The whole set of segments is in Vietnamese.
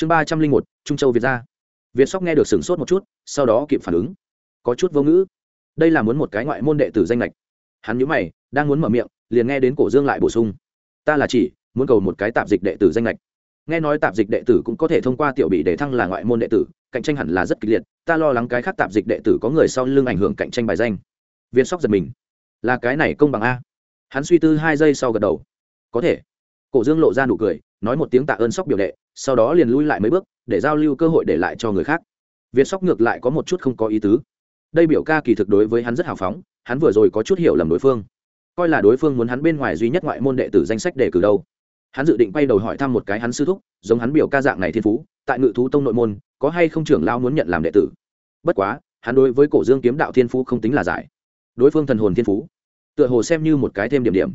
chương ba trăm linh một, trung châu việt gia việt sóc nghe được sửng sốt một chút, sau đó kịp phản ứng. Có chút vô ngữ. Đây là muốn một cái ngoại môn đệ tử danh lệch. Hắn nhữ mày, đang muốn mở miệng, liền nghe đến cổ dương lại bổ sung. Ta là chỉ, muốn cầu một cái tạp dịch đệ tử danh lệch. Nghe nói tạp dịch đệ tử cũng có thể thông qua tiểu bị để thăng là ngoại môn đệ tử, cạnh tranh hẳn là rất kịch liệt. Ta lo lắng cái khác tạp dịch đệ tử có người sau lưng ảnh hưởng cạnh tranh bài danh. Viên sóc giật mình. Là cái này công bằng a? Hắn suy tư hai giây sau gật đầu. Có thể. Cổ dương lộ ra nụ cười nói một tiếng tạ ơn sóc biểu đệ, sau đó liền lui lại mấy bước, để giao lưu cơ hội để lại cho người khác. Việt sóc ngược lại có một chút không có ý tứ. Đây biểu ca kỳ thực đối với hắn rất hào phóng, hắn vừa rồi có chút hiểu lầm đối phương. Coi là đối phương muốn hắn bên ngoài duy nhất ngoại môn đệ tử danh sách để cử đâu. Hắn dự định quay đầu hỏi thăm một cái hắn sư thúc, giống hắn biểu ca dạng này thiên phú, tại ngự thú tông nội môn, có hay không trưởng lao muốn nhận làm đệ tử. Bất quá, hắn đối với cổ dương kiếm đạo thiên phú không tính là giải. Đối phương thần hồn thiên phú, tựa hồ xem như một cái thêm điểm điểm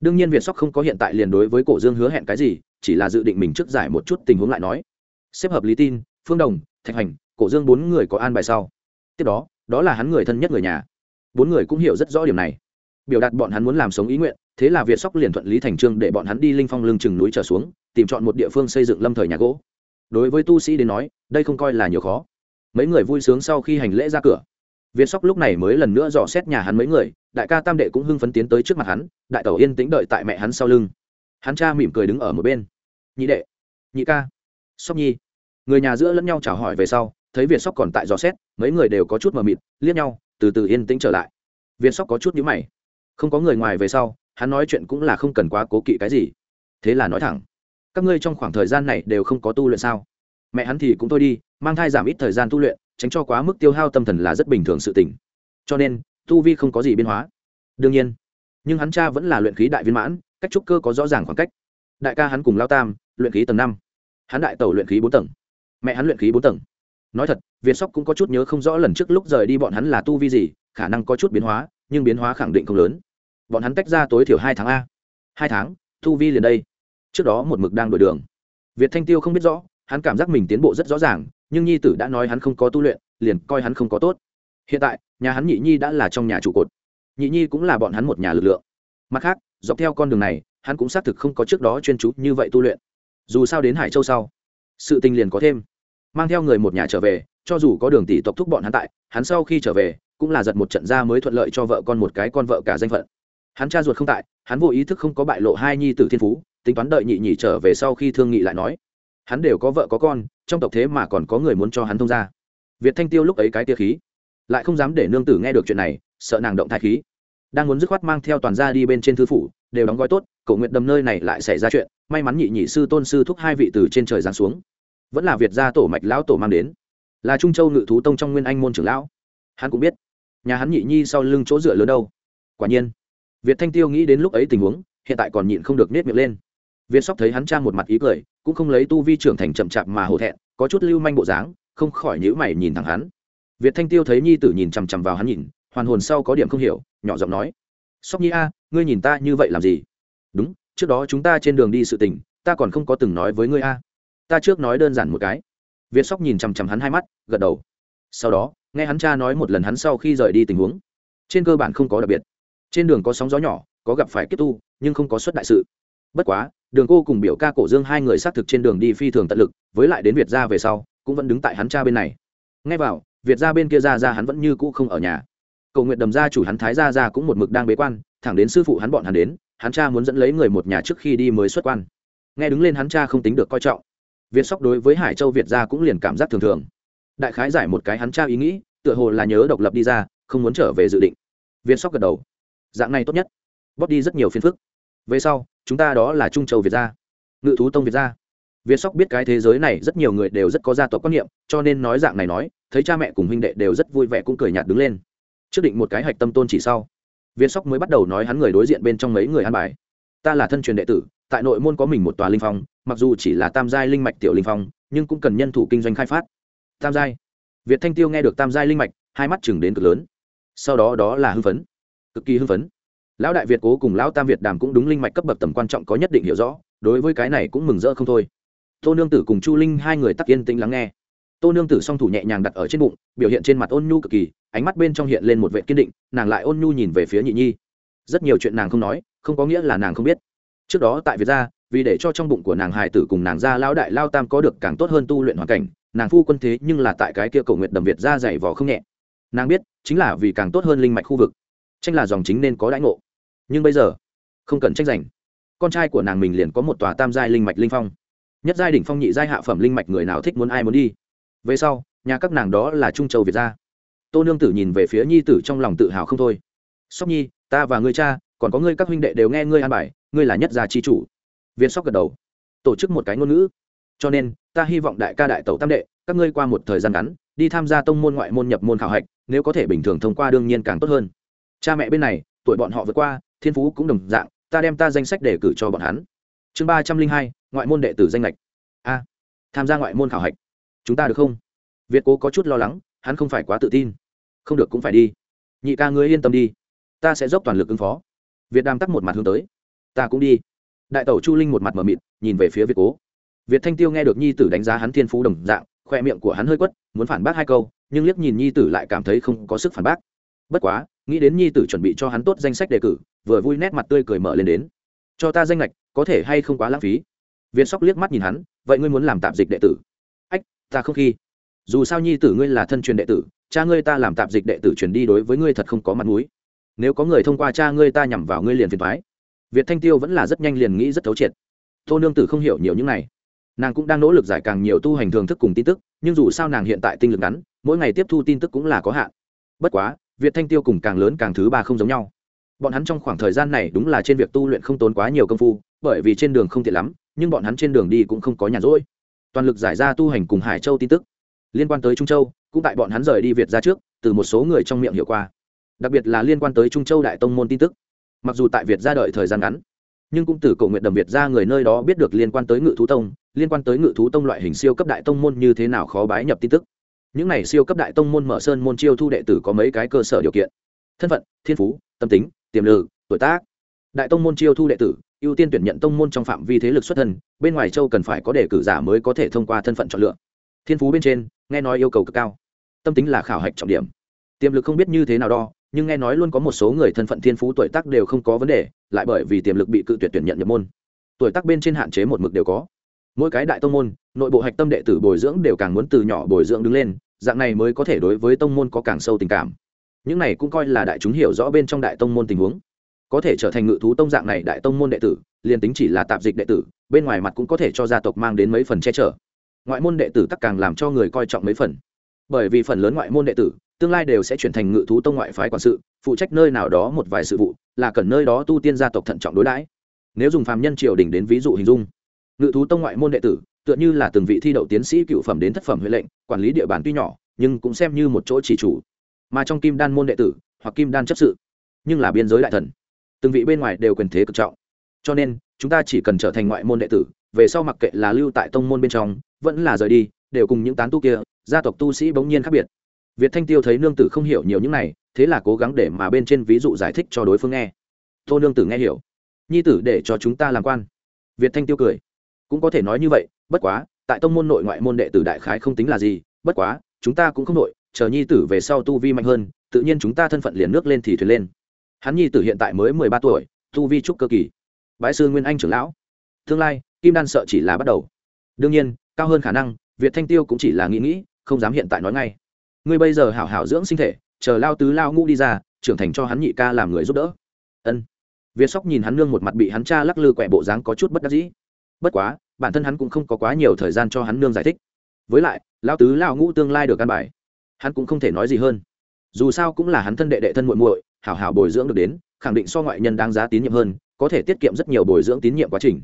đương nhiên việt sóc không có hiện tại liền đối với cổ dương hứa hẹn cái gì, chỉ là dự định mình trước giải một chút tình huống lại nói. Xếp hợp lý tin, phương đồng, thạch hành, cổ dương bốn người có an bài sau. Tiếp đó đó là hắn người thân nhất người nhà. Bốn người cũng hiểu rất rõ điểm này. Biểu đạt bọn hắn muốn làm sống ý nguyện, thế là việt sóc liền thuận lý thành trương để bọn hắn đi linh phong lưng chừng núi trở xuống, tìm chọn một địa phương xây dựng lâm thời nhà gỗ. Đối với tu sĩ đến nói, đây không coi là nhiều khó. Mấy người vui sướng sau khi hành lễ ra cửa việt sóc lúc này mới lần nữa dò xét nhà hắn mấy người, đại ca tam đệ cũng hưng phấn tiến tới trước mặt hắn, đại tẩu yên tĩnh đợi tại mẹ hắn sau lưng. Hắn cha mỉm cười đứng ở một bên. Nhị đệ, nhị ca, sóc nhi. Người nhà giữa lẫn nhau chào hỏi về sau, thấy Viên sóc còn tại dò xét, mấy người đều có chút mờ mịt, liếc nhau, từ từ yên tĩnh trở lại. Viên sóc có chút nhíu mày. Không có người ngoài về sau, hắn nói chuyện cũng là không cần quá cố kỵ cái gì. Thế là nói thẳng. Các ngươi trong khoảng thời gian này đều không có tu luyện sao? Mẹ hắn thì cũng thôi đi, mang thai giảm ít thời gian tu luyện tránh cho quá mức tiêu hao tâm thần là rất bình thường sự tình, cho nên tu vi không có gì biến hóa. Đương nhiên nhưng hắn cha vẫn là luyện khí đại viên mãn cách trúc cơ có rõ ràng khoảng cách. Đại ca hắn cùng lao tam luyện khí tầng năm. Hắn đại tẩu luyện khí bốn tầng. Mẹ hắn luyện khí bốn tầng. Nói thật việt sóc cũng có chút nhớ không rõ lần trước lúc rời đi bọn hắn là tu vi gì khả năng có chút biến hóa nhưng biến hóa khẳng định không lớn. Bọn hắn tách ra tối thiểu hai tháng a. Hai tháng tu vi liền đây. Trước đó một mực đang đổi đường. Việt thanh tiêu không biết rõ hắn cảm giác mình tiến bộ rất rõ ràng nhưng nhi tử đã nói hắn không có tu luyện, liền coi hắn không có tốt. Hiện tại, nhà hắn nhị nhi đã là trong nhà trụ cột. Nhị nhi cũng là bọn hắn một nhà lực lượng. Mặt khác, dọc theo con đường này, hắn cũng xác thực không có trước đó chuyên chú như vậy tu luyện. Dù sao đến hải châu sau, sự tình liền có thêm. Mang theo người một nhà trở về, cho dù có đường tỷ tộc thúc bọn hắn tại, hắn sau khi trở về, cũng là giật một trận ra mới thuận lợi cho vợ con một cái con vợ cả danh phận. Hắn cha ruột không tại, hắn vô ý thức không có bại lộ hai nhi tử thiên phú, tính toán đợi nhị nhị trở về sau khi thương nghị lại nói hắn đều có vợ có con, trong tộc thế mà còn có người muốn cho hắn thông ra việt thanh tiêu lúc ấy cái tia khí, lại không dám để nương tử nghe được chuyện này, sợ nàng động thai khí. Đang muốn dứt khoát mang theo toàn gia đi bên trên thư phủ, đều đóng gói tốt cậu nguyện đầm nơi này lại xảy ra chuyện, may mắn nhị nhị sư tôn sư thúc hai vị từ trên trời giáng xuống. Vẫn là việt gia tổ mạch lão tổ mang đến. Là trung châu ngự thú tông trong nguyên anh môn trưởng lão. Hắn cũng biết, nhà hắn nhị nhi sau lưng chỗ dựa lớn đâu. Quả nhiên, việt thanh tiêu nghĩ đến lúc ấy tình huống, hiện tại còn nhịn không được nết miệng lên. Việt sóc thấy hắn trang một mặt ý cười cũng không lấy tu vi trưởng thành chậm chạp mà hổ thẹn, có chút lưu manh bộ dáng, không khỏi nhữ mày nhìn thẳng hắn. Việt thanh tiêu thấy nhi tử nhìn chằm chằm vào hắn nhìn, hoàn hồn sau có điểm không hiểu, nhỏ giọng nói, sóc nhi a, ngươi nhìn ta như vậy làm gì? Đúng, trước đó chúng ta trên đường đi sự tình, ta còn không có từng nói với ngươi a. Ta trước nói đơn giản một cái. Việt sóc nhìn chằm chằm hắn hai mắt, gật đầu. Sau đó, nghe hắn cha nói một lần hắn sau khi rời đi tình huống. Trên cơ bản không có đặc biệt. Trên đường có sóng gió nhỏ, có gặp phải kiếp tu, nhưng không có xuất đại sự. Bất quá đường cô cùng biểu ca cổ dương hai người xác thực trên đường đi phi thường tận lực, với lại đến việt ra về sau, cũng vẫn đứng tại hắn cha bên này. Ngay vào, việt ra bên kia ra ra hắn vẫn như cũ không ở nhà. Cầu nguyện đầm gia chủ hắn thái gia ra cũng một mực đang bế quan, thẳng đến sư phụ hắn bọn hắn đến, hắn cha muốn dẫn lấy người một nhà trước khi đi mới xuất quan. Nghe đứng lên hắn cha không tính được coi trọng. Việt sóc đối với hải châu việt gia cũng liền cảm giác thường thường. Đại khái giải một cái hắn cha ý nghĩ, tựa hồ là nhớ độc lập đi ra, không muốn trở về dự định. Việt sóc gật đầu. Dạng này tốt nhất. Bóp đi rất nhiều phiền phức về sau, chúng ta đó là trung châu việt gia, ngự thú tông việt gia. Việt sóc biết cái thế giới này rất nhiều người đều rất có gia tộc quan niệm, cho nên nói dạng này nói, thấy cha mẹ cùng huynh đệ đều rất vui vẻ cũng cười nhạt đứng lên. Trước định một cái hạch tâm tôn chỉ sau, việt sóc mới bắt đầu nói hắn người đối diện bên trong mấy người ăn bài. Ta là thân truyền đệ tử, tại nội môn có mình một tòa linh phong, mặc dù chỉ là tam giai linh mạch tiểu linh phong, nhưng cũng cần nhân thủ kinh doanh khai phát. Tam giai. Việt thanh tiêu nghe được tam giai linh mạch, hai mắt chừng đến cực lớn. Sau đó đó là hưng phấn. Cực kỳ hưng phấn lão đại việt cố cùng lão tam việt đàm cũng đúng linh mạch cấp bậc tầm quan trọng có nhất định hiểu rõ, đối với cái này cũng mừng rỡ không thôi. Tô nương tử cùng chu linh hai người tắc yên tĩnh lắng nghe. Tô nương tử song thủ nhẹ nhàng đặt ở trên bụng, biểu hiện trên mặt ôn nhu cực kỳ, ánh mắt bên trong hiện lên một vệ kiên định, nàng lại ôn nhu nhìn về phía nhị nhi. Rất nhiều chuyện nàng không nói, không có nghĩa là nàng không biết. Trước đó tại việt gia, vì để cho trong bụng của nàng hài tử cùng nàng gia lão đại lao tam có được càng tốt hơn tu luyện hoàn cảnh, nàng phu quân thế nhưng là tại cái kia cầu nguyện đầm việt ra dày vò không nhẹ. Nàng biết, chính là vì càng tốt hơn linh mạch khu vực. Tranh là dòng chính nên có đãi ngộ nhưng bây giờ không cần tranh giành. Con trai của nàng mình liền có một tòa tam giai linh mạch linh phong. Nhất giai đỉnh phong, nhị giai hạ phẩm linh mạch người nào thích muốn ai muốn đi. Về sau, nhà các nàng đó là trung châu việt gia. Tô nương tử nhìn về phía nhi tử trong lòng tự hào không thôi. Sóc nhi, ta và ngươi cha, còn có ngươi các huynh đệ đều nghe ngươi an bài, ngươi là nhất gia chi chủ. Viên sóc gật đầu. Tổ chức một cái ngôn ngữ. Cho nên, ta hy vọng đại ca đại tẩu tam đệ, các ngươi qua một thời gian ngắn, đi tham gia tông môn ngoại môn nhập môn khảo hạch, nếu có thể bình thường thông qua đương nhiên càng tốt hơn. Cha mẹ bên này, tuổi bọn họ vượt qua thiên phú cũng đồng dạng, ta đem ta danh sách để cử cho bọn hắn. Chương ba trăm linh hai, ngoại môn đệ tử danh lệch a, tham gia ngoại môn khảo hạch. Chúng ta được không? Việt cố có chút lo lắng, hắn không phải quá tự tin. Không được cũng phải đi. Nhị ca ngươi yên tâm đi. Ta sẽ dốc toàn lực ứng phó. Việt đàm tắt một mặt hướng tới. Ta cũng đi. Đại tẩu chu linh một mặt m ở mịt, nhìn về phía việt cố. Việt thanh tiêu nghe được nhi tử đánh giá hắn thiên phú đồng dạng, khoe miệng của hắn hơi quất, muốn phản bác hai câu, nhưng liếc nhìn nhi tử lại cảm thấy không có sức phản bác. Bất quá nghĩ đến nhi tử chuẩn bị cho hắn tốt danh sách đề cử, vừa vui nét mặt tươi cười mở lên đến. Cho ta danh lệch có thể hay không quá lãng phí? Việt sóc liếc mắt nhìn hắn, vậy ngươi muốn làm tạp dịch đệ tử? Ách, ta không khi. Dù sao nhi tử ngươi là thân truyền đệ tử, cha ngươi ta làm tạp dịch đệ tử truyền đi đối với ngươi thật không có mặt mũi. Nếu có người thông qua cha ngươi ta nhằm vào ngươi liền phiền thoái việt thanh tiêu vẫn là rất nhanh liền nghĩ rất thấu triệt. Tô nương tử không hiểu nhiều những này. Nàng cũng đang nỗ lực giải càng nhiều tu hành thường thức cùng tin tức, nhưng dù sao nàng hiện tại tinh lực ngắn, mỗi ngày tiếp thu tin tức cũng là có hạn. Bất quá việt thanh tiêu cùng càng lớn càng thứ ba không giống nhau. Bọn hắn trong khoảng thời gian này đúng là trên việc tu luyện không tốn quá nhiều công phu, bởi vì trên đường không tiện lắm, nhưng bọn hắn trên đường đi cũng không có nhàn rỗi. Toàn lực giải ra tu hành cùng hải châu tin tức. Liên quan tới trung châu, cũng tại bọn hắn rời đi việt ra trước, từ một số người trong miệng hiệu qua. Đặc biệt là liên quan tới trung châu đại tông môn tin tức. Mặc dù tại việt ra đợi thời gian ngắn, nhưng cũng từ cầu nguyện đầm việt ra người nơi đó biết được liên quan tới ngự thú tông, liên quan tới ngự thú tông loại hình siêu cấp đại tông môn như thế nào khó bái nhập tin tức những này siêu cấp đại tông môn mở sơn môn chiêu thu đệ tử có mấy cái cơ sở điều kiện. Thân phận, thiên phú, tâm tính, tiềm lực, tuổi tác. Đại tông môn chiêu thu đệ tử, ưu tiên tuyển nhận tông môn trong phạm vi thế lực xuất thân, bên ngoài châu cần phải có đề cử giả mới có thể thông qua thân phận chọn lựa. Thiên phú bên trên, nghe nói yêu cầu cực cao. Tâm tính là khảo hạch trọng điểm. Tiềm lực không biết như thế nào đo, nhưng nghe nói luôn có một số người thân phận thiên phú tuổi tác đều không có vấn đề, lại bởi vì tiềm lực bị cự tuyệt tuyển nhận nhập môn. Tuổi tác bên trên hạn chế một mực đều có mỗi cái đại tông môn, nội bộ hạch tâm đệ tử bồi dưỡng đều càng muốn từ nhỏ bồi dưỡng đứng lên, dạng này mới có thể đối với tông môn có càng sâu tình cảm. Những này cũng coi là đại chúng hiểu rõ bên trong đại tông môn tình huống. Có thể trở thành ngự thú tông dạng này đại tông môn đệ tử, liền tính chỉ là tạp dịch đệ tử, bên ngoài mặt cũng có thể cho gia tộc mang đến mấy phần che chở. Ngoại môn đệ tử tắc càng làm cho người coi trọng mấy phần. Bởi vì phần lớn ngoại môn đệ tử, tương lai đều sẽ chuyển thành ngự thú tông ngoại phái quản sự, phụ trách nơi nào đó một vài sự vụ, là cần nơi đó tu tiên gia tộc thận trọng đối đãi. Nếu dùng phàm nhân triều đình đến ví dụ hình dung ngự thú tông ngoại môn đệ tử, tựa như là từng vị thi đậu tiến sĩ cựu phẩm đến thất phẩm huệ lệnh, quản lý địa bàn tuy nhỏ, nhưng cũng xem như một chỗ chỉ chủ. Mà trong kim đan môn đệ tử, hoặc kim đan chấp sự, nhưng là biên giới đại thần. Từng vị bên ngoài đều quyền thế cực trọng. Cho nên, chúng ta chỉ cần trở thành ngoại môn đệ tử, về sau mặc kệ là lưu tại tông môn bên trong, vẫn là rời đi, đều cùng những tán tu kia, gia tộc tu sĩ bỗng nhiên khác biệt. Việt thanh tiêu thấy nương tử không hiểu nhiều những này, thế là cố gắng để mà bên trên ví dụ giải thích cho đối phương nghe. Tô nương tử nghe hiểu. Nhi tử để cho chúng ta làm quan. Việt thanh tiêu cười cũng có thể nói như vậy, bất quá, tại tông môn nội ngoại môn đệ tử đại khái không tính là gì, bất quá, chúng ta cũng không nội chờ nhi tử về sau tu vi mạnh hơn, tự nhiên chúng ta thân phận liền nước lên thì thuyền lên. Hắn nhi tử hiện tại mới mười ba tuổi, tu vi trúc cơ kỳ. Bãi sư nguyên anh trưởng lão. Tương lai, kim đan sợ chỉ là bắt đầu. Đương nhiên, cao hơn khả năng, việt thanh tiêu cũng chỉ là nghĩ nghĩ, không dám hiện tại nói ngay. Ngươi bây giờ hảo hảo dưỡng sinh thể, chờ lao tứ lao ngũ đi ra, trưởng thành cho hắn nhị ca làm người giúp đỡ. Ân. Việt sóc nhìn hắn nương một mặt bị hắn cha lắc lư quẹ bộ dáng có chút bất đắc dĩ bất quá, bản thân hắn cũng không có quá nhiều thời gian cho hắn nương giải thích. Với lại lao tứ lao ngũ tương lai được căn bài. Hắn cũng không thể nói gì hơn. Dù sao cũng là hắn thân đệ đệ thân muội muội, hảo hảo bồi dưỡng được đến, khẳng định so ngoại nhân đáng giá tín nhiệm hơn, có thể tiết kiệm rất nhiều bồi dưỡng tín nhiệm quá trình.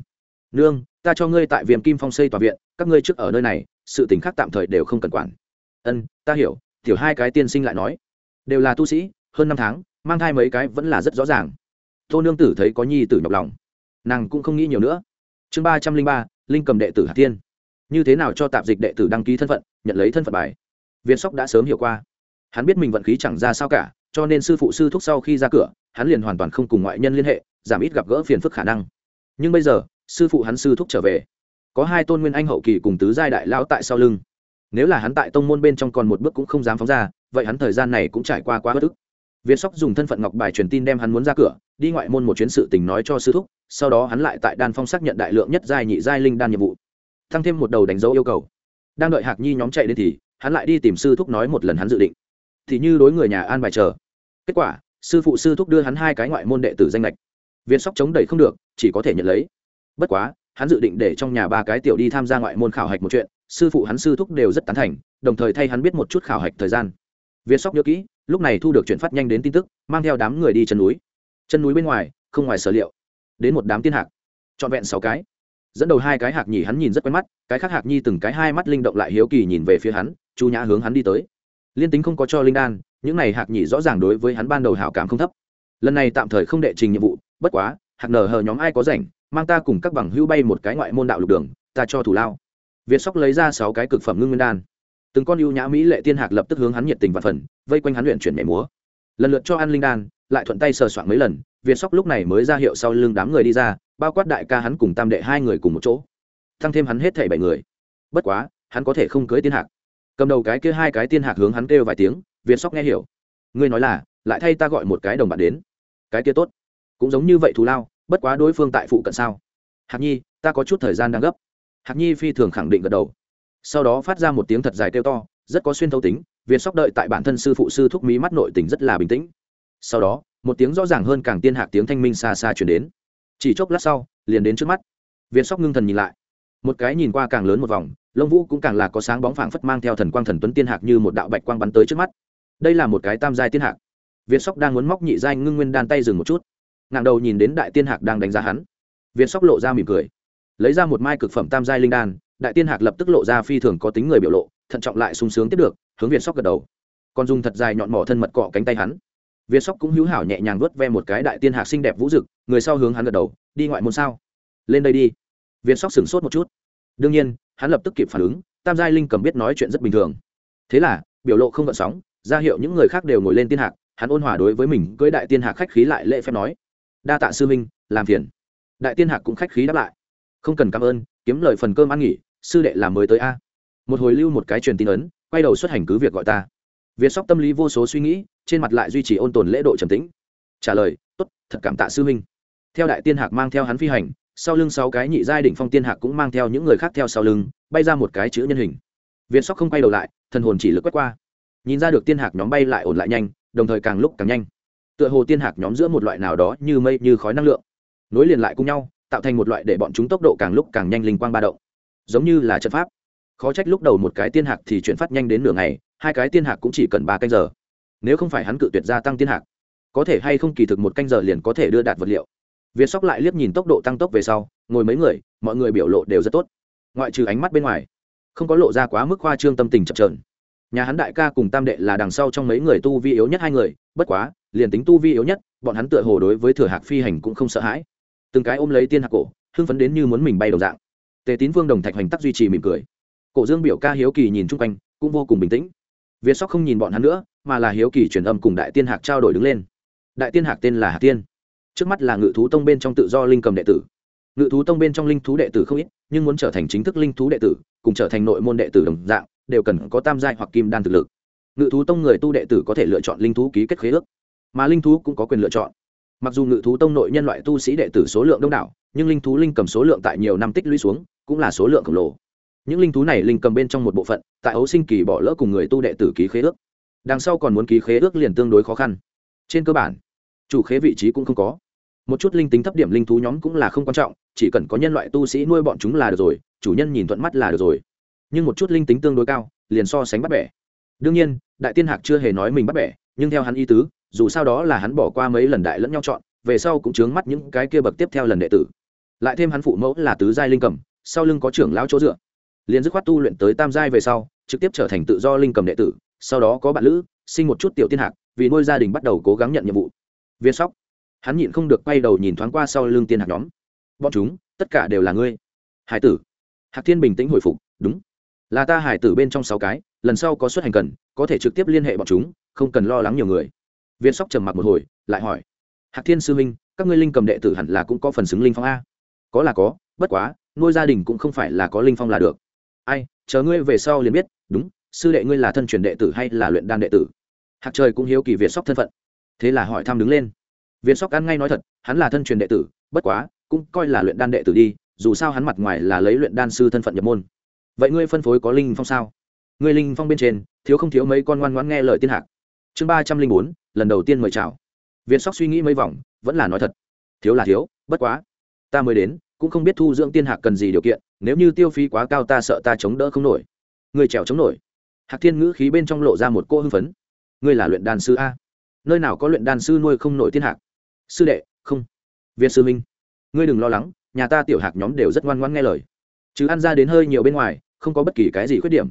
Nương, ta cho ngươi tại viêm kim phong xây tòa viện, các ngươi trước ở nơi này, sự tình khác tạm thời đều không cần quản. Ân, ta hiểu, tiểu hai cái tiên sinh lại nói. Đều là tu sĩ, hơn năm tháng, mang thai mấy cái vẫn là rất rõ ràng. Tô nương tử thấy có nhi tử nhọc lòng. Nàng cũng không nghĩ nhiều nữa chương ba trăm linh ba, linh cầm đệ tử hà tiên như thế nào cho tạp dịch đệ tử đăng ký thân phận, nhận lấy thân phận bài? Viên sóc đã sớm hiểu qua. Hắn biết mình vận khí chẳng ra sao cả, cho nên sư phụ sư thúc sau khi ra cửa, hắn liền hoàn toàn không cùng ngoại nhân liên hệ, giảm ít gặp gỡ phiền phức khả năng. Nhưng bây giờ, sư phụ hắn sư thúc trở về. Có hai tôn nguyên anh hậu kỳ cùng tứ giai đại lão tại sau lưng. Nếu là hắn tại tông môn bên trong còn một bước cũng không dám phóng ra, vậy hắn thời gian này cũng trải qua quá bất ức. Viên sóc dùng thân phận ngọc bài truyền tin đem hắn muốn ra cửa, đi ngoại môn một chuyến sự tình nói cho sư thúc, sau đó hắn lại tại đan phong xác nhận đại lượng nhất giai nhị giai linh đan nhiệm vụ tăng thêm một đầu đánh dấu yêu cầu. Đang đợi hạc nhi nhóm chạy đến thì, hắn lại đi tìm sư thúc nói một lần hắn dự định. Thì như đối người nhà an bài chờ. Kết quả, sư phụ sư thúc đưa hắn hai cái ngoại môn đệ tử danh lệch viên sóc chống đẩy không được, chỉ có thể nhận lấy. Bất quá, hắn dự định để trong nhà ba cái tiểu đi tham gia ngoại môn khảo hạch một chuyện, sư phụ hắn sư thúc đều rất tán thành, đồng thời thay hắn biết một chút khảo hạch thời gian. Viên sóc nhớ kỹ lúc này thu được chuyển phát nhanh đến tin tức, mang theo đám người đi chân núi. Chân núi bên ngoài, không ngoài sở liệu. Đến một đám tiên hạc. Trọn vẹn sáu cái. Dẫn đầu hai cái hạc nhỉ hắn nhìn rất quen mắt, cái khác hạc nhi từng cái hai mắt linh động lại hiếu kỳ nhìn về phía hắn, chu nhã hướng hắn đi tới. Liên tính không có cho linh đan, những này hạc nhỉ rõ ràng đối với hắn ban đầu hảo cảm không thấp. Lần này tạm thời không đệ trình nhiệm vụ, bất quá, hạc nở hờ nhóm ai có rảnh, mang ta cùng các bằng hưu bay một cái ngoại môn đạo lục đường, ta cho thủ lao. Việt sóc lấy ra sáu cái cực phẩm ngưng nguyên đan từng con ưu nhã mỹ lệ tiên hạc lập tức hướng hắn nhiệt tình và phần, vây quanh hắn luyện chuyển nhảy múa. Lần lượt cho ăn linh đan, lại thuận tay sờ soạn mấy lần, việt sóc lúc này mới ra hiệu sau lưng đám người đi ra, bao quát đại ca hắn cùng tam đệ hai người cùng một chỗ. Tăng thêm hắn hết thảy bảy người. Bất quá, hắn có thể không cưới tiên hạc. Cầm đầu cái kia hai cái tiên hạc hướng hắn kêu vài tiếng, việt sóc nghe hiểu. Ngươi nói là, lại thay ta gọi một cái đồng bạn đến. Cái kia tốt. Cũng giống như vậy thù lao, bất quá đối phương tại phụ cận sao? Hạc nhi, ta có chút thời gian đang gấp. Hạc nhi phi thường khẳng định gật đầu sau đó phát ra một tiếng thật dài kêu to, rất có xuyên thấu tính, việt sóc đợi tại bản thân sư phụ sư thúc mí mắt nội tình rất là bình tĩnh. Sau đó, một tiếng rõ ràng hơn càng tiên hạc tiếng thanh minh xa xa chuyển đến. Chỉ chốc lát sau, liền đến trước mắt. Việt sóc ngưng thần nhìn lại. Một cái nhìn qua càng lớn một vòng, lông vũ cũng càng là có sáng bóng phảng phất mang theo thần quang thần tuấn tiên hạc như một đạo bạch quang bắn tới trước mắt. Đây là một cái tam giai tiên hạc. Việt sóc đang muốn móc nhị giai ngưng nguyên đan tay dừng một chút. Ngàng đầu nhìn đến đại tiên hạc đang đánh giá hắn. Việt sóc lộ ra mỉm cười. Lấy ra một mai cực phẩm tam giai linh đan đại tiên hạc lập tức lộ ra phi thường có tính người biểu lộ, thận trọng lại sung sướng tiếp được, hướng việt sóc gật đầu. Còn dùng thật dài nhọn mỏ thân mật cọ cánh tay hắn. Việt sóc cũng hữu hảo nhẹ nhàng vớt ve một cái đại tiên hạc xinh đẹp vũ rực, người sau hướng hắn gật đầu, đi ngoại môn sao? Lên đây đi. Việt sóc sửng sốt một chút. Đương nhiên, hắn lập tức kịp phản ứng, tam giai linh cầm biết nói chuyện rất bình thường. Thế là, biểu lộ không gợn sóng, ra hiệu những người khác đều ngồi lên tiên hạc, hắn ôn hòa đối với mình cưới đại tiên hạc khách khí lại lễ phép nói, đa tạ sư minh làm phiền. Đại tiên hạc cũng khách khí đáp lại, không cần cảm ơn, kiếm lời phần cơm ăn nghỉ sư đệ làm mới tới a. Một hồi lưu một cái truyền tin ấn, quay đầu xuất hành cứ việc gọi ta. Việt sóc tâm lý vô số suy nghĩ, trên mặt lại duy trì ôn tồn lễ độ trầm tĩnh. Trả lời, tốt, thật cảm tạ sư huynh. Theo đại tiên hạc mang theo hắn phi hành, sau lưng sáu cái nhị giai đỉnh phong tiên hạc cũng mang theo những người khác theo sau lưng, bay ra một cái chữ nhân hình. Việt sóc không quay đầu lại, thần hồn chỉ lực quét qua. Nhìn ra được tiên hạc nhóm bay lại ổn lại nhanh, đồng thời càng lúc càng nhanh. Tựa hồ tiên hạc nhóm giữa một loại nào đó như mây, như khói năng lượng. Nối liền lại cùng nhau, tạo thành một loại để bọn chúng tốc độ càng lúc càng nhanh linh quang ba động giống như là trận pháp. Khó trách lúc đầu một cái tiên hạc thì chuyển phát nhanh đến nửa ngày, hai cái tiên hạc cũng chỉ cần ba canh giờ. Nếu không phải hắn cự tuyệt gia tăng tiên hạc, có thể hay không kỳ thực một canh giờ liền có thể đưa đạt vật liệu. Việt sóc lại liếc nhìn tốc độ tăng tốc về sau, ngồi mấy người, mọi người biểu lộ đều rất tốt. Ngoại trừ ánh mắt bên ngoài, không có lộ ra quá mức khoa trương tâm tình chậm trờn nhà hắn đại ca cùng tam đệ là đằng sau trong mấy người tu vi yếu nhất hai người, bất quá, liền tính tu vi yếu nhất, bọn hắn tựa hồ đối với thừa hạc phi hành cũng không sợ hãi. Từng cái ôm lấy tiên hạc cổ, hưng phấn đến như muốn mình bay đầu dạng tề tín vương đồng thạch hoành tắc duy trì mỉm cười. Cổ dương biểu ca hiếu kỳ nhìn chung quanh, cũng vô cùng bình tĩnh. Việt sóc không nhìn bọn hắn nữa, mà là hiếu kỳ truyền âm cùng đại tiên hạc trao đổi đứng lên. Đại tiên hạc tên là hạc tiên. Trước mắt là ngự thú tông bên trong tự do linh cầm đệ tử. Ngự thú tông bên trong linh thú đệ tử không ít, nhưng muốn trở thành chính thức linh thú đệ tử, cùng trở thành nội môn đệ tử đồng dạng, đều cần có tam giai hoặc kim đan thực lực. Ngự thú tông người tu đệ tử có thể lựa chọn linh thú ký kết khế ước, mà linh thú cũng có quyền lựa chọn. Mặc dù ngự thú tông nội nhân loại tu sĩ đệ tử số lượng đông đảo, nhưng linh thú linh cầm số lượng tại nhiều năm tích lũy xuống cũng là số lượng khổng lồ. Những linh thú này linh cầm bên trong một bộ phận, tại ấu sinh kỳ bỏ lỡ cùng người tu đệ tử ký khế ước. Đằng sau còn muốn ký khế ước liền tương đối khó khăn. Trên cơ bản, chủ khế vị trí cũng không có. Một chút linh tính thấp điểm linh thú nhóm cũng là không quan trọng, chỉ cần có nhân loại tu sĩ nuôi bọn chúng là được rồi, chủ nhân nhìn thuận mắt là được rồi. Nhưng một chút linh tính tương đối cao, liền so sánh bắt bẻ. Đương nhiên, đại tiên hạc chưa hề nói mình bắt bẻ, nhưng theo hắn ý tứ, dù sao đó là hắn bỏ qua mấy lần đại lẫn nhau chọn, về sau cũng chướng mắt những cái kia bậc tiếp theo lần đệ tử. Lại thêm hắn phụ mẫu là tứ giai linh cầm sau lưng có trưởng lão chỗ dựa. Liền dứt khoát tu luyện tới tam giai về sau, trực tiếp trở thành tự do linh cầm đệ tử, sau đó có bạn lữ, sinh một chút tiểu tiên hạc, vì nuôi gia đình bắt đầu cố gắng nhận nhiệm vụ. Viên sóc, hắn nhịn không được quay đầu nhìn thoáng qua sau lưng tiên hạc nhóm. Bọn chúng, tất cả đều là ngươi. Hải tử. Hạc thiên bình tĩnh hồi phục, đúng. Là ta hải tử bên trong sáu cái, lần sau có xuất hành cần, có thể trực tiếp liên hệ bọn chúng, không cần lo lắng nhiều người. Viên sóc trầm mặc một hồi, lại hỏi. Hạc thiên sư minh các ngươi linh cầm đệ tử hẳn là cũng có phần xứng linh phong a. Có là có, bất quá nuôi gia đình cũng không phải là có linh phong là được. Ai, chờ ngươi về sau liền biết, đúng, sư đệ ngươi là thân truyền đệ tử hay là luyện đan đệ tử? Hạc trời cũng hiếu kỳ việt sóc thân phận. Thế là hỏi thăm đứng lên. Việt sóc ăn ngay nói thật, hắn là thân truyền đệ tử, bất quá, cũng coi là luyện đan đệ tử đi, dù sao hắn mặt ngoài là lấy luyện đan sư thân phận nhập môn. Vậy ngươi phân phối có linh phong sao? Ngươi linh phong bên trên, thiếu không thiếu mấy con ngoan ngoãn nghe lời tiên hạc. Chương ba trăm linh bốn, lần đầu tiên mời chào. Việt sóc suy nghĩ mấy vòng, vẫn là nói thật. Thiếu là thiếu, bất quá. Ta mới đến cũng không biết thu dưỡng tiên hạc cần gì điều kiện, nếu như tiêu phí quá cao ta sợ ta chống đỡ không nổi. Người trèo chống nổi. Hạc thiên ngữ khí bên trong lộ ra một cô hưng phấn. Ngươi là luyện đan sư a? Nơi nào có luyện đan sư nuôi không nổi tiên hạc? Sư đệ, không. Việt sư minh ngươi đừng lo lắng, nhà ta tiểu hạc nhóm đều rất ngoan ngoan nghe lời. Chứ ăn ra đến hơi nhiều bên ngoài, không có bất kỳ cái gì khuyết điểm.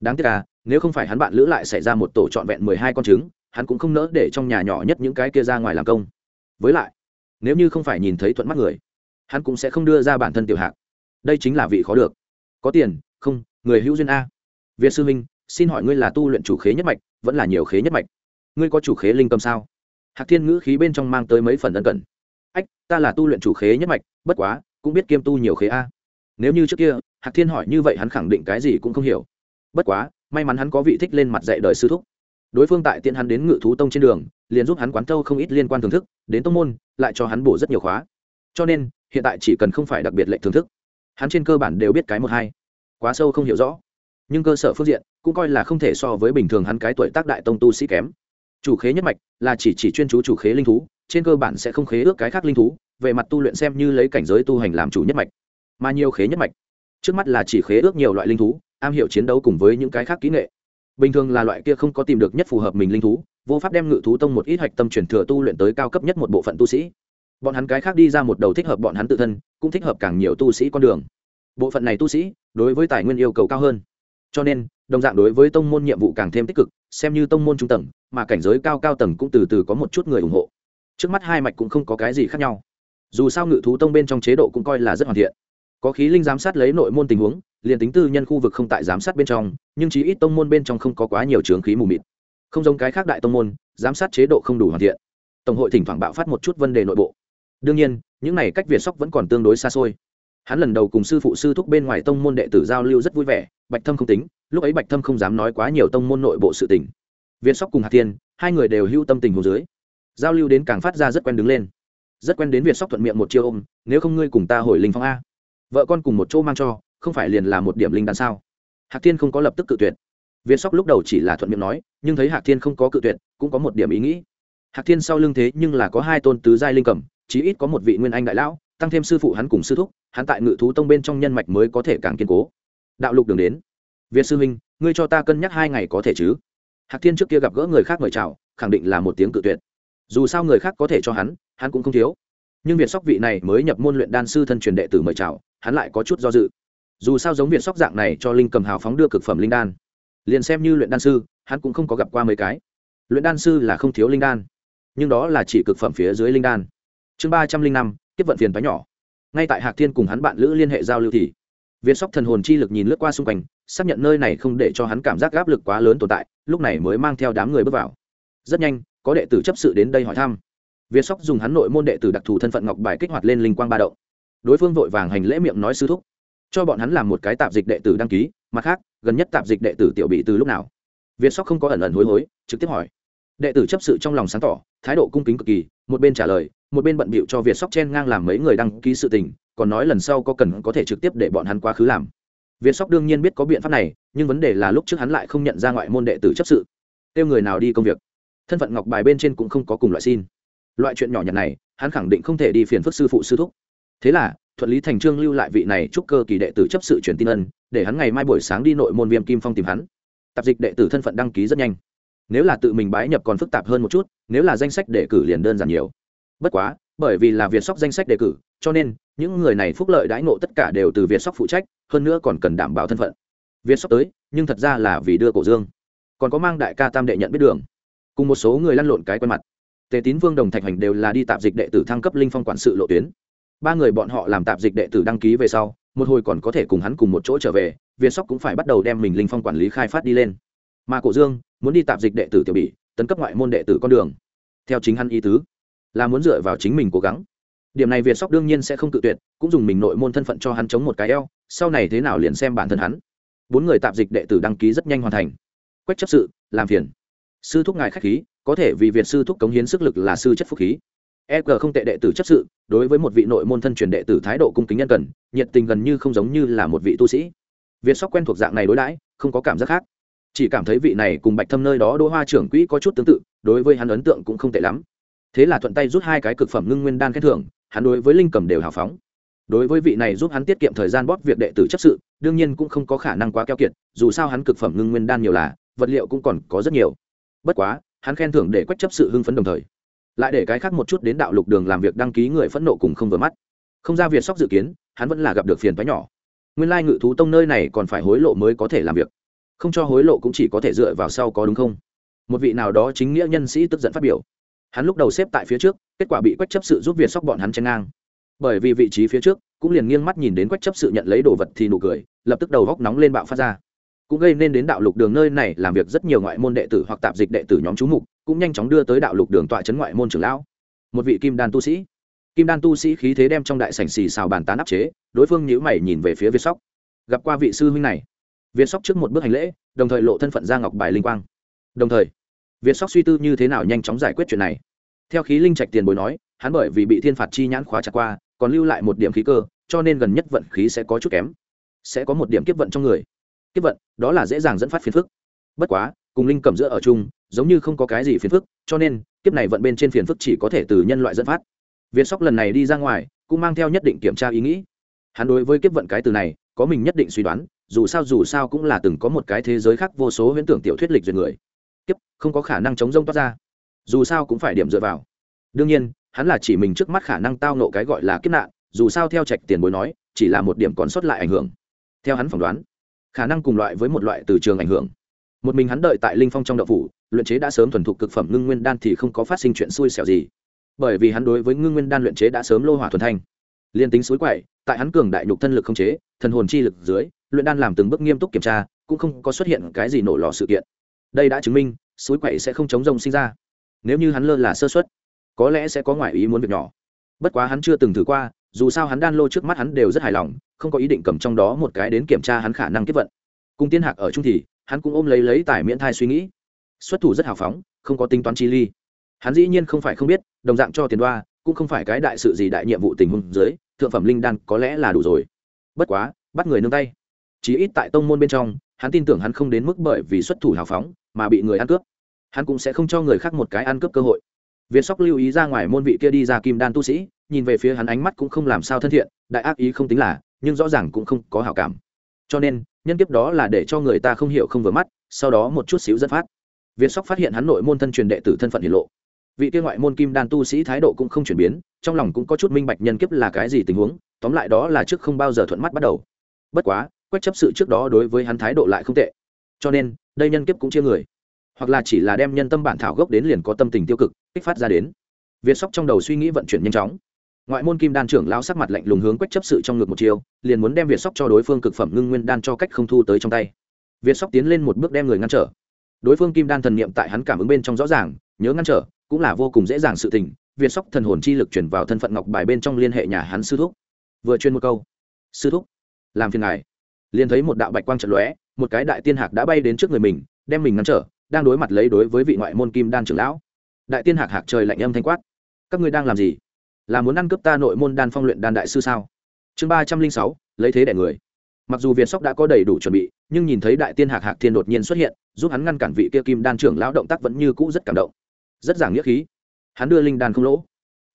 Đáng tiếc à nếu không phải hắn bạn lữ lại xảy ra một tổ trọn vẹn mười hai con trứng, hắn cũng không nỡ để trong nhà nhỏ nhất những cái kia ra ngoài làm công. Với lại, nếu như không phải nhìn thấy thuận mắt người hắn cũng sẽ không đưa ra bản thân tiểu hạc. Đây chính là vị khó được. Có tiền, không, người hữu duyên a. Việt sư minh xin hỏi ngươi là tu luyện chủ khế nhất mạch, vẫn là nhiều khế nhất mạch? Ngươi có chủ khế linh cầm sao? Hạc thiên ngữ khí bên trong mang tới mấy phần ân cần. Ách, ta là tu luyện chủ khế nhất mạch, bất quá, cũng biết kiêm tu nhiều khế a. Nếu như trước kia, hạc thiên hỏi như vậy hắn khẳng định cái gì cũng không hiểu. Bất quá, may mắn hắn có vị thích lên mặt dạy đời sư thúc. Đối phương tại tiện hắn đến ngự thú tông trên đường, liền giúp hắn quán thâu không ít liên quan thưởng thức, đến tông môn, lại cho hắn bổ rất nhiều khóa. Cho nên hiện tại chỉ cần không phải đặc biệt lệnh thưởng thức, hắn trên cơ bản đều biết cái một hai. Quá sâu không hiểu rõ. Nhưng cơ sở phương diện cũng coi là không thể so với bình thường hắn cái tuổi tác đại tông tu sĩ kém. Chủ khế nhất mạch là chỉ chỉ chuyên chú chủ khế linh thú, trên cơ bản sẽ không khế ước cái khác linh thú, về mặt tu luyện xem như lấy cảnh giới tu hành làm chủ nhất mạch. Mà nhiều khế nhất mạch, trước mắt là chỉ khế ước nhiều loại linh thú, am hiểu chiến đấu cùng với những cái khác kỹ nghệ. Bình thường là loại kia không có tìm được nhất phù hợp mình linh thú, vô pháp đem ngự thú tông một ít hạch tâm truyền thừa tu luyện tới cao cấp nhất một bộ phận tu sĩ bọn hắn cái khác đi ra một đầu thích hợp bọn hắn tự thân, cũng thích hợp càng nhiều tu sĩ con đường. Bộ phận này tu sĩ, đối với tài nguyên yêu cầu cao hơn. Cho nên, đồng dạng đối với tông môn nhiệm vụ càng thêm tích cực, xem như tông môn trung tầng, mà cảnh giới cao cao tầng cũng từ từ có một chút người ủng hộ. Trước mắt hai mạch cũng không có cái gì khác nhau. Dù sao ngự thú tông bên trong chế độ cũng coi là rất hoàn thiện. Có khí linh giám sát lấy nội môn tình huống, liền tính tư nhân khu vực không tại giám sát bên trong, nhưng chí ít tông môn bên trong không có quá nhiều trướng khí mù mịt. Không giống cái khác đại tông môn, giám sát chế độ không đủ hoàn thiện. Tổng hội thỉnh thoảng bạo phát một chút vấn đề nội bộ đương nhiên, những này cách việt sóc vẫn còn tương đối xa xôi. Hắn lần đầu cùng sư phụ, sư thúc bên ngoài tông môn đệ tử giao lưu rất vui vẻ, bạch thâm không tính, lúc ấy bạch thâm không dám nói quá nhiều tông môn nội bộ sự tình. Việt sóc cùng hạt tiên hai người đều hưu tâm tình hồ dưới. Giao lưu đến càng phát ra rất quen đứng lên. Rất quen đến việt sóc thuận miệng một chiêu ôm, nếu không ngươi cùng ta hồi linh phong a. Vợ con cùng một chỗ mang cho, không phải liền là một điểm linh đan sao? Hạc thiên không có lập tức cự tuyệt. Việt sóc lúc đầu chỉ là thuận miệng nói, nhưng thấy hạc thiên không có cự tuyệt, cũng có một điểm ý nghĩ. Hạc thiên sau lưng thế nhưng là có hai tôn tứ giai linh cẩm chí ít có một vị nguyên anh đại lão, tăng thêm sư phụ hắn cùng sư thúc, hắn tại ngự thú tông bên trong nhân mạch mới có thể càng kiên cố. Đạo lục đường đến. Việt sư huynh, ngươi cho ta cân nhắc hai ngày có thể chứ? Hạc thiên trước kia gặp gỡ người khác mời chào, khẳng định là một tiếng cự tuyệt. Dù sao người khác có thể cho hắn hắn cũng không thiếu. Nhưng việt sóc vị này mới nhập môn luyện đan sư thân truyền đệ tử mời chào, hắn lại có chút do dự. Dù sao giống việt sóc dạng này cho linh cầm hào phóng đưa cực phẩm linh đan. Liền xem như luyện đan sư, hắn cũng không có gặp qua mấy cái. Luyện đan sư là không thiếu linh đan, nhưng đó là chỉ cực phẩm phía dưới linh đan chương ba trăm linh năm, tiếp vận phiền phái nhỏ. Ngay tại hạc thiên cùng hắn bạn lữ liên hệ giao lưu thì, viên sóc thần hồn chi lực nhìn lướt qua xung quanh, xác nhận nơi này không để cho hắn cảm giác áp lực quá lớn tồn tại, lúc này mới mang theo đám người bước vào. Rất nhanh, có đệ tử chấp sự đến đây hỏi thăm. Viên sóc dùng hắn nội môn đệ tử đặc thù thân phận ngọc bài kích hoạt lên linh quang ba động. Đối phương vội vàng hành lễ miệng nói sư thúc, cho bọn hắn làm một cái tạp dịch đệ tử đăng ký, mặt khác, gần nhất tạp dịch đệ tử tiểu bị từ lúc nào? Viên sóc không có ẩn ẩn hối hối, trực tiếp hỏi. Đệ tử chấp sự trong lòng sáng tỏ, thái độ cung kính cực kỳ, một bên trả lời một bên bận bịu cho việt sóc chen ngang làm mấy người đăng ký sự tình, còn nói lần sau có cần có thể trực tiếp để bọn hắn quá khứ làm. Việt sóc đương nhiên biết có biện pháp này, nhưng vấn đề là lúc trước hắn lại không nhận ra ngoại môn đệ tử chấp sự. Kêu người nào đi công việc. Thân phận ngọc bài bên trên cũng không có cùng loại xin. Loại chuyện nhỏ nhặt này, hắn khẳng định không thể đi phiền phức sư phụ sư thúc. Thế là, thuận lý thành trương lưu lại vị này chúc cơ kỳ đệ tử chấp sự truyền tin ân, để hắn ngày mai buổi sáng đi nội môn viêm kim phong tìm hắn. Tạp dịch đệ tử thân phận đăng ký rất nhanh. Nếu là tự mình bái nhập còn phức tạp hơn một chút, nếu là danh sách đề cử liền đơn giản nhiều bất quá, bởi vì là việt sóc danh sách đề cử, cho nên, những người này phúc lợi đãi ngộ tất cả đều từ việt sóc phụ trách, hơn nữa còn cần đảm bảo thân phận. Việt sóc tới, nhưng thật ra là vì đưa cổ dương. Còn có mang đại ca tam đệ nhận biết đường. Cùng một số người lăn lộn cái quen mặt. Tề tín vương đồng thạch hành đều là đi tạp dịch đệ tử thăng cấp linh phong quản sự lộ tuyến. Ba người bọn họ làm tạp dịch đệ tử đăng ký về sau, một hồi còn có thể cùng hắn cùng một chỗ trở về, việt sóc cũng phải bắt đầu đem mình linh phong quản lý khai phát đi lên. Mà cổ dương, muốn đi tạp dịch đệ tử tiểu bỉ, tấn cấp ngoại môn đệ tử con đường. Theo chính hắn ý tứ là muốn dựa vào chính mình cố gắng. Điểm này việt sóc đương nhiên sẽ không cự tuyệt, cũng dùng mình nội môn thân phận cho hắn chống một cái eo, sau này thế nào liền xem bản thân hắn. Bốn người tạp dịch đệ tử đăng ký rất nhanh hoàn thành. Quách chấp sự, làm phiền. Sư thúc ngài k h á c h khí, có thể vì việt sư thúc cống hiến sức lực là sư chất phúc khí. E g không tệ đệ tử chấp sự, đối với một vị nội môn thân truyền đệ tử thái độ cung kính nhân cần, nhiệt tình gần như không giống như là một vị tu sĩ. Việt sóc quen thuộc dạng này đối đãi, không có cảm giác khác. Chỉ cảm thấy vị này cùng bạch thâm nơi đó đỗ hoa trưởng quỹ có chút tương tự, đối với hắn ấn tượng cũng không tệ lắm thế là thuận tay rút hai cái cực phẩm ngưng nguyên đan khen thưởng, hắn đối với linh cầm đều hào phóng. Đối với vị này giúp hắn tiết kiệm thời gian bóp việc đệ tử chấp sự, đương nhiên cũng không có khả năng quá keo kiệt, dù sao hắn cực phẩm ngưng nguyên đan nhiều là, vật liệu cũng còn có rất nhiều. Bất quá, hắn khen thưởng để quách chấp sự hưng phấn đồng thời, lại để cái khác một chút đến đạo lục đường làm việc đăng ký người phẫn nộ cùng không vừa mắt. Không ra việt sóc dự kiến, hắn vẫn là gặp được phiền phái nhỏ. Nguyên lai ngự thú tông nơi này còn phải hối lộ mới có thể làm việc. Không cho hối lộ cũng chỉ có thể dựa vào sau có đúng không? Một vị nào đó chính nghĩa nhân sĩ tức giận phát biểu hắn lúc đầu xếp tại phía trước, kết quả bị quách chấp sự giúp việt sóc bọn hắn chen ngang. Bởi vì vị trí phía trước, cũng liền nghiêng mắt nhìn đến quách chấp sự nhận lấy đồ vật thì nụ cười, lập tức đầu góc nóng lên bạo phát ra. Cũng gây nên đến đạo lục đường nơi này làm việc rất nhiều ngoại môn đệ tử hoặc tạp dịch đệ tử nhóm chú mục, cũng nhanh chóng đưa tới đạo lục đường tọa trấn ngoại môn trưởng lão. Một vị kim đan tu sĩ. Kim đan tu sĩ khí thế đem trong đại sảnh xì xào bàn tán áp chế, đối phương nhíu mày nhìn về phía việt sóc. Gặp qua vị sư huynh này. Việt sóc trước một bước hành lễ, đồng thời lộ thân phận ra ngọc bài linh quang. Đồng thời việt sóc suy tư như thế nào nhanh chóng giải quyết chuyện này. Theo khí linh trạch tiền bối nói, hắn bởi vì bị thiên phạt chi nhãn khóa chặt qua, còn lưu lại một điểm khí cơ, cho nên gần nhất vận khí sẽ có chút kém. Sẽ có một điểm kiếp vận trong người. Kiếp vận, đó là dễ dàng dẫn phát phiền phức. Bất quá, cùng linh cầm giữa ở chung, giống như không có cái gì phiền phức, cho nên, kiếp này vận bên trên phiền phức chỉ có thể từ nhân loại dẫn phát. Việt sóc lần này đi ra ngoài, cũng mang theo nhất định kiểm tra ý nghĩ. Hắn đối với kiếp vận cái từ này, có mình nhất định suy đoán, dù sao dù sao cũng là từng có một cái thế giới khác vô số huyễn tưởng tiểu thuyết lịch duyệt người kiếp, không có khả năng chống rông toát ra. Dù sao cũng phải điểm dựa vào. Đương nhiên, hắn là chỉ mình trước mắt khả năng tao nộ cái gọi là kiếp nạn, dù sao theo trạch tiền bối nói, chỉ là một điểm còn sót lại ảnh hưởng. Theo hắn phỏng đoán, khả năng cùng loại với một loại từ trường ảnh hưởng. Một mình hắn đợi tại linh phong trong đậu phủ, luyện chế đã sớm thuần thục cực phẩm ngưng nguyên đan thì không có phát sinh chuyện xui xẻo gì. Bởi vì hắn đối với ngưng nguyên đan luyện chế đã sớm lô hỏa thuần thanh. Liên tính suối quậy, tại hắn cường đại nhục thân lực không chế, thần hồn chi lực dưới, luyện đan làm từng bước nghiêm túc kiểm tra, cũng không có xuất hiện cái gì nổ lò sự kiện đây đã chứng minh, suối quậy sẽ không chống rông sinh ra. Nếu như hắn lơ là sơ xuất có lẽ sẽ có ngoại ý muốn việc nhỏ. Bất quá hắn chưa từng thử qua, dù sao hắn đan lô trước mắt hắn đều rất hài lòng, không có ý định cầm trong đó một cái đến kiểm tra hắn khả năng kết vận. Cùng tiên hạc ở chung thì, hắn cũng ôm lấy lấy tài miễn thai suy nghĩ. Xuất thủ rất hào phóng, không có tính toán chi ly. Hắn dĩ nhiên không phải không biết, đồng dạng cho tiền đoa, cũng không phải cái đại sự gì đại nhiệm vụ tình huống dưới, thượng phẩm linh đan có lẽ là đủ rồi. Bất quá, bắt người nương tay. Chí ít tại tông môn bên trong, hắn tin tưởng hắn không đến mức bởi vì xuất thủ hào phóng mà bị người ăn cướp. Hắn cũng sẽ không cho người khác một cái ăn cướp cơ hội. Viên sóc lưu ý ra ngoài môn vị kia đi ra kim đan tu sĩ, nhìn về phía hắn ánh mắt cũng không làm sao thân thiện, đại ác ý không tính là, nhưng rõ ràng cũng không có hảo cảm. Cho nên, nhân kiếp đó là để cho người ta không hiểu không vừa mắt, sau đó một chút xíu dẫn phát. Viên sóc phát hiện hắn nội môn thân truyền đệ tử thân phận hiển lộ. Vị kia ngoại môn kim đan tu sĩ thái độ cũng không chuyển biến, trong lòng cũng có chút minh bạch nhân kiếp là cái gì tình huống, tóm lại đó là trước không bao giờ thuận mắt bắt đầu. Bất quá quét chấp sự trước đó đối với hắn thái độ lại không tệ. Cho nên đây nhân kiếp cũng chia người. Hoặc là chỉ là đem nhân tâm bản thảo gốc đến liền có tâm tình tiêu cực, kích phát ra đến. Việt sóc trong đầu suy nghĩ vận chuyển nhanh chóng. Ngoại môn kim đan trưởng lao sắc mặt lạnh lùng hướng quách chấp sự trong ngực một chiều liền muốn đem việt sóc cho đối phương cực phẩm ngưng nguyên đan cho cách không thu tới trong tay. Việt sóc tiến lên một bước đem người ngăn trở. Đối phương kim đan thần niệm tại hắn cảm ứng bên trong rõ ràng, nhớ ngăn trở, cũng là vô cùng dễ dàng sự tình. Việt sóc thần hồn chi lực chuyển vào thân phận ngọc bài bên trong liên hệ nhà hắn sư thúc. Vừa chuyên một câu. Sư thúc, làm phiền ngài. Liền thấy một đạo bạch quang trận lóe một cái đại tiên hạc đã bay đến trước người mình, đem mình ngăn trở, đang đối mặt lấy đối với vị ngoại môn kim đan trưởng lão. Đại tiên hạc hạc trời lạnh âm thanh quát. Các ngươi đang làm gì? Là muốn ăn cướp ta nội môn đan phong luyện đan đại sư sao? Chương ba trăm linh sáu, lấy thế đẻ người. Mặc dù việt sóc đã có đầy đủ chuẩn bị, nhưng nhìn thấy đại tiên hạc hạc thiên đột nhiên xuất hiện, giúp hắn ngăn cản vị kia kim đan trưởng lão động tác vẫn như cũ rất cảm động. Rất giảng nghĩa khí. Hắn đưa linh đan không lỗ.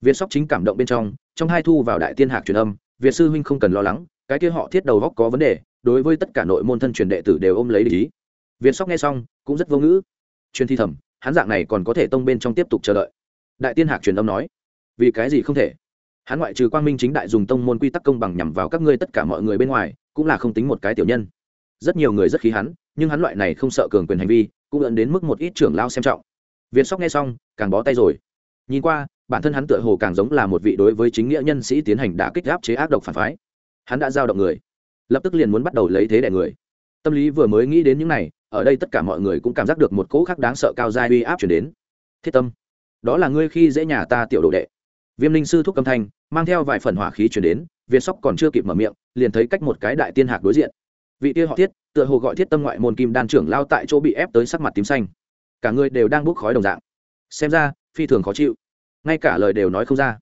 Việt sóc chính cảm động bên trong trong hai thu vào đại tiên hạc truyền âm, việt sư huynh không cần lo lắng, cái kia họ thiết đầu góc có vấn đề đối với tất cả nội môn thân truyền đệ tử đều ôm lấy lý Viên sóc nghe xong, cũng rất vô ngữ. Truyền thi thầm, hắn dạng này còn có thể tông bên trong tiếp tục chờ đợi. Đại tiên hạc truyền âm nói, vì cái gì không thể? Hắn ngoại trừ quang minh chính đại dùng tông môn quy tắc công bằng nhằm vào các ngươi tất cả mọi người bên ngoài, cũng là không tính một cái tiểu nhân. Rất nhiều người rất khí hắn, nhưng hắn loại này không sợ cường quyền hành vi, cũng dẫn đến mức một ít trưởng lao xem trọng. Viên sóc nghe xong, càng bó tay rồi. Nhìn qua, bản thân hắn tựa hồ càng giống là một vị đối với chính nghĩa nhân sĩ tiến hành đã kích áp chế ác độc phản phái. Hắn đã giao động người lập tức liền muốn bắt đầu lấy thế đẻ người. Tâm lý vừa mới nghĩ đến những này, ở đây tất cả mọi người cũng cảm giác được một cỗ khác đáng sợ cao dai uy áp chuyển đến. Thiết tâm, đó là ngươi khi dễ nhà ta tiểu đồ đệ. Viêm linh sư thúc âm thanh, mang theo vài phần hỏa khí chuyển đến việt sóc còn chưa kịp mở miệng, liền thấy cách một cái đại tiên hạc đối diện. Vị kia họ thiết, tựa hồ gọi thiết tâm ngoại môn kim đan trưởng lao tại chỗ bị ép tới sắc mặt tím xanh. Cả người đều đang bốc khói đồng dạng. Xem ra, phi thường khó chịu. Ngay cả lời đều nói không ra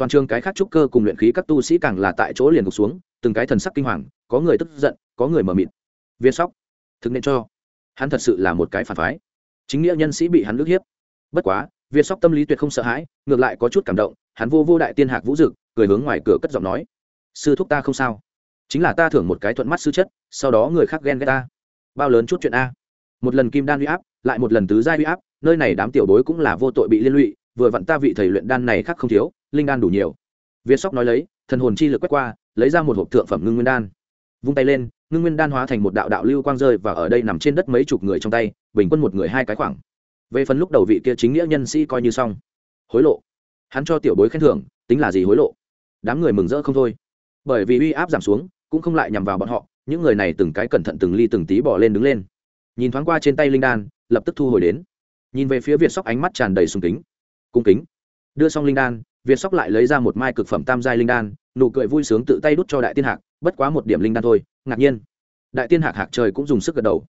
toàn trường cái khác trúc cơ cùng luyện khí các tu sĩ càng là tại chỗ liền gục xuống, từng cái thần sắc kinh hoàng, có người tức giận, có người mờ mịt. Viên sóc, thực nên cho. Hắn thật sự là một cái phản phái. Chính nghĩa nhân sĩ bị hắn ức hiếp. Bất quá, viên sóc tâm lý tuyệt không sợ hãi, ngược lại có chút cảm động, hắn vô vô đại tiên hạc vũ dực, cười hướng ngoài cửa cất giọng nói, sư thúc ta không sao. Chính là ta thưởng một cái thuận mắt sư chất, sau đó người khác ghen ghét ta. Bao lớn chút chuyện a. Một lần kim đan huy áp, lại một lần tứ gia huy áp, nơi này đám tiểu bối cũng là vô tội bị liên lụy vừa vặn ta vị thầy luyện đan này khác không thiếu, linh đan đủ nhiều. Việt sóc nói lấy, thần hồn chi lực quét qua, lấy ra một hộp thượng phẩm ngưng nguyên đan. Vung tay lên, ngưng nguyên đan hóa thành một đạo đạo lưu quang rơi và ở đây nằm trên đất mấy chục người trong tay, bình quân một người hai cái khoảng. Về phần lúc đầu vị kia chính nghĩa nhân sĩ coi như xong. Hối lộ. Hắn cho tiểu bối khen thưởng, tính là gì hối lộ? Đám người mừng rỡ không thôi. Bởi vì uy áp giảm xuống, cũng không lại nhằm vào bọn họ, những người này từng cái cẩn thận từng ly từng tí bỏ lên đứng lên. Nhìn thoáng qua trên tay linh đan, lập tức thu hồi đến. Nhìn về phía việt sóc ánh mắt tràn đầy sùng kính cung kính. Đưa xong linh đan, việt sóc lại lấy ra một mai cực phẩm tam giai linh đan, nụ cười vui sướng tự tay đút cho đại tiên hạc, bất quá một điểm linh đan thôi, ngạc nhiên. Đại tiên hạc hạc trời cũng dùng sức gật đầu.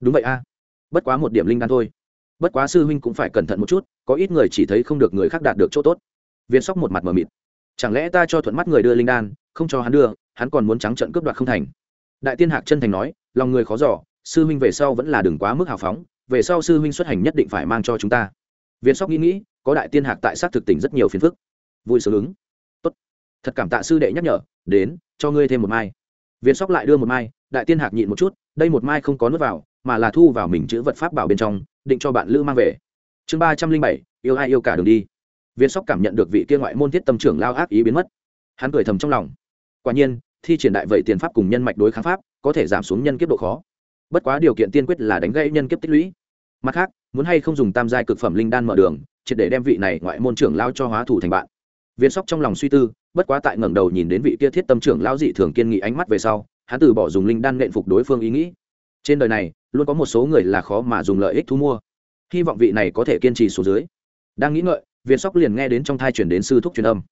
Đúng vậy a. Bất quá một điểm linh đan thôi. Bất quá sư huynh cũng phải cẩn thận một chút, có ít người chỉ thấy không được người khác đạt được chỗ tốt. Việt sóc một mặt mờ mịt. Chẳng lẽ ta cho thuận mắt người đưa linh đan, không cho hắn đưa, hắn còn muốn trắng trận cướp đoạt không thành? Đại tiên hạc chân thành nói, lòng người khó giỏ sư huynh về sau vẫn là đừng quá mức hào phóng, về sau sư huynh xuất hành nhất định phải mang cho chúng ta. Viên sóc nghĩ nghĩ, có đại tiên hạc tại sát thực tỉnh rất nhiều phiền phức. Vui sướng ứng. Tốt. Thật cảm tạ sư đệ nhắc nhở, đến, cho ngươi thêm một mai. Viên sóc lại đưa một mai, đại tiên hạc nhịn một chút, đây một mai không có nước vào, mà là thu vào mình chữ vật pháp bảo bên trong, định cho bạn lữ mang về. Chương ba trăm linh bảy, yêu ai yêu cả đường đi. Viên sóc cảm nhận được vị kia ngoại môn thiết tâm trưởng lao ác ý biến mất. Hắn cười thầm trong lòng. Quả nhiên, thi triển đại vậy tiền pháp cùng nhân mạch đối kháng pháp, có thể giảm xuống nhân kiếp độ khó. Bất quá điều kiện tiên quyết là đánh gãy nhân kiếp tích lũy mặt khác, muốn hay không dùng tam giai cực phẩm linh đan mở đường, triệt để đem vị này ngoại môn trưởng lao cho hóa thủ thành bạn. Viên sóc trong lòng suy tư, bất quá tại ngẩng đầu nhìn đến vị kia thiết tâm trưởng lao dị thường kiên nghị ánh mắt về sau, hắn từ bỏ dùng linh đan nện phục đối phương ý nghĩ. Trên đời này, luôn có một số người là khó mà dùng lợi ích thu mua. Hy vọng vị này có thể kiên trì số dưới. Đang nghĩ ngợi, viên sóc liền nghe đến trong thai chuyển đến sư thúc truyền âm.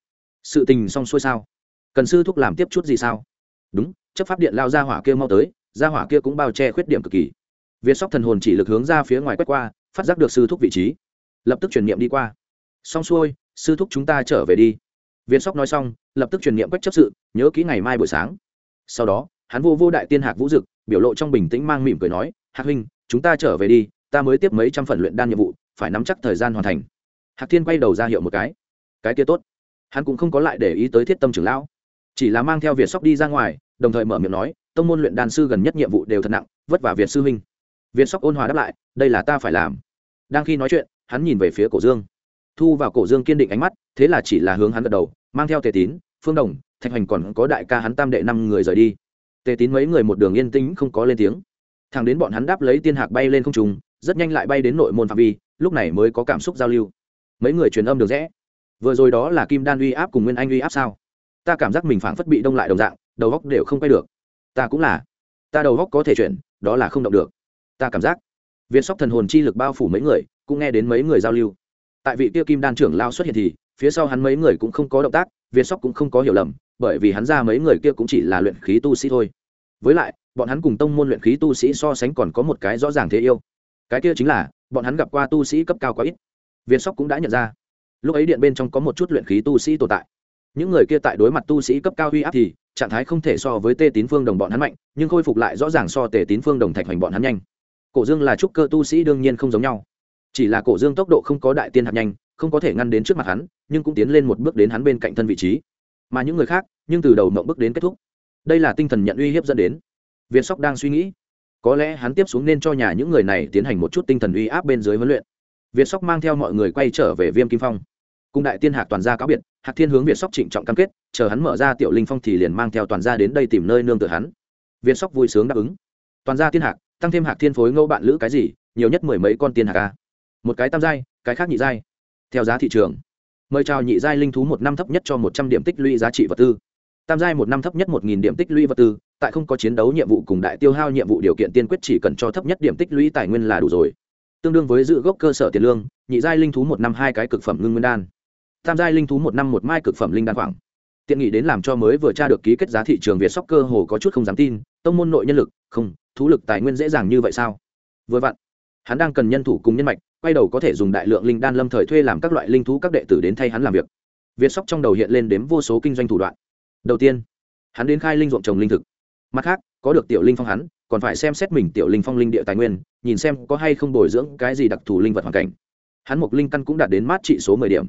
Sự tình xong xuôi sao? Cần sư thúc làm tiếp chút gì sao? Đúng, chấp pháp điện lao ra hỏa kia mau tới ra hỏa kia cũng bao che khuyết điểm cực kỳ việt sóc thần hồn chỉ lực hướng ra phía ngoài quét qua, phát giác được sư thúc vị trí. Lập tức truyền niệm đi qua. Xong xuôi, sư thúc chúng ta trở về đi. Việt sóc nói xong, lập tức truyền niệm quét chấp sự, nhớ kỹ ngày mai buổi sáng. Sau đó, hắn vô vô đại tiên hạc vũ dực, biểu lộ trong bình tĩnh mang mỉm cười nói, hạc huynh, chúng ta trở về đi, ta mới tiếp mấy trăm phần luyện đan nhiệm vụ, phải nắm chắc thời gian hoàn thành. Hạc thiên quay đầu ra hiệu một cái. Cái kia tốt. Hắn cũng không có lại để ý tới thiết tâm trưởng lão, chỉ là mang theo việt sóc đi ra ngoài, đồng thời mở miệng nói, tông môn luyện đan sư gần nhất nhiệm vụ đều thật nặng, vất vả việt sư huynh việt sóc ôn hòa đáp lại, đây là ta phải làm. Đang khi nói chuyện, hắn nhìn về phía cổ dương. Thu vào cổ dương kiên định ánh mắt, thế là chỉ là hướng hắn gật đầu, mang theo tề tín, phương đồng, thạch hoành còn có đại ca hắn tam đệ năm người rời đi. Tề tín mấy người một đường yên tĩnh, không có lên tiếng. Thằng đến bọn hắn đáp lấy tiên hạc bay lên không trùng rất nhanh lại bay đến nội môn phạm vi, lúc này mới có cảm xúc giao lưu. Mấy người truyền âm được rẽ. Vừa rồi đó là kim đan uy áp cùng nguyên anh uy áp sao? Ta cảm giác mình phảng phất bị đông lại đồng dạng, đầu góc đều không quay được. Ta cũng là. Ta đầu góc có thể chuyển, đó là không động được ta cảm giác. Việt sóc thần hồn chi lực bao phủ mấy người, cũng nghe đến mấy người giao lưu. Tại vị tiêu kim đan trưởng lao xuất hiện thì, phía sau hắn mấy người cũng không có động tác việt sóc cũng không có hiểu lầm, bởi vì hắn ra mấy người kia cũng chỉ là luyện khí tu sĩ thôi. Với lại, bọn hắn cùng tông môn luyện khí tu sĩ so sánh còn có một cái rõ ràng thế yêu. Cái kia chính là, bọn hắn gặp qua tu sĩ cấp cao quá ít. Việt sóc cũng đã nhận ra. Lúc ấy điện bên trong có một chút luyện khí tu sĩ tồn tại. Những người kia tại đối mặt tu sĩ cấp cao uy áp thì, trạng thái không thể so với tê tín phương đồng bọn hắn mạnh, nhưng khôi phục lại rõ ràng so tề tín phương đồng thạch hoành bọn hắn nhanh cổ dương là trúc cơ tu sĩ đương nhiên không giống nhau. Chỉ là cổ dương tốc độ không có đại tiên hạt nhanh, không có thể ngăn đến trước mặt hắn, nhưng cũng tiến lên một bước đến hắn bên cạnh thân vị trí. Mà những người khác, nhưng từ đầu mộng bước đến kết thúc. Đây là tinh thần nhận uy hiếp dẫn đến. Việt sóc đang suy nghĩ, có lẽ hắn tiếp xuống nên cho nhà những người này tiến hành một chút tinh thần uy áp bên dưới huấn luyện. Việt sóc mang theo mọi người quay trở về viêm kim phong. Cùng đại tiên hạc toàn gia cáo biệt hạc thiên hướng việt sóc trịnh trọng cam kết, chờ hắn mở ra tiểu linh phong thì liền mang theo toàn gia đến đây tìm nơi nương tựa hắn. Việt sóc vui sướng đáp ứng. Toàn gia tiên hạc tăng thêm hạc thiên phối ngẫu bạn lữ cái gì, nhiều nhất mười mấy con tiên hạc a. Một cái tam giai, cái khác nhị giai. Theo giá thị trường, mời chào nhị giai linh thú một năm thấp nhất cho một trăm điểm tích lũy giá trị vật tư. Tam giai một năm thấp nhất một nghìn điểm tích lũy vật tư, tại không có chiến đấu nhiệm vụ cùng đại tiêu hao nhiệm vụ điều kiện tiên quyết chỉ cần cho thấp nhất điểm tích lũy tài nguyên là đủ rồi. Tương đương với giữ gốc cơ sở tiền lương, nhị giai linh thú một năm hai cái cực phẩm ngưng nguyên đan. Tam giai linh thú một năm một mai cực phẩm linh đan khoảng. Tiện nghị đến làm cho mới vừa tra được ký kết giá thị trường việt sóc cơ hồ có chút không dám tin, tông môn nội nhân lực, không thú lực tài nguyên dễ dàng như vậy sao? Vừa vặn, hắn đang cần nhân thủ cùng nhân mạch, quay đầu có thể dùng đại lượng linh đan lâm thời thuê làm các loại linh thú các đệ tử đến thay hắn làm việc. Việt sóc trong đầu hiện lên đếm vô số kinh doanh thủ đoạn. Đầu tiên, hắn đến khai linh ruộng trồng linh thực. Mặt khác, có được tiểu linh phong hắn, còn phải xem xét mình tiểu linh phong linh địa tài nguyên, nhìn xem có hay không bồi dưỡng cái gì đặc thù linh vật hoàn cảnh. Hắn mục linh căn cũng đạt đến mát trị số mười điểm.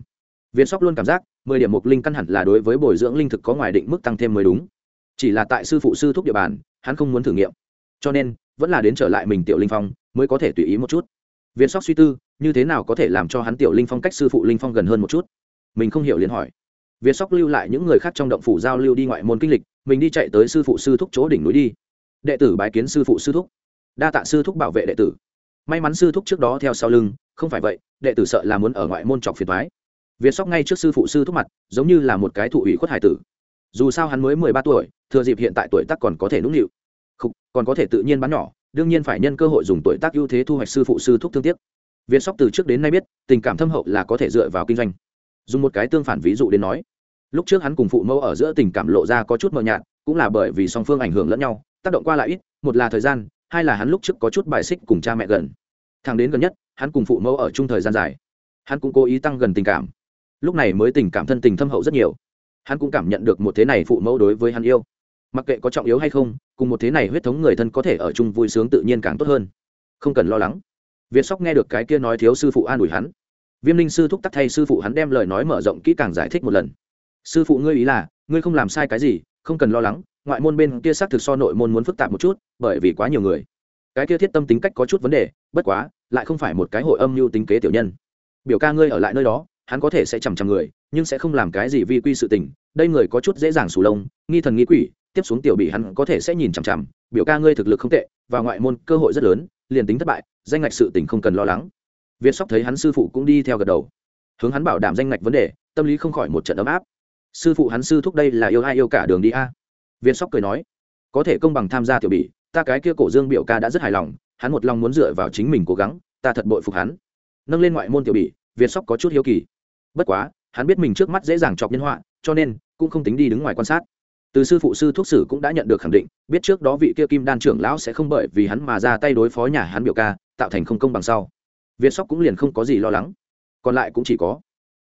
Viên sóc luôn cảm giác, mười điểm mục linh căn hẳn là đối với bồi dưỡng linh thực có ngoài định mức tăng thêm mới đúng. Chỉ là tại sư phụ sư thúc địa bàn, hắn không muốn thử nghiệm cho nên, vẫn là đến trở lại mình tiểu linh phong, mới có thể tùy ý một chút. Viên sóc suy tư, như thế nào có thể làm cho hắn tiểu linh phong cách sư phụ linh phong gần hơn một chút? Mình không hiểu liền hỏi. Viên sóc lưu lại những người khác trong động phủ giao lưu đi ngoại môn kinh lịch, mình đi chạy tới sư phụ sư thúc chỗ đỉnh núi đi. Đệ tử bái kiến sư phụ sư thúc. Đa tạ sư thúc bảo vệ đệ tử. May mắn sư thúc trước đó theo sau lưng, không phải vậy, đệ tử sợ là muốn ở ngoại môn chọc phiền thoái việt sóc ngay trước sư phụ sư thúc mặt, giống như là một cái thụ ủy khuất hải tử. Dù sao hắn mới mười ba tuổi, thừa dịp hiện tại tuổi tác còn có thể nũng nịu. Khục, còn có thể tự nhiên bán nhỏ đương nhiên phải nhân cơ hội dùng tuổi tác ưu thế thu hoạch sư phụ sư thúc thương tiếc. Viên sóc từ trước đến nay biết tình cảm thâm hậu là có thể dựa vào kinh doanh. Dùng một cái tương phản ví dụ đến nói lúc trước hắn cùng phụ mẫu ở giữa tình cảm lộ ra có chút mờ nhạt cũng là bởi vì song phương ảnh hưởng lẫn nhau tác động qua lại ít một là thời gian hai là hắn lúc trước có chút bài xích cùng cha mẹ gần. Thằng đến gần nhất hắn cùng phụ mẫu ở chung thời gian dài hắn cũng cố ý tăng gần tình cảm. Lúc này mới tình cảm thân tình thâm hậu rất nhiều. Hắn cũng cảm nhận được một thế này phụ mẫu đối với hắn yêu. Mặc kệ có trọng yếu hay không cùng một thế này huyết thống người thân có thể ở chung vui sướng tự nhiên càng tốt hơn. Không cần lo lắng. Việt sóc nghe được cái kia nói thiếu sư phụ an ủi hắn. Viêm linh sư thúc tắc thay sư phụ hắn đem lời nói mở rộng kỹ càng giải thích một lần. Sư phụ ngươi ý là, ngươi không làm sai cái gì, không cần lo lắng, ngoại môn bên kia xác thực so nội môn muốn phức tạp một chút, bởi vì quá nhiều người. Cái kia thiết tâm tính cách có chút vấn đề, bất quá, lại không phải một cái hội âm mưu tính kế tiểu nhân. Biểu ca ngươi ở lại nơi đó, hắn có thể sẽ chằm chằm người, nhưng sẽ không làm cái gì vi quy sự tình, đây người có chút dễ dàng sù lông, nghi thần nghi quỷ tiếp xuống tiểu bị hắn có thể sẽ nhìn chằm chằm, biểu ca ngươi thực lực không tệ, và ngoại môn cơ hội rất lớn, liền tính thất bại, danh ngạch sự tình không cần lo lắng. Việt sóc thấy hắn sư phụ cũng đi theo gật đầu. Hướng hắn bảo đảm danh ngạch vấn đề, tâm lý không khỏi một trận ấm áp. Sư phụ hắn sư thúc đây là yêu ai yêu cả đường đi a? Việt sóc cười nói, có thể công bằng tham gia tiểu bị ta cái kia cổ dương biểu ca đã rất hài lòng, hắn một lòng muốn dựa vào chính mình cố gắng, ta thật bội phục hắn. Nâng lên ngoại môn tiểu bị việt sóc có chút hiếu kỳ. Bất quá, hắn biết mình trước mắt dễ dàng chọc nhân họa, cho nên cũng không tính đi đứng ngoài quan sát từ sư phụ sư thuốc sử cũng đã nhận được khẳng định, biết trước đó vị kia kim đan trưởng lão sẽ không bởi vì hắn mà ra tay đối phó nhà hắn biểu ca, tạo thành không công bằng sau. Việt sóc cũng liền không có gì lo lắng. Còn lại cũng chỉ có,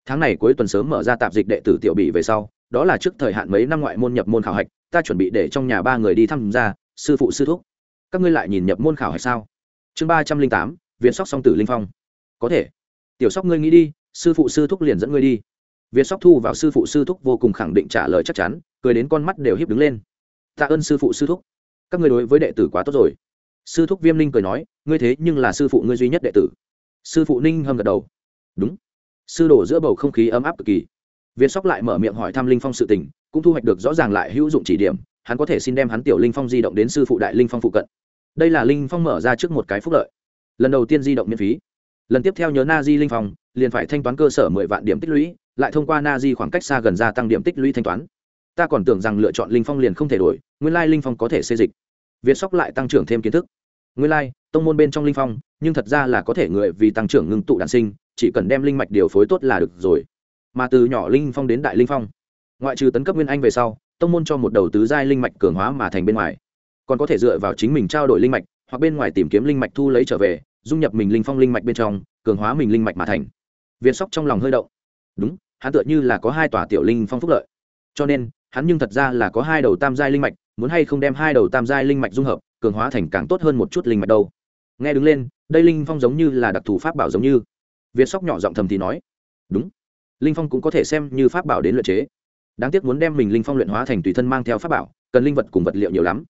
tháng này cuối tuần sớm mở ra tạp dịch đệ tử tiểu bị về sau, đó là trước thời hạn mấy năm ngoại môn nhập môn khảo hạch, ta chuẩn bị để trong nhà ba người đi thăm ra sư phụ sư thúc. Các ngươi lại nhìn nhập môn khảo hạch sao? Chương ba trăm linh tám, việt sóc song tử linh phong. Có thể. Tiểu sóc ngươi nghĩ đi, sư phụ sư thúc liền dẫn ngươi đi. Việt sóc thu vào sư phụ sư thúc vô cùng khẳng định trả lời chắc chắn cười đến con mắt đều hiếp đứng lên. Tạ ơn sư phụ sư thúc. Các ngươi đối với đệ tử quá tốt rồi. Sư thúc viêm ninh cười nói, ngươi thế nhưng là sư phụ ngươi duy nhất đệ tử. Sư phụ ninh hâm gật đầu. Đúng. Sư đổ giữa bầu không khí ấm áp cực kỳ. Việt sóc lại mở miệng hỏi thăm linh phong sự tình, cũng thu hoạch được rõ ràng lại hữu dụng chỉ điểm, hắn có thể xin đem hắn tiểu linh phong di động đến sư phụ đại linh phong phụ cận. Đây là linh phong mở ra trước một cái phúc lợi. Lần đầu tiên di động miễn phí. Lần tiếp theo nhớ na di linh phong, liền phải thanh toán cơ sở mười vạn điểm tích lũy, lại thông qua na di khoảng cách xa gần gia tăng điểm tích lũy thanh toán ta còn tưởng rằng lựa chọn linh phong liền không thể đổi, nguyên lai linh phong có thể xây dịch. Việt sóc lại tăng trưởng thêm kiến thức. Nguyên lai, tông môn bên trong linh phong, nhưng thật ra là có thể người vì tăng trưởng ngưng tụ đàn sinh, chỉ cần đem linh mạch điều phối tốt là được rồi. Mà từ nhỏ linh phong đến đại linh phong, ngoại trừ tấn cấp nguyên anh về sau, tông môn cho một đầu tứ giai linh mạch cường hóa mà thành bên ngoài. Còn có thể dựa vào chính mình trao đổi linh mạch, hoặc bên ngoài tìm kiếm linh mạch thu lấy trở về, dung nhập mình linh phong linh mạch bên trong, cường hóa mình linh mạch mà thành. Việt sóc trong lòng hơi động. Đúng, hắn tựa như là có hai tòa tiểu linh phong phúc lợi. Cho nên hắn nhưng thật ra là có hai đầu tam giai linh mạch, muốn hay không đem hai đầu tam giai linh mạch dung hợp, cường hóa thành càng tốt hơn một chút linh mạch đâu. Nghe đứng lên, đây linh phong giống như là đặc thù pháp bảo giống như. Việt sóc nhỏ giọng thầm thì nói, đúng, linh phong cũng có thể xem như pháp bảo đến luyện chế. Đáng tiếc muốn đem mình linh phong luyện hóa thành tùy thân mang theo pháp bảo, cần linh vật cùng vật liệu nhiều lắm.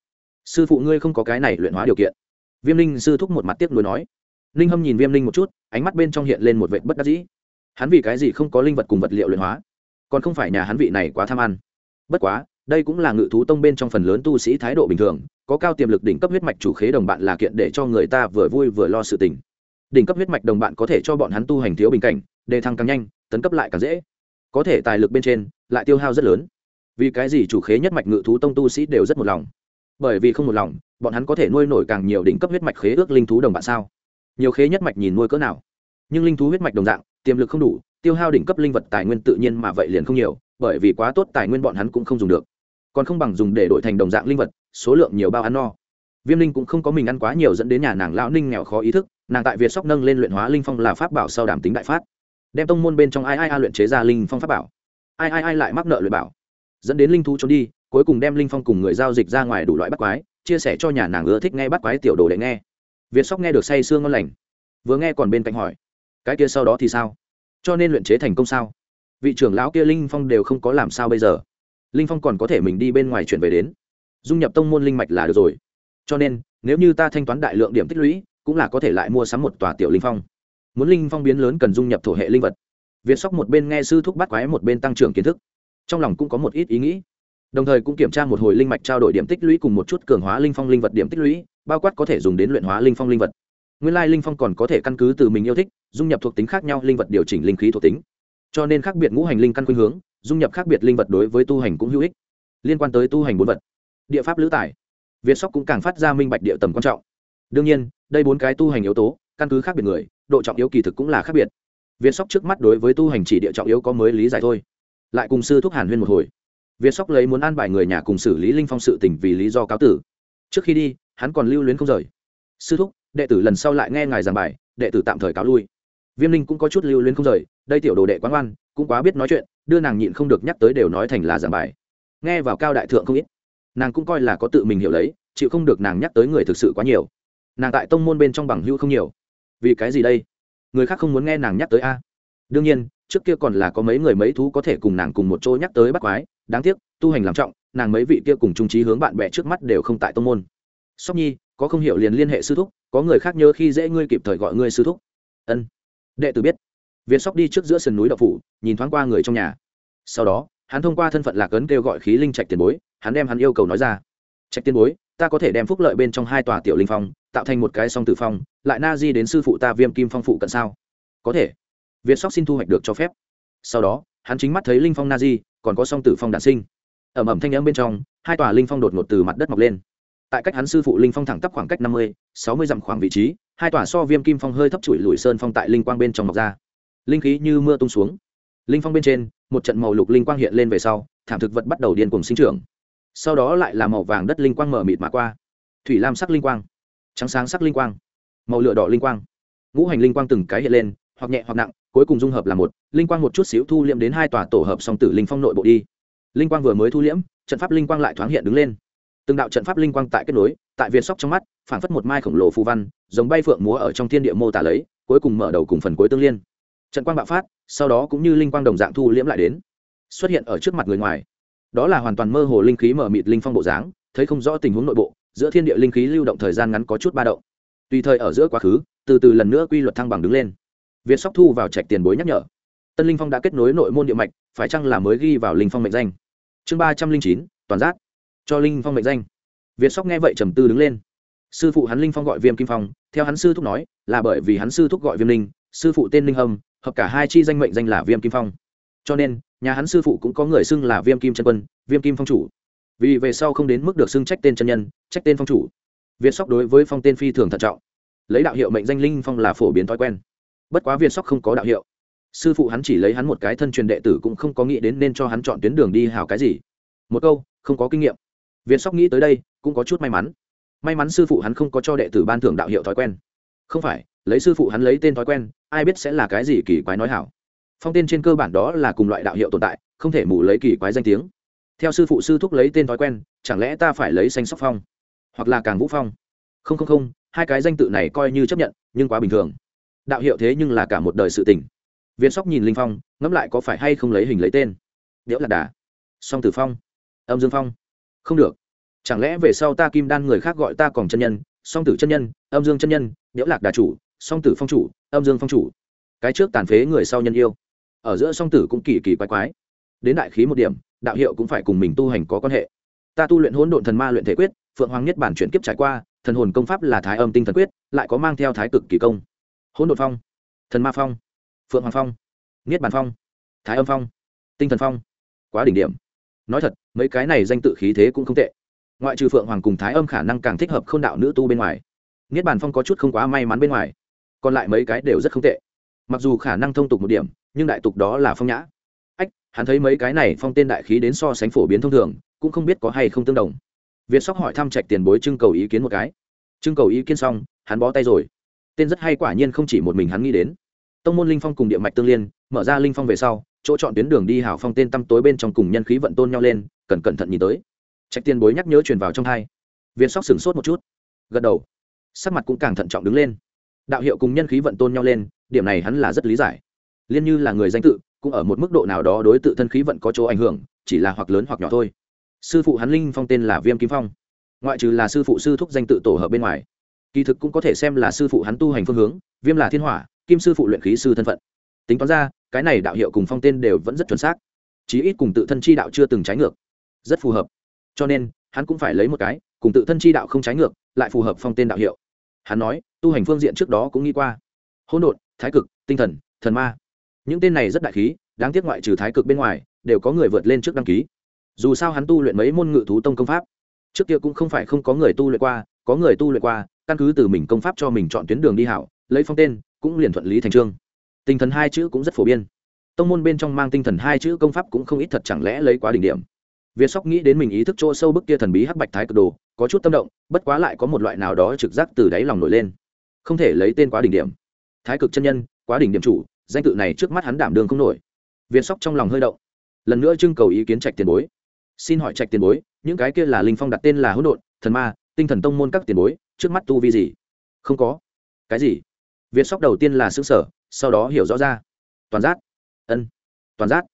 Sư phụ ngươi không có cái này luyện hóa điều kiện. Viêm linh sư thúc một mặt tiếc nuối nói. Linh hâm nhìn viêm linh một chút, ánh mắt bên trong hiện lên một vẻ bất đắc dĩ. Hắn vì cái gì không có linh vật cùng vật liệu luyện hóa? Còn không phải nhà hắn vị này quá tham ăn bất quá, đây cũng là ngự thú tông bên trong phần lớn tu sĩ thái độ bình thường, có cao tiềm lực đỉnh cấp huyết mạch chủ khế đồng bạn là kiện để cho người ta vừa vui vừa lo sự tình. Đỉnh cấp huyết mạch đồng bạn có thể cho bọn hắn tu hành thiếu bình cảnh, đề thăng càng nhanh, tấn cấp lại càng dễ. Có thể tài lực bên trên, lại tiêu hao rất lớn. Vì cái gì chủ khế nhất mạch ngự thú tông tu sĩ đều rất một lòng? Bởi vì không một lòng, bọn hắn có thể nuôi nổi càng nhiều đỉnh cấp huyết mạch khế ước linh thú đồng bạn sao? Nhiều khế nhất mạch nhìn nuôi cỡ nào? Nhưng linh thú huyết mạch đồng dạng, tiềm lực không đủ, tiêu hao đỉnh cấp linh vật tài nguyên tự nhiên mà vậy liền không nhiều bởi vì quá tốt tài nguyên bọn hắn cũng không dùng được. Còn không bằng dùng để đổi thành đồng dạng linh vật, số lượng nhiều bao ăn no. Viêm linh cũng không có mình ăn quá nhiều dẫn đến nhà nàng lão ninh nghèo khó ý thức, nàng tại việt sóc nâng lên luyện hóa linh phong là pháp bảo sau đảm tính đại phát. Đem tông môn bên trong ai ai ai luyện chế ra linh phong pháp bảo. Ai ai ai lại mắc nợ luyện bảo. Dẫn đến linh thú trốn đi, cuối cùng đem linh phong cùng người giao dịch ra ngoài đủ loại bắt quái, chia sẻ cho nhà nàng ưa thích nghe bắt quái tiểu đồ để nghe. Việt sóc nghe được say sương ngon lành. Vừa nghe còn bên cạnh hỏi, cái kia sau đó thì sao? Cho nên luyện chế thành công sao? Vị trưởng lão kia linh phong đều không có làm sao bây giờ. Linh phong còn có thể mình đi bên ngoài chuyển về đến. Dung nhập tông môn linh mạch là được rồi. Cho nên, nếu như ta thanh toán đại lượng điểm tích lũy, cũng là có thể lại mua sắm một tòa tiểu linh phong. Muốn linh phong biến lớn cần dung nhập thổ hệ linh vật. Việt sóc một bên nghe sư thúc bắt quái, một bên tăng trưởng kiến thức. Trong lòng cũng có một ít ý nghĩ. Đồng thời cũng kiểm tra một hồi linh mạch trao đổi điểm tích lũy cùng một chút cường hóa linh phong linh vật điểm tích lũy, bao quát có thể dùng đến luyện hóa linh phong linh vật. Nguyên lai linh phong còn có thể căn cứ từ mình yêu thích, dung nhập thuộc tính khác nhau linh vật điều chỉnh linh khí thuộc tính cho nên khác biệt ngũ hành linh căn khuynh hướng, dung nhập khác biệt linh vật đối với tu hành cũng hữu ích, liên quan tới tu hành bốn vật. Địa pháp lữ tài. Việt sóc cũng càng phát ra minh bạch địa tầm quan trọng. Đương nhiên, đây bốn cái tu hành yếu tố, căn cứ khác biệt người, độ trọng yếu kỳ thực cũng là khác biệt. Việt sóc trước mắt đối với tu hành chỉ địa trọng yếu có mới lý giải thôi. Lại cùng sư thúc hàn huyên một hồi. Việt sóc lấy muốn an bài người nhà cùng xử lý linh phong sự tình vì lý do cáo tử. Trước khi đi, hắn còn lưu luyến không rời. Sư thúc, đệ tử lần sau lại nghe ngài giảng bài, đệ tử tạm thời cáo lui. Viêm linh cũng có chút lưu luyến không rời đây tiểu đồ đệ quán oan, cũng quá biết nói chuyện, đưa nàng nhịn không được nhắc tới đều nói thành là giảng bài. Nghe vào cao đại thượng không ít, nàng cũng coi là có tự mình hiểu lấy, chịu không được nàng nhắc tới người thực sự quá nhiều. Nàng tại tông môn bên trong bằng hữu không nhiều. Vì cái gì đây? Người khác không muốn nghe nàng nhắc tới a. Đương nhiên, trước kia còn là có mấy người mấy thú có thể cùng nàng cùng một chỗ nhắc tới bắt quái, đáng tiếc, tu hành làm trọng, nàng mấy vị kia cùng trung trí hướng bạn bè trước mắt đều không tại tông môn. Sóc nhi, có không hiểu liền liên hệ sư thúc, có người khác nhớ khi dễ ngươi kịp thời gọi ngươi sư thúc. Ân. Đệ tử biết việt sóc đi trước giữa sườn núi đậu phủ, nhìn thoáng qua người trong nhà. Sau đó, hắn thông qua thân phận lạc ấn kêu gọi khí linh trạch tiền bối, hắn đem hắn yêu cầu nói ra. Trạch tiền bối, ta có thể đem phúc lợi bên trong hai tòa tiểu linh phong, tạo thành một cái song tử phong, lại na di đến sư phụ ta viêm kim phong phụ cận sao? Có thể. Việt sóc xin thu hoạch được cho phép. Sau đó, hắn chính mắt thấy linh phong na di, còn có song tử phong đản sinh. Ẩm ẩm thanh n m bên trong, hai tòa linh phong đột ngột từ mặt đất mọc lên. Tại cách hắn sư phụ linh phong thẳng tắp khoảng cách năm mươi, sáu mươi dặm khoảng vị trí, hai tòa so viêm kim phong hơi thấp chùi lùi sơn phong tại linh quang bên trong mọc ra linh khí như mưa tung xuống. Linh phong bên trên, một trận màu lục linh quang hiện lên về sau, thảm thực vật bắt đầu điên cùng sinh trưởng. Sau đó lại là màu vàng đất linh quang mở mịt mà qua. Thủy lam sắc linh quang, trắng sáng sắc linh quang, màu lửa đỏ linh quang. Ngũ hành linh quang từng cái hiện lên, hoặc nhẹ hoặc nặng, cuối cùng dung hợp là một. Linh quang một chút xíu thu liệm đến hai tòa tổ hợp song tử linh phong nội bộ đi. Linh quang vừa mới thu liễm, trận pháp linh quang lại thoáng hiện đứng lên. Từng đạo trận pháp linh quang tại kết nối, tại việt sóc trong mắt phản phất một mai khổng lồ phù văn, giống bay phượng múa ở trong thiên địa mô tả lấy, cuối cùng mở đầu cùng phần cuối tương liên trận quang bạo phát, sau đó cũng như linh quang đồng dạng thu liễm lại đến. Xuất hiện ở trước mặt người ngoài. Đó là hoàn toàn mơ hồ linh khí mở mịt linh phong bộ dáng, thấy không rõ tình huống nội bộ, giữa thiên địa linh khí lưu động thời gian ngắn có chút ba động. Tùy thời ở giữa quá khứ, từ từ lần nữa quy luật thăng bằng đứng lên. Việt sóc thu vào trạch tiền bối nhắc nhở. Tân linh phong đã kết nối nội môn địa mạch, phải chăng là mới ghi vào linh phong mệnh danh? Chương ba trăm linh chín, toàn giác. Cho linh phong mệnh danh. Việt sóc nghe vậy trầm tư đứng lên. Sư phụ hắn linh phong gọi viêm kim phong, theo hắn sư thúc nói, là bởi vì hắn sư thúc gọi viêm linh, sư phụ tên linh hâm hợp cả hai chi danh mệnh danh là viêm kim phong. Cho nên, nhà hắn sư phụ cũng có người xưng là viêm kim chân quân, viêm kim phong chủ. Vì về sau không đến mức được xưng trách tên chân nhân, trách tên phong chủ. Việt sóc đối với phong tên phi thường thận trọng. Lấy đạo hiệu mệnh danh linh phong là phổ biến thói quen. Bất quá việt sóc không có đạo hiệu. Sư phụ hắn chỉ lấy hắn một cái thân truyền đệ tử cũng không có nghĩ đến nên cho hắn chọn tuyến đường đi hào cái gì. Một câu, không có kinh nghiệm. Việt sóc nghĩ tới đây, cũng có chút may mắn. May mắn sư phụ hắn không có cho đệ tử ban thưởng đạo hiệu thói quen. Không phải lấy sư phụ hắn lấy tên thói quen, ai biết sẽ là cái gì kỳ quái nói hảo. Phong tên trên cơ bản đó là cùng loại đạo hiệu tồn tại, không thể mù lấy kỳ quái danh tiếng. Theo sư phụ sư thúc lấy tên thói quen, chẳng lẽ ta phải lấy xanh sóc phong, hoặc là càng vũ phong? Không không không, hai cái danh tự này coi như chấp nhận, nhưng quá bình thường. Đạo hiệu thế nhưng là cả một đời sự tình. Viên sóc nhìn linh phong, ngẫm lại có phải hay không lấy hình lấy tên. Đẽo lạc đà. Song tử phong. Âm dương phong. Không được. Chẳng lẽ về sau ta kim đan người khác gọi ta còn chân nhân, song tử chân nhân, âm dương chân nhân đẽo lạc đà chủ song tử phong chủ, âm dương phong chủ. Cái trước tàn phế người sau nhân yêu. Ở giữa song tử cũng kỳ kỳ quái quái. Đến đại khí một điểm, đạo hiệu cũng phải cùng mình tu hành có quan hệ. Ta tu luyện hỗn độn thần ma luyện thể quyết, phượng hoàng nhất bản chuyển kiếp trải qua, thần hồn công pháp là thái âm tinh thần quyết, lại có mang theo thái cực kỳ công. Hỗn độn phong, thần ma phong, phượng hoàng phong, niết bàn phong, thái âm phong, tinh thần phong. Quá đỉnh điểm. Nói thật, mấy cái này danh tự khí thế cũng không tệ. Ngoại trừ phượng hoàng cùng thái âm khả năng càng thích hợp k h ô n đạo nữ tu bên ngoài. Niết bàn phong có chút không quá may mắn bên ngoài còn lại mấy cái đều rất không tệ. Mặc dù khả năng thông tục một điểm, nhưng đại tục đó là phong nhã. Ách, hắn thấy mấy cái này phong tên đại khí đến so sánh phổ biến thông thường, cũng không biết có hay không tương đồng. Việt sóc hỏi thăm trạch tiền bối trưng cầu ý kiến một cái. Trưng cầu ý kiến xong, hắn bó tay rồi. Tên rất hay quả nhiên không chỉ một mình hắn nghĩ đến. Tông môn linh phong cùng địa mạch tương liên, mở ra linh phong về sau, chỗ chọn tuyến đường đi hảo phong tên tăm tối bên trong cùng nhân khí vận tôn nhau lên, cần cẩn thận nhìn tới. Trạch tiền bối nhắc nhớ truyền vào trong hai. Viên sóc sửng sốt một chút. Gật đầu. Sắc mặt cũng càng thận trọng đứng lên đạo hiệu cùng nhân khí vận tôn nhau lên, điểm này hắn là rất lý giải. Liên như là người danh tự, cũng ở một mức độ nào đó đối tự thân khí vận có chỗ ảnh hưởng, chỉ là hoặc lớn hoặc nhỏ thôi. Sư phụ hắn linh phong tên là viêm kim phong. Ngoại trừ là sư phụ sư thúc danh tự tổ hợp bên ngoài, kỳ thực cũng có thể xem là sư phụ hắn tu hành phương hướng, viêm là thiên hỏa, kim sư phụ luyện khí sư thân phận. Tính toán ra, cái này đạo hiệu cùng phong tên đều vẫn rất chuẩn xác, chí ít cùng tự thân chi đạo chưa từng trái ngược, rất phù hợp. Cho nên, hắn cũng phải lấy một cái, cùng tự thân chi đạo không trái ngược, lại phù hợp phong tên đạo hiệu hắn nói, tu hành phương diện trước đó cũng nghĩ qua. Hỗn độn, thái cực, tinh thần thần ma. Những tên này rất đại khí, đáng tiếc ngoại trừ thái cực bên ngoài, đều có người vượt lên trước đăng ký. Dù sao hắn tu luyện mấy môn ngự thú tông công pháp. Trước kia cũng không phải không có người tu luyện qua, có người tu luyện qua, căn cứ từ mình công pháp cho mình chọn tuyến đường đi hảo, lấy phong tên, cũng liền thuận lý thành trương. Tinh thần hai chữ cũng rất phổ biến. Tông môn bên trong mang tinh thần hai chữ công pháp cũng không ít thật chẳng lẽ lấy quá đỉnh điểm việt sóc nghĩ đến mình ý thức chỗ sâu bức kia thần bí hắc bạch thái cực đồ, có chút tâm động, bất quá lại có một loại nào đó trực giác từ đáy lòng nổi lên. Không thể lấy tên quá đỉnh điểm. Thái cực chân nhân, quá đỉnh điểm chủ, danh tự này trước mắt hắn đảm đường không nổi. Việt sóc trong lòng hơi động. Lần nữa trưng cầu ý kiến trạch tiền bối. Xin hỏi trạch tiền bối, những cái kia là linh phong đặt tên là hỗn độn, thần ma, tinh thần tông môn các tiền bối, trước mắt tu vi gì? Không có. Cái gì? Việt sóc đầu tiên là sửng sở sau đó hiểu rõ ra. Toàn giác. Ân. Toàn giác.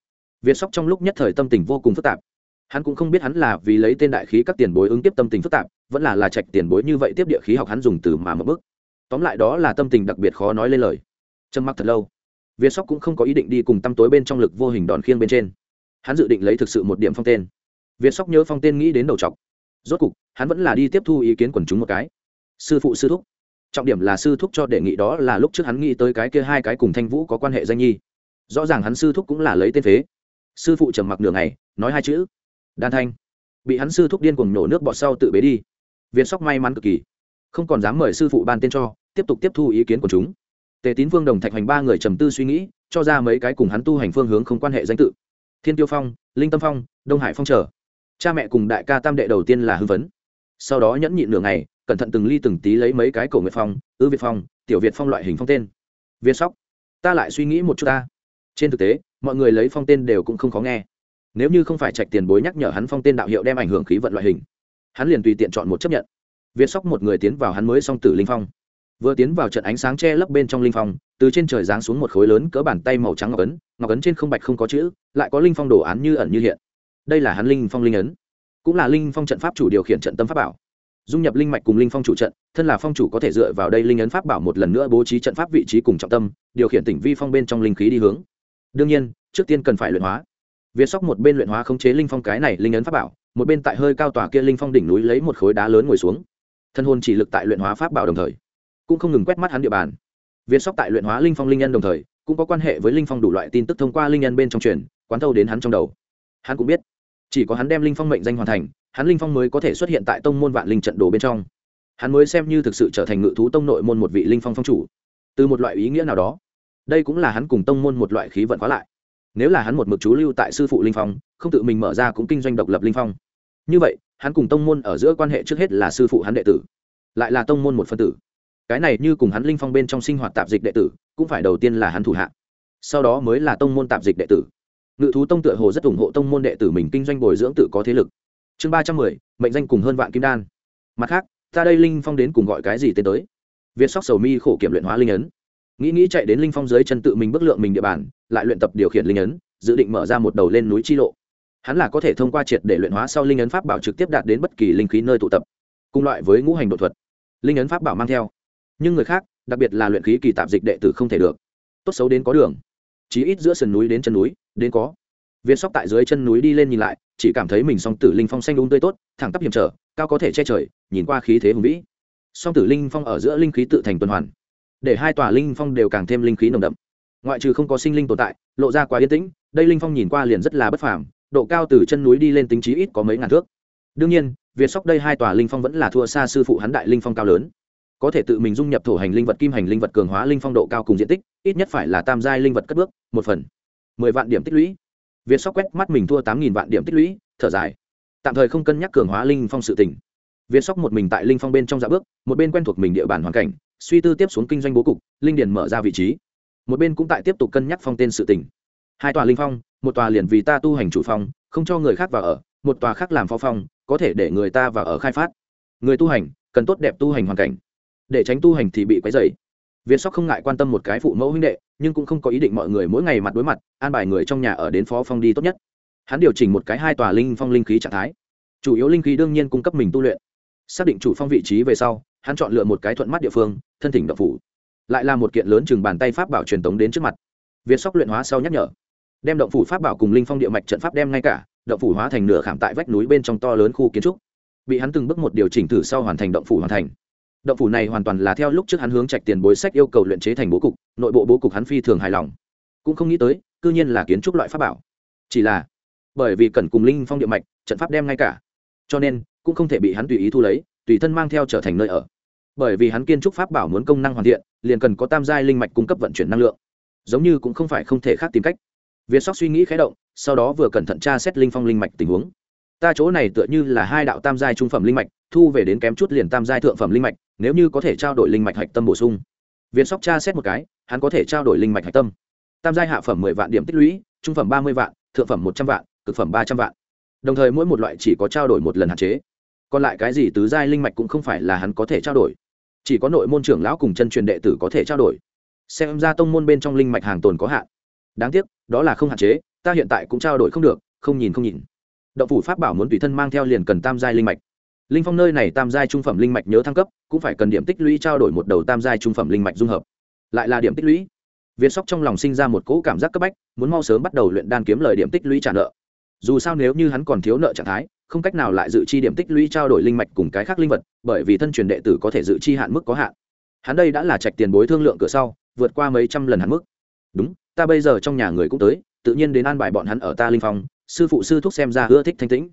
Việt sóc trong lúc nhất thời tâm tình vô cùng phức tạp hắn cũng không biết hắn là vì lấy tên đại khí các tiền bối ứng tiếp tâm tình phức tạp, vẫn là là trạch tiền bối như vậy tiếp địa khí học hắn dùng từ mà mất bước. Tóm lại đó là tâm tình đặc biệt khó nói lên lời. Trầm mặc thật lâu. Việt sóc cũng không có ý định đi cùng tăm tối bên trong lực vô hình đòn khiêng bên trên. Hắn dự định lấy thực sự một điểm phong tên. Việt sóc nhớ phong tên nghĩ đến đầu t rốt cục, hắn vẫn là đi tiếp thu ý kiến quần chúng một cái. Sư phụ, sư thúc. Trọng điểm là sư thúc cho đề nghị đó là lúc trước hắn nghĩ tới cái kia hai cái cùng thanh vũ có quan hệ danh nhi. Rõ ràng hắn sư thúc cũng là lấy tên phế. Sư phụ trầm mặc nửa ngày, nói hai chữ đan thanh. Bị hắn sư thúc điên cùng nổ nước bọt sau tự bế đi. Viên sóc may mắn cực kỳ. Không còn dám mời sư phụ ban tên cho, tiếp tục tiếp thu ý kiến của chúng. Tề tín Vương đồng thạch hành ba người trầm tư suy nghĩ, cho ra mấy cái cùng hắn tu hành phương hướng không quan hệ danh tự. Thiên tiêu phong, linh tâm phong, đông hải phong trở cha mẹ cùng đại ca tam đệ đầu tiên là hưng vấn. Sau đó nhẫn nhịn nửa ngày, cẩn thận từng ly từng tí lấy mấy cái cổ nguyệt phong, ư việt phong, tiểu việt phong loại hình phong tên. Viên sóc, ta lại suy nghĩ một chút ta. Trên thực tế, mọi người lấy phong tên đều cũng không khó nghe nếu như không phải trạch tiền bối nhắc nhở hắn phong tên đạo hiệu đem ảnh hưởng khí vận loại hình, hắn liền tùy tiện chọn một chấp nhận. Viên sóc một người tiến vào hắn mới song tử linh phong. Vừa tiến vào trận ánh sáng che lấp bên trong linh phong, từ trên trời giáng xuống một khối lớn cỡ bàn tay màu trắng ngọc ấn ngọc ấn trên không bạch không có chữ, lại có linh phong đồ án như ẩn như hiện. Đây là hắn linh phong linh ấn, cũng là linh phong trận pháp chủ điều khiển trận tâm pháp bảo. Dung nhập linh mạch cùng linh phong chủ trận, thân là phong chủ có thể dựa vào đây linh ấn pháp bảo một lần nữa bố trí trận pháp vị trí cùng trọng tâm, điều khiển tỉnh vi phong bên trong linh khí đi hướng. Đương nhiên, trước tiên cần phải luyện hóa việt sóc một bên luyện hóa khống chế linh phong cái này linh ấn pháp bảo, một bên tại hơi cao tòa kia linh phong đỉnh núi lấy một khối đá lớn ngồi xuống. Thân Hồn chỉ lực tại luyện hóa pháp bảo đồng thời, cũng không ngừng quét mắt hắn địa bàn. Việt sóc tại luyện hóa linh phong linh nhân đồng thời, cũng có quan hệ với linh phong đủ loại tin tức thông qua linh nhân bên trong truyền, quán thâu đến hắn trong đầu. Hắn cũng biết, chỉ có hắn đem linh phong mệnh danh hoàn thành, hắn linh phong mới có thể xuất hiện tại tông môn vạn linh trận đồ bên trong. Hắn mới xem như thực sự trở thành ngự thú tông nội môn một vị linh phong phong chủ. Từ một loại ý nghĩa nào đó, đây cũng là hắn cùng tông môn một loại khí vận quá lại nếu là hắn một mực chú lưu tại sư phụ linh phong, không tự mình mở ra cũng kinh doanh độc lập linh phong. Như vậy, hắn cùng tông môn ở giữa quan hệ trước hết là sư phụ hắn đệ tử, lại là tông môn một phân tử. Cái này như cùng hắn linh phong bên trong sinh hoạt tạp dịch đệ tử, cũng phải đầu tiên là hắn thủ hạ. Sau đó mới là tông môn tạp dịch đệ tử. Ngự thú tông tựa hồ rất ủng hộ tông môn đệ tử mình kinh doanh bồi dưỡng tự có thế lực. Chương ba trăm mười, mệnh danh cùng hơn vạn kim đan. Mặt khác, ta đây linh phong đến cùng gọi cái gì tên tới? Việt sóc sầu mi khổ kiểm luyện hóa linh ấn nghĩ nghĩ chạy đến linh phong dưới chân tự mình bước lượng mình địa bàn, lại luyện tập điều khiển linh ấn, dự định mở ra một đầu lên núi chi lộ. Hắn là có thể thông qua triệt để luyện hóa sau linh ấn pháp bảo trực tiếp đạt đến bất kỳ linh khí nơi tụ tập, cùng loại với ngũ hành đột thuật. Linh ấn pháp bảo mang theo. Nhưng người khác, đặc biệt là luyện khí kỳ tạp dịch đệ tử không thể được. Tốt xấu đến có đường. Chí ít giữa sườn núi đến chân núi, đến có. Viên sóc tại dưới chân núi đi lên nhìn lại, chỉ cảm thấy mình song tử linh phong xanh đúng tươi tốt, thẳng tắp hiểm trở, cao có thể che trời, nhìn qua khí thế hùng vĩ. Song tử linh phong ở giữa linh khí tự thành tuần hoàn để hai tòa linh phong đều càng thêm linh khí nồng đậm. Ngoại trừ không có sinh linh tồn tại, lộ ra quá yên tĩnh, đây linh phong nhìn qua liền rất là bất phàm, độ cao từ chân núi đi lên tính trí ít có mấy ngàn thước. Đương nhiên, việt sóc đây hai tòa linh phong vẫn là thua xa sư phụ hắn đại linh phong cao lớn. Có thể tự mình dung nhập thổ hành linh vật kim hành linh vật cường hóa linh phong độ cao cùng diện tích, ít nhất phải là tam giai linh vật cất bước, một phần. Mười vạn điểm tích lũy. Việt sóc quét mắt mình thua tám nghìn vạn điểm tích lũy, thở dài. Tạm thời không cân nhắc cường hóa linh phong sự tỉnh việt sóc một mình tại linh phong bên trong dạ bước, một bên quen thuộc mình địa bàn hoàn cảnh suy tư tiếp xuống kinh doanh bố cục, linh điền mở ra vị trí. Một bên cũng tại tiếp tục cân nhắc phong tên sự tỉnh hai tòa linh phong, một tòa liền vì ta tu hành chủ phong, không cho người khác vào ở, một tòa khác làm phó phong, có thể để người ta vào ở khai phát. Người tu hành, cần tốt đẹp tu hành hoàn cảnh. Để tránh tu hành thì bị quấy dày viên sóc không ngại quan tâm một cái phụ mẫu huynh đệ, nhưng cũng không có ý định mọi người mỗi ngày mặt đối mặt, an bài người trong nhà ở đến phó phong đi tốt nhất. Hắn điều chỉnh một cái hai tòa linh phong linh khí trạng thái. Chủ yếu linh khí đương nhiên cung cấp mình tu luyện. Xác định chủ phong vị trí về sau, hắn chọn lựa một cái thuận mắt địa phương thân thỉnh động phủ. Lại là một kiện lớn chừng bàn tay pháp bảo truyền tống đến trước mặt. Việt sóc luyện hóa sau nhắc nhở. Đem động phủ pháp bảo cùng linh phong địa mạch trận pháp đem ngay cả, động phủ hóa thành nửa khảm tại vách núi bên trong to lớn khu kiến trúc. Bị hắn từng bước một điều chỉnh thử sau hoàn thành động phủ hoàn thành. Động phủ này hoàn toàn là theo lúc trước hắn hướng trạch tiền bối sách yêu cầu luyện chế thành bố cục, nội bộ bố cục hắn phi thường hài lòng. Cũng không nghĩ tới, cư nhiên là kiến trúc loại pháp bảo. Chỉ là, bởi vì cần cùng linh phong địa mạch, trận pháp đem ngay cả. Cho nên, cũng không thể bị hắn tùy ý thu lấy, tùy thân mang theo trở thành nơi ở bởi vì hắn kiên trúc pháp bảo muốn công năng hoàn thiện, liền cần có tam giai linh mạch cung cấp vận chuyển năng lượng. Giống như cũng không phải không thể khác tìm cách. Việt sóc suy nghĩ khé động, sau đó vừa cẩn thận tra xét linh phong linh mạch tình huống. Ta chỗ này tựa như là hai đạo tam giai trung phẩm linh mạch, thu về đến kém chút liền tam giai thượng phẩm linh mạch, nếu như có thể trao đổi linh mạch hạch tâm bổ sung. Việt sóc tra xét một cái, hắn có thể trao đổi linh mạch hạch tâm. Tam giai hạ phẩm mười vạn điểm tích lũy, trung phẩm ba mươi vạn, thượng phẩm một trăm vạn, cực phẩm ba trăm vạn. Đồng thời mỗi một loại chỉ có trao đổi một lần hạn chế. Còn lại cái gì tứ giai linh mạch cũng không phải là hắn có thể trao đổi chỉ có nội môn trưởng lão cùng chân truyền đệ tử có thể trao đổi. Xem ra tông môn bên trong linh mạch hàng tồn có hạn. Đáng tiếc, đó là không hạn chế, ta hiện tại cũng trao đổi không được, không nhìn không nhìn. Động phủ pháp bảo muốn tùy thân mang theo liền cần tam giai linh mạch. Linh phong nơi này tam giai trung phẩm linh mạch nhớ thăng cấp, cũng phải cần điểm tích lũy trao đổi một đầu tam giai trung phẩm linh mạch dung hợp. Lại là điểm tích lũy. Việt sóc trong lòng sinh ra một cỗ cảm giác cấp bách, muốn mau sớm bắt đầu luyện đan kiếm lời điểm tích lũy trả nợ. Dù sao nếu như hắn còn thiếu nợ trạng thái không cách nào lại dự chi điểm tích lũy trao đổi linh mạch cùng cái khác linh vật, bởi vì thân truyền đệ tử có thể dự chi hạn mức có hạn. Hắn đây đã là trạch tiền bối thương lượng cửa sau, vượt qua mấy trăm lần hạn mức. Đúng, ta bây giờ trong nhà người cũng tới, tự nhiên đến an bài bọn hắn ở ta linh phong, sư phụ sư thúc xem ra ưa thích thanh tĩnh.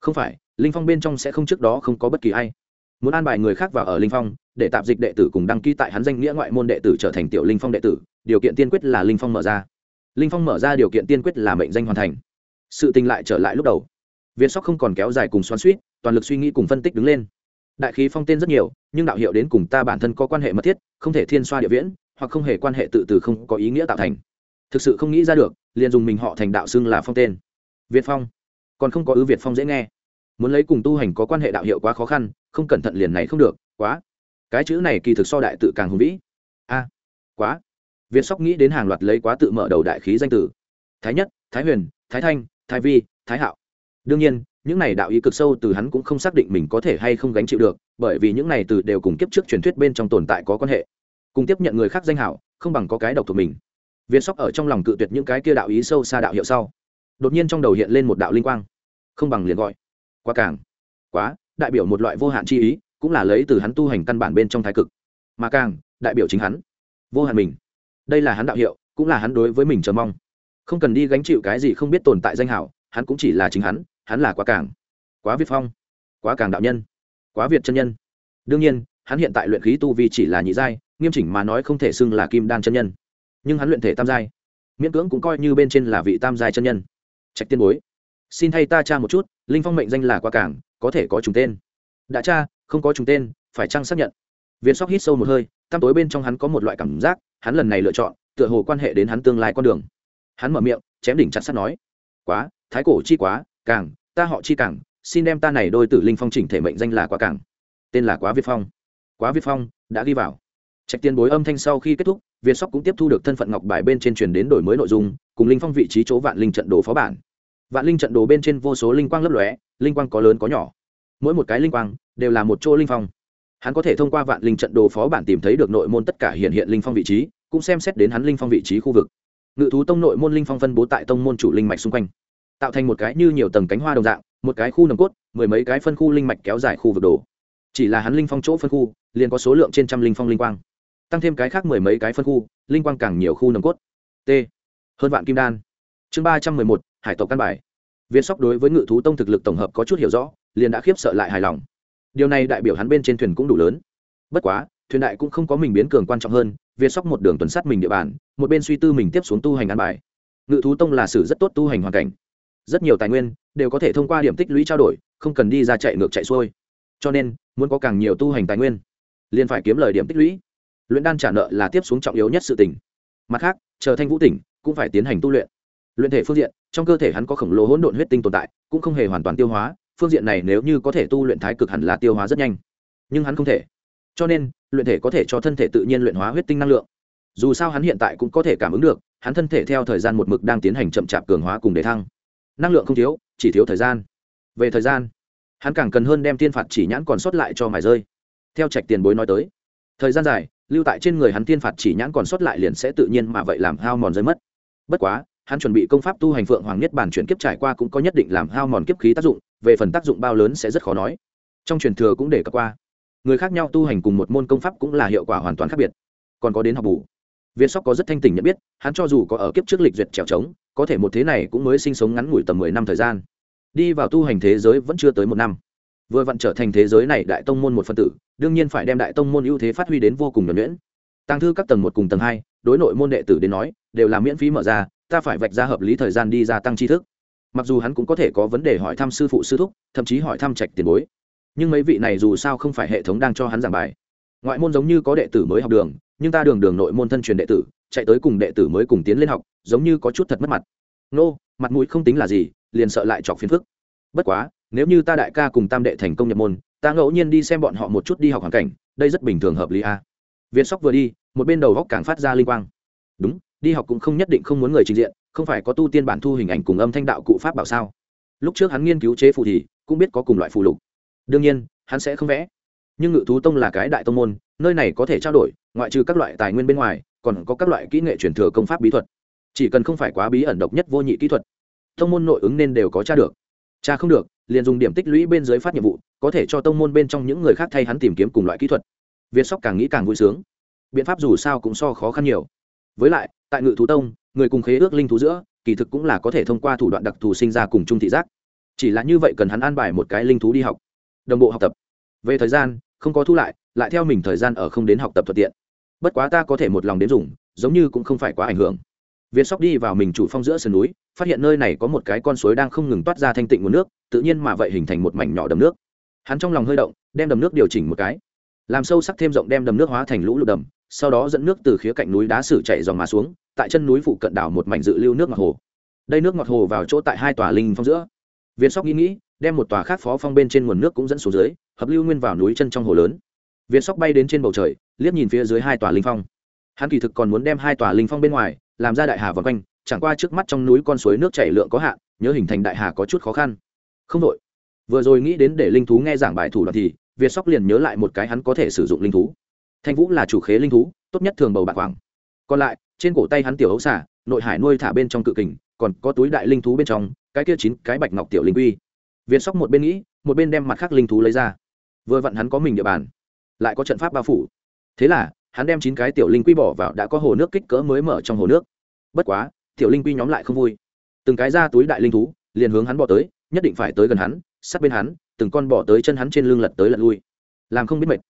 Không phải, linh phong bên trong sẽ không trước đó không có bất kỳ ai. Muốn an bài người khác vào ở linh phong, để tạp dịch đệ tử cùng đăng ký tại hắn danh nghĩa ngoại môn đệ tử trở thành tiểu linh phong đệ tử, điều kiện tiên quyết là linh phong mở ra. Linh phong mở ra điều kiện tiên quyết là mệnh danh hoàn thành. Sự tình lại trở lại lúc đầu việt sóc không còn kéo dài cùng xoắn suýt, toàn lực suy nghĩ cùng phân tích đứng lên. Đại khí phong tên rất nhiều, nhưng đạo hiệu đến cùng ta bản thân có quan hệ mật thiết, không thể thiên xoa địa viễn, hoặc không hề quan hệ tự từ không có ý nghĩa tạo thành. Thực sự không nghĩ ra được, liền dùng mình họ thành đạo xưng là phong tên. Việt phong. Còn không có ư việt phong dễ nghe. Muốn lấy cùng tu hành có quan hệ đạo hiệu quá khó khăn, không cẩn thận liền này không được, quá. Cái chữ này kỳ thực so đại tự càng hùng vĩ. A, quá. Việt sóc nghĩ đến hàng loạt lấy quá tự mở đầu đại khí danh tử thái nhất, thái huyền, thái thanh, thái vi, thái hạo đương nhiên, những này đạo ý cực sâu từ hắn cũng không xác định mình có thể hay không gánh chịu được, bởi vì những này từ đều cùng kiếp trước truyền thuyết bên trong tồn tại có quan hệ. Cùng tiếp nhận người khác danh hảo, không bằng có cái độc thuộc mình. Việt sóc ở trong lòng cự tuyệt những cái kia đạo ý sâu xa đạo hiệu sau. Đột nhiên trong đầu hiện lên một đạo linh quang. Không bằng liền gọi. Quá càng. Quá, đại biểu một loại vô hạn chi ý, cũng là lấy từ hắn tu hành căn bản bên trong thái cực. Mà càng, đại biểu chính hắn. Vô hạn mình. Đây là hắn đạo hiệu, cũng là hắn đối với mình chờ mong. Không cần đi gánh chịu cái gì không biết tồn tại danh hảo, hắn cũng chỉ là chính hắn hắn là quá càng, quá việt phong, quá càng đạo nhân, quá việt chân nhân. Đương nhiên, hắn hiện tại luyện khí tu vi chỉ là nhị giai, nghiêm chỉnh mà nói không thể xưng là kim đan chân nhân. Nhưng hắn luyện thể tam giai, miễn cưỡng cũng coi như bên trên là vị tam giai chân nhân. Trạch tiên bối, xin thay ta tra một chút, linh phong mệnh danh là quá cảng có thể có trùng tên. Đã tra không có trùng tên, phải chăng xác nhận? Viên sóc hít sâu một hơi tăm tối bên trong hắn có một loại cảm giác, hắn lần này lựa chọn, tựa hồ quan hệ đến hắn tương lai con đường. Hắn mở miệng, chém đỉnh chặt sắt nói, quá, thái cổ chi quá càng, ta họ chi càng, xin đem ta này đôi tử linh phong chỉnh thể mệnh danh là quá càng. Tên là quá việt phong. Quá việt phong đã ghi vào. Trạch tiền bối âm thanh sau khi kết thúc, việt sóc cũng tiếp thu được thân phận ngọc bài bên trên truyền đến đổi mới nội dung, cùng linh phong vị trí chỗ vạn linh trận đồ phó bản. Vạn linh trận đồ bên trên vô số linh quang lấp lóe, linh quang có lớn có nhỏ. Mỗi một cái linh quang đều là một chỗ linh phong. Hắn có thể thông qua vạn linh trận đồ phó bản tìm thấy được nội môn tất cả hiện hiện linh phong vị trí, cũng xem xét đến hắn linh phong vị trí khu vực. Ngự thú tông nội môn linh phong phân bố tại tông môn chủ linh mạch xung quanh tạo thành một cái như nhiều tầng cánh hoa đồng dạng, một cái khu nồng cốt, mười mấy cái phân khu linh mạch kéo dài khu vực đồ. Chỉ là hắn linh phong chỗ phân khu, liền có số lượng trên trăm linh phong linh quang. Tăng thêm cái khác mười mấy cái phân khu, linh quang càng nhiều khu nồng cốt. T. Hơn vạn kim đan. Chương ba trăm mười một, hải tộc căn bài. Việt sóc đối với ngự thú tông thực lực tổng hợp có chút hiểu rõ, liền đã khiếp sợ lại hài lòng. Điều này đại biểu hắn bên trên thuyền cũng đủ lớn. Bất quá, thuyền đại cũng không có mình biến cường quan trọng hơn việt sóc một đường tuần sát mình địa bàn, một bên suy tư mình tiếp xuống tu hành ăn bài. Ngự thú tông là sử rất tốt tu hành hoàn cảnh rất nhiều tài nguyên đều có thể thông qua điểm tích lũy trao đổi, không cần đi ra chạy ngược chạy xuôi. Cho nên, muốn có càng nhiều tu hành tài nguyên, liền phải kiếm lời điểm tích lũy. Luyện đan trả nợ là tiếp xuống trọng yếu nhất sự tỉnh mặt khác, chờ thanh vũ tỉnh, cũng phải tiến hành tu luyện. Luyện thể phương diện, trong cơ thể hắn có khổng lồ hỗn độn huyết tinh tồn tại, cũng không hề hoàn toàn tiêu hóa, phương diện này nếu như có thể tu luyện thái cực hẳn là tiêu hóa rất nhanh. Nhưng hắn không thể. Cho nên, luyện thể có thể cho thân thể tự nhiên luyện hóa huyết tinh năng lượng. Dù sao hắn hiện tại cũng có thể cảm ứng được, hắn thân thể theo thời gian một mực đang tiến hành chậm chạp cường hóa cùng đề thăng năng lượng không thiếu, chỉ thiếu thời gian. Về thời gian, hắn càng cần hơn đem tiên phạt chỉ nhãn còn sót lại cho mài rơi. Theo trạch tiền bối nói tới, thời gian dài, lưu tại trên người hắn tiên phạt chỉ nhãn còn sót lại liền sẽ tự nhiên mà vậy làm hao mòn rơi mất. Bất quá, hắn chuẩn bị công pháp tu hành phượng hoàng nhất bản chuyển kiếp trải qua cũng có nhất định làm hao mòn kiếp khí tác dụng, về phần tác dụng bao lớn sẽ rất khó nói. Trong truyền thừa cũng để cập qua, người khác nhau tu hành cùng một môn công pháp cũng là hiệu quả hoàn toàn khác biệt. Còn có đến học bù. Viên sóc có rất thanh tỉnh nhận biết, hắn cho dù có ở kiếp trước lịch duyệt trèo trống có thể một thế này cũng mới sinh sống ngắn ngủi tầm mười năm thời gian. Đi vào tu hành thế giới vẫn chưa tới một năm. Vừa vặn trở thành thế giới này đại tông môn một phân tử, đương nhiên phải đem đại tông môn ưu thế phát huy đến vô cùng nhuẩn nhuyễn. Tăng thư các tầng một cùng tầng hai, đối nội môn đệ tử đến nói, đều là miễn phí mở ra, ta phải vạch ra hợp lý thời gian đi gia tăng tri thức. Mặc dù hắn cũng có thể có vấn đề hỏi thăm sư phụ sư thúc, thậm chí hỏi thăm trạch tiền bối. Nhưng mấy vị này dù sao không phải hệ thống đang cho hắn giảng bài. Ngoại môn giống như có đệ tử mới học đường, nhưng ta đường đường nội môn thân truyền đệ tử chạy tới cùng đệ tử mới cùng tiến lên học, giống như có chút thật mất mặt. Nô, mặt mũi không tính là gì, liền sợ lại chọc phiền phức. Bất quá, nếu như ta đại ca cùng tam đệ thành công nhập môn, ta ngẫu nhiên đi xem bọn họ một chút đi học hoàn cảnh, đây rất bình thường hợp lý a. À. việt sóc vừa đi, một bên đầu góc càng phát ra linh quang. Đúng, đi học cũng không nhất định không muốn người trình diện, không phải có tu tiên bản thu hình ảnh cùng âm thanh đạo cụ pháp bảo sao? Lúc trước hắn nghiên cứu chế phù thì cũng biết có cùng loại phù lục. Đương nhiên, hắn sẽ không vẽ. Nhưng ngự thú tông là cái đại tông môn, nơi này có thể trao đổi, ngoại trừ các loại tài nguyên bên ngoài còn có các loại kỹ nghệ truyền thừa công pháp bí thuật. Chỉ cần không phải quá bí ẩn độc nhất vô nhị kỹ thuật, tông môn nội ứng nên đều có tra được. Cha không được, liền dùng điểm tích lũy bên dưới phát nhiệm vụ, có thể cho tông môn bên trong những người khác thay hắn tìm kiếm cùng loại kỹ thuật. Việt sóc càng nghĩ càng vui sướng. Biện pháp dù sao cũng so khó khăn nhiều. Với lại, tại ngự thú tông, người cùng khế ước linh thú giữa, kỳ thực cũng là có thể thông qua thủ đoạn đặc thù sinh ra cùng chung thị giác. Chỉ là như vậy cần hắn an bài một cái linh thú đi học, đồng bộ học tập. Về thời gian, không có thu lại lại theo mình thời gian ở không đến học tập thuận tiện bất quá ta có thể một lòng đến dùng, giống như cũng không phải quá ảnh hưởng. Viên sóc đi vào mình chủ phong giữa sườn núi, phát hiện nơi này có một cái con suối đang không ngừng toát ra thanh tịnh nguồn nước, tự nhiên mà vậy hình thành một mảnh nhỏ đầm nước. Hắn trong lòng hơi động, đem đầm nước điều chỉnh một cái. Làm sâu sắc thêm rộng đem đầm nước hóa thành lũ lụt đầm, sau đó dẫn nước từ khía cạnh núi đá sử chạy dòng mà xuống, tại chân núi phụ cận đảo một mảnh dự lưu nước ngọt hồ. Đây nước ngọt hồ vào chỗ tại hai tòa linh phong giữa. Viên sóc nghĩ nghĩ, đem một tòa khác phó phong bên trên nguồn nước cũng dẫn xuống dưới, hợp lưu nguyên vào núi chân trong hồ lớn. Viên sóc bay đến trên bầu trời liếc nhìn phía dưới hai tòa linh phong. Hắn kỳ thực còn muốn đem hai tòa linh phong bên ngoài, làm ra đại hà vòng quanh, chẳng qua trước mắt trong núi con suối nước chảy lượng có hạn, nhớ hình thành đại hà có chút khó khăn. Không đội vừa rồi nghĩ đến để linh thú nghe giảng bài thủ đoạn thì, việt sóc liền nhớ lại một cái hắn có thể sử dụng linh thú. Thanh vũ là chủ khế linh thú, tốt nhất thường bầu bạc hoàng còn lại, trên cổ tay hắn tiểu hấu xả nội hải nuôi thả bên trong cự kình, còn có túi đại linh thú bên trong, cái kia chín cái bạch ngọc tiểu linh quy. Việt sóc một bên nghĩ, một bên đem mặt khác linh thú lấy ra. Vừa vặn hắn có mình địa bàn, lại có trận pháp bao phủ thế là, hắn đem chín cái tiểu linh quy bỏ vào đã có hồ nước kích cỡ mới mở trong hồ nước. Bất quá, tiểu linh quy nhóm lại không vui. Từng cái ra túi đại linh thú, liền hướng hắn bỏ tới, nhất định phải tới gần hắn, sát bên hắn, từng con bỏ tới chân hắn trên lưng lật tới lật lui. Làm không biết mệt.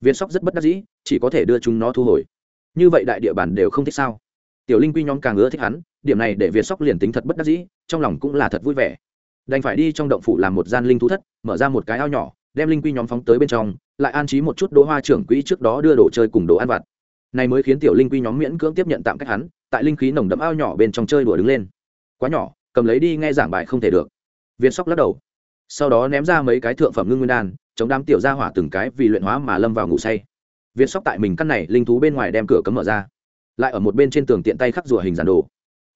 Việt sóc rất bất đắc dĩ, chỉ có thể đưa chúng nó thu hồi. Như vậy đại địa bàn đều không thích sao? Tiểu linh quy nhóm càng ưa thích hắn, điểm này để việt sóc liền tính thật bất đắc dĩ, trong lòng cũng là thật vui vẻ. Đành phải đi trong động phủ làm một gian linh thú thất, mở ra một cái ao nhỏ đem linh quy nhóm phóng tới bên trong, lại an trí một chút đỗ hoa trưởng quỹ trước đó đưa đồ chơi cùng đồ ăn vặt. Này mới khiến tiểu linh quy nhóm miễn cưỡng tiếp nhận tạm cách hắn, tại linh khí nồng đậm ao nhỏ bên trong chơi đùa đứng lên. Quá nhỏ, cầm lấy đi nghe giảng bài không thể được. Việt sóc lắc đầu. Sau đó ném ra mấy cái thượng phẩm ngưng nguyên đan, chống đám tiểu ra hỏa từng cái vì luyện hóa mà lâm vào ngủ say. Việt sóc tại mình căn này linh thú bên ngoài đem cửa cấm mở ra. Lại ở một bên trên tường tiện tay khắc rùa hình giản đồ.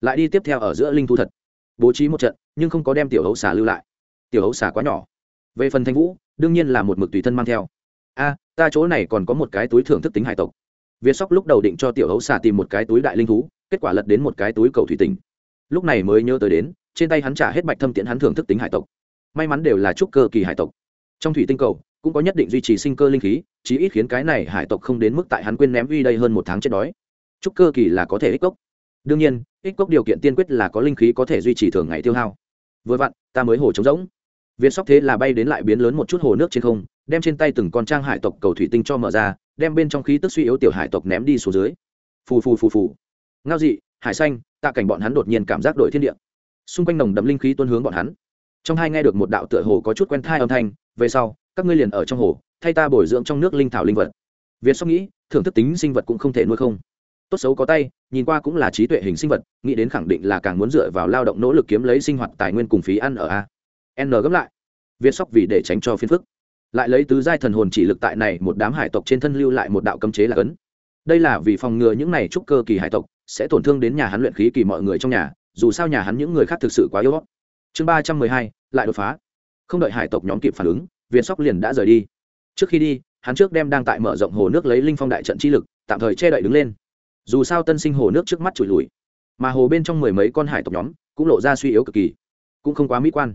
Lại đi tiếp theo ở giữa linh thú thật. Bố trí một trận, nhưng không có đem tiểu hấu xà lưu lại. Tiểu hấu xà quá nhỏ. Về phần thanh vũ đương nhiên là một mực tùy thân mang theo. A, ta chỗ này còn có một cái túi thưởng thức tính hải tộc. Việt sóc lúc đầu định cho tiểu hấu xà tìm một cái túi đại linh thú, kết quả lật đến một cái túi cầu thủy tình lúc này mới nhớ tới đến, trên tay hắn trả hết bạch thâm tiễn hắn thưởng thức tính hải tộc. May mắn đều là trúc cơ kỳ hải tộc. Trong thủy tinh cầu, cũng có nhất định duy trì sinh cơ linh khí, chí ít khiến cái này hải tộc không đến mức tại hắn quên ném uy đây hơn một tháng chết đói. Trúc cơ kỳ là có thể ích cốc đương nhiên, ích cốc điều kiện tiên quyết là có linh khí có thể duy trì thường ngày tiêu hao. Vừa vặn, ta mới hồ trống rỗng việt sóc thế là bay đến lại biến lớn một chút hồ nước trên không, đem trên tay từng con trang hải tộc cầu thủy tinh cho mở ra, đem bên trong khí tức suy yếu tiểu hải tộc ném đi xuống dưới. Phù phù phù phù. Ngao dị, hải xanh, tạ cảnh bọn hắn đột nhiên cảm giác đổi thiên địa. Xung quanh nồng đậm linh khí tuôn hướng bọn hắn. Trong hai nghe được một đạo tựa hồ có chút quen thai âm thanh, về sau, các ngươi liền ở trong hồ, thay ta bồi dưỡng trong nước linh thảo linh vật. Việt sóc nghĩ, thưởng thức tính sinh vật cũng không thể nuôi không. Tốt xấu có tay, nhìn qua cũng là trí tuệ hình sinh vật, nghĩ đến khẳng định là càng muốn dựa vào lao động nỗ lực kiếm lấy sinh hoạt tài nguyên cùng phí ăn ở a n gấp lại. Việt sóc vì để tránh cho phiền phức, lại lấy tứ giai thần hồn chỉ lực tại này một đám hải tộc trên thân lưu lại một đạo cấm chế là cấn. Đây là vì phòng ngừa những này trúc cơ kỳ hải tộc sẽ tổn thương đến nhà hắn luyện khí kỳ mọi người trong nhà, dù sao nhà hắn những người khác thực sự quá yếu. Chương ba trăm mười hai, lại đột phá. Không đợi hải tộc nhóm kịp phản ứng việt sóc liền đã rời đi. Trước khi đi, hắn trước đem đang tại mở rộng hồ nước lấy linh phong đại trận chi lực, tạm thời che đậy đứng lên. Dù sao tân sinh hồ nước trước mắt trụi lùi, mà hồ bên trong mười mấy con hải tộc nhóm cũng lộ ra suy yếu cực kỳ, cũng không quá mỹ quan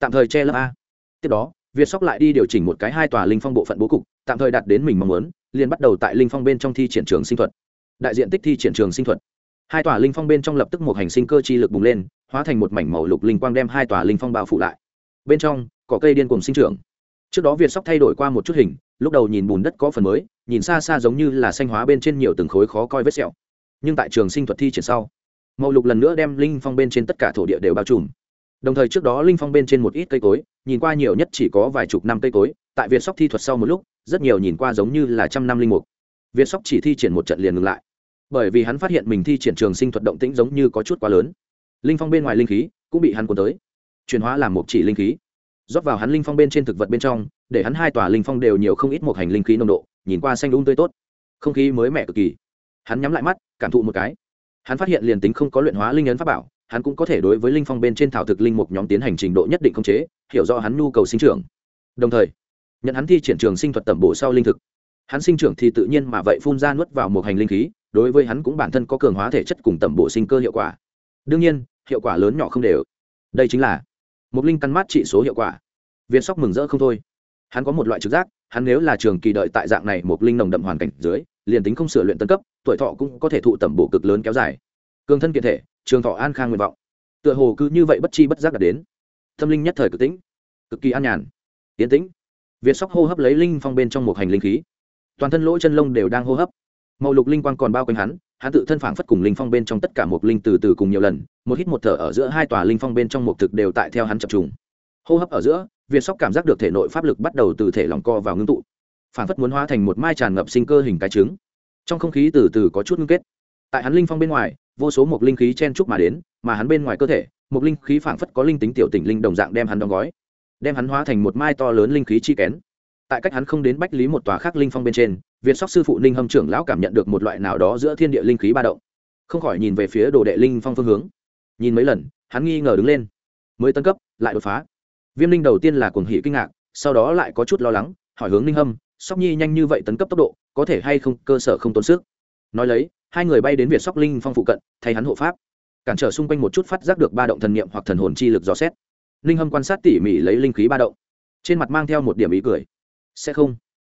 tạm thời che lớp a. Tiếp đó, việt sóc lại đi điều chỉnh một cái hai tòa linh phong bộ phận bố cục, tạm thời đạt đến mình mong muốn, liền bắt đầu tại linh phong bên trong thi triển trường sinh thuật. Đại diện tích thi triển trường sinh thuật. Hai tòa linh phong bên trong lập tức một hành sinh cơ chi lực bùng lên, hóa thành một mảnh màu lục linh quang đem hai tòa linh phong bao phủ lại. Bên trong có cây điên cùng sinh trưởng. Trước đó việt sóc thay đổi qua một chút hình, lúc đầu nhìn bùn đất có phần mới, nhìn xa xa giống như là xanh hóa bên trên nhiều từng khối khó coi vết sẹo. Nhưng tại trường sinh thuật thi triển sau, màu lục lần nữa đem linh phong bên trên tất cả thổ địa đều bao trùm đồng thời trước đó linh phong bên trên một ít cây cối, nhìn qua nhiều nhất chỉ có vài chục năm cây cối, tại việt sóc thi thuật sau một lúc, rất nhiều nhìn qua giống như là trăm năm linh mục. Việt sóc chỉ thi triển một trận liền ngừng lại. Bởi vì hắn phát hiện mình thi triển trường sinh thuật động tĩnh giống như có chút quá lớn. Linh phong bên ngoài linh khí cũng bị hắn cuốn tới. Chuyển hóa làm một chỉ linh khí. Rót vào hắn linh phong bên trên thực vật bên trong, để hắn hai tòa linh phong đều nhiều không ít một hành linh khí nồng độ, nhìn qua xanh đúng tươi tốt. Không khí mới mẻ cực kỳ. Hắn nhắm lại mắt, cảm thụ một cái. Hắn phát hiện liền tính không có luyện hóa linh ấn pháp bảo hắn cũng có thể đối với linh phong bên trên thảo thực linh mục nhóm tiến hành trình độ nhất định khống chế, hiểu rõ hắn nhu cầu sinh trưởng. Đồng thời, nhận hắn thi triển trường sinh thuật tẩm bổ sau linh thực. Hắn sinh trưởng thì tự nhiên mà vậy phun ra nuốt vào một hành linh khí, đối với hắn cũng bản thân có cường hóa thể chất cùng tẩm bổ sinh cơ hiệu quả. Đương nhiên, hiệu quả lớn nhỏ không đều. Đây chính là một linh căn mát trị số hiệu quả. Viên sóc mừng rỡ không thôi. Hắn có một loại trực giác, hắn nếu là trường kỳ đợi tại dạng này một linh nồng đậm hoàn cảnh dưới, liền tính không sửa luyện tân cấp, tuổi thọ cũng có thể thụ tẩm bổ cực lớn kéo dài. Cường thân kiện thể trường thọ an khang nguyện vọng. Tựa hồ cứ như vậy bất chi bất giác đạt đến. Tâm linh nhất thời cực tĩnh, cực kỳ an nhàn tiến tĩnh. Việt sóc hô hấp lấy linh phong bên trong một hành linh khí. Toàn thân lỗ chân lông đều đang hô hấp. Màu lục linh quang còn bao quanh hắn hắn tự thân phảng phất cùng linh phong bên trong tất cả một linh từ từ cùng nhiều lần, một hít một thở ở giữa hai tòa linh phong bên trong một thực đều tại theo hắn chập trùng. Hô hấp ở giữa việt sóc cảm giác được thể nội pháp lực bắt đầu từ thể lòng co vào ngưng tụ, phảng phất muốn hóa thành một mai tràn ngập sinh cơ hình cái trứng. Trong không khí từ từ có chút ngưng kết. Tại hắn linh phong bên ngoài vô số một linh khí chen chúc mà đến, mà hắn bên ngoài cơ thể một linh khí phảng phất có linh tính tiểu tỉnh linh đồng dạng đem hắn đóng gói, đem hắn hóa thành một mai to lớn linh khí chi kén. Tại cách hắn không đến bách lý một tòa khác linh phong bên trên, việt sóc sư phụ ninh hâm trưởng lão cảm nhận được một loại nào đó giữa thiên địa linh khí ba động. Không khỏi nhìn về phía đồ đệ linh phong phương hướng. Nhìn mấy lần, hắn nghi ngờ đứng lên. Mới tân cấp, lại đột phá. Viêm linh đầu tiên là cuồng hỉ kinh ngạc, sau đó lại có chút lo lắng, hỏi hướng ninh hâm, sóc nhi nhanh như vậy tấn cấp tốc độ, có thể hay không cơ sở không tốn sức? Nói lấy hai người bay đến việt sóc linh phong phụ cận, thay hắn hộ pháp. Cản trở xung quanh một chút phát giác được ba động thần niệm hoặc thần hồn chi lực dò xét. Linh hâm quan sát tỉ mỉ lấy linh khí ba động. Trên mặt mang theo một điểm ý cười. Sẽ không.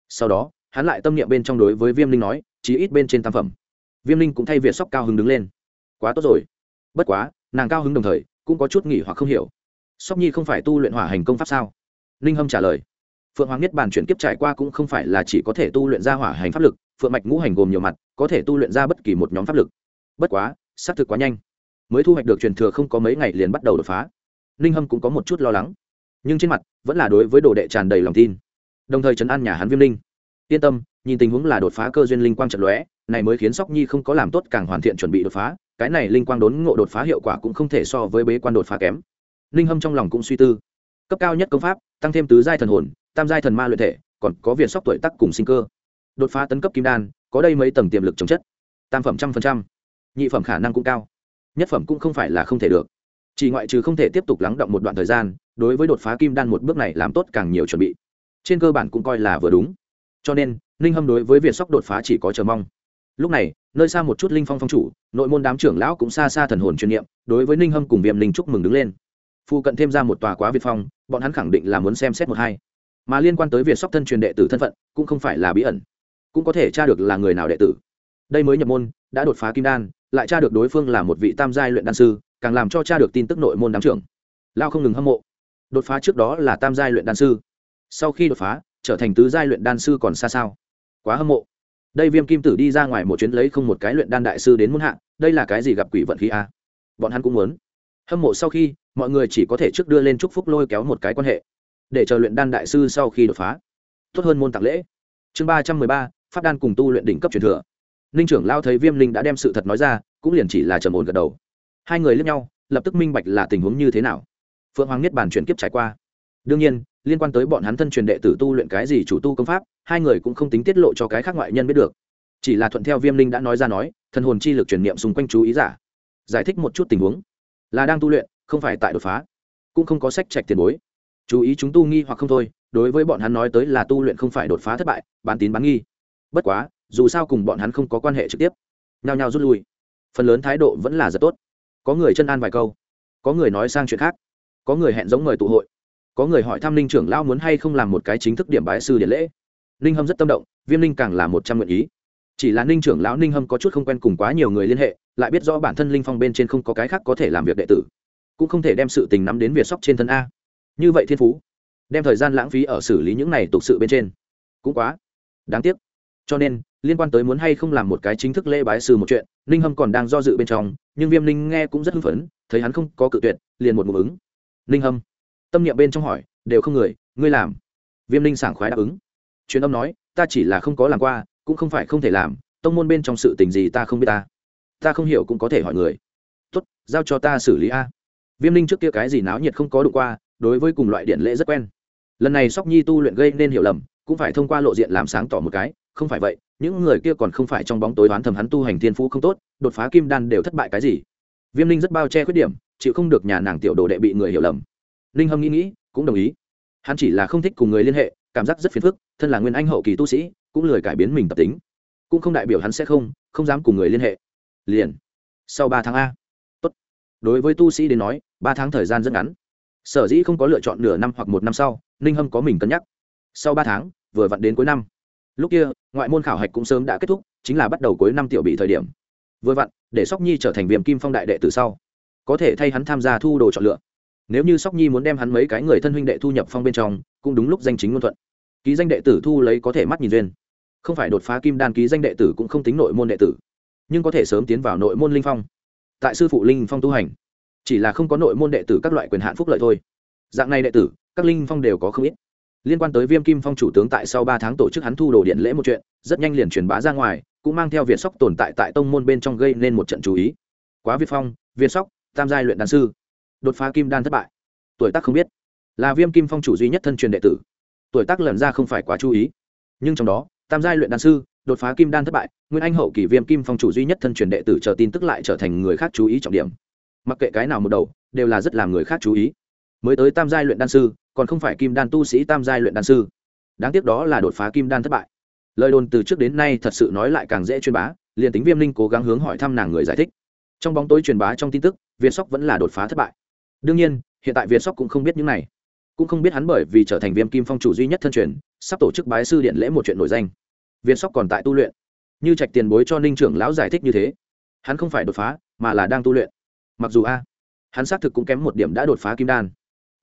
Sau đó, hắn lại tâm niệm bên trong đối với viêm linh nói, chí ít bên trên tam phẩm. Viêm linh cũng thay việt sóc cao hứng đứng lên. Quá tốt rồi. Bất quá, nàng cao hứng đồng thời, cũng có chút nghỉ hoặc không hiểu. Sóc nhi không phải tu luyện hỏa hành công pháp sao? Linh hâm trả lời. Phượng hoàng nhất bản chuyển kiếp trải qua cũng không phải là chỉ có thể tu luyện ra hỏa hành pháp lực phượng mạch ngũ hành gồm nhiều mặt, có thể tu luyện ra bất kỳ một nhóm pháp lực. Bất quá, xác thực quá nhanh. Mới thu hoạch được truyền thừa không có mấy ngày liền bắt đầu đột phá. Ninh hâm cũng có một chút lo lắng. Nhưng trên mặt, vẫn là đối với đồ đệ tràn đầy lòng tin. Đồng thời trấn an nhà hắn viêm linh. Yên tâm, nhìn tình huống là đột phá cơ duyên linh quang trận lóe, này mới khiến sóc nhi không có làm tốt càng hoàn thiện chuẩn bị đột phá, cái này linh quang đốn ngộ đột phá hiệu quả cũng không thể so với bế quan đột phá kém. Linh hâm trong lòng cũng suy tư. Cấp cao nhất công pháp, tăng thêm tứ giai thần hồn, tam giai thần ma luyện thể, còn có việc sóc tuổi tắc cùng sinh cơ đột phá tấn cấp kim đan, có đây mấy tầng tiềm lực chống chất. Tam phẩm trăm phần trăm. Nhị phẩm khả năng cũng cao. Nhất phẩm cũng không phải là không thể được. Chỉ ngoại trừ không thể tiếp tục lắng động một đoạn thời gian, đối với đột phá kim đan một bước này làm tốt càng nhiều chuẩn bị. Trên cơ bản cũng coi là vừa đúng. Cho nên, ninh hâm đối với việc sóc đột phá chỉ có chờ mong. Lúc này, nơi xa một chút linh phong phong chủ, nội môn đám trưởng lão cũng xa xa thần hồn chuyên niệm, đối với ninh hâm cùng viêm linh chúc mừng đứng lên. Phu cận thêm ra một tòa quá việt phong, bọn hắn khẳng định là muốn xem xét một hai. Mà liên quan tới việc sóc thân truyền đệ tử thân phận, cũng không phải là bí ẩn cũng có thể tra được là người nào đệ tử. Đây mới nhập môn, đã đột phá kim đan, lại tra được đối phương là một vị tam giai luyện đan sư, càng làm cho tra được tin tức nội môn đám trưởng. Lao không ngừng hâm mộ. Đột phá trước đó là tam giai luyện đan sư. Sau khi đột phá, trở thành tứ giai luyện đan sư còn xa sao? Quá hâm mộ. Đây viêm kim tử đi ra ngoài một chuyến lấy không một cái luyện đan đại sư đến muốn hạ, đây là cái gì gặp quỷ vận khí a? Bọn hắn cũng muốn. Hâm mộ sau khi, mọi người chỉ có thể trước đưa lên chúc phúc lôi kéo một cái quan hệ. Để chờ luyện đan đại sư sau khi đột phá. Tốt hơn môn tặng lễ. Chương ba trăm mười ba pháp đan cùng tu luyện đỉnh cấp truyền thừa. Ninh trưởng lao thấy viêm linh đã đem sự thật nói ra, cũng liền chỉ là trầm ổn gật đầu. Hai người lướt nhau, lập tức minh bạch là tình huống như thế nào. Phượng hoàng niết bàn chuyển kiếp trải qua. Đương nhiên, liên quan tới bọn hắn thân truyền đệ tử tu luyện cái gì chủ tu công pháp, hai người cũng không tính tiết lộ cho cái khác ngoại nhân biết được. Chỉ là thuận theo viêm linh đã nói ra nói, thần hồn chi lực truyền niệm xung quanh chú ý giả. Giải thích một chút tình huống. Là đang tu luyện, không phải tại đột phá. Cũng không có sách trạch tiền bối. Chú ý chúng tu nghi hoặc không thôi, đối với bọn hắn nói tới là tu luyện không phải đột phá thất bại, bán tín bán nghi bất quá, dù sao cùng bọn hắn không có quan hệ trực tiếp. Nhao nhao rút lui. Phần lớn thái độ vẫn là rất tốt. Có người chân an vài câu. Có người nói sang chuyện khác. Có người hẹn giống người tụ hội. Có người hỏi thăm linh trưởng lao muốn hay không làm một cái chính thức điểm bái sư điện lễ. Ninh hâm rất tâm động, viêm linh càng là một trăm nguyện ý. Chỉ là ninh trưởng lão ninh hâm có chút không quen cùng quá nhiều người liên hệ, lại biết rõ bản thân linh phong bên trên không có cái khác có thể làm việc đệ tử. Cũng không thể đem sự tình nắm đến việc sóc trên thân a. Như vậy thiên phú, đem thời gian lãng phí ở xử lý những này tục sự bên trên. Cũng quá đáng tiếc cho nên, liên quan tới muốn hay không làm một cái chính thức lễ bái sư một chuyện, ninh hâm còn đang do dự bên trong, nhưng viêm ninh nghe cũng rất hưng phấn, thấy hắn không có cự tuyệt, liền một ngụ ứng. Ninh hâm, tâm niệm bên trong hỏi, đều không người, ngươi làm. Viêm ninh sảng khoái đáp ứng. Truyền âm nói, ta chỉ là không có làm qua, cũng không phải không thể làm, tông môn bên trong sự tình gì ta không biết ta. Ta không hiểu cũng có thể hỏi người. Tốt, giao cho ta xử lý a. Viêm ninh trước kia cái gì náo nhiệt không có đụng qua, đối với cùng loại điện lễ rất quen. Lần này sóc nhi tu luyện gây nên hiểu lầm, cũng phải thông qua lộ diện làm sáng tỏ một cái không phải vậy, những người kia còn không phải trong bóng tối đoán thầm hắn tu hành thiên phú không tốt, đột phá kim đan đều thất bại cái gì. Viêm linh rất bao che khuyết điểm, chịu không được nhà nàng tiểu đồ đệ bị người hiểu lầm. Linh hâm nghĩ nghĩ, cũng đồng ý. Hắn chỉ là không thích cùng người liên hệ, cảm giác rất phiền phức, thân là nguyên anh hậu kỳ tu sĩ, cũng lười cải biến mình tập tính. Cũng không đại biểu hắn sẽ không không dám cùng người liên hệ. Liền, sau ba tháng a. Tốt. Đối với tu sĩ đến nói, ba tháng thời gian rất ngắn. Sở dĩ không có lựa chọn nửa năm hoặc một năm sau ninh hâm có mình cân nhắc. Sau ba tháng, vừa vặn đến cuối năm lúc kia, ngoại môn khảo hạch cũng sớm đã kết thúc, chính là bắt đầu cuối năm tiểu bị thời điểm. Vừa vặn, để sóc nhi trở thành viêm kim phong đại đệ từ sau, có thể thay hắn tham gia thu đồ chọn lựa. Nếu như sóc nhi muốn đem hắn mấy cái người thân huynh đệ thu nhập phong bên trong, cũng đúng lúc danh chính ngôn thuận. Ký danh đệ tử thu lấy có thể mắt nhìn duyên. Không phải đột phá kim đan ký danh đệ tử cũng không tính nội môn đệ tử, nhưng có thể sớm tiến vào nội môn linh phong. Tại sư phụ linh phong tu hành, chỉ là không có nội môn đệ tử các loại quyền hạn phúc lợi thôi. Dạng này đệ tử, các linh phong đều có không ít liên quan tới viêm kim phong chủ tướng tại sau ba tháng tổ chức hắn thu đồ điện lễ một chuyện, rất nhanh liền truyền bá ra ngoài, cũng mang theo việt sóc tồn tại tại tông môn bên trong gây nên một trận chú ý. Quá việt phong, việt sóc, tam giai luyện đan sư, đột phá kim đan thất bại. Tuổi tác không biết, là viêm kim phong chủ duy nhất thân truyền đệ tử. Tuổi tác lần ra không phải quá chú ý. Nhưng trong đó, tam giai luyện đan sư, đột phá kim đan thất bại, nguyên anh hậu kỳ viêm kim phong chủ duy nhất thân truyền đệ tử chờ tin tức lại trở thành người khác chú ý trọng điểm. Mặc kệ cái nào một đầu, đều là rất làm người khác chú ý mới tới tam giai luyện đan sư, còn không phải kim đan tu sĩ tam giai luyện đan sư. Đáng tiếc đó là đột phá kim đan thất bại. Lời đồn từ trước đến nay thật sự nói lại càng dễ truyền bá, liền tính viêm linh cố gắng hướng hỏi thăm nàng người giải thích. Trong bóng tối truyền bá trong tin tức, việt sóc vẫn là đột phá thất bại. Đương nhiên, hiện tại việt sóc cũng không biết những này. Cũng không biết hắn bởi vì trở thành viêm kim phong chủ duy nhất thân truyền, sắp tổ chức bái sư điện lễ một chuyện nổi danh. Việt sóc còn tại tu luyện. Như trạch tiền bối cho ninh trưởng lão giải thích như thế, hắn không phải đột phá, mà là đang tu luyện. Mặc dù a, hắn xác thực cũng kém một điểm đã đột phá kim đan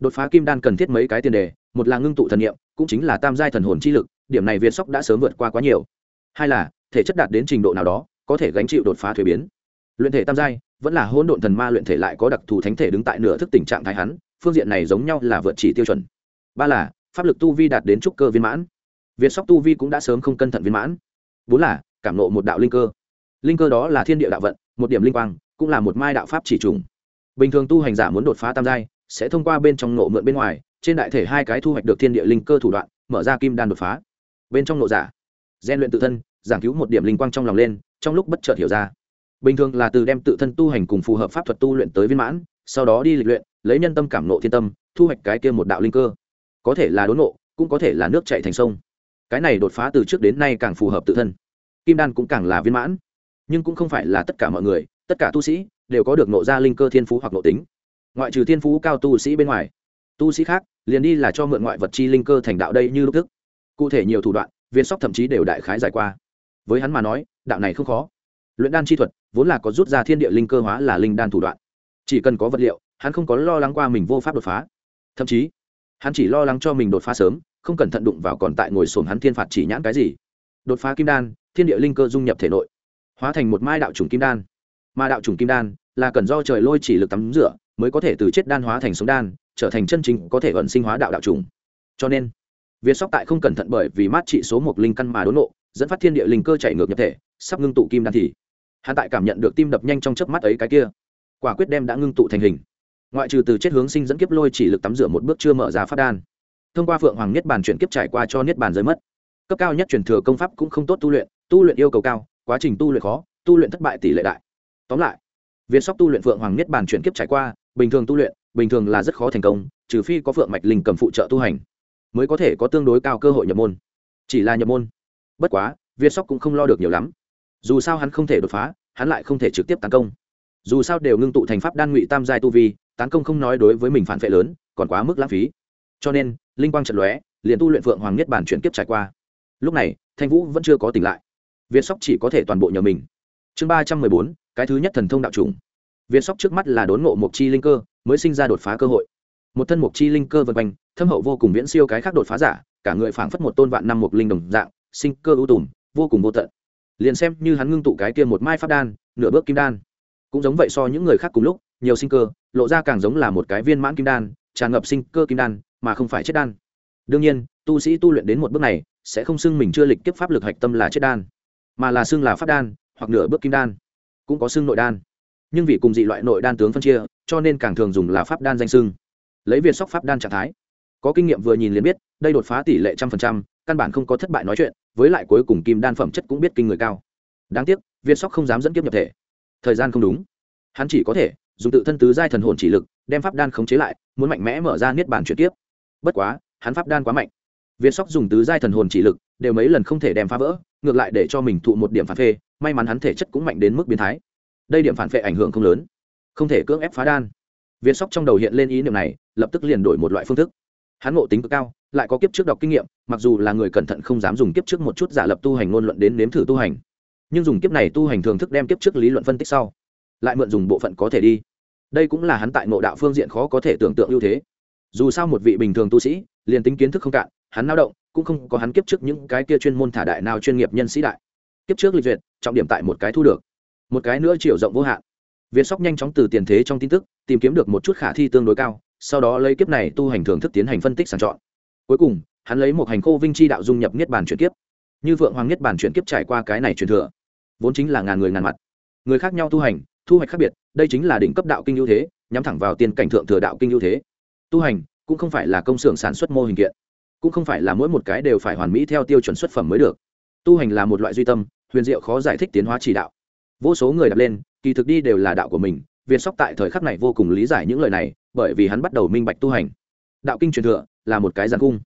đột phá kim đan cần thiết mấy cái tiền đề, một là ngưng tụ thần nghiệm cũng chính là tam giai thần hồn chi lực, điểm này việt sóc đã sớm vượt qua quá nhiều. Hai là, thể chất đạt đến trình độ nào đó, có thể gánh chịu đột phá thuế biến. Luyện thể tam giai, vẫn là hỗn độn thần ma luyện thể lại có đặc thù thánh thể đứng tại nửa thức tình trạng thái hắn, phương diện này giống nhau là vượt chỉ tiêu chuẩn. Ba là, pháp lực tu vi đạt đến trúc cơ viên mãn. Việt sóc tu vi cũng đã sớm không cân thận viên mãn. Bốn là, cảm nộ một đạo linh cơ. Linh cơ đó là thiên địa đạo vận, một điểm linh quang, cũng là một mai đạo pháp chỉ trùng. Bình thường tu hành giả muốn đột phá tam giai sẽ thông qua bên trong nộ mượn bên ngoài, trên đại thể hai cái thu hoạch được thiên địa linh cơ thủ đoạn, mở ra kim đan đột phá. Bên trong nộ giả gian luyện tự thân, giảng cứu một điểm linh quang trong lòng lên, trong lúc bất chợt hiểu ra. Bình thường là từ đem tự thân tu hành cùng phù hợp pháp thuật tu luyện tới viên mãn, sau đó đi lịch luyện, lấy nhân tâm cảm nộ thiên tâm, thu hoạch cái kia một đạo linh cơ. Có thể là đốn nộ cũng có thể là nước chảy thành sông. Cái này đột phá từ trước đến nay càng phù hợp tự thân. Kim đan cũng càng là viên mãn. Nhưng cũng không phải là tất cả mọi người, tất cả tu sĩ đều có được nộ ra linh cơ thiên phú hoặc nộ tính ngoại trừ thiên phú cao tu sĩ bên ngoài. Tu sĩ khác, liền đi là cho mượn ngoại vật chi linh cơ thành đạo đây như lúc tức cụ thể nhiều thủ đoạn, viên sóc thậm chí đều đại khái giải qua. Với hắn mà nói, đạo này không khó. Luyện đan chi thuật, vốn là có rút ra thiên địa linh cơ hóa là linh đan thủ đoạn. Chỉ cần có vật liệu, hắn không có lo lắng qua mình vô pháp đột phá. Thậm chí, hắn chỉ lo lắng cho mình đột phá sớm, không cẩn thận đụng vào còn tại ngồi sồn hắn thiên phạt chỉ nhãn cái gì. Đột phá kim đan, thiên địa linh cơ dung nhập thể nội, hóa thành một mai đạo trùng kim đan. Mà đạo trùng kim đan là cần do trời lôi chỉ lực tắm rửa mới có thể từ chết đan hóa thành sống đan, trở thành chân chính có thể ẩn sinh hóa đạo đạo trùng. Cho nên, việt sóc tại không cẩn thận bởi vì mát trị số một linh căn mà đốn nộ, dẫn phát thiên địa linh cơ chạy ngược nhập thể, sắp ngưng tụ kim đan thì hạ tại cảm nhận được tim đập nhanh trong chớp mắt ấy cái kia. Quả quyết đem đã ngưng tụ thành hình. Ngoại trừ từ chết hướng sinh dẫn kiếp lôi chỉ lực tắm rửa một bước chưa mở ra phát đan, thông qua phượng hoàng niết bàn chuyển kiếp trải qua cho niết bàn giới mất. Cấp cao nhất truyền thừa công pháp cũng không tốt tu luyện tu luyện yêu cầu cao, quá trình tu luyện khó, tu luyện thất bại tỷ lệ đại. Tóm lại, việt sóc tu luyện phượng hoàng niết bàn chuyển kiếp trải qua bình thường tu luyện, bình thường là rất khó thành công, trừ phi có phượng mạch linh cầm phụ trợ tu hành, mới có thể có tương đối cao cơ hội nhập môn. Chỉ là nhập môn. Bất quá viên sóc cũng không lo được nhiều lắm. Dù sao hắn không thể đột phá, hắn lại không thể trực tiếp tấn công. Dù sao đều ngưng tụ thành pháp đan ngụy tam giai tu vi, tấn công không nói đối với mình phản vệ lớn, còn quá mức lãng phí. Cho nên, linh quang trận lóe, liền tu luyện phượng hoàng niết bàn chuyển kiếp trải qua. Lúc này, thanh vũ vẫn chưa có tỉnh lại. Viên sóc chỉ có thể toàn bộ nhờ mình. Chương ba trăm mười bốn, cái thứ nhất thần thông đạo trùng. Viên sóc trước mắt là đốn ngộ mộc chi linh cơ, mới sinh ra đột phá cơ hội. Một thân mộc chi linh cơ vân quanh, thâm hậu vô cùng viễn siêu cái khác đột phá giả, cả người phảng phất một tôn vạn năm mộc linh đồng dạng, sinh cơ ưu tùm, vô cùng vô tận. Liền xem như hắn ngưng tụ cái kia một mai pháp đan, nửa bước kim đan. Cũng giống vậy so những người khác cùng lúc, nhiều sinh cơ, lộ ra càng giống là một cái viên mãn kim đan, tràn ngập sinh cơ kim đan, mà không phải chết đan. Đương nhiên, tu sĩ tu luyện đến một bước này, sẽ không xưng mình chưa lịch kiếp pháp lực hạch tâm là chết đan, mà là xưng là pháp đan, hoặc nửa bước kim đan. Cũng có xưng nội đan nhưng vì cùng dị loại nội đan tướng phân chia, cho nên càng thường dùng là pháp đan danh sưng lấy việt sóc pháp đan trạng thái. Có kinh nghiệm vừa nhìn liền biết, đây đột phá tỷ lệ trăm phần trăm, căn bản không có thất bại nói chuyện, với lại cuối cùng kim đan phẩm chất cũng biết kinh người cao. Đáng tiếc việt sóc không dám dẫn kiếp nhập thể. Thời gian không đúng. Hắn chỉ có thể dùng tự thân tứ giai thần hồn chỉ lực, đem pháp đan khống chế lại, muốn mạnh mẽ mở ra niết bản chuyển tiếp bất quá, hắn pháp đan quá mạnh. Việt sóc dùng tứ giai thần hồn chỉ lực, đều mấy lần không thể đem phá vỡ, ngược lại để cho mình thụ một điểm phản phê, may mắn hắn thể chất cũng mạnh đến mức biến thái đây điểm phản vệ ảnh hưởng không lớn, không thể cưỡng ép phá đan. Viên sóc trong đầu hiện lên ý niệm này, lập tức liền đổi một loại phương thức. Hắn ngộ tính cực cao, lại có kiếp trước đọc kinh nghiệm, mặc dù là người cẩn thận không dám dùng kiếp trước một chút giả lập tu hành ngôn luận đến nếm thử tu hành. Nhưng dùng kiếp này tu hành thường thức đem kiếp trước lý luận phân tích sau, lại mượn dùng bộ phận có thể đi. Đây cũng là hắn tại ngộ đạo phương diện khó có thể tưởng tượng ưu thế. Dù sao một vị bình thường tu sĩ, liền tính kiến thức không cạn, hắn lao động, cũng không có hắn kiếp trước những cái kia chuyên môn thả đại nào chuyên nghiệp nhân sĩ đại. Kiếp trước lịch duyệt, trọng điểm tại một cái thu được một cái nữa chiều rộng vô hạn. Việt sóc nhanh chóng từ tiền thế trong tin tức, tìm kiếm được một chút khả thi tương đối cao, sau đó lấy kiếp này tu hành thưởng thức tiến hành phân tích sàng chọn. Cuối cùng, hắn lấy một hành khô vinh chi đạo dung nhập niết bàn chuyển kiếp. Như vượng hoàng niết bàn chuyển kiếp trải qua cái này truyền thừa, vốn chính là ngàn người ngàn mặt. Người khác nhau tu hành, thu hoạch khác biệt, đây chính là đỉnh cấp đạo kinh ưu thế, nhắm thẳng vào tiền cảnh thượng thừa đạo kinh ưu thế. Tu hành cũng không phải là công xưởng sản xuất mô hình kiện, cũng không phải là mỗi một cái đều phải hoàn mỹ theo tiêu chuẩn xuất phẩm mới được. Tu hành là một loại duy tâm, huyền diệu khó giải thích tiến hóa chỉ đạo vô số người đặt lên, kỳ thực đi đều là đạo của mình việt sóc tại thời khắc này vô cùng lý giải những lời này, bởi vì hắn bắt đầu minh bạch tu hành. Đạo kinh truyền thừa là một cái giàn cung,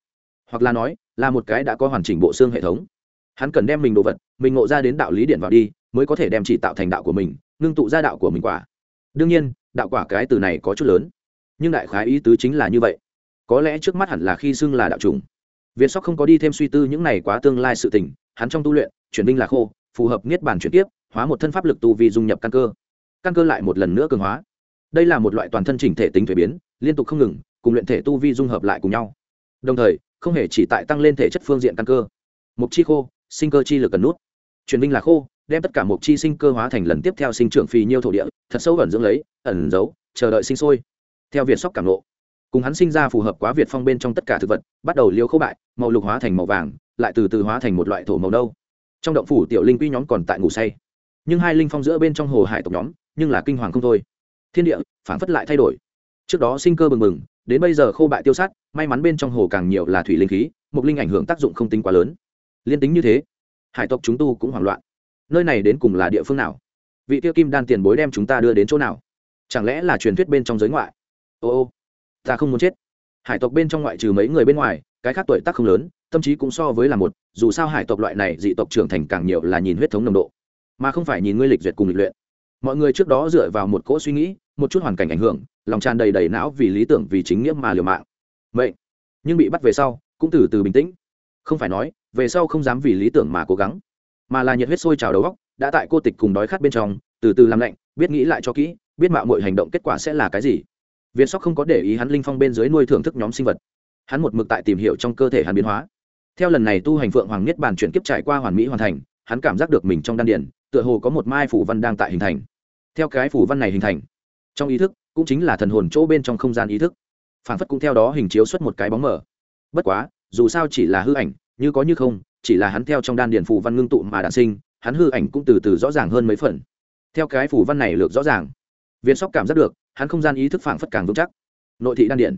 hoặc là nói, là một cái đã có hoàn chỉnh bộ xương hệ thống. Hắn cần đem mình đồ vật, mình ngộ ra đến đạo lý điện vào đi, mới có thể đem chỉ tạo thành đạo của mình, ngưng tụ ra đạo của mình quả. Đương nhiên, đạo quả cái từ này có chút lớn, nhưng đại khái ý tứ chính là như vậy. Có lẽ trước mắt hẳn là khi xưng là đạo trùng Viên sóc không có đi thêm suy tư những này quá tương lai sự tình, hắn trong tu luyện, chuyển binh là khô, phù hợp niết bàn chuyển tiếp hóa một thân pháp lực tu vi dung nhập căn cơ. Căn cơ lại một lần nữa cường hóa. Đây là một loại toàn thân chỉnh thể tính thuế biến, liên tục không ngừng, cùng luyện thể tu vi dung hợp lại cùng nhau. Đồng thời, không hề chỉ tại tăng lên thể chất phương diện căn cơ. Mục chi khô, sinh cơ chi lực cần nút. Chuyển binh là khô, đem tất cả mục chi sinh cơ hóa thành lần tiếp theo sinh trưởng phì nhiêu thổ địa, thật sâu ẩn dưỡng lấy, ẩn giấu, chờ đợi sinh sôi. Theo việt sóc cảm lộ cùng hắn sinh ra phù hợp quá việt phong bên trong tất cả thực vật, bắt đầu liêu khâu bại, màu lục hóa thành màu vàng, lại từ từ hóa thành một loại thổ màu đâu trong động phủ tiểu linh quy nhóm còn tại ngủ say nhưng hai linh phong giữa bên trong hồ hải tộc nhóm, nhưng là kinh hoàng không thôi. Thiên địa, phản phất lại thay đổi. Trước đó sinh cơ bừng bừng, đến bây giờ khô bại tiêu sát, may mắn bên trong hồ càng nhiều là thủy linh khí, mục linh ảnh hưởng tác dụng không tính quá lớn. Liên tính như thế, hải tộc chúng tu cũng hoảng loạn. Nơi này đến cùng là địa phương nào? Vị tiêu kim đan tiền bối đem chúng ta đưa đến chỗ nào? Chẳng lẽ là truyền thuyết bên trong giới ngoại? Ô ô, ta không muốn chết. Hải tộc bên trong ngoại trừ mấy người bên ngoài, cái khác tuổi tác không lớn, tâm trí cũng so với là một, dù sao hải tộc loại này dị tộc trưởng thành càng nhiều là nhìn huyết thống nồng độ mà không phải nhìn ngươi lịch duyệt cùng lịch luyện. Mọi người trước đó dựa vào một cỗ suy nghĩ, một chút hoàn cảnh ảnh hưởng, lòng tràn đầy đầy não vì lý tưởng, vì chính nghĩa mà liều mạng. Vậy nhưng bị bắt về sau, cũng từ từ bình tĩnh. Không phải nói, về sau không dám vì lý tưởng mà cố gắng, mà là nhiệt huyết sôi trào đầu góc đã tại cô tịch cùng đói khát bên trong, từ từ làm lạnh, biết nghĩ lại cho kỹ, biết mạo mọi hành động kết quả sẽ là cái gì. Việt sóc không có để ý hắn linh phong bên dưới nuôi thưởng thức nhóm sinh vật. Hắn một mực tại tìm hiểu trong cơ thể hắn biến hóa. Theo lần này tu hành phượng hoàng niết bàn chuyển kiếp trải qua hoàn mỹ hoàn thành, hắn cảm giác được mình trong đan điền tựa hồ có một mai phủ văn đang tại hình thành. Theo cái phủ văn này hình thành, trong ý thức cũng chính là thần hồn chỗ bên trong không gian ý thức. Phản phất cũng theo đó hình chiếu xuất một cái bóng mờ. Bất quá, dù sao chỉ là hư ảnh, như có như không, chỉ là hắn theo trong đan điền phủ văn ngưng tụ mà đạn sinh, hắn hư ảnh cũng từ từ rõ ràng hơn mấy phần. Theo cái phủ văn này lược rõ ràng, viên sóc cảm giác được, hắn không gian ý thức phảng phất càng vững chắc. Nội thị đan điện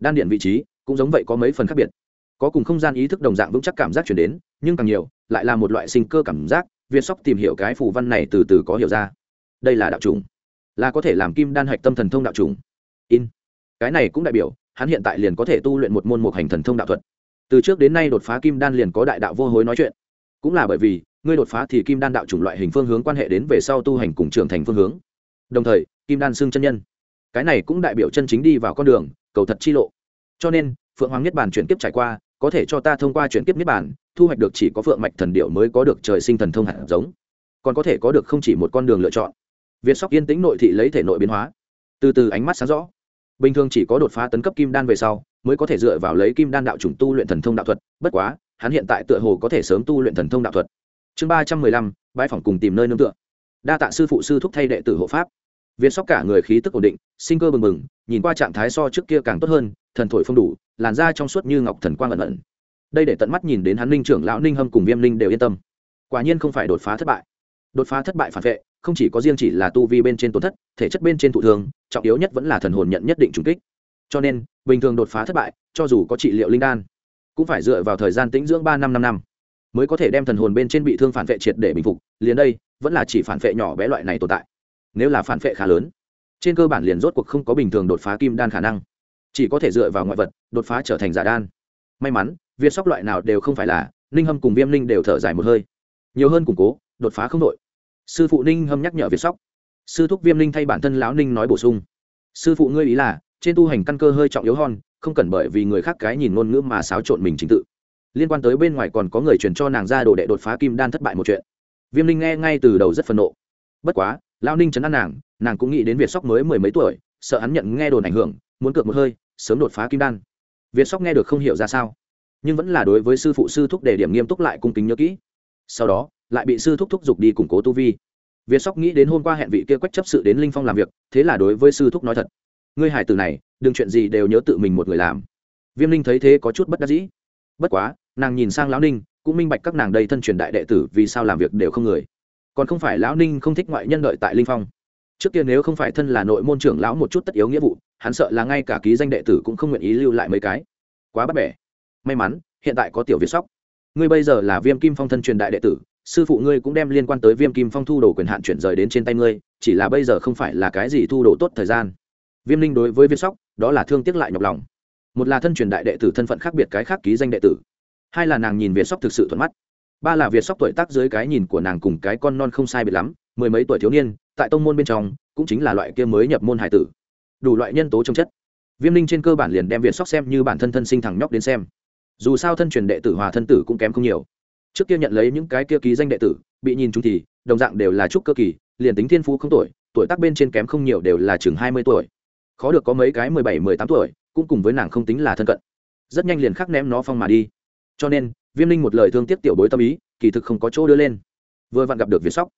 đan điện vị trí cũng giống vậy có mấy phần khác biệt. Có cùng không gian ý thức đồng dạng vững chắc cảm giác chuyển đến, nhưng càng nhiều, lại là một loại sinh cơ cảm giác viên sóc tìm hiểu cái phù văn này từ từ có hiểu ra. Đây là đạo trùng là có thể làm kim đan hạch tâm thần thông đạo trùng in. Cái này cũng đại biểu, hắn hiện tại liền có thể tu luyện một môn một hành thần thông đạo thuật. Từ trước đến nay đột phá kim đan liền có đại đạo vô hối nói chuyện. Cũng là bởi vì, ngươi đột phá thì kim đan đạo chủng loại hình phương hướng quan hệ đến về sau tu hành cùng trưởng thành phương hướng. Đồng thời, kim đan xưng chân nhân. Cái này cũng đại biểu chân chính đi vào con đường, cầu thật chi lộ. Cho nên, phượng hoàng niết bản chuyển kiếp trải qua, có thể cho ta thông qua chuyển kiếp niết bản thu hoạch được chỉ có phượng mạch thần điệu mới có được trời sinh thần thông hạt giống. Còn có thể có được không chỉ một con đường lựa chọn. Việt sóc yên tĩnh nội thị lấy thể nội biến hóa. Từ từ ánh mắt sáng rõ. Bình thường chỉ có đột phá tấn cấp kim đan về sau, mới có thể dựa vào lấy kim đan đạo chủng tu luyện thần thông đạo thuật. Bất quá, hắn hiện tại tựa hồ có thể sớm tu luyện thần thông đạo thuật. Chương ba trăm mười lăm, bãi phòng cùng tìm nơi nương tựa. Đa tạ sư phụ sư thúc thay đệ tử hộ pháp. Viên sóc cả người khí tức ổn định, sinh cơ bừng bừng, nhìn qua trạng thái so trước kia càng tốt hơn, thần thổi phong đủ, làn da trong suốt như ngọc thần quang ẩn ẩn đây để tận mắt nhìn đến hắn ninh trưởng lão ninh hâm cùng viêm ninh đều yên tâm. Quả nhiên không phải đột phá thất bại. Đột phá thất bại phản vệ, không chỉ có riêng chỉ là tu vi bên trên tổn thất, thể chất bên trên thụ thường trọng yếu nhất vẫn là thần hồn nhận nhất định trùng kích. Cho nên, bình thường đột phá thất bại, cho dù có trị liệu linh đan, cũng phải dựa vào thời gian tĩnh dưỡng ba năm năm năm mới có thể đem thần hồn bên trên bị thương phản vệ triệt để bình phục, liền đây, vẫn là chỉ phản vệ nhỏ bé loại này tồn tại. Nếu là phản vệ khá lớn, trên cơ bản liền rốt cuộc không có bình thường đột phá kim đan khả năng. Chỉ có thể dựa vào ngoại vật đột phá trở thành giả đan. May mắn việt sóc loại nào đều không phải là, ninh hâm cùng viêm ninh đều thở dài một hơi. Nhiều hơn củng cố, đột phá không đội sư phụ ninh hâm nhắc nhở việt sóc. Sư thúc viêm ninh thay bản thân lão ninh nói bổ sung. Sư phụ ngươi ý là, trên tu hành căn cơ hơi trọng yếu hon không cần bởi vì người khác cái nhìn ngôn ngữ mà xáo trộn mình chính tự. Liên quan tới bên ngoài còn có người truyền cho nàng ra đồ đệ đột phá kim đan thất bại một chuyện. Viêm ninh nghe ngay từ đầu rất phẫn nộ. Bất quá, lão ninh chấn an nàng nàng cũng nghĩ đến việt sóc mới mười mấy tuổi, sợ hắn nhận nghe đồn ảnh hưởng, muốn cược một hơi, sớm đột phá kim đan. Việt sóc nghe được không hiểu ra sao nhưng vẫn là đối với sư phụ sư thúc để điểm nghiêm túc lại cung kính nhớ kỹ. Sau đó, lại bị sư thúc thúc giục đi củng cố tu vi. Việt sóc nghĩ đến hôm qua hẹn vị kia quách chấp sự đến linh phong làm việc, thế là đối với sư thúc nói thật. Ngươi hải tử này, đừng chuyện gì đều nhớ tự mình một người làm. Viêm linh thấy thế có chút bất đắc dĩ. Bất quá, nàng nhìn sang lão ninh, cũng minh bạch các nàng đây thân truyền đại đệ tử vì sao làm việc đều không người. Còn không phải lão ninh không thích ngoại nhân đợi tại linh phong. Trước kia nếu không phải thân là nội môn trưởng lão một chút tất yếu nghĩa vụ, hắn sợ là ngay cả ký danh đệ tử cũng không nguyện ý lưu lại mấy cái. Quá bắt bẻ may mắn, hiện tại có tiểu việt sóc. Ngươi bây giờ là viêm kim phong thân truyền đại đệ tử, sư phụ ngươi cũng đem liên quan tới viêm kim phong thu đồ quyền hạn chuyển rời đến trên tay ngươi, chỉ là bây giờ không phải là cái gì thu đồ tốt thời gian. Viêm linh đối với viêm sóc, đó là thương tiếc lại nhọc lòng. Một là thân truyền đại đệ tử thân phận khác biệt cái khác ký danh đệ tử. Hai là nàng nhìn việt sóc thực sự thuận mắt. Ba là việt sóc tuổi tác dưới cái nhìn của nàng cùng cái con non không sai biệt lắm, mười mấy tuổi thiếu niên, tại tông môn bên trong, cũng chính là loại kia mới nhập môn hải tử. Đủ loại nhân tố trong chất. Viêm linh trên cơ bản liền đem việt sóc xem như bản thân thân sinh thẳng nhóc đến xem dù sao thân truyền đệ tử hòa thân tử cũng kém không nhiều. Trước kia nhận lấy những cái kia ký danh đệ tử, bị nhìn chúng thì, đồng dạng đều là trúc cơ kỳ, liền tính thiên phú không tuổi tuổi tác bên trên kém không nhiều đều là chừng hai mươi tuổi. Khó được có mấy cái mười bảy, mười tám tuổi, cũng cùng với nàng không tính là thân cận. Rất nhanh liền khắc ném nó phong mà đi. Cho nên, viêm linh một lời thương tiếc tiểu bối tâm ý, kỳ thực không có chỗ đưa lên. Vừa vặn gặp được việt sóc.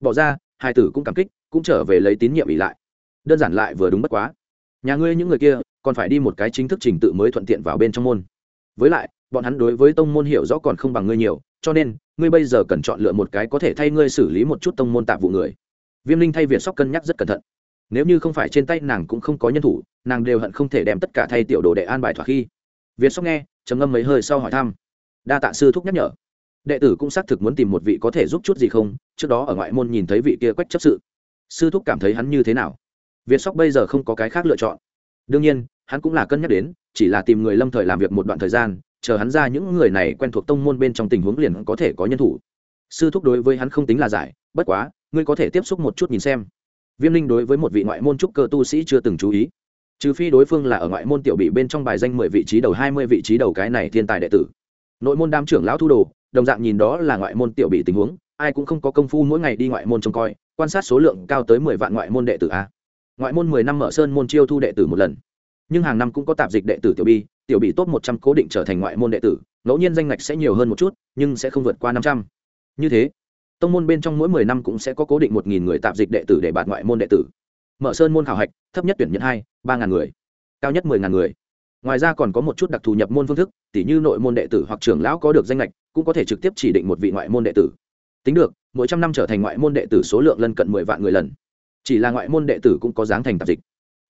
Bỏ ra, hai tử cũng cảm kích, cũng trở về lấy tín nhiệm ỉ lại. Đơn giản lại vừa đúng bất quá. Nhà ngươi những người kia, còn phải đi một cái chính thức trình tự mới thuận tiện vào bên trong môn với lại, bọn hắn đối với tông môn hiểu rõ còn không bằng ngươi nhiều, cho nên, ngươi bây giờ cần chọn lựa một cái có thể thay ngươi xử lý một chút tông môn tạp vụ người. Viêm linh thay việt sóc cân nhắc rất cẩn thận. Nếu như không phải trên tay nàng cũng không có nhân thủ, nàng đều hận không thể đem tất cả thay tiểu đồ đệ an bài thỏa khi. Việt sóc nghe, trầm ngâm mấy hơi sau hỏi thăm. Đa tạ sư thúc nhắc nhở. Đệ tử cũng xác thực muốn tìm một vị có thể giúp chút gì không, trước đó ở ngoại môn nhìn thấy vị kia quách chấp sự. Sư thúc cảm thấy hắn như thế nào? Việt sóc bây giờ không có cái khác lựa chọn. Đương nhiên, hắn cũng là cân nhắc đến chỉ là tìm người lâm thời làm việc một đoạn thời gian, chờ hắn ra những người này quen thuộc tông môn bên trong tình huống liền có thể có nhân thủ. Sư thúc đối với hắn không tính là giải, bất quá, ngươi có thể tiếp xúc một chút nhìn xem. Viêm linh đối với một vị ngoại môn trúc cơ tu sĩ chưa từng chú ý. Trừ phi đối phương là ở ngoại môn tiểu bị bên trong bài danh mười vị trí đầu, hai mươi vị trí đầu cái này thiên tài đệ tử. Nội môn đam trưởng lão thu đồ, đồng dạng nhìn đó là ngoại môn tiểu bị tình huống, ai cũng không có công phu mỗi ngày đi ngoại môn trông coi, quan sát số lượng cao tới mười vạn ngoại môn đệ tử a. Ngoại môn mười năm mở sơn môn chiêu thu đệ tử một lần nhưng hàng năm cũng có tạp dịch đệ tử tiểu bi, tiểu bị top một trăm cố định trở thành ngoại môn đệ tử, ngẫu nhiên danh ngạch sẽ nhiều hơn một chút, nhưng sẽ không vượt qua năm trăm. Như thế, tông môn bên trong mỗi mười năm cũng sẽ có cố định một nghìn người tạp dịch đệ tử để bạt ngoại môn đệ tử. Mở sơn môn khảo hạch, thấp nhất tuyển nhận hai, ba ngàn người, cao nhất mười ngàn người. Ngoài ra còn có một chút đặc thù nhập môn phương thức, tỉ như nội môn đệ tử hoặc trưởng lão có được danh lệch cũng có thể trực tiếp chỉ định một vị ngoại môn đệ tử. Tính được, mỗi trăm năm trở thành ngoại môn đệ tử số lượng lân cận mười vạn người lần. Chỉ là ngoại môn đệ tử cũng có dáng thành tạp dịch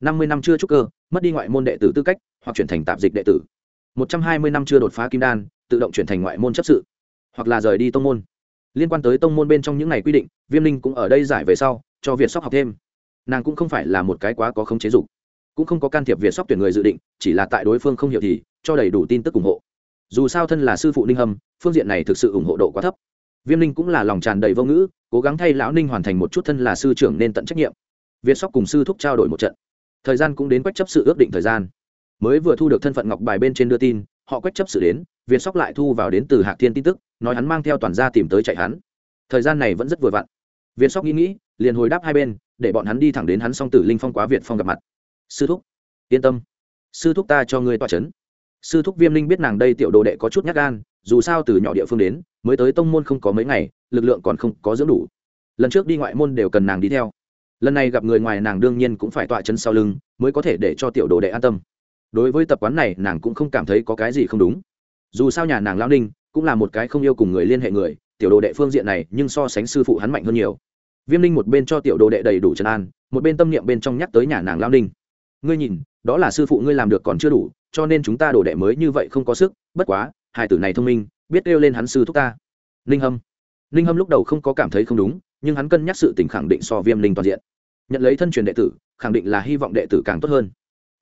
năm mươi năm chưa trúc cơ, mất đi ngoại môn đệ tử tư cách, hoặc chuyển thành tạp dịch đệ tử. Một trăm hai mươi năm chưa đột phá kim đan, tự động chuyển thành ngoại môn chấp sự, hoặc là rời đi tông môn. Liên quan tới tông môn bên trong những ngày quy định, viêm linh cũng ở đây giải về sau, cho việt sóc học thêm. Nàng cũng không phải là một cái quá có khống chế dục, cũng không có can thiệp việt sóc tuyển người dự định, chỉ là tại đối phương không hiểu thì, cho đầy đủ tin tức ủng hộ. Dù sao thân là sư phụ ninh hâm, phương diện này thực sự ủng hộ độ quá thấp. Viêm ninh cũng là lòng tràn đầy vô ngữ, cố gắng thay lão ninh hoàn thành một chút thân là sư trưởng nên tận trách nhiệm. Việt sóc cùng sư thúc trao đổi một trận thời gian cũng đến quách chấp sự ước định thời gian. Mới vừa thu được thân phận ngọc bài bên trên đưa tin, họ quách chấp sự đến việt sóc lại thu vào đến từ hạc thiên tin tức, nói hắn mang theo toàn gia tìm tới chạy hắn. Thời gian này vẫn rất vừa vặn. Việt sóc nghĩ nghĩ, liền hồi đáp hai bên, để bọn hắn đi thẳng đến hắn song tử linh phong quá việt phong gặp mặt. Sư thúc, yên tâm. Sư thúc ta cho ngươi tọa c h ấ n sư thúc viêm linh biết nàng đây tiểu đồ đệ có chút nhát gan, dù sao từ nhỏ địa phương đến, mới tới tông môn không có mấy ngày, lực lượng còn không có dưỡng đủ. Lần trước đi ngoại môn đều cần nàng đi theo lần này gặp người ngoài nàng đương nhiên cũng phải tọa chân sau lưng, mới có thể để cho tiểu đồ đệ an tâm. Đối với tập quán này, nàng cũng không cảm thấy có cái gì không đúng. Dù sao nhà nàng lao ninh cũng là một cái không yêu cùng người liên hệ người, tiểu đồ đệ phương diện này nhưng so sánh sư phụ hắn mạnh hơn nhiều. Viêm ninh một bên cho tiểu đồ đệ đầy đủ trấn an, một bên tâm niệm bên trong nhắc tới nhà nàng lao ninh. Ngươi nhìn, đó là sư phụ ngươi làm được còn chưa đủ, cho nên chúng ta đồ đệ mới như vậy không có sức, bất quá hải tử này thông minh, biết kêu lên hắn sư thúc ta. Ninh hâm. Ninh hâm lúc đầu không có cảm thấy không đúng nhưng hắn cân nhắc sự tình khẳng định so viêm linh toàn diện. Nhận lấy thân truyền đệ tử, khẳng định là hy vọng đệ tử càng tốt hơn.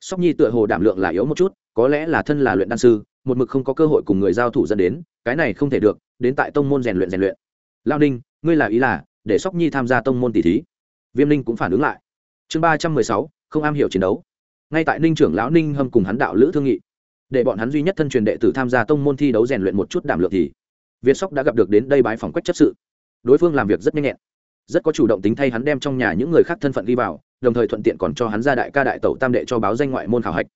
Sóc nhi tựa hồ đảm lượng là yếu một chút, có lẽ là thân là luyện đan sư, một mực không có cơ hội cùng người giao thủ dẫn đến, cái này không thể được, đến tại tông môn rèn luyện rèn luyện. Lao ninh, ngươi là ý là, để sóc nhi tham gia tông môn tỷ thí. Viêm ninh cũng phản ứng lại. Chương ba trăm mười sáu, không am hiểu chiến đấu. Ngay tại ninh trưởng lão ninh hâm cùng hắn đạo lữ thương nghị, để bọn hắn duy nhất thân truyền đệ tử tham gia tông môn thi đấu rèn luyện một chút đảm lượng thì việt sóc đã gặp được đến đây bái phòng quách chấp sự đối phương làm việc rất nhanh nhẹn, rất có chủ động tính thay hắn đem trong nhà những người khác thân phận ghi vào, đồng thời thuận tiện còn cho hắn ra đại ca đại tẩu tam đệ cho báo danh ngoại môn khảo hạch.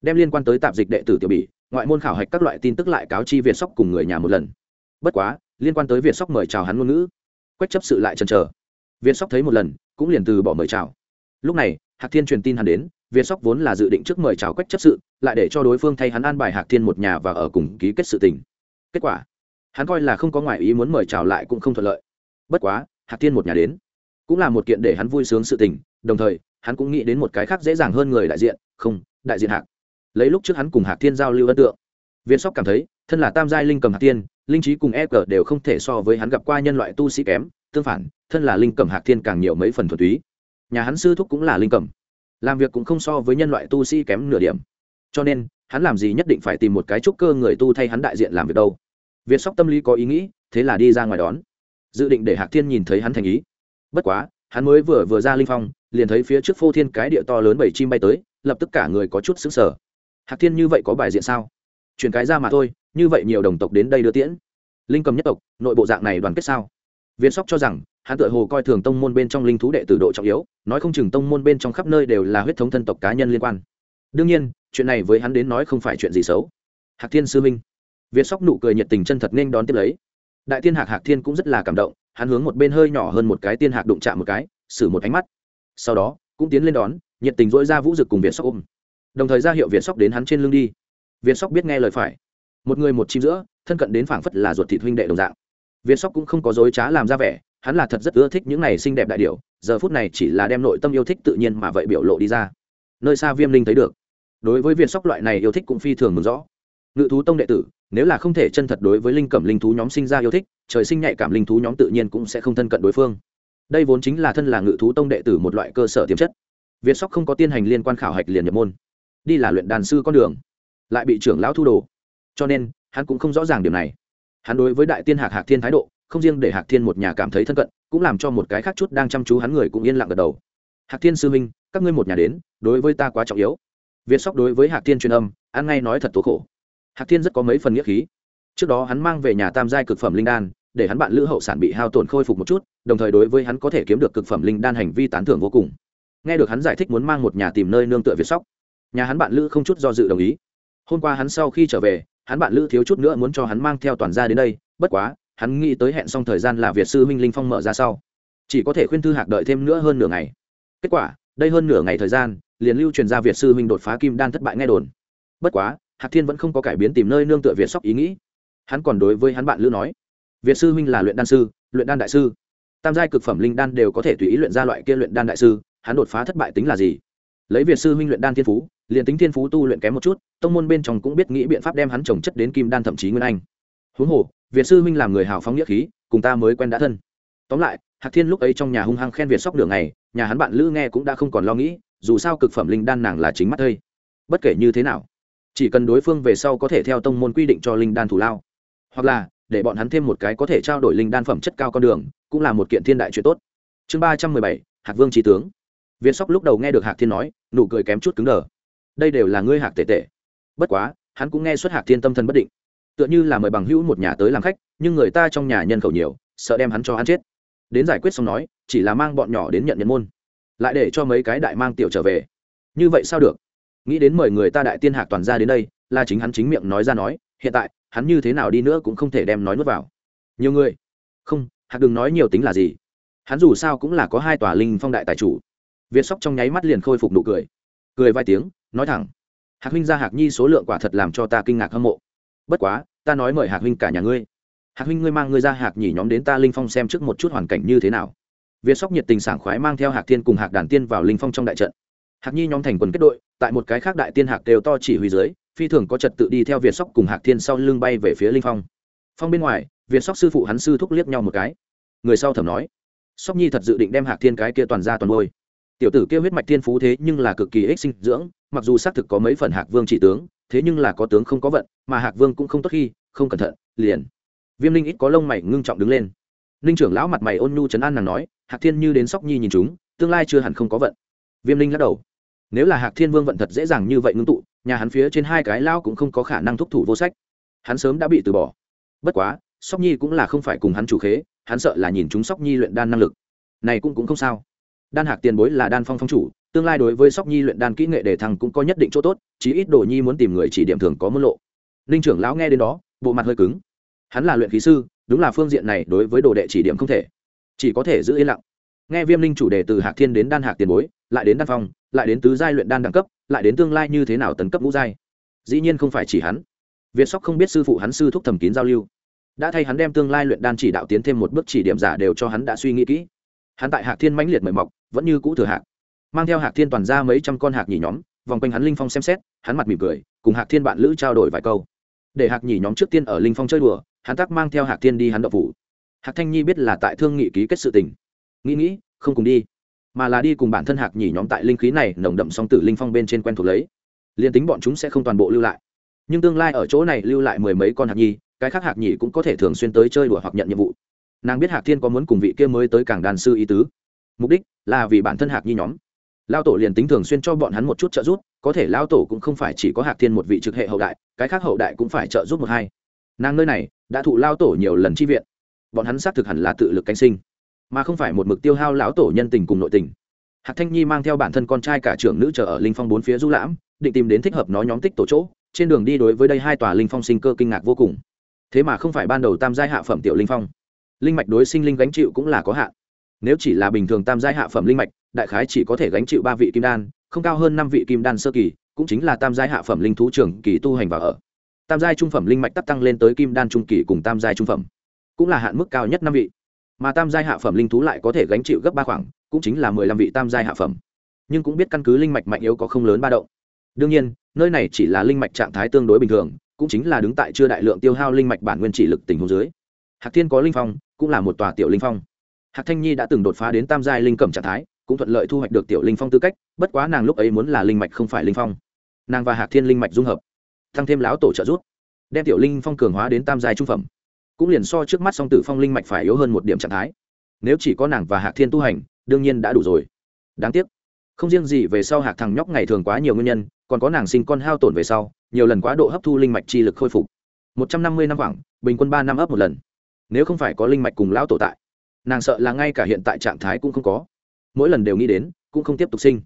Đem liên quan tới tạp dịch đệ tử tiểu bỉ, ngoại môn khảo hạch các loại tin tức lại cáo chi việt sóc cùng người nhà một lần. Bất quá, liên quan tới việt sóc mời chào hắn ngôn ngữ, quách chấp sự lại chần chờ. Việt sóc thấy một lần, cũng liền từ bỏ mời chào. Lúc này, hạc thiên truyền tin hắn đến, việt sóc vốn là dự định trước mời chào quách chấp sự, lại để cho đối phương thay hắn an bài hạc thiên một nhà và ở cùng ký kết sự tình. Kết quả, hắn coi là không có ngoại ý muốn mời chào lại cũng không thuận lợi bất quá, hạc thiên một nhà đến, cũng là một kiện để hắn vui sướng sự tình, đồng thời, hắn cũng nghĩ đến một cái khác dễ dàng hơn người đại diện, không, đại diện hạc. Lấy lúc trước hắn cùng hạc thiên giao lưu ấn tượng, viên sóc cảm thấy, thân là tam giai linh cầm hạc thiên, linh trí cùng e g đều không thể so với hắn gặp qua nhân loại tu sĩ kém, tương phản, thân là linh cầm hạc thiên càng nhiều mấy phần thuần túy. Nhà hắn sư thúc cũng là linh cầm, làm việc cũng không so với nhân loại tu sĩ kém nửa điểm. Cho nên, hắn làm gì nhất định phải tìm một cái trúc cơ người tu thay hắn đại diện làm việc đâu. Việt sóc tâm lý có ý nghĩ, thế là đi ra ngoài đón dự định để hạc thiên nhìn thấy hắn thành ý. Bất quá, hắn mới vừa vừa ra linh phong, liền thấy phía trước phô thiên cái địa to lớn bảy chim bay tới, lập tức cả người có chút xứng sở hạc thiên như vậy có bài diện sao? Chuyển cái ra mà thôi, như vậy nhiều đồng tộc đến đây đưa tiễn. Linh cầm nhất tộc, nội bộ dạng này đoàn kết sao? Viên sóc cho rằng, hắn tự hồ coi thường tông môn bên trong linh thú đệ tử độ trọng yếu, nói không chừng tông môn bên trong khắp nơi đều là huyết thống thân tộc cá nhân liên quan. Đương nhiên, chuyện này với hắn đến nói không phải chuyện gì xấu. Hạc thiên sư minh. Viên sóc nụ cười nhiệt tình chân thật nên đón tiếp lấy đại tiên hạc hạc thiên cũng rất là cảm động, hắn hướng một bên hơi nhỏ hơn một cái tiên hạc đụng chạm một cái, xử một ánh mắt. Sau đó, cũng tiến lên đón, nhiệt tình dỗi ra vũ rực cùng việt sóc ôm. Đồng thời ra hiệu việt sóc đến hắn trên lưng đi. Việt sóc biết nghe lời phải. Một người một chim giữa, thân cận đến phảng phất là ruột thịt huynh đệ đồng dạng. Việt sóc cũng không có dối trá làm ra vẻ, hắn là thật rất ưa thích những này xinh đẹp đại điệu giờ phút này chỉ là đem nội tâm yêu thích tự nhiên mà vậy biểu lộ đi ra. Nơi xa viêm linh thấy được. Đối với việt sóc loại này yêu thích cũng phi thường mừng rõ ngự thú tông đệ tử, nếu là không thể chân thật đối với linh cẩm linh thú nhóm sinh ra yêu thích, trời sinh nhạy cảm linh thú nhóm tự nhiên cũng sẽ không thân cận đối phương. Đây vốn chính là thân là ngự thú tông đệ tử một loại cơ sở tiềm chất. Việt sóc không có tiên hành liên quan khảo hạch liền nhập môn. Đi là luyện đàn sư con đường, lại bị trưởng lão thu đồ. Cho nên, hắn cũng không rõ ràng điều này. Hắn đối với đại tiên hạc hạc thiên thái độ, không riêng để hạc thiên một nhà cảm thấy thân cận, cũng làm cho một cái khác chút đang chăm chú hắn người cũng yên lặng gật đầu. Hạc thiên sư minh các ngươi một nhà đến, đối với ta quá trọng yếu. Việt sóc đối với hạc thiên truyền âm, ăn ngay nói thật tố khổ hạc thiên rất có mấy phần nghĩa khí. Trước đó hắn mang về nhà tam giai cực phẩm linh đan, để hắn bạn lữ hậu sản bị hao tổn khôi phục một chút, đồng thời đối với hắn có thể kiếm được cực phẩm linh đan hành vi tán thưởng vô cùng. Nghe được hắn giải thích muốn mang một nhà tìm nơi nương tựa việt sóc, nhà hắn bạn lữ không chút do dự đồng ý. Hôm qua hắn sau khi trở về, hắn bạn lữ thiếu chút nữa muốn cho hắn mang theo toàn gia đến đây, bất quá, hắn nghĩ tới hẹn xong thời gian là việt sư minh linh phong mở ra sau. Chỉ có thể khuyên thư hạc đợi thêm nữa hơn nửa ngày. Kết quả, đây hơn nửa ngày thời gian, liền lưu truyền ra việt sư minh đột phá kim đan thất bại nghe đồn. Bất quá hạc thiên vẫn không có cải biến tìm nơi nương tựa việt sóc ý nghĩ. Hắn còn đối với hắn bạn lữ nói, việt sư huynh là luyện đan sư, luyện đan đại sư. Tam giai cực phẩm linh đan đều có thể tùy ý luyện ra loại kia luyện đan đại sư, hắn đột phá thất bại tính là gì? Lấy việt sư huynh luyện đan thiên phú, liền tính thiên phú tu luyện kém một chút, tông môn bên trong cũng biết nghĩ biện pháp đem hắn trồng chất đến kim đan thậm chí nguyên anh. Huống hồ, việt sư huynh làm người hào phóng nghĩa khí, cùng ta mới quen đã thân. Tóm lại, hạc thiên lúc ấy trong nhà hung hăng khen việt sóc đường này nhà hắn bạn lữ nghe cũng đã không còn lo nghĩ, dù sao cực phẩm linh đan nàng là chính mắt thây. Bất kể như thế nào chỉ cần đối phương về sau có thể theo tông môn quy định cho linh đan thủ lao. Hoặc là, để bọn hắn thêm một cái có thể trao đổi linh đan phẩm chất cao con đường, cũng là một kiện thiên đại chuyện tốt. Chương ba trăm mười bảy, hạc vương trí tướng. Viên sóc lúc đầu nghe được hạc thiên nói, nụ cười kém chút cứng đờ. Đây đều là ngươi hạc tệ tệ bất quá, hắn cũng nghe xuất hạc thiên tâm thần bất định. Tựa như là mời bằng hữu một nhà tới làm khách, nhưng người ta trong nhà nhân khẩu nhiều, sợ đem hắn cho hắn chết. Đến giải quyết xong nói, chỉ là mang bọn nhỏ đến nhận nhân môn. Lại để cho mấy cái đại mang tiểu trở về. Như vậy sao được? Nghĩ đến mời người ta đại tiên hạc toàn ra đến đây, là chính hắn chính miệng nói ra nói, hiện tại, hắn như thế nào đi nữa cũng không thể đem nói nuốt vào. Nhiều người. Không, hạc đừng nói nhiều tính là gì. Hắn dù sao cũng là có hai tòa linh phong đại tài chủ. Việt sóc trong nháy mắt liền khôi phục nụ cười. Cười vài tiếng, nói thẳng. Hạc huynh ra hạc nhi số lượng quả thật làm cho ta kinh ngạc hâm mộ. Bất quá, ta nói mời hạc huynh cả nhà ngươi. Hạc huynh ngươi mang ngươi ra hạc nhỉ nhóm đến ta linh phong xem trước một chút hoàn cảnh như thế nào. Việt sóc nhiệt tình sảng khoái mang theo hạc thiên cùng hạc đàn tiên vào linh phong trong đại trận. Hạc nhi nhóm thành quần kết đội tại một cái khác đại tiên hạc đều to chỉ huy dưới, phi thường có trật tự đi theo việt sóc cùng hạc thiên sau lưng bay về phía linh phong. Phong bên ngoài, việt sóc sư phụ hắn sư thúc liếc nhau một cái. Người sau thầm nói, sóc nhi thật dự định đem hạc thiên cái kia toàn ra toàn ngôi tiểu tử kia huyết mạch thiên phú thế nhưng là cực kỳ ích sinh dưỡng, mặc dù xác thực có mấy phần hạc vương chỉ tướng, thế nhưng là có tướng không có vận, mà hạc vương cũng không tốt khi, không cẩn thận, liền. Viêm linh ít có lông mày ngưng trọng đứng lên. Linh trưởng lão mặt mày ôn nhu chấn an nàng nói, hạc thiên như đến sóc nhi nhìn chúng, tương lai chưa hẳn không có vận. Viêm linh lắc đầu nếu là hạc thiên vương vận thật dễ dàng như vậy ngưng tụ, nhà hắn phía trên hai cái lao cũng không có khả năng thúc thủ vô sách. Hắn sớm đã bị từ bỏ. Bất quá, sóc nhi cũng là không phải cùng hắn chủ khế, hắn sợ là nhìn chúng sóc nhi luyện đan năng lực. Này cũng cũng không sao. Đan hạc tiền bối là đan phong phong chủ, tương lai đối với sóc nhi luyện đan kỹ nghệ để thăng cũng có nhất định chỗ tốt, chí ít đồ nhi muốn tìm người chỉ điểm thường có môn lộ. Ninh trưởng lão nghe đến đó, bộ mặt hơi cứng. Hắn là luyện khí sư, đúng là phương diện này đối với đồ đệ chỉ điểm không thể, chỉ có thể giữ yên lặng nghe viêm linh chủ đề từ hạc thiên đến đan hạc tiền bối, lại đến đan phong, lại đến tứ giai luyện đan đẳng cấp, lại đến tương lai như thế nào tấn cấp ngũ giai? Dĩ nhiên không phải chỉ hắn. Việt sóc không biết sư phụ hắn sư thúc thẩm kín giao lưu. Đã thay hắn đem tương lai luyện đan chỉ đạo tiến thêm một bước chỉ điểm giả đều cho hắn đã suy nghĩ kỹ. Hắn tại hạc thiên mãnh liệt mời mọc, vẫn như cũ thừa hạc. Mang theo hạc thiên toàn ra mấy trăm con hạc nhỉ nhóm, vòng quanh hắn linh phong xem xét, hắn mặt mỉm cười, cùng hạc thiên bạn lữ trao đổi vài câu. Để hạc nhỉ nhóm trước tiên ở linh phong chơi đùa, hắn tắc mang theo hạc thiên đi hắn đậu phủ. Hạc thanh nhi biết là tại thương nghị ký kết sự tình nghĩ nghĩ, không cùng đi. Mà là đi cùng bản thân hạc nhỉ nhóm tại linh khí này nồng đậm song tử linh phong bên trên quen thuộc lấy. Liền tính bọn chúng sẽ không toàn bộ lưu lại. Nhưng tương lai ở chỗ này lưu lại mười mấy con hạc nhi cái khác hạc nhỉ cũng có thể thường xuyên tới chơi đùa hoặc nhận nhiệm vụ. Nàng biết hạc thiên có muốn cùng vị kia mới tới cảng đàn sư ý tứ. Mục đích là vì bản thân hạc nhi nhóm. Lao tổ liền tính thường xuyên cho bọn hắn một chút trợ giúp, có thể lao tổ cũng không phải chỉ có hạc thiên một vị trực hệ hậu đại, cái khác hậu đại cũng phải trợ giúp một hai. Nàng nơi này đã thụ lao tổ nhiều lần chi viện. Bọn hắn xác thực hẳn là tự lực canh sinh mà không phải một mực tiêu hao lão tổ nhân tình cùng nội tình. Hạc thanh nhi mang theo bản thân con trai cả trưởng nữ chờ ở linh phong bốn phía du lãm, định tìm đến thích hợp nó nhóm tích tổ chỗ, trên đường đi đối với đây hai tòa linh phong sinh cơ kinh ngạc vô cùng. Thế mà không phải ban đầu tam giai hạ phẩm tiểu linh phong. Linh mạch đối sinh linh gánh chịu cũng là có hạn. Nếu chỉ là bình thường tam giai hạ phẩm linh mạch, đại khái chỉ có thể gánh chịu ba vị kim đan, không cao hơn năm vị kim đan sơ kỳ, cũng chính là tam giai hạ phẩm linh thú trưởng kỳ tu hành và ở. Tam giai trung phẩm linh mạch tắp tăng lên tới kim đan trung kỳ cùng tam giai trung phẩm, cũng là hạn mức cao nhất năm vị mà tam giai hạ phẩm linh thú lại có thể gánh chịu gấp ba khoảng, cũng chính là mười lăm vị tam giai hạ phẩm. Nhưng cũng biết căn cứ linh mạch mạnh yếu có không lớn ba động. Đương nhiên, nơi này chỉ là linh mạch trạng thái tương đối bình thường, cũng chính là đứng tại chưa đại lượng tiêu hao linh mạch bản nguyên chỉ lực tình huống dưới. Hạc thiên có linh phong, cũng là một tòa tiểu linh phong. Hạc thanh nhi đã từng đột phá đến tam giai linh cẩm trạng thái, cũng thuận lợi thu hoạch được tiểu linh phong tư cách, bất quá nàng lúc ấy muốn là linh mạch không phải linh phong. Nàng và hạc thiên linh mạch dung hợp, tăng thêm láo tổ trợ rút đem tiểu linh phong cường hóa đến tam giai trung phẩm cũng liền so trước mắt song tử phong linh mạch phải yếu hơn một điểm trạng thái. Nếu chỉ có nàng và hạc thiên tu hành, đương nhiên đã đủ rồi. Đáng tiếc, không riêng gì về sau hạc thằng nhóc ngày thường quá nhiều nguyên nhân, còn có nàng sinh con hao tổn về sau, nhiều lần quá độ hấp thu linh mạch chi lực khôi phục. Một trăm năm mươi năm khoảng, bình quân ba năm ấp một lần. Nếu không phải có linh mạch cùng lão tổ tại, nàng sợ là ngay cả hiện tại trạng thái cũng không có. Mỗi lần đều nghĩ đến, cũng không tiếp tục sinh.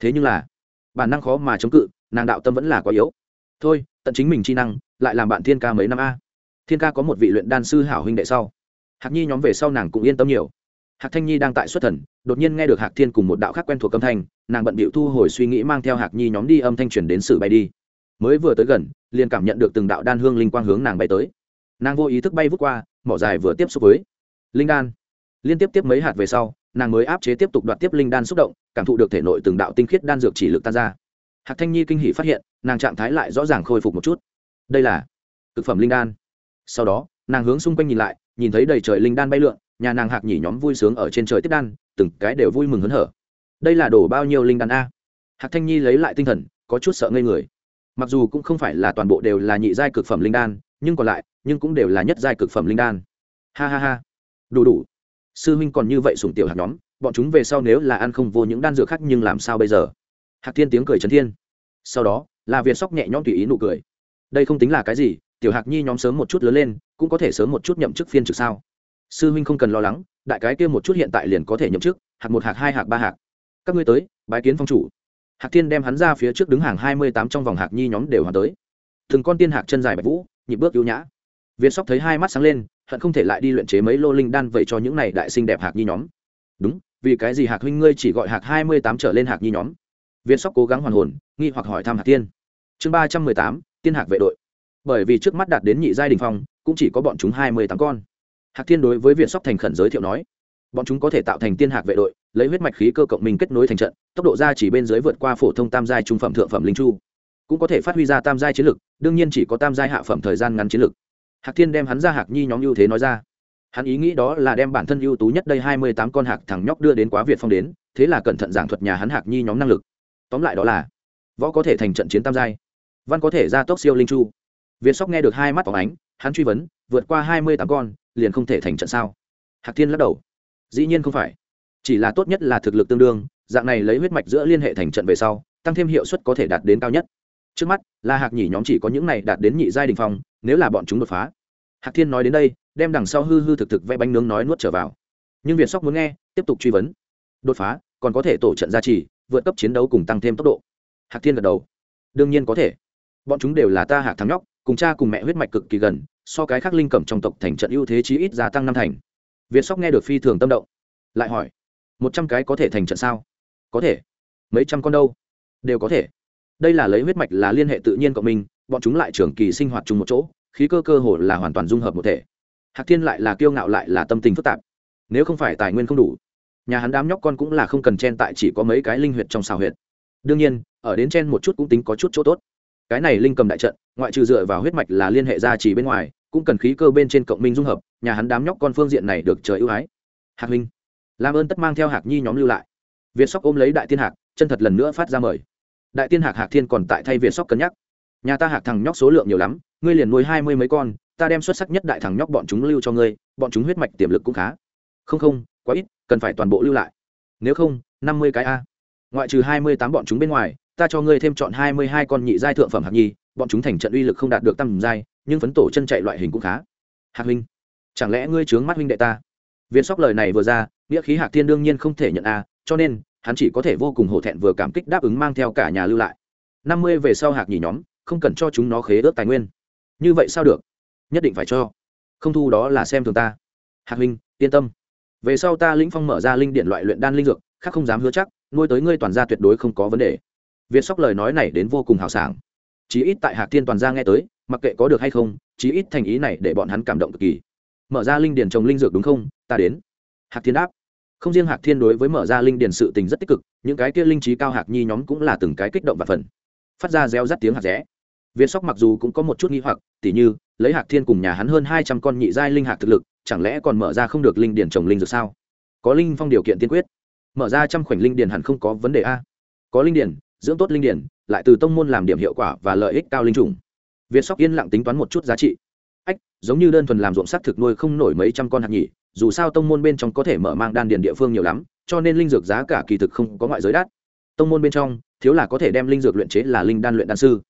Thế nhưng là, bản năng khó mà chống cự, nàng đạo tâm vẫn là quá yếu. Thôi, tận chính mình chi năng, lại làm bạn thiên ca mấy năm a thiên ca có một vị luyện đan sư hảo huynh đệ sau. Hạc nhi nhóm về sau nàng cũng yên tâm nhiều. Hạc thanh nhi đang tại xuất thần, đột nhiên nghe được hạc thiên cùng một đạo khác quen thuộc âm thanh, nàng bận bịu thu hồi suy nghĩ mang theo hạc nhi nhóm đi âm thanh chuyển đến sử bay đi. Mới vừa tới gần, liền cảm nhận được từng đạo đan hương linh quang hướng nàng bay tới. Nàng vô ý thức bay vút qua, mỏ dài vừa tiếp xúc với linh đan. Liên tiếp tiếp mấy hạt về sau, nàng mới áp chế tiếp tục đoạt tiếp linh đan xúc động, cảm thụ được thể nội từng đạo tinh khiết đan dược chỉ lực tan ra. Hạc thanh nhi kinh hỉ phát hiện, nàng trạng thái lại rõ ràng khôi phục một chút. Đây là thực phẩm linh đan sau đó, nàng hướng xung quanh nhìn lại, nhìn thấy đầy trời linh đan bay lượn, nhà nàng hạc nhỉ nhóm vui sướng ở trên trời tiếp đan, từng cái đều vui mừng hớn hở. Đây là đổ bao nhiêu linh đan a? Hạc thanh nhi lấy lại tinh thần, có chút sợ ngây người. Mặc dù cũng không phải là toàn bộ đều là nhị giai cực phẩm linh đan, nhưng còn lại, nhưng cũng đều là nhất giai cực phẩm linh đan. Ha ha ha. Đủ đủ. Sư huynh còn như vậy sủng tiểu hạt nhóm, bọn chúng về sau nếu là ăn không vô những đan dược khác nhưng làm sao bây giờ? Hạc thiên tiếng cười trấn thiên. Sau đó là việt sóc nhẹ nhõm tùy ý nụ cười. Đây không tính là cái gì tiểu hạc nhi nhóm sớm một chút lớn lên, cũng có thể sớm một chút nhậm chức phiên trực sao? Sư huynh không cần lo lắng, đại cái kia một chút hiện tại liền có thể nhậm chức, hạc một hạc hai hạc ba hạc. Các ngươi tới, bái kiến phong chủ. Hạc thiên đem hắn ra phía trước đứng hàng hai mươi tám trong vòng hạc nhi nhóm đều hoàn tới. Từng con tiên hạc chân dài bạch vũ, nhịp bước ưu nhã. Viên sóc thấy hai mắt sáng lên, hận không thể lại đi luyện chế mấy lô linh đan vậy cho những này đại sinh đẹp hạc nhi nhóm. Đúng, vì cái gì hạc huynh ngươi chỉ gọi hạc hai mươi tám trở lên hạc nhi nhóm? Viên sóc cố gắng hoàn hồn, nghi hoặc hỏi thăm hạc tiên chương ba trăm mười tám, tiên hạc vệ đội bởi vì trước mắt đạt đến nhị giai đình phong, cũng chỉ có bọn chúng hai mươi tám con. Hạc thiên đối với viện sóc thành khẩn giới thiệu nói, bọn chúng có thể tạo thành tiên hạc vệ đội, lấy huyết mạch khí cơ cộng minh kết nối thành trận, tốc độ ra chỉ bên dưới vượt qua phổ thông tam giai trung phẩm thượng phẩm linh chu, cũng có thể phát huy ra tam giai chiến lực, đương nhiên chỉ có tam giai hạ phẩm thời gian ngắn chiến lực. Hạc thiên đem hắn ra hạc nhi nhóm ưu thế nói ra. Hắn ý nghĩ đó là đem bản thân ưu tú nhất đây hai mươi tám con hạc thằng nhóc đưa đến quá việt phong đến, thế là cẩn thận giảng thuật nhà hắn hạc nhi nhóm năng lực. Tóm lại đó là, võ có thể thành trận chiến tam giai, văn có thể ra tốc siêu linh chu việt sóc nghe được hai mắt tỏa ánh, hắn truy vấn, vượt qua hai mươi tám con, liền không thể thành trận sao? Hạc thiên lắc đầu. Dĩ nhiên không phải. Chỉ là tốt nhất là thực lực tương đương, dạng này lấy huyết mạch giữa liên hệ thành trận về sau, tăng thêm hiệu suất có thể đạt đến cao nhất. Trước mắt là hạc nhỉ nhóm chỉ có những này đạt đến nhị giai đỉnh phong, nếu là bọn chúng đột phá. Hạc thiên nói đến đây, đem đằng sau hư hư thực thực vẽ bánh nướng nói nuốt trở vào. Nhưng việt sóc muốn nghe, tiếp tục truy vấn. Đột phá, còn có thể tổ trận gia trì, vượt cấp chiến đấu cùng tăng thêm tốc độ. Hạc thiên gật đầu. Đương nhiên có thể. Bọn chúng đều là ta hạc thắng nhóc cùng cha cùng mẹ huyết mạch cực kỳ gần, so cái khác linh cẩm trong tộc thành trận ưu thế chí ít gia tăng năm thành. Việt sóc nghe được phi thường tâm động, lại hỏi, một trăm cái có thể thành trận sao? Có thể. Mấy trăm con đâu? Đều có thể. Đây là lấy huyết mạch là liên hệ tự nhiên của mình bọn chúng lại trường kỳ sinh hoạt chung một chỗ, khí cơ cơ hồ là hoàn toàn dung hợp một thể. Hạc thiên lại là kiêu ngạo lại là tâm tình phức tạp. Nếu không phải tài nguyên không đủ, nhà hắn đám nhóc con cũng là không cần chen tại chỉ có mấy cái linh huyệt trong xào huyệt. Đương nhiên, ở đến chen một chút cũng tính có chút chỗ tốt cái này linh cầm đại trận, ngoại trừ dựa vào huyết mạch là liên hệ gia trì bên ngoài, cũng cần khí cơ bên trên cộng minh dung hợp, nhà hắn đám nhóc con phương diện này được trời ưu ái. Hạc huynh làm ơn tất mang theo hạc nhi nhóm lưu lại. Việt sóc ôm lấy đại tiên hạc, chân thật lần nữa phát ra mời. Đại tiên hạc hạc thiên còn tại thay việt sóc cân nhắc. Nhà ta hạc thằng nhóc số lượng nhiều lắm, ngươi liền nuôi hai mươi mấy con, ta đem xuất sắc nhất đại thằng nhóc bọn chúng lưu cho ngươi, bọn chúng huyết mạch tiềm lực cũng khá. Không không, quá ít, cần phải toàn bộ lưu lại. Nếu không, năm mươi cái a. Ngoại trừ hai mươi tám bọn chúng bên ngoài ta cho ngươi thêm chọn hai mươi hai con nhị giai thượng phẩm hạc nhi, bọn chúng thành trận uy lực không đạt được tầm giai, nhưng phấn tổ chân chạy loại hình cũng khá. Hạc huynh, chẳng lẽ ngươi trướng mắt huynh đệ ta? Viên sóc lời này vừa ra, nghĩa khí hạc thiên đương nhiên không thể nhận a, cho nên, hắn chỉ có thể vô cùng hổ thẹn vừa cảm kích đáp ứng mang theo cả nhà lưu lại. năm mươi về sau hạc nhỉ nhóm, không cần cho chúng nó khế ước tài nguyên. Như vậy sao được? Nhất định phải cho. Không thu đó là xem thường ta. Hạc huynh, yên tâm. Về sau ta lĩnh phong mở ra linh điện loại luyện đan linh dược, khác không dám hứa chắc, nuôi tới ngươi toàn gia tuyệt đối không có vấn đề việt sóc lời nói này đến vô cùng hào sảng. Chí ít tại hạc thiên toàn gia nghe tới, mặc kệ có được hay không, chí ít thành ý này để bọn hắn cảm động cực kỳ. Mở ra linh điền trồng linh dược đúng không? Ta đến. Hạc thiên đáp. Không riêng hạc thiên đối với mở ra linh điền sự tình rất tích cực, những cái kia linh trí cao hạc nhi nhóm cũng là từng cái kích động và phần. Phát ra réo rắt tiếng hạt rẽ. Việt sóc mặc dù cũng có một chút nghi hoặc, tỉ như, lấy hạc thiên cùng nhà hắn hơn hai trăm con nhị giai linh hạc thực lực, chẳng lẽ còn mở ra không được linh điền trồng linh dược sao? Có linh phong điều kiện tiên quyết. Mở ra trăm khoảnh linh điền hẳn không có vấn đề a. Có linh điền dưỡng tốt linh điển, lại từ tông môn làm điểm hiệu quả và lợi ích cao linh trùng. Việt sóc yên lặng tính toán một chút giá trị. Ách, giống như đơn thuần làm ruộng s thực nuôi không nổi mấy trăm con hạt nhỉ, dù sao tông môn bên trong có thể mở mang đan điền địa phương nhiều lắm, cho nên linh dược giá cả kỳ thực không có ngoại giới đắt. Tông môn bên trong, thiếu là có thể đem linh dược luyện chế là linh đan luyện đan sư.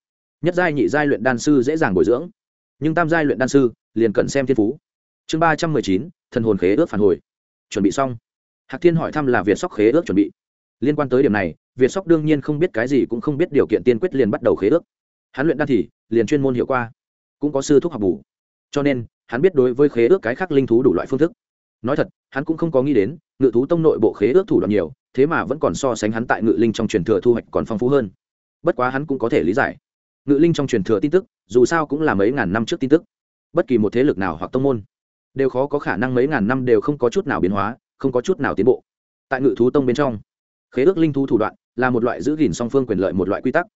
Nhất giai, nhị giai luyện đan sư dễ dàng bồi dưỡng. Nhưng tam giai luyện đan sư, liền cần xem thiên phú. Chương ba trăm mười chín, thần hồn khế ước phản hồi. Chuẩn bị xong. Hạc thiên hỏi thăm là việt sóc khế ước chuẩn bị. Liên quan tới điểm này việt sóc đương nhiên không biết cái gì cũng không biết điều kiện tiên quyết liền bắt đầu khế ước. Hắn luyện đan thì, liền chuyên môn hiệu qua. Cũng có sư thuốc học bù. Cho nên, hắn biết đối với khế ước cái khác linh thú đủ loại phương thức. Nói thật, hắn cũng không có nghĩ đến, ngự thú tông nội bộ khế ước thủ đoạn nhiều, thế mà vẫn còn so sánh hắn tại ngự linh trong truyền thừa thu hoạch còn phong phú hơn. Bất quá hắn cũng có thể lý giải. Ngự linh trong truyền thừa tin tức, dù sao cũng là mấy ngàn năm trước tin tức. Bất kỳ một thế lực nào hoặc tông môn, đều khó có khả năng mấy ngàn năm đều không có chút nào biến hóa, không có chút nào tiến bộ. Tại ngự thú tông bên trong, khế ước linh thú thủ đoạn là một loại giữ gìn song phương quyền lợi một loại quy tắc.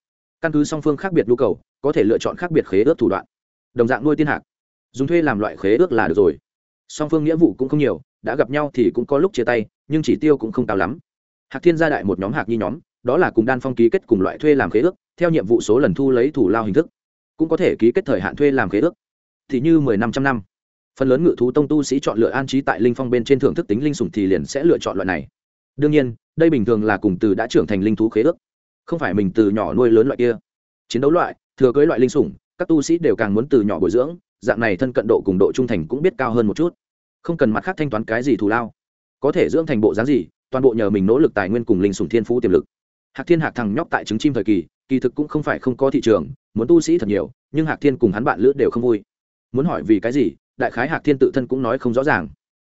Căn cứ song phương khác biệt nhu cầu, có thể lựa chọn khác biệt khế ước thủ đoạn. Đồng dạng nuôi tiên hạc. Dùng thuê làm loại khế ước là được rồi. Song phương nghĩa vụ cũng không nhiều, đã gặp nhau thì cũng có lúc chia tay, nhưng chỉ tiêu cũng không cao lắm. Hạc thiên gia đại một nhóm hạc nhi nhóm, đó là cùng đan phong ký kết cùng loại thuê làm khế ước, theo nhiệm vụ số lần thu lấy thủ lao hình thức, cũng có thể ký kết thời hạn thuê làm khế ước. Thì như mười năm trăm năm. Phần lớn ngự thú tông tu sĩ chọn lựa an trí tại linh phong bên trên thưởng thức tính linh sủng thì liền sẽ lựa chọn loại này đương nhiên, đây bình thường là cùng từ đã trưởng thành linh thú khế ước. Không phải mình từ nhỏ nuôi lớn loại kia. Chiến đấu loại, thừa cưới loại linh sủng, các tu sĩ đều càng muốn từ nhỏ bồi dưỡng, dạng này thân cận độ cùng độ trung thành cũng biết cao hơn một chút. Không cần mặt khác thanh toán cái gì thù lao. Có thể dưỡng thành bộ dáng gì, toàn bộ nhờ mình nỗ lực tài nguyên cùng linh sủng thiên phú tiềm lực. Hạc thiên hạc thằng nhóc tại trứng chim thời kỳ kỳ thực cũng không phải không có thị trường, muốn tu sĩ thật nhiều, nhưng hạc thiên cùng hắn bạn lữ đều không vui. Muốn hỏi vì cái gì, đại khái hạc thiên tự thân cũng nói không rõ ràng.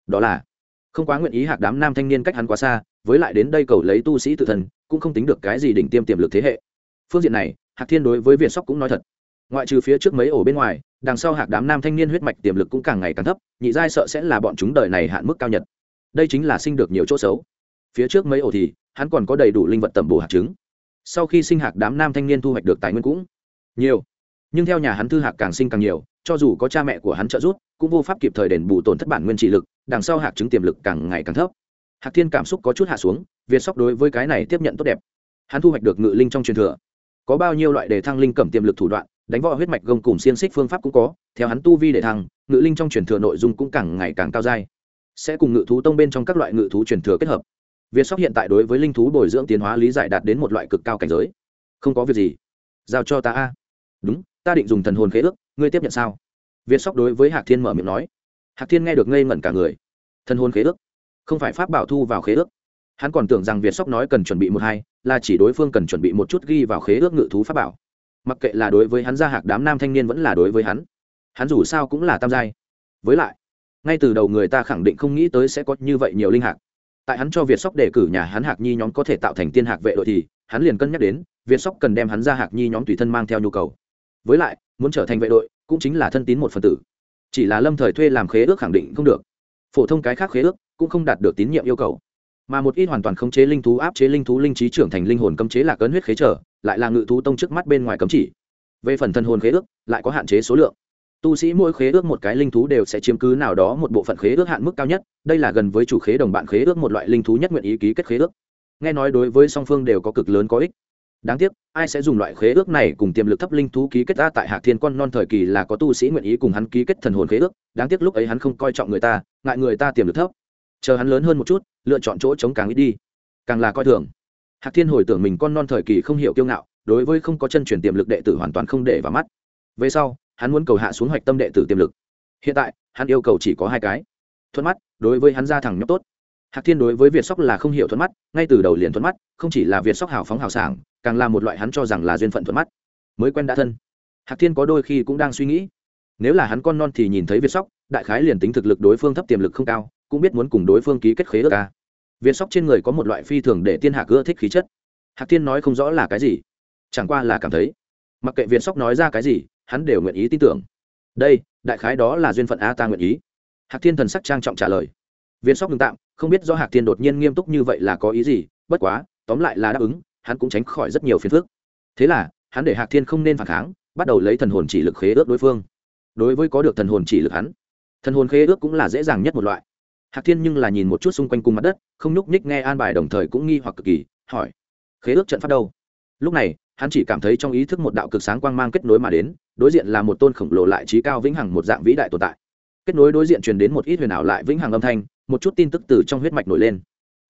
Đó là, không quá nguyện ý hạc đám nam thanh niên cách hắn quá xa với lại đến đây cầu lấy tu sĩ tự thân, cũng không tính được cái gì đỉnh tiêm tiềm lực thế hệ. Phương diện này, hạc thiên đối với việt sóc cũng nói thật. Ngoại trừ phía trước mấy ổ bên ngoài, đằng sau hạc đám nam thanh niên huyết mạch tiềm lực cũng càng ngày càng thấp, nhị giai sợ sẽ là bọn chúng đời này hạn mức cao nhất. Đây chính là sinh được nhiều chỗ xấu. Phía trước mấy ổ thì, hắn còn có đầy đủ linh vật tẩm bổ hạt trứng. Sau khi sinh hạc đám nam thanh niên thu hoạch được tài nguyên cũng nhiều. Nhưng theo nhà hắn thư hạc càng sinh càng nhiều, cho dù có cha mẹ của hắn trợ giúp, cũng vô pháp kịp thời đền bù tổn thất bản nguyên trị lực, đằng sau hạc trứng tiềm lực càng ngày càng thấp hạc thiên cảm xúc có chút hạ xuống, việt sóc đối với cái này tiếp nhận tốt đẹp. Hắn thu hoạch được ngự linh trong truyền thừa. Có bao nhiêu loại đề thăng linh cẩm tiềm lực thủ đoạn, đánh võ huyết mạch gông cùng xiên xích phương pháp cũng có, theo hắn tu vi để thăng, ngự linh trong truyền thừa nội dung cũng càng ngày càng cao dai. Sẽ cùng ngự thú tông bên trong các loại ngự thú truyền thừa kết hợp. Việt sóc hiện tại đối với linh thú bồi dưỡng tiến hóa lý giải đạt đến một loại cực cao cảnh giới. Không có việc gì. Giao cho ta a. Đúng, ta định dùng thần hồn khế ước, ngươi tiếp nhận sao? Việt sóc đối với hạc thiên mở miệng nói. Hạc thiên nghe được ngây ngẩn cả người. Thần hồn khế ước? Không phải pháp bảo thu vào khế ước. Hắn còn tưởng rằng việt sóc nói cần chuẩn bị một hai, là chỉ đối phương cần chuẩn bị một chút ghi vào khế ước ngự thú pháp bảo. Mặc kệ là đối với hắn gia hạc đám nam thanh niên vẫn là đối với hắn hắn dù sao cũng là tam giai. Với lại, ngay từ đầu người ta khẳng định không nghĩ tới sẽ có như vậy nhiều linh hạc. Tại hắn cho việt sóc đề cử nhà hắn hạc nhi nhóm có thể tạo thành tiên hạc vệ đội thì, hắn liền cân nhắc đến, việt sóc cần đem hắn ra hạc nhi nhóm tùy thân mang theo nhu cầu. Với lại, muốn trở thành vệ đội, cũng chính là thân tín một phần tử. Chỉ là lâm thời thuê làm khế ước khẳng định không được. Phổ thông cái khác khế ước cũng không đạt được tín nhiệm yêu cầu. Mà một ít hoàn toàn khống chế linh thú áp chế linh thú linh trí trưởng thành linh hồn cấm chế là cấn huyết khế trở, lại là ngự thú tông trước mắt bên ngoài cấm chỉ. Về phần thân hồn khế ước, lại có hạn chế số lượng. Tu sĩ mỗi khế ước một cái linh thú đều sẽ chiếm cứ nào đó một bộ phận khế ước hạn mức cao nhất, đây là gần với chủ khế đồng bạn khế ước một loại linh thú nhất nguyện ý ký kết khế ước. Nghe nói đối với song phương đều có cực lớn có ích. Đáng tiếc, ai sẽ dùng loại khế ước này cùng tiềm lực thấp linh thú ký kết ra tại hạc thiên con non thời kỳ là có tu sĩ nguyện ý cùng hắn ký kết thần hồn khế ước. Đáng tiếc lúc ấy hắn không coi trọng người ta, ngại người ta tiềm lực thấp chờ hắn lớn hơn một chút, lựa chọn chỗ chống càng ít đi. Càng là coi thường. Hạc thiên hồi tưởng mình con non thời kỳ không hiểu kiêu ngạo, đối với không có chân chuyển tiềm lực đệ tử hoàn toàn không để vào mắt. Về sau, hắn muốn cầu hạ xuống hoạch tâm đệ tử tiềm lực. Hiện tại, hắn yêu cầu chỉ có hai cái. Thuận mắt, đối với hắn ra thẳng nhóc tốt. Hạc thiên đối với việt sóc là không hiểu thuận mắt, ngay từ đầu liền thuận mắt, không chỉ là việt sóc hào phóng hào sảng, càng là một loại hắn cho rằng là duyên phận thuận mắt. Mới quen đã thân. Hạc thiên có đôi khi cũng đang suy nghĩ. Nếu là hắn con non thì nhìn thấy việt sóc, đại khái liền tính thực lực đối phương thấp tiềm lực không cao cũng biết muốn cùng đối phương ký kết khế ước ca viên sóc trên người có một loại phi thường để tiên hạc ưa thích khí chất. Hạc thiên nói không rõ là cái gì, chẳng qua là cảm thấy. Mặc kệ viên sóc nói ra cái gì, hắn đều nguyện ý tin tưởng. Đây, đại khái đó là duyên phận a ta nguyện ý. Hạc thiên thần sắc trang trọng trả lời. Viên sóc ngừng tạm, không biết do hạc thiên đột nhiên nghiêm túc như vậy là có ý gì, bất quá, tóm lại là đáp ứng, hắn cũng tránh khỏi rất nhiều phiền phức. Thế là, hắn để hạc thiên không nên phản kháng, bắt đầu lấy thần hồn chỉ lực khế ước đối phương. Đối với có được thần hồn chỉ lực hắn, thần hồn khế ước cũng là dễ dàng nhất một loại hạc thiên nhưng là nhìn một chút xung quanh cung mặt đất, không nhúc nhích nghe an bài đồng thời cũng nghi hoặc cực kỳ, hỏi, khế ước trận pháp đâu? Lúc này, hắn chỉ cảm thấy trong ý thức một đạo cực sáng quang mang kết nối mà đến, đối diện là một tôn khổng lồ lại trí cao vĩnh hằng một dạng vĩ đại tồn tại. Kết nối đối diện truyền đến một ít huyền ảo lại vĩnh hằng âm thanh, một chút tin tức từ trong huyết mạch nổi lên.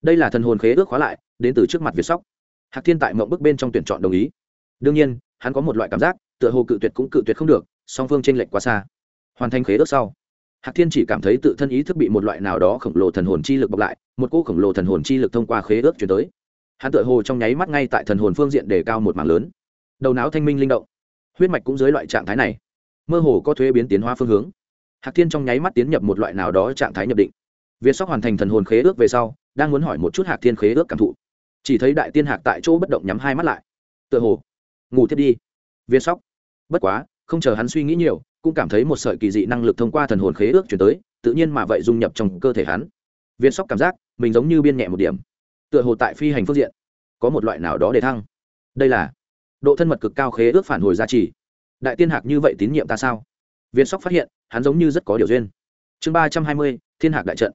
Đây là thần hồn khế ước khóa lại, đến từ trước mặt việt sóc. Hạc thiên tại mộng bức bên trong tuyển chọn đồng ý. Đương nhiên, hắn có một loại cảm giác, tựa hồ cự tuyệt cũng cự tuyệt không được, song phương tranh lệch quá xa. Hoàn thành khế ước sau hạc thiên chỉ cảm thấy tự thân ý thức bị một loại nào đó khổng lồ thần hồn chi lực bọc lại, một cô khổng lồ thần hồn chi lực thông qua khế ước chuyển tới. Hắn tựa hồ trong nháy mắt ngay tại thần hồn phương diện đề cao một mảng lớn. Đầu não thanh minh linh động. Huyết mạch cũng dưới loại trạng thái này. Mơ hồ có thuế biến tiến hóa phương hướng. Hạc thiên trong nháy mắt tiến nhập một loại nào đó trạng thái nhập định. Việt sóc hoàn thành thần hồn khế ước về sau, đang muốn hỏi một chút hạc thiên khế ước cảm thụ. Chỉ thấy đại tiên hạc tại chỗ bất động nhắm hai mắt lại. Tựa hồ. Ngủ thiết đi. Việt sóc. Bất quá, không chờ hắn suy nghĩ nhiều cũng cảm thấy một sợi kỳ dị năng lực thông qua thần hồn khế ước chuyển tới, tự nhiên mà vậy dung nhập trong cơ thể hắn. Viên sóc cảm giác mình giống như biên nhẹ một điểm, tựa hồ tại phi hành phương diện, có một loại nào đó để thăng. Đây là độ thân mật cực cao khế ước phản hồi giá trị đại tiên hạc như vậy tín nhiệm ta sao? Viên sóc phát hiện, hắn giống như rất có điều duyên. Chương ba trăm hai mươi, thiên hạc đại trận.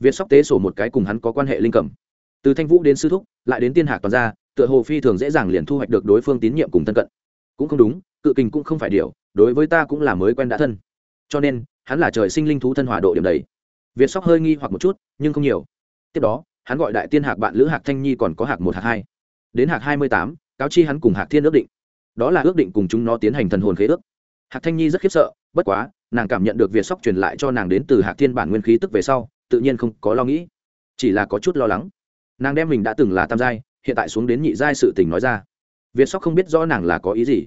Viên sóc tế sổ một cái cùng hắn có quan hệ linh cầm. Từ thanh vũ đến sư thúc, lại đến tiên hạc toàn ra tựa hồ phi thường dễ dàng liền thu hoạch được đối phương tín nhiệm cùng thân cận. Cũng không đúng, cự kình cũng không phải điều đối với ta cũng là mới quen đã thân. Cho nên, hắn là trời sinh linh thú thân hòa độ điểm đầy. Việt sóc hơi nghi hoặc một chút, nhưng không nhiều. Tiếp đó, hắn gọi đại tiên hạc bạn lữ hạc thanh nhi còn có hạc một, hạc hai. Đến hạc hai mươi tám, cáo chi hắn cùng hạc thiên ước định. Đó là ước định cùng chúng nó tiến hành thần hồn khế ước. Hạc thanh nhi rất khiếp sợ, bất quá, nàng cảm nhận được việt sóc truyền lại cho nàng đến từ hạc thiên bản nguyên khí tức về sau, tự nhiên không có lo nghĩ. Chỉ là có chút lo lắng. Nàng đem mình đã từng là tam giai, hiện tại xuống đến nhị giai sự tình nói ra. Việt sóc không biết rõ nàng là có ý gì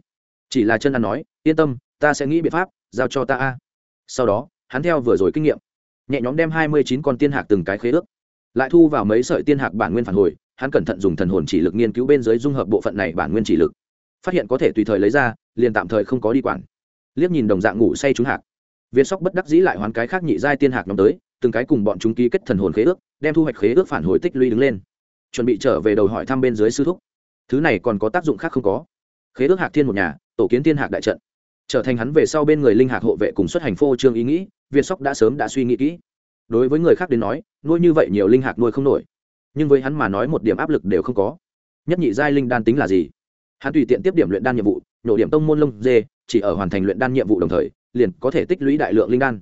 chỉ là chân ăn nói, yên tâm, ta sẽ nghĩ biện pháp, giao cho ta a. Sau đó, hắn theo vừa rồi kinh nghiệm, nhẹ nhóm đem hai mươi chín con tiên hạc từng cái khế ước. Lại thu vào mấy sợi tiên hạc bản nguyên phản hồi, hắn cẩn thận dùng thần hồn chỉ lực nghiên cứu bên dưới dung hợp bộ phận này bản nguyên chỉ lực. Phát hiện có thể tùy thời lấy ra, liền tạm thời không có đi quản. Liếc nhìn đồng dạng ngủ say trúng hạc, viên sóc bất đắc dĩ lại hoán cái khác nhị giai tiên hạc nhóm tới, từng cái cùng bọn chúng ký kết thần hồn khế ước, đem thu hoạch khế ước phản hồi tích lũy đứng lên. Chuẩn bị trở về đầu hỏi thăm bên dưới sư thúc. Thứ này còn có tác dụng khác không có. Khế ước hạc thiên một nhà tổ kiến tiên hạc đại trận. Trở thành hắn về sau bên người linh hạc hộ vệ cùng xuất hành phô trương ý nghĩ việt sóc đã sớm đã suy nghĩ kỹ. Đối với người khác đến nói, nuôi như vậy nhiều linh hạc nuôi không nổi. Nhưng với hắn mà nói một điểm áp lực đều không có. Nhất nhị giai linh đan tính là gì? Hắn tùy tiện tiếp điểm luyện đan nhiệm vụ, nhổ điểm tông môn lông dê, chỉ ở hoàn thành luyện đan nhiệm vụ đồng thời, liền có thể tích lũy đại lượng linh đan.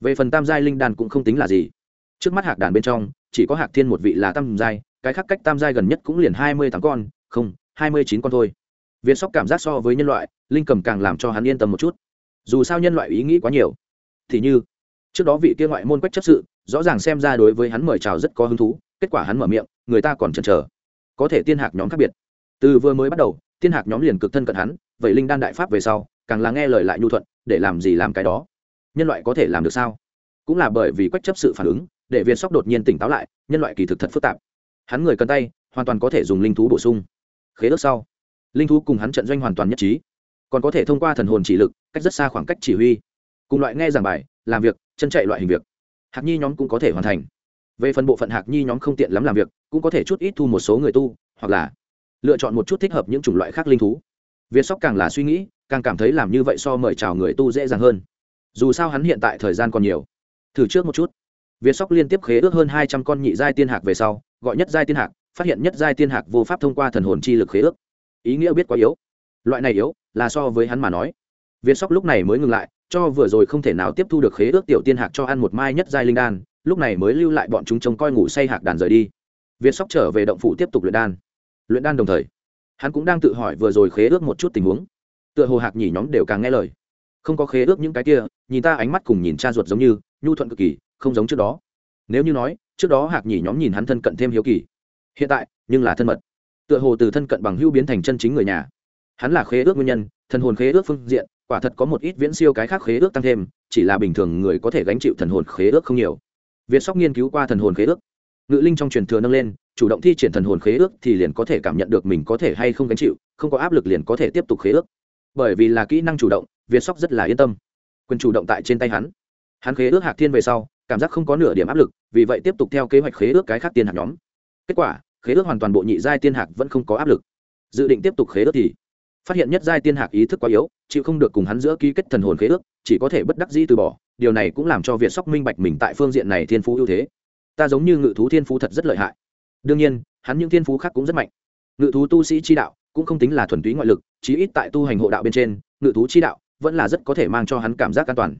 Về phần tam giai linh đan cũng không tính là gì. Trước mắt hạc đàn bên trong, chỉ có hạc thiên một vị là tam giai, cái khác cách tam giai gần nhất cũng liền hai mươi tám con, không, hai mươi chín con thôi việt sóc cảm giác so với nhân loại, linh cầm càng làm cho hắn yên tâm một chút. Dù sao nhân loại ý nghĩ quá nhiều. Thì như, trước đó vị kia ngoại môn quách chấp sự, rõ ràng xem ra đối với hắn mời chào rất có hứng thú, kết quả hắn mở miệng, người ta còn chần chờ. Có thể tiên hạc nhóm khác biệt. Từ vừa mới bắt đầu, tiên hạc nhóm liền cực thân cận hắn, vậy linh đan đại pháp về sau, càng là nghe lời lại nhu thuận, để làm gì làm cái đó. Nhân loại có thể làm được sao? Cũng là bởi vì quách chấp sự phản ứng, để viên sóc đột nhiên tỉnh táo lại, nhân loại kỳ thực thật phức tạp. Hắn người cần tay, hoàn toàn có thể dùng linh thú bổ sung. Khế ước sau linh thú cùng hắn trận doanh hoàn toàn nhất trí. Còn có thể thông qua thần hồn chỉ lực, cách rất xa khoảng cách chỉ huy. Cùng loại nghe giảng bài, làm việc, chân chạy loại hình việc. Hạc nhi nhóm cũng có thể hoàn thành. Về phần bộ phận hạc nhi nhóm không tiện lắm làm việc, cũng có thể chút ít thu một số người tu, hoặc là lựa chọn một chút thích hợp những chủng loại khác linh thú. Việt sóc càng là suy nghĩ, càng cảm thấy làm như vậy so mời chào người tu dễ dàng hơn. Dù sao hắn hiện tại thời gian còn nhiều. Thử trước một chút. Việt sóc liên tiếp khế ước hơn hai trăm con nhị giai tiên hạc về sau, gọi nhất giai tiên hạc, phát hiện nhất giai tiên hạc vô pháp thông qua thần hồn chi lực khế ước ý nghĩa biết quá yếu. Loại này yếu là so với hắn mà nói. Viên sóc lúc này mới ngừng lại, cho vừa rồi không thể nào tiếp thu được khế ước tiểu tiên hạc cho ăn một mai nhất giai linh đan, lúc này mới lưu lại bọn chúng trông coi ngủ say hạc đàn rời đi. Viên sóc trở về động phủ tiếp tục luyện đan. Luyện đan đồng thời, hắn cũng đang tự hỏi vừa rồi khế ước một chút tình huống. Tựa hồ hạc nhỉ nhóm đều càng nghe lời. Không có khế ước những cái kia, nhìn ta ánh mắt cùng nhìn cha ruột giống như, nhu thuận cực kỳ, không giống trước đó. Nếu như nói, trước đó hạc nhỉ nhóm nhìn hắn thân cận thêm hiếu kỳ. Hiện tại, nhưng là thân mật tựa hồ từ thân cận bằng hữu biến thành chân chính người nhà. Hắn là khế ước nguyên nhân, thần hồn khế ước phương diện, quả thật có một ít viễn siêu cái khác khế ước tăng thêm, chỉ là bình thường người có thể gánh chịu thần hồn khế ước không nhiều. Việt sóc nghiên cứu qua thần hồn khế ước. Ngự linh trong truyền thừa nâng lên, chủ động thi triển thần hồn khế ước thì liền có thể cảm nhận được mình có thể hay không gánh chịu, không có áp lực liền có thể tiếp tục khế ước. Bởi vì là kỹ năng chủ động, việt sóc rất là yên tâm. Quyền chủ động tại trên tay hắn. Hắn khế ước hạc thiên về sau, cảm giác không có nửa điểm áp lực, vì vậy tiếp tục theo kế hoạch khế ước cái khác tiên hạt nhóm. Kết quả khế ước hoàn toàn bộ nhị giai tiên hạc vẫn không có áp lực. Dự định tiếp tục khế ước thì, phát hiện nhất giai tiên hạc ý thức quá yếu, chịu không được cùng hắn giữa ký kết thần hồn khế ước, chỉ có thể bất đắc dĩ từ bỏ. Điều này cũng làm cho việt sóc minh bạch mình tại phương diện này thiên phú ưu thế. Ta giống như ngự thú thiên phú thật rất lợi hại. Đương nhiên, hắn những thiên phú khác cũng rất mạnh. Ngự thú tu sĩ chi đạo cũng không tính là thuần túy ngoại lực, chí ít tại tu hành hộ đạo bên trên, ngự thú chi đạo vẫn là rất có thể mang cho hắn cảm giác an toàn.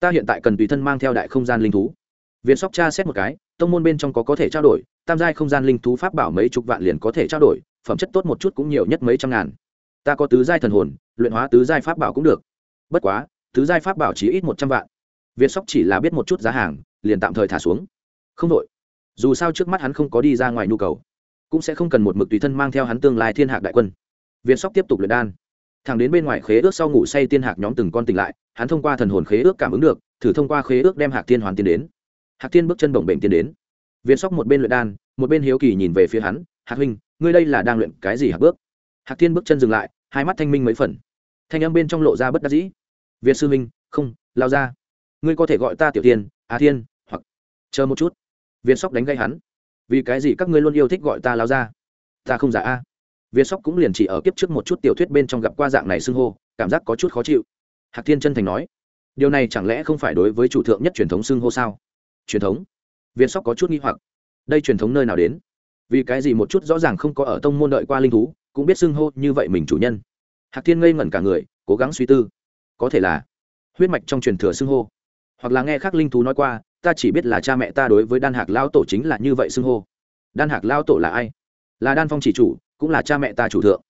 Ta hiện tại cần tùy thân mang theo đại không gian linh thú. Viện sóc cha xét một cái, tông môn bên trong có có thể trao đổi tam giai không gian linh thú pháp bảo mấy chục vạn liền có thể trao đổi, phẩm chất tốt một chút cũng nhiều nhất mấy trăm ngàn. Ta có tứ giai thần hồn, luyện hóa tứ giai pháp bảo cũng được. Bất quá, tứ giai pháp bảo chỉ ít một trăm vạn. Việt sóc chỉ là biết một chút giá hàng, liền tạm thời thả xuống. Không đội dù sao trước mắt hắn không có đi ra ngoài nhu cầu. Cũng sẽ không cần một mực tùy thân mang theo hắn tương lai thiên hạc đại quân. Việt sóc tiếp tục luyện đan. Thằng đến bên ngoài khế ước sau ngủ say tiên hạc nhóm từng con tỉnh lại, hắn thông qua thần hồn khế ước cảm ứng được, thử thông qua khế ước đem hạc tiên hoàn tiến đến. Hạc tiên bước chân bồng bệnh tiến đến việt sóc một bên luyện đan, một bên hiếu kỳ nhìn về phía hắn, hạc huynh, ngươi đây là đang luyện cái gì hạc bước? Hạc Thiên bước chân dừng lại, hai mắt thanh minh mấy phần. Thanh âm bên trong lộ ra bất đắc dĩ. Việt sư minh không, lao ra. Ngươi có thể gọi ta tiểu tiên á thiên, hoặc chờ một chút. Viên sóc đánh gây hắn. Vì cái gì các ngươi luôn yêu thích gọi ta lao ra? Ta không giả a. Viên sóc cũng liền chỉ ở kiếp trước một chút tiểu thuyết bên trong gặp qua dạng này xưng hô, cảm giác có chút khó chịu. Hạc thiên chân thành nói, điều này chẳng lẽ không phải đối với chủ thượng nhất truyền thống xưng hô sao? Truyền thống việt sóc có chút nghi hoặc. Đây truyền thống nơi nào đến? Vì cái gì một chút rõ ràng không có ở tông môn đợi qua linh thú, cũng biết xưng hô như vậy mình chủ nhân. Hạc thiên ngây ngẩn cả người, cố gắng suy tư. Có thể là huyết mạch trong truyền thừa xưng hô. Hoặc là nghe khác linh thú nói qua, ta chỉ biết là cha mẹ ta đối với đan hạc lao tổ chính là như vậy xưng hô. Đan hạc lao tổ là ai? Là đan phong chỉ chủ, cũng là cha mẹ ta chủ thượng.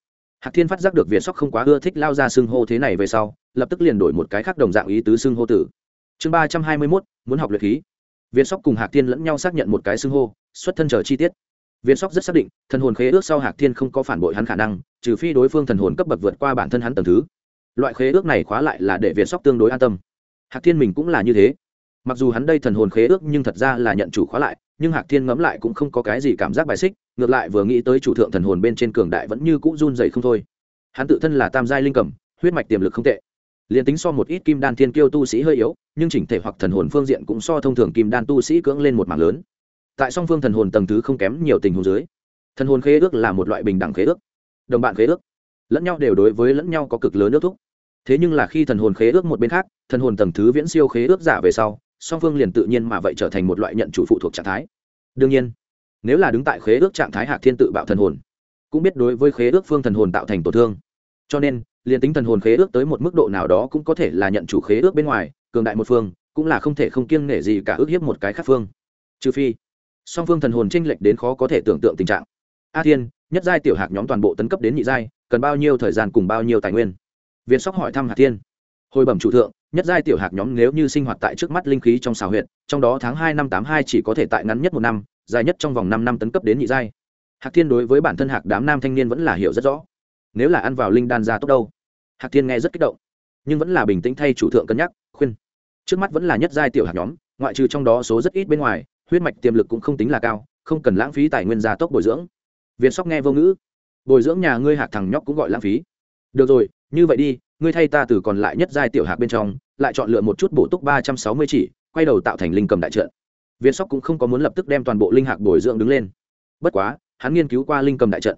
Hạc thiên phát giác được việt sóc không quá ưa thích lao ra xưng hô thế này về sau, lập tức liền đổi một cái khác đồng dạng ý tứ xưng hô tử. Chương ba trăm hai mươi mốt, muốn học luyện khí việt sóc cùng hạc thiên lẫn nhau xác nhận một cái xưng hô, xuất thân chờ chi tiết. Viên sóc rất xác định, thần hồn khế ước sau hạc thiên không có phản bội hắn khả năng, trừ phi đối phương thần hồn cấp bậc vượt qua bản thân hắn tầng thứ. Loại khế ước này khóa lại là để viên sóc tương đối an tâm. Hạc thiên mình cũng là như thế. Mặc dù hắn đây thần hồn khế ước nhưng thật ra là nhận chủ khóa lại, nhưng hạc thiên ngẫm lại cũng không có cái gì cảm giác bài xích, ngược lại vừa nghĩ tới chủ thượng thần hồn bên trên cường đại vẫn như cũ run dày không thôi. Hắn tự thân là tam giai linh cầm, huyết mạch tiềm lực không tệ liền tính so một ít kim đan thiên kiêu tu sĩ hơi yếu, nhưng chỉnh thể hoặc thần hồn phương diện cũng so thông thường kim đan tu sĩ cưỡng lên một mảng lớn. Tại song phương thần hồn tầng thứ không kém nhiều tình huống dưới, thần hồn khế ước là một loại bình đẳng khế ước, đồng bạn khế ước, lẫn nhau đều đối với lẫn nhau có cực lớn ước thúc. Thế nhưng là khi thần hồn khế ước một bên khác, thần hồn tầng thứ viễn siêu khế ước giả về sau, song phương liền tự nhiên mà vậy trở thành một loại nhận chủ phụ thuộc trạng thái. Đương nhiên, nếu là đứng tại khế ước trạng thái hạc thiên tự bạo thần hồn, cũng biết đối với khế ước phương thần hồn tạo thành tổn thương cho nên, liền tính thần hồn khế ước tới một mức độ nào đó cũng có thể là nhận chủ khế ước bên ngoài, cường đại một phương, cũng là không thể không kiêng nể gì cả ước hiếp một cái khác phương. Trừ phi, song phương thần hồn tranh lệch đến khó có thể tưởng tượng tình trạng. A thiên, nhất giai tiểu hạc nhóm toàn bộ tấn cấp đến nhị giai, cần bao nhiêu thời gian cùng bao nhiêu tài nguyên? Việt sóc hỏi thăm hạc thiên. Hồi bẩm chủ thượng, nhất giai tiểu hạc nhóm nếu như sinh hoạt tại trước mắt linh khí trong xào huyện trong đó tháng hai năm tám hai chỉ có thể tại ngắn nhất một năm, dài nhất trong vòng năm năm tấn cấp đến nhị giai. Hạc thiên đối với bản thân hạc đám nam thanh niên vẫn là hiểu rất rõ nếu là ăn vào linh đan ra tốt đâu? Hạc thiên nghe rất kích động, nhưng vẫn là bình tĩnh thay chủ thượng cân nhắc, khuyên. Trước mắt vẫn là nhất giai tiểu hạt nhóm, ngoại trừ trong đó số rất ít bên ngoài, huyết mạch tiềm lực cũng không tính là cao, không cần lãng phí tài nguyên gia tốc bồi dưỡng. Việt sóc nghe vô ngữ. Bồi dưỡng nhà ngươi hạc thằng nhóc cũng gọi lãng phí. Được rồi, như vậy đi, ngươi thay ta từ còn lại nhất giai tiểu hạc bên trong, lại chọn lựa một chút bổ túc ba trăm sáu mươi chỉ, quay đầu tạo thành linh cầm đại trận. Việt sóc cũng không có muốn lập tức đem toàn bộ linh hạc bồi dưỡng đứng lên. Bất quá, hắn nghiên cứu qua linh cầm đại trận.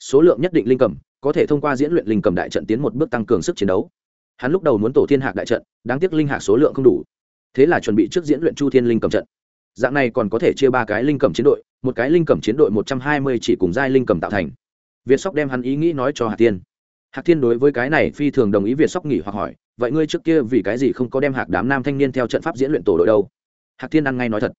Số lượng nhất định linh cầm có thể thông qua diễn luyện linh cầm đại trận tiến một bước tăng cường sức chiến đấu. Hắn lúc đầu muốn tổ thiên hạc đại trận, đáng tiếc linh hạc số lượng không đủ. Thế là chuẩn bị trước diễn luyện chu thiên linh cầm trận. Dạng này còn có thể chia ba cái linh cầm chiến đội, một cái linh cầm chiến đội một trăm hai mươi chỉ cùng giai linh cầm tạo thành. Việt sóc đem hắn ý nghĩ nói cho hạc tiên hạc thiên đối với cái này phi thường đồng ý, việt sóc nghỉ hoặc hỏi, vậy ngươi trước kia vì cái gì không có đem hạc đám nam thanh niên theo trận pháp diễn luyện tổ đội đâu? Hạc thiên ăn ngay nói thật,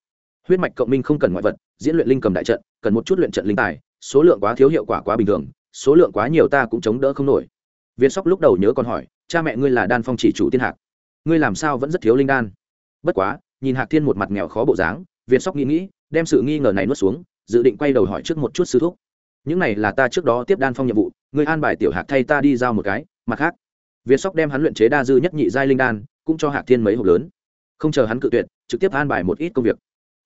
huyết mạch cộng minh không cần ngoại vật, diễn luyện linh cầm đại trận, cần một chút luyện trận linh tài, số lượng quá thiếu hiệu quả quá bình thường số lượng quá nhiều ta cũng chống đỡ không nổi. Viên sóc lúc đầu nhớ còn hỏi, cha mẹ ngươi là đan phong chỉ chủ tiên hạc. Ngươi làm sao vẫn rất thiếu linh đan? Bất quá, nhìn hạc thiên một mặt nghèo khó bộ dáng, viên sóc nghĩ nghĩ, đem sự nghi ngờ này nuốt xuống, dự định quay đầu hỏi trước một chút sư thúc. Những này là ta trước đó tiếp đan phong nhiệm vụ, ngươi an bài tiểu hạc thay ta đi giao một cái, mặt khác. Viên sóc đem hắn luyện chế đa dư nhất nhị giai linh đan, cũng cho hạc thiên mấy hộp lớn. Không chờ hắn cự tuyệt, trực tiếp an bài một ít công việc.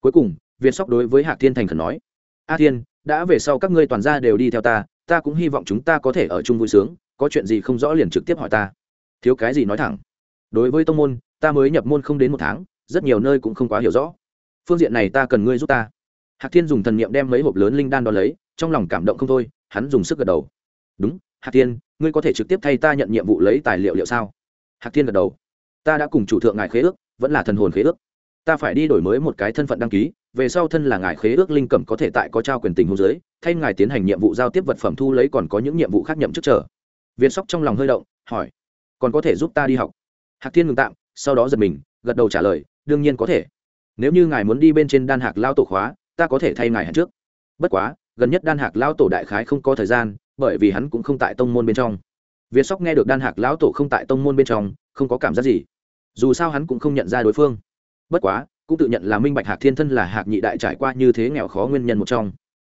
Cuối cùng, viên sóc đối với hạc thiên thành khẩn nói, a thiên, đã về sau các ngươi toàn ra đều đi theo ta ta cũng hy vọng chúng ta có thể ở chung vui sướng, có chuyện gì không rõ liền trực tiếp hỏi ta. Thiếu cái gì nói thẳng. Đối với tông môn, ta mới nhập môn không đến một tháng, rất nhiều nơi cũng không quá hiểu rõ. Phương diện này ta cần ngươi giúp ta. Hạc thiên dùng thần niệm đem mấy hộp lớn linh đan đo lấy, trong lòng cảm động không thôi, hắn dùng sức gật đầu. Đúng, hạc thiên, ngươi có thể trực tiếp thay ta nhận nhiệm vụ lấy tài liệu liệu sao? Hạc thiên gật đầu. Ta đã cùng chủ thượng ngài khế ước, vẫn là thần hồn khế ước. Ta phải đi đổi mới một cái thân phận đăng ký về sau thân là ngài khế ước linh cẩm có thể tại có trao quyền tình hô giới, thay ngài tiến hành nhiệm vụ giao tiếp vật phẩm thu lấy còn có những nhiệm vụ khác nhậm chức trở việt sóc trong lòng hơi động, hỏi, còn có thể giúp ta đi học? Hạc thiên ngừng tạm, sau đó giật mình, gật đầu trả lời, đương nhiên có thể. Nếu như ngài muốn đi bên trên đan hạc lao tổ khóa, ta có thể thay ngài hẹn trước. Bất quá, gần nhất đan hạc lao tổ đại khái không có thời gian, bởi vì hắn cũng không tại tông môn bên trong. Việt sóc nghe được đan hạc lão tổ không tại tông môn bên trong, không có cảm giác gì. Dù sao hắn cũng không nhận ra đối phương. Bất quá cũng tự nhận là minh bạch hạc thiên thân là hạc nhị đại trải qua như thế nghèo khó nguyên nhân một trong.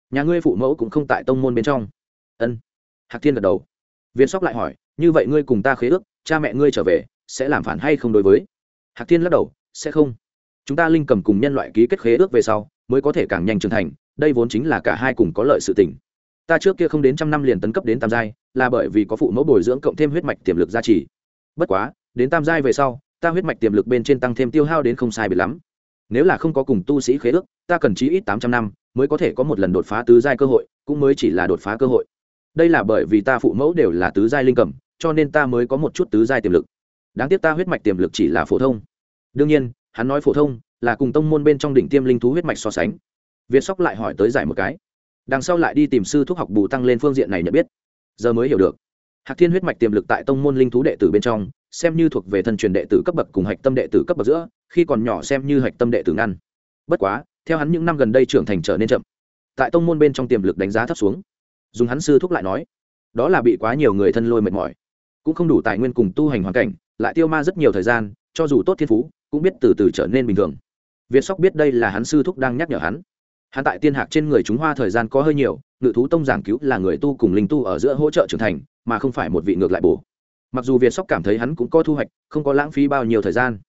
Nhà ngươi phụ mẫu cũng không tại tông môn bên trong. Ân. Hạc thiên gật đầu. Viên sóc lại hỏi, như vậy ngươi cùng ta khế ước, cha mẹ ngươi trở về, sẽ làm phản hay không đối với? Hạc thiên lắc đầu, sẽ không. Chúng ta linh cầm cùng nhân loại ký kết khế ước về sau, mới có thể càng nhanh trưởng thành, đây vốn chính là cả hai cùng có lợi sự tình. Ta trước kia không đến trăm năm liền tấn cấp đến tam giai, là bởi vì có phụ mẫu bồi dưỡng cộng thêm huyết mạch tiềm lực gia trì. Bất quá, đến tam giai về sau, ta huyết mạch tiềm lực bên trên tăng thêm tiêu hao đến không sai biệt lắm nếu là không có cùng tu sĩ khế ước, ta cần chí ít tám trăm năm mới có thể có một lần đột phá tứ giai cơ hội, cũng mới chỉ là đột phá cơ hội. Đây là bởi vì ta phụ mẫu đều là tứ giai linh cầm, cho nên ta mới có một chút tứ giai tiềm lực. Đáng tiếc ta huyết mạch tiềm lực chỉ là phổ thông. Đương nhiên, hắn nói phổ thông là cùng tông môn bên trong đỉnh tiêm linh thú huyết mạch so sánh. Việt sóc lại hỏi tới giải một cái. Đằng sau lại đi tìm sư thuốc học bù tăng lên phương diện này nhận biết. Giờ mới hiểu được. Hạc thiên huyết mạch tiềm lực tại tông môn linh thú đệ tử bên trong xem như thuộc về thân truyền đệ tử cấp bậc cùng hạch tâm đệ tử cấp bậc giữa, khi còn nhỏ xem như hạch tâm đệ tử ngăn. Bất quá, theo hắn những năm gần đây trưởng thành trở nên chậm. Tại tông môn bên trong tiềm lực đánh giá thấp xuống. Dùng hắn sư thúc lại nói, đó là bị quá nhiều người thân lôi mệt mỏi. Cũng không đủ tài nguyên cùng tu hành hoàn cảnh, lại tiêu ma rất nhiều thời gian, cho dù tốt thiên phú, cũng biết từ từ trở nên bình thường. Việt sóc biết đây là hắn sư thúc đang nhắc nhở hắn. Hắn tại tiên hạc trên người chúng hoa thời gian có hơi nhiều, ngự thú tông giảng cứu là người tu cùng linh tu ở giữa hỗ trợ trưởng thành, mà không phải một vị ngược lại bổ mặc dù việt sóc cảm thấy hắn cũng có thu hoạch, không có lãng phí bao nhiêu thời gian.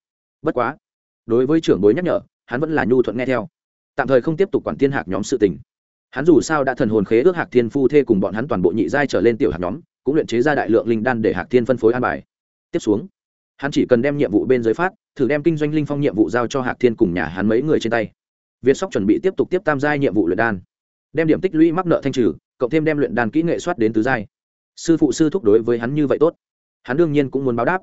Bất quá, đối với trưởng bối nhắc nhở, hắn vẫn là nhu thuận nghe theo. Tạm thời không tiếp tục quản tiên hạc nhóm sự tình. Hắn dù sao đã thần hồn khế ước hạc thiên phu thê cùng bọn hắn toàn bộ nhị giai trở lên tiểu hạc nhóm, cũng luyện chế ra đại lượng linh đan để hạc thiên phân phối an bài. Tiếp xuống, hắn chỉ cần đem nhiệm vụ bên dưới phát, thử đem kinh doanh linh phong nhiệm vụ giao cho hạc thiên cùng nhà hắn mấy người trên tay. Việt sóc chuẩn bị tiếp tục tiếp tam giai nhiệm vụ luyện đan. Đem điểm tích lũy mắc nợ thanh trừ, cộng thêm đem luyện đan kỹ nghệ soát đến tứ giai. Sư phụ sư thúc đối với hắn như vậy tốt hắn đương nhiên cũng muốn báo đáp.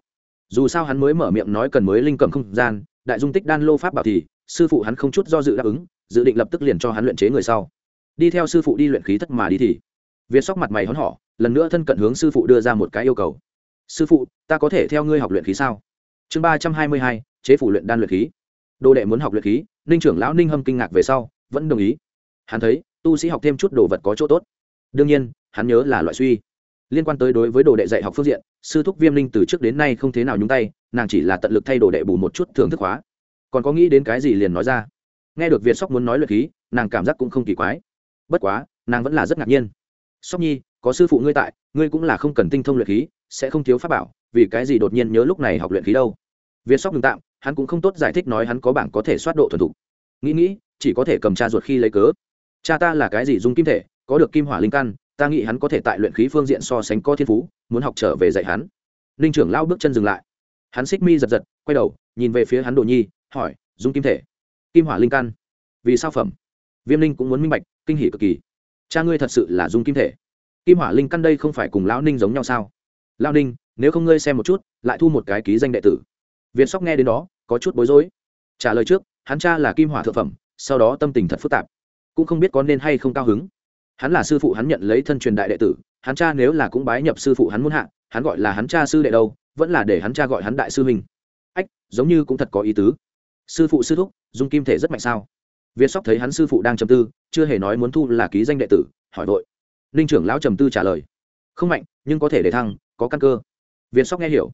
Dù sao hắn mới mở miệng nói cần mới linh cầm không gian, đại dung tích đan lô pháp bảo thì, sư phụ hắn không chút do dự đáp ứng, dự định lập tức liền cho hắn luyện chế người sau. Đi theo sư phụ đi luyện khí thất mà đi thì, việt sóc mặt mày hón họ lần nữa thân cận hướng sư phụ đưa ra một cái yêu cầu. Sư phụ, ta có thể theo ngươi học luyện khí sao? Chương ba trăm hai mươi hai, chế phủ luyện đan luyện khí. Đồ đệ muốn học luyện khí, ninh trưởng lão ninh hâm kinh ngạc về sau, vẫn đồng ý. Hắn thấy, tu sĩ học thêm chút đồ vật có chỗ tốt. Đương nhiên, hắn nhớ là loại suy liên quan tới đối với đồ đệ dạy học phương diện, sư thúc viêm linh từ trước đến nay không thế nào nhúng tay, nàng chỉ là tận lực thay đồ đệ bù một chút thưởng thức hóa. Còn có nghĩ đến cái gì liền nói ra. Nghe được việt sóc muốn nói luyện khí, nàng cảm giác cũng không kỳ quái. Bất quá, nàng vẫn là rất ngạc nhiên. Sóc nhi, có sư phụ ngươi tại, ngươi cũng là không cần tinh thông luyện khí, sẽ không thiếu pháp bảo, vì cái gì đột nhiên nhớ lúc này học luyện khí đâu? Việt sóc ngừng tạm, hắn cũng không tốt giải thích nói hắn có bảng có thể soát độ thuần thục. Nghĩ nghĩ, chỉ có thể cầm cha ruột khi lấy cớ. Cha ta là cái gì dung kim thể, có được kim hỏa linh căn ta nghĩ hắn có thể tại luyện khí phương diện so sánh có thiên phú, muốn học trở về dạy hắn. Ninh trưởng lao bước chân dừng lại. Hắn xích mi giật giật, quay đầu, nhìn về phía hắn đồ nhi, hỏi, dung kim thể, kim hỏa linh căn vì sao phẩm? Viêm linh cũng muốn minh bạch, kinh hỷ cực kỳ. Cha ngươi thật sự là dung kim thể. Kim hỏa linh căn đây không phải cùng lão ninh giống nhau sao? Lao ninh, nếu không ngươi xem một chút, lại thu một cái ký danh đệ tử. Việt sóc nghe đến đó, có chút bối rối. Trả lời trước, hắn cha là kim hỏa thượng phẩm, sau đó tâm tình thật phức tạp, cũng không biết có nên hay không cao hứng hắn là sư phụ hắn nhận lấy thân truyền đại đệ tử, hắn cha nếu là cũng bái nhập sư phụ hắn muốn hạ, hắn gọi là hắn cha sư đệ đâu, vẫn là để hắn cha gọi hắn đại sư huynh. Ách, giống như cũng thật có ý tứ. Sư phụ sư thúc dung kim thể rất mạnh sao? Việt sóc thấy hắn sư phụ đang trầm tư, chưa hề nói muốn thu là ký danh đệ tử, hỏi vội. Ninh trưởng lão trầm tư trả lời. Không mạnh, nhưng có thể để thăng, có căn cơ. Việt sóc nghe hiểu.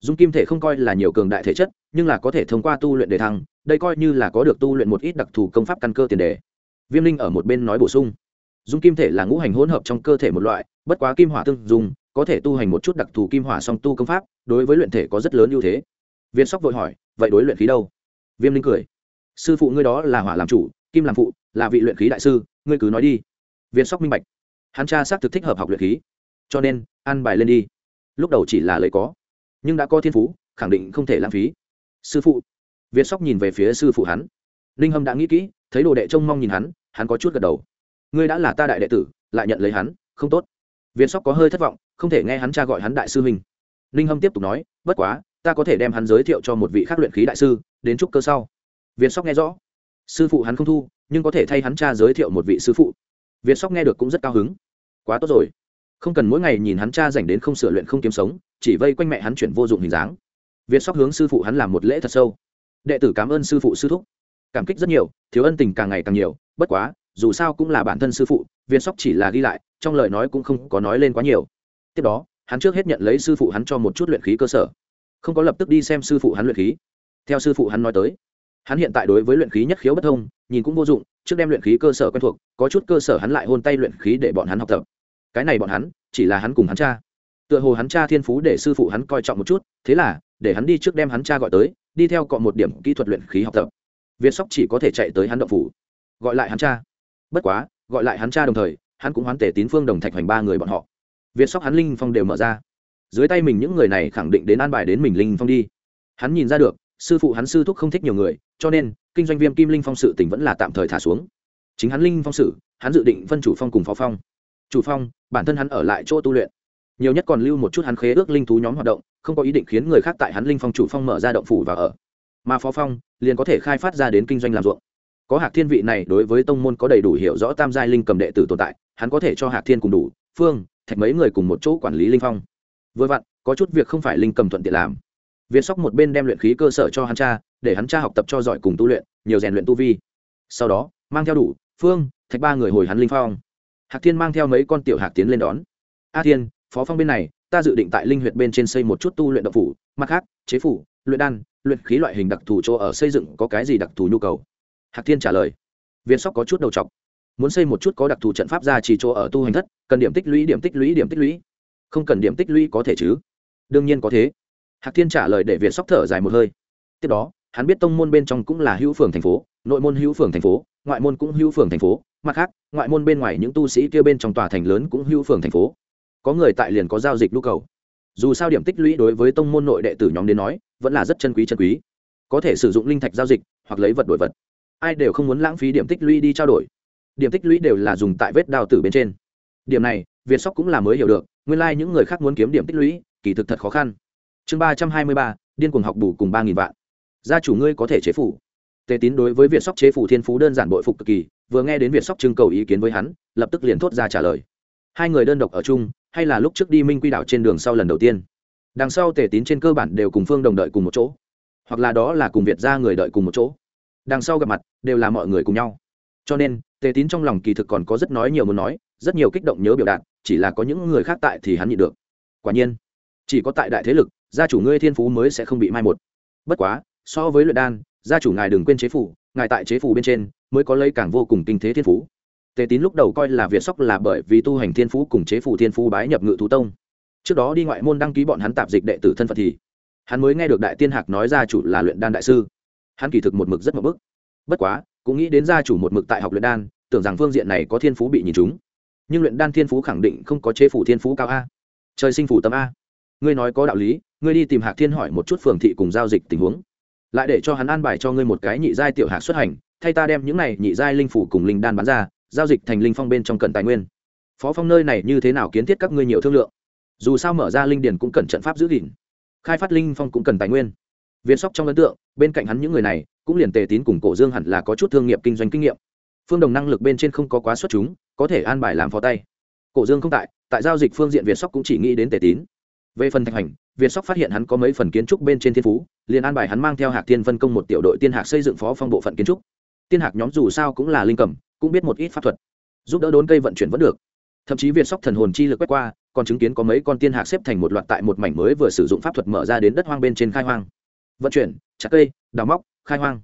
Dung kim thể không coi là nhiều cường đại thể chất, nhưng là có thể thông qua tu luyện để thăng, đây coi như là có được tu luyện một ít đặc thù công pháp căn cơ tiền đề. Viêm linh ở một bên nói bổ sung dung kim thể là ngũ hành hỗn hợp trong cơ thể một loại, bất quá kim hỏa tương dùng có thể tu hành một chút đặc thù kim hỏa song tu công pháp, đối với luyện thể có rất lớn ưu thế. Viên sóc vội hỏi, vậy đối luyện khí đâu? Viêm linh cười, sư phụ ngươi đó là hỏa làm chủ, kim làm phụ, là vị luyện khí đại sư, ngươi cứ nói đi. Viên sóc minh bạch, hắn cha xác thực thích hợp học luyện khí, cho nên ăn bài lên đi. Lúc đầu chỉ là lấy có, nhưng đã có thiên phú, khẳng định không thể lãng phí. Sư phụ. Viên sóc nhìn về phía sư phụ hắn. Linh hâm đã nghĩ kỹ, thấy đồ đệ trông mong nhìn hắn hắn có chút gật đầu ngươi đã là ta đại đệ tử, lại nhận lấy hắn, không tốt. Viên sóc có hơi thất vọng, không thể nghe hắn cha gọi hắn đại sư huynh. Ninh hâm tiếp tục nói, bất quá, ta có thể đem hắn giới thiệu cho một vị khác luyện khí đại sư, đến trúc cơ sau. Viên sóc nghe rõ. Sư phụ hắn không thu, nhưng có thể thay hắn cha giới thiệu một vị sư phụ. Viên sóc nghe được cũng rất cao hứng. Quá tốt rồi. Không cần mỗi ngày nhìn hắn cha dành đến không sửa luyện không kiếm sống, chỉ vây quanh mẹ hắn chuyển vô dụng hình dáng. Viên sóc hướng sư phụ hắn làm một lễ thật sâu. Đệ tử cảm ơn sư phụ sư thúc. Cảm kích rất nhiều, thiếu ân tình càng ngày càng nhiều, bất quá dù sao cũng là bản thân sư phụ, viên sóc chỉ là ghi lại, trong lời nói cũng không có nói lên quá nhiều. Tiếp đó, hắn trước hết nhận lấy sư phụ hắn cho một chút luyện khí cơ sở. Không có lập tức đi xem sư phụ hắn luyện khí. Theo sư phụ hắn nói tới, hắn hiện tại đối với luyện khí nhất khiếu bất thông, nhìn cũng vô dụng, trước đem luyện khí cơ sở quen thuộc, có chút cơ sở hắn lại hôn tay luyện khí để bọn hắn học tập. Cái này bọn hắn, chỉ là hắn cùng hắn cha. Tựa hồ hắn cha thiên phú để sư phụ hắn coi trọng một chút, thế là, để hắn đi trước đem hắn cha gọi tới, đi theo cọ một điểm kỹ thuật luyện khí học tập. Việt sóc chỉ có thể chạy tới hắn động phủ, gọi lại hắn cha bất quá, gọi lại hắn cha đồng thời, hắn cũng hoán tể tín phương đồng thạch hoành ba người bọn họ. Việt sóc hắn linh phong đều mở ra. Dưới tay mình những người này khẳng định đến an bài đến mình linh phong đi. Hắn nhìn ra được, sư phụ hắn sư thúc không thích nhiều người, cho nên, kinh doanh viêm kim linh phong sự tỉnh vẫn là tạm thời thả xuống. Chính hắn linh phong sự, hắn dự định phân chủ phong cùng phó phong. Chủ phong, bản thân hắn ở lại chỗ tu luyện. Nhiều nhất còn lưu một chút hắn khế ước linh thú nhóm hoạt động, không có ý định khiến người khác tại hắn linh phong chủ phong mở ra động phủ và ở. Mà phó phong, liền có thể khai phát ra đến kinh doanh làm ruộng có hạc thiên vị này đối với tông môn có đầy đủ hiểu rõ tam giai linh cầm đệ tử tồn tại, hắn có thể cho hạc thiên cùng đủ, phương, thạch mấy người cùng một chỗ quản lý linh phong. Vừa vặn, có chút việc không phải linh cầm thuận tiện làm. Việt sóc một bên đem luyện khí cơ sở cho hắn cha, để hắn cha học tập cho giỏi cùng tu luyện, nhiều rèn luyện tu vi. Sau đó, mang theo đủ, phương, thạch ba người hồi hắn linh phong. Hạc thiên mang theo mấy con tiểu hạc tiến lên đón. A thiên, phó phong bên này, ta dự định tại linh huyện bên trên xây một chút tu luyện độc phủ, mặt khác, chế phủ, luyện đan, luyện khí loại hình đặc thù chỗ ở xây dựng có cái gì đặc thù nhu cầu? Hạc thiên trả lời. Viên sóc có chút đầu trọc, muốn xây một chút có đặc thù trận pháp ra chỉ chỗ ở tu hành thất cần điểm tích lũy điểm tích lũy điểm tích lũy. Không cần điểm tích lũy có thể chứ? Đương nhiên có thế. Hạc thiên trả lời để việt sóc thở dài một hơi. Tiếp đó hắn biết tông môn bên trong cũng là hữu phường thành phố nội môn hữu phường thành phố ngoại môn cũng hữu phường thành phố mặt khác ngoại môn bên ngoài những tu sĩ kia bên trong tòa thành lớn cũng hữu phường thành phố. Có người tại liền có giao dịch nhu cầu. Dù sao điểm tích lũy đối với tông môn nội đệ tử nhóm đến nói vẫn là rất chân quý chân quý. Có thể sử dụng linh thạch giao dịch hoặc lấy vật đổi vật ai đều không muốn lãng phí điểm tích lũy đi trao đổi. Điểm tích lũy đều là dùng tại vết đao tử bên trên. Điểm này, việt sóc cũng là mới hiểu được, nguyên lai、like、những người khác muốn kiếm điểm tích lũy, kỳ thực thật khó khăn. Chương ba trăm hai mươi ba, điên cuồng học bù cùng ba nghìn vạn. Gia chủ ngươi có thể chế phủ. Tề tín đối với việt sóc chế phủ thiên phú đơn giản bội phục cực kỳ, vừa nghe đến việt sóc trưng cầu ý kiến với hắn, lập tức liền thốt ra trả lời. Hai người đơn độc ở chung, hay là lúc trước đi minh quy đảo trên đường sau lần đầu tiên? Đằng sau tề tín trên cơ bản đều cùng phương đồng đợi cùng một chỗ. Hoặc là đó là cùng việt ra người đợi cùng một chỗ đằng sau gặp mặt, đều là mọi người cùng nhau. Cho nên, tề tín trong lòng kỳ thực còn có rất nói nhiều muốn nói, rất nhiều kích động nhớ biểu đạt, chỉ là có những người khác tại thì hắn nhịn được. Quả nhiên, chỉ có tại đại thế lực, gia chủ ngươi thiên phú mới sẽ không bị mai một. Bất quá, so với luyện đan, gia chủ ngài đừng quên chế phủ, ngài tại chế phủ bên trên mới có lấy càng vô cùng kinh thế thiên phú. Tề tín lúc đầu coi là việt sóc là bởi vì tu hành thiên phú cùng chế phủ thiên phú bái nhập ngự thú tông. Trước đó đi ngoại môn đăng ký bọn hắn tạp dịch đệ tử thân phận thì, hắn mới nghe được đại tiên hạc nói gia chủ là luyện đan đại sư hắn kỳ thực một mực rất mập bức. Bất quá, cũng nghĩ đến gia chủ một mực tại học luyện đan, tưởng rằng phương diện này có thiên phú bị nhìn chúng nhưng luyện đan thiên phú khẳng định không có chế phủ thiên phú cao a. Trời sinh phủ tâm a. Ngươi nói có đạo lý, ngươi đi tìm hạc thiên hỏi một chút phường thị cùng giao dịch tình huống. Lại để cho hắn an bài cho ngươi một cái nhị giai tiểu hạc xuất hành, thay ta đem những này nhị giai linh phủ cùng linh đan bán ra, giao dịch thành linh phong bên trong cận tài nguyên. Phó phong nơi này như thế nào kiến thiết các ngươi nhiều thương lượng? Dù sao mở ra linh điền cũng cần trận pháp giữ gìn. Khai phát linh phong cũng cần tài nguyên viên sóc trong ấn tượng, bên cạnh hắn những người này, cũng liền tề tín cùng cổ dương hẳn là có chút thương nghiệp kinh doanh kinh nghiệm. Phương đồng năng lực bên trên không có quá xuất chúng, có thể an bài làm phó tay. Cổ dương không tại tại giao dịch phương diện việt sóc cũng chỉ nghĩ đến tề tín. Về phần thạch hành việt sóc phát hiện hắn có mấy phần kiến trúc bên trên thiên phú, liền an bài hắn mang theo hạc Thiên phân công một tiểu đội tiên hạc xây dựng phó phong bộ phận kiến trúc. Tiên hạc nhóm dù sao cũng là linh cầm, cũng biết một ít pháp thuật. Giúp đỡ đốn cây vận chuyển vẫn được. Thậm chí việt sóc thần hồn chi lực quét qua, còn chứng kiến có mấy con tiên hạc xếp thành một loạt tại một mảnh mới vừa sử dụng pháp thuật mở ra đến đất hoang bên trên khai hoang vận chuyển, chặt cây, đào móc, khai hoang.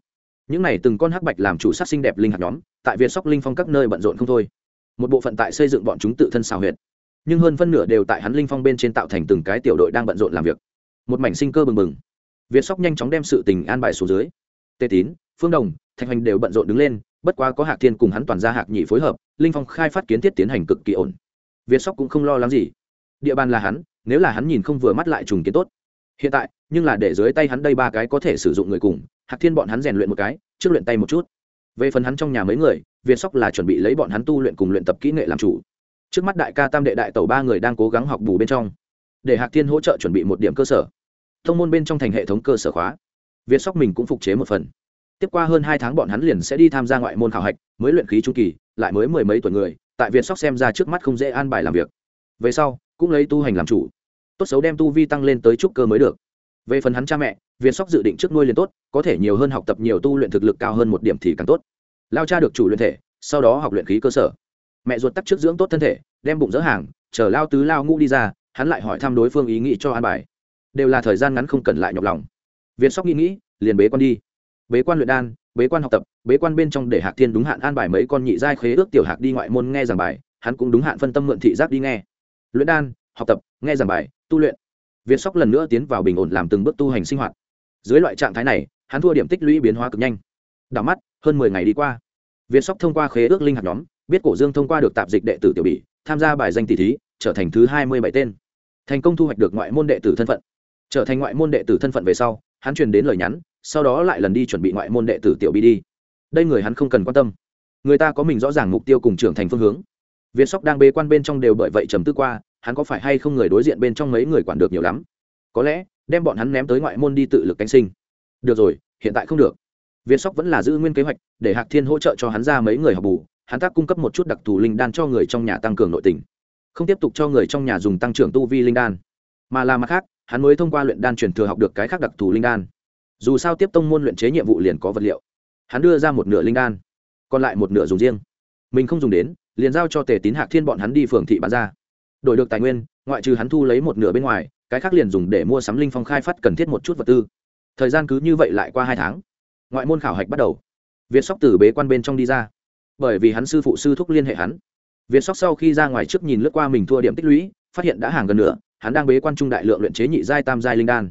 Những này từng con hắc bạch làm chủ sát xinh đẹp linh hạt nhóm, tại việt sóc linh phong các nơi bận rộn không thôi. Một bộ phận tại xây dựng bọn chúng tự thân xào huyệt. Nhưng hơn phân nửa đều tại hắn linh phong bên trên tạo thành từng cái tiểu đội đang bận rộn làm việc. Một mảnh sinh cơ bừng bừng. Việt sóc nhanh chóng đem sự tình an bài xuống dưới. Tê tín, phương đồng, thạch hoành đều bận rộn đứng lên, bất quá có hạc thiên cùng hắn toàn ra hạc nhị phối hợp, linh phong khai phát kiến thiết tiến hành cực kỳ ổn. Việt sóc cũng không lo lắng gì. Địa bàn là hắn, nếu là hắn nhìn không vừa mắt lại trùng kiến tốt hiện tại, nhưng là để dưới tay hắn đây ba cái có thể sử dụng người cùng, hạc thiên bọn hắn rèn luyện một cái, trước luyện tay một chút. Về phần hắn trong nhà mấy người, việt sóc là chuẩn bị lấy bọn hắn tu luyện cùng luyện tập kỹ nghệ làm chủ. Trước mắt đại ca tam đệ đại tẩu ba người đang cố gắng học bù bên trong. Để hạc thiên hỗ trợ chuẩn bị một điểm cơ sở. Thông môn bên trong thành hệ thống cơ sở khóa. Viên sóc mình cũng phục chế một phần. Tiếp qua hơn hai tháng bọn hắn liền sẽ đi tham gia ngoại môn khảo hạch, mới luyện khí trung kỳ, lại mới mười mấy tuổi người, tại việt sóc xem ra trước mắt không dễ an bài làm việc. Về sau, cũng lấy tu hành làm chủ tốt xấu đem tu vi tăng lên tới trúc cơ mới được. Về phần hắn cha mẹ việt sóc dự định trước nuôi liền tốt, có thể nhiều hơn học tập nhiều tu luyện thực lực cao hơn một điểm thì càng tốt. Lao cha được chủ luyện thể, sau đó học luyện khí cơ sở. Mẹ ruột tắt trước dưỡng tốt thân thể, đem bụng dỡ hàng, chờ lao tứ lao ngũ đi ra, hắn lại hỏi thăm đối phương ý nghĩ cho an bài. Đều là thời gian ngắn không cần lại nhọc lòng. Viên sóc nghĩ nghĩ, liền bế quan đi. Bế quan luyện đan, bế quan học tập, bế quan bên trong để hạc thiên đúng hạn an bài mấy con nhị giai khế ước tiểu hạc đi ngoại môn nghe giảng bài, hắn cũng đúng hạn phân tâm mượn thị giác đi nghe. Luyện đan, học tập, nghe giảng bài tu luyện. Việt sóc lần nữa tiến vào bình ổn làm từng bước tu hành sinh hoạt. Dưới loại trạng thái này hắn thua điểm tích lũy biến hóa cực nhanh. Đảo mắt hơn mười ngày đi qua. Việt sóc thông qua khế ước linh hạt nhóm biết cổ dương thông qua được tạp dịch đệ tử tiểu bỉ, tham gia bài danh tỷ thí trở thành thứ hai mươi bảy tên. Thành công thu hoạch được ngoại môn đệ tử thân phận. Trở thành ngoại môn đệ tử thân phận về sau hắn truyền đến lời nhắn sau đó lại lần đi chuẩn bị ngoại môn đệ tử tiểu bi đi. Đây người hắn không cần quan tâm. Người ta có mình rõ ràng mục tiêu cùng trưởng thành phương hướng. Việt sóc đang bế quan bên trong đều bởi vậy trầm tư qua hắn có phải hay không người đối diện bên trong mấy người quản được nhiều lắm? Có lẽ, đem bọn hắn ném tới ngoại môn đi tự lực cánh sinh. Được rồi, hiện tại không được. Viên sóc vẫn là giữ nguyên kế hoạch, để hạc thiên hỗ trợ cho hắn ra mấy người học bù, hắn tác cung cấp một chút đặc thù linh đan cho người trong nhà tăng cường nội tình. Không tiếp tục cho người trong nhà dùng tăng trưởng tu vi linh đan. Mà là mặt khác, hắn mới thông qua luyện đan truyền thừa học được cái khác đặc thù linh đan. Dù sao tiếp tông môn luyện chế nhiệm vụ liền có vật liệu. Hắn đưa ra một nửa linh đan, còn lại một nửa dùng riêng. Mình không dùng đến, liền giao cho tề tín hạc thiên bọn hắn đi phường thị bán ra đổi được tài nguyên, ngoại trừ hắn thu lấy một nửa bên ngoài, cái khác liền dùng để mua sắm linh phong khai phát cần thiết một chút vật tư. Thời gian cứ như vậy lại qua hai tháng, ngoại môn khảo hạch bắt đầu. Việt sóc từ bế quan bên trong đi ra. Bởi vì hắn sư phụ sư thúc liên hệ hắn. Việt sóc sau khi ra ngoài trước nhìn lướt qua mình thua điểm tích lũy, phát hiện đã hàng gần nửa, hắn đang bế quan trung đại lượng luyện chế nhị giai tam giai linh đan.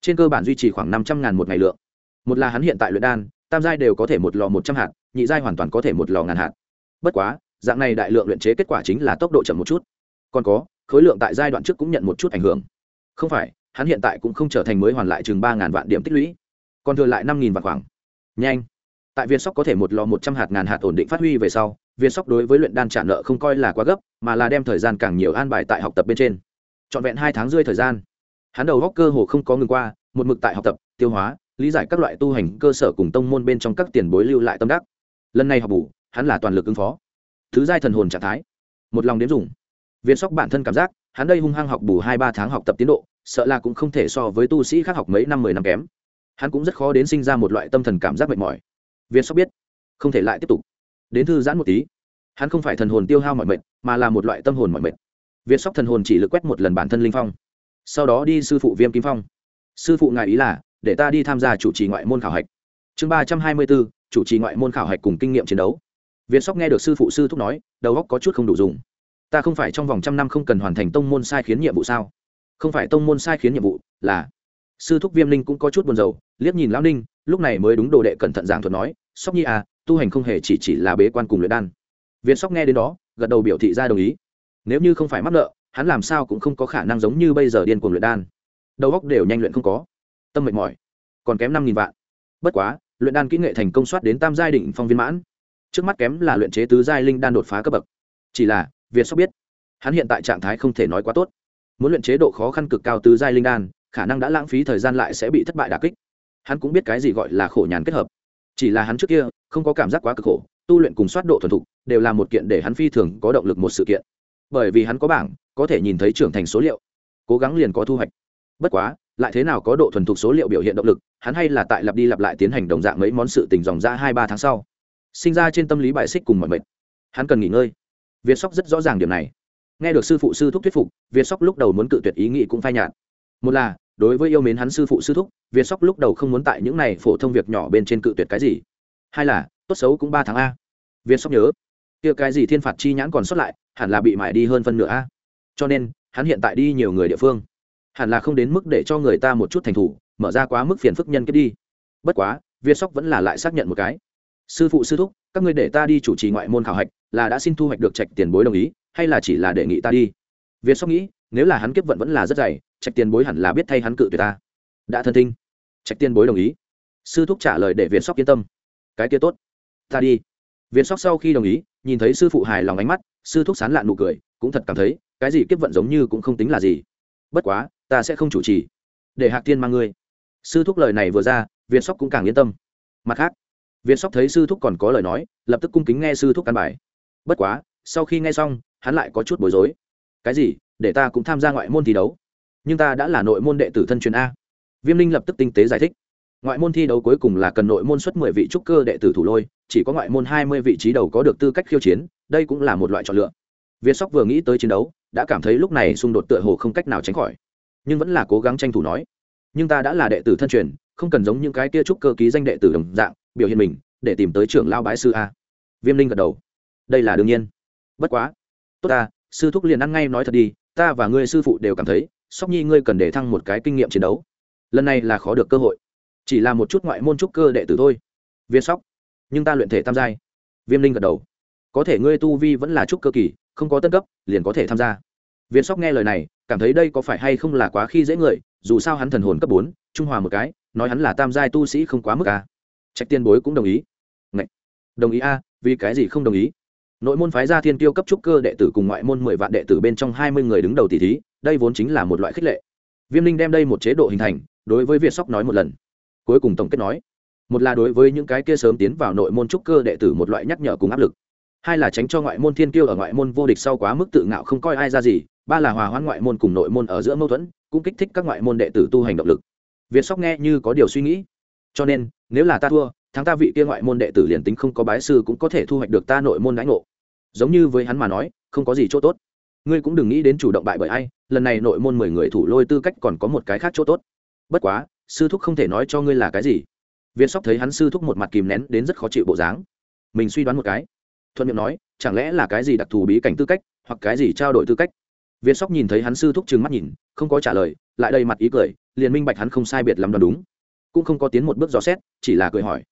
Trên cơ bản duy trì khoảng năm trăm ngàn một ngày lượng. Một là hắn hiện tại luyện đan, tam giai đều có thể một lò một trăm hạt, nhị giai hoàn toàn có thể một lò ngàn hạt. Bất quá, dạng này đại lượng luyện chế kết quả chính là tốc độ chậm một chút còn có, khối lượng tại giai đoạn trước cũng nhận một chút ảnh hưởng. Không phải, hắn hiện tại cũng không trở thành mới hoàn lại chừng ba ngàn vạn điểm tích lũy. Còn thừa lại năm nghìn vạn khoảng. Nhanh. Tại viên sóc có thể một lò một trăm hạt ngàn hạt ổn định phát huy về sau, viên sóc đối với luyện đan trả nợ không coi là quá gấp, mà là đem thời gian càng nhiều an bài tại học tập bên trên. Trọn vẹn hai tháng rưỡi thời gian. Hắn đầu góc cơ hồ không có ngừng qua, một mực tại học tập, tiêu hóa, lý giải các loại tu hành cơ sở cùng tông môn bên trong các tiền bối lưu lại tâm đắc. Lần này học bù, hắn là toàn lực ứng phó. Thứ giai thần hồn trạng thái. Một lòng đếm dùng việt sóc bản thân cảm giác, hắn đây hung hăng học bù hai ba tháng học tập tiến độ, sợ là cũng không thể so với tu sĩ khác học mấy năm mười năm kém. Hắn cũng rất khó đến sinh ra một loại tâm thần cảm giác mệt mỏi. Viên sóc biết, không thể lại tiếp tục. Đến thư giãn một tí, hắn không phải thần hồn tiêu hao mọi mệt, mà là một loại tâm hồn mọi mệt. Viên sóc thần hồn chỉ lực quét một lần bản thân linh phong. Sau đó đi sư phụ viêm kim phong. Sư phụ ngài ý là, để ta đi tham gia chủ trì ngoại môn khảo hạch. Chương ba trăm hai mươi bốn, chủ trì ngoại môn khảo hạch cùng kinh nghiệm chiến đấu. Viên sóc nghe được sư phụ sư thúc nói, đầu góc có chút không đủ dùng ta không phải trong vòng trăm năm không cần hoàn thành tông môn sai khiến nhiệm vụ sao? Không phải tông môn sai khiến nhiệm vụ, là sư thúc viêm linh cũng có chút buồn rầu, liếc nhìn lão ninh, lúc này mới đúng đồ đệ cẩn thận giảng thuật nói, sóc nhi à tu hành không hề chỉ chỉ là bế quan cùng luyện đan. Viên sóc nghe đến đó, gật đầu biểu thị ra đồng ý. Nếu như không phải mắc nợ, hắn làm sao cũng không có khả năng giống như bây giờ điên cuồng luyện đan. Đầu óc đều nhanh luyện không có. Tâm mệt mỏi, còn kém năm nghìn vạn. Bất quá, luyện đan kỹ nghệ thành công soát đến tam giai đỉnh phong viên mãn. Trước mắt kém là luyện chế tứ giai linh đan đột phá cấp bậc. Chỉ là việt sóc biết. Hắn hiện tại trạng thái không thể nói quá tốt. Muốn luyện chế độ khó khăn cực cao tứ giai linh đan, khả năng đã lãng phí thời gian lại sẽ bị thất bại đà kích. Hắn cũng biết cái gì gọi là khổ nhàn kết hợp. Chỉ là hắn trước kia không có cảm giác quá cực khổ, tu luyện cùng soát độ thuần thục đều là một kiện để hắn phi thường có động lực một sự kiện. Bởi vì hắn có bảng, có thể nhìn thấy trưởng thành số liệu, cố gắng liền có thu hoạch. Bất quá, lại thế nào có độ thuần thục số liệu biểu hiện động lực, hắn hay là tại lặp đi lặp lại tiến hành đồng dạng mấy món sự tình dòng ra hai ba tháng sau. Sinh ra trên tâm lý bài xích cùng mọi mệt hắn cần nghỉ ngơi việt sóc rất rõ ràng điểm này. Nghe được sư phụ sư thúc thuyết phục, việt sóc lúc đầu muốn cự tuyệt ý nghĩ cũng phai nhạt. Một là, đối với yêu mến hắn sư phụ sư thúc, việt sóc lúc đầu không muốn tại những này phổ thông việc nhỏ bên trên cự tuyệt cái gì. Hai là, tốt xấu cũng ba tháng a. Việt sóc nhớ, kia cái gì thiên phạt chi nhãn còn sót lại, hẳn là bị mải đi hơn phân nửa a. Cho nên, hắn hiện tại đi nhiều người địa phương. Hẳn là không đến mức để cho người ta một chút thành thủ, mở ra quá mức phiền phức nhân kết đi. Bất quá, việt sóc vẫn là lại xác nhận một cái sư phụ sư thúc, các ngươi để ta đi chủ trì ngoại môn khảo hạch, là đã xin thu hoạch được trạch tiền bối đồng ý, hay là chỉ là đề nghị ta đi? Việt sóc nghĩ, nếu là hắn kiếp vận vẫn là rất dày, trạch tiền bối hẳn là biết thay hắn cự tuyệt ta. Đã thân tinh trạch tiền bối đồng ý. Sư thúc trả lời để việt sóc yên tâm. Cái kia tốt. Ta đi. Việt sóc sau khi đồng ý, nhìn thấy sư phụ hài lòng ánh mắt, sư thúc sán lạn nụ cười, cũng thật cảm thấy, cái gì kiếp vận giống như cũng không tính là gì. Bất quá, ta sẽ không chủ trì. Để hạc tiên mang ngươi. Sư thúc lời này vừa ra, việt sóc cũng càng yên tâm. Mặt khác việt sóc thấy sư thúc còn có lời nói, lập tức cung kính nghe sư thúc căn bài. Bất quá, sau khi nghe xong, hắn lại có chút bối rối. Cái gì, để ta cũng tham gia ngoại môn thi đấu? Nhưng ta đã là nội môn đệ tử thân truyền a. Viêm linh lập tức tinh tế giải thích. Ngoại môn thi đấu cuối cùng là cần nội môn xuất mười vị trúc cơ đệ tử thủ lôi, chỉ có ngoại môn hai mươi vị trí đầu có được tư cách khiêu chiến, đây cũng là một loại chọn lựa. Việt sóc vừa nghĩ tới chiến đấu, đã cảm thấy lúc này xung đột tựa hồ không cách nào tránh khỏi. Nhưng vẫn là cố gắng tranh thủ nói. Nhưng ta đã là đệ tử thân truyền, không cần giống những cái kia trúc cơ ký danh đệ tử đồng dạng biểu hiện mình, để tìm tới trưởng lao bái sư a. Viêm linh gật đầu. Đây là đương nhiên. Bất quá. Tốt ta, sư thúc liền ăn ngay nói thật đi, ta và ngươi sư phụ đều cảm thấy, sóc nhi ngươi cần để thăng một cái kinh nghiệm chiến đấu. Lần này là khó được cơ hội. Chỉ là một chút ngoại môn trúc cơ đệ tử thôi. Viên sóc. Nhưng ta luyện thể tam giai. Viêm linh gật đầu. Có thể ngươi tu vi vẫn là trúc cơ kỳ, không có tân cấp, liền có thể tham gia. Viên sóc nghe lời này, cảm thấy đây có phải hay không là quá khi dễ người, dù sao hắn thần hồn cấp bốn, trung hòa một cái, nói hắn là tam giai tu sĩ không quá mức à trạch tiên bối cũng đồng ý. Ngậy. đồng ý a, vì cái gì không đồng ý? Nội môn phái gia thiên tiêu cấp trúc cơ đệ tử cùng ngoại môn mười vạn đệ tử bên trong hai mươi người đứng đầu tỷ thí, đây vốn chính là một loại khích lệ. Viêm linh đem đây một chế độ hình thành, đối với việt sóc nói một lần. Cuối cùng tổng kết nói, một là đối với những cái kia sớm tiến vào nội môn trúc cơ đệ tử một loại nhắc nhở cùng áp lực. Hai là tránh cho ngoại môn thiên kiêu ở ngoại môn vô địch sau quá mức tự ngạo không coi ai ra gì. Ba là hòa hoãn ngoại môn cùng nội môn ở giữa mâu thuẫn, cũng kích thích các ngoại môn đệ tử tu hành động lực. Việt sóc nghe như có điều suy nghĩ. Cho nên nếu là ta thua, thắng ta vị kia ngoại môn đệ tử liền tính không có bái sư cũng có thể thu hoạch được ta nội môn đãi ngộ. Giống như với hắn mà nói, không có gì chỗ tốt. Ngươi cũng đừng nghĩ đến chủ động bại bởi ai, lần này nội môn mười người thủ lôi tư cách còn có một cái khác chỗ tốt. Bất quá, sư thúc không thể nói cho ngươi là cái gì. Việt sóc thấy hắn sư thúc một mặt kìm nén đến rất khó chịu bộ dáng. Mình suy đoán một cái. Thuận miệng nói, chẳng lẽ là cái gì đặc thù bí cảnh tư cách, hoặc cái gì trao đổi tư cách? Việt sóc nhìn thấy hắn sư thúc trừng mắt nhìn, không có trả lời, lại đầy mặt ý cười, liền minh bạch hắn không sai biệt lắm đoán đúng cũng không có tiến một bước dò xét, chỉ là cười hỏi.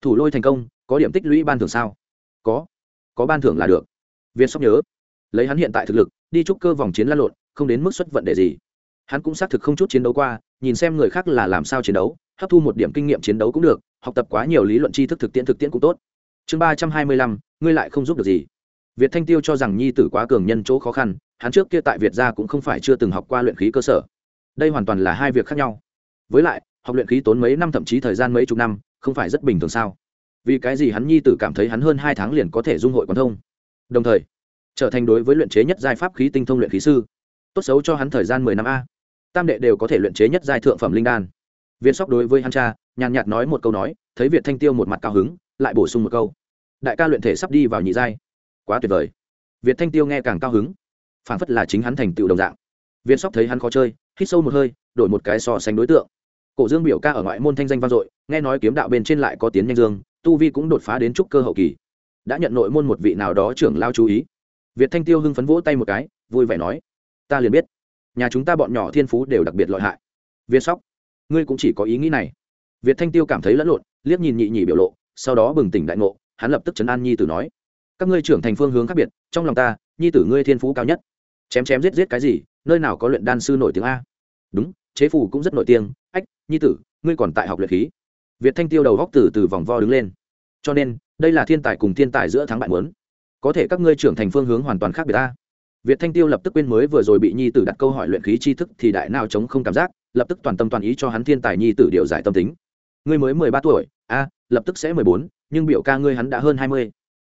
Thủ lôi thành công, có điểm tích lũy ban thưởng sao? Có. Có ban thưởng là được. Việt sóc nhớ. Lấy hắn hiện tại thực lực, đi chúc cơ vòng chiến la lộn, không đến mức xuất vận đề gì. Hắn cũng xác thực không chút chiến đấu qua, nhìn xem người khác là làm sao chiến đấu, hấp thu một điểm kinh nghiệm chiến đấu cũng được, học tập quá nhiều lý luận tri thức thực tiễn thực tiễn cũng tốt. Chương ba trăm hai mươi lăm, ngươi lại không giúp được gì. Việt thanh tiêu cho rằng nhi tử quá cường nhân chỗ khó khăn, hắn trước kia tại việt gia cũng không phải chưa từng học qua luyện khí cơ sở. Đây hoàn toàn là hai việc khác nhau. Với lại học luyện khí tốn mấy năm thậm chí thời gian mấy chục năm, không phải rất bình thường sao? Vì cái gì hắn nhi tử cảm thấy hắn hơn hai tháng liền có thể dung hội quán thông? Đồng thời, trở thành đối với luyện chế nhất giai pháp khí tinh thông luyện khí sư, tốt xấu cho hắn thời gian mười năm a. Tam đệ đều có thể luyện chế nhất giai thượng phẩm linh đan. Viên sóc đối với hắn cha, nhàn nhạt nói một câu nói, thấy việt thanh tiêu một mặt cao hứng, lại bổ sung một câu. Đại ca luyện thể sắp đi vào nhị giai. Quá tuyệt vời. Việt thanh tiêu nghe càng cao hứng. Phản phất là chính hắn thành tựu đồng dạng. Viên sóc thấy hắn khó chơi, hít sâu một hơi, đổi một cái so sánh đối tượng cổ dương biểu ca ở ngoại môn thanh danh vang dội, nghe nói kiếm đạo bên trên lại có tiến nhanh dương, tu vi cũng đột phá đến trúc cơ hậu kỳ. Đã nhận nội môn một vị nào đó trưởng lao chú ý. Việt thanh tiêu hưng phấn vỗ tay một cái, vui vẻ nói, ta liền biết. Nhà chúng ta bọn nhỏ thiên phú đều đặc biệt lợi hại. Việt sóc, ngươi cũng chỉ có ý nghĩ này. Việt thanh tiêu cảm thấy lẫn lộn, liếc nhìn nhị nhị biểu lộ, sau đó bừng tỉnh đại ngộ, hắn lập tức chấn an nhi tử nói, các ngươi trưởng thành phương hướng khác biệt, trong lòng ta, nhi tử ngươi thiên phú cao nhất. Chém chém giết giết cái gì, nơi nào có luyện đan sư nổi tiếng a? Đúng, chế phủ cũng rất nổi tiếng ách, nhi tử, ngươi còn tại học luyện khí. Việt thanh tiêu đầu góc từ từ vòng vo đứng lên. Cho nên, đây là thiên tài cùng thiên tài giữa thắng bạn muốn. Có thể các ngươi trưởng thành phương hướng hoàn toàn khác biệt ta. Việt thanh tiêu lập tức quên mới vừa rồi bị nhi tử đặt câu hỏi luyện khí tri thức thì đại nào chống không cảm giác, lập tức toàn tâm toàn ý cho hắn thiên tài nhi tử điều giải tâm tính. Ngươi mới mười ba tuổi, a, lập tức sẽ mười bốn, nhưng biểu ca ngươi hắn đã hơn hai mươi.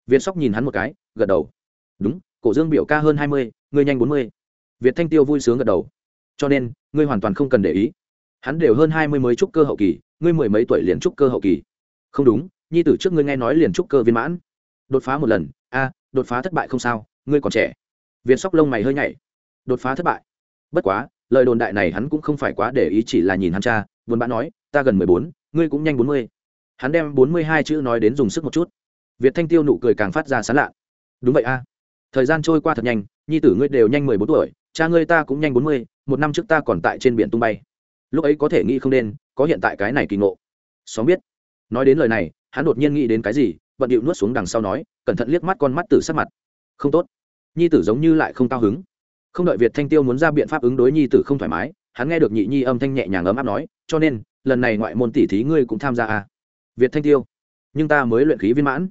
Việt sóc nhìn hắn một cái, gật đầu. Đúng, cổ dương biểu ca hơn hai mươi, ngươi nhanh bốn mươi. Việt thanh tiêu vui sướng gật đầu. Cho nên, ngươi hoàn toàn không cần để ý hắn đều hơn hai mươi mới trúc cơ hậu kỳ, ngươi mười mấy tuổi liền trúc cơ hậu kỳ. Không đúng, nhi tử trước ngươi nghe nói liền trúc cơ viên mãn. Đột phá một lần, a, đột phá thất bại không sao, ngươi còn trẻ. Việt sóc lông mày hơi nhảy. Đột phá thất bại. Bất quá, lời đồn đại này hắn cũng không phải quá để ý chỉ là nhìn hắn cha, buồn bã nói, ta gần mười bốn, ngươi cũng nhanh bốn mươi. Hắn đem bốn mươi hai chữ nói đến dùng sức một chút. Việt thanh tiêu nụ cười càng phát ra sán lạ. Đúng vậy a. Thời gian trôi qua thật nhanh, nhi tử ngươi đều nhanh mười bốn tuổi, cha ngươi ta cũng nhanh bốn mươi, một năm trước ta còn tại trên biển tung bay lúc ấy có thể nghĩ không nên, có hiện tại cái này kỳ ngộ. Xóm biết. Nói đến lời này, hắn đột nhiên nghĩ đến cái gì bận điệu nuốt xuống đằng sau nói, cẩn thận liếc mắt con mắt tử sắc mặt. Không tốt. Nhi tử giống như lại không cao hứng. Không đợi việt thanh tiêu muốn ra biện pháp ứng đối nhi tử không thoải mái, hắn nghe được nhị nhi âm thanh nhẹ nhàng ấm áp nói, cho nên, lần này ngoại môn tỷ thí ngươi cũng tham gia à. việt thanh tiêu. Nhưng ta mới luyện khí viên mãn.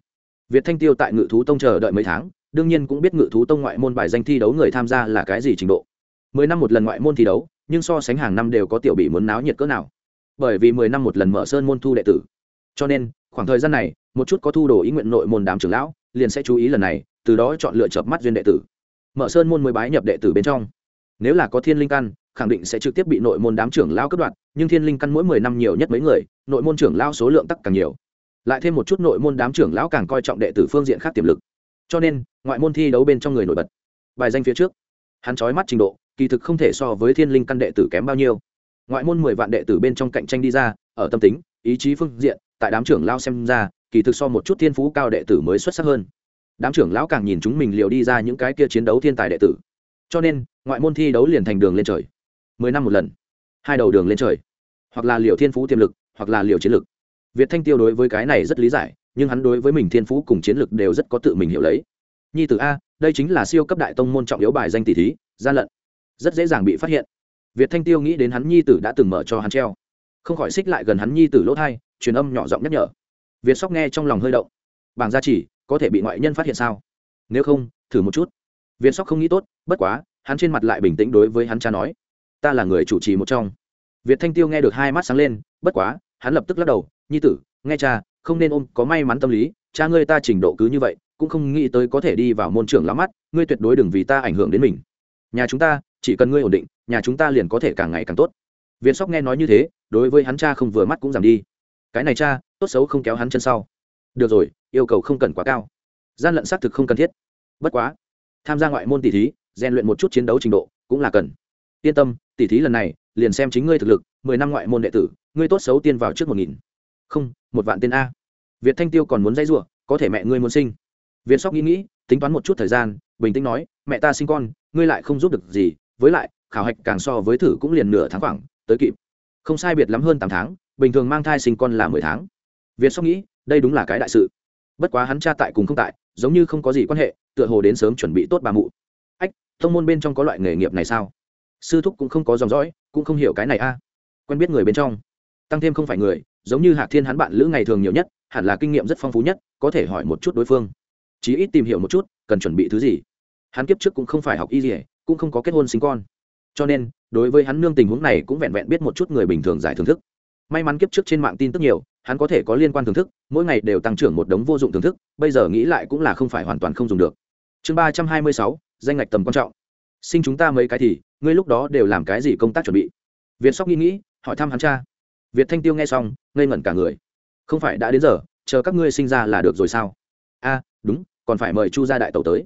Việt thanh tiêu tại ngự thú tông chờ đợi mấy tháng, đương nhiên cũng biết ngự thú tông ngoại môn bài danh thi đấu người tham gia là cái gì trình độ. Mười năm một lần ngoại môn thi đấu nhưng so sánh hàng năm đều có tiểu bị muốn náo nhiệt cỡ nào. Bởi vì mười năm một lần mở sơn môn thu đệ tử. Cho nên khoảng thời gian này một chút có thu đồ ý nguyện nội môn đám trưởng lão liền sẽ chú ý lần này từ đó chọn lựa chợp mắt duyên đệ tử. Mở sơn môn mới bái nhập đệ tử bên trong. Nếu là có thiên linh căn khẳng định sẽ trực tiếp bị nội môn đám trưởng lao cấp đoạt, nhưng thiên linh căn mỗi mười năm nhiều nhất mấy người nội môn trưởng lao số lượng tắc càng nhiều. Lại thêm một chút nội môn đám trưởng lão càng coi trọng đệ tử phương diện khác tiềm lực. Cho nên ngoại môn thi đấu bên trong người nổi bật. Bài danh phía trước. Hắn trói mắt trình độ kỳ thực không thể so với thiên linh căn đệ tử kém bao nhiêu. Ngoại môn mười vạn đệ tử bên trong cạnh tranh đi ra, ở tâm tính, ý chí phương diện, tại đám trưởng lao xem ra, kỳ thực so một chút thiên phú cao đệ tử mới xuất sắc hơn. Đám trưởng lão càng nhìn chúng mình liều đi ra những cái kia chiến đấu thiên tài đệ tử. Cho nên, ngoại môn thi đấu liền thành đường lên trời. Mười năm một lần. Hai đầu đường lên trời. Hoặc là liều thiên phú tiềm lực, hoặc là liều chiến lực. Việt thanh tiêu đối với cái này rất lý giải, nhưng hắn đối với mình thiên phú cùng chiến lực đều rất có tự mình hiểu lấy. Nhi tử a, đây chính là siêu cấp đại tông môn trọng yếu bài danh tỷ thí gian lận rất dễ dàng bị phát hiện. Việt thanh tiêu nghĩ đến hắn nhi tử đã từng mở cho hắn treo. Không khỏi xích lại gần hắn nhi tử lỗ thai, truyền âm nhỏ giọng nhắc nhở. Việt sóc nghe trong lòng hơi động. Bảng gia chỉ, có thể bị ngoại nhân phát hiện sao? Nếu không, thử một chút. Việt sóc không nghĩ tốt, bất quá, hắn trên mặt lại bình tĩnh đối với hắn cha nói. Ta là người chủ trì một trong. Việt thanh tiêu nghe được hai mắt sáng lên, bất quá, hắn lập tức lắc đầu, nhi tử, nghe cha, không nên ôm, có may mắn tâm lý, cha ngươi ta trình độ cứ như vậy, cũng không nghĩ tới có thể đi vào môn trưởng lắm mắt, ngươi tuyệt đối đừng vì ta ảnh hưởng đến mình. Nhà chúng ta chỉ cần ngươi ổn định, nhà chúng ta liền có thể càng ngày càng tốt. Việt sóc nghe nói như thế, đối với hắn cha không vừa mắt cũng giảm đi. Cái này cha, tốt xấu không kéo hắn chân sau. Được rồi, yêu cầu không cần quá cao. Gian lận xác thực không cần thiết. Bất quá, tham gia ngoại môn tỷ thí, rèn luyện một chút chiến đấu trình độ cũng là cần. Yên tâm tỷ thí lần này, liền xem chính ngươi thực lực, mười năm ngoại môn đệ tử, ngươi tốt xấu tiên vào trước một nghìn. Không, một vạn tên a. Việt thanh tiêu còn muốn dây giụa có thể mẹ ngươi muốn sinh. Việt sóc nghĩ nghĩ, tính toán một chút thời gian, bình tĩnh nói, mẹ ta sinh con, ngươi lại không giúp được gì với lại, khảo hạch càng so với thử cũng liền nửa tháng khoảng, tới kịp. Không sai biệt lắm hơn tám tháng, bình thường mang thai sinh con là mười tháng. Việt sóc nghĩ, đây đúng là cái đại sự. Bất quá hắn cha tại cùng không tại, giống như không có gì quan hệ, tựa hồ đến sớm chuẩn bị tốt bà mụ. Ách thông môn bên trong có loại nghề nghiệp này sao? Sư thúc cũng không có dòng dõi, cũng không hiểu cái này a. Quen biết người bên trong. Tăng thêm không phải người, giống như hạc thiên hắn bạn lữ ngày thường nhiều nhất, hẳn là kinh nghiệm rất phong phú nhất, có thể hỏi một chút đối phương. Chí ít tìm hiểu một chút, cần chuẩn bị thứ gì. Hắn kiếp trước cũng không phải học y gì cũng không có kết hôn sinh con. Cho nên, đối với hắn nương tình huống này cũng vẹn vẹn biết một chút người bình thường giải thưởng thức. May mắn kiếp trước trên mạng tin tức nhiều, hắn có thể có liên quan thưởng thức, mỗi ngày đều tăng trưởng một đống vô dụng thưởng thức, bây giờ nghĩ lại cũng là không phải hoàn toàn không dùng được. Chương ba trăm hai mươi sáu, danh ngạch tầm quan trọng. Sinh chúng ta mấy cái thì, ngươi lúc đó đều làm cái gì công tác chuẩn bị? Việt sóc nghĩ nghĩ, hỏi thăm hắn cha. Việt thanh tiêu nghe xong, ngây ngẩn cả người. Không phải đã đến giờ, chờ các ngươi sinh ra là được rồi sao? A, đúng, còn phải mời chu gia đại tẩu tới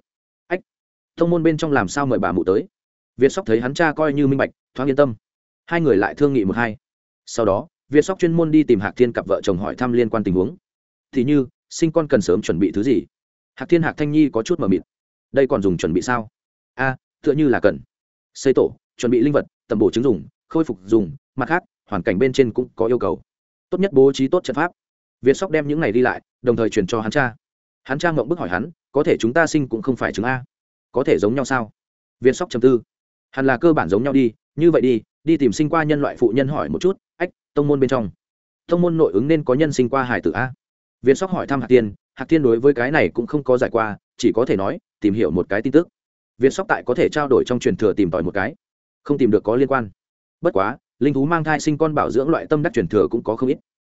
thông môn bên trong làm sao mời bà mụ tới? Việt sóc thấy hắn cha coi như minh bạch, thoáng yên tâm. Hai người lại thương nghị một hai. Sau đó, việt sóc chuyên môn đi tìm hạc thiên cặp vợ chồng hỏi thăm liên quan tình huống. Thì như, sinh con cần sớm chuẩn bị thứ gì? Hạc thiên, hạc thanh nhi có chút mờ mịt. Đây còn dùng chuẩn bị sao? A, tựa như là cần. Xây tổ, chuẩn bị linh vật tầm bổ chứng dùng, khôi phục dùng, mặt khác, hoàn cảnh bên trên cũng có yêu cầu. Tốt nhất bố trí tốt trận pháp. Việt sóc đem những này đi lại, đồng thời truyền cho hắn cha. Hắn cha ngộng bức hỏi hắn, có thể chúng ta sinh cũng không phải chứng a có thể giống nhau sao? Viên sóc chầm tư. Hẳn là cơ bản giống nhau đi, như vậy đi đi tìm sinh qua nhân loại phụ nhân hỏi một chút, ách, tông môn bên trong, tông môn nội ứng nên có nhân sinh qua hải tử a? Viên sóc hỏi thăm hạc tiên hạc tiên đối với cái này cũng không có giải qua, chỉ có thể nói, tìm hiểu một cái tin tức. Viên sóc tại có thể trao đổi trong truyền thừa tìm tòi một cái. Không tìm được có liên quan. Bất quá, linh thú mang thai sinh con bảo dưỡng loại tâm đắc truyền thừa cũng có không ít.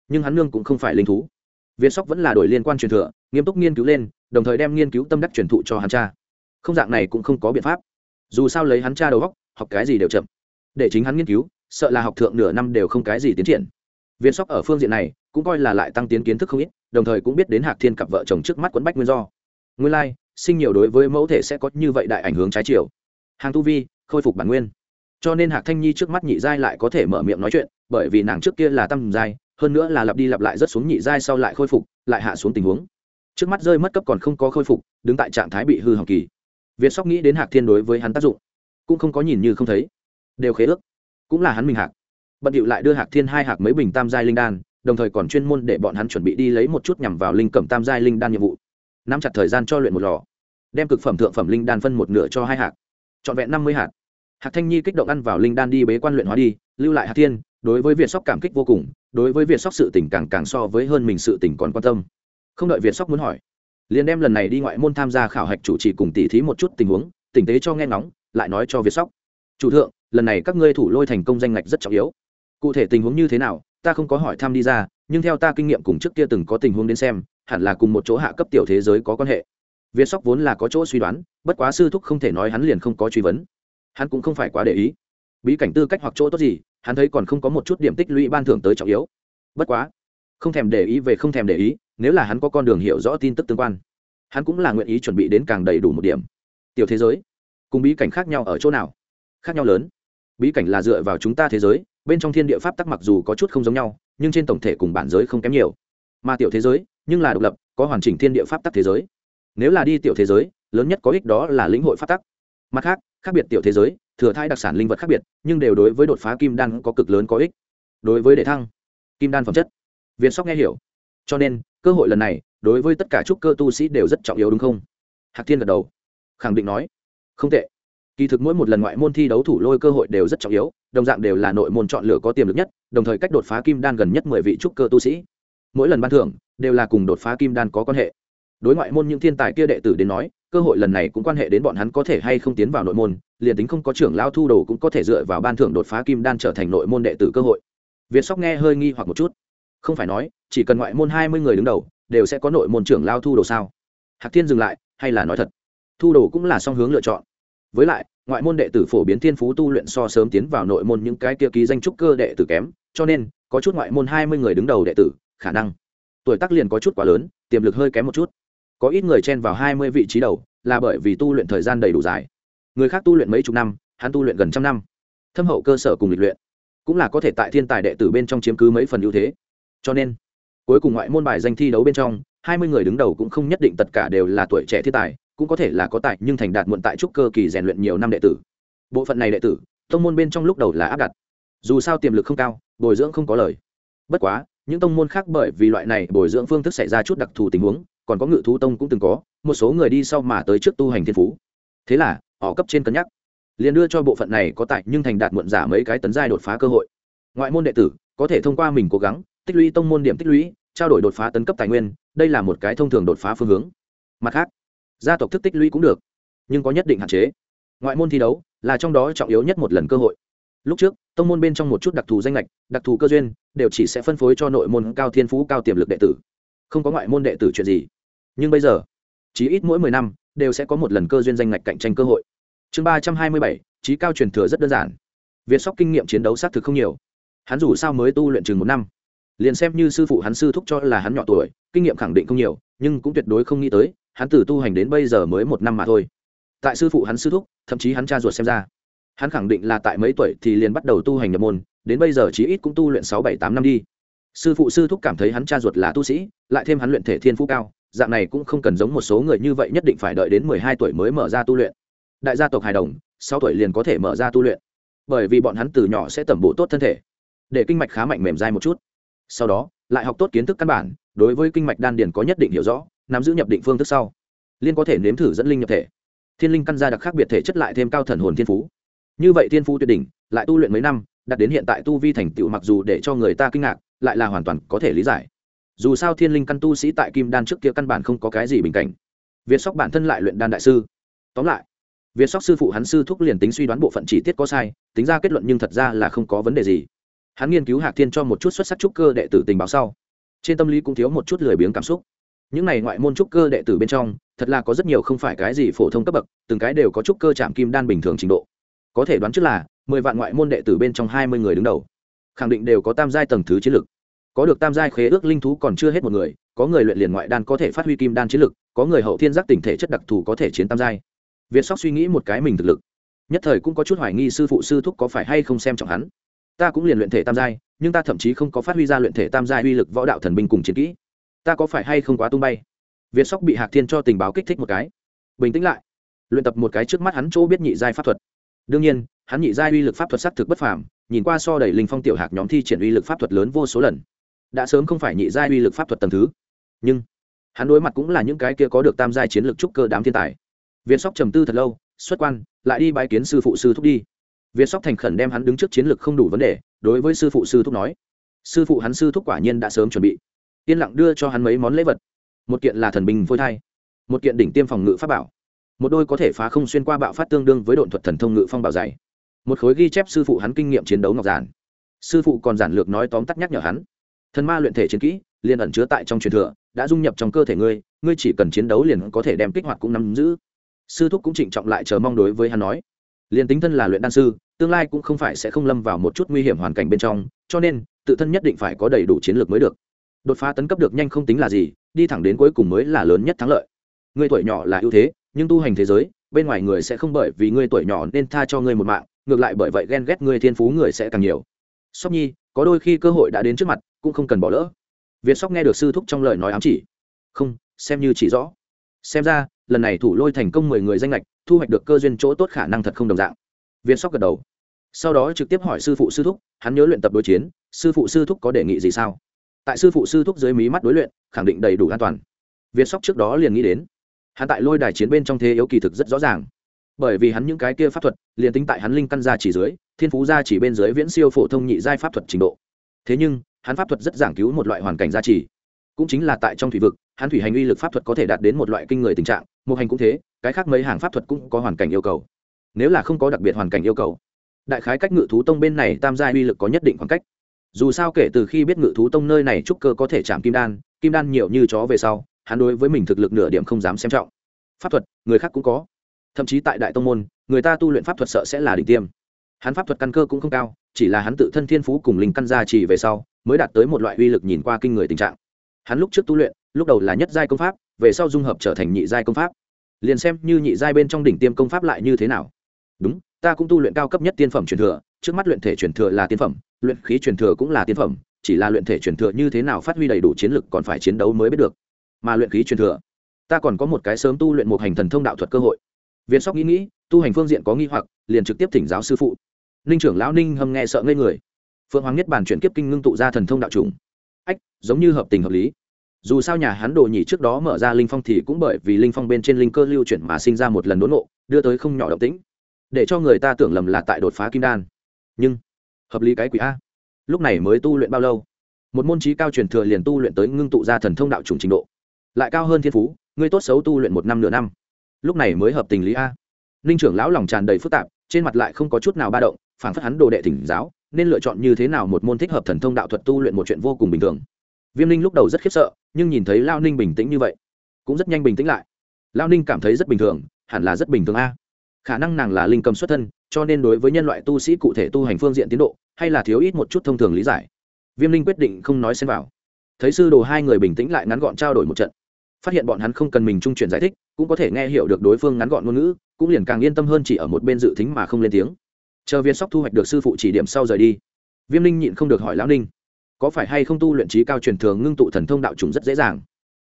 Nhưng hắn nương cũng không phải linh thú. Viên sóc vẫn là đổi liên quan truyền thừa, nghiêm túc nghiên cứu lên, đồng thời đem nghiên cứu tâm đắc truyền thụ cho hắn cha không dạng này cũng không có biện pháp. Dù sao lấy hắn cha đầu góc học cái gì đều chậm. Để chính hắn nghiên cứu sợ là học thượng nửa năm đều không cái gì tiến triển. Viên sóc ở phương diện này cũng coi là lại tăng tiến kiến thức không ít đồng thời cũng biết đến hạc thiên cặp vợ chồng trước mắt quấn bách nguyên do. Nguyên lai、like, sinh nhiều đối với mẫu thể sẽ có như vậy đại ảnh hướng trái chiều. Hàng tu vi khôi phục bản nguyên. Cho nên hạc thanh nhi trước mắt nhị giai lại có thể mở miệng nói chuyện bởi vì nàng trước kia là tâm giai hơn nữa là lặp đi lặp lại rất xuống nhị giai sau lại khôi phục lại hạ xuống tình huống. Trước mắt rơi mất cấp còn không có khôi phục đứng tại trạng thái bị hư hỏng kỳ việt sóc nghĩ đến hạc thiên đối với hắn tác dụng, cũng không có nhìn như không thấy. Đều khế ước, cũng là hắn mình hạc. Bận điệu lại đưa hạc thiên hai hạc mấy bình tam giai linh đan, đồng thời còn chuyên môn để bọn hắn chuẩn bị đi lấy một chút nhằm vào linh cẩm tam giai linh đan nhiệm vụ. Nắm chặt thời gian cho luyện một lò, đem cực phẩm thượng phẩm linh đan phân một nửa cho hai hạt trọn vẹn năm mươi hạt hạc thanh nhi kích động ăn vào linh đan đi bế quan luyện hóa đi, lưu lại hạc thiên, đối với việt sóc cảm kích vô cùng, đối với việt sóc sự tình càng càng so với hơn mình sự tình còn quan tâm. Không đợi việt sóc muốn hỏi liền đem lần này đi ngoại môn tham gia khảo hạch chủ trì cùng tỉ thí một chút tình huống, tình tế cho nghe ngóng, lại nói cho việt sóc. Chủ thượng, lần này các ngươi thủ lôi thành công danh ngạch rất trọng yếu. Cụ thể tình huống như thế nào, ta không có hỏi thăm đi ra, nhưng theo ta kinh nghiệm cùng trước kia từng có tình huống đến xem, hẳn là cùng một chỗ hạ cấp tiểu thế giới có quan hệ. Việt sóc vốn là có chỗ suy đoán, bất quá sư thúc không thể nói hắn liền không có truy vấn. Hắn cũng không phải quá để ý. Bí cảnh tư cách hoặc chỗ tốt gì, hắn thấy còn không có một chút điểm tích lũy ban thưởng tới trọng yếu. Bất quá, không thèm để ý về không thèm để ý nếu là hắn có con đường hiểu rõ tin tức tương quan, hắn cũng là nguyện ý chuẩn bị đến càng đầy đủ một điểm. Tiểu thế giới, cùng bí cảnh khác nhau ở chỗ nào? Khác nhau lớn. Bí cảnh là dựa vào chúng ta thế giới, bên trong thiên địa pháp tắc mặc dù có chút không giống nhau, nhưng trên tổng thể cùng bản giới không kém nhiều. Mà tiểu thế giới, nhưng là độc lập, có hoàn chỉnh thiên địa pháp tắc thế giới. Nếu là đi tiểu thế giới, lớn nhất có ích đó là lĩnh hội pháp tắc. Mặt khác khác biệt tiểu thế giới, thừa thai đặc sản linh vật khác biệt, nhưng đều đối với đột phá kim đan có cực lớn có ích. Đối với đề thăng, kim đan phẩm chất. Việt sóc nghe hiểu. Cho nên cơ hội lần này, đối với tất cả trúc cơ tu sĩ đều rất trọng yếu đúng không? Hạc thiên gật đầu, khẳng định nói, không tệ. Kỳ thực mỗi một lần ngoại môn thi đấu thủ lôi cơ hội đều rất trọng yếu, đồng dạng đều là nội môn chọn lựa có tiềm lực nhất, đồng thời cách đột phá kim đan gần nhất mười vị trúc cơ tu sĩ. Mỗi lần ban thưởng, đều là cùng đột phá kim đan có quan hệ. Đối ngoại môn những thiên tài kia đệ tử đến nói, cơ hội lần này cũng quan hệ đến bọn hắn có thể hay không tiến vào nội môn, liền tính không có trưởng lao thu đồ cũng có thể dựa vào ban thưởng đột phá kim đan trở thành nội môn đệ tử cơ hội. Việt sóc nghe hơi nghi hoặc một chút không phải nói, chỉ cần ngoại môn hai mươi người đứng đầu, đều sẽ có nội môn trưởng lao thu đồ sao? Hạc thiên dừng lại, hay là nói thật? Thu đồ cũng là song hướng lựa chọn. Với lại, ngoại môn đệ tử phổ biến thiên phú tu luyện so sớm tiến vào nội môn những cái kia ký danh trúc cơ đệ tử kém, cho nên, có chút ngoại môn hai mươi người đứng đầu đệ tử, khả năng tuổi tác liền có chút quá lớn, tiềm lực hơi kém một chút. Có ít người chen vào hai mươi vị trí đầu, là bởi vì tu luyện thời gian đầy đủ dài. Người khác tu luyện mấy chục năm, hắn tu luyện gần trăm năm. Thâm hậu cơ sở cùng lịch luyện cũng là có thể tại thiên tài đệ tử bên trong chiếm cứ mấy phần ưu thế cho nên, cuối cùng ngoại môn bài danh thi đấu bên trong, hai mươi người đứng đầu cũng không nhất định tất cả đều là tuổi trẻ thiên tài, cũng có thể là có tài nhưng thành đạt muộn tại trúc cơ kỳ rèn luyện nhiều năm đệ tử. Bộ phận này đệ tử, tông môn bên trong lúc đầu là áp đặt. Dù sao tiềm lực không cao, bồi dưỡng không có lời. Bất quá, những tông môn khác bởi vì loại này bồi dưỡng phương thức xảy ra chút đặc thù tình huống, còn có ngự thú tông cũng từng có, một số người đi sau mà tới trước tu hành thiên phú. Thế là, họ cấp trên cân nhắc. Liền đưa cho bộ phận này có tại nhưng thành đạt muộn giả mấy cái tấn giai đột phá cơ hội. Ngoại môn đệ tử, có thể thông qua mình cố gắng tích lũy tông môn điểm tích lũy, trao đổi đột phá tấn cấp tài nguyên, đây là một cái thông thường đột phá phương hướng. Mặt khác, gia tộc thức tích lũy cũng được, nhưng có nhất định hạn chế. Ngoại môn thi đấu là trong đó trọng yếu nhất một lần cơ hội. Lúc trước, tông môn bên trong một chút đặc thù danh lệch đặc thù cơ duyên, đều chỉ sẽ phân phối cho nội môn cao thiên phú, cao tiềm lực đệ tử. Không có ngoại môn đệ tử chuyện gì. Nhưng bây giờ chỉ ít mỗi mười năm, đều sẽ có một lần cơ duyên danh lệch cạnh tranh cơ hội. Chương ba trăm hai mươi bảy, trí cao truyền thừa rất đơn giản. Việt sóc kinh nghiệm chiến đấu xác thực không nhiều. Hắn dù sao mới tu luyện chừng một năm liền xem như sư phụ hắn sư thúc cho là hắn nhỏ tuổi, kinh nghiệm khẳng định không nhiều, nhưng cũng tuyệt đối không nghĩ tới, hắn từ tu hành đến bây giờ mới một năm mà thôi. Tại sư phụ hắn sư thúc, thậm chí hắn cha ruột xem ra, hắn khẳng định là tại mấy tuổi thì liền bắt đầu tu hành nhập môn, đến bây giờ chí ít cũng tu luyện sáu bảy tám năm đi. Sư phụ sư thúc cảm thấy hắn cha ruột là tu sĩ, lại thêm hắn luyện thể thiên phú cao, dạng này cũng không cần giống một số người như vậy nhất định phải đợi đến mười hai tuổi mới mở ra tu luyện. Đại gia tộc hài đồng, sáu tuổi liền có thể mở ra tu luyện. Bởi vì bọn hắn từ nhỏ sẽ tẩm bổ tốt thân thể, để kinh mạch khá mạnh mềm dai một chút sau đó, lại học tốt kiến thức căn bản, đối với kinh mạch đan điền có nhất định hiểu rõ, nắm giữ nhập định phương thức sau, liên có thể nếm thử dẫn linh nhập thể. Thiên linh căn gia đặc khác biệt thể chất lại thêm cao thần hồn thiên phú. Như vậy thiên phú tuyệt đỉnh, lại tu luyện mấy năm đặt đến hiện tại tu vi thành tựu mặc dù để cho người ta kinh ngạc, lại là hoàn toàn có thể lý giải. Dù sao thiên linh căn tu sĩ tại kim đan trước kia căn bản không có cái gì bình cảnh. Việt sóc bản thân lại luyện đan đại sư. Tóm lại, việt sóc sư phụ hắn sư thúc liền tính suy đoán bộ phận chỉ tiết có sai, tính ra kết luận nhưng thật ra là không có vấn đề gì hắn nghiên cứu hạc thiên cho một chút xuất sắc trúc cơ đệ tử tình báo sau. Trên tâm lý cũng thiếu một chút lười biếng cảm xúc. Những này ngoại môn trúc cơ đệ tử bên trong, thật là có rất nhiều không phải cái gì phổ thông cấp bậc, từng cái đều có trúc cơ chạm kim đan bình thường trình độ. Có thể đoán trước là, mười vạn ngoại môn đệ tử bên trong hai mươi người đứng đầu. Khẳng định đều có tam giai tầng thứ chiến lực. Có được tam giai khế ước linh thú còn chưa hết một người, có người luyện liền ngoại đan có thể phát huy kim đan chiến lực, có người hậu thiên giác tình thể chất đặc thù có thể chiến tam giai. Việt sóc suy nghĩ một cái mình thực lực. Nhất thời cũng có chút hoài nghi sư phụ sư thúc có phải hay không xem trọng hắn ta cũng liền luyện thể tam giai, nhưng ta thậm chí không có phát huy ra luyện thể tam giai uy lực võ đạo thần binh cùng chiến kỹ. Ta có phải hay không quá tung bay? Việt sóc bị hạc thiên cho tình báo kích thích một cái. Bình tĩnh lại. Luyện tập một cái trước mắt hắn chỗ biết nhị giai pháp thuật. Đương nhiên, hắn nhị giai uy lực pháp thuật s thực bất phàm, nhìn qua so đẩy linh phong tiểu hạc nhóm thi triển uy lực pháp thuật lớn vô số lần. Đã sớm không phải nhị giai uy lực pháp thuật tầm thứ. Nhưng, hắn đối mặt cũng là những cái kia có được tam giai chiến lược trúc cơ đám thiên tài. Việt sóc trầm tư thật lâu, xuất quan, lại đi bãi kiến sư phụ sư thúc đi việt sóc thành khẩn đem hắn đứng trước chiến lược không đủ vấn đề, đối với sư phụ sư thúc nói. Sư phụ hắn sư thúc quả nhiên đã sớm chuẩn bị. Yên lặng đưa cho hắn mấy món lễ vật. Một kiện là thần binh phôi thai, một kiện đỉnh tiêm phòng ngự pháp bảo. Một đôi có thể phá không xuyên qua bạo phát tương đương với độn thuật thần thông ngự phong bảo dày. Một khối ghi chép sư phụ hắn kinh nghiệm chiến đấu ngọc giản. Sư phụ còn giản lược nói tóm tắt nhắc nhở hắn. Thần ma luyện thể chiến kỹ, liền ẩn chứa tại trong truyền thừa, đã dung nhập trong cơ thể ngươi ngươi chỉ cần chiến đấu liền có thể đem kích hoạt cũng nắm giữ. Sư thúc cũng trịnh trọng lại chờ mong đối với hắn nói. Liền tính thân là luyện đan sư tương lai cũng không phải sẽ không lâm vào một chút nguy hiểm hoàn cảnh bên trong, cho nên, tự thân nhất định phải có đầy đủ chiến lược mới được. Đột phá tấn cấp được nhanh không tính là gì, đi thẳng đến cuối cùng mới là lớn nhất thắng lợi. Ngươi tuổi nhỏ là ưu thế, nhưng tu hành thế giới, bên ngoài người sẽ không bởi vì ngươi tuổi nhỏ nên tha cho ngươi một mạng, ngược lại bởi vậy ghen ghét ngươi thiên phú người sẽ càng nhiều. Sóc nhi, có đôi khi cơ hội đã đến trước mặt, cũng không cần bỏ lỡ. Việt sóc nghe được sư thúc trong lời nói ám chỉ. Không, xem như chỉ rõ. Xem ra, lần này thủ lôi thành công mười người danh lệch thu hoạch được cơ duyên chỗ tốt khả năng thật không đồng dạng việt sóc gật đầu. Sau đó trực tiếp hỏi sư phụ sư thúc, hắn nhớ luyện tập đối chiến, sư phụ sư thúc có đề nghị gì sao? Tại sư phụ sư thúc dưới mí mắt đối luyện, khẳng định đầy đủ an toàn. Việt sóc trước đó liền nghĩ đến. Hắn tại lôi đài chiến bên trong thế yếu kỳ thực rất rõ ràng. Bởi vì hắn những cái kia pháp thuật, liền tính tại hắn linh căn gia chỉ dưới, thiên phú gia chỉ bên dưới viễn siêu phổ thông nhị giai pháp thuật trình độ. Thế nhưng, hắn pháp thuật rất giảng cứu một loại hoàn cảnh gia trì cũng chính là tại trong thủy vực, hắn thủy hành uy lực pháp thuật có thể đạt đến một loại kinh người tình trạng một hành cũng thế, cái khác mấy hàng pháp thuật cũng có hoàn cảnh yêu cầu nếu là không có đặc biệt hoàn cảnh yêu cầu. Đại khái cách ngự thú tông bên này tam gia uy lực có nhất định khoảng cách. Dù sao kể từ khi biết ngự thú tông nơi này trúc cơ có thể chạm kim đan kim đan nhiều như chó về sau, hắn đối với mình thực lực nửa điểm không dám xem trọng. Pháp thuật, người khác cũng có. Thậm chí tại đại tông môn, người ta tu luyện pháp thuật sợ sẽ là đỉnh tiêm. Hắn pháp thuật căn cơ cũng không cao, chỉ là hắn tự thân thiên phú cùng linh căn gia trì về sau, mới đạt tới một loại uy lực nhìn qua kinh người tình trạng. Hắn lúc trước tu luyện, lúc đầu là nhất giai công pháp, về sau dung hợp trở thành nhị giai công pháp. Liền xem như nhị giai bên trong đỉnh tiêm công pháp lại như thế nào đúng, ta cũng tu luyện cao cấp nhất tiên phẩm truyền thừa, trước mắt luyện thể truyền thừa là tiên phẩm, luyện khí truyền thừa cũng là tiên phẩm, chỉ là luyện thể truyền thừa như thế nào phát huy đầy đủ chiến lực còn phải chiến đấu mới biết được. Mà luyện khí truyền thừa, ta còn có một cái sớm tu luyện một hành thần thông đạo thuật cơ hội. Viện sóc nghĩ nghĩ, tu hành phương diện có nghi hoặc, liền trực tiếp thỉnh giáo sư phụ. Ninh trưởng lão ninh hâm nghe sợ ngây người. Phượng hoàng nhất bản chuyển kiếp kinh ngưng tụ ra thần thông đạo trùng ách, giống như hợp tình hợp lý. Dù sao nhà hắn đồ nhỉ trước đó mở ra linh phong thì cũng bởi vì linh phong bên trên linh cơ lưu chuyển mà sinh ra một lần đốn nộ đưa tới không nhỏ động tĩnh để cho người ta tưởng lầm là tại đột phá kim đan. Nhưng, hợp lý cái quỷ a. Lúc này mới tu luyện bao lâu? Một môn trí cao truyền thừa liền tu luyện tới ngưng tụ ra thần thông đạo trùng trình độ. Lại cao hơn thiên phú ngươi tốt xấu tu luyện một năm nửa năm. Lúc này mới hợp tình lý a. Ninh trưởng lão lòng tràn đầy phức tạp, trên mặt lại không có chút nào ba động phản phất hắn đồ đệ thỉnh giáo, nên lựa chọn như thế nào một môn thích hợp thần thông đạo thuật tu luyện một chuyện vô cùng bình thường. Viêm ninh lúc đầu rất khiếp sợ, nhưng nhìn thấy lao ninh bình tĩnh như vậy, cũng rất nhanh bình tĩnh lại. Lao ninh cảm thấy rất bình thường, hẳn là rất bình thường a khả năng nàng là linh cầm xuất thân, cho nên đối với nhân loại tu sĩ cụ thể tu hành phương diện tiến độ, hay là thiếu ít một chút thông thường lý giải. Viêm linh quyết định không nói xen vào. Thấy sư đồ hai người bình tĩnh lại ngắn gọn trao đổi một trận. Phát hiện bọn hắn không cần mình trung chuyển giải thích, cũng có thể nghe hiểu được đối phương ngắn gọn ngôn ngữ, cũng liền càng yên tâm hơn chỉ ở một bên dự tính mà không lên tiếng. Chờ viên sóc thu hoạch được sư phụ chỉ điểm sau rời đi. Viêm linh nhịn không được hỏi lão ninh, có phải hay không tu luyện trí cao truyền thường ngưng tụ thần thông đạo trùng rất dễ dàng?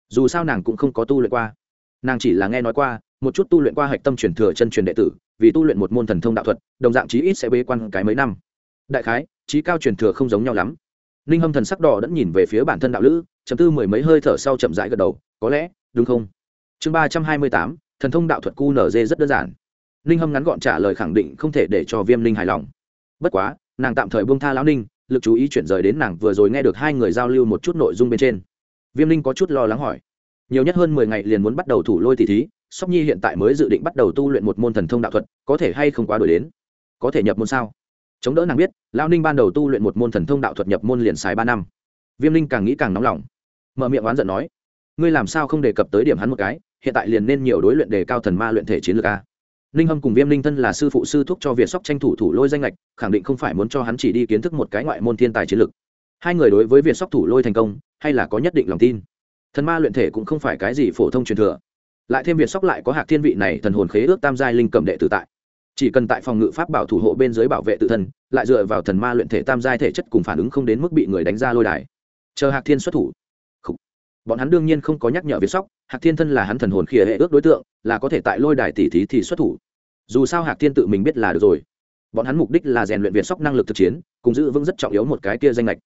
Dù sao nàng cũng không có tu luyện qua nàng chỉ là nghe nói qua, một chút tu luyện qua hạch tâm truyền thừa chân truyền đệ tử, vì tu luyện một môn thần thông đạo thuật, đồng dạng chí ít sẽ bế quan cái mấy năm. Đại khái trí cao truyền thừa không giống nhau lắm. Ninh hâm thần sắc đỏ đẫn nhìn về phía bản thân đạo lữ, chấm tư mười mấy hơi thở sau chậm rãi gật đầu, có lẽ, đúng không? Chương ba trăm hai mươi tám, thần thông đạo thuật qnz rất đơn giản. Ninh hâm ngắn gọn trả lời khẳng định không thể để cho viêm ninh hài lòng. Bất quá, nàng tạm thời buông tha lão ninh, lực chú ý chuyển rời đến nàng vừa rồi nghe được hai người giao lưu một chút nội dung bên trên. Viêm ninh có chút lo lắng hỏi nhiều nhất hơn mười ngày liền muốn bắt đầu thủ lôi tỷ thí, sóc nhi hiện tại mới dự định bắt đầu tu luyện một môn thần thông đạo thuật, có thể hay không quá đổi đến? Có thể nhập môn sao? Chống đỡ nàng biết, lão ninh ban đầu tu luyện một môn thần thông đạo thuật nhập môn liền xài ba năm. Viêm linh càng nghĩ càng nóng lòng. Mở miệng oán giận nói, ngươi làm sao không đề cập tới điểm hắn một cái, hiện tại liền nên nhiều đối luyện đề cao thần ma luyện thể chiến lược a. Ninh hâm cùng viêm linh thân là sư phụ sư thúc cho việt sóc tranh thủ thủ lôi danh lệch, khẳng định không phải muốn cho hắn chỉ đi kiến thức một cái ngoại môn thiên tài chiến lược. Hai người đối với việt sóc thủ lôi thành công, hay là có nhất định lòng tin? Thần ma luyện thể cũng không phải cái gì phổ thông truyền thừa. Lại thêm việt sóc lại có hạc thiên vị này thần hồn khế ước tam giai linh cầm đệ tự tại. Chỉ cần tại phòng ngự pháp bảo thủ hộ bên dưới bảo vệ tự thân, lại dựa vào thần ma luyện thể tam giai thể chất cùng phản ứng không đến mức bị người đánh ra lôi đài. Chờ hạc thiên xuất thủ. Bọn hắn đương nhiên không có nhắc nhở việt sóc, hạc thiên thân là hắn thần hồn khỉa hệ ước đối tượng, là có thể tại lôi đài tỷ thí thì xuất thủ. Dù sao hạc thiên tự mình biết là được rồi. Bọn hắn mục đích là rèn luyện việt sóc năng lực thực chiến, cùng giữ vững rất trọng yếu một cái kia danh lệch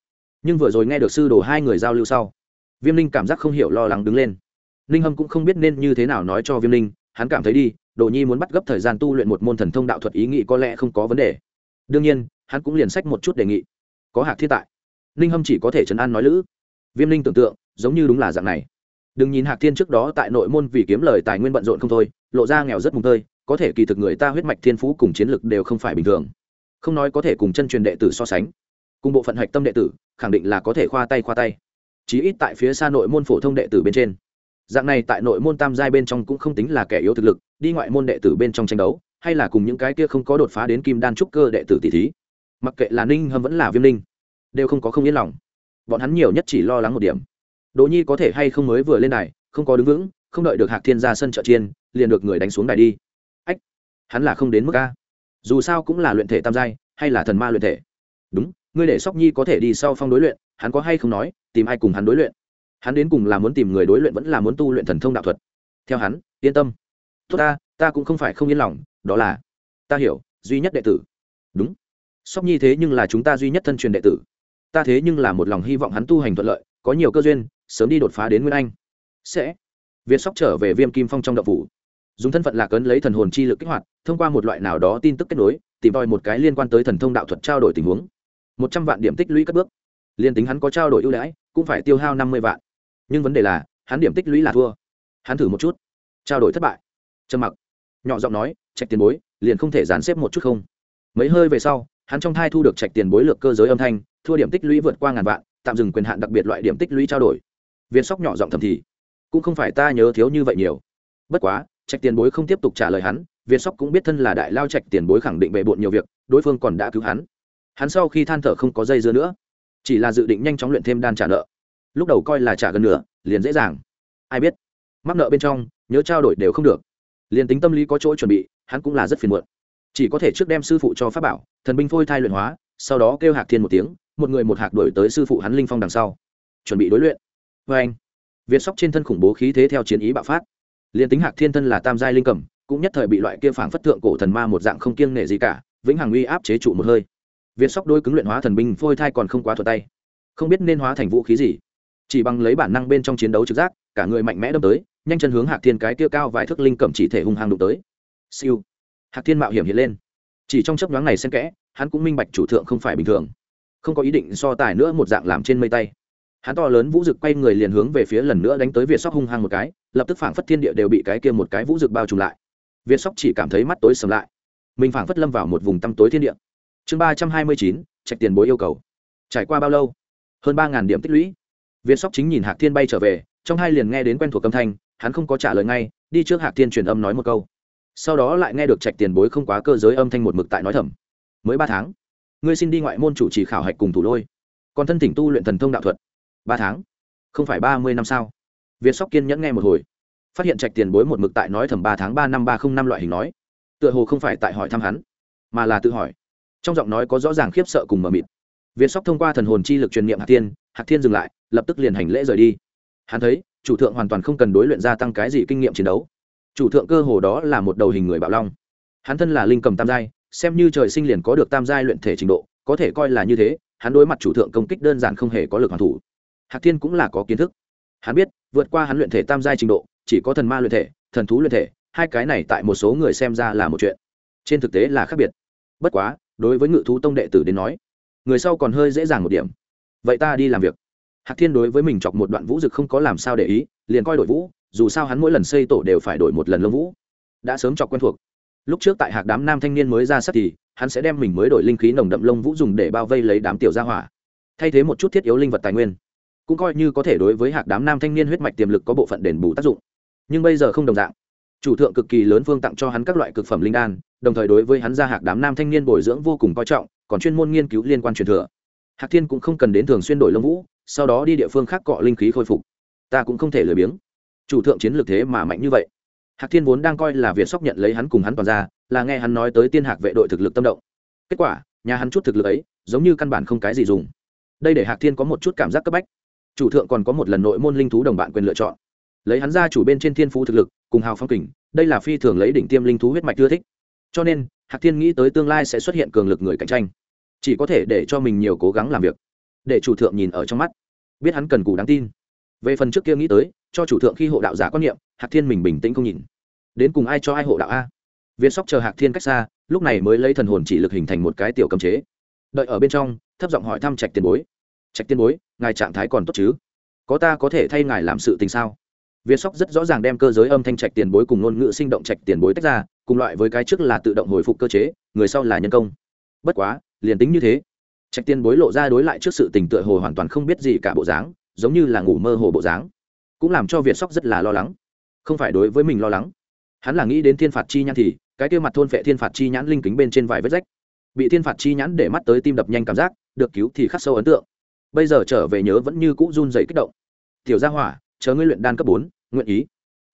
nhưng vừa rồi nghe được sư đồ hai người giao lưu sau viêm linh cảm giác không hiểu lo lắng đứng lên. Ninh hâm cũng không biết nên như thế nào nói cho viêm linh, hắn cảm thấy đi, đồ nhi muốn bắt gấp thời gian tu luyện một môn thần thông đạo thuật ý nghĩ có lẽ không có vấn đề. Đương nhiên, hắn cũng liền sách một chút đề nghị. Có hạc thiên tại. Ninh hâm chỉ có thể chấn an nói lữ. Viêm linh tưởng tượng, giống như đúng là dạng này. Đừng nhìn hạc thiên trước đó tại nội môn vì kiếm lời tài nguyên bận rộn không thôi, lộ ra nghèo rất mùng tơi, có thể kỳ thực người ta huyết mạch thiên phú cùng chiến lực đều không phải bình thường. Không nói có thể cùng chân truyền đệ tử so sánh. Cùng bộ phận hạch tâm đệ tử, khẳng định là có thể khoa tay khoa tay chí ít tại phía xa nội môn phổ thông đệ tử bên trên. Dạng này tại nội môn tam giai bên trong cũng không tính là kẻ yếu thực lực, đi ngoại môn đệ tử bên trong tranh đấu, hay là cùng những cái kia không có đột phá đến kim đan trúc cơ đệ tử tỷ thí. Mặc kệ là ninh hâm vẫn là viêm ninh đều không có không yên lòng. Bọn hắn nhiều nhất chỉ lo lắng một điểm. Đỗ nhi có thể hay không mới vừa lên đài, không có đứng vững, không đợi được hạc thiên ra sân trợ chiên liền được người đánh xuống đài đi. Ách, hắn là không đến mức a. Dù sao cũng là luyện thể tam giai, hay là thần ma luyện thể. Đúng, ngươi để sóc nhi có thể đi sau phong đối luyện hắn có hay không nói, tìm ai cùng hắn đối luyện? Hắn đến cùng là muốn tìm người đối luyện vẫn là muốn tu luyện thần thông đạo thuật? Theo hắn, yên tâm. Tốt ta ta cũng không phải không yên lòng, đó là, ta hiểu, duy nhất đệ tử. Đúng. Sóc nhi thế nhưng là chúng ta duy nhất thân truyền đệ tử. Ta thế nhưng là một lòng hy vọng hắn tu hành thuận lợi, có nhiều cơ duyên, sớm đi đột phá đến nguyên anh. Sẽ. Việt sóc trở về viêm kim phong trong đậu phủ. Dùng thân phận lạc ấn lấy thần hồn chi lực kích hoạt, thông qua một loại nào đó tin tức kết nối, tìm tòi một cái liên quan tới thần thông đạo thuật trao đổi tình huống. Một trăm vạn điểm tích lũy các bước liền tính hắn có trao đổi ưu đãi, cũng phải tiêu hao năm mươi vạn. Nhưng vấn đề là, hắn điểm tích lũy là thua. Hắn thử một chút. Trao đổi thất bại. Trầm mặc. Nhỏ giọng nói, trạch tiền bối, liền không thể dàn xếp một chút không? Mấy hơi về sau, hắn trong thai thu được trạch tiền bối lược cơ giới âm thanh, thua điểm tích lũy vượt qua ngàn vạn, tạm dừng quyền hạn đặc biệt loại điểm tích lũy trao đổi. Viên sóc nhỏ giọng thầm thì, cũng không phải ta nhớ thiếu như vậy nhiều. Bất quá, trạch tiền bối không tiếp tục trả lời hắn, viên sóc cũng biết thân là đại lao trạch tiền bối khẳng định bề bộn nhiều việc, đối phương còn đã cứu hắn. Hắn sau khi than thở không có dây dưa nữa chỉ là dự định nhanh chóng luyện thêm đan trả nợ. Lúc đầu coi là trả gần nửa, liền dễ dàng. Ai biết, mắc nợ bên trong, nhớ trao đổi đều không được. Liền tính tâm lý có chỗ chuẩn bị, hắn cũng là rất phiền muộn. Chỉ có thể trước đem sư phụ cho pháp bảo, thần binh phôi thai luyện hóa, sau đó kêu hạc thiên một tiếng, một người một hạc đổi tới sư phụ hắn linh phong đằng sau. Chuẩn bị đối luyện. Vê anh, việt sóc trên thân khủng bố khí thế theo chiến ý bạo phát. Liền tính hạc thiên thân là tam giai linh cầm, cũng nhất thời bị loại kia phảng phất tượng cổ thần ma một dạng không kiêng nể gì cả, vĩnh hằng uy áp chế trụ một hơi việt sóc đôi cứng luyện hóa thần binh phôi thai còn không quá thuật tay. Không biết nên hóa thành vũ khí gì. Chỉ bằng lấy bản năng bên trong chiến đấu trực giác, cả người mạnh mẽ đâm tới, nhanh chân hướng hạc thiên cái kia cao vài thước linh cầm chỉ thể hung hăng đụng tới. Siêu. Hạc thiên mạo hiểm hiện lên. Chỉ trong chấp nhoáng này xen kẽ, hắn cũng minh bạch chủ thượng không phải bình thường. Không có ý định so tài nữa một dạng làm trên mây tay. Hắn to lớn vũ dực quay người liền hướng về phía lần nữa đánh tới việt sóc hung hăng một cái, lập tức phảng phất thiên địa đều bị cái kia một cái vũ dực bao trùm lại. Việt sóc chỉ cảm thấy mắt tối sầm lại. Mình phảng phất lâm vào một vùng tăm tối thiên địa chương ba trăm hai mươi chín, trạch tiền bối yêu cầu. Trải qua bao lâu? Hơn ba điểm tích lũy. Việt sóc chính nhìn hạc thiên bay trở về, trong hai liền nghe đến quen thuộc âm thanh, hắn không có trả lời ngay, đi trước hạc thiên truyền âm nói một câu. Sau đó lại nghe được trạch tiền bối không quá cơ giới âm thanh một mực tại nói thầm. Mới ba tháng, ngươi xin đi ngoại môn chủ trì khảo hạch cùng thủ lôi. Còn thân thỉnh tu luyện thần thông đạo thuật. Ba tháng? Không phải ba mươi năm sao? Việt sóc kiên nhẫn nghe một hồi. Phát hiện trạch tiền bối một mực tại nói thầm ba tháng ba năm ba không năm loại hình nói. Tựa hồ không phải tại hỏi thăm hắn, mà là tự hỏi trong giọng nói có rõ ràng khiếp sợ cùng mờ mịt. Việt sóc thông qua thần hồn chi lực truyền niệm hạc thiên hạc thiên dừng lại, lập tức liền hành lễ rời đi. Hắn thấy, chủ thượng hoàn toàn không cần đối luyện gia tăng cái gì kinh nghiệm chiến đấu. Chủ thượng cơ hồ đó là một đầu hình người bạo long. Hắn thân là linh cầm tam giai, xem như trời sinh liền có được tam giai luyện thể trình độ, có thể coi là như thế, hắn đối mặt chủ thượng công kích đơn giản không hề có lực hoàn thủ. Hạc thiên cũng là có kiến thức. Hắn biết, vượt qua hắn luyện thể tam giai trình độ, chỉ có thần ma luyện thể, thần thú luyện thể, hai cái này tại một số người xem ra là một chuyện. Trên thực tế là khác biệt. Bất quá đối với ngự thú tông đệ tử đến nói, người sau còn hơi dễ dàng một điểm. Vậy ta đi làm việc. Hạc thiên đối với mình chọc một đoạn vũ dực không có làm sao để ý, liền coi đội vũ, dù sao hắn mỗi lần xây tổ đều phải đổi một lần lông vũ. Đã sớm chọc quen thuộc. Lúc trước tại hạc đám nam thanh niên mới ra sắc thì, hắn sẽ đem mình mới đổi linh khí nồng đậm lông vũ dùng để bao vây lấy đám tiểu gia hỏa. Thay thế một chút thiết yếu linh vật tài nguyên, cũng coi như có thể đối với hạc đám nam thanh niên huyết mạch tiềm lực có bộ phận đền bù tác dụng. Nhưng bây giờ không đồng dạng chủ thượng cực kỳ lớn phương tặng cho hắn các loại cực phẩm linh đan, đồng thời đối với hắn ra hạc đám nam thanh niên bồi dưỡng vô cùng coi trọng, còn chuyên môn nghiên cứu liên quan truyền thừa. Hạc thiên cũng không cần đến thường xuyên đổi lông vũ, sau đó đi địa phương khác cọ linh khí khôi phục. Ta cũng không thể lười biếng. Chủ thượng chiến lược thế mà mạnh như vậy. Hạc thiên vốn đang coi là việt sóc nhận lấy hắn cùng hắn toàn ra, là nghe hắn nói tới tiên hạc vệ đội thực lực tâm động. Kết quả, nhà hắn chút thực lực ấy, giống như căn bản không cái gì dùng. Đây để hạc thiên có một chút cảm giác cấp bách. Chủ thượng còn có một lần nội môn linh thú đồng bạn quyền lựa chọn lấy hắn ra chủ bên trên thiên phú thực lực, cùng hào phong kình, đây là phi thường lấy đỉnh tiêm linh thú huyết mạch ưa thích. Cho nên, hạc thiên nghĩ tới tương lai sẽ xuất hiện cường lực người cạnh tranh. Chỉ có thể để cho mình nhiều cố gắng làm việc. Để chủ thượng nhìn ở trong mắt. Biết hắn cần cù đáng tin. Về phần trước kia nghĩ tới, cho chủ thượng khi hộ đạo giả quan niệm, hạc thiên mình bình tĩnh không nhìn. Đến cùng ai cho ai hộ đạo a? Việt sóc chờ hạc thiên cách xa, lúc này mới lấy thần hồn chỉ lực hình thành một cái tiểu cầm chế. Đợi ở bên trong, thấp giọng hỏi thăm trạch tiền bối. Trạch tiền bối, ngài trạng thái còn tốt chứ? Có ta có thể thay ngài làm sự tình sao? Việt sóc rất rõ ràng đem cơ giới âm thanh trạch tiền bối cùng ngôn ngữ sinh động trạch tiền bối tách ra, cùng loại với cái trước là tự động hồi phục cơ chế, người sau là nhân công. Bất quá, liền tính như thế, trạch tiền bối lộ ra đối lại trước sự tình tựa hồ hoàn toàn không biết gì cả bộ dáng, giống như là ngủ mơ hồ bộ dáng. Cũng làm cho việt sóc rất là lo lắng. Không phải đối với mình lo lắng. Hắn là nghĩ đến thiên phạt chi nhãn thì, cái kia mặt thôn phệ thiên phạt chi nhãn linh kính bên trên vài vết rách. Bị thiên phạt chi nhãn để mắt tới tim đập nhanh cảm giác, được cứu thì khắc sâu ấn tượng. Bây giờ trở về nhớ vẫn như cũ run rẩy kích động. Tiểu gia hỏa, chờ ngươi luyện đan cấp bốn nguyện ý.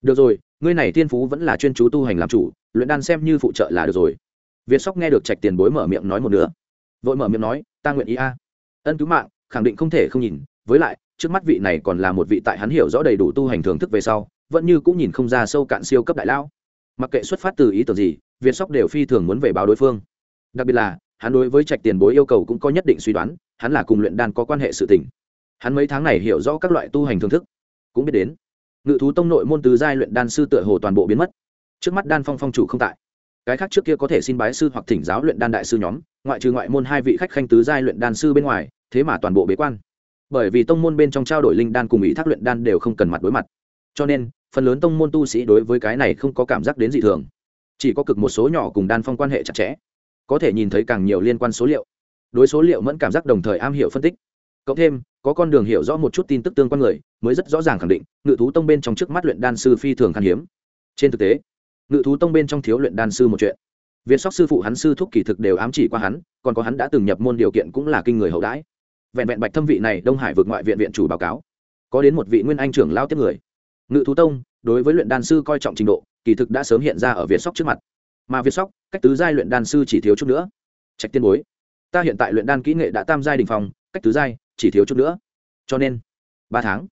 Được rồi, ngươi này thiên phú vẫn là chuyên chú tu hành làm chủ, luyện đan xem như phụ trợ là được rồi. Việt sóc nghe được trạch tiền bối mở miệng nói một nữa vội mở miệng nói, ta nguyện ý a. Ân cứu mạng, khẳng định không thể không nhìn. Với lại, trước mắt vị này còn là một vị tại hắn hiểu rõ đầy đủ tu hành thưởng thức về sau, vẫn như cũng nhìn không ra sâu cạn siêu cấp đại lão. Mặc kệ xuất phát từ ý tưởng gì, việt sóc đều phi thường muốn về báo đối phương. Đặc biệt là, hắn đối với trạch tiền bối yêu cầu cũng có nhất định suy đoán, hắn là cùng luyện đan có quan hệ sự tình. Hắn mấy tháng này hiểu rõ các loại tu hành thưởng thức, cũng biết đến ngự thú tông nội môn tứ giai luyện đan sư tựa hồ toàn bộ biến mất. Trước mắt đan phong phong chủ không tại. Cái khác trước kia có thể xin bái sư hoặc thỉnh giáo luyện đan đại sư nhóm, ngoại trừ ngoại môn hai vị khách khanh tứ giai luyện đan sư bên ngoài, thế mà toàn bộ bế quan. Bởi vì tông môn bên trong trao đổi linh đan cùng ý thác luyện đan đều không cần mặt đối mặt. Cho nên, phần lớn tông môn tu sĩ đối với cái này không có cảm giác đến dị thường. Chỉ có cực một số nhỏ cùng đan phong quan hệ chặt chẽ. Có thể nhìn thấy càng nhiều liên quan số liệu. Đối số liệu mẫn cảm giác đồng thời am hiểu phân tích cộng thêm, có con đường hiểu rõ một chút tin tức tương quan người, mới rất rõ ràng khẳng định, ngự thú tông bên trong trước mắt luyện đan sư phi thường khan hiếm. Trên thực tế, ngự thú tông bên trong thiếu luyện đan sư một chuyện. Việt sóc sư phụ hắn sư thúc kỳ thực đều ám chỉ qua hắn, còn có hắn đã từng nhập môn điều kiện cũng là kinh người hậu đãi. Vẹn vẹn bạch thâm vị này đông hải vượt ngoại viện viện chủ báo cáo. Có đến một vị nguyên anh trưởng lao tiếp người. Ngự thú tông, đối với luyện đan sư coi trọng trình độ, kỳ thực đã sớm hiện ra ở việt sóc trước mặt. Mà việt sóc, cách tứ giai luyện đan sư chỉ thiếu chút nữa. Trạch tiên bối, ta hiện tại luyện đan kỹ nghệ đã tam giai đình phòng cách tứ giai chỉ thiếu chút nữa. Cho nên, ba tháng,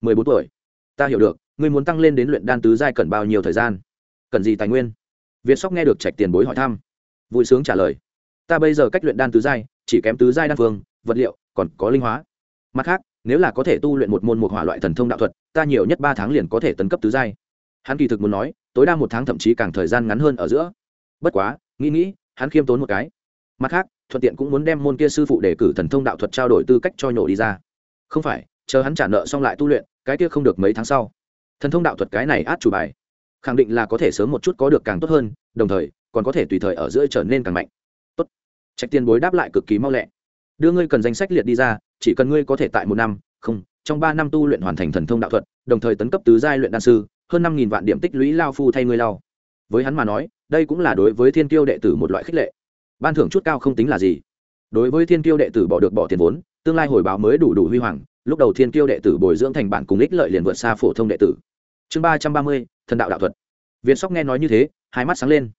mười bốn tuổi, ta hiểu được, ngươi muốn tăng lên đến luyện đan tứ giai cần bao nhiêu thời gian? Cần gì tài nguyên? Việt sóc nghe được trạch tiền bối hỏi thăm, vui sướng trả lời, ta bây giờ cách luyện đan tứ giai, chỉ kém tứ giai đan phương, vật liệu, còn có linh hóa. Mặt khác, nếu là có thể tu luyện một môn một hỏa loại thần thông đạo thuật, ta nhiều nhất ba tháng liền có thể tấn cấp tứ giai. Hắn kỳ thực muốn nói, tối đa một tháng thậm chí càng thời gian ngắn hơn ở giữa. Bất quá, nghĩ nghĩ, hắn khiêm tốn một cái. Mặt khác thuận tiện cũng muốn đem môn kia sư phụ để cử thần thông đạo thuật trao đổi tư cách cho nhổ đi ra. Không phải, chờ hắn trả nợ xong lại tu luyện, cái kia không được mấy tháng sau. Thần thông đạo thuật cái này át chủ bài. Khẳng định là có thể sớm một chút có được càng tốt hơn, đồng thời, còn có thể tùy thời ở giữa trở nên càng mạnh. Tốt. Trạch tiền bối đáp lại cực kỳ mau lẹ. Đưa ngươi cần danh sách liệt đi ra, chỉ cần ngươi có thể tại một năm, không, trong ba năm tu luyện hoàn thành thần thông đạo thuật, đồng thời tấn cấp tứ giai luyện đan sư, hơn năm nghìn vạn điểm tích lũy lao phu thay ngươi lao. Với hắn mà nói, đây cũng là đối với thiên tiêu đệ tử một loại khích lệ ban thưởng chút cao không tính là gì? Đối với thiên tiêu đệ tử bỏ được bỏ tiền vốn, tương lai hồi báo mới đủ đủ huy hoàng, lúc đầu thiên tiêu đệ tử bồi dưỡng thành bản cùng ích lợi liền vượt xa phổ thông đệ tử. Chương ba trăm ba mươi, thần đạo đạo thuật. Viên sóc nghe nói như thế, hai mắt sáng lên.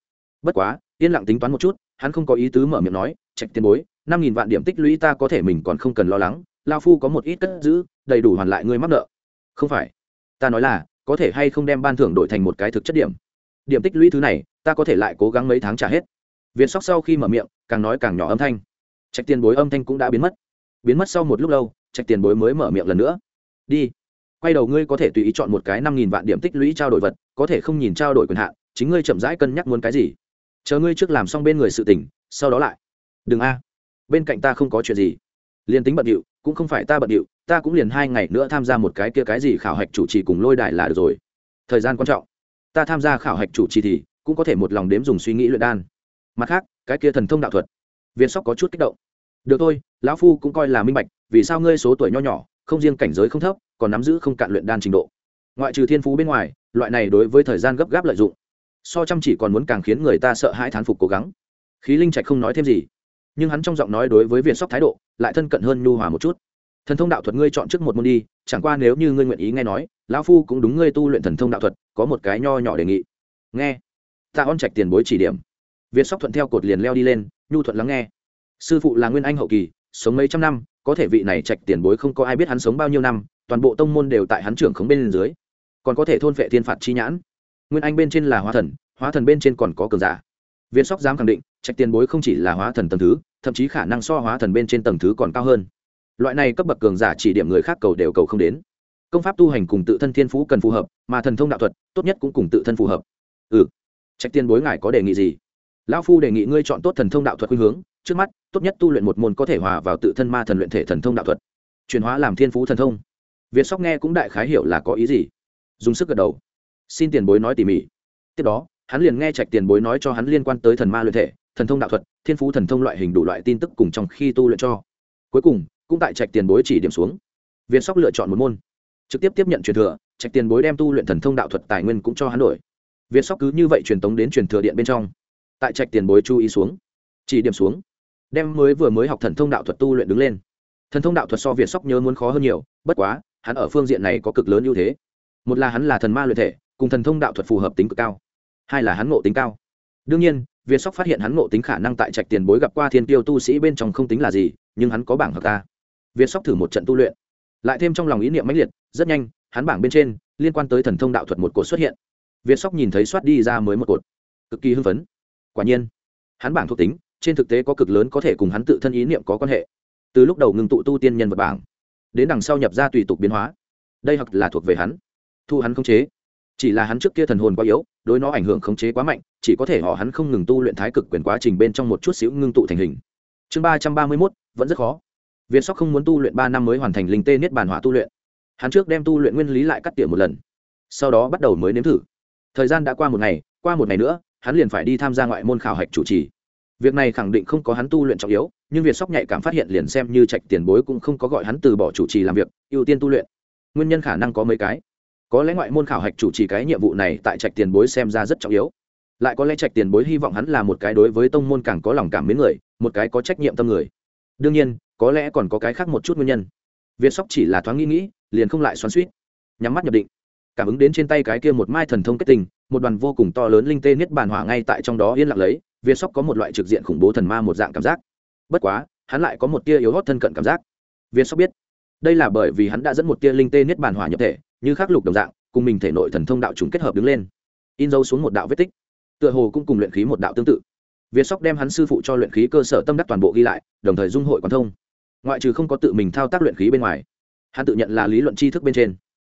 Bất quá, yên lặng tính toán một chút, hắn không có ý tứ mở miệng nói, trạch tiền bối, năm nghìn vạn điểm tích lũy ta có thể mình còn không cần lo lắng lao phu có một ít cất giữ, đầy đủ hoàn lại ngươi mắc nợ. Không phải. Ta nói là, có thể hay không đem ban thưởng đổi thành một cái thực chất điểm. Điểm tích lũy thứ này, ta có thể lại cố gắng mấy tháng trả hết việt sóc sau khi mở miệng, càng nói càng nhỏ âm thanh. Trạch tiền bối âm thanh cũng đã biến mất. Biến mất sau một lúc lâu, trạch tiền bối mới mở miệng lần nữa. Đi, quay đầu ngươi có thể tùy ý chọn một cái năm nghìn vạn điểm tích lũy trao đổi vật, có thể không nhìn trao đổi quyền hạn, chính ngươi chậm rãi cân nhắc muốn cái gì. Chờ ngươi trước làm xong bên người sự tỉnh sau đó lại. Đừng a, bên cạnh ta không có chuyện gì. Liền tính bận điệu, cũng không phải ta bận điệu, ta cũng liền hai ngày nữa tham gia một cái kia cái gì khảo hạch chủ trì cùng lôi đài là được rồi. Thời gian quan trọng, ta tham gia khảo hạch chủ trì thì cũng có thể một lòng đếm dùng suy nghĩ luyện đan mặt khác, cái kia thần thông đạo thuật, viên sóc có chút kích động. Được thôi, lão phu cũng coi là minh bạch, vì sao ngươi số tuổi nho nhỏ, không riêng cảnh giới không thấp, còn nắm giữ không cạn luyện đan trình độ. Ngoại trừ thiên phú bên ngoài, loại này đối với thời gian gấp gáp lợi dụng, so chăm chỉ còn muốn càng khiến người ta sợ hãi thán phục cố gắng. Khí linh trạch không nói thêm gì, nhưng hắn trong giọng nói đối với việt sóc thái độ lại thân cận hơn nhu hòa một chút. Thần thông đạo thuật ngươi chọn trước một môn đi, chẳng qua nếu như ngươi nguyện ý nghe nói, lão phu cũng đúng ngươi tu luyện thần thông đạo thuật, có một cái nho nhỏ đề nghị. Nghe. Ta on trạch tiền bối chỉ điểm việt sóc thuận theo cột liền leo đi lên, nhu thuận lắng nghe. Sư phụ là nguyên anh hậu kỳ, sống mấy trăm năm, có thể vị này trạch tiền bối không có ai biết hắn sống bao nhiêu năm, toàn bộ tông môn đều tại hắn trưởng khống bên dưới. Còn có thể thôn vệ thiên phạt chi nhãn. Nguyên anh bên trên là hóa thần hóa thần bên trên còn có cường giả. Viên sóc dám khẳng định, trạch tiền bối không chỉ là hóa thần tầng thứ, thậm chí khả năng so hóa thần bên trên tầng thứ còn cao hơn. Loại này cấp bậc cường giả chỉ điểm người khác cầu đều cầu không đến. Công pháp tu hành cùng tự thân thiên phú cần phù hợp, mà thần thông đạo thuật, tốt nhất cũng cùng tự thân phù hợp. Ừ. Trạch tiền bối ngài có đề nghị gì? Lão phu đề nghị ngươi chọn tốt thần thông đạo thuật khuynh hướng, trước mắt, tốt nhất tu luyện một môn có thể hòa vào tự thân ma thần luyện thể thần thông đạo thuật. Chuyển hóa làm thiên phú thần thông. Việt sóc nghe cũng đại khái hiểu là có ý gì. Dùng sức gật đầu. Xin tiền bối nói tỉ mỉ. Tiếp đó, hắn liền nghe trạch tiền bối nói cho hắn liên quan tới thần ma luyện thể, thần thông đạo thuật, thiên phú thần thông loại hình đủ loại tin tức cùng trong khi tu luyện cho. Cuối cùng, cũng tại trạch tiền bối chỉ điểm xuống. Việt sóc lựa chọn một môn. Trực tiếp tiếp nhận truyền thừa, trạch tiền bối đem tu luyện thần thông đạo thuật tài nguyên cũng cho hắn đổi. Việt sóc cứ như vậy truyền tống đến truyền thừa điện bên trong tại trạch tiền bối chú ý xuống, chỉ điểm xuống, đem mới vừa mới học thần thông đạo thuật tu luyện đứng lên. Thần thông đạo thuật so việt sóc nhớ muốn khó hơn nhiều, bất quá, hắn ở phương diện này có cực lớn ưu thế. Một là hắn là thần ma luyện thể, cùng thần thông đạo thuật phù hợp tính cực cao. Hai là hắn ngộ tính cao. Đương nhiên, việt sóc phát hiện hắn ngộ tính khả năng tại trạch tiền bối gặp qua thiên tiêu tu sĩ bên trong không tính là gì, nhưng hắn có bảng hợp ta việt sóc thử một trận tu luyện. Lại thêm trong lòng ý niệm mãnh liệt, rất nhanh, hắn bảng bên trên, liên quan tới thần thông đạo thuật một cột xuất hiện. Việt sóc nhìn thấy soát đi ra mới một cột. Cực kỳ hưng phấn quả nhiên, hắn bảng thuộc tính, trên thực tế có cực lớn có thể cùng hắn tự thân ý niệm có quan hệ. Từ lúc đầu ngừng tụ tu tiên nhân vật bảng, đến đằng sau nhập ra tùy tục biến hóa, đây hoặc là thuộc về hắn. Thu hắn không chế, chỉ là hắn trước kia thần hồn quá yếu, đối nó ảnh hưởng khống chế quá mạnh, chỉ có thể họ hắn không ngừng tu luyện thái cực quyền quá trình bên trong một chút xíu ngưng tụ thành hình. Chương ba trăm ba mươi mốt, vẫn rất khó. Việt sóc không muốn tu luyện ba năm mới hoàn thành linh tê niết bàn hỏa tu luyện. Hắn trước đem tu luyện nguyên lý lại cắt tỉa một lần, sau đó bắt đầu mới nếm thử. Thời gian đã qua một ngày, qua một ngày nữa hắn liền phải đi tham gia ngoại môn khảo hạch chủ trì. Việc này khẳng định không có hắn tu luyện trọng yếu, nhưng việt sóc nhạy cảm phát hiện liền xem như trạch tiền bối cũng không có gọi hắn từ bỏ chủ trì làm việc, ưu tiên tu luyện. Nguyên nhân khả năng có mấy cái. Có lẽ ngoại môn khảo hạch chủ trì cái nhiệm vụ này tại trạch tiền bối xem ra rất trọng yếu. Lại có lẽ trạch tiền bối hy vọng hắn là một cái đối với tông môn càng có lòng cảm mến người, một cái có trách nhiệm tâm người. Đương nhiên, có lẽ còn có cái khác một chút nguyên nhân. Việt sóc chỉ là thoáng nghĩ nghĩ, liền không lại xoắn suýt nhắm mắt nhập định. Cảm ứng đến trên tay cái kia một mai thần thông kết tình một đoàn vô cùng to lớn linh tê niết bàn hỏa ngay tại trong đó yên lặng lấy việt sóc có một loại trực diện khủng bố thần ma một dạng cảm giác. Bất quá, hắn lại có một tia yếu hót thân cận cảm giác. Việt sóc biết, đây là bởi vì hắn đã dẫn một tia linh tê niết bàn hỏa nhập thể, như khắc lục đồng dạng, cùng mình thể nội thần thông đạo chúng kết hợp đứng lên. In dấu xuống một đạo vết tích. Tựa hồ cũng cùng luyện khí một đạo tương tự. Việt sóc đem hắn sư phụ cho luyện khí cơ sở tâm đắc toàn bộ ghi lại, đồng thời dung hội quan thông. Ngoại trừ không có tự mình thao tác luyện khí bên ngoài, hắn tự nhận là lý luận tri thức bên trên.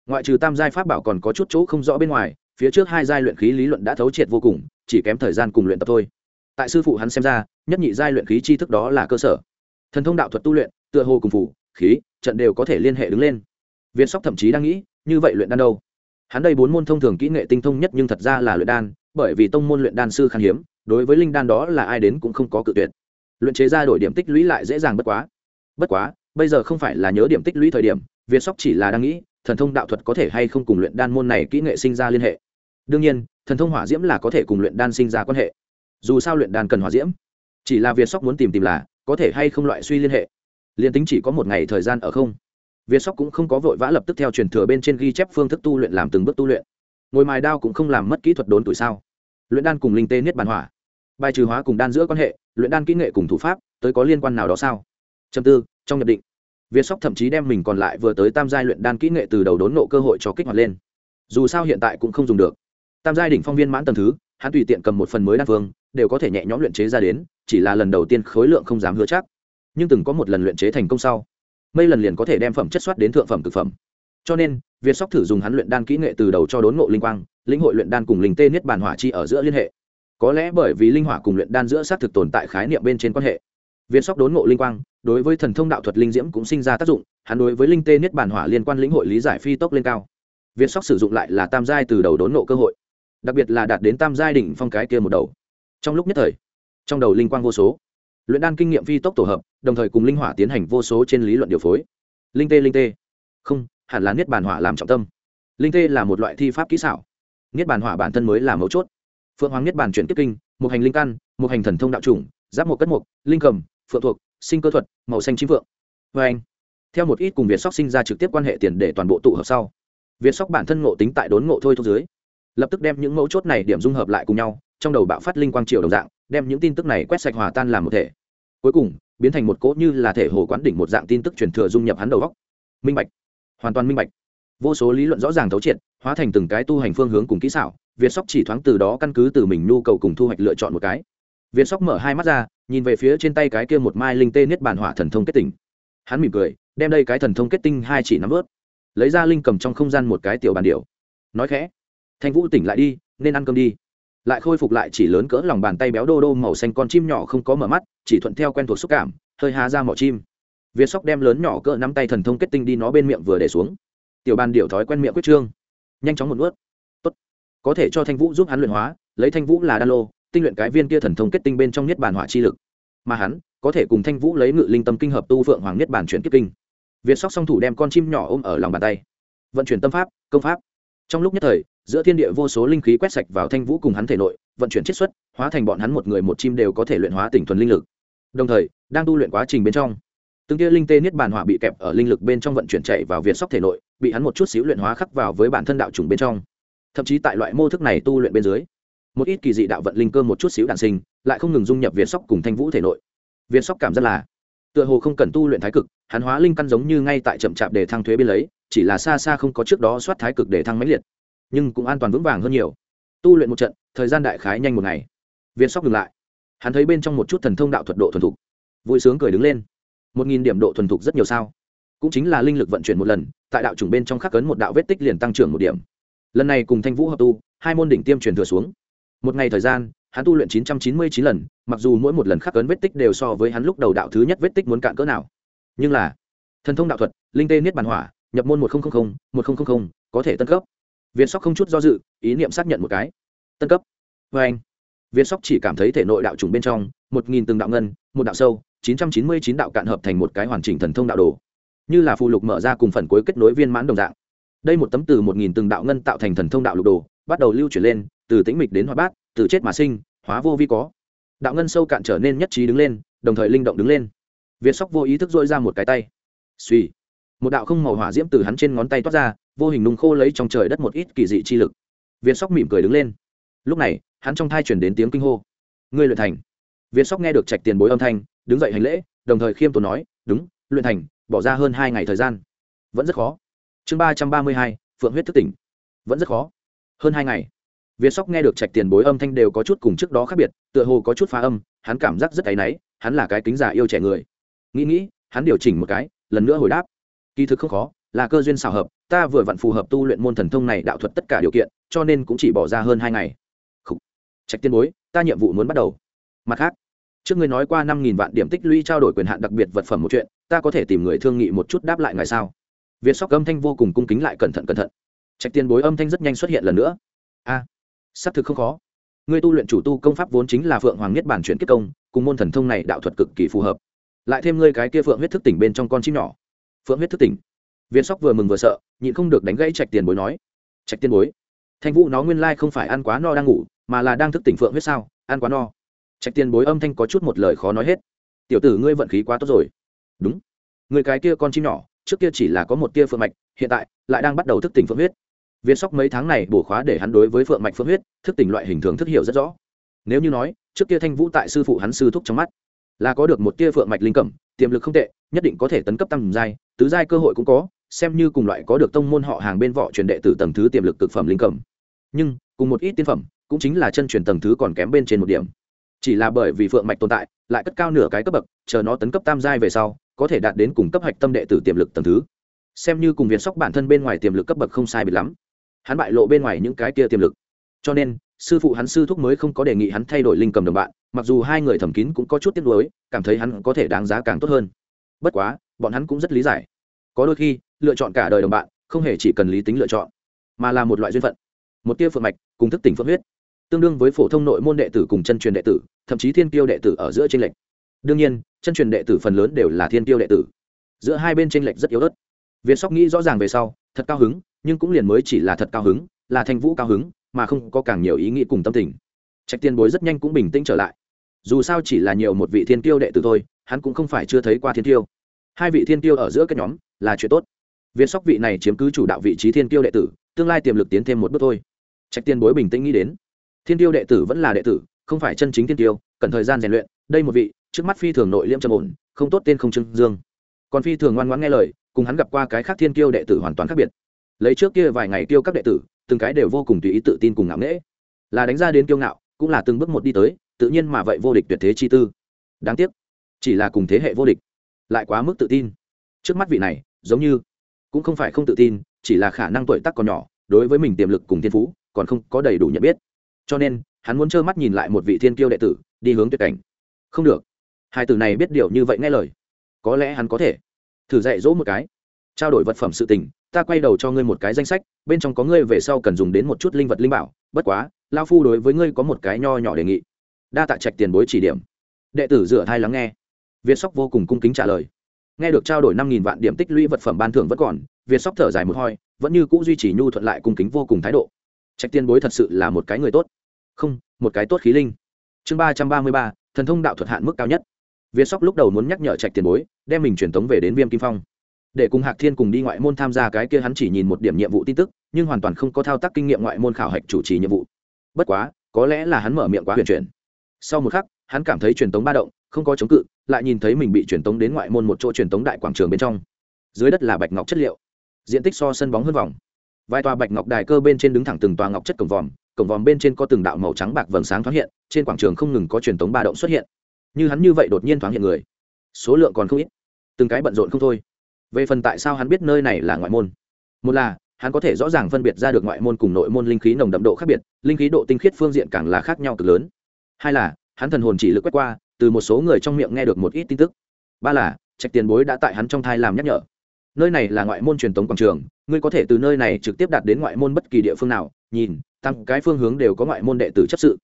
Ngoại trừ tam giai pháp bảo còn có chút chỗ không rõ bên ngoài phía trước hai giai luyện khí lý luận đã thấu triệt vô cùng, chỉ kém thời gian cùng luyện tập thôi. Tại sư phụ hắn xem ra, nhất nhị giai luyện khí tri thức đó là cơ sở. Thần thông đạo thuật tu luyện, tựa hồ cùng phủ, khí, trận đều có thể liên hệ đứng lên. Viên sóc thậm chí đang nghĩ, như vậy luyện đan đâu? Hắn đây bốn môn thông thường kỹ nghệ tinh thông nhất nhưng thật ra là luyện đan, bởi vì tông môn luyện đan sư khan hiếm, đối với linh đan đó là ai đến cũng không có cự tuyệt. Luyện chế ra đổi điểm tích lũy lại dễ dàng bất quá. Bất quá, bây giờ không phải là nhớ điểm tích lũy thời điểm việt sóc chỉ là đang nghĩ, thần thông đạo thuật có thể hay không cùng luyện đan môn này kỹ nghệ sinh ra liên hệ đương nhiên, thần thông hỏa diễm là có thể cùng luyện đan sinh ra quan hệ. Dù sao luyện đan cần hỏa diễm. Chỉ là việt sóc muốn tìm tìm là, có thể hay không loại suy liên hệ. Liền tính chỉ có một ngày thời gian ở không. Việt sóc cũng không có vội vã lập tức theo truyền thừa bên trên ghi chép phương thức tu luyện làm từng bước tu luyện. Ngồi mài đao cũng không làm mất kỹ thuật đốn tuổi sao? Luyện đan cùng linh tê niết bàn hỏa. Bài trừ hóa cùng đan giữa quan hệ, luyện đan kỹ nghệ cùng thủ pháp, tới có liên quan nào đó sao? Châm tư, trong nhập định. Việt sóc thậm chí đem mình còn lại vừa tới tam giai luyện đan kỹ nghệ từ đầu đốn nộ cơ hội cho kích hoạt lên. Dù sao hiện tại cũng không dùng được tam giai đỉnh phong viên mãn tầng thứ, hắn tùy tiện cầm một phần mới đan phương đều có thể nhẹ nhõm luyện chế ra đến, chỉ là lần đầu tiên khối lượng không dám hứa chắc. Nhưng từng có một lần luyện chế thành công sau, mấy lần liền có thể đem phẩm chất soát đến thượng phẩm thực phẩm. Cho nên, việt sóc thử dùng hắn luyện đan kỹ nghệ từ đầu cho đốn ngộ linh quang lĩnh hội luyện đan cùng linh tê niết bàn hỏa chi ở giữa liên hệ. Có lẽ bởi vì linh hỏa cùng luyện đan giữa xác thực tồn tại khái niệm bên trên quan hệ. Việt sóc đốn ngộ linh quang, đối với thần thông đạo thuật linh diễm cũng sinh ra tác dụng, hắn đối với linh tê niết bàn hỏa liên quan lĩnh hội lý giải phi tốc lên cao. Việt sóc sử dụng lại là tam giai từ đầu đốn ngộ cơ hội đặc biệt là đạt đến tam giai đỉnh phong cái kia một đầu. Trong lúc nhất thời, trong đầu linh quang vô số. Luyện đan kinh nghiệm phi tốc tổ hợp, đồng thời cùng linh hỏa tiến hành vô số trên lý luận điều phối. Linh tê linh tê. Không, hẳn là niết bàn hỏa làm trọng tâm. Linh tê là một loại thi pháp kỹ xảo. Niết bàn hỏa bản thân mới là mấu chốt. Phượng hoàng niết bàn chuyển tiếp kinh, một hành linh căn, một hành thần thông đạo chủng, giáp một cất mục, linh cầm, phượng thuộc, sinh cơ thuật, màu xanh chim phượng. Vê anh, theo một ít cùng việt sóc sinh ra trực tiếp quan hệ tiền để toàn bộ tụ hợp sau. Việt sóc bản thân ngộ tính tại đốn ngộ thôi thu dưới lập tức đem những mấu chốt này điểm dung hợp lại cùng nhau, trong đầu bạo phát linh quang triều đồng dạng, đem những tin tức này quét sạch hòa tan làm một thể. Cuối cùng, biến thành một cỗ như là thể hồ quán đỉnh một dạng tin tức truyền thừa dung nhập hắn đầu góc minh bạch. Hoàn toàn minh bạch. Vô số lý luận rõ ràng thấu triệt, hóa thành từng cái tu hành phương hướng cùng kỹ xảo, việt sóc chỉ thoáng từ đó căn cứ từ mình nhu cầu cùng thu hoạch lựa chọn một cái. Việt sóc mở hai mắt ra, nhìn về phía trên tay cái kia một mai linh tê niết bàn hỏa thần thông kết tinh. Hắn mỉm cười, đem đây cái thần thông kết tinh hai chỉ nắm vớt, lấy ra linh cầm trong không gian một cái tiểu bàn điểu. Nói khẽ thanh vũ tỉnh lại đi, nên ăn cơm đi. Lại khôi phục lại chỉ lớn cỡ lòng bàn tay béo đô đô màu xanh con chim nhỏ không có mở mắt, chỉ thuận theo quen thuộc xúc cảm, hơi há ra mỏ chim. Việt sóc đem lớn nhỏ cỡ nắm tay thần thông kết tinh đi nó bên miệng vừa để xuống. Tiểu bàn điệu thói quen miệng quyết trương. Nhanh chóng một nuốt. Tốt. Có thể cho thanh vũ giúp hắn luyện hóa, lấy thanh vũ là đan lô, tinh luyện cái viên kia thần thông kết tinh bên trong nhất bản hỏa chi lực. Mà hắn, có thể cùng thanh vũ lấy ngự linh tâm kinh hợp tu phượng hoàng nhất bản chuyển kiếp kinh. Việt sóc song thủ đem con chim nhỏ ôm ở lòng bàn tay. Vận chuyển tâm pháp, công pháp. Trong lúc nhất thời giữa thiên địa vô số linh khí quét sạch vào thanh vũ cùng hắn thể nội, vận chuyển chiết xuất, hóa thành bọn hắn một người một chim đều có thể luyện hóa tỉnh thuần linh lực. Đồng thời, đang tu luyện quá trình bên trong, từng kia linh tê niết bàn hỏa bị kẹp ở linh lực bên trong vận chuyển chạy vào việt sóc thể nội, bị hắn một chút xíu luyện hóa khắc vào với bản thân đạo trùng bên trong. Thậm chí tại loại mô thức này tu luyện bên dưới, một ít kỳ dị đạo vận linh cơ một chút xíu đạn sinh, lại không ngừng dung nhập việt sóc cùng thanh vũ thể nội. Việt sóc cảm rất là, tựa hồ không cần tu luyện thái cực, hắn hóa linh căn giống như ngay tại chậm chạp để thăng thuế bên lấy, chỉ là xa xa không có trước đó soát thái cực để thăng mãnh liệt nhưng cũng an toàn vững vàng hơn nhiều. Tu luyện một trận, thời gian đại khái nhanh một ngày. Viên sóc ngừng lại. Hắn thấy bên trong một chút thần thông đạo thuật độ thuần thục. Vui sướng cười đứng lên. Một nghìn điểm độ thuần thục rất nhiều sao? Cũng chính là linh lực vận chuyển một lần, tại đạo chủng bên trong khắc cấn một đạo vết tích liền tăng trưởng một điểm. Lần này cùng thanh vũ hợp tu, hai môn đỉnh tiêm truyền thừa xuống. Một ngày thời gian, hắn tu luyện 999 lần, mặc dù mỗi một lần khắc ấn vết tích đều so với hắn lúc đầu đạo thứ nhất vết tích muốn cạn cỡ nào. Nhưng là, thần thông đạo thuật, linh tê niết bàn hỏa, nhập môn một nghìn một nghìn có thể tân cấp việt sóc không chút do dự, ý niệm xác nhận một cái. Tân cấp. Vê anh. Viên sóc chỉ cảm thấy thể nội đạo trùng bên trong, một nghìn từng đạo ngân, một đạo sâu, chín trăm chín mươi chín đạo cạn hợp thành một cái hoàn chỉnh thần thông đạo đồ. Như là phù lục mở ra cùng phần cuối kết nối viên mãn đồng dạng. Đây một tấm từ một nghìn từng đạo ngân tạo thành thần thông đạo lục đồ, bắt đầu lưu chuyển lên, từ tĩnh mịch đến hoa bát, từ chết mà sinh, hóa vô vi có. Đạo ngân sâu cạn trở nên nhất trí đứng lên, đồng thời linh động đứng lên. Việt sóc vô ý thức dội ra một cái tay. Suy một đạo không màu hỏa diễm từ hắn trên ngón tay toát ra, vô hình nung khô lấy trong trời đất một ít kỳ dị chi lực. Viên sóc mỉm cười đứng lên. Lúc này, hắn trong thai chuyển đến tiếng kinh hô. Ngươi luyện thành. Viên sóc nghe được trạch tiền bối âm thanh, đứng dậy hành lễ, đồng thời khiêm tốn nói, đúng, luyện thành, bỏ ra hơn hai ngày thời gian. Vẫn rất khó. Chương ba trăm ba mươi hai, phượng huyết thức tỉnh. Vẫn rất khó. Hơn hai ngày. Viên sóc nghe được trạch tiền bối âm thanh đều có chút cùng trước đó khác biệt, tựa hồ có chút phá âm, hắn cảm giác rất áy náy, hắn là cái kính giả yêu trẻ người. Nghĩ nghĩ, hắn điều chỉnh một cái, lần nữa hồi đáp kỳ thực không khó là cơ duyên xào hợp ta vừa vặn phù hợp tu luyện môn thần thông này đạo thuật tất cả điều kiện cho nên cũng chỉ bỏ ra hơn hai ngày. Trạch tiên bối ta nhiệm vụ muốn bắt đầu. Mặt khác trước ngươi nói qua năm nghìn vạn điểm tích lũy trao đổi quyền hạn đặc biệt vật phẩm một chuyện ta có thể tìm người thương nghị một chút đáp lại ngài sao? Việt sóc âm thanh vô cùng cung kính lại cẩn thận cẩn thận. Trạch tiên bối âm thanh rất nhanh xuất hiện lần nữa. A à, xác thực không khó. Ngươi tu luyện chủ tu công pháp vốn chính là phượng hoàng nhất bản chuyển kết công cùng môn thần thông này đạo thuật cực kỳ phù hợp. Lại thêm ngươi cái kia phượng huyết thức tỉnh bên trong con chim nhỏ phượng huyết thức tỉnh. Viên sóc vừa mừng vừa sợ, nhịn không được đánh gãy trạch tiền bối nói, trạch tiền bối, thanh vũ nó nguyên lai không phải ăn quá no đang ngủ, mà là đang thức tỉnh phượng huyết sao? Ăn quá no. Trạch tiền bối âm thanh có chút một lời khó nói hết. Tiểu tử ngươi vận khí quá tốt rồi. Đúng. Người cái kia con chim nhỏ, trước kia chỉ là có một tia phượng mạch, hiện tại lại đang bắt đầu thức tỉnh phượng huyết. Viên sóc mấy tháng này bổ khóa để hắn đối với phượng mạch phượng huyết, thức tỉnh loại hình thường thức hiểu rất rõ. Nếu như nói, trước kia thanh vũ tại sư phụ hắn sư thúc trong mắt là có được một tia phượng mạch linh cẩm, tiềm lực không tệ, nhất định có thể tấn cấp tăng giai, tứ giai cơ hội cũng có, xem như cùng loại có được tông môn họ hàng bên võ truyền đệ từ tầng thứ tiềm lực cực phẩm linh cẩm. Nhưng, cùng một ít tiên phẩm, cũng chính là chân truyền tầng thứ còn kém bên trên một điểm. Chỉ là bởi vì phượng mạch tồn tại, lại cất cao nửa cái cấp bậc, chờ nó tấn cấp tam giai về sau, có thể đạt đến cùng cấp hạch tâm đệ tử tiềm lực tầng thứ. Xem như cùng viện sóc bản thân bên ngoài tiềm lực cấp bậc không sai biệt lắm. Hắn bại lộ bên ngoài những cái kia tiềm lực. Cho nên, sư phụ hắn sư thúc mới không có đề nghị hắn thay đổi linh cầm đồng bạn mặc dù hai người thẩm kín cũng có chút tiếc nuối, cảm thấy hắn có thể đáng giá càng tốt hơn. Bất quá, bọn hắn cũng rất lý giải. Có đôi khi, lựa chọn cả đời đồng bạn, không hề chỉ cần lý tính lựa chọn, mà là một loại duyên phận. Một tia phượng mạch, cùng thức tỉnh phượng huyết. Tương đương với phổ thông nội môn đệ tử cùng chân truyền đệ tử, thậm chí thiên tiêu đệ tử ở giữa tranh lệch. Đương nhiên, chân truyền đệ tử phần lớn đều là thiên tiêu đệ tử. Giữa hai bên tranh lệch rất yếu ớt. Việt sóc nghĩ rõ ràng về sau, thật cao hứng, nhưng cũng liền mới chỉ là thật cao hứng, là thanh vũ cao hứng, mà không có càng nhiều ý nghĩ cùng tâm tình trạch tiên bối rất nhanh cũng bình tĩnh trở lại. Dù sao chỉ là nhiều một vị thiên tiêu đệ tử thôi, hắn cũng không phải chưa thấy qua thiên tiêu hai vị thiên tiêu ở giữa các nhóm là chuyện tốt. Viên sóc vị này chiếm cứ chủ đạo vị trí thiên tiêu đệ tử, tương lai tiềm lực tiến thêm một bước thôi. Trạch tiên bối bình tĩnh nghĩ đến. Thiên tiêu đệ tử vẫn là đệ tử, không phải chân chính thiên tiêu cần thời gian rèn luyện, đây một vị, trước mắt phi thường nội liêm trầm ổn, không tốt tên không trưng dương. Còn phi thường ngoan ngoãn nghe lời, cùng hắn gặp qua cái khác thiên tiêu đệ tử hoàn toàn khác biệt. Lấy trước kia vài ngày tiêu các đệ tử, từng cái đều vô cùng tùy ý tự tin cùng ngạo nghễ. Là đánh ra đến kiêu ngạo cũng là từng bước một đi tới, tự nhiên mà vậy vô địch tuyệt thế chi tư. Đáng tiếc, chỉ là cùng thế hệ vô địch, lại quá mức tự tin. Trước mắt vị này, giống như cũng không phải không tự tin, chỉ là khả năng tuổi tác còn nhỏ, đối với mình tiềm lực cùng thiên phú, còn không có đầy đủ nhận biết. Cho nên, hắn muốn trơ mắt nhìn lại một vị thiên kiêu đệ tử, đi hướng tuyệt cảnh. Không được. Hai từ này biết điều như vậy nghe lời. Có lẽ hắn có thể thử dạy dỗ một cái. Trao đổi vật phẩm sự tình, ta quay đầu cho ngươi một cái danh sách, bên trong có ngươi về sau cần dùng đến một chút linh vật linh bảo, bất quá lao phu đối với ngươi có một cái nho nhỏ đề nghị. Đa tạ trạch tiền bối chỉ điểm. Đệ tử rửa thai lắng nghe. Việt sóc vô cùng cung kính trả lời. Nghe được trao đổi năm nghìn vạn điểm tích lũy vật phẩm ban thưởng vẫn còn, việt sóc thở dài một hoi vẫn như c ũ duy trì nhu thuận lại cung kính vô cùng thái độ. Trạch tiền bối thật sự là một cái người tốt. Không, một cái tốt khí linh. Chương ba trăm ba mươi ba, thần thông đạo thuật hạn mức cao nhất. Việt sóc lúc đầu muốn nhắc nhở trạch tiền bối, đem mình truyền tống về đến viêm kim phong. Để cùng hạc thiên cùng đi ngoại môn tham gia cái kia hắn chỉ nhìn một điểm nhiệm vụ tin tức, nhưng hoàn toàn không có thao tác kinh nghiệm ngoại môn khảo hạch chủ trì nhiệm vụ bất quá, có lẽ là hắn mở miệng quá huyền chuyển. Sau một khắc, hắn cảm thấy truyền tống ba động, không có chống cự, lại nhìn thấy mình bị truyền tống đến ngoại môn một chỗ truyền tống đại quảng trường bên trong. Dưới đất là bạch ngọc chất liệu. Diện tích so sân bóng hơn vòng. Vài tòa bạch ngọc đài cơ bên trên đứng thẳng từng tòa ngọc chất cổng vòm cổng vòm bên trên có từng đạo màu trắng bạc vầng sáng thoáng hiện, trên quảng trường không ngừng có truyền tống ba động xuất hiện. Như hắn như vậy đột nhiên thoáng hiện người, số lượng còn không ít. Từng cái bận rộn không thôi. Về phần tại sao hắn biết nơi này là ngoại môn? Một là hắn có thể rõ ràng phân biệt ra được ngoại môn cùng nội môn linh khí nồng đậm độ khác biệt, linh khí độ tinh khiết phương diện càng là khác nhau cực lớn. Hai là, hắn thần hồn chỉ lực quét qua, từ một số người trong miệng nghe được một ít tin tức. Ba là, trạch tiền bối đã tại hắn trong thai làm nhắc nhở. Nơi này là ngoại môn truyền thống quảng trường, ngươi có thể từ nơi này trực tiếp đạt đến ngoại môn bất kỳ địa phương nào, nhìn, tăng cái phương hướng đều có ngoại môn đệ tử chấp sự.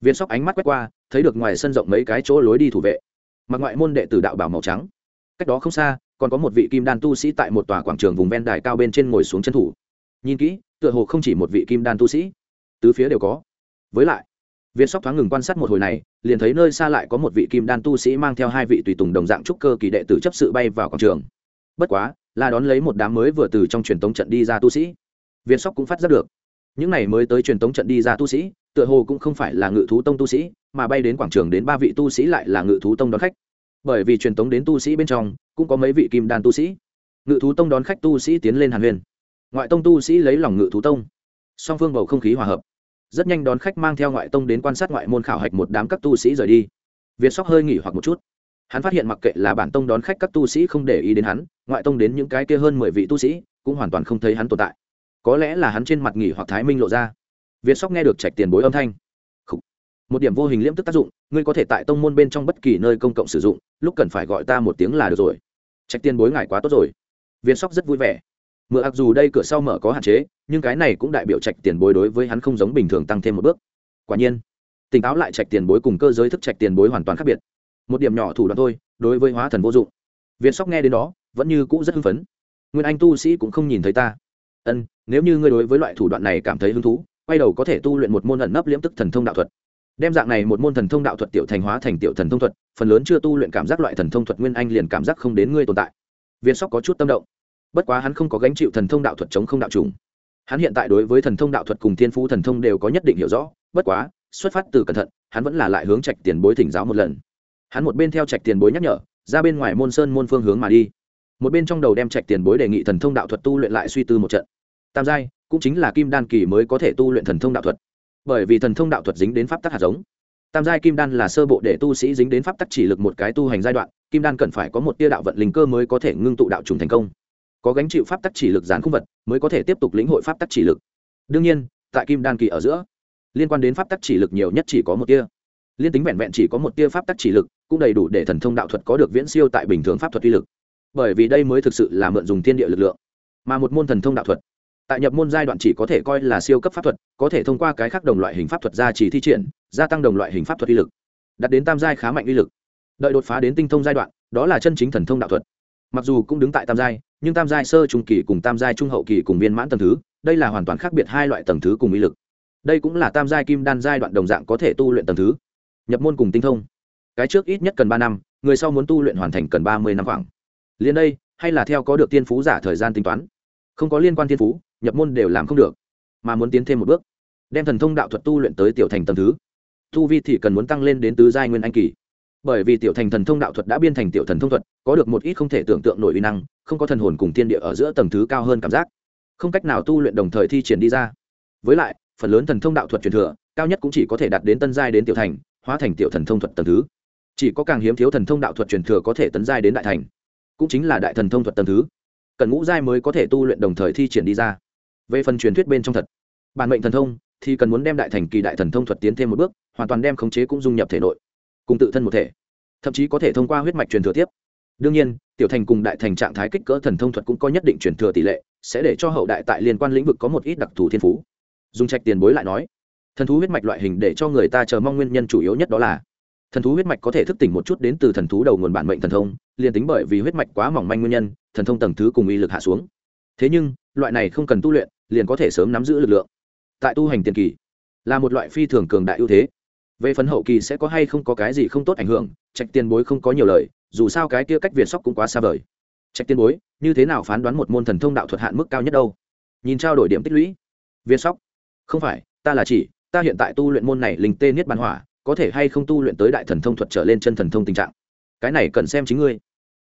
Viên sóc ánh mắt quét qua, thấy được ngoài sân rộng mấy cái chỗ lối đi thủ vệ. Mặc ngoại môn đệ tử đạo bảo màu trắng. Cách đó không xa còn có một vị kim đan tu sĩ tại một tòa quảng trường vùng ven đài cao bên trên ngồi xuống chân thủ. Nhìn kỹ, tựa hồ không chỉ một vị kim đan tu sĩ. Tứ phía đều có. Với lại, viên sóc thoáng ngừng quan sát một hồi này, liền thấy nơi xa lại có một vị kim đan tu sĩ mang theo hai vị tùy tùng đồng dạng trúc cơ kỳ đệ tử chấp sự bay vào quảng trường. Bất quá, là đón lấy một đám mới vừa từ trong truyền tống trận đi ra tu sĩ. Viên sóc cũng phát giác được. Những này mới tới truyền tống trận đi ra tu sĩ, tựa hồ cũng không phải là ngự thú tông tu sĩ, mà bay đến quảng trường đến ba vị tu sĩ lại là ngự thú tông đón khách. Bởi vì truyền tống đến tu sĩ bên trong cũng có mấy vị kim đan tu sĩ. Ngự thú tông đón khách tu sĩ tiến lên hàn huyền. Ngoại tông tu sĩ lấy lòng ngự thú tông. Song phương bầu không khí hòa hợp. Rất nhanh đón khách mang theo ngoại tông đến quan sát ngoại môn khảo hạch một đám các tu sĩ rời đi. Việt sóc hơi nghỉ hoặc một chút. Hắn phát hiện mặc kệ là bản tông đón khách các tu sĩ không để ý đến hắn, ngoại tông đến những cái kia hơn mười vị tu sĩ, cũng hoàn toàn không thấy hắn tồn tại. Có lẽ là hắn trên mặt nghỉ hoặc thái minh lộ ra. Việt sóc nghe được trạch tiền bối âm thanh. Một điểm vô hình liễm tức tác dụng, ngươi có thể tại tông môn bên trong bất kỳ nơi công cộng sử dụng, lúc cần phải gọi ta một tiếng là được rồi trạch tiền bối ngài quá tốt rồi. Việt sóc rất vui vẻ. Mượn ặc dù đây cửa sau mở có hạn chế, nhưng cái này cũng đại biểu trạch tiền bối đối với hắn không giống bình thường tăng thêm một bước. Quả nhiên, tỉnh táo lại trạch tiền bối cùng cơ giới thức trạch tiền bối hoàn toàn khác biệt. Một điểm nhỏ thủ đoạn thôi, đối với hóa thần vô dụng. Việt sóc nghe đến đó, vẫn như cũ rất hưng phấn. Nguyên anh tu sĩ cũng không nhìn thấy ta. Ân, nếu như ngươi đối với loại thủ đoạn này cảm thấy hứng thú, quay đầu có thể tu luyện một môn ẩn nấp liễm tức thần thông đạo thuật đem dạng này một môn thần thông đạo thuật tiểu thành hóa thành tiểu thần thông thuật, phần lớn chưa tu luyện cảm giác loại thần thông thuật nguyên anh liền cảm giác không đến ngươi tồn tại. Viên sóc có chút tâm động. Bất quá hắn không có gánh chịu thần thông đạo thuật chống không đạo trùng. Hắn hiện tại đối với thần thông đạo thuật cùng thiên phú thần thông đều có nhất định hiểu rõ, bất quá, xuất phát từ cẩn thận, hắn vẫn là lại hướng trạch tiền bối thỉnh giáo một lần. Hắn một bên theo trạch tiền bối nhắc nhở, ra bên ngoài môn sơn môn phương hướng mà đi. Một bên trong đầu đem trạch tiền bối đề nghị thần thông đạo thuật tu luyện lại suy tư một trận. Tam giai, cũng chính là kim đan kỳ mới có thể tu luyện thần thông đạo thuật bởi vì thần thông đạo thuật dính đến pháp tắc hạt giống. Tam giai kim đan là sơ bộ để tu sĩ dính đến pháp tắc chỉ lực một cái tu hành giai đoạn, kim đan cần phải có một tia đạo vận linh cơ mới có thể ngưng tụ đạo trùng thành công. Có gánh chịu pháp tắc chỉ lực gián khung vật, mới có thể tiếp tục lĩnh hội pháp tắc chỉ lực. Đương nhiên, tại kim đan kỳ ở giữa, liên quan đến pháp tắc chỉ lực nhiều nhất chỉ có một tia. Liên tính vẹn vẹn chỉ có một tia pháp tắc chỉ lực, cũng đầy đủ để thần thông đạo thuật có được viễn siêu tại bình thường pháp thuật uy lực. Bởi vì đây mới thực sự là mượn dùng thiên địa lực lượng, mà một môn thần thông đạo thuật tại nhập môn giai đoạn chỉ có thể coi là siêu cấp pháp thuật, có thể thông qua cái khác đồng loại hình pháp thuật gia trì thi triển, gia tăng đồng loại hình pháp thuật uy lực, đạt đến tam giai khá mạnh uy lực. Đợi đột phá đến tinh thông giai đoạn, đó là chân chính thần thông đạo thuật. Mặc dù cũng đứng tại tam giai, nhưng tam giai sơ, trung kỳ cùng tam giai trung hậu kỳ cùng viên mãn tầng thứ, đây là hoàn toàn khác biệt hai loại tầng thứ cùng uy lực. Đây cũng là tam giai kim đan giai đoạn đồng dạng có thể tu luyện tầng thứ. Nhập môn cùng tinh thông. Cái trước ít nhất cần ba năm, người sau muốn tu luyện hoàn thành cần ba mươi năm khoảng. Liền đây, hay là theo có được tiên phú giả thời gian tính toán. Không có liên quan tiên phú nhập môn đều làm không được, mà muốn tiến thêm một bước, đem thần thông đạo thuật tu luyện tới tiểu thành tầng thứ. Tu vi thì cần muốn tăng lên đến tứ giai nguyên anh kỳ. Bởi vì tiểu thành thần thông đạo thuật đã biên thành tiểu thần thông thuật, có được một ít không thể tưởng tượng nổi uy năng, không có thần hồn cùng tiên địa ở giữa tầng thứ cao hơn cảm giác. Không cách nào tu luyện đồng thời thi triển đi ra. Với lại, phần lớn thần thông đạo thuật truyền thừa, cao nhất cũng chỉ có thể đạt đến tân giai đến tiểu thành, hóa thành tiểu thần thông thuật tầng thứ. Chỉ có càng hiếm thiếu thần thông đạo thuật truyền thừa có thể tấn giai đến đại thành, cũng chính là đại thần thông thuật tầng thứ. Cần ngũ giai mới có thể tu luyện đồng thời thi triển đi ra về phần truyền thuyết bên trong thật. Bản mệnh thần thông thì cần muốn đem đại thành kỳ đại thần thông thuật tiến thêm một bước, hoàn toàn đem khống chế cũng dung nhập thể nội, cùng tự thân một thể, thậm chí có thể thông qua huyết mạch truyền thừa tiếp. Đương nhiên, tiểu thành cùng đại thành trạng thái kích cỡ thần thông thuật cũng có nhất định truyền thừa tỷ lệ, sẽ để cho hậu đại tại liên quan lĩnh vực có một ít đặc thù thiên phú. Dùng trạch tiền bối lại nói, thần thú huyết mạch loại hình để cho người ta chờ mong nguyên nhân chủ yếu nhất đó là, thần thú huyết mạch có thể thức tỉnh một chút đến từ thần thú đầu nguồn bản mệnh thần thông, liền tính bởi vì huyết mạch quá mỏng manh nguyên nhân, thần thông tầng thứ cùng uy lực hạ xuống. Thế nhưng, loại này không cần tu luyện liền có thể sớm nắm giữ lực lượng. Tại tu hành tiền kỳ, là một loại phi thường cường đại ưu thế. Về phần hậu kỳ sẽ có hay không có cái gì không tốt ảnh hưởng, trạch tiền bối không có nhiều lời, dù sao cái kia cách việt sóc cũng quá xa vời. Trạch tiền bối, như thế nào phán đoán một môn thần thông đạo thuật hạn mức cao nhất đâu? Nhìn trao đổi điểm tích lũy. Việt sóc, không phải, ta là chỉ, ta hiện tại tu luyện môn này linh tê niết bàn hỏa, có thể hay không tu luyện tới đại thần thông thuật trở lên chân thần thông tình trạng? Cái này cần xem chính ngươi.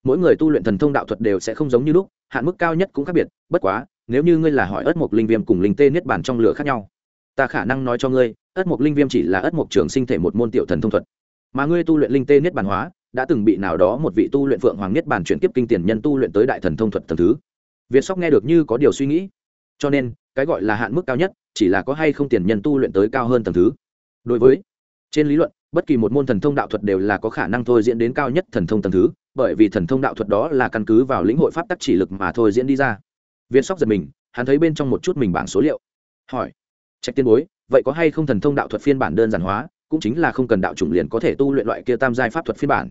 Mỗi người tu luyện thần thông đạo thuật đều sẽ không giống như lúc, hạn mức cao nhất cũng khác biệt, bất quá nếu như ngươi là hỏi ất mộc linh viêm cùng linh tê niết bàn trong lửa khác nhau, ta khả năng nói cho ngươi, ất mộc linh viêm chỉ là ất mộc trường sinh thể một môn tiểu thần thông thuật. Mà ngươi tu luyện linh tê niết bàn hóa, đã từng bị nào đó một vị tu luyện phượng hoàng niết bàn chuyển tiếp kinh tiền nhân tu luyện tới đại thần thông thuật thần thứ. Việt sóc nghe được như có điều suy nghĩ. Cho nên, cái gọi là hạn mức cao nhất, chỉ là có hay không tiền nhân tu luyện tới cao hơn tầng thứ. Đối với, trên lý luận, bất kỳ một môn thần thông đạo thuật đều là có khả năng thôi diễn đến cao nhất thần thông tầng thứ, bởi vì thần thông đạo thuật đó là căn cứ vào lĩnh hội pháp tắc chỉ lực mà thôi diễn đi ra viên sóc giật mình, hắn thấy bên trong một chút mình bảng số liệu. Hỏi, trạch tiên bối, vậy có hay không thần thông đạo thuật phiên bản đơn giản hóa, cũng chính là không cần đạo chủng liền có thể tu luyện loại kia tam giai pháp thuật phiên bản?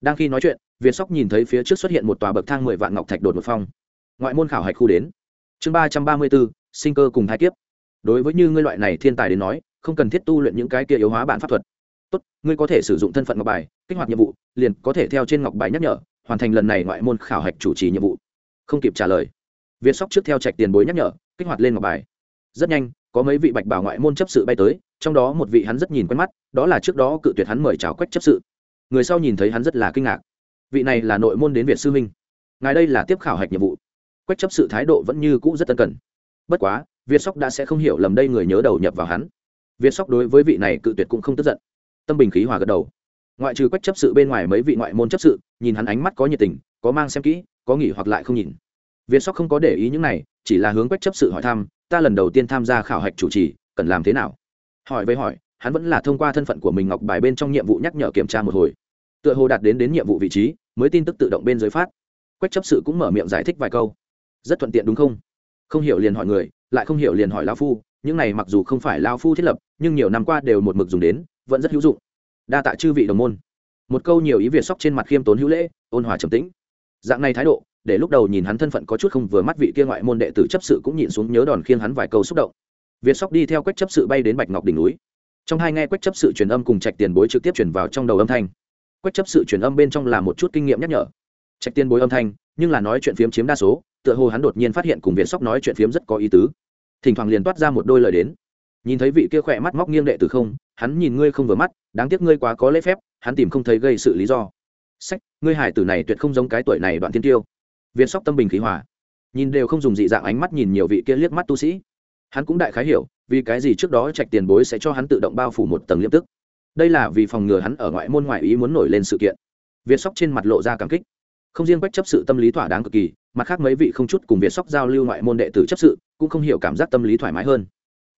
Đang khi nói chuyện việt sóc nhìn thấy phía trước xuất hiện một tòa bậc thang mười vạn ngọc thạch đột một phong. Ngoại môn khảo hạch khu đến. Chương ba trăm ba mươi bốn, sinh cơ cùng hai kiếp. Đối với như ngươi loại này thiên tài đến nói, không cần thiết tu luyện những cái kia yếu hóa bản pháp thuật. Tốt, ngươi có thể sử dụng thân phận ngọc bài, kích hoạt nhiệm vụ, liền có thể theo trên ngọc bài nhắc nhở, hoàn thành lần này ngoại môn khảo hạch chủ trì nhiệm vụ. Không kịp trả lời việt sóc trước theo trạch tiền bối nhắc nhở, kích hoạt lên ngọc bài. Rất nhanh, có mấy vị bạch bảo ngoại môn chấp sự bay tới, trong đó một vị hắn rất nhìn quen mắt, đó là trước đó cự tuyệt hắn mời chào quách chấp sự. Người sau nhìn thấy hắn rất là kinh ngạc. Vị này là nội môn đến việt sư minh. Ngài đây là tiếp khảo hạch nhiệm vụ. Quách chấp sự thái độ vẫn như cũ rất tân cần. Bất quá việt sóc đã sẽ không hiểu lầm đây người nhớ đầu nhập vào hắn. Việt sóc đối với vị này cự tuyệt cũng không tức giận. Tâm bình khí hòa gật đầu. Ngoại trừ quách chấp sự bên ngoài mấy vị ngoại môn chấp sự, nhìn hắn ánh mắt có nhiệt tình, có mang xem kỹ, có nghỉ hoặc lại không nhìn việt sóc không có để ý những này, chỉ là hướng quách chấp sự hỏi thăm, ta lần đầu tiên tham gia khảo hạch chủ trì, cần làm thế nào? Hỏi với hỏi, hắn vẫn là thông qua thân phận của mình ngọc bài bên trong nhiệm vụ nhắc nhở kiểm tra một hồi. Tựa hồ đạt đến đến nhiệm vụ vị trí, mới tin tức tự động bên dưới phát. Quách chấp sự cũng mở miệng giải thích vài câu. Rất thuận tiện, đúng không? Không hiểu liền hỏi người, lại không hiểu liền hỏi lao phu, những này mặc dù không phải lao phu thiết lập, nhưng nhiều năm qua đều một mực dùng đến, vẫn rất hữu dụng. Đa tạ chư vị đồng môn. Một câu nhiều ý việt sóc trên mặt khiêm tốn hữu lễ, ôn hòa trầm tĩnh. Dạng này thái độ để lúc đầu nhìn hắn thân phận có chút không vừa mắt vị kia ngoại môn đệ tử chấp sự cũng nhìn xuống nhớ đòn khiêng hắn vài câu xúc động. Việt sóc đi theo quách chấp sự bay đến bạch ngọc đỉnh núi. Trong hai nghe quách chấp sự truyền âm cùng trạch tiền bối trực tiếp truyền vào trong đầu âm thanh. Quách chấp sự truyền âm bên trong là một chút kinh nghiệm nhắc nhở. Trạch tiền bối âm thanh, nhưng là nói chuyện phiếm chiếm đa số, tựa hồ hắn đột nhiên phát hiện cùng việt sóc nói chuyện phiếm rất có ý tứ. Thỉnh thoảng liền toát ra một đôi lời đến. Nhìn thấy vị kia khỏe mắt móc nghiêng đệ tử không, hắn nhìn ngươi không vừa mắt, đáng tiếc ngươi quá có lễ phép, hắn tìm không thấy gây sự lý do. Sách, ngươi hải tử này tuyệt không giống cái tuổi này đoạn tiên tiêu việt sóc tâm bình khí hòa. Nhìn đều không dùng dị dạng ánh mắt nhìn nhiều vị kia liếc mắt tu sĩ. Hắn cũng đại khái hiểu, vì cái gì trước đó trạch tiền bối sẽ cho hắn tự động bao phủ một tầng liêm tức. Đây là vì phòng ngừa hắn ở ngoại môn ngoại ý muốn nổi lên sự kiện. Việt sóc trên mặt lộ ra cảm kích. Không riêng quách chấp sự tâm lý thỏa đáng cực kỳ, mặt khác mấy vị không chút cùng việt sóc giao lưu ngoại môn đệ tử chấp sự cũng không hiểu cảm giác tâm lý thoải mái hơn.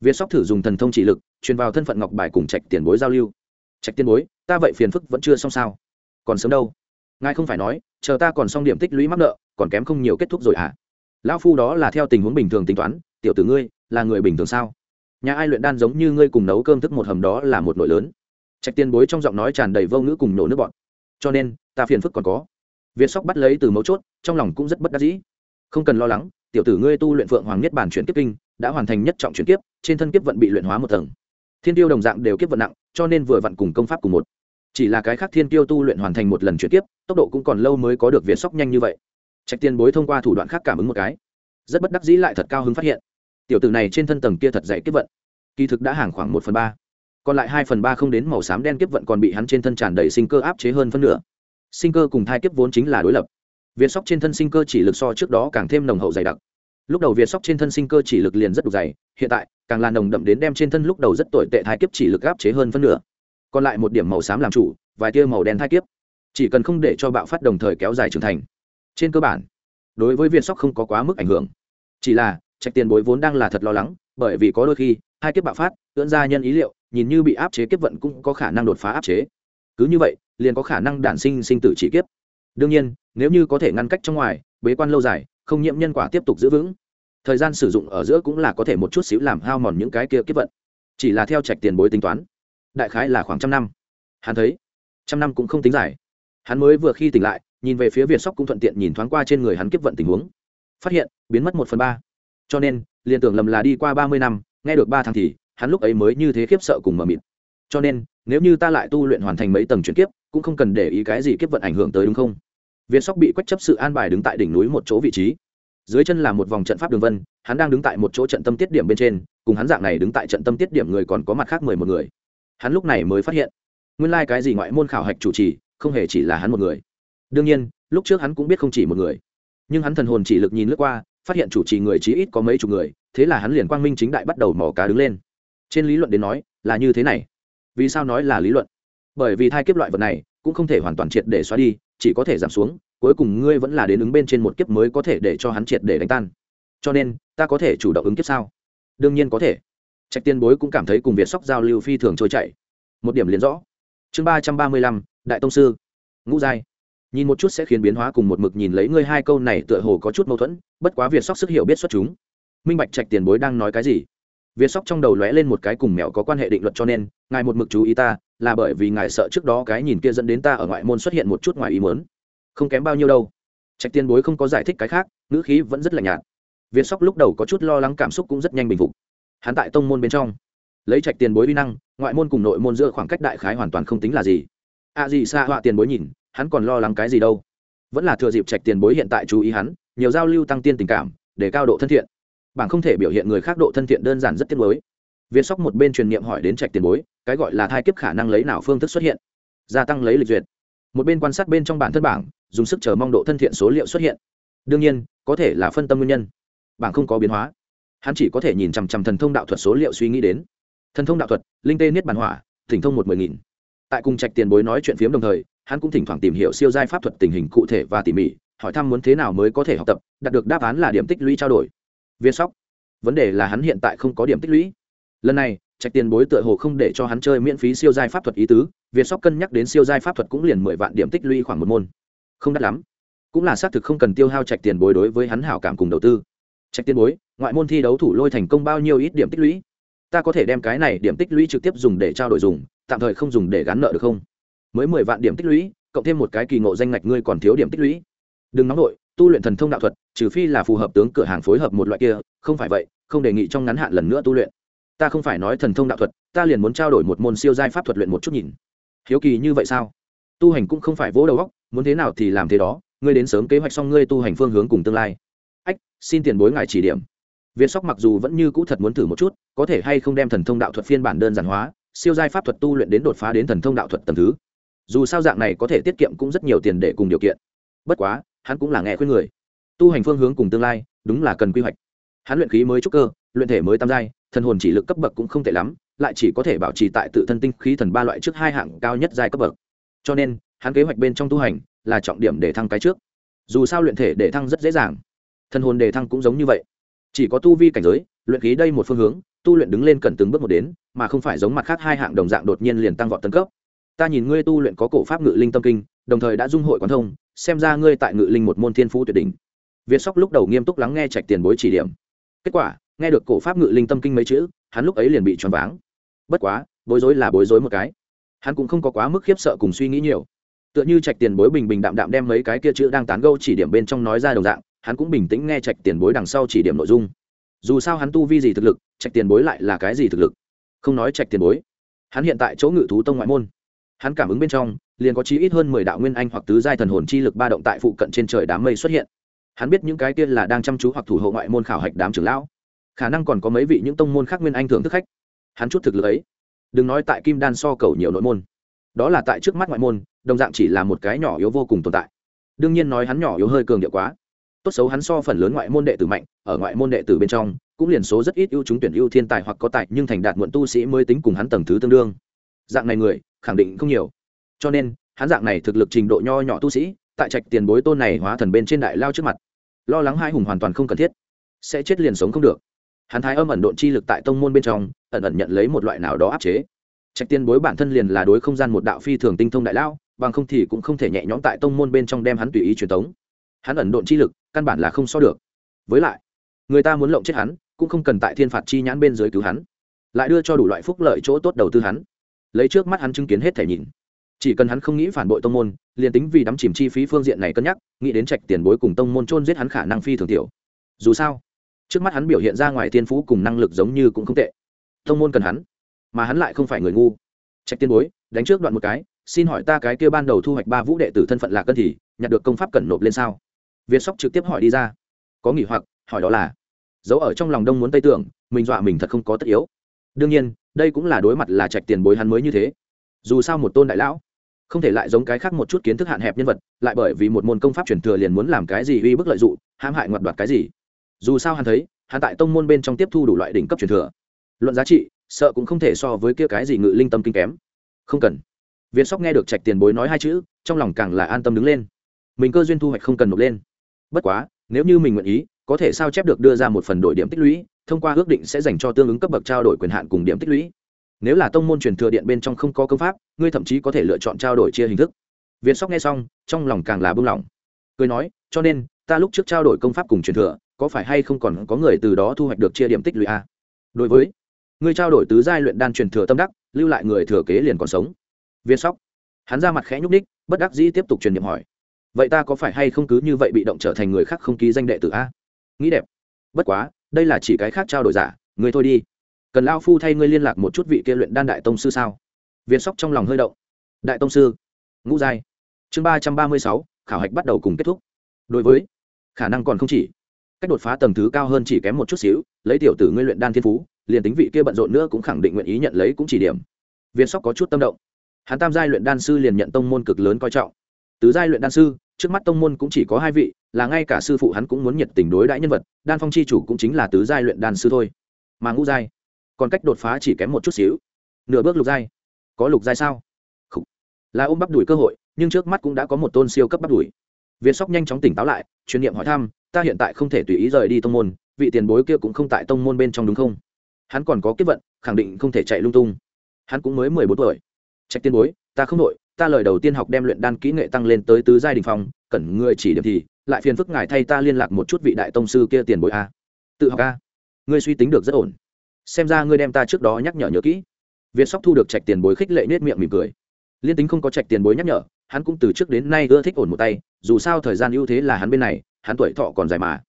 Việt sóc thử dùng thần thông chỉ lực, truyền vào thân phận ngọc bài cùng trạch tiền bối giao lưu. Trạch tiền bối, ta vậy phiền phức vẫn chưa xong sao? Còn sớm đâu. Ngài không phải nói, chờ ta còn xong điểm tích lũy mắc nợ còn kém không nhiều kết thúc rồi ạ à? lão phu đó là theo tình huống bình thường tính toán, tiểu tử ngươi, là người bình thường sao? Nhà ai luyện đan giống như ngươi cùng nấu cơm thức một hầm đó là một nỗi lớn. Trạch tiên bối trong giọng nói tràn đầy vô ngữ cùng nổ nước bọn cho nên, ta phiền phức còn có. Việt sóc bắt lấy từ mấu chốt, trong lòng cũng rất bất đắc dĩ. Không cần lo lắng, tiểu tử ngươi tu luyện phượng hoàng nhất bản chuyển kiếp kinh, đã hoàn thành nhất trọng chuyển kiếp, trên thân kiếp vận bị luyện hóa một tầng. Thiên tiêu đồng dạng đều kiếp vận nặng, cho nên vừa vặn cùng công pháp cùng một. Chỉ là cái khác thiên tiêu tu luyện hoàn thành một lần chuyển kiếp, tốc độ cũng còn lâu mới có được việt sóc nhanh như vậy trạch tiền bối thông qua thủ đoạn khác cảm ứng một cái, rất bất đắc dĩ lại thật cao hứng phát hiện, tiểu tử này trên thân tầng kia thật dạy kiếp vận, kỳ thực đã hàng khoảng một phần ba, còn lại hai phần ba không đến màu xám đen kiếp vận còn bị hắn trên thân tràn đầy sinh cơ áp chế hơn phân nửa. Sinh cơ cùng thai kiếp vốn chính là đối lập. Việt sóc trên thân sinh cơ chỉ lực so trước đó càng thêm nồng hậu dày đặc. Lúc đầu việt sóc trên thân sinh cơ chỉ lực liền rất đục dày, hiện tại, càng là nồng đậm đến đem trên thân lúc đầu rất tồi tệ thai kiếp chỉ lực áp chế hơn phân nửa. Còn lại một điểm màu xám làm chủ, vài tia màu đen thai kiếp, chỉ cần không để cho bạo phát đồng thời kéo dài trưởng thành trên cơ bản, đối với việt sóc không có quá mức ảnh hưởng. Chỉ là, trạch tiền bối vốn đang là thật lo lắng, bởi vì có đôi khi, hai kiếp bạo phát, ưỡn ra nhân ý liệu, nhìn như bị áp chế kiếp vận cũng có khả năng đột phá áp chế. Cứ như vậy, liền có khả năng đản sinh sinh tử chỉ kiếp. Đương nhiên, nếu như có thể ngăn cách trong ngoài, bế quan lâu dài, không nhiễm nhân quả tiếp tục giữ vững, thời gian sử dụng ở giữa cũng là có thể một chút xíu làm hao mòn những cái kia kiếp vận. Chỉ là theo trạch tiền bối tính toán, đại khái là khoảng trăm năm. Hắn thấy, trăm năm cũng không tính dài. Hắn mới vừa khi tỉnh lại nhìn về phía việt sóc cũng thuận tiện nhìn thoáng qua trên người hắn kiếp vận tình huống. Phát hiện, biến mất một phần ba. Cho nên, liền tưởng lầm là đi qua ba mươi năm, nghe được ba tháng thì, hắn lúc ấy mới như thế khiếp sợ cùng mờ mịt. Cho nên, nếu như ta lại tu luyện hoàn thành mấy tầng chuyển kiếp, cũng không cần để ý cái gì kiếp vận ảnh hưởng tới đúng không? Việt sóc bị quách chấp sự an bài đứng tại đỉnh núi một chỗ vị trí. Dưới chân là một vòng trận pháp đường vân, hắn đang đứng tại một chỗ trận tâm tiết điểm bên trên, cùng hắn dạng này đứng tại trận tâm tiết điểm người còn có mặt khác mười một người. Hắn lúc này mới phát hiện, nguyên lai、like、cái gì ngoại môn khảo hạch chủ trì, không hề chỉ là hắn một người đương nhiên, lúc trước hắn cũng biết không chỉ một người. Nhưng hắn thần hồn chỉ lực nhìn lướt qua, phát hiện chủ trì người chí ít có mấy chục người, thế là hắn liền quang minh chính đại bắt đầu mò cá đứng lên. Trên lý luận đến nói, là như thế này. Vì sao nói là lý luận? Bởi vì thai kiếp loại vật này cũng không thể hoàn toàn triệt để xóa đi, chỉ có thể giảm xuống, cuối cùng ngươi vẫn là đến ứng bên trên một kiếp mới có thể để cho hắn triệt để đánh tan. Cho nên, ta có thể chủ động ứng kiếp sao? Đương nhiên có thể. Trạch tiên bối cũng cảm thấy cùng việt sóc giao lưu phi thường trôi chảy. Một điểm liền rõ. Chương ba trăm ba mươi lăm, đại tông sư. Ngũ giai nhìn một chút sẽ khiến biến hóa cùng một mực nhìn lấy ngươi hai câu này tựa hồ có chút mâu thuẫn, bất quá việt sóc sức hiểu biết xuất chúng. Minh bạch trạch tiền bối đang nói cái gì? Việt sóc trong đầu lóe lên một cái cùng mẹo có quan hệ định luật cho nên, ngài một mực chú ý ta, là bởi vì ngài sợ trước đó cái nhìn kia dẫn đến ta ở ngoại môn xuất hiện một chút ngoài ý mớn không kém bao nhiêu đâu. Trạch tiền bối không có giải thích cái khác, ngữ khí vẫn rất lạnh nhạt. Việt sóc lúc đầu có chút lo lắng cảm xúc cũng rất nhanh bình phục. Hắn tại tông môn bên trong, lấy trạch tiền bối uy năng, ngoại môn cùng nội môn giữa khoảng cách đại khái hoàn toàn không tính là gì. À gì xa họa tiền bối nhìn hắn còn lo lắng cái gì đâu. Vẫn là thừa dịp trạch tiền bối hiện tại chú ý hắn, nhiều giao lưu tăng tiên tình cảm, để cao độ thân thiện. Bảng không thể biểu hiện người khác độ thân thiện đơn giản rất tiếc mới việt sóc một bên truyền niệm hỏi đến trạch tiền bối, cái gọi là thai kiếp khả năng lấy nào phương thức xuất hiện? Gia tăng lấy lịch duyệt. Một bên quan sát bên trong bản thân bảng, dùng sức chờ mong độ thân thiện số liệu xuất hiện. Đương nhiên, có thể là phân tâm nguyên nhân. Bảng không có biến hóa. Hắn chỉ có thể nhìn chằm chằm thần thông đạo thuật số liệu suy nghĩ đến. Thần thông đạo thuật, linh tê niết bản hỏa, thỉnh thông một mười nghìn. Tại cùng trạch tiền bối nói chuyện phiếm đồng thời hắn cũng thỉnh thoảng tìm hiểu siêu giai pháp thuật tình hình cụ thể và tỉ mỉ, hỏi thăm muốn thế nào mới có thể học tập, đạt được đáp án là điểm tích lũy trao đổi. Viên sóc, vấn đề là hắn hiện tại không có điểm tích lũy. Lần này, trạch tiền bối tựa hồ không để cho hắn chơi miễn phí siêu giai pháp thuật ý tứ, viên sóc cân nhắc đến siêu giai pháp thuật cũng liền mười vạn điểm tích lũy khoảng một môn. Không đắt lắm. Cũng là xác thực không cần tiêu hao trạch tiền bối đối với hắn hảo cảm cùng đầu tư. Trạch tiền bối, ngoại môn thi đấu thủ lôi thành công bao nhiêu ít điểm tích lũy? Ta có thể đem cái này điểm tích lũy trực tiếp dùng để trao đổi dùng, tạm thời không dùng để gắn nợ được không? Mới mười vạn điểm tích lũy, cộng thêm một cái kỳ ngộ danh ngạch ngươi còn thiếu điểm tích lũy. Đừng nóng nổi tu luyện thần thông đạo thuật, trừ phi là phù hợp tướng cửa hàng phối hợp một loại kia, không phải vậy, không đề nghị trong ngắn hạn lần nữa tu luyện. Ta không phải nói thần thông đạo thuật, ta liền muốn trao đổi một môn siêu giai pháp thuật luyện một chút nhìn. Hiếu kỳ như vậy sao? Tu hành cũng không phải vỗ đầu góc muốn thế nào thì làm thế đó, ngươi đến sớm kế hoạch xong ngươi tu hành phương hướng cùng tương lai. Ách, xin tiền bối ngài chỉ điểm. Viên sóc mặc dù vẫn như cũ thật muốn thử một chút, có thể hay không đem thần thông đạo thuật phiên bản đơn giản hóa, siêu giai pháp thuật tu luyện đến đột phá đến thần thông đạo thuật tầm thứ dù sao dạng này có thể tiết kiệm cũng rất nhiều tiền để cùng điều kiện. Bất quá, hắn cũng là nghe khuyên người. Tu hành phương hướng cùng tương lai, đúng là cần quy hoạch. Hắn luyện khí mới trúc cơ, luyện thể mới tam giai, thần hồn chỉ lực cấp bậc cũng không tệ lắm, lại chỉ có thể bảo trì tại tự thân tinh khí thần ba loại trước hai hạng cao nhất giai cấp bậc. Cho nên, hắn kế hoạch bên trong tu hành là trọng điểm để thăng cái trước. Dù sao luyện thể để thăng rất dễ dàng. Thần hồn để thăng cũng giống như vậy. Chỉ có tu vi cảnh giới, luyện khí đây một phương hướng, tu luyện đứng lên cần từng bước một đến, mà không phải giống mặt khác hai hạng đồng dạng đột nhiên liền tăng vọt tân cấp ta nhìn ngươi tu luyện có cổ pháp ngự linh tâm kinh, đồng thời đã dung hội quán thông, xem ra ngươi tại ngự linh một môn thiên phú tuyệt đỉnh. Việt sóc lúc đầu nghiêm túc lắng nghe trạch tiền bối chỉ điểm. Kết quả, nghe được cổ pháp ngự linh tâm kinh mấy chữ, hắn lúc ấy liền bị choáng váng. Bất quá, bối rối là bối rối một cái. Hắn cũng không có quá mức khiếp sợ cùng suy nghĩ nhiều. Tựa như trạch tiền bối bình bình đạm đạm đem mấy cái kia chữ đang tán gâu chỉ điểm bên trong nói ra đồng dạng, hắn cũng bình tĩnh nghe trạch tiền bối đằng sau chỉ điểm nội dung. Dù sao hắn tu vi gì thực lực, trạch tiền bối lại là cái gì thực lực? Không nói trạch tiền bối, hắn hiện tại chỗ ngự thú tông ngoại môn hắn cảm ứng bên trong, liền có chí ít hơn mười đạo nguyên anh hoặc tứ giai thần hồn chi lực ba động tại phụ cận trên trời đám mây xuất hiện. Hắn biết những cái kia là đang chăm chú hoặc thủ hộ ngoại môn khảo hạch đám trưởng lão. Khả năng còn có mấy vị những tông môn khác nguyên anh thưởng thức khách. Hắn chút thực lực ấy, đừng nói tại kim đan so cầu nhiều nội môn. Đó là tại trước mắt ngoại môn, đồng dạng chỉ là một cái nhỏ yếu vô cùng tồn tại. Đương nhiên nói hắn nhỏ yếu hơi cường điệu quá. Tốt xấu hắn so phần lớn ngoại môn đệ tử mạnh, ở ngoại môn đệ tử bên trong, cũng liền số rất ít ưu chúng tuyển ưu thiên tài hoặc có tài, nhưng thành đạt muộn tu sĩ mới tính cùng hắn tầng thứ tương đương. Dạng này người khẳng định không nhiều. Cho nên, hắn dạng này thực lực trình độ nho nhỏ tu sĩ, tại trạch tiền bối tôn này hóa thần bên trên đại lao trước mặt, lo lắng hai hùng hoàn toàn không cần thiết, sẽ chết liền sống không được. Hắn thái âm ẩn độn chi lực tại tông môn bên trong, ẩn ẩn nhận lấy một loại nào đó áp chế. Trạch tiền bối bản thân liền là đối không gian một đạo phi thường tinh thông đại lao, bằng không thì cũng không thể nhẹ nhõm tại tông môn bên trong đem hắn tùy ý truyền tống. Hắn ẩn độn chi lực, căn bản là không so được. Với lại, người ta muốn lộng chết hắn, cũng không cần tại thiên phạt chi nhãn bên dưới cứu hắn, lại đưa cho đủ loại phúc lợi chỗ tốt đầu tư hắn lấy trước mắt hắn chứng kiến hết thể nhìn. Chỉ cần hắn không nghĩ phản bội tông môn, liền tính vì đắm chìm chi phí phương diện này cân nhắc, nghĩ đến trạch tiền bối cùng tông môn chôn giết hắn khả năng phi thường tiểu. Dù sao, trước mắt hắn biểu hiện ra ngoài thiên phú cùng năng lực giống như cũng không tệ. Tông môn cần hắn, mà hắn lại không phải người ngu. Trạch tiền bối, đánh trước đoạn một cái, xin hỏi ta cái kia ban đầu thu hoạch ba vũ đệ tử thân phận là cân thì, nhặt được công pháp cần nộp lên sao? Việt sóc trực tiếp hỏi đi ra. Có nghỉ hoặc, hỏi đó là, giấu ở trong lòng đông muốn tây tưởng, mình dọa mình thật không có tất yếu. Đương nhiên đây cũng là đối mặt là trạch tiền bối hắn mới như thế. Dù sao một tôn đại lão, không thể lại giống cái khác một chút kiến thức hạn hẹp nhân vật, lại bởi vì một môn công pháp truyền thừa liền muốn làm cái gì uy bức lợi dụng, hãm hại ngoặt đoạt cái gì. Dù sao hắn thấy, hắn tại tông môn bên trong tiếp thu đủ loại đỉnh cấp truyền thừa. Luận giá trị, sợ cũng không thể so với kia cái gì ngự linh tâm kinh kém. Không cần. Viên sóc nghe được trạch tiền bối nói hai chữ, trong lòng càng là an tâm đứng lên. Mình cơ duyên thu hoạch không cần nộp lên. Bất quá, nếu như mình nguyện ý có thể sao chép được đưa ra một phần đổi điểm tích lũy, thông qua ước định sẽ dành cho tương ứng cấp bậc trao đổi quyền hạn cùng điểm tích lũy. Nếu là tông môn truyền thừa điện bên trong không có công pháp, ngươi thậm chí có thể lựa chọn trao đổi chia hình thức. Việt sóc nghe xong, trong lòng càng là bưng lỏng cười nói, cho nên, ta lúc trước trao đổi công pháp cùng truyền thừa, có phải hay không còn có người từ đó thu hoạch được chia điểm tích lũy a đối với, ngươi trao đổi tứ giai luyện đan truyền thừa tâm đắc, lưu lại người thừa kế liền còn sống. Việt sóc, hắn ra mặt khẽ nhúc ních bất đắc dĩ tiếp tục truyền niệm hỏi, vậy ta có phải hay không cứ như vậy bị động trở thành người khác không ký danh đệ tử a? Nghĩ đẹp. Bất quá, đây là chỉ cái khác trao đổi giả người thôi đi. Cần lao phu thay ngươi liên lạc một chút vị kia luyện đan đại tông sư sao? Việt sóc trong lòng hơi động. Đại tông sư, ngũ giai. Chương ba trăm ba mươi sáu, khảo hạch bắt đầu cùng kết thúc. Đối với, khả năng còn không chỉ. Cách đột phá tầng thứ cao hơn chỉ kém một chút xíu, lấy tiểu tử ngươi luyện đan thiên phú, liền tính vị kia bận rộn nữa cũng khẳng định nguyện ý nhận lấy cũng chỉ điểm. Việt sóc có chút tâm động. Hắn tam giai luyện đan sư liền nhận tông môn cực lớn coi trọng. Tứ giai luyện đan sư, trước mắt tông môn cũng chỉ có hai vị là ngay cả sư phụ hắn cũng muốn nhiệt tình đối đãi nhân vật, đan phong chi chủ cũng chính là tứ giai luyện đan sư thôi. Mà ngũ giai, còn cách đột phá chỉ kém một chút xíu. Nửa bước lục giai, có lục giai sao? Khủ. là ôm bắp đùi cơ hội, nhưng trước mắt cũng đã có một tôn siêu cấp bắp đùi việt sóc nhanh chóng tỉnh táo lại, truyền niệm hỏi thăm, ta hiện tại không thể tùy ý rời đi tông môn, vị tiền bối kia cũng không tại tông môn bên trong đúng không? Hắn còn có kiếp vận, khẳng định không thể chạy lung tung. Hắn cũng mới mười bốn tuổi. Trách tiền bối, ta không đội ta lời đầu tiên học đem luyện đan kỹ nghệ tăng lên tới tứ giai đình phong cần người chỉ điểm thì lại phiền phức ngài thay ta liên lạc một chút vị đại tông sư kia tiền bối a. Tự học a. Ngươi suy tính được rất ổn. Xem ra ngươi đem ta trước đó nhắc nhở nhớ kỹ. Việt sóc thu được trạch tiền bối khích lệ nết miệng mỉm cười. Liên tính không có trạch tiền bối nhắc nhở, hắn cũng từ trước đến nay ưa thích ổn một tay, dù sao thời gian ưu thế là hắn bên này, hắn tuổi thọ còn dài mà.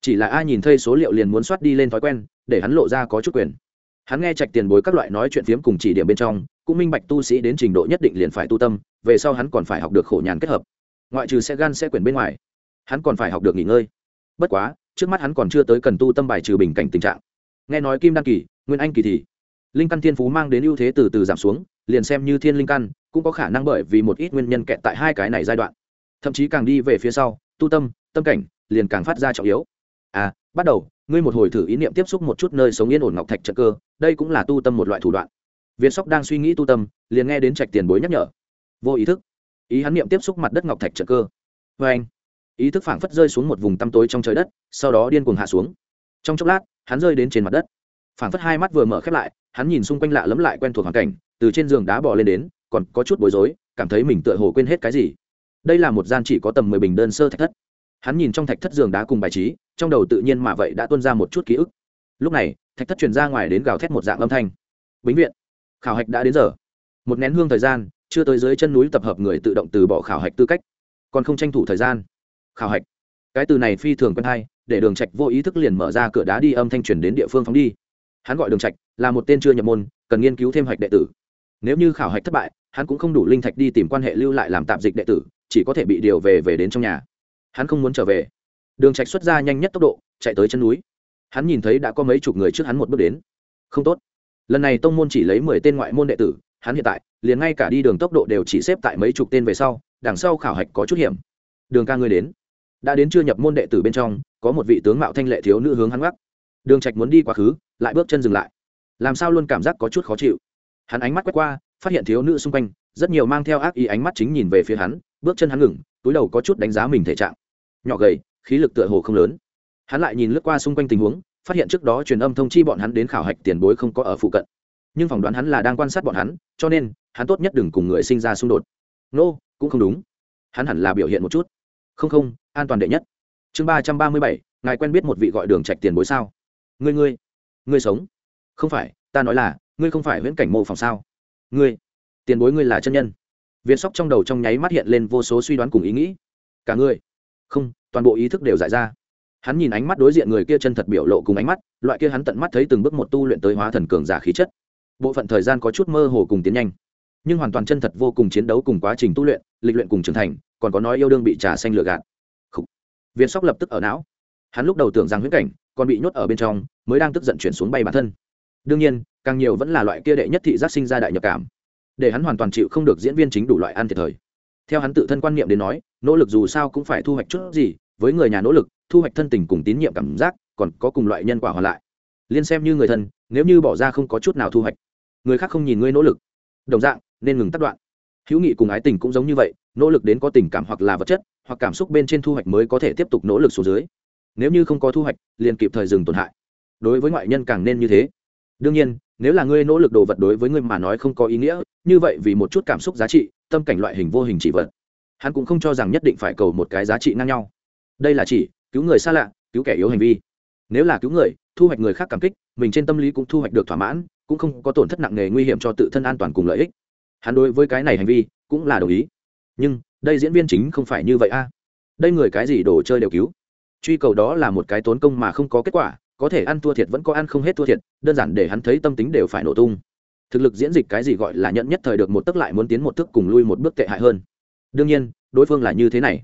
Chỉ là ai nhìn thấy số liệu liền muốn soát đi lên thói quen, để hắn lộ ra có chút quyền. Hắn nghe trạch tiền bối các loại nói chuyện phiếm cùng chỉ điểm bên trong, cũng minh bạch tu sĩ đến trình độ nhất định liền phải tu tâm, về sau hắn còn phải học được khổ nhàn kết hợp. Ngoại trừ sẽ gan sẽ quyển bên ngoài hắn còn phải học được nghỉ ngơi. Bất quá, trước mắt hắn còn chưa tới cần tu tâm bài trừ bình cảnh tình trạng. Nghe nói kim đan kỳ, nguyên anh kỳ thì linh căn thiên phú mang đến ưu thế từ từ giảm xuống, liền xem như thiên linh căn, cũng có khả năng bởi vì một ít nguyên nhân kẹt tại hai cái này giai đoạn. Thậm chí càng đi về phía sau, tu tâm tâm cảnh liền càng phát ra trọng yếu. À bắt đầu, ngươi một hồi thử ý niệm tiếp xúc một chút nơi sống yên ổn ngọc thạch trận cơ, đây cũng là tu tâm một loại thủ đoạn. Việt sóc đang suy nghĩ tu tâm, liền nghe đến trạch tiền bối nhắc nhở. Vô ý thức, ý hắn niệm tiếp xúc mặt đất ngọc thạch trận cơ. Vê anh ý thức phảng phất rơi xuống một vùng tăm tối trong trời đất, sau đó điên cuồng hạ xuống. Trong chốc lát, hắn rơi đến trên mặt đất. Phảng phất hai mắt vừa mở khép lại, hắn nhìn xung quanh lạ lẫm lại quen thuộc hoàn cảnh, từ trên giường đá bò lên đến, còn có chút bối rối, cảm thấy mình tựa hồ quên hết cái gì. Đây là một gian chỉ có tầm mười bình đơn sơ thạch thất. Hắn nhìn trong thạch thất giường đá cùng bài trí, trong đầu tự nhiên mà vậy đã tuân ra một chút ký ức. Lúc này, thạch thất truyền ra ngoài đến gào thét một dạng âm thanh. Bính viện, khảo hạch đã đến giờ. Một nén hương thời gian, chưa tới dưới chân núi tập hợp người tự động từ bỏ khảo hạch tư cách. Còn không tranh thủ thời gian khảo hạch. Cái từ này phi thường quen hay, để đường trạch vô ý thức liền mở ra cửa đá đi âm thanh truyền đến địa phương phóng đi. Hắn gọi đường trạch, là một tên chưa nhập môn, cần nghiên cứu thêm hạch đệ tử. Nếu như khảo hạch thất bại, hắn cũng không đủ linh thạch đi tìm quan hệ lưu lại làm tạm dịch đệ tử, chỉ có thể bị điều về về đến trong nhà. Hắn không muốn trở về. Đường trạch xuất ra nhanh nhất tốc độ, chạy tới chân núi. Hắn nhìn thấy đã có mấy chục người trước hắn một bước đến. Không tốt. Lần này tông môn chỉ lấy mười tên ngoại môn đệ tử, hắn hiện tại, liền ngay cả đi đường tốc độ đều chỉ xếp tại mấy chục tên về sau, đằng sau khảo hạch có chút hiểm. Đường ca ngươi đến đã đến chưa nhập môn đệ tử bên trong có một vị tướng mạo thanh lệ thiếu nữ hướng hắn gác đường trạch muốn đi quá khứ lại bước chân dừng lại. Làm sao luôn cảm giác có chút khó chịu? Hắn ánh mắt quét qua phát hiện thiếu nữ xung quanh rất nhiều mang theo ác ý ánh mắt chính nhìn về phía hắn bước chân hắn ngừng túi đầu có chút đánh giá mình thể trạng. Nhỏ gầy khí lực tựa hồ không lớn. Hắn lại nhìn lướt qua xung quanh tình huống phát hiện trước đó truyền âm thông chi bọn hắn đến khảo hạch tiền bối không có ở phụ cận. Nhưng phỏng đoán hắn là đang quan sát bọn hắn cho nên hắn tốt nhất đừng cùng người sinh ra xung đột. Nô、no, cũng không đúng. Hắn hẳn là biểu hiện một chút. Không không an toàn đệ nhất. Chương ba trăm ba mươi bảy, ngài quen biết một vị gọi đường trạch tiền bối sao? Ngươi ngươi ngươi sống. Không phải, ta nói là, ngươi không phải viễn cảnh mô phòng sao? Ngươi, tiền bối ngươi là chân nhân. Viên sóc trong đầu trong nháy mắt hiện lên vô số suy đoán cùng ý nghĩ. Cả ngươi không, toàn bộ ý thức đều giải ra. Hắn nhìn ánh mắt đối diện người kia chân thật biểu lộ cùng ánh mắt, loại kia hắn tận mắt thấy từng bước một tu luyện tới hóa thần cường giả khí chất. Bộ phận thời gian có chút mơ hồ cùng tiến nhanh, nhưng hoàn toàn chân thật vô cùng chiến đấu cùng quá trình tu luyện, lịch luyện cùng trưởng thành, còn có nói yêu đương bị trà xanh lừa gạt. Viên sóc lập tức ở não. Hắn lúc đầu tưởng rằng huyễn cảnh còn bị nhốt ở bên trong, mới đang tức giận chuyển xuống bay bản thân. Đương nhiên, càng nhiều vẫn là loại kia đệ nhất thị giác sinh ra đại nhập cảm. Để hắn hoàn toàn chịu không được diễn viên chính đủ loại ăn thiệt thời. Theo hắn tự thân quan niệm đến nói, nỗ lực dù sao cũng phải thu hoạch chút gì, với người nhà nỗ lực, thu hoạch thân tình cùng tín nhiệm cảm giác, còn có cùng loại nhân quả hoàn lại. Liên xem như người thân, nếu như bỏ ra không có chút nào thu hoạch, người khác không nhìn ngươi nỗ lực. Đồng dạng, nên ngừng tắt đoạn hữu nghị cùng ái tình cũng giống như vậy, nỗ lực đến có tình cảm hoặc là vật chất, hoặc cảm xúc bên trên thu hoạch mới có thể tiếp tục nỗ lực xuống dưới. Nếu như không có thu hoạch, liền kịp thời dừng tổn hại. Đối với ngoại nhân càng nên như thế. Đương nhiên, nếu là ngươi nỗ lực đồ vật đối với ngươi mà nói không có ý nghĩa, như vậy vì một chút cảm xúc giá trị, tâm cảnh loại hình vô hình chỉ vật, hắn cũng không cho rằng nhất định phải cầu một cái giá trị ngang nhau. Đây là chỉ, cứu người xa lạ, cứu kẻ yếu hành vi. Nếu là cứu người, thu hoạch người khác cảm kích, mình trên tâm lý cũng thu hoạch được thỏa mãn, cũng không có tổn thất nặng nề nguy hiểm cho tự thân an toàn cùng lợi ích hắn đối với cái này hành vi cũng là đồng ý. Nhưng, đây diễn viên chính không phải như vậy a. Đây người cái gì đồ chơi đều cứu. Truy cầu đó là một cái tốn công mà không có kết quả, có thể ăn thua thiệt vẫn có ăn không hết thua thiệt, đơn giản để hắn thấy tâm tính đều phải nổ tung. Thực lực diễn dịch cái gì gọi là nhận nhất thời được một tức lại muốn tiến một thức cùng lui một bước tệ hại hơn. Đương nhiên, đối phương là như thế này.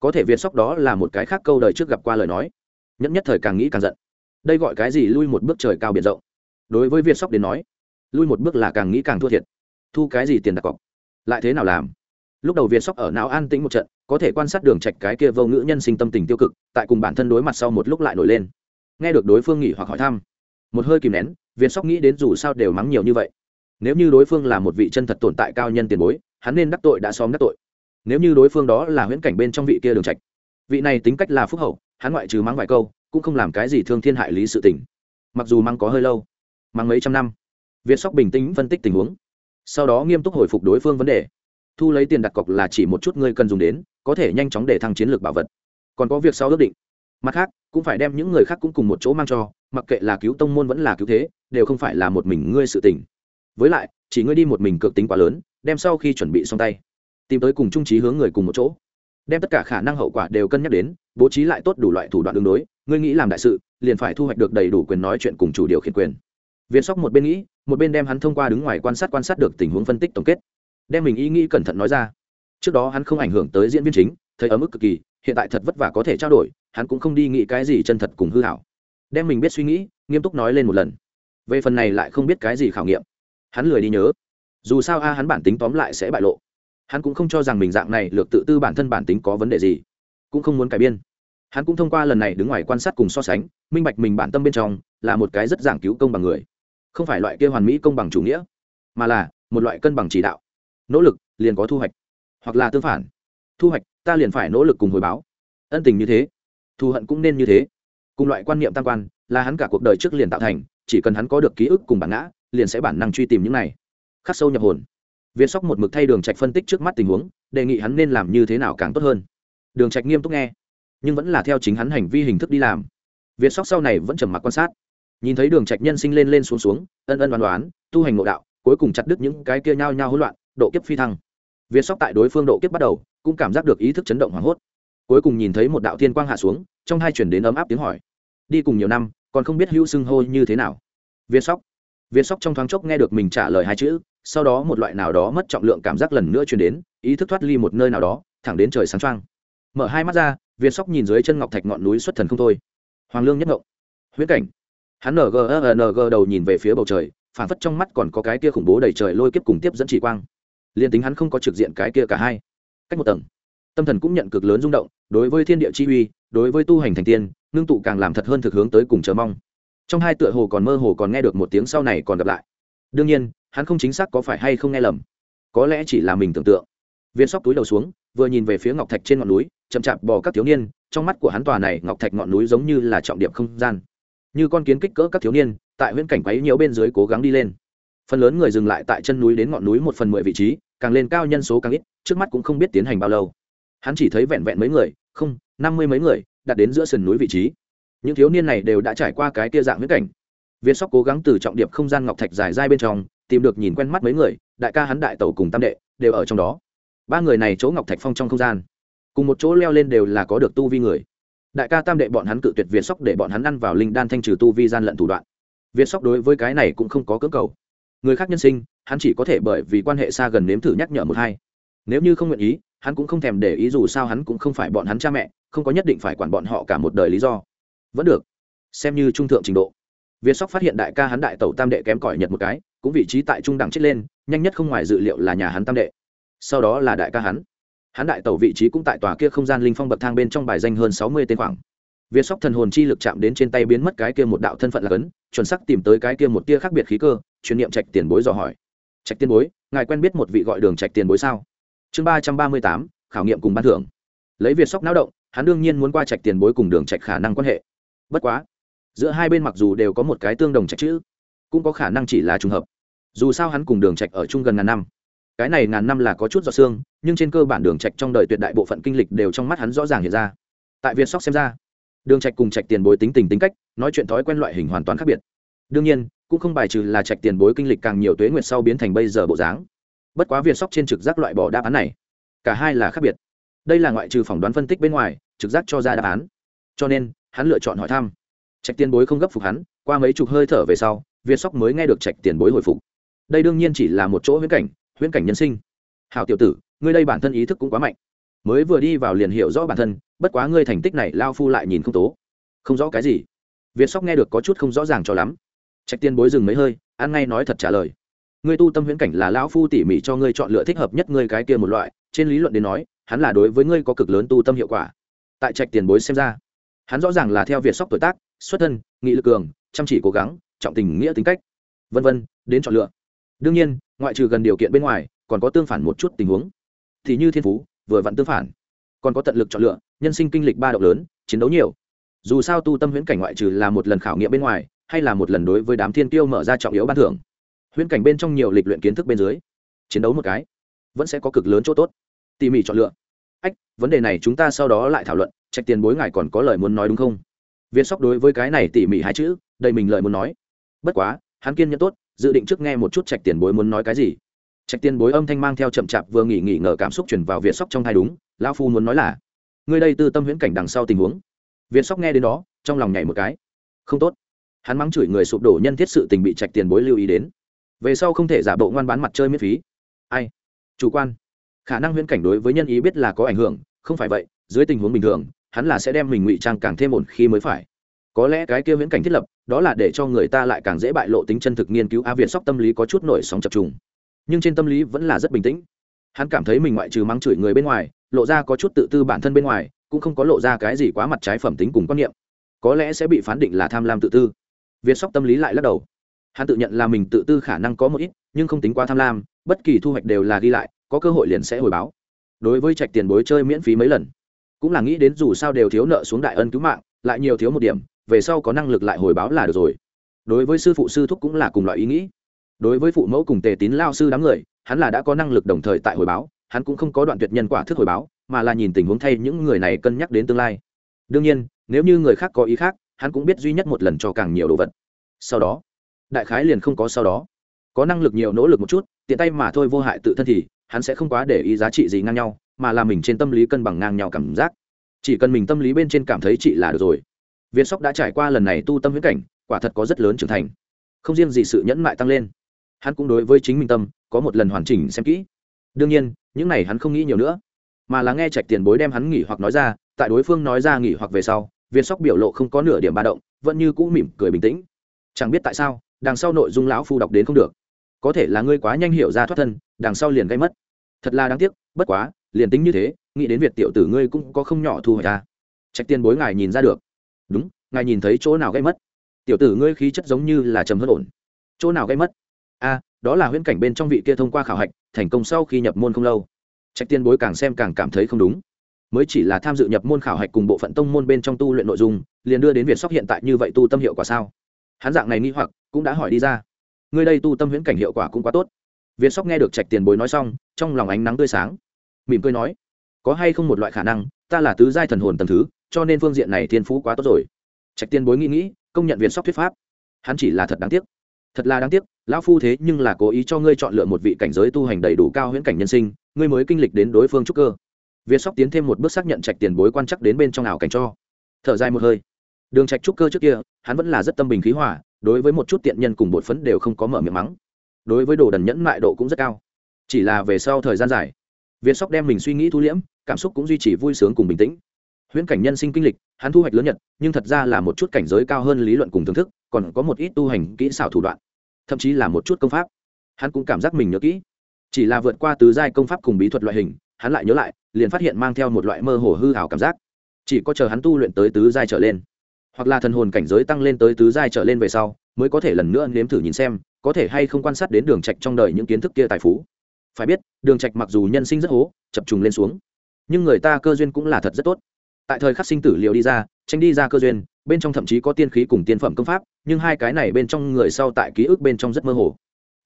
Có thể việt sóc đó là một cái khác câu đời trước gặp qua lời nói. Nhẫn nhất thời càng nghĩ càng giận. Đây gọi cái gì lui một bước trời cao biển rộng. Đối với việt sóc đến nói, lui một bước là càng nghĩ càng thua thiệt thu cái gì tiền đặt cọc? Lại thế nào làm? Lúc đầu việt sóc ở não an tĩnh một trận, có thể quan sát đường trạch cái kia vô ngữ nhân sinh tâm tình tiêu cực, tại cùng bản thân đối mặt sau một lúc lại nổi lên. Nghe được đối phương nghỉ hoặc hỏi thăm, một hơi kìm nén, việt sóc nghĩ đến dù sao đều mắng nhiều như vậy. Nếu như đối phương là một vị chân thật tồn tại cao nhân tiền bối, hắn nên đắc tội đã xóm đắc tội. Nếu như đối phương đó là huyễn cảnh bên trong vị kia đường trạch, vị này tính cách là phúc hậu, hắn ngoại trừ mắng vài câu, cũng không làm cái gì thương thiên hại lý sự tình. Mặc dù mắng có hơi lâu, mắng mấy trăm năm, việt sóc bình tĩnh phân tích tình huống sau đó nghiêm túc hồi phục đối phương vấn đề. Thu lấy tiền đặt cọc là chỉ một chút ngươi cần dùng đến, có thể nhanh chóng để thăng chiến lược bảo vật. Còn có việc sau ước định. Mặt khác, cũng phải đem những người khác cũng cùng một chỗ mang cho, mặc kệ là cứu tông môn vẫn là cứu thế, đều không phải là một mình ngươi sự tình. Với lại, chỉ ngươi đi một mình cực tính quá lớn, đem sau khi chuẩn bị xong tay, tìm tới cùng trung trí hướng người cùng một chỗ. Đem tất cả khả năng hậu quả đều cân nhắc đến, bố trí lại tốt đủ loại thủ đoạn đường đối, ngươi nghĩ làm đại sự, liền phải thu hoạch được đầy đủ quyền nói chuyện cùng chủ điều khiển quyền. Viên sóc một bên nghĩ một bên đem hắn thông qua đứng ngoài quan sát quan sát được tình huống phân tích tổng kết, đem mình ý nghĩ cẩn thận nói ra. Trước đó hắn không ảnh hưởng tới diễn viên chính, thấy ở mức cực kỳ, hiện tại thật vất vả có thể trao đổi, hắn cũng không đi nghĩ cái gì chân thật cùng hư hảo. Đem mình biết suy nghĩ, nghiêm túc nói lên một lần. Về phần này lại không biết cái gì khảo nghiệm. Hắn lười đi nhớ. Dù sao a, hắn bản tính tóm lại sẽ bại lộ. Hắn cũng không cho rằng mình dạng này lược tự tư bản thân bản tính có vấn đề gì. Cũng không muốn cải biên. Hắn cũng thông qua lần này đứng ngoài quan sát cùng so sánh, minh bạch mình bản tâm bên trong là một cái rất giảng cứu công bằng người không phải loại kia hoàn mỹ công bằng chủ nghĩa, mà là một loại cân bằng chỉ đạo. Nỗ lực liền có thu hoạch, hoặc là tương phản. Thu hoạch, ta liền phải nỗ lực cùng hồi báo. Ân tình như thế, thù hận cũng nên như thế. Cùng loại quan niệm tam quan, là hắn cả cuộc đời trước liền tạo thành, chỉ cần hắn có được ký ức cùng bản ngã, liền sẽ bản năng truy tìm những này. Khắc sâu nhập hồn. Viên sóc một mực thay đường trạch phân tích trước mắt tình huống, đề nghị hắn nên làm như thế nào càng tốt hơn. Đường trạch nghiêm túc nghe, nhưng vẫn là theo chính hắn hành vi hình thức đi làm. Viên sóc sau này vẫn trầm mặc quan sát nhìn thấy đường trạch nhân sinh lên lên xuống xuống, ân ân đoán đoán, tu hành ngộ đạo, cuối cùng chặt đứt những cái kia nhao nhao hỗn loạn, độ kiếp phi thăng. Việt sóc tại đối phương độ kiếp bắt đầu, cũng cảm giác được ý thức chấn động hoảng hốt. Cuối cùng nhìn thấy một đạo thiên quang hạ xuống, trong hai chuyển đến ấm áp tiếng hỏi. Đi cùng nhiều năm, còn không biết hữu xưng hô như thế nào. Việt sóc. Việt sóc trong thoáng chốc nghe được mình trả lời hai chữ, sau đó một loại nào đó mất trọng lượng cảm giác lần nữa chuyển đến, ý thức thoát ly một nơi nào đó, thẳng đến trời sáng trăng mở hai mắt ra việt sóc nhìn dưới chân ngọc thạch ngọn núi xuất thần không thôi. Hoàng lương nhất ngộng huyễn cảnh hắn ng ờ, ng đầu nhìn về phía bầu trời phản phất trong mắt còn có cái kia khủng bố đầy trời lôi kiếp cùng tiếp dẫn chỉ quang. Liền tính hắn không có trực diện cái kia cả hai. Cách một tầng, tâm thần cũng nhận cực lớn rung động, đối với thiên địa chi uy, đối với tu hành thành tiên, ngưng tụ càng làm thật hơn thực hướng tới cùng chờ mong. Trong hai tựa hồ còn mơ hồ còn nghe được một tiếng sau này còn gặp lại. Đương nhiên, hắn không chính xác có phải hay không nghe lầm. Có lẽ chỉ là mình tưởng tượng. Viên sóc túi đầu xuống, vừa nhìn về phía ngọc thạch trên ngọn núi, chậm chạp bò các thiếu niên, trong mắt của hắn tòa này ngọc thạch ngọn núi giống như là trọng điểm không gian như con kiến kích cỡ các thiếu niên, tại huyễn cảnh quấy nhiều bên dưới cố gắng đi lên. Phần lớn người dừng lại tại chân núi đến ngọn núi một phần mười vị trí, càng lên cao nhân số càng ít, trước mắt cũng không biết tiến hành bao lâu. Hắn chỉ thấy vẹn vẹn mấy người, không, năm mươi mấy người, đặt đến giữa sườn núi vị trí. Những thiếu niên này đều đã trải qua cái kia dạng huyết cảnh. Viên sóc cố gắng từ trọng điệp không gian ngọc thạch dài dai bên trong, tìm được nhìn quen mắt mấy người, đại ca hắn đại tẩu cùng tam đệ, đều ở trong đó. Ba người này chỗ ngọc thạch phong trong không gian, cùng một chỗ leo lên đều là có được tu vi người đại ca tam đệ bọn hắn cự tuyệt việt sóc để bọn hắn ăn vào linh đan thanh trừ tu vi gian lận thủ đoạn. Việt sóc đối với cái này cũng không có cơ cầu. Người khác nhân sinh, hắn chỉ có thể bởi vì quan hệ xa gần nếm thử nhắc nhở một hai. Nếu như không nguyện ý, hắn cũng không thèm để ý dù sao hắn cũng không phải bọn hắn cha mẹ, không có nhất định phải quản bọn họ cả một đời lý do. Vẫn được. Xem như trung thượng trình độ. Việt sóc phát hiện đại ca hắn đại tẩu tam đệ kém cỏi nhật một cái, cũng vị trí tại trung đẳng chết lên, nhanh nhất không ngoài dự liệu là nhà hắn tam đệ. Sau đó là đại ca hắn hắn đại tẩu vị trí cũng tại tòa kia không gian linh phong bậc thang bên trong bài danh hơn sáu mươi tên khoảng. Viên sóc thần hồn chi lực chạm đến trên tay biến mất cái kia một đạo thân phận là cấn, chuẩn sắc tìm tới cái kia một tia khác biệt khí cơ truyền niệm trạch tiền bối dò hỏi. Trạch tiền bối, ngài quen biết một vị gọi đường trạch tiền bối sao? Chương ba trăm ba mươi tám, khảo nghiệm cùng ban thưởng. Lấy việt sóc náo động, hắn đương nhiên muốn qua trạch tiền bối cùng đường trạch khả năng quan hệ. Bất quá, giữa hai bên mặc dù đều có một cái tương đồng trạch chữ, cũng có khả năng chỉ là trùng hợp. Dù sao hắn cùng đường trạch ở chung gần ngàn năm. Cái này ngàn năm là có chút giọt xương nhưng trên cơ bản đường trạch trong đời tuyệt đại bộ phận kinh lịch đều trong mắt hắn rõ ràng hiện ra. Tại việt sóc xem ra, đường trạch cùng trạch tiền bối tính tình tính cách, nói chuyện thói quen loại hình hoàn toàn khác biệt. Đương nhiên, cũng không bài trừ là trạch tiền bối kinh lịch càng nhiều tuế nguyệt sau biến thành bây giờ bộ dáng. Bất quá việt sóc trên trực giác loại bỏ đáp án này, cả hai là khác biệt. Đây là ngoại trừ phỏng đoán phân tích bên ngoài, trực giác cho ra đáp án. Cho nên, hắn lựa chọn hỏi thăm. Trạch tiền bối không gấp phục hắn, qua mấy chục hơi thở về sau, việt sóc mới nghe được trạch tiền bối hồi phục. Đây đương nhiên chỉ là một chỗ huyễn cảnh huyễn cảnh nhân sinh. Hào tiểu tử ngươi đây bản thân ý thức cũng quá mạnh. Mới vừa đi vào liền hiểu rõ bản thân, bất quá ngươi thành tích này lao phu lại nhìn không tố. Không rõ cái gì. Việt sóc nghe được có chút không rõ ràng cho lắm. Trạch tiên bối dừng mấy hơi, ăn ngay nói thật trả lời. Ngươi tu tâm huyễn cảnh là lão phu tỉ mỉ cho ngươi chọn lựa thích hợp nhất ngươi cái kia một loại, trên lý luận đến nói, hắn là đối với ngươi có cực lớn tu tâm hiệu quả. Tại trạch tiền bối xem ra, hắn rõ ràng là theo việt sóc tuổi tác, xuất thân, nghị lực cường, chăm chỉ cố gắng, trọng tình nghĩa tính cách. Vân vân, đến chọn lựa. Đương nhiên, ngoại trừ gần điều kiện bên ngoài, còn có tương phản một chút tình huống thì như thiên phú, vừa vặn tương phản. Còn có tận lực chọn lựa, nhân sinh kinh lịch ba động lớn, chiến đấu nhiều. Dù sao tu tâm huyễn cảnh ngoại trừ là một lần khảo nghiệm bên ngoài, hay là một lần đối với đám thiên tiêu mở ra trọng yếu ban thưởng. Huyễn cảnh bên trong nhiều lịch luyện kiến thức bên dưới, chiến đấu một cái, vẫn sẽ có cực lớn chỗ tốt. Tỉ mỉ chọn lựa. Ách, vấn đề này chúng ta sau đó lại thảo luận, trạch tiền bối ngài còn có lời muốn nói đúng không? Viên sóc đối với cái này tỉ mỉ hai chữ, đầy mình lời muốn nói. Bất quá, hắn kiên nhẫn tốt, dự định trước nghe một chút trạch tiền bối muốn nói cái gì trạch tiền bối âm thanh mang theo chậm chạp vừa nghỉ nghỉ ngờ cảm xúc chuyển vào việt sóc trong hai đúng, lão phu muốn nói là, ngươi đây tư tâm huyễn cảnh đằng sau tình huống. Việt sóc nghe đến đó, trong lòng nhảy một cái. Không tốt. Hắn mắng chửi người sụp đổ nhân thiết sự tình bị trạch tiền bối lưu ý đến. Về sau không thể giả bộ ngoan bán mặt chơi miễn phí. Ai? Chủ quan. Khả năng huyễn cảnh đối với nhân ý biết là có ảnh hưởng, không phải vậy, dưới tình huống bình thường, hắn là sẽ đem mình ngụy trang càng thêm ổn khi mới phải. Có lẽ cái kia huyễn cảnh thiết lập, đó là để cho người ta lại càng dễ bại lộ tính chân thực nghiên cứu, a việt sóc tâm lý có chút nổi sóng chập trùng nhưng trên tâm lý vẫn là rất bình tĩnh. Hắn cảm thấy mình ngoại trừ mắng chửi người bên ngoài, lộ ra có chút tự tư bản thân bên ngoài, cũng không có lộ ra cái gì quá mặt trái phẩm tính cùng quan niệm. Có lẽ sẽ bị phán định là tham lam tự tư. Việt sóc tâm lý lại lắc đầu. Hắn tự nhận là mình tự tư khả năng có một ít, nhưng không tính quá tham lam, bất kỳ thu hoạch đều là ghi lại, có cơ hội liền sẽ hồi báo. Đối với trạch tiền bối chơi miễn phí mấy lần, cũng là nghĩ đến dù sao đều thiếu nợ xuống đại ân cứu mạng, lại nhiều thiếu một điểm, về sau có năng lực lại hồi báo là được rồi. Đối với sư phụ sư thúc cũng là cùng loại ý nghĩ đối với phụ mẫu cùng tề tín lao sư đám người, hắn là đã có năng lực đồng thời tại hồi báo, hắn cũng không có đoạn tuyệt nhân quả thức hồi báo, mà là nhìn tình huống thay những người này cân nhắc đến tương lai. Đương nhiên, nếu như người khác có ý khác, hắn cũng biết duy nhất một lần cho càng nhiều đồ vật. Sau đó, đại khái liền không có sau đó. Có năng lực nhiều nỗ lực một chút, tiện tay mà thôi vô hại tự thân thì, hắn sẽ không quá để ý giá trị gì ngang nhau, mà là mình trên tâm lý cân bằng ngang nhau cảm giác. Chỉ cần mình tâm lý bên trên cảm thấy chị là được rồi. Viên sóc đã trải qua lần này tu tâm huyễn cảnh, quả thật có rất lớn trưởng thành. Không riêng gì sự nhẫn mại tăng lên hắn cũng đối với chính mình tâm, có một lần hoàn chỉnh xem kỹ. Đương nhiên, những này hắn không nghĩ nhiều nữa, mà là nghe trạch tiền bối đem hắn nghỉ hoặc nói ra, tại đối phương nói ra nghỉ hoặc về sau, viên sóc biểu lộ không có nửa điểm ba động, vẫn như cũ mỉm cười bình tĩnh. Chẳng biết tại sao, đằng sau nội dung lão phu đọc đến không được. Có thể là ngươi quá nhanh hiểu ra thoát thân, đằng sau liền gây mất. Thật là đáng tiếc, bất quá, liền tính như thế, nghĩ đến việc tiểu tử ngươi cũng có không nhỏ thu hoạch ta trạch tiền bối ngài nhìn ra được. Đúng, ngài nhìn thấy chỗ nào gây mất. Tiểu tử ngươi khí chất giống như là trầm hớt ổn. Chỗ nào gây mất? A đó là huyễn cảnh bên trong vị kia thông qua khảo hạch, thành công sau khi nhập môn không lâu. Trạch tiên bối càng xem càng cảm thấy không đúng. Mới chỉ là tham dự nhập môn khảo hạch cùng bộ phận tông môn bên trong tu luyện nội dung, liền đưa đến Việt sóc hiện tại như vậy tu tâm hiệu quả sao? Hắn dạng này nghi hoặc, cũng đã hỏi đi ra. Ngươi đây tu tâm huyễn cảnh hiệu quả cũng quá tốt. Việt sóc nghe được trạch tiền bối nói xong, trong lòng ánh nắng tươi sáng. Mỉm cười nói, có hay không một loại khả năng, ta là tứ giai thần hồn tầm thứ, cho nên phương diện này thiên phú quá tốt rồi. Trạch tiền bối nghĩ nghĩ, công nhận việt sóc thuyết pháp. Hắn chỉ là thật đáng tiếc thật là đáng tiếc, lão phu thế nhưng là cố ý cho ngươi chọn lựa một vị cảnh giới tu hành đầy đủ cao huyễn cảnh nhân sinh, ngươi mới kinh lịch đến đối phương trúc cơ. Việt sóc tiến thêm một bước xác nhận trạch tiền bối quan chắc đến bên trong ảo cảnh cho. Thở dài một hơi. Đường trạch trúc cơ trước kia, hắn vẫn là rất tâm bình khí hòa, đối với một chút tiện nhân cùng bột phấn đều không có mở miệng mắng. Đối với đồ đần nhẫn mại độ cũng rất cao. Chỉ là về sau thời gian dài, việt sóc đem mình suy nghĩ thu liễm, cảm xúc cũng duy trì vui sướng cùng bình tĩnh. Huyễn cảnh nhân sinh kinh lịch hắn thu hoạch lớn nhất nhưng thật ra là một chút cảnh giới cao hơn lý luận cùng thưởng thức, còn có một ít tu hành kỹ xảo thủ đoạn, thậm chí là một chút công pháp. Hắn cũng cảm giác mình nhớ kỹ. Chỉ là vượt qua tứ giai công pháp cùng bí thuật loại hình, hắn lại nhớ lại, liền phát hiện mang theo một loại mơ hồ hư ảo cảm giác. Chỉ có chờ hắn tu luyện tới tứ giai trở lên, hoặc là thần hồn cảnh giới tăng lên tới tứ giai trở lên về sau, mới có thể lần nữa nếm thử nhìn xem, có thể hay không quan sát đến đường trạch trong đời những kiến thức kia tài phú. Phải biết, đường trạch mặc dù nhân sinh rất hố, chập trùng lên xuống, nhưng người ta cơ duyên cũng là thật rất tốt tại thời khắc sinh tử liệu đi ra, tranh đi ra cơ duyên, bên trong thậm chí có tiên khí cùng tiên phẩm công pháp, nhưng hai cái này bên trong người sau tại ký ức bên trong rất mơ hồ.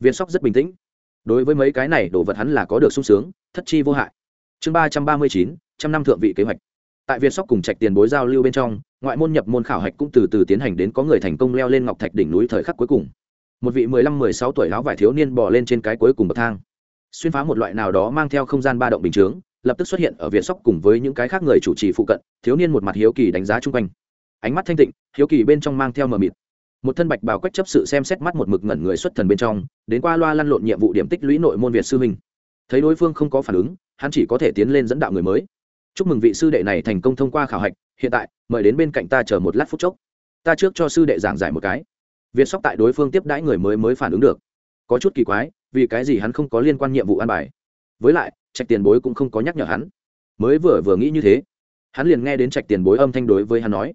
Viên sóc rất bình tĩnh. Đối với mấy cái này đồ vật hắn là có được sung sướng, thất chi vô hại. Chương ba trăm ba mươi chín, trăm năm thượng vị kế hoạch. Tại việt sóc cùng trạch tiền bối giao lưu bên trong, ngoại môn nhập môn khảo hạch cũng từ từ tiến hành đến có người thành công leo lên ngọc thạch đỉnh núi thời khắc cuối cùng. Một vị mười lăm, mười sáu tuổi lão vải thiếu niên bỏ lên trên cái cuối cùng bậc thang. Xuyên phá một loại nào đó mang theo không gian ba động bình chướng lập tức xuất hiện ở việt sóc cùng với những cái khác người chủ trì phụ cận, thiếu niên một mặt hiếu kỳ đánh giá chung quanh. Ánh mắt thanh tịnh, hiếu kỳ bên trong mang theo mờ mịt. Một thân bạch bào quách chấp sự xem xét mắt một mực ngẩn người xuất thần bên trong, đến qua loa lăn lộn nhiệm vụ điểm tích lũy nội môn việt sư minh thấy đối phương không có phản ứng, hắn chỉ có thể tiến lên dẫn đạo người mới. Chúc mừng vị sư đệ này thành công thông qua khảo hạch, hiện tại, mời đến bên cạnh ta chờ một lát phút chốc. Ta trước cho sư đệ giảng giải một cái. Việt sóc tại đối phương tiếp đãi người mới mới phản ứng được. Có chút kỳ quái, vì cái gì hắn không có liên quan nhiệm vụ an bài? Với lại trạch tiền bối cũng không có nhắc nhở hắn. Mới vừa vừa nghĩ như thế, hắn liền nghe đến trạch tiền bối âm thanh đối với hắn nói,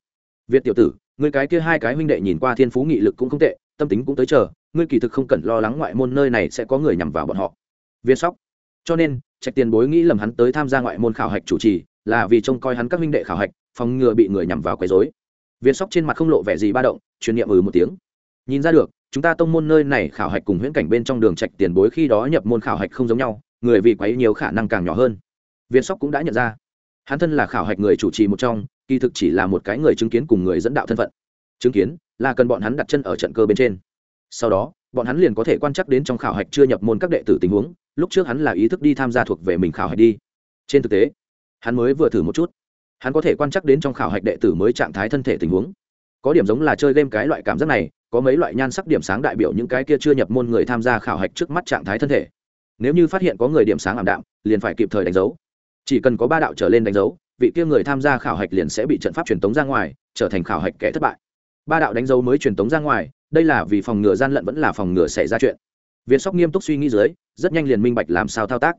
việt tiểu tử người cái kia hai cái huynh đệ nhìn qua thiên phú nghị lực cũng không tệ, tâm tính cũng tới chờ, ngươi kỳ thực không cần lo lắng ngoại môn nơi này sẽ có người nhằm vào bọn họ. Việt sóc. Cho nên, trạch tiền bối nghĩ lầm hắn tới tham gia ngoại môn khảo hạch chủ trì, là vì trông coi hắn các huynh đệ khảo hạch, phòng ngừa bị người nhằm vào quấy rối. Việt sóc trên mặt không lộ vẻ gì ba động, truyền niệm ừ một tiếng. Nhìn ra được, chúng ta tông môn nơi này khảo hạch cùng huyễn cảnh bên trong đường trạch tiền bối khi đó nhập môn khảo hạch không giống nhau người vì quấy nhiều khả năng càng nhỏ hơn. Viên sóc cũng đã nhận ra, hắn thân là khảo hạch người chủ trì một trong, kỳ thực chỉ là một cái người chứng kiến cùng người dẫn đạo thân phận. Chứng kiến là cần bọn hắn đặt chân ở trận cơ bên trên. Sau đó, bọn hắn liền có thể quan trắc đến trong khảo hạch chưa nhập môn các đệ tử tình huống, lúc trước hắn là ý thức đi tham gia thuộc về mình khảo hạch đi. Trên thực tế, hắn mới vừa thử một chút. Hắn có thể quan trắc đến trong khảo hạch đệ tử mới trạng thái thân thể tình huống. Có điểm giống là chơi game cái loại cảm giác này, có mấy loại nhan sắc điểm sáng đại biểu những cái kia chưa nhập môn người tham gia khảo hạch trước mắt trạng thái thân thể nếu như phát hiện có người điểm sáng ảm đạm, liền phải kịp thời đánh dấu. Chỉ cần có ba đạo trở lên đánh dấu, vị kia người tham gia khảo hạch liền sẽ bị trận pháp truyền tống ra ngoài, trở thành khảo hạch kẻ thất bại. Ba đạo đánh dấu mới truyền tống ra ngoài, đây là vì phòng ngừa gian lận vẫn là phòng ngừa xảy ra chuyện. Việt sóc nghiêm túc suy nghĩ dưới, rất nhanh liền minh bạch làm sao thao tác.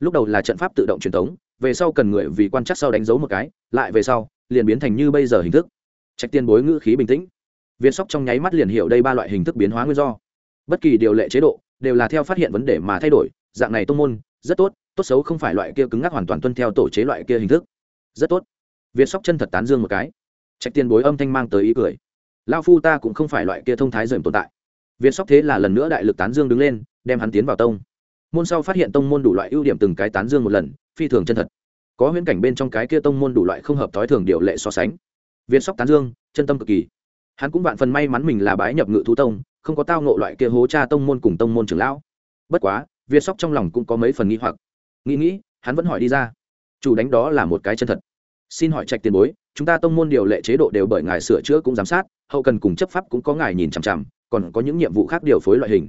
Lúc đầu là trận pháp tự động truyền tống, về sau cần người vì quan chắc sau đánh dấu một cái, lại về sau, liền biến thành như bây giờ hình thức. Trạch tiên bối ngữ khí bình tĩnh. Việt sóc trong nháy mắt liền hiểu đây ba loại hình thức biến hóa nguyên do. Bất kỳ điều lệ chế độ đều là theo phát hiện vấn đề mà thay đổi dạng này tông môn, rất tốt tốt xấu không phải loại kia cứng ngắc hoàn toàn tuân theo tổ chế loại kia hình thức. Rất tốt. Việt sóc chân thật tán dương một cái. Trạch tiên bối âm thanh mang tới ý cười. Lao phu ta cũng không phải loại kia thông thái dởm tồn tại. Việt sóc thế là lần nữa đại lực tán dương đứng lên, đem hắn tiến vào tông. Môn sau phát hiện tông môn đủ loại ưu điểm từng cái tán dương một lần, phi thường chân thật. Có huyễn cảnh bên trong cái kia tông môn đủ loại không hợp thói thường điều lệ so sánh. Việt sóc tán dương, chân tâm cực kỳ. Hắn cũng vạn phần may mắn mình là bái nhập ngự thú tông, không có tao ngộ loại kia hố cha tông môn cùng tông môn trưởng lão. Bất quá việt sóc trong lòng cũng có mấy phần nghi hoặc. Nghĩ nghĩ, hắn vẫn hỏi đi ra. Chủ đánh đó là một cái chân thật. Xin hỏi trạch tiền bối, chúng ta tông môn điều lệ chế độ đều bởi ngài sửa chữa cũng giám sát, hậu cần cùng chấp pháp cũng có ngài nhìn chằm chằm, còn có những nhiệm vụ khác điều phối loại hình.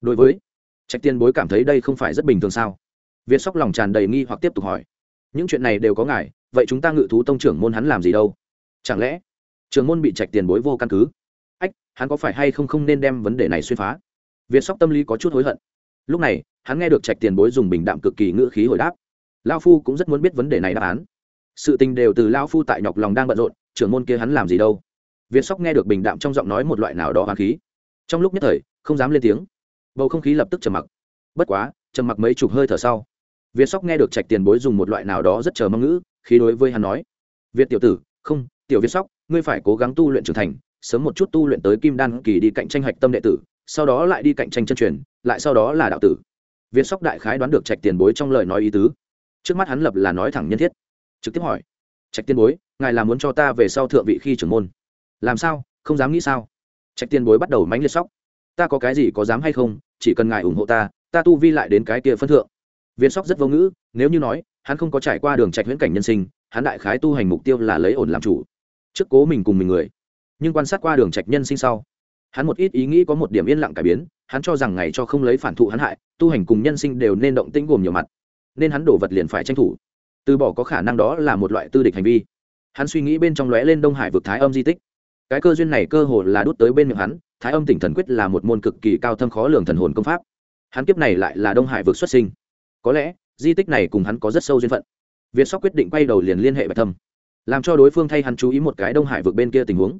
Đối với trạch tiền bối cảm thấy đây không phải rất bình thường sao? Việt sóc lòng tràn đầy nghi hoặc tiếp tục hỏi. Những chuyện này đều có ngài, vậy chúng ta ngự thú tông trưởng môn hắn làm gì đâu? Chẳng lẽ trưởng môn bị trạch tiền bối vô căn cứ? Ách, hắn có phải hay không không nên đem vấn đề này xuyên phá? Việt sóc tâm lý có chút hối hận. Lúc này hắn nghe được trạch tiền bối dùng bình đạm cực kỳ ngữ khí hồi đáp. Lao phu cũng rất muốn biết vấn đề này đáp án. Sự tình đều từ lao phu tại nhọc lòng đang bận rộn, trưởng môn kia hắn làm gì đâu. Việt sóc nghe được bình đạm trong giọng nói một loại nào đó hoàng khí. Trong lúc nhất thời, không dám lên tiếng. Bầu không khí lập tức trầm mặc. Bất quá, trầm mặc mấy chục hơi thở sau việt sóc nghe được trạch tiền bối dùng một loại nào đó rất chờ mong ngữ khi đối với hắn nói. Việt tiểu tử, không, tiểu việt sóc, ngươi phải cố gắng tu luyện trưởng thành, sớm một chút tu luyện tới kim đan kỳ đi cạnh tranh hạch tâm đệ tử, sau đó lại đi cạnh tranh chân truyền, lại sau đó là đạo tử việt sóc đại khái đoán được trạch tiền bối trong lời nói ý tứ. Trước mắt hắn lập là nói thẳng nhân thiết. Trực tiếp hỏi, trạch tiền bối, ngài là muốn cho ta về sau thượng vị khi trưởng môn? Làm sao? Không dám nghĩ sao? Trạch tiền bối bắt đầu mánh liệt sóc. Ta có cái gì có dám hay không? Chỉ cần ngài ủng hộ ta ta tu vi lại đến cái kia phân thượng. Viên sóc rất vô ngữ, nếu như nói, hắn không có trải qua đường trạch huyễn cảnh nhân sinh, hắn đại khái tu hành mục tiêu là lấy ổn làm chủ, trước cố mình cùng mình người. Nhưng quan sát qua đường trạch nhân sinh sau, hắn một ít ý nghĩ có một điểm yên lặng cải biến hắn cho rằng ngày cho không lấy phản thụ hắn hại, tu hành cùng nhân sinh đều nên động tĩnh gồm nhiều mặt, nên hắn đổ vật liền phải tranh thủ. Từ bỏ có khả năng đó là một loại tư địch hành vi. Hắn suy nghĩ bên trong lóe lên đông hải vực thái âm di tích. Cái cơ duyên này cơ hồ là đút tới bên miệng hắn, thái âm tỉnh thần quyết là một môn cực kỳ cao thâm khó lường thần hồn công pháp. Hắn kiếp này lại là đông hải vực xuất sinh. Có lẽ, di tích này cùng hắn có rất sâu duyên phận. Việt sóc quyết định quay đầu liền liên hệ bạch thâm, làm cho đối phương thay hắn chú ý một cái đông hải vực bên kia tình huống.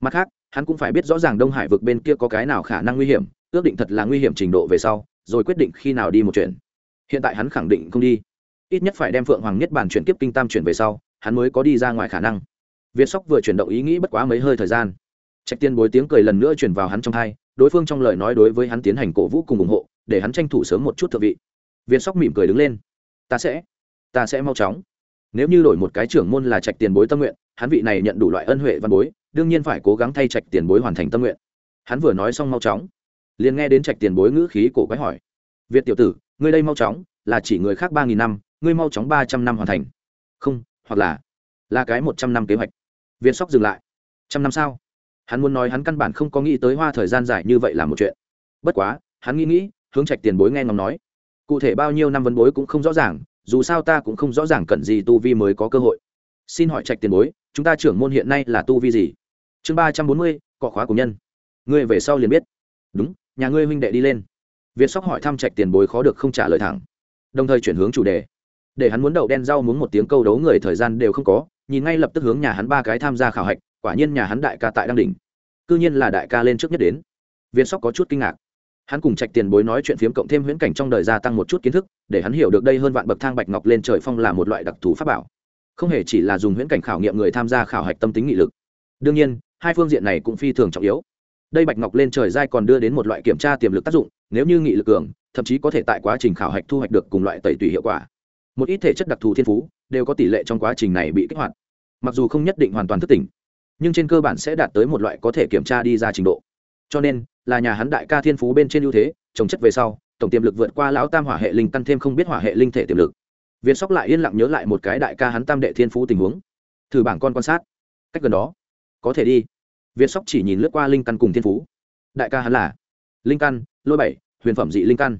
Mặt khác, hắn cũng phải biết rõ ràng đông hải vực bên kia có cái nào khả năng nguy hiểm ước định thật là nguy hiểm trình độ về sau, rồi quyết định khi nào đi một chuyện. Hiện tại hắn khẳng định không đi. Ít nhất phải đem phượng hoàng nhất bản chuyển kiếp kinh tam chuyển về sau, hắn mới có đi ra ngoài khả năng. Việt sóc vừa chuyển động ý nghĩ bất quá mấy hơi thời gian. Trạch tiên bối tiếng cười lần nữa chuyển vào hắn trong thai đối phương trong lời nói đối với hắn tiến hành cổ vũ cùng ủng hộ, để hắn tranh thủ sớm một chút thượng vị. Việt sóc mỉm cười đứng lên. Ta sẽ ta sẽ mau chóng. Nếu như đổi một cái trưởng môn là trạch tiền bối tâm nguyện, hắn vị này nhận đủ loại ân huệ văn bối, đương nhiên phải cố gắng thay trạch tiền bối hoàn thành tâm nguyện. Hắn vừa nói xong mau chóng liền nghe đến trạch tiền bối ngữ khí cổ quái hỏi. Việt tiểu tử, ngươi đây mau chóng, là chỉ người khác ba nghìn năm, ngươi mau chóng ba trăm năm hoàn thành. Không, hoặc là là cái một trăm năm kế hoạch. Việt sóc dừng lại. Trăm năm sao? Hắn muốn nói hắn căn bản không có nghĩ tới hoa thời gian dài như vậy là một chuyện. Bất quá, hắn nghĩ nghĩ, hướng trạch tiền bối nghe ngóng nói. Cụ thể bao nhiêu năm vấn bối cũng không rõ ràng, dù sao ta cũng không rõ ràng cần gì tu vi mới có cơ hội. Xin hỏi trạch tiền bối, chúng ta trưởng môn hiện nay là tu vi gì? Chương ba trăm bốn mươi, cọ khóa của nhân. Ngươi về sau liền biết. Đúng nhà ngươi huynh đệ đi lên. Việt sóc hỏi thăm trạch tiền bối khó được không trả lời thẳng. Đồng thời chuyển hướng chủ đề. Để hắn muốn đậu đen rau muốn một tiếng câu đấu người thời gian đều không có, nhìn ngay lập tức hướng nhà hắn ba cái tham gia khảo hạch, quả nhiên nhà hắn đại ca tại đăng đỉnh. Cư nhiên là đại ca lên trước nhất đến. Việt sóc có chút kinh ngạc. Hắn cùng trạch tiền bối nói chuyện phiếm cộng thêm huyễn cảnh trong đời gia tăng một chút kiến thức, để hắn hiểu được đây hơn vạn bậc thang bạch ngọc lên trời phong là một loại đặc thù pháp bảo. Không hề chỉ là dùng huyễn cảnh khảo nghiệm người tham gia khảo hạch tâm tính nghị lực. Đương nhiên, hai phương diện này cũng phi thường trọng yếu đây bạch ngọc lên trời dai còn đưa đến một loại kiểm tra tiềm lực tác dụng, nếu như nghị lực cường, thậm chí có thể tại quá trình khảo hạch thu hoạch được cùng loại tẩy tùy hiệu quả. Một ít thể chất đặc thù thiên phú đều có tỷ lệ trong quá trình này bị kích hoạt. Mặc dù không nhất định hoàn toàn thức tỉnh, nhưng trên cơ bản sẽ đạt tới một loại có thể kiểm tra đi ra trình độ. Cho nên, là nhà hắn đại ca thiên phú bên trên ưu thế, trồng chất về sau, tổng tiềm lực vượt qua lão tam hỏa hệ linh tăng thêm không biết hỏa hệ linh thể tiềm lực. Viên sóc lại yên lặng nhớ lại một cái đại ca hắn tam đệ thiên phú tình huống. Thử bảng con quan sát. Cách gần đó, có thể đi việt sóc chỉ nhìn lướt qua linh căn cùng thiên phú. Đại ca hắn là linh căn, lôi bảy, huyền phẩm dị linh căn.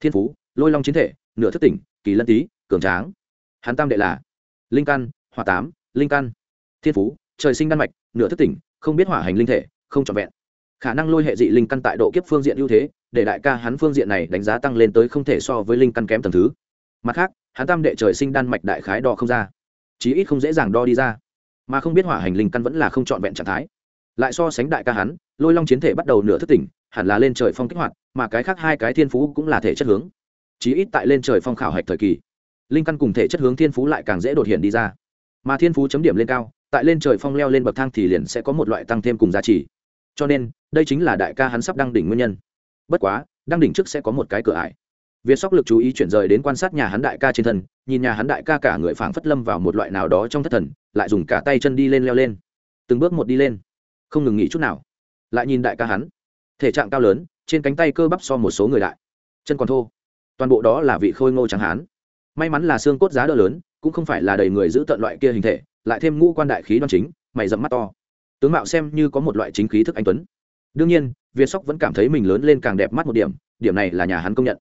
Thiên phú, lôi long chiến thể, nửa thất tỉnh, kỳ lân tý, cường tráng. Hắn tam đệ là linh căn, hỏa tám, linh căn. Thiên phú, trời sinh đan mạch, nửa thất tỉnh, không biết hỏa hành linh thể, không trọn vẹn. Khả năng lôi hệ dị linh căn tại độ kiếp phương diện ưu thế, để đại ca hắn phương diện này đánh giá tăng lên tới không thể so với linh căn kém tầng thứ. Mặt khác, hắn tam đệ trời sinh đan mạch đại khái đo không ra, chí ít không dễ dàng đo đi ra. Mà không biết hỏa hành linh căn vẫn là không trọn vẹn trạng thái lại so sánh đại ca hắn, lôi long chiến thể bắt đầu nửa thất tỉnh, hẳn là lên trời phong kích hoạt, mà cái khác hai cái thiên phú cũng là thể chất hướng. Chí ít tại lên trời phong khảo hạch thời kỳ, linh căn cùng thể chất hướng thiên phú lại càng dễ đột hiện đi ra. Mà thiên phú chấm điểm lên cao, tại lên trời phong leo lên bậc thang thì liền sẽ có một loại tăng thêm cùng giá trị. Cho nên, đây chính là đại ca hắn sắp đăng đỉnh nguyên nhân. Bất quá, đăng đỉnh trước sẽ có một cái cửa ải. Việt sóc lực chú ý chuyển rời đến quan sát nhà hắn đại ca trên thân, nhìn nhà hắn đại ca cả người phảng phất lâm vào một loại nào đó trong thất thần, lại dùng cả tay chân đi lên leo lên. Từng bước một đi lên không ngừng nghỉ chút nào, lại nhìn đại ca hắn, thể trạng cao lớn, trên cánh tay cơ bắp so một số người đại, chân còn thô, toàn bộ đó là vị khôi ngô trắng hán. May mắn là xương cốt giá đỡ lớn, cũng không phải là đầy người giữ tận loại kia hình thể, lại thêm ngũ quan đại khí đoan chính, mày dẫm mắt to. Tướng mạo xem như có một loại chính khí thức anh tuấn. Đương nhiên, việt sóc vẫn cảm thấy mình lớn lên càng đẹp mắt một điểm điểm này là nhà hắn công nhận.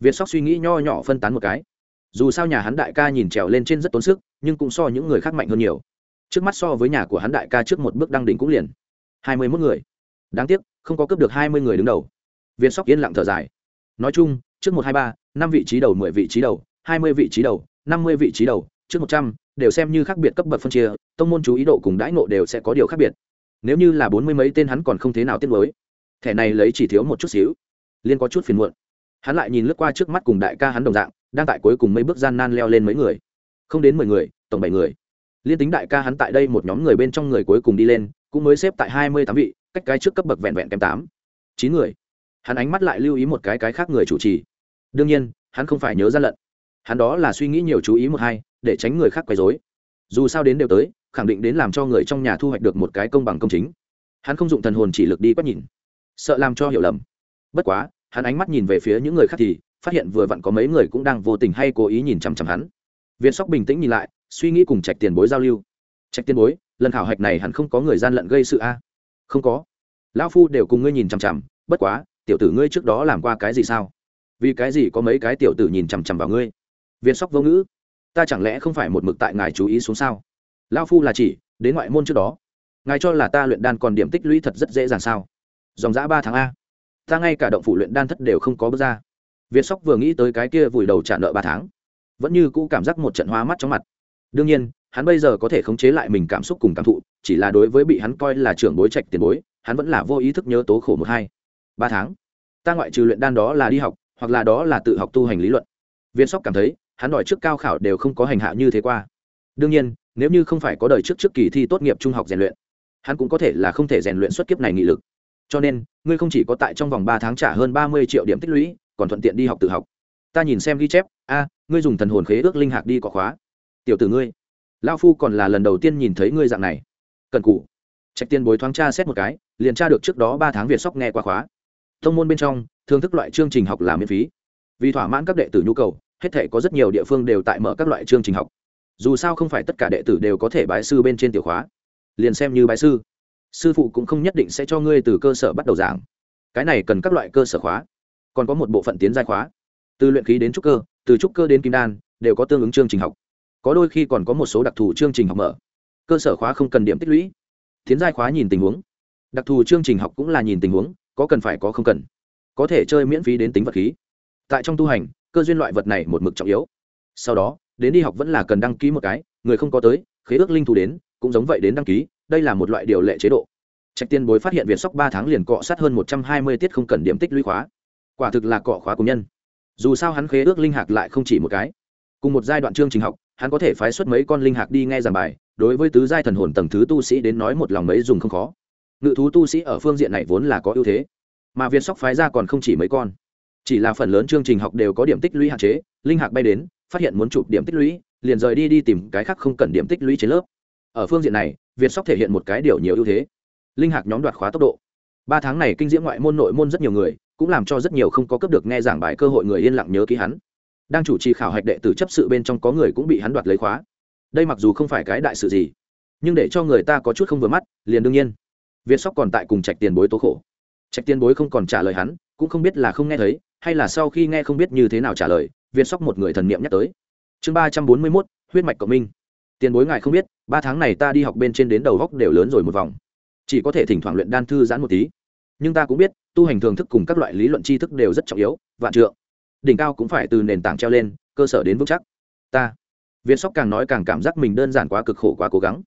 Việt sóc suy nghĩ nho nhỏ phân tán một cái. Dù sao nhà hắn đại ca nhìn trèo lên trên rất tốn sức, nhưng cũng so những người khác mạnh hơn nhiều. Trước mắt so với nhà của hắn đại ca trước một bước đăng đỉnh cũng liền hai mươi mốt người. Đáng tiếc, không có cướp được hai mươi người đứng đầu. Viên sóc yên lặng thở dài. Nói chung, trước một hai ba, năm vị trí đầu, mười vị trí đầu, hai mươi vị trí đầu, năm mươi vị trí đầu, trước một trăm, đều xem như khác biệt cấp bậc phân chia, tông môn chú ý độ cùng đãi ngộ đều sẽ có điều khác biệt. Nếu như là bốn mươi mấy tên hắn còn không thế nào tiết mới thẻ này lấy chỉ thiếu một chút xíu, liên có chút phiền muộn. Hắn lại nhìn lướt qua trước mắt cùng đại ca hắn đồng dạng, đang tại cuối cùng mấy bước gian nan leo lên mấy người. Không đến mười người, tổng bảy người. Liên tính đại ca hắn tại đây một nhóm người bên trong người cuối cùng đi lên cũng mới xếp tại hai mươi tám vị, cách cái trước cấp bậc vẹn vẹn kém tám, chín người. Hắn ánh mắt lại lưu ý một cái cái khác người chủ trì. Đương nhiên, hắn không phải nhớ gian lận. Hắn đó là suy nghĩ nhiều chú ý một hai, để tránh người khác quấy dối dù sao đến đều tới, khẳng định đến làm cho người trong nhà thu hoạch được một cái công bằng công chính. Hắn không dụng thần hồn chỉ lực đi quét nhìn. Sợ làm cho hiểu lầm. Bất quá, hắn ánh mắt nhìn về phía những người khác thì, phát hiện vừa vặn có mấy người cũng đang vô tình hay cố ý nhìn chằm chằm hắn. Việt sóc bình tĩnh nhìn lại, suy nghĩ cùng trạch tiền bối giao lưu. Trạch tiền bối lần khảo hạch này hẳn không có người gian lận gây sự a? Không có. Lão phu đều cùng ngươi nhìn chằm chằm, bất quá, tiểu tử ngươi trước đó làm qua cái gì sao? Vì cái gì có mấy cái tiểu tử nhìn chằm chằm vào ngươi? Việt sóc vô ngữ. Ta chẳng lẽ không phải một mực tại ngài chú ý xuống sao? Lão phu là chỉ, đến ngoại môn trước đó. Ngài cho là ta luyện đan còn điểm tích lũy thật rất dễ dàng sao? Dòng giã ba tháng a. Ta ngay cả động phủ luyện đan thất đều không có bước ra. Việt sóc vừa nghĩ tới cái kia vùi đầu trả nợ ba tháng, vẫn như cũ cảm giác một trận hoa mắt trong mặt. Đương nhiên hắn bây giờ có thể khống chế lại mình cảm xúc cùng cảm thụ, chỉ là đối với bị hắn coi là trưởng bối trạch tiền bối, hắn vẫn là vô ý thức nhớ tố khổ một hai. Ba tháng. Ta ngoại trừ luyện đan đó là đi học, hoặc là đó là tự học tu hành lý luận. Viên sóc cảm thấy, hắn đòi trước cao khảo đều không có hành hạ như thế qua. Đương nhiên, nếu như không phải có đời trước trước kỳ thi tốt nghiệp trung học rèn luyện, hắn cũng có thể là không thể rèn luyện xuất kiếp này nghị lực. Cho nên, ngươi không chỉ có tại trong vòng ba tháng trả hơn ba mươi triệu điểm tích lũy, còn thuận tiện đi học tự học. Ta nhìn xem ghi chép, a, ngươi dùng thần hồn khế ước linh hạc đi cọ khóa. Tiểu tử ngươi lao phu còn là lần đầu tiên nhìn thấy ngươi dạng này. Cần cụ trạch tiên bối thoáng tra xét một cái, liền tra được trước đó ba tháng việt sóc nghe qua khóa. Thông môn bên trong thương thức loại chương trình học là miễn phí. Vì thỏa mãn các đệ tử nhu cầu, hết thể có rất nhiều địa phương đều tại mở các loại chương trình học. Dù sao không phải tất cả đệ tử đều có thể bái sư bên trên tiểu khóa. Liền xem như bái sư sư phụ cũng không nhất định sẽ cho ngươi từ cơ sở bắt đầu giảng. Cái này cần các loại cơ sở khóa. Còn có một bộ phận tiến giai khóa. Từ luyện khí đến trúc cơ, từ trúc cơ đến kim đan, đều có tương ứng chương trình học có đôi khi còn có một số đặc thù chương trình học mở. Cơ sở khóa không cần điểm tích lũy. Tiến giai khóa nhìn tình huống. Đặc thù chương trình học cũng là nhìn tình huống, có cần phải có không cần. Có thể chơi miễn phí đến tính vật khí. Tại trong tu hành, cơ duyên loại vật này một mực trọng yếu. Sau đó, đến đi học vẫn là cần đăng ký một cái, người không có tới, khế ước linh thu đến, cũng giống vậy đến đăng ký, đây là một loại điều lệ chế độ. Trạch tiên bối phát hiện việt sóc ba tháng liền cọ sát hơn một trăm hai mươi tiết không cần điểm tích lũy khóa. Quả thực là cọ khóa của nhân. Dù sao hắn khế ước linh hạc lại không chỉ một cái. Cùng một giai đoạn chương trình học hắn có thể phái xuất mấy con linh hạc đi nghe giảng bài, đối với tứ giai thần hồn tầng thứ tu sĩ đến nói một lòng mấy dùng không khó. Ngự thú tu sĩ ở phương diện này vốn là có ưu thế, mà việt sóc phái ra còn không chỉ mấy con. Chỉ là phần lớn chương trình học đều có điểm tích lũy hạn chế, linh hạc bay đến, phát hiện muốn chụp điểm tích lũy, liền rời đi đi tìm cái khác không cần điểm tích lũy trên lớp. Ở phương diện này, việt sóc thể hiện một cái điều nhiều ưu thế. Linh hạc nhóm đoạt khóa tốc độ. Ba tháng này kinh diễm ngoại môn nội môn rất nhiều người, cũng làm cho rất nhiều không có cấp được nghe giảng bài cơ hội người yên lặng nhớ ký hắn đang chủ trì khảo hạch đệ tử chấp sự bên trong có người cũng bị hắn đoạt lấy khóa. Đây mặc dù không phải cái đại sự gì, nhưng để cho người ta có chút không vừa mắt, liền đương nhiên. Việt sóc còn tại cùng trạch tiền bối tố khổ. Trạch tiền bối không còn trả lời hắn, cũng không biết là không nghe thấy, hay là sau khi nghe không biết như thế nào trả lời việt sóc một người thần niệm nhắc tới. Chương ba trăm bốn mươi mốt, huyết mạch cộng minh. Tiền bối ngài không biết, ba tháng này ta đi học bên trên đến đầu góc đều lớn rồi một vòng. Chỉ có thể thỉnh thoảng luyện đan thư giãn một tí. Nhưng ta cũng biết, tu hành thường thức cùng các loại lý luận tri thức đều rất trọng yếu, vạn trượng đỉnh cao cũng phải từ nền tảng treo lên, cơ sở đến vững chắc. Ta, viên sóc càng nói càng cảm giác mình đơn giản quá cực khổ quá cố gắng.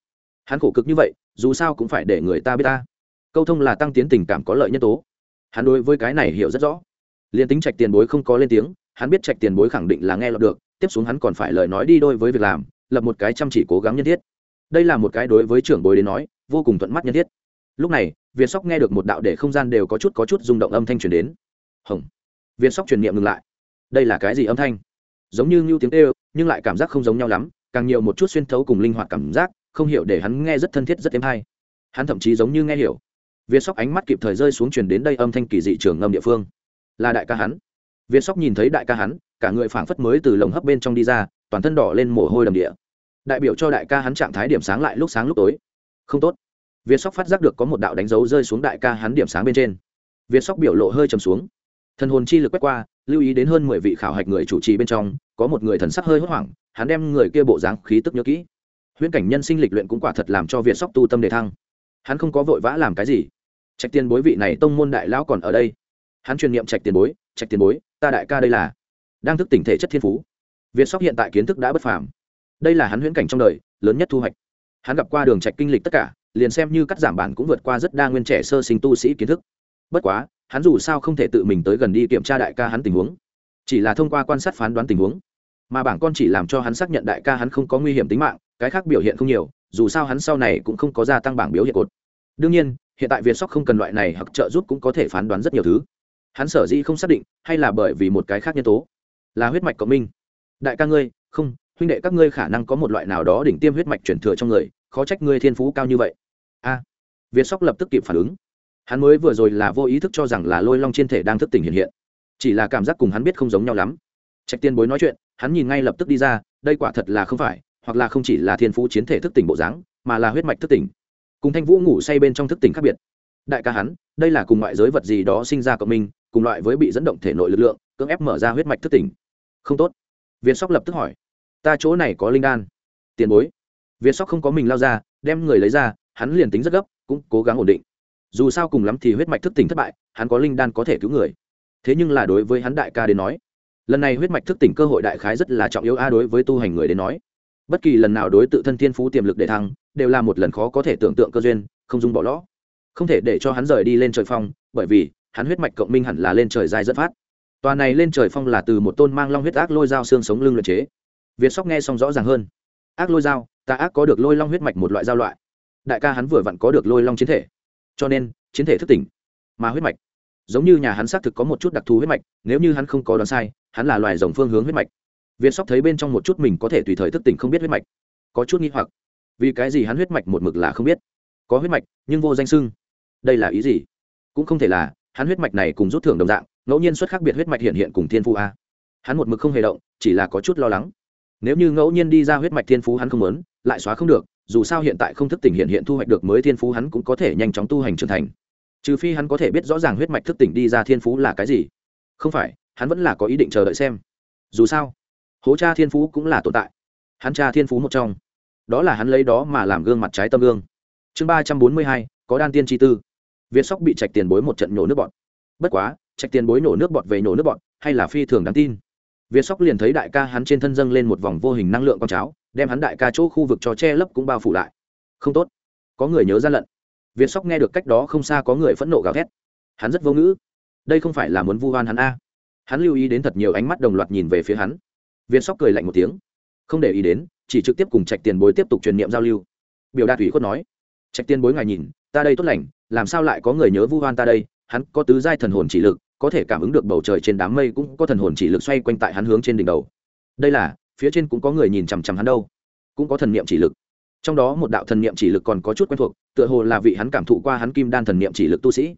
Hắn khổ cực như vậy, dù sao cũng phải để người ta biết ta. Câu thông là tăng tiến tình cảm có lợi nhân tố. Hắn đối với cái này hiểu rất rõ. Liền tính trạch tiền bối không có lên tiếng, hắn biết trạch tiền bối khẳng định là nghe lọt được, tiếp xuống hắn còn phải lời nói đi đôi với việc làm, lập một cái chăm chỉ cố gắng nhân thiết. Đây là một cái đối với trưởng bối đến nói, vô cùng thuận mắt nhân thiết. Lúc này việt sóc nghe được một đạo để không gian đều có chút có chút rung động âm thanh truyền đến. Hồng. Việt sóc truyền niệm ngừng lại đây là cái gì âm thanh? Giống như ngưu tiếng kêu, nhưng lại cảm giác không giống nhau lắm, càng nhiều một chút xuyên thấu cùng linh hoạt cảm giác, không hiểu để hắn nghe rất thân thiết, rất êm hay. Hắn thậm chí giống như nghe hiểu. Việt sóc ánh mắt kịp thời rơi xuống truyền đến đây âm thanh kỳ dị trường ngâm địa phương. Là đại ca hắn. Việt sóc nhìn thấy đại ca hắn, cả người phảng phất mới từ lồng hấp bên trong đi ra, toàn thân đỏ lên mồ hôi đầm địa. Đại biểu cho đại ca hắn trạng thái điểm sáng lại lúc sáng lúc tối. Không tốt. Việt sóc phát giác được có một đạo đánh dấu rơi xuống đại ca hắn điểm sáng bên trên. Việt sóc biểu lộ hơi trầm xuống thần hồn chi lực quét qua, lưu ý đến hơn mười vị khảo hạch người chủ trì bên trong, có một người thần sắc hơi hốt hoảng, hắn đem người kia bộ dáng khí tức nhớ kỹ. Huyễn cảnh nhân sinh lịch luyện cũng quả thật làm cho việt sóc tu tâm đề thăng. Hắn không có vội vã làm cái gì. Trạch tiền bối vị này tông môn đại lão còn ở đây. Hắn truyền niệm trạch tiền bối, trạch tiền bối, ta đại ca đây là. Đang thức tỉnh thể chất thiên phú. Việt sóc hiện tại kiến thức đã bất phàm. Đây là hắn huyễn cảnh trong đời, lớn nhất thu hoạch. Hắn gặp qua đường trạch kinh lịch tất cả, liền xem như cắt giảm bản cũng vượt qua rất đa nguyên trẻ sơ sinh tu sĩ kiến thức bất quá, hắn dù sao không thể tự mình tới gần đi kiểm tra đại ca hắn tình huống, chỉ là thông qua quan sát phán đoán tình huống. Mà bảng con chỉ làm cho hắn xác nhận đại ca hắn không có nguy hiểm tính mạng, cái khác biểu hiện không nhiều, dù sao hắn sau này cũng không có gia tăng bảng biểu hiện cột. Đương nhiên, hiện tại việt sóc không cần loại này hoặc trợ giúp cũng có thể phán đoán rất nhiều thứ. Hắn sở dĩ không xác định, hay là bởi vì một cái khác nhân tố, là huyết mạch cộng minh. Đại ca ngươi, không, huynh đệ các ngươi khả năng có một loại nào đó đỉnh tiêm huyết mạch chuyển thừa trong người, khó trách ngươi thiên phú cao như vậy. A, việt sóc lập tức kịp phản ứng hắn mới vừa rồi là vô ý thức cho rằng là lôi long trên thể đang thức tỉnh hiện hiện. Chỉ là cảm giác cùng hắn biết không giống nhau lắm. Trạch tiên bối nói chuyện, hắn nhìn ngay lập tức đi ra, đây quả thật là không phải, hoặc là không chỉ là thiên phú chiến thể thức tỉnh bộ dáng, mà là huyết mạch thức tỉnh. Cùng thanh vũ ngủ say bên trong thức tỉnh khác biệt. Đại ca hắn, đây là cùng ngoại giới vật gì đó sinh ra cộng minh, cùng loại với bị dẫn động thể nội lực lượng, cưỡng ép mở ra huyết mạch thức tỉnh. Không tốt. Việt sóc lập tức hỏi. Ta chỗ này có linh đan. Tiền bối. Việt sóc không có mình lao ra, đem người lấy ra, hắn liền tính rất gấp, cũng cố gắng ổn định dù sao cùng lắm thì huyết mạch thức tỉnh thất bại, hắn có linh đan có thể cứu người. Thế nhưng là đối với hắn đại ca đến nói, lần này huyết mạch thức tỉnh cơ hội đại khái rất là trọng yếu a đối với tu hành người đến nói. Bất kỳ lần nào đối tự thân thiên phú tiềm lực để thăng, đều là một lần khó có thể tưởng tượng cơ duyên, không dung bỏ lõ không thể để cho hắn rời đi lên trời phong, bởi vì hắn huyết mạch cộng minh hẳn là lên trời dài dẫn phát. Tòa này lên trời phong là từ một tôn mang long huyết ác lôi dao xương sống lưng luyện chế. Việt sóc nghe xong rõ ràng hơn. Ác lôi dao ta ác có được lôi long huyết mạch một loại dao loại. Đại ca hắn vừa vặn có được lôi long chiến thể cho nên, chiến thể thức tỉnh, mà huyết mạch. Giống như nhà hắn xác thực có một chút đặc thù huyết mạch, nếu như hắn không có đoán sai, hắn là loài rồng phương hướng huyết mạch. Viên sóc thấy bên trong một chút mình có thể tùy thời thức tỉnh không biết huyết mạch. Có chút nghi hoặc. Vì cái gì hắn huyết mạch một mực là không biết? Có huyết mạch, nhưng vô danh sưng đây là ý gì? Cũng không thể là, hắn huyết mạch này cùng rút thưởng đồng dạng, ngẫu nhiên xuất khác biệt huyết mạch hiện hiện cùng thiên phú a. Hắn một mực không hề động, chỉ là có chút lo lắng. Nếu như ngẫu nhiên đi ra huyết mạch thiên phú hắn không muốn, lại xóa không được dù sao hiện tại không thức tỉnh hiện hiện thu hoạch được mới thiên phú hắn cũng có thể nhanh chóng tu hành trưởng thành. Trừ phi hắn có thể biết rõ ràng huyết mạch thức tỉnh đi ra thiên phú là cái gì. Không phải, hắn vẫn là có ý định chờ đợi xem. Dù sao, hố cha thiên phú cũng là tồn tại. Hắn cha thiên phú một trong. Đó là hắn lấy đó mà làm gương mặt trái tâm gương. Chương ba trăm bốn mươi hai, có đan tiên chi tư. Việt sóc bị trạch tiền bối một trận nhổ nước bọt. Bất quá, trạch tiền bối nổ nước bọt về nổ nước bọt, hay là phi thường đáng tin việt sóc liền thấy đại ca hắn trên thân dâng lên một vòng vô hình năng lượng con cháo, đem hắn đại ca chỗ khu vực cho che lấp cũng bao phủ lại. Không tốt. Có người nhớ ra lận. Việt sóc nghe được cách đó không xa có người phẫn nộ gào thét. Hắn rất vô ngữ. Đây không phải là muốn vu oan hắn a. Hắn lưu ý đến thật nhiều ánh mắt đồng loạt nhìn về phía hắn. Việt sóc cười lạnh một tiếng. Không để ý đến, chỉ trực tiếp cùng trạch tiền bối tiếp tục truyền niệm giao lưu. Biểu đạt Thủy khuất nói. Trạch tiền bối ngài nhìn, ta đây tốt lành, làm sao lại có người nhớ vu oan ta đây? Hắn có tứ giai thần hồn chỉ lực có thể cảm ứng được bầu trời trên đám mây cũng có thần hồn chỉ lực xoay quanh tại hắn hướng trên đỉnh đầu. Đây là, phía trên cũng có người nhìn chằm chằm hắn đâu. Cũng có thần niệm chỉ lực. Trong đó một đạo thần niệm chỉ lực còn có chút quen thuộc, tựa hồ là vị hắn cảm thụ qua hắn kim đan thần niệm chỉ lực tu sĩ.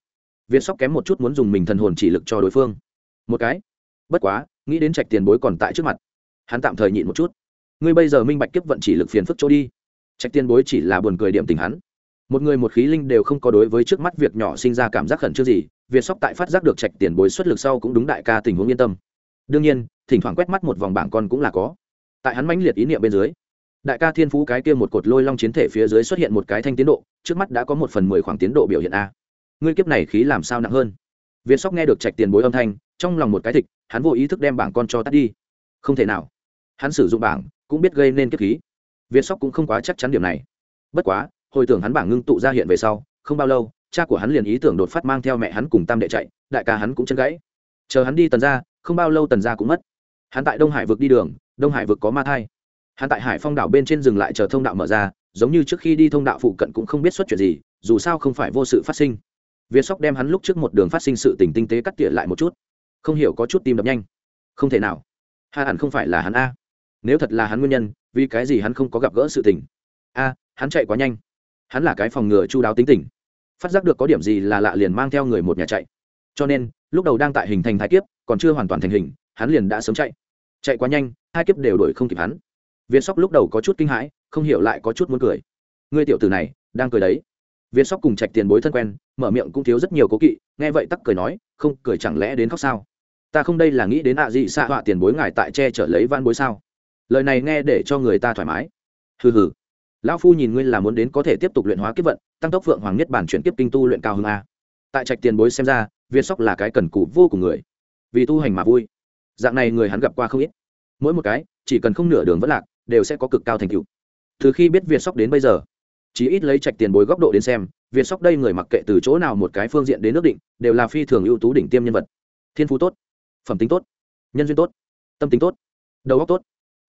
Việt sóc kém một chút muốn dùng mình thần hồn chỉ lực cho đối phương. Một cái. Bất quá, nghĩ đến trạch tiền bối còn tại trước mặt, hắn tạm thời nhịn một chút. Ngươi bây giờ minh bạch kiếp vận chỉ lực phiền phức chỗ đi. Trạch tiền bối chỉ là buồn cười điểm tình hắn một người một khí linh đều không có đối với trước mắt việc nhỏ sinh ra cảm giác khẩn trương gì, việt sóc tại phát giác được trạch tiền bối xuất lực sau cũng đúng đại ca tình huống yên tâm. Đương nhiên, thỉnh thoảng quét mắt một vòng bảng con cũng là có. Tại hắn mãnh liệt ý niệm bên dưới, đại ca thiên phú cái kia một cột lôi long chiến thể phía dưới xuất hiện một cái thanh tiến độ, trước mắt đã có một phần mười khoảng tiến độ biểu hiện a. Ngươi kiếp này khí làm sao nặng hơn? Việt sóc nghe được trạch tiền bối âm thanh, trong lòng một cái thịt, hắn vô ý thức đem bảng con cho tắt đi. Không thể nào. Hắn sử dụng bảng, cũng biết gây nên kiếp khí. Việt sóc cũng không quá chắc chắn điểm này. Bất quá hồi tưởng hắn bảng ngưng tụ ra hiện về sau, không bao lâu, cha của hắn liền ý tưởng đột phát mang theo mẹ hắn cùng tam đệ chạy, đại ca hắn cũng chân gãy. Chờ hắn đi tần ra không bao lâu tần ra cũng mất. Hắn tại đông hải vực đi đường, đông hải vực có ma thai. Hắn tại hải phong đảo bên trên dừng lại chờ thông đạo mở ra, giống như trước khi đi thông đạo phụ cận cũng không biết xuất chuyện gì, dù sao không phải vô sự phát sinh. Việt sóc đem hắn lúc trước một đường phát sinh sự tình tinh tế cắt tỉa lại một chút. Không hiểu có chút tim đập nhanh. Không thể nào. Hà hẳn không phải là hắn a. Nếu thật là hắn nguyên nhân, vì cái gì hắn không có gặp gỡ sự tình? A, hắn chạy quá nhanh hắn là cái phòng ngừa chu đáo tính tình. Phát giác được có điểm gì là lạ liền mang theo người một nhà chạy. Cho nên, lúc đầu đang tại hình thành thái kiếp, còn chưa hoàn toàn thành hình, hắn liền đã sớm chạy. Chạy quá nhanh hai kiếp đều đổi không kịp hắn. Việt sóc lúc đầu có chút kinh hãi, không hiểu lại có chút muốn cười. Ngươi tiểu tử này, đang cười đấy. Việt sóc cùng trạch tiền bối thân quen, mở miệng cũng thiếu rất nhiều cố kỵ, nghe vậy tắc cười nói, không cười chẳng lẽ đến khóc sao? Ta không đây là nghĩ đến ạ à gì xạ họa tiền bối ngài tại che chở lấy van bối sao? Lời này nghe để cho người ta thoải mái. Hừ hừ lão phu nhìn ngươi là muốn đến có thể tiếp tục luyện hóa kiếp vận, tăng tốc phượng hoàng nhất bản chuyển kiếp kinh tu luyện cao hơn a à. tại trạch tiền bối xem ra việt sóc là cái cần cù vô cùng người. Vì tu hành mà vui. Dạng này người hắn gặp qua không ít. Mỗi một cái, chỉ cần không nửa đường vất lạc, đều sẽ có cực cao thành tựu. Từ khi biết việt sóc đến bây giờ, chỉ ít lấy trạch tiền bối góc độ đến xem việt sóc đây người mặc kệ từ chỗ nào một cái phương diện đến nước định, đều là phi thường ưu tú đỉnh tiêm nhân vật. Thiên phú tốt, phẩm tính tốt, nhân duyên tốt, tâm tính tốt, đầu óc tốt,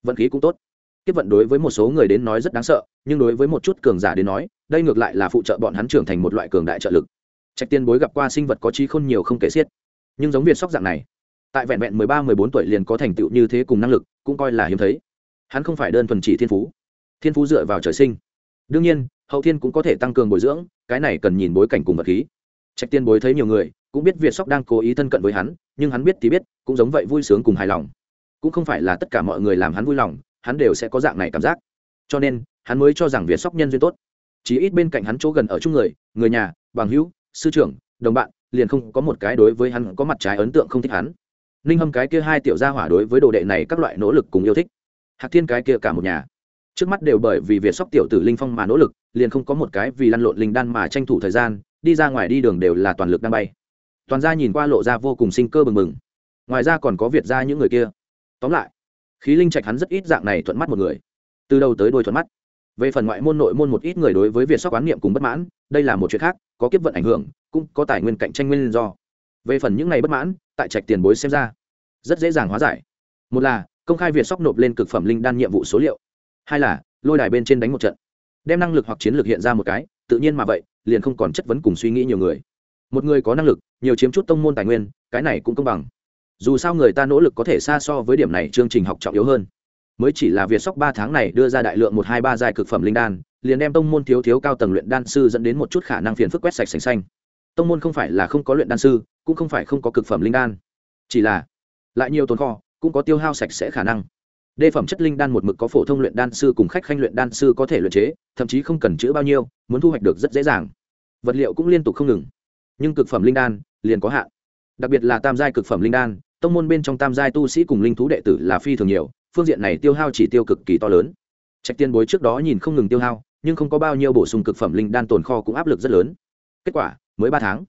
vận khí cũng tốt kiếp vận đối với một số người đến nói rất đáng sợ, nhưng đối với một chút cường giả đến nói, đây ngược lại là phụ trợ bọn hắn trưởng thành một loại cường đại trợ lực. Trạch tiên bối gặp qua sinh vật có trí khôn nhiều không kể xiết. Nhưng giống việt sóc dạng này, tại vẹn vẹn mười ba, mười bốn tuổi liền có thành tựu như thế cùng năng lực, cũng coi là hiếm thấy. Hắn không phải đơn thuần chỉ thiên phú. Thiên phú dựa vào trời sinh. Đương nhiên, hậu thiên cũng có thể tăng cường bồi dưỡng, cái này cần nhìn bối cảnh cùng vật khí. Trạch tiên bối thấy nhiều người, cũng biết việt sóc đang cố ý thân cận với hắn, nhưng hắn biết thì biết, cũng giống vậy vui sướng cùng hài lòng. Cũng không phải là tất cả mọi người làm hắn vui lòng hắn đều sẽ có dạng này cảm giác. Cho nên, hắn mới cho rằng việt sóc nhân duyên tốt. Chỉ ít bên cạnh hắn chỗ gần ở chung người người nhà, bằng hữu, sư trưởng, đồng bạn, liền không có một cái đối với hắn có mặt trái ấn tượng không thích hắn. Ninh hâm cái kia hai tiểu gia hỏa đối với đồ đệ này các loại nỗ lực cùng yêu thích. Hạc thiên cái kia cả một nhà. Trước mắt đều bởi vì việt sóc tiểu tử linh phong mà nỗ lực, liền không có một cái vì lăn lộn linh đan mà tranh thủ thời gian, đi ra ngoài đi đường đều là toàn lực đang bay. Toàn ra nhìn qua lộ ra vô cùng sinh cơ bừng bừng. Ngoài ra còn có việt ra những người kia. Tóm lại khí linh trạch hắn rất ít dạng này thuận mắt một người. Từ đầu tới đôi thuận mắt. Về phần ngoại môn nội môn một ít người đối với việc sóc quán niệm cùng bất mãn, đây là một chuyện khác, có kiếp vận ảnh hưởng, cũng có tài nguyên cạnh tranh nguyên do. Về phần những ngày bất mãn, tại trạch tiền bối xem ra, rất dễ dàng hóa giải. Một là, công khai việc sóc nộp lên cực phẩm linh đan nhiệm vụ số liệu. Hai là, lôi đài bên trên đánh một trận. Đem năng lực hoặc chiến lược hiện ra một cái, tự nhiên mà vậy, liền không còn chất vấn cùng suy nghĩ nhiều người. Một người có năng lực, nhiều chiếm chút tông môn tài nguyên, cái này cũng công bằng dù sao người ta nỗ lực có thể xa so với điểm này chương trình học trọng yếu hơn. Mới chỉ là việc sóc ba tháng này đưa ra đại lượng một hai ba giai cực phẩm linh đan, liền đem tông môn thiếu thiếu cao tầng luyện đan sư dẫn đến một chút khả năng phiền phức quét sạch sành xanh. Tông môn không phải là không có luyện đan sư, cũng không phải không có cực phẩm linh đan. Chỉ là, lại nhiều tồn kho, cũng có tiêu hao sạch sẽ khả năng. Đề phẩm chất linh đan một mực có phổ thông luyện đan sư cùng khách khanh luyện đan sư có thể luyện chế, thậm chí không cần chữ bao nhiêu, muốn thu hoạch được rất dễ dàng. Vật liệu cũng liên tục không ngừng, nhưng cực phẩm linh đan liền có hạn. Đặc biệt là tam giai cực phẩm linh đan tông môn bên trong tam giai tu sĩ cùng linh thú đệ tử là phi thường nhiều, phương diện này tiêu hao chỉ tiêu cực kỳ to lớn. Trạch tiên bối trước đó nhìn không ngừng tiêu hao, nhưng không có bao nhiêu bổ sung cực phẩm linh đan tồn kho cũng áp lực rất lớn. Kết quả, mới ba tháng,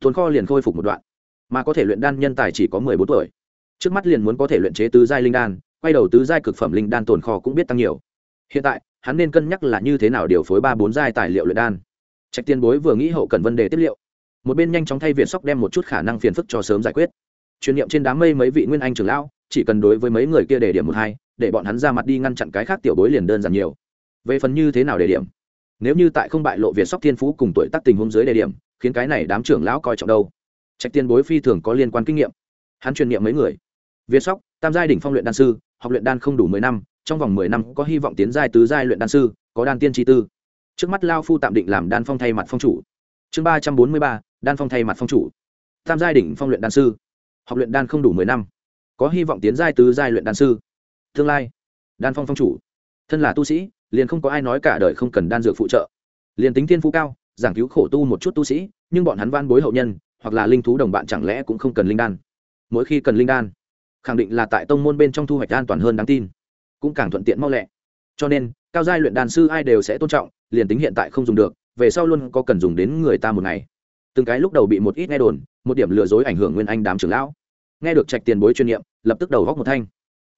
tồn kho liền khôi phục một đoạn. Mà có thể luyện đan nhân tài chỉ có mười bốn tuổi. Trước mắt liền muốn có thể luyện chế tứ giai linh đan, quay đầu tứ giai cực phẩm linh đan tồn kho cũng biết tăng nhiều. Hiện tại, hắn nên cân nhắc là như thế nào điều phối ba bốn giai tài liệu luyện đan. Trạch tiên bối vừa nghĩ hậu cần vấn đề tiếp liệu. Một bên nhanh chóng thay viện sóc đem một chút khả năng phiền phức cho sớm giải quyết truyền niệm trên đám mây mấy vị nguyên anh trưởng lão, chỉ cần đối với mấy người kia để điểm một hai, để bọn hắn ra mặt đi ngăn chặn cái khác tiểu bối liền đơn giản nhiều. Về phần như thế nào để điểm? Nếu như tại không bại lộ việt sóc thiên phú cùng tuổi tác tình huống dưới đề điểm, khiến cái này đám trưởng lão coi trọng đâu? Trạch tiên bối phi thường có liên quan kinh nghiệm. Hắn truyền niệm mấy người. Việt sóc, tam giai đỉnh phong luyện đan sư, học luyện đan không đủ mười năm, trong vòng mười năm có hy vọng tiến giai tứ giai luyện đan sư, có đan tiên tri tư. Trước mắt lao phu tạm định làm đan phong thay mặt phong chủ. Chương ba trăm bốn mươi ba, đan phong thay mặt phong chủ. Tam giai đỉnh phong luyện đan sư học luyện đan không đủ mười năm, có hy vọng tiến giai tứ giai luyện đan sư. Tương lai, đan phong phong chủ, thân là tu sĩ, liền không có ai nói cả đời không cần đan dược phụ trợ. Liền tính thiên phú cao, giảng cứu khổ tu một chút tu sĩ, nhưng bọn hắn van bối hậu nhân, hoặc là linh thú đồng bạn chẳng lẽ cũng không cần linh đan. Mỗi khi cần linh đan, khẳng định là tại tông môn bên trong thu hoạch an toàn hơn đáng tin, cũng càng thuận tiện mau lẹ. Cho nên, cao giai luyện đan sư ai đều sẽ tôn trọng, liền tính hiện tại không dùng được, về sau luôn có cần dùng đến người ta một ngày. Từng cái lúc đầu bị một ít nghe đồn một điểm lừa dối ảnh hưởng nguyên anh đám trưởng lão. Nghe được trạch tiền bối chuyên nghiệm lập tức đầu góc một thanh.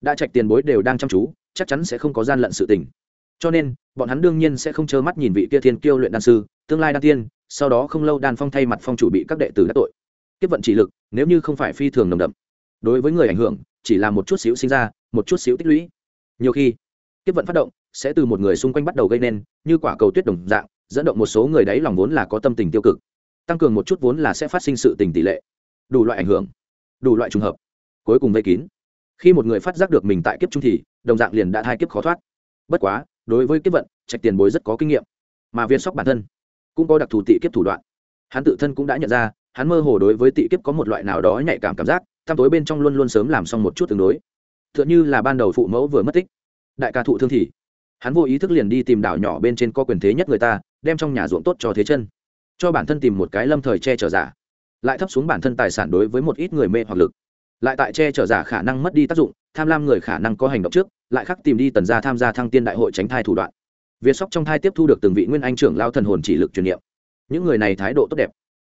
Đã trạch tiền bối đều đang chăm chú, chắc chắn sẽ không có gian lận sự tình. Cho nên, bọn hắn đương nhiên sẽ không trơ mắt nhìn vị kia thiên kiêu luyện đan sư, tương lai đan tiên, sau đó không lâu đan phong thay mặt phong chủ bị các đệ tử đắc tội. Tiếp vận chỉ lực, nếu như không phải phi thường nồng đậm, đối với người ảnh hưởng, chỉ là một chút xíu sinh ra, một chút xíu tích lũy. Nhiều khi tiếp vận phát động sẽ từ một người xung quanh bắt đầu gây nên, như quả cầu tuyết đồng dạng, dẫn động một số người đấy lòng vốn là có tâm tình tiêu cực tăng cường một chút vốn là sẽ phát sinh sự tình tỷ lệ, đủ loại ảnh hưởng, đủ loại trùng hợp, cuối cùng vây kín. Khi một người phát giác được mình tại kiếp trung thì, đồng dạng liền đã hai kiếp khó thoát. Bất quá, đối với kiếp vận, trạch tiền bối rất có kinh nghiệm, mà viên sóc bản thân cũng có đặc thù tị kiếp thủ đoạn. Hắn tự thân cũng đã nhận ra, hắn mơ hồ đối với tị kiếp có một loại nào đó nhạy cảm cảm giác tham tối bên trong luôn luôn sớm làm xong một chút tương đối. T h ư ợ n h ư là ban đầu phụ mẫu vừa mất tích, đại ca thụ thương thì, hắn vô ý thức liền đi tìm đảo nhỏ bên trên có quyền thế nhất người ta, đem trong nhà ruộng tốt cho thế chân cho bản thân tìm một cái lâm thời che chở giả, lại thấp xuống bản thân tài sản đối với một ít người mê hoặc lực. Lại tại che chở giả khả năng mất đi tác dụng, tham lam người khả năng có hành động trước, lại khắc tìm đi tần gia tham gia thăng tiên đại hội tránh thai thủ đoạn. Việt sóc trong thai tiếp thu được từng vị nguyên anh trưởng lao thần hồn chỉ lực truyền niệm. Những người này thái độ tốt đẹp.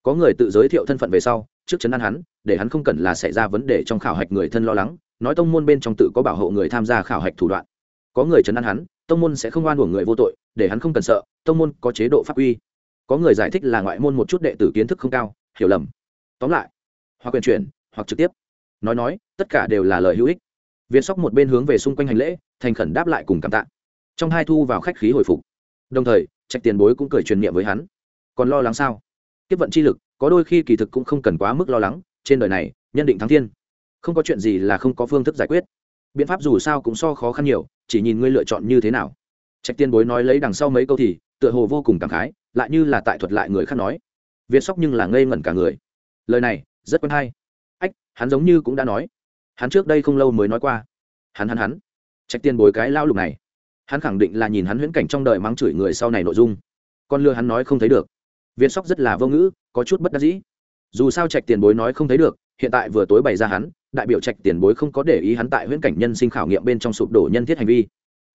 Có người tự giới thiệu thân phận về sau, trước chấn an hắn, để hắn không cần là xảy ra vấn đề trong khảo hạch người thân lo lắng, nói tông môn bên trong tự có bảo hộ người tham gia khảo hạch thủ đoạn. Có người chấn an hắn, tông môn sẽ không oan uổng người vô tội, để hắn không cần sợ, tông môn có chế độ pháp uy có người giải thích là ngoại môn một chút đệ tử kiến thức không cao, hiểu lầm. Tóm lại, hoặc quyền chuyển, hoặc trực tiếp. Nói nói, tất cả đều là lời hữu ích. Việt sóc một bên hướng về xung quanh hành lễ, thành khẩn đáp lại cùng cảm tạ. Trong hai thu vào khách khí hồi phục. Đồng thời, trạch tiền bối cũng cười truyền niệm với hắn. Còn lo lắng sao? Tiếp vận chi lực, có đôi khi kỳ thực cũng không cần quá mức lo lắng, trên đời này, nhân định thắng thiên. Không có chuyện gì là không có phương thức giải quyết. Biện pháp dù sao cũng so khó khăn nhiều, chỉ nhìn ngươi lựa chọn như thế nào. Trạch tiên bối nói lấy đằng sau mấy câu thì, tựa hồ vô cùng cảm khái lại như là tại thuật lại người khác nói. Việt sóc nhưng là ngây ngẩn cả người. Lời này, rất quen hay. Ách, hắn giống như cũng đã nói. Hắn trước đây không lâu mới nói qua. Hắn hắn hắn. Trạch Tiền bối cái lao lục này. Hắn khẳng định là nhìn hắn huyễn cảnh trong đời mắng chửi người sau này nội dung. Con lừa hắn nói không thấy được. Viên sóc rất là vô ngữ, có chút bất đắc dĩ. Dù sao trạch tiền bối nói không thấy được, hiện tại vừa tối bày ra hắn, đại biểu trạch tiền bối không có để ý hắn tại huyễn cảnh nhân sinh khảo nghiệm bên trong sụp đổ nhân thiết hành vi.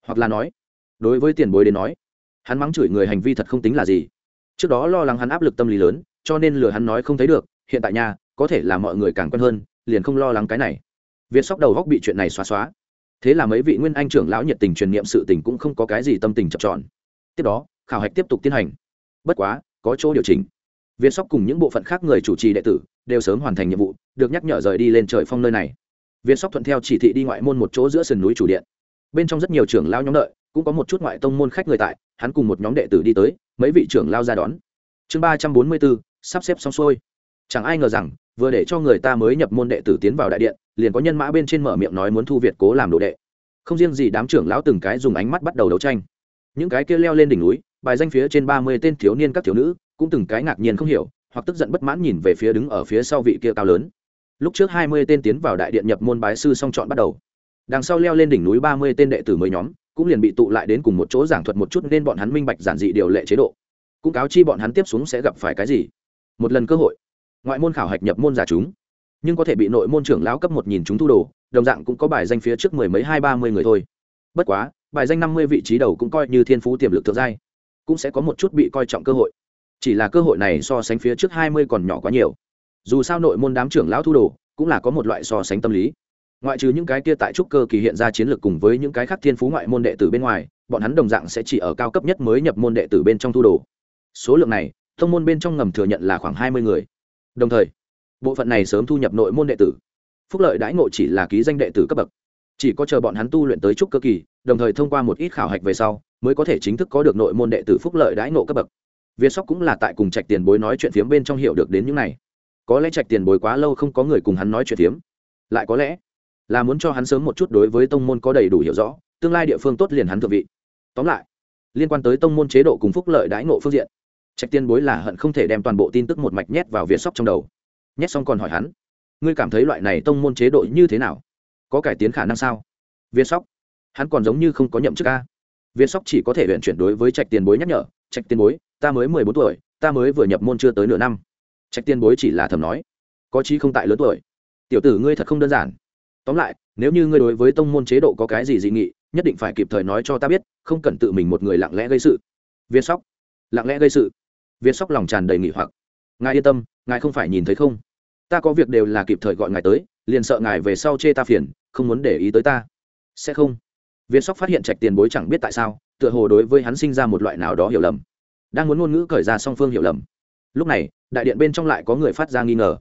Hoặc là nói, đối với tiền bối đến nói hắn mắng chửi người hành vi thật không tính là gì. Trước đó lo lắng hắn áp lực tâm lý lớn, cho nên lừa hắn nói không thấy được, hiện tại nhà có thể là mọi người càng quen hơn, liền không lo lắng cái này. Việt sóc đầu góc bị chuyện này xóa xóa. Thế là mấy vị nguyên anh trưởng lão nhiệt tình truyền niệm sự tình cũng không có cái gì tâm tình chập tròn. Tiếp đó, khảo hạch tiếp tục tiến hành. Bất quá, có chỗ điều chỉnh. Việt sóc cùng những bộ phận khác người chủ trì đệ tử đều sớm hoàn thành nhiệm vụ, được nhắc nhở rời đi lên trời phong nơi này. Việt sóc thuận theo chỉ thị đi ngoại môn một chỗ giữa sườn núi chủ điện. Bên trong rất nhiều trưởng lao nhóm đợi cũng có một chút ngoại tông môn khách người tại, hắn cùng một nhóm đệ tử đi tới, mấy vị trưởng lao ra đón. Chương ba trăm bốn mươi bốn, sắp xếp xong xuôi. Chẳng ai ngờ rằng, vừa để cho người ta mới nhập môn đệ tử tiến vào đại điện, liền có nhân mã bên trên mở miệng nói muốn thu việt cố làm đồ đệ. Không riêng gì đám trưởng lão từng cái dùng ánh mắt bắt đầu đấu tranh. Những cái kia leo lên đỉnh núi, bài danh phía trên ba mươi tên thiếu niên các thiếu nữ, cũng từng cái ngạc nhiên không hiểu, hoặc tức giận bất mãn nhìn về phía đứng ở phía sau vị kia cao lớn. Lúc trước hai mươi tên tiến vào đại điện nhập môn bái sư song chọn bắt đầu. Đằng sau leo lên đỉnh núi ba mươi tên đệ tử mới nhóm cũng liền bị tụ lại đến cùng một chỗ giảng thuật một chút nên bọn hắn minh bạch giản dị điều lệ chế độ. Cũng cáo chi bọn hắn tiếp xuống sẽ gặp phải cái gì? Một lần cơ hội. Ngoại môn khảo hạch nhập môn giả chúng. Nhưng có thể bị nội môn trưởng lão cấp một nhìn chúng thu đồ, đồng dạng cũng có bài danh phía trước mười mấy hai ba mươi người thôi. Bất quá, bài danh năm mươi vị trí đầu cũng coi như thiên phú tiềm lực thượng giai, cũng sẽ có một chút bị coi trọng cơ hội. Chỉ là cơ hội này so sánh phía trước hai mươi còn nhỏ quá nhiều. Dù sao nội môn đám trưởng lão thu đồ, cũng là có một loại so sánh tâm lý ngoại trừ những cái kia tại trúc cơ kỳ hiện ra chiến lược cùng với những cái khác thiên phú ngoại môn đệ tử bên ngoài, bọn hắn đồng dạng sẽ chỉ ở cao cấp nhất mới nhập môn đệ tử bên trong thu đồ. Số lượng này, thông môn bên trong ngầm thừa nhận là khoảng hai mươi người. Đồng thời, bộ phận này sớm thu nhập nội môn đệ tử. Phúc lợi đãi ngộ chỉ là ký danh đệ tử cấp bậc. Chỉ có chờ bọn hắn tu luyện tới trúc cơ kỳ, đồng thời thông qua một ít khảo hạch về sau, mới có thể chính thức có được nội môn đệ tử phúc lợi đãi ngộ cấp bậc. Viên sóc cũng là tại cùng trạch tiền bối nói chuyện phiếm bên trong hiểu được đến những này. Có lẽ trạch tiền bối quá lâu không có người cùng hắn nói chuyện phiếm. Lại có lẽ là muốn cho hắn sớm một chút đối với tông môn có đầy đủ hiểu rõ, tương lai địa phương tốt liền hắn thượng vị. Tóm lại, liên quan tới tông môn chế độ cùng phúc lợi đãi ngộ phương diện, trạch tiên bối là hận không thể đem toàn bộ tin tức một mạch nhét vào việt sóc trong đầu. Nhét xong còn hỏi hắn, ngươi cảm thấy loại này tông môn chế độ như thế nào? Có cải tiến khả năng sao? Việt sóc, hắn còn giống như không có nhậm chức ca việt sóc chỉ có thể luyện chuyển đối với trạch tiền bối nhắc nhở, trạch tiền bối, ta mới mười bốn tuổi, ta mới vừa nhập môn chưa tới nửa năm. Trạch tiền bối chỉ là thầm nói, có chí không tại lớn tuổi. Tiểu tử ngươi thật không đơn giản tóm lại, nếu như ngươi đối với tông môn chế độ có cái gì dị nghị, nhất định phải kịp thời nói cho ta biết, không cần tự mình một người lặng lẽ gây sự. Viên sóc. Lặng lẽ gây sự. Viên sóc lòng tràn đầy nghỉ hoặc. Ngài yên tâm, ngài không phải nhìn thấy không? Ta có việc đều là kịp thời gọi ngài tới, liền sợ ngài về sau chê ta phiền, không muốn để ý tới ta. Sẽ không. Viên sóc phát hiện trạch tiền bối chẳng biết tại sao, tựa hồ đối với hắn sinh ra một loại nào đó hiểu lầm. Đang muốn ngôn ngữ cởi ra song phương hiểu lầm. Lúc này, đại điện bên trong lại có người phát ra nghi ngờ.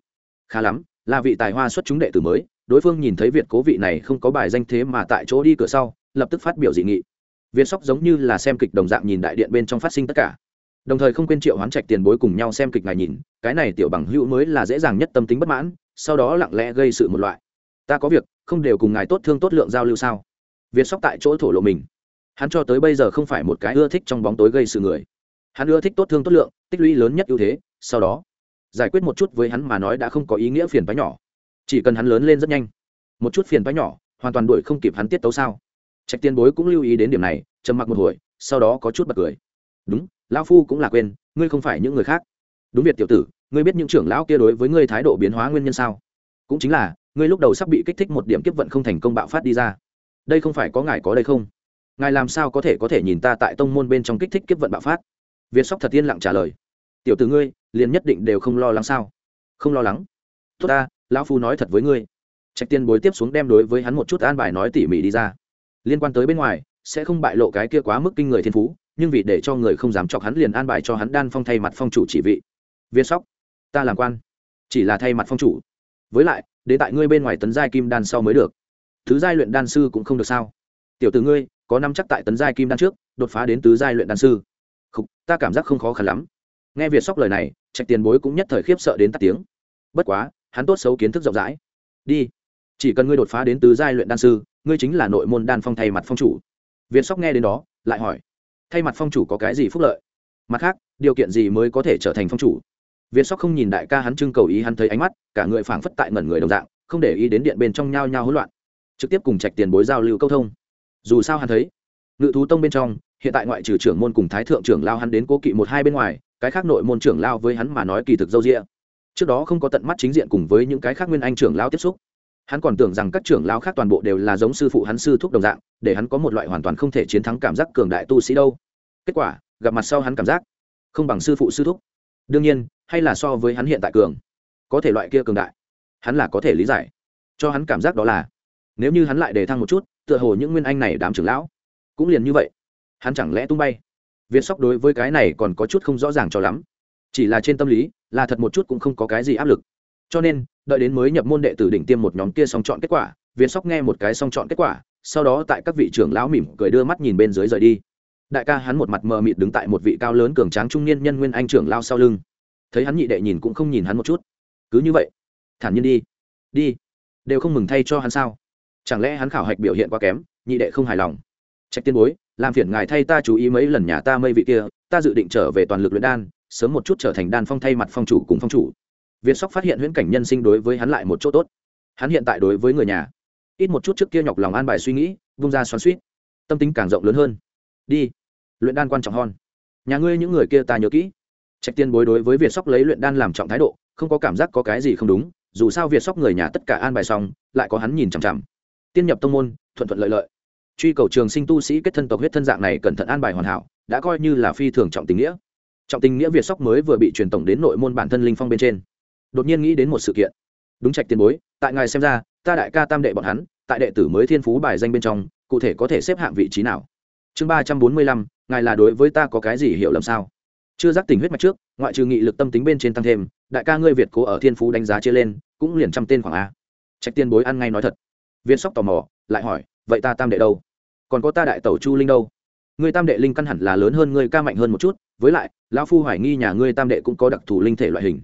Khá lắm, là vị tài hoa xuất chúng đệ tử mới đối phương nhìn thấy việt cố vị này không có bài danh thế mà tại chỗ đi cửa sau, lập tức phát biểu dị nghị. Việt sóc giống như là xem kịch đồng dạng nhìn đại điện bên trong phát sinh tất cả. Đồng thời không quên triệu hoán trạch tiền bối cùng nhau xem kịch ngài nhìn, cái này tiểu bằng hữu mới là dễ dàng nhất tâm tính bất mãn, sau đó lặng lẽ gây sự một loại. Ta có việc, không đều cùng ngài tốt thương tốt lượng giao lưu sao? Việt sóc tại chỗ thổ lộ mình. Hắn cho tới bây giờ không phải một cái ưa thích trong bóng tối gây sự người. Hắn ưa thích tốt thương tốt lượng, tích lũy lớn nhất ưu thế, sau đó giải quyết một chút với hắn mà nói đã không có ý nghĩa phiền phái nhỏ chỉ cần hắn lớn lên rất nhanh. Một chút phiền phái nhỏ, hoàn toàn đuổi không kịp hắn tiết tấu sao. Trạch tiên bối cũng lưu ý đến điểm này, trầm mặc một hồi, sau đó có chút bật cười. Đúng, lão phu cũng là quên, ngươi không phải những người khác. Đúng việt tiểu tử, ngươi biết những trưởng lão kia đối với ngươi thái độ biến hóa nguyên nhân sao? Cũng chính là, ngươi lúc đầu sắp bị kích thích một điểm kiếp vận không thành công bạo phát đi ra. Đây không phải có ngài có đây không? Ngài làm sao có thể có thể nhìn ta tại tông môn bên trong kích thích kiếp vận bạo phát? Việt sóc thật yên lặng trả lời. Tiểu tử ngươi, liền nhất định đều không lo lắng sao? Không lo lắng. Tốt ta lão phu nói thật với ngươi. Trạch tiên bối tiếp xuống đem đối với hắn một chút an bài nói tỉ mỉ đi ra. Liên quan tới bên ngoài sẽ không bại lộ cái kia quá mức kinh người thiên phú nhưng vì để cho người không dám chọc hắn liền an bài cho hắn đan phong thay mặt phong chủ chỉ vị. Viên sóc ta làm quan chỉ là thay mặt phong chủ. Với lại đến tại ngươi bên ngoài tấn giai kim đan sau mới được. Thứ giai luyện đan sư cũng không được sao? Tiểu tử ngươi có năm chắc tại tấn giai kim đan trước đột phá đến tứ giai luyện đan sư. Không, ta cảm giác không khó khăn lắm. Nghe việt sóc lời này trạch tiền bối cũng nhất thời khiếp sợ đến tắt tiếng. Bất quá hắn tốt xấu kiến thức rộng rãi. Đi. Chỉ cần ngươi đột phá đến tứ giai luyện đan sư, ngươi chính là nội môn đan phong thay mặt phong chủ. Việt sóc nghe đến đó, lại hỏi, thay mặt phong chủ có cái gì phúc lợi? Mặt khác, điều kiện gì mới có thể trở thành phong chủ? Việt sóc không nhìn đại ca hắn trưng cầu ý hắn thấy ánh mắt, cả người phảng phất tại ngẩn người đồng dạng, không để ý đến điện bên trong nhao nhao hỗn loạn, trực tiếp cùng trạch tiền bối giao lưu câu thông. Dù sao hắn thấy, ngự thú tông bên trong, hiện tại ngoại trừ trưởng môn cùng thái thượng trưởng lao hắn đến cố kỵ một hai bên ngoài, cái khác nội môn trưởng lao với hắn mà nói kỳ thực dâu rịa trước đó không có tận mắt chính diện cùng với những cái khác nguyên anh trưởng lao tiếp xúc. Hắn còn tưởng rằng các trưởng lao khác toàn bộ đều là giống sư phụ hắn sư thúc đồng dạng, để hắn có một loại hoàn toàn không thể chiến thắng cảm giác cường đại tu sĩ đâu. Kết quả, gặp mặt sau hắn cảm giác không bằng sư phụ sư thúc. Đương nhiên, hay là so với hắn hiện tại cường, có thể loại kia cường đại, hắn là có thể lý giải. Cho hắn cảm giác đó là, nếu như hắn lại đề thăng một chút, tựa hồ những nguyên anh này đám trưởng lão cũng liền như vậy. Hắn chẳng lẽ tung bay? Viên sóc đối với cái này còn có chút không rõ ràng cho lắm chỉ là trên tâm lý, là thật một chút cũng không có cái gì áp lực. Cho nên, đợi đến mới nhập môn đệ tử đỉnh tiêm một nhóm kia song chọn kết quả, việt sóc nghe một cái song chọn kết quả, sau đó tại các vị trưởng lão mỉm cười đưa mắt nhìn bên dưới rời đi. Đại ca hắn một mặt mờ mịt đứng tại một vị cao lớn cường tráng trung niên nhân nguyên anh trưởng lao sau lưng. Thấy hắn nhị đệ nhìn cũng không nhìn hắn một chút. Cứ như vậy, thản nhiên đi. Đi. Đều không mừng thay cho hắn sao? Chẳng lẽ hắn khảo hạch biểu hiện quá kém, nhị đệ không hài lòng? Trách tiên bối, làm phiền ngài thay ta chú ý mấy lần nhà ta mây vị kia, ta dự định trở về toàn lực luyện đan sớm một chút trở thành đan phong thay mặt phong chủ cùng phong chủ. Việt sóc phát hiện huyễn cảnh nhân sinh đối với hắn lại một chỗ tốt. Hắn hiện tại đối với người nhà, ít một chút trước kia nhọc lòng an bài suy nghĩ, vung ra xoắn suýt. Tâm tính càng rộng lớn hơn. Đi, luyện đan quan trọng hơn. Nhà ngươi những người kia ta nhớ kỹ. Trạch tiên bối đối với việt sóc lấy luyện đan làm trọng thái độ, không có cảm giác có cái gì không đúng, dù sao việt sóc người nhà tất cả an bài xong, lại có hắn nhìn chằm chằm. Tiên nhập tông môn, thuận thuận lợi lợi. Truy cầu trường sinh tu sĩ kết thân tộc huyết thân dạng này cẩn thận an bài hoàn hảo, đã coi như là phi thường trọng tình nghĩa trọng tình nghĩa việt sóc mới vừa bị truyền tổng đến nội môn bản thân linh phong bên trên. Đột nhiên nghĩ đến một sự kiện. Đúng trạch tiền bối, tại ngài xem ra, ta đại ca tam đệ bọn hắn, tại đệ tử mới thiên phú bài danh bên trong, cụ thể có thể xếp hạng vị trí nào? Chương ba trăm bốn mươi lăm, ngài là đối với ta có cái gì hiểu lầm sao? Chưa giác tình huyết mạch trước, ngoại trừ nghị lực tâm tính bên trên tăng thêm, đại ca ngươi việt cố ở thiên phú đánh giá chia lên, cũng liền trăm tên khoảng a. Trạch tiên bối ăn ngay nói thật. Viên sóc tò mò, lại hỏi, vậy ta tam đệ đâu? Còn có ta đại tẩu chu linh đâu? Người tam đệ linh căn hẳn là lớn hơn ngươi ca mạnh hơn một chút với lại, lão phu hoài nghi nhà ngươi tam đệ cũng có đặc thù linh thể loại hình.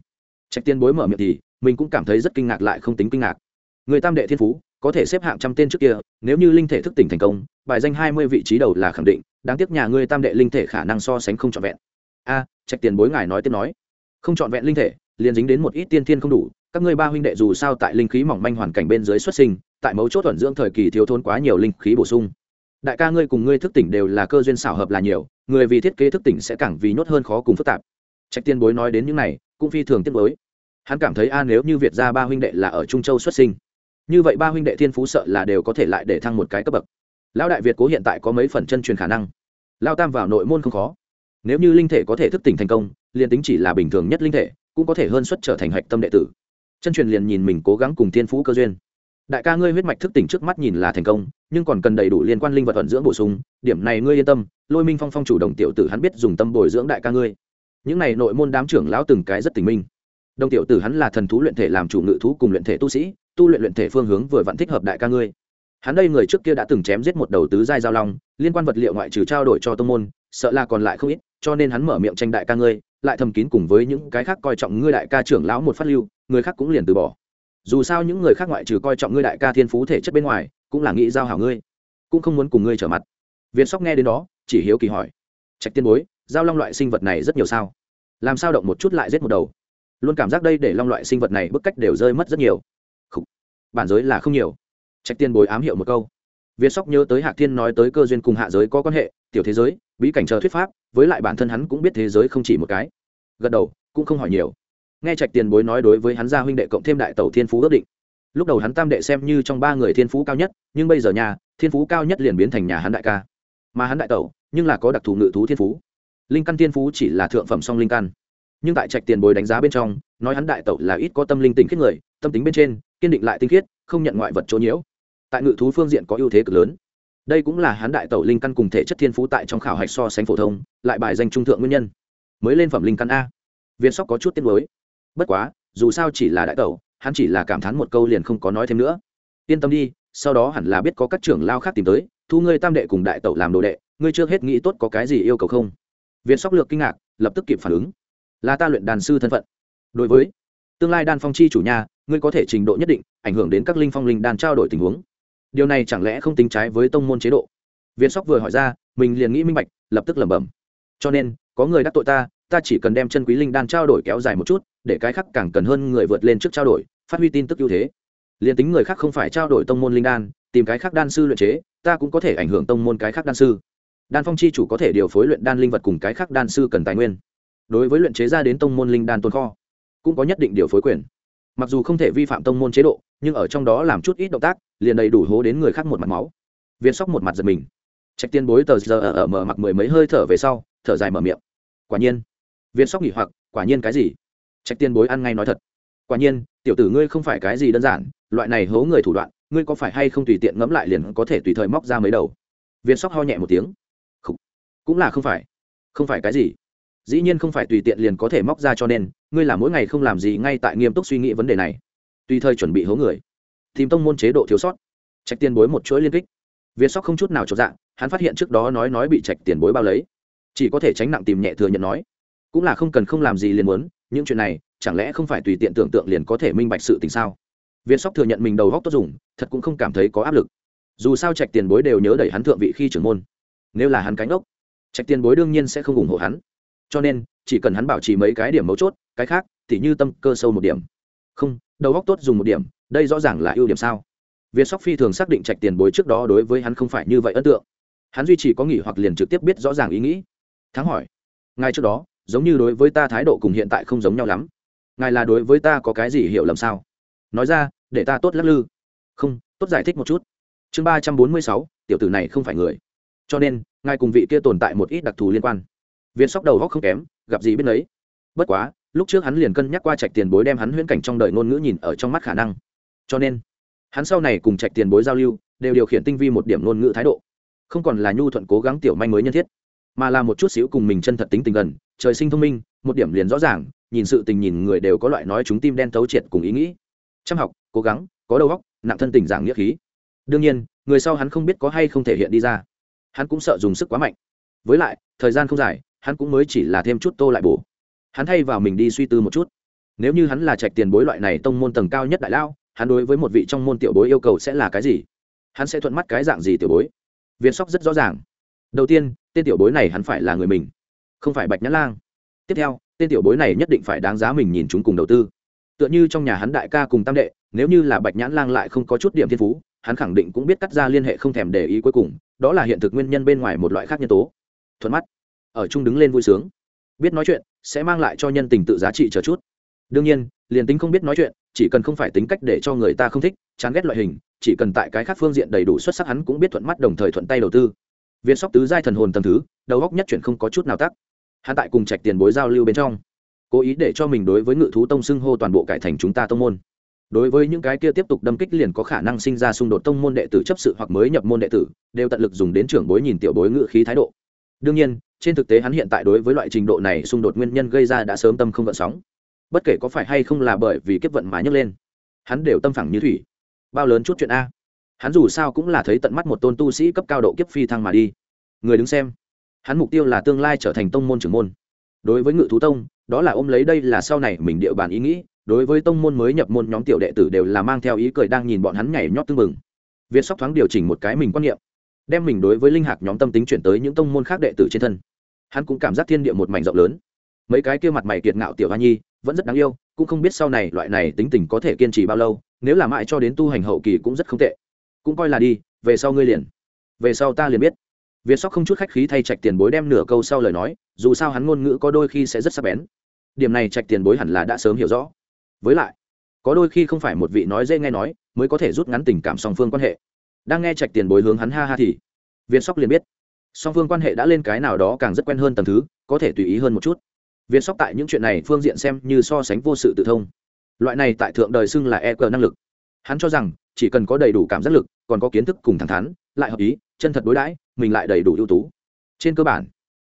Trạch tiên bối mở miệng thì, mình cũng cảm thấy rất kinh ngạc lại không tính kinh ngạc. Người tam đệ thiên phú, có thể xếp hạng trăm tên trước kia, nếu như linh thể thức tỉnh thành công, bài danh hai mươi vị trí đầu là khẳng định, đáng tiếc nhà ngươi tam đệ linh thể khả năng so sánh không trọn vẹn. A, trạch tiền bối ngài nói tiếp nói. Không trọn vẹn linh thể, liền dính đến một ít tiên thiên không đủ, các ngươi ba huynh đệ dù sao tại linh khí mỏng manh hoàn cảnh bên dưới xuất sinh, tại mấu chốt thuận dưỡng thời kỳ thiếu thốn quá nhiều linh khí bổ sung đại ca ngươi cùng ngươi thức tỉnh đều là cơ duyên xảo hợp là nhiều, người vì thiết kế thức tỉnh sẽ càng vì nhốt hơn khó cùng phức tạp. Trạch tiên bối nói đến những này, cũng phi thường tiết bối hắn cảm thấy, a, nếu như việt ra ba huynh đệ là ở trung châu xuất sinh, như vậy ba huynh đệ thiên phú sợ là đều có thể lại để thăng một cái cấp bậc. Lão đại việt cố hiện tại có mấy phần chân truyền khả năng. Lao tam vào nội môn không khó. Nếu như linh thể có thể thức tỉnh thành công, liền tính chỉ là bình thường nhất linh thể, cũng có thể hơn xuất trở thành hạch tâm đệ tử. Chân truyền liền nhìn mình cố gắng cùng thiên phú cơ duyên đại ca ngươi huyết mạch thức tỉnh trước mắt nhìn là thành công, nhưng còn cần đầy đủ liên quan linh vật thuận dưỡng bổ sung, điểm này ngươi yên tâm, lôi minh phong phong chủ động tiểu tử hắn biết dùng tâm bồi dưỡng đại ca ngươi. Những này nội môn đám trưởng lão từng cái rất tình minh. Đồng tiểu tử hắn là thần thú luyện thể làm chủ ngự thú cùng luyện thể tu sĩ, tu luyện luyện thể phương hướng vừa vặn thích hợp đại ca ngươi. Hắn đây người trước kia đã từng chém giết một đầu tứ giai giao long, liên quan vật liệu ngoại trừ trao đổi cho tông môn, sợ là còn lại không ít, cho nên hắn mở miệng tranh đại ca ngươi, lại thầm kín cùng với những cái khác coi trọng ngươi đại ca trưởng lão một phát lưu, người khác cũng liền từ bỏ dù sao những người khác ngoại trừ coi trọng ngươi đại ca thiên phú thể chất bên ngoài, cũng là nghĩ giao hảo ngươi, cũng không muốn cùng ngươi trở mặt. Việt sóc nghe đến đó, chỉ hiếu kỳ hỏi, trạch tiên bối, giao long loại sinh vật này rất nhiều sao? Làm sao động một chút lại giết một đầu? Luôn cảm giác đây để long loại sinh vật này bức cách đều rơi mất rất nhiều. Khủ. bản giới là không nhiều. Trạch tiên bối ám hiệu một câu. Việt sóc nhớ tới hạc thiên nói tới cơ duyên cùng hạ giới có quan hệ, tiểu thế giới, bí cảnh chờ thuyết pháp, với lại bản thân hắn cũng biết thế giới không chỉ một cái. Gật đầu, cũng không hỏi nhiều nghe trạch tiền bối nói đối với hắn gia huynh đệ cộng thêm đại tẩu thiên phú ước định. Lúc đầu hắn tam đệ xem như trong ba người thiên phú cao nhất, nhưng bây giờ nhà, thiên phú cao nhất liền biến thành nhà hắn đại ca. Mà hắn đại tẩu, nhưng là có đặc thù ngự thú thiên phú. Linh căn thiên phú chỉ là thượng phẩm song linh căn. Nhưng tại trạch tiền bối đánh giá bên trong, nói hắn đại tẩu là ít có tâm linh tình khiết người, tâm tính bên trên, kiên định lại tinh khiết, không nhận ngoại vật chỗ nhiễu. Tại ngự thú phương diện có ưu thế cực lớn. Đây cũng là hắn đại tẩu linh căn cùng thể chất thiên phú tại trong khảo hạch so sánh phổ thông, lại bài danh trung thượng nguyên nhân. Mới lên phẩm linh căn a. Viên sóc có chút tiết mới bất quá, dù sao chỉ là đại tẩu, hắn chỉ là cảm thán một câu liền không có nói thêm nữa. Yên tâm đi, sau đó hẳn là biết có các trưởng lao khác tìm tới, thu ngươi tam đệ cùng đại tẩu làm đồ đệ, ngươi chưa hết nghĩ tốt có cái gì yêu cầu không? Viên sóc lược kinh ngạc, lập tức kịp phản ứng. Là ta luyện đàn sư thân phận. Đối với tương lai đan phong chi chủ nhà, ngươi có thể trình độ nhất định, ảnh hưởng đến các linh phong linh đàn trao đổi tình huống. Điều này chẳng lẽ không tính trái với tông môn chế độ? Viên sóc vừa hỏi ra, mình liền nghĩ minh bạch, lập tức lẩm bẩm. Cho nên, có người đắc tội ta ta chỉ cần đem chân quý linh đan trao đổi kéo dài một chút để cái khác càng cần hơn người vượt lên trước trao đổi phát huy tin tức ưu thế. Liền tính người khác không phải trao đổi tông môn linh đan tìm cái khác đan sư luyện chế ta cũng có thể ảnh hưởng tông môn cái khác đan sư. Đan phong chi chủ có thể điều phối luyện đan linh vật cùng cái khác đan sư cần tài nguyên. Đối với luyện chế ra đến tông môn linh đan tồn kho cũng có nhất định điều phối quyền. Mặc dù không thể vi phạm tông môn chế độ nhưng ở trong đó làm chút ít động tác liền đầy đủ hố đến người khác một mặt máu. Viên sóc một mặt giật mình. Trạch tiên bối tờ giờ ở, ở mở mặc mười mấy hơi thở về sau thở dài mở miệng. Quả nhiên viên sóc nghỉ hoặc, quả nhiên cái gì? Trạch tiên bối ăn ngay nói thật. Quả nhiên, tiểu tử ngươi không phải cái gì đơn giản, loại này hố người thủ đoạn, ngươi có phải hay không tùy tiện ngẫm lại liền có thể tùy thời móc ra mấy đầu? Viên sóc ho nhẹ một tiếng. Cũng là không phải. Không phải cái gì. Dĩ nhiên không phải tùy tiện liền có thể móc ra cho nên, ngươi là mỗi ngày không làm gì ngay tại nghiêm túc suy nghĩ vấn đề này. Tùy thời chuẩn bị hố người. Tìm tông môn chế độ thiếu sót. Trạch tiên bối một chuỗi liên kích. Việt sóc không chút nào cho dạng hắn phát hiện trước đó nói nói bị trạch tiền bối bao lấy. Chỉ có thể tránh nặng tìm nhẹ thừa nhận nói cũng là không cần không làm gì liền muốn, những chuyện này, chẳng lẽ không phải tùy tiện tưởng tượng liền có thể minh bạch sự tình sao? Viên sóc thừa nhận mình đầu góc tốt dùng, thật cũng không cảm thấy có áp lực. Dù sao trạch tiền bối đều nhớ đẩy hắn thượng vị khi trưởng môn. Nếu là hắn cánh ốc, trạch tiền bối đương nhiên sẽ không ủng hộ hắn. Cho nên, chỉ cần hắn bảo trì mấy cái điểm mấu chốt, cái khác thì như tâm cơ sâu một điểm. Không, đầu góc tốt dùng một điểm, đây rõ ràng là ưu điểm sao? Việt sóc phi thường xác định trạch tiền bối trước đó đối với hắn không phải như vậy ấn tượng. Hắn duy trì có nghỉ hoặc liền trực tiếp biết rõ ràng ý nghĩ. Thắng hỏi, ngay trước đó giống như đối với ta thái độ cùng hiện tại không giống nhau lắm. Ngài là đối với ta có cái gì hiểu lầm sao? Nói ra, để ta tốt lắc lư. Không, tốt giải thích một chút. Chương ba trăm bốn mươi sáu, tiểu tử này không phải người. Cho nên, ngài cùng vị kia tồn tại một ít đặc thù liên quan. Viên sóc đầu góc không kém, gặp gì biết đấy bất quá, lúc trước hắn liền cân nhắc qua trạch tiền bối đem hắn huyễn cảnh trong đời ngôn ngữ nhìn ở trong mắt khả năng. Cho nên, hắn sau này cùng trạch tiền bối giao lưu, đều điều khiển tinh vi một điểm ngôn ngữ thái độ. Không còn là nhu thuận cố gắng tiểu manh mới nhân thiết mà là một chút xíu cùng mình chân thật tính tình gần, trời sinh thông minh, một điểm liền rõ ràng, nhìn sự tình nhìn người đều có loại nói chúng tim đen tấu triệt cùng ý nghĩ. Chăm học, cố gắng, có đầu óc, nặng thân tình giảng nghĩa khí. Đương nhiên, người sau hắn không biết có hay không thể hiện đi ra. Hắn cũng sợ dùng sức quá mạnh. Với lại, thời gian không dài, hắn cũng mới chỉ là thêm chút tô lại bổ. Hắn thay vào mình đi suy tư một chút. Nếu như hắn là trạch tiền bối loại này tông môn tầng cao nhất đại lao, hắn đối với một vị trong môn tiểu bối yêu cầu sẽ là cái gì? Hắn sẽ thuận mắt cái dạng gì tiểu bối? Viên sóc rất rõ ràng. Đầu tiên tên tiểu bối này hắn phải là người mình, không phải bạch nhã lang. Tiếp theo, tên tiểu bối này nhất định phải đáng giá mình nhìn chúng cùng đầu tư. Tựa như trong nhà hắn đại ca cùng tam đệ, nếu như là bạch nhãn lang lại không có chút điểm thiên phú, hắn khẳng định cũng biết cắt ra liên hệ không thèm để ý cuối cùng, đó là hiện thực nguyên nhân bên ngoài một loại khác nhân tố. Thuận mắt, ở chung đứng lên vui sướng. Biết nói chuyện, sẽ mang lại cho nhân tình tự giá trị chờ chút. Đương nhiên, liền tính không biết nói chuyện, chỉ cần không phải tính cách để cho người ta không thích, chán ghét loại hình, chỉ cần tại cái khác phương diện đầy đủ xuất sắc hắn cũng biết thuận mắt đồng thời thuận tay đầu tư viên sóc tứ giai thần hồn tầm thứ, đầu góc nhất chuyển không có chút nào tắc. Hắn tại cùng trạch tiền bối giao lưu bên trong, cố ý để cho mình đối với ngự thú tông xưng hô toàn bộ cải thành chúng ta tông môn. Đối với những cái kia tiếp tục đâm kích liền có khả năng sinh ra xung đột tông môn đệ tử chấp sự hoặc mới nhập môn đệ tử, đều tận lực dùng đến trưởng bối nhìn tiểu bối ngự khí thái độ. Đương nhiên, trên thực tế hắn hiện tại đối với loại trình độ này xung đột nguyên nhân gây ra đã sớm tâm không gợn sóng. Bất kể có phải hay không là bởi vì kiếp vận mà nhấc lên, hắn đều tâm phẳng như thủy. Bao lớn chút chuyện a hắn dù sao cũng là thấy tận mắt một tôn tu sĩ cấp cao độ kiếp phi thăng mà đi. Người đứng xem, hắn mục tiêu là tương lai trở thành tông môn trưởng môn. Đối với ngự thú tông, đó là ôm lấy đây là sau này mình địa bàn ý nghĩ, đối với tông môn mới nhập môn nhóm tiểu đệ tử đều là mang theo ý cười đang nhìn bọn hắn nhảy nhót tưng mừng việt sóc thoáng điều chỉnh một cái mình quan niệm, đem mình đối với linh hạc nhóm tâm tính chuyển tới những tông môn khác đệ tử trên thân. Hắn cũng cảm giác thiên địa một mảnh rộng lớn. Mấy cái kia mặt mày kiệt ngạo tiểu hoa nhi, vẫn rất đáng yêu, cũng không biết sau này loại này tính tình có thể kiên trì bao lâu, nếu là mãi cho đến tu hành hậu kỳ cũng rất không tệ cũng coi là đi, về sau ngươi liền. Về sau ta liền biết. Việt sóc không chút khách khí thay trạch tiền bối đem nửa câu sau lời nói, dù sao hắn ngôn ngữ có đôi khi sẽ rất sắc bén. Điểm này trạch tiền bối hẳn là đã sớm hiểu rõ. Với lại, có đôi khi không phải một vị nói dễ nghe nói mới có thể rút ngắn tình cảm song phương quan hệ. Đang nghe trạch tiền bối hướng hắn ha ha thì, việt sóc liền biết. Song phương quan hệ đã lên cái nào đó càng rất quen hơn tầm thứ, có thể tùy ý hơn một chút. Việt sóc tại những chuyện này phương diện xem như so sánh vô sự tự thông. Loại này tại thượng đời xưng là e cờ năng lực. Hắn cho rằng chỉ cần có đầy đủ cảm giác lực, còn có kiến thức cùng thẳng thắn, lại hợp ý, chân thật đối đãi, mình lại đầy đủ ưu tú. Trên cơ bản,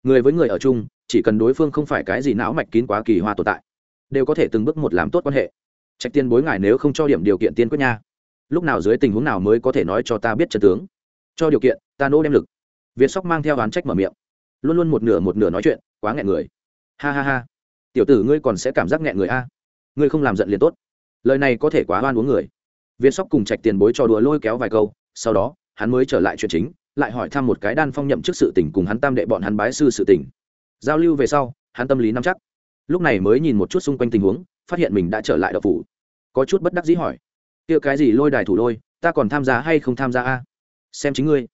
người với người ở chung, chỉ cần đối phương không phải cái gì não mạch kín quá kỳ hoa tồn tại, đều có thể từng bước một làm tốt quan hệ. Trạch tiên bối ngài nếu không cho điểm điều kiện tiên quyết nha. Lúc nào dưới tình huống nào mới có thể nói cho ta biết trận tướng? Cho điều kiện, ta nô đem lực. Việt sóc mang theo oán trách mở miệng. Luôn luôn một nửa một nửa nói chuyện, quá nghẹn người. Ha ha ha. Tiểu tử ngươi còn sẽ cảm giác nghẹn người a. Ngươi không làm giận liền tốt. Lời này có thể quá oan uống người việt sóc cùng trạch tiền bối trò đùa lôi kéo vài câu, sau đó, hắn mới trở lại chuyện chính, lại hỏi thăm một cái đan phong nhậm trước sự tình cùng hắn tam đệ bọn hắn bái sư sự tình. Giao lưu về sau, hắn tâm lý nắm chắc. Lúc này mới nhìn một chút xung quanh tình huống, phát hiện mình đã trở lại đậu phủ. Có chút bất đắc dĩ hỏi, kia cái gì lôi đài thủ lôi, ta còn tham gia hay không tham gia a? Xem chính ngươi.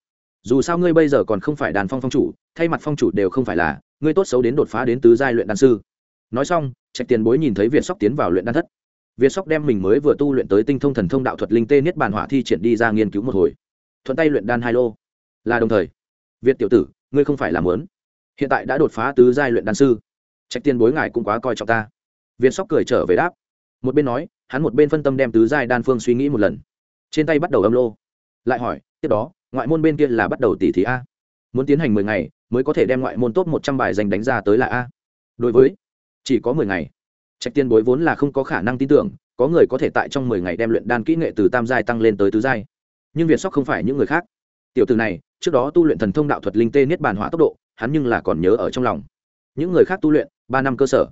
Dù sao ngươi bây giờ còn không phải đàn phong phong chủ, thay mặt phong chủ đều không phải là, ngươi tốt xấu đến đột phá đến tứ giai luyện đan sư. Nói xong, trạch tiền bối nhìn thấy việt sóc tiến vào luyện đan thất việt sóc đem mình mới vừa tu luyện tới tinh thông thần thông đạo thuật linh tê niết bàn hỏa thi triển đi ra nghiên cứu một hồi. Thuận tay luyện đan hai lô. Là đồng thời. Việt tiểu tử ngươi không phải làm muốn, hiện tại đã đột phá tứ giai luyện đan sư. Trạch Tiên bối ngài cũng quá coi trọng ta. Việt sóc cười trở về đáp. Một bên nói hắn một bên phân tâm đem tứ giai đan phương suy nghĩ một lần. Trên tay bắt đầu âm lô. Lại hỏi tiếp đó ngoại môn bên kia là bắt đầu tỷ thí a. Muốn tiến hành mười ngày mới có thể đem ngoại môn top một trăm bài dành đánh ra tới là a. Đối với chỉ có mười ngày trạch tiên bối vốn là không có khả năng tin tưởng, có người có thể tại trong mười ngày đem luyện đan kỹ nghệ từ tam giai tăng lên tới tứ giai. Nhưng việt sóc không phải những người khác. Tiểu từ này, trước đó tu luyện thần thông đạo thuật linh tê niết bàn hỏa tốc độ, hắn nhưng là còn nhớ ở trong lòng. Những người khác tu luyện, ba năm cơ sở.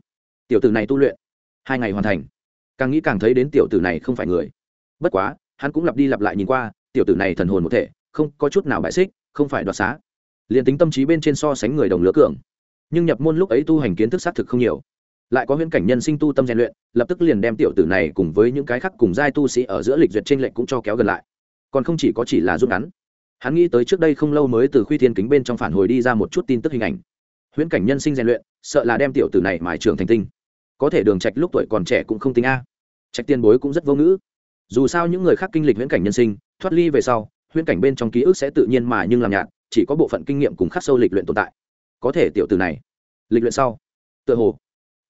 Tiểu tử này tu luyện, hai ngày hoàn thành. Càng nghĩ càng thấy đến tiểu tử này không phải người. Bất quá, hắn cũng lặp đi lặp lại nhìn qua, tiểu tử này thần hồn một thể, không có chút nào bại xích, không phải đoạt xá. Liền tính tâm trí bên trên so sánh người đồng lứa cường, nhưng nhập môn lúc ấy tu hành kiến thức xác thực không nhiều lại có huyễn cảnh nhân sinh tu tâm rèn luyện, lập tức liền đem tiểu tử này cùng với những cái khác cùng giai tu sĩ ở giữa lịch duyệt trên lệnh cũng cho kéo gần lại. Còn không chỉ có chỉ là rút ngắn. Hắn nghĩ tới trước đây không lâu mới từ khuy thiên kính bên trong phản hồi đi ra một chút tin tức hình ảnh. Huyễn cảnh nhân sinh rèn luyện, sợ là đem tiểu tử này mài trường thành tinh. Có thể đường trạch lúc tuổi còn trẻ cũng không tính a. Trạch tiên bối cũng rất vô ngữ. Dù sao những người khác kinh lịch huyễn cảnh nhân sinh, thoát ly về sau, huyễn cảnh bên trong ký ức sẽ tự nhiên mà nhưng làm nhạt, chỉ có bộ phận kinh nghiệm cùng khắc sâu lịch luyện tồn tại. Có thể tiểu tử này, lịch luyện sau. Tựa hồ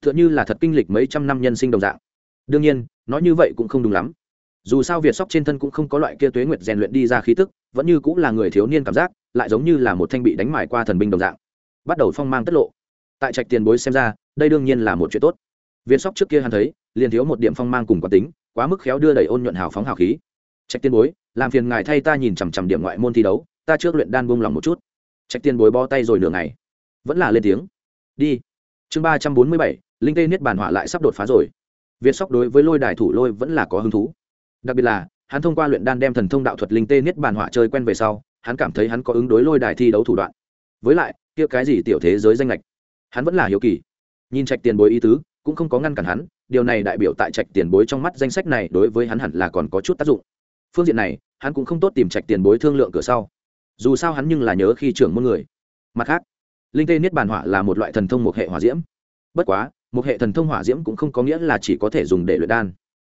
tựa như là thật kinh lịch mấy trăm năm nhân sinh đồng dạng. Đương nhiên, nói như vậy cũng không đúng lắm. Dù sao việt sóc trên thân cũng không có loại kia tuế nguyệt rèn luyện đi ra khí tức, vẫn như cũng là người thiếu niên cảm giác, lại giống như là một thanh bị đánh mải qua thần binh đồng dạng. Bắt đầu phong mang tất lộ. Tại trạch tiền bối xem ra, đây đương nhiên là một chuyện tốt. Việt sóc trước kia hắn thấy, liền thiếu một điểm phong mang cùng quán tính, quá mức khéo đưa đẩy ôn nhuận hào phóng hào khí. Trạch tiền bối, làm phiền ngài thay ta nhìn chằm chằm điểm ngoại môn thi đấu, ta trước luyện đan buông lòng một chút. Trạch tiền bối bo tay rồi nửa ngày. Vẫn là lên tiếng. Đi. Chương ba trăm bốn mươi bảy linh tê niết bàn họa lại sắp đột phá rồi. Việt sóc đối với lôi đài thủ lôi vẫn là có hứng thú. Đặc biệt là, hắn thông qua luyện đan đem thần thông đạo thuật linh tê niết bàn họa chơi quen về sau, hắn cảm thấy hắn có ứng đối lôi đài thi đấu thủ đoạn. Với lại, kia cái gì tiểu thế giới danh lệch hắn vẫn là hiếu kỳ. Nhìn trạch tiền bối ý tứ, cũng không có ngăn cản hắn, điều này đại biểu tại trạch tiền bối trong mắt danh sách này đối với hắn hẳn là còn có chút tác dụng. Phương diện này, hắn cũng không tốt tìm trạch tiền bối thương lượng cửa sau. Dù sao hắn nhưng là nhớ khi trưởng môn người. Mặt khác, linh tê niết bàn họa là một loại thần thông một hệ hỏa diễm. Bất quá một hệ thần thông hỏa diễm cũng không có nghĩa là chỉ có thể dùng để luyện đan.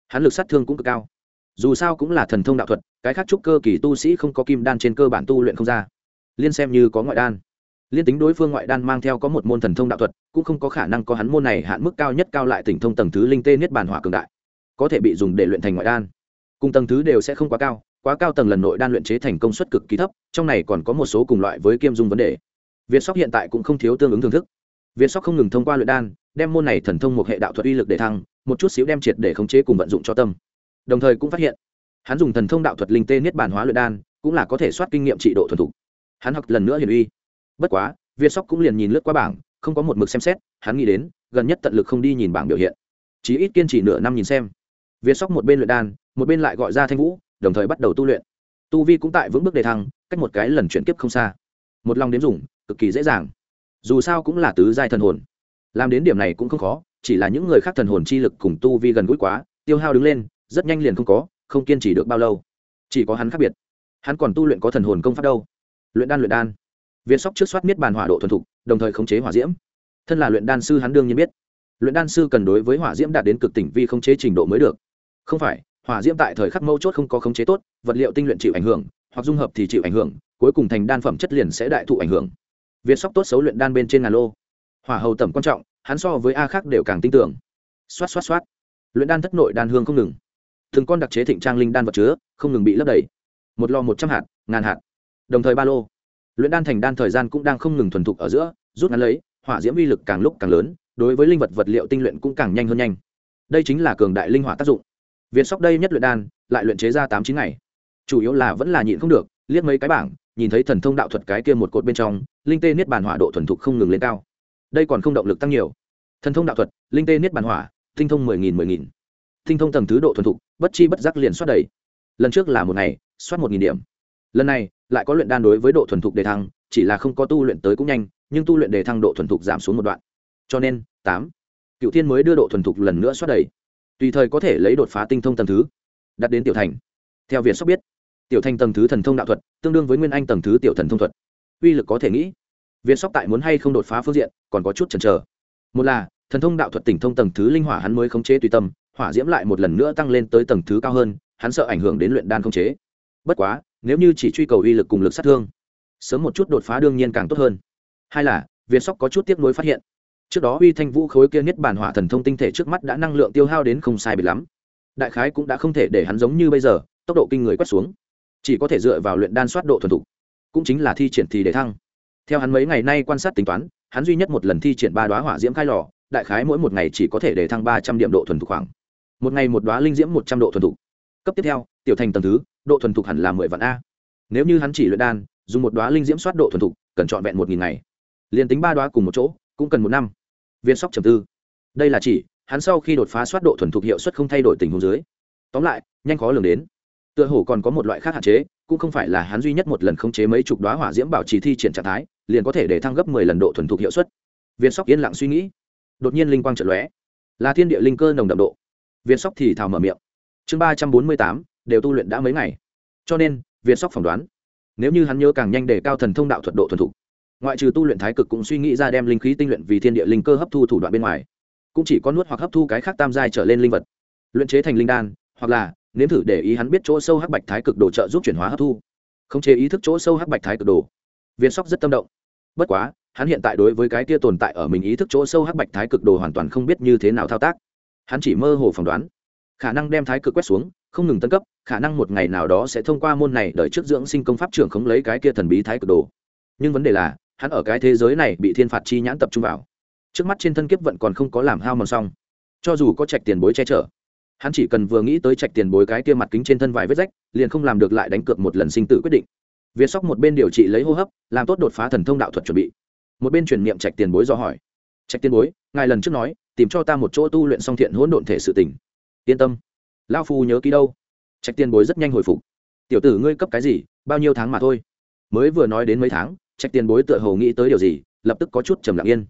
Hắn lực sát thương cũng cực cao. Dù sao cũng là thần thông đạo thuật, cái khác trúc cơ kỳ tu sĩ không có kim đan trên cơ bản tu luyện không ra. Liên xem như có ngoại đan. Liên tính đối phương ngoại đan mang theo có một môn thần thông đạo thuật, cũng không có khả năng có hắn môn này hạn mức cao nhất cao lại tỉnh thông tầng thứ linh tê niết bàn hỏa cường đại. Có thể bị dùng để luyện thành ngoại đan. Cùng tầng thứ đều sẽ không quá cao quá cao tầng lần nội đan luyện chế thành công suất cực kỳ thấp, trong này còn có một số cùng loại với kiêm dung vấn đề. Việt sóc hiện tại cũng không thiếu tương ứng thưởng thức. Việt sóc không ngừng thông qua luyện đan đem môn này thần thông một hệ đạo thuật uy lực để thăng, một chút xíu đem triệt để khống chế cùng vận dụng cho tâm. Đồng thời cũng phát hiện, hắn dùng thần thông đạo thuật linh tê niết bàn hóa luyện đan, cũng là có thể soát kinh nghiệm trị độ thuần thục. Hắn học lần nữa hiển uy. Bất quá việt sóc cũng liền nhìn lướt qua bảng, không có một mực xem xét, hắn nghĩ đến, gần nhất tận lực không đi nhìn bảng biểu hiện. Chí ít kiên trì nửa năm nhìn xem. Việt sóc một bên luyện đan, một bên lại gọi ra thanh vũ, đồng thời bắt đầu tu luyện. Tu vi cũng tại vững bước đề thăng, cách một cái lần chuyển kiếp không xa. Một lòng đếm dùng, cực kỳ dễ dàng. Dù sao cũng là tứ giai thần hồn làm đến điểm này cũng không khó, chỉ là những người khác thần hồn chi lực cùng tu vi gần gũi quá, tiêu hao đứng lên, rất nhanh liền không có, không kiên trì được bao lâu. Chỉ có hắn khác biệt. Hắn còn tu luyện có thần hồn công pháp đâu. Luyện đan luyện đan. Viên sóc trước soát miết bàn hỏa độ thuần thục, đồng thời khống chế hỏa diễm. Thân là luyện đan sư hắn đương nhiên biết. Luyện đan sư cần đối với hỏa diễm đạt đến cực tỉnh vi khống chế trình độ mới được. Không phải, hỏa diễm tại thời khắc mâu chốt không có khống chế tốt, vật liệu tinh luyện chịu ảnh hưởng, hoặc dung hợp thì chịu ảnh hưởng, cuối cùng thành đan phẩm chất liền sẽ đại thụ ảnh hưởng. Việt sóc tốt xấu luyện đan bên trên ngàn lô hỏa hầu tầm quan trọng, hắn so với a khác đều càng tin tưởng. Xoát xoát xoát. Luyện đan thất nội đan hương không ngừng. Từng con đặc chế thịnh trang linh đan vật chứa, không ngừng bị lấp đầy. Một lò một trăm hạt, ngàn hạt. Đồng thời ba lô. Luyện đan thành đan thời gian cũng đang không ngừng thuần thục ở giữa, rút ngắn lấy, hỏa diễm uy lực càng lúc càng lớn, đối với linh vật vật liệu tinh luyện cũng càng nhanh hơn nhanh. Đây chính là cường đại linh hỏa tác dụng. Viên sóc đây nhất luyện đan, lại luyện chế ra tám chín ngày. Chủ yếu là vẫn là nhịn không được, liếc mấy cái bảng, nhìn thấy thần thông đạo thuật cái kia một cột bên trong, linh tê niết bàn hỏa độ thuần thục không ngừng lên cao đây còn không động lực tăng nhiều. Thần thông đạo thuật, linh tê niết bàn hỏa, tinh thông mười nghìn mười nghìn. Tinh thông tầng thứ độ thuần thục, bất chi bất giác liền soát đầy. Lần trước là một ngày soát một nghìn điểm. Lần này, lại có luyện đan đối với độ thuần thục đề thăng, chỉ là không có tu luyện tới cũng nhanh, nhưng tu luyện đề thăng độ thuần thục giảm xuống một đoạn. Cho nên, tám. Cựu thiên mới đưa độ thuần thục lần nữa soát đầy. Tùy thời có thể lấy đột phá tinh thông tầng thứ đặt đến tiểu thành. Theo việt sóc biết, tiểu thành tầng thứ thần thông đạo thuật, tương đương với nguyên anh tầng thứ tiểu thần thông thuật. Uy lực có thể nghĩ việt sóc tại muốn hay không đột phá phương diện, còn có chút chần chờ. Một là, thần thông đạo thuật tỉnh thông tầng thứ linh hỏa hắn mới khống chế tùy tâm, hỏa diễm lại một lần nữa tăng lên tới tầng thứ cao hơn, hắn sợ ảnh hưởng đến luyện đan khống chế. Bất quá, nếu như chỉ truy cầu uy lực cùng lực sát thương, sớm một chút đột phá đương nhiên càng tốt hơn. Hai là việt sóc có chút tiếc nuối phát hiện, trước đó uy thanh vũ khối kia nhất bản hỏa thần thông tinh thể trước mắt đã năng lượng tiêu hao đến không sai biệt lắm. Đại khái cũng đã không thể để hắn giống như bây giờ, tốc độ kinh người quét xuống. Chỉ có thể dựa vào luyện đan soát độ thuần thục, cũng chính là thi triển thì để thăng theo hắn mấy ngày nay quan sát tính toán, hắn duy nhất một lần thi triển ba đoá hỏa diễm khai lò, đại khái mỗi một ngày chỉ có thể để thăng ba trăm điểm độ thuần thục khoảng. Một ngày một đoá linh diễm một trăm độ thuần thục. Cấp tiếp theo, tiểu thành tầng thứ, độ thuần thục hẳn là mười vạn a. Nếu như hắn chỉ luyện đan, dùng một đoá linh diễm soát độ thuần thục, cần trọn vẹn một nghìn ngày. Liền tính ba đoá cùng một chỗ, cũng cần một năm. Viên sóc trầm tư. Đây là chỉ, hắn sau khi đột phá soát độ thuần thục hiệu suất không thay đổi tình huống dưới. Tóm lại, nhanh khó lường đến. Tựa hồ còn có một loại khác hạn chế, cũng không phải là hắn duy nhất một lần khống chế mấy chục đoá hỏa diễm bảo trì thi triển trạng thái liền có thể để thăng gấp mười lần độ thuần thục hiệu suất. Viên sóc yên lặng suy nghĩ. Đột nhiên linh quang chợt lóe. Là thiên địa linh cơ nồng đậm độ. Viên sóc thì thào mở miệng. Chương ba trăm bốn mươi tám, đều tu luyện đã mấy ngày. Cho nên, viên sóc phỏng đoán, nếu như hắn nhớ càng nhanh để cao thần thông đạo thuật độ thuần thục, ngoại trừ tu luyện thái cực cũng suy nghĩ ra đem linh khí tinh luyện vì thiên địa linh cơ hấp thu thủ đoạn bên ngoài, cũng chỉ có nuốt hoặc hấp thu cái khác tam giai trở lên linh vật. Luyện chế thành linh đan, hoặc là, nếm thử để ý hắn biết chỗ sâu hắc bạch thái cực đồ trợ giúp chuyển hóa hấp thu. Không chế ý thức chỗ sâu hắc bạch thái cực đồ viên sóc rất tâm động. Bất quá, hắn hiện tại đối với cái kia tồn tại ở mình ý thức chỗ sâu hắc bạch thái cực đồ hoàn toàn không biết như thế nào thao tác. Hắn chỉ mơ hồ phỏng đoán, khả năng đem thái cực quét xuống, không ngừng tân cấp, khả năng một ngày nào đó sẽ thông qua môn này đợi trước dưỡng sinh công pháp trưởng không lấy cái kia thần bí thái cực đồ. Nhưng vấn đề là, hắn ở cái thế giới này bị thiên phạt chi nhãn tập trung vào. Trước mắt trên thân kiếp vận còn không có làm hao mòn xong. Cho dù có trạch tiền bối che chở, hắn chỉ cần vừa nghĩ tới trạch tiền bối cái kia mặt kính trên thân vài vết rách, liền không làm được lại đánh cược một lần sinh tử quyết định việt sóc một bên điều trị lấy hô hấp, làm tốt đột phá thần thông đạo thuật chuẩn bị. Một bên chuyển niệm trạch tiền bối do hỏi. Trạch tiền bối, ngài lần trước nói, tìm cho ta một chỗ tu luyện song thiện hỗn độn thể sự tỉnh yên tâm. Lao phu nhớ ký đâu. Trạch tiền bối rất nhanh hồi phục. Tiểu tử ngươi cấp cái gì, bao nhiêu tháng mà thôi? Mới vừa nói đến mấy tháng, trạch tiền bối tựa hồ nghĩ tới điều gì, lập tức có chút trầm lặng yên.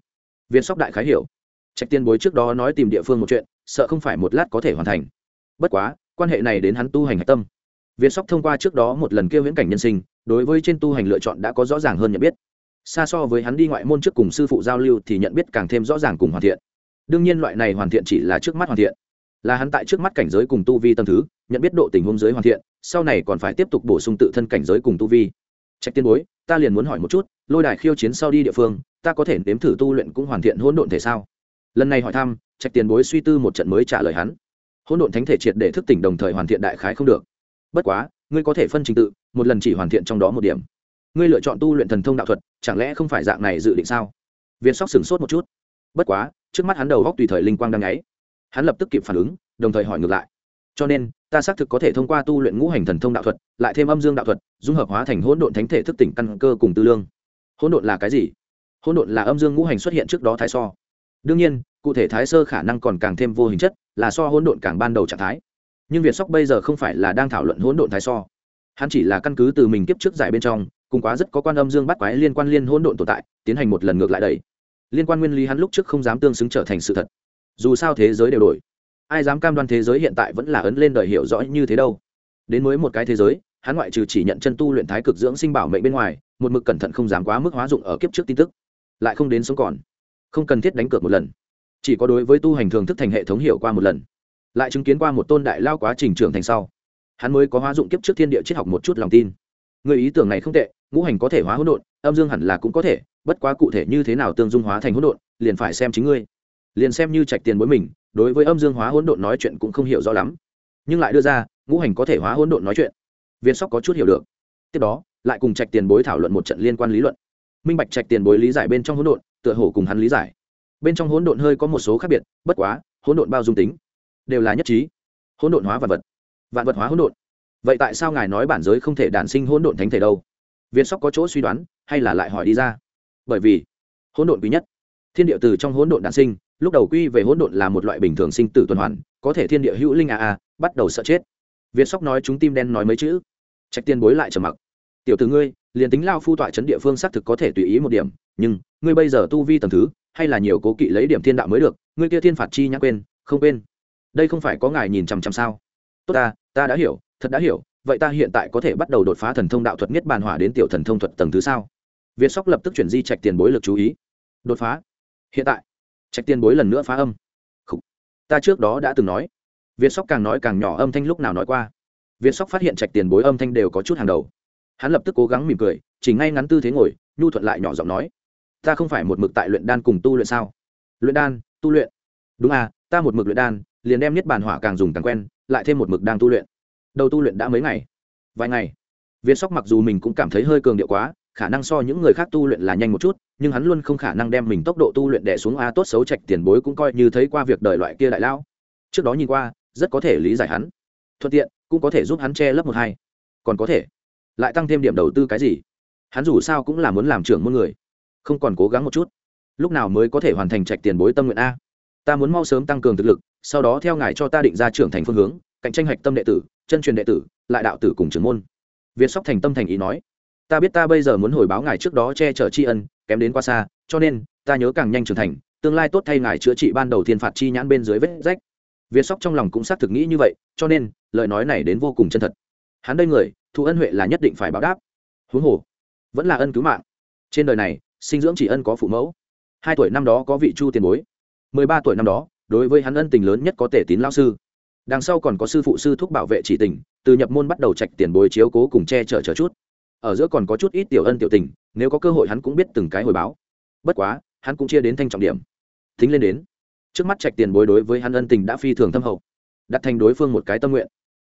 Viên sóc đại khái hiểu. Trạch tiền bối trước đó nói tìm địa phương một chuyện, sợ không phải một lát có thể hoàn thành. Bất quá, quan hệ này đến hắn tu hành hạch tâm viên sóc thông qua trước đó một lần kia viễn cảnh nhân sinh, đối với trên tu hành lựa chọn đã có rõ ràng hơn nhận biết. Xa so với hắn đi ngoại môn trước cùng sư phụ giao lưu thì nhận biết càng thêm rõ ràng cùng hoàn thiện. Đương nhiên loại này hoàn thiện chỉ là trước mắt hoàn thiện. Là hắn tại trước mắt cảnh giới cùng tu vi tâm thứ, nhận biết độ tình huống giới hoàn thiện, sau này còn phải tiếp tục bổ sung tự thân cảnh giới cùng tu vi. Trạch tiên bối, ta liền muốn hỏi một chút, lôi đài khiêu chiến sau đi địa phương, ta có thể nếm thử tu luyện cũng hoàn thiện hỗn độn thể sao? Lần này hỏi thăm, trạch tiền bối suy tư một trận mới trả lời hắn. Hỗn độn thánh thể triệt để thức tỉnh đồng thời hoàn thiện đại khái không được bất quá, ngươi có thể phân trình tự, một lần chỉ hoàn thiện trong đó một điểm. Ngươi lựa chọn tu luyện thần thông đạo thuật, chẳng lẽ không phải dạng này dự định sao? Viên sóc sửng sốt một chút. Bất quá, trước mắt hắn đầu góc tùy thời linh quang đang ngáy hắn lập tức kịp phản ứng, đồng thời hỏi ngược lại. Cho nên, ta xác thực có thể thông qua tu luyện ngũ hành thần thông đạo thuật, lại thêm âm dương đạo thuật, dung hợp hóa thành hỗn độn thánh thể thức tỉnh căn cơ cùng tư lương. Hỗn độn là cái gì? Hỗn độn là âm dương ngũ hành xuất hiện trước đó thái so. Đương nhiên, cụ thể thái sơ khả năng còn càng thêm vô hình chất, là so hỗn độn càng ban đầu trạng thái nhưng việt sóc bây giờ không phải là đang thảo luận hỗn độn thái so. Hắn chỉ là căn cứ từ mình kiếp trước giải bên trong, cùng quá rất có quan âm dương bắt quái liên quan liên hỗn độn tồn tại, tiến hành một lần ngược lại đầy liên quan nguyên lý hắn lúc trước không dám tương xứng trở thành sự thật. Dù sao thế giới đều đổi. Ai dám cam đoan thế giới hiện tại vẫn là ấn lên đời hiểu rõ như thế đâu. Đến mới một cái thế giới, hắn ngoại trừ chỉ nhận chân tu luyện thái cực dưỡng sinh bảo mệnh bên ngoài, một mực cẩn thận không dám quá mức hóa dụng ở kiếp trước tin tức. Lại không đến sống còn. Không cần thiết đánh cược một lần. Chỉ có đối với tu hành thường thức thành hệ thống hiểu qua một lần lại chứng kiến qua một tôn đại lao quá trình trưởng thành sau. Hắn mới có hóa dụng kiếp trước thiên địa triết học một chút lòng tin. Người ý tưởng này không tệ, ngũ hành có thể hóa hỗn độn, âm dương hẳn là cũng có thể, bất quá cụ thể như thế nào tương dung hóa thành hỗn độn, liền phải xem chính ngươi. Liền xem như trạch tiền bối mình, đối với âm dương hóa hỗn độn nói chuyện cũng không hiểu rõ lắm. Nhưng lại đưa ra, ngũ hành có thể hóa hỗn độn nói chuyện. Viên sóc có chút hiểu được. Tiếp đó, lại cùng trạch tiền bối thảo luận một trận liên quan lý luận. Minh bạch trạch tiền bối lý giải bên trong hỗn độn, tựa hồ cùng hắn lý giải. Bên trong hỗn độn hơi có một số khác biệt, bất quá, hỗn độn bao dung tính đều là nhất trí. Hỗn độn hóa vạn vật. Vạn vật hóa hỗn độn. Vậy tại sao ngài nói bản giới không thể đản sinh hỗn độn thánh thể đâu? Viên sóc có chỗ suy đoán, hay là lại hỏi đi ra? Bởi vì, hỗn độn quý nhất. Thiên địa từ trong hỗn độn đản sinh, lúc đầu quy về hỗn độn là một loại bình thường sinh tử tuần hoàn, có thể thiên địa hữu linh a a, bắt đầu sợ chết. Viên sóc nói chúng tim đen nói mấy chữ. Trạch tiên bối lại trầm mặc. Tiểu từ ngươi, liền tính lao phu tọa chấn địa phương xác thực có thể tùy ý một điểm, nhưng, ngươi bây giờ tu vi tầm thứ, hay là nhiều cố kỵ lấy điểm thiên đạo mới được, ngươi kia thiên phạt chi nhã quên, không quên đây không phải có ngài nhìn chằm chằm sao? Tốt ta ta đã hiểu, thật đã hiểu, vậy ta hiện tại có thể bắt đầu đột phá thần thông đạo thuật nhất bàn hỏa đến tiểu thần thông thuật tầng thứ sao? Việt sóc lập tức chuyển di trạch tiền bối lực chú ý. Đột phá. Hiện tại. Trạch tiền bối lần nữa phá âm. Khủ. ta trước đó đã từng nói. Việt sóc càng nói càng nhỏ âm thanh lúc nào nói qua. Việt sóc phát hiện trạch tiền bối âm thanh đều có chút hàng đầu. Hắn lập tức cố gắng mỉm cười, chỉ ngay ngắn tư thế ngồi, nhu thuận lại nhỏ giọng nói. Ta không phải một mực tại luyện đan cùng tu luyện sao? Luyện đan, tu luyện. Đúng à ta một mực luyện đan liền đem niết bàn hỏa càng dùng càng quen, lại thêm một mực đang tu luyện. Đầu tu luyện đã mấy ngày? Vài ngày. Viên sóc mặc dù mình cũng cảm thấy hơi cường điệu quá, khả năng so những người khác tu luyện là nhanh một chút, nhưng hắn luôn không khả năng đem mình tốc độ tu luyện đẻ xuống a tốt xấu trạch tiền bối cũng coi như thấy qua việc đời loại kia đại lão. Trước đó nhìn qua, rất có thể lý giải hắn. Thuận tiện, cũng có thể giúp hắn che lớp một hai. Còn có thể, lại tăng thêm điểm đầu tư cái gì? Hắn dù sao cũng là muốn làm trưởng môn người, không còn cố gắng một chút. Lúc nào mới có thể hoàn thành trạch tiền bối tâm nguyện a? Ta muốn mau sớm tăng cường thực lực sau đó theo ngài cho ta định ra trưởng thành phương hướng, cạnh tranh hạch tâm đệ tử, chân truyền đệ tử, lại đạo tử cùng trưởng môn. Việt sóc thành tâm thành ý nói. Ta biết ta bây giờ muốn hồi báo ngài trước đó che chở tri ân, kém đến quá xa, cho nên ta nhớ càng nhanh trưởng thành, tương lai tốt thay ngài chữa trị ban đầu thiên phạt chi nhãn bên dưới vết rách. Việt sóc trong lòng cũng xác thực nghĩ như vậy, cho nên lời nói này đến vô cùng chân thật. Hắn đây người thụ ân huệ là nhất định phải báo đáp. Huống hồ, vẫn là ân cứu mạng. Trên đời này, sinh dưỡng chỉ ân có phụ mẫu. Hai tuổi năm đó có vị chu tiền bối. Mười ba tuổi năm đó đối với hắn ân tình lớn nhất có thể tín lao sư. Đằng sau còn có sư phụ sư thúc bảo vệ chỉ tình, từ nhập môn bắt đầu trạch tiền bồi chiếu cố cùng che chở chờ chút. Ở giữa còn có chút ít tiểu ân tiểu tình, nếu có cơ hội hắn cũng biết từng cái hồi báo. Bất quá, hắn cũng chia đến thanh trọng điểm. Thính lên đến. Trước mắt trạch tiền bối đối với hắn ân tình đã phi thường thâm hậu. Đặt thành đối phương một cái tâm nguyện.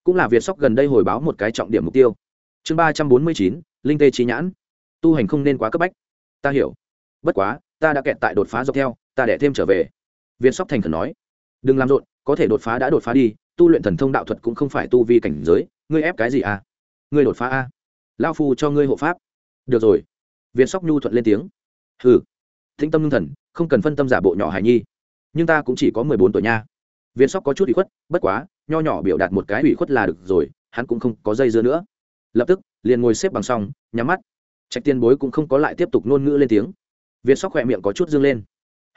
Cũng là việt sóc gần đây hồi báo một cái trọng điểm mục tiêu. Chương ba trăm bốn mươi chín, linh tê trí nhãn. Tu hành không nên quá cấp bách. Ta hiểu. Bất quá, ta đã kẹt tại đột phá dọc theo, ta đẻ thêm trở về việt sóc thành khẩn nói, đừng làm rộn, có thể đột phá đã đột phá đi, tu luyện thần thông đạo thuật cũng không phải tu vi cảnh giới, ngươi ép cái gì à? Ngươi đột phá a à? lao phu cho ngươi hộ pháp. Được rồi. Việt sóc nhu thuận lên tiếng, hừ, thính tâm ngưng thần, không cần phân tâm giả bộ nhỏ hài nhi, nhưng ta cũng chỉ có mười bốn tuổi nha. Việt sóc có chút ủy khuất, bất quá, nho nhỏ biểu đạt một cái ủy khuất là được rồi, hắn cũng không có dây dưa nữa. Lập tức, liền ngồi xếp bằng xong, nhắm mắt. Trạch tiền bối cũng không có lại tiếp tục ngôn ngữ lên tiếng. Việt sóc khỏe miệng có chút dương lên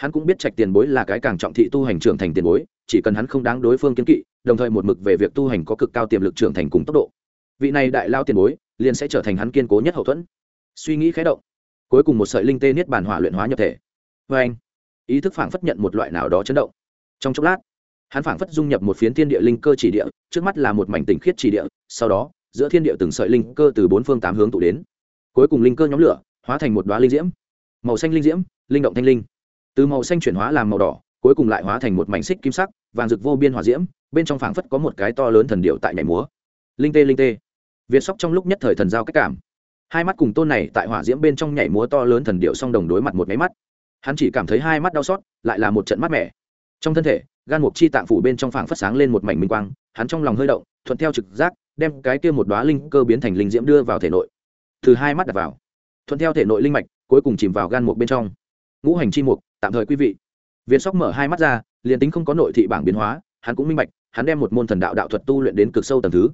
hắn cũng biết trạch tiền bối là cái càng trọng thị tu hành trưởng thành tiền bối, chỉ cần hắn không đáng đối phương kiến kỵ, đồng thời một mực về việc tu hành có cực cao tiềm lực trưởng thành cùng tốc độ. Vị này đại lao tiền bối, liền sẽ trở thành hắn kiên cố nhất hậu thuẫn. Suy nghĩ khé động, cuối cùng một sợi linh tê niết bản hỏa luyện hóa nhập thể. Vê anh, ý thức phảng phất nhận một loại nào đó chấn động. Trong chốc lát, hắn phảng phất dung nhập một phiến thiên địa linh cơ chỉ địa, trước mắt là một mảnh tỉnh khiết chỉ địa, sau đó, giữa thiên địa từng sợi linh cơ từ bốn phương tám hướng tụ đến. Cuối cùng linh cơ nhóm lửa, hóa thành một đoá linh diễm. Màu xanh linh diễm, linh động thanh linh từ màu xanh chuyển hóa làm màu đỏ, cuối cùng lại hóa thành một mảnh xích kim sắc, vàng rực vô biên hỏa diễm, bên trong phảng phất có một cái to lớn thần điệu tại nhảy múa. Linh tê linh tê. Việt sóc trong lúc nhất thời thần giao cách cảm. Hai mắt cùng tôn này tại hỏa diễm bên trong nhảy múa to lớn thần điệu song đồng đối mặt một máy mắt. Hắn chỉ cảm thấy hai mắt đau xót, lại là một trận mắt mẻ. Trong thân thể, gan mục chi tạng phủ bên trong phảng phất sáng lên một mảnh minh quang, hắn trong lòng hơi động, thuận theo trực giác, đem cái kia một đoá linh cơ biến thành linh diễm đưa vào thể nội. Từ hai mắt đặt vào, thuận theo thể nội linh mạch, cuối cùng chìm vào gan mục bên trong. Ngũ hành chi mục tạm thời quý vị. Viên sóc mở hai mắt ra, liền tính không có nội thị bảng biến hóa, hắn cũng minh bạch, hắn đem một môn thần đạo đạo thuật tu luyện đến cực sâu tầng thứ.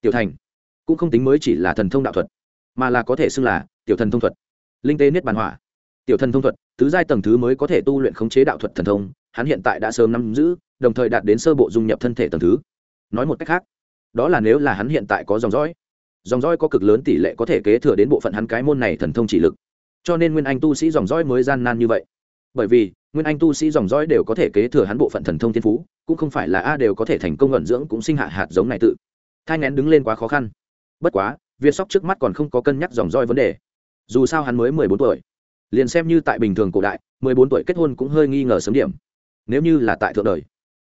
Tiểu thành, cũng không tính mới chỉ là thần thông đạo thuật, mà là có thể xưng là tiểu thần thông thuật. Linh tế niết bàn hỏa. Tiểu thần thông thuật, tứ giai tầng thứ mới có thể tu luyện khống chế đạo thuật thần thông, hắn hiện tại đã sớm nắm giữ, đồng thời đạt đến sơ bộ dung nhập thân thể tầng thứ. Nói một cách khác, đó là nếu là hắn hiện tại có dòng dõi dòng dõi có cực lớn tỷ lệ có thể kế thừa đến bộ phận hắn cái môn này thần thông chỉ lực. Cho nên nguyên anh tu sĩ dòng dõi mới gian nan như vậy bởi vì nguyên anh tu sĩ dòng dõi đều có thể kế thừa hắn bộ phận thần thông thiên phú, cũng không phải là a đều có thể thành công luận dưỡng cũng sinh hạ hạt giống này tự. Thai ngén đứng lên quá khó khăn. Bất quá, viên sóc trước mắt còn không có cân nhắc dòng dõi vấn đề. Dù sao hắn mới mười bốn tuổi. Liền xem như tại bình thường cổ đại, mười bốn tuổi kết hôn cũng hơi nghi ngờ sớm điểm. Nếu như là tại thượng đời,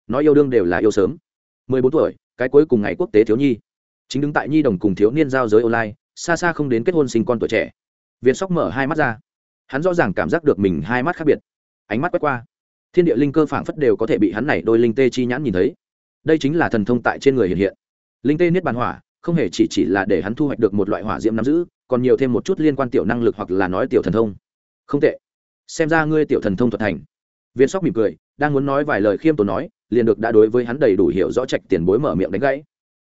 nói yêu đương đều là yêu sớm. mười bốn tuổi, cái cuối cùng ngày quốc tế thiếu nhi. Chính đứng tại nhi đồng cùng thiếu niên giao giới online, xa xa không đến kết hôn sinh con tuổi trẻ. Viên sóc mở hai mắt ra. Hắn rõ ràng cảm giác được mình hai mắt khác biệt ánh mắt quét qua. Thiên địa linh cơ phảng phất đều có thể bị hắn này đôi linh tê chi nhãn nhìn thấy. Đây chính là thần thông tại trên người hiện hiện. Linh tê niết bàn hỏa, không hề chỉ chỉ là để hắn thu hoạch được một loại hỏa diễm nắm giữ, còn nhiều thêm một chút liên quan tiểu năng lực hoặc là nói tiểu thần thông. Không tệ. Xem ra ngươi tiểu thần thông thuật thành. Viên sóc mỉm cười, đang muốn nói vài lời khiêm tốn nói, liền được đã đối với hắn đầy đủ hiểu rõ trạch tiền bối mở miệng đánh gãy.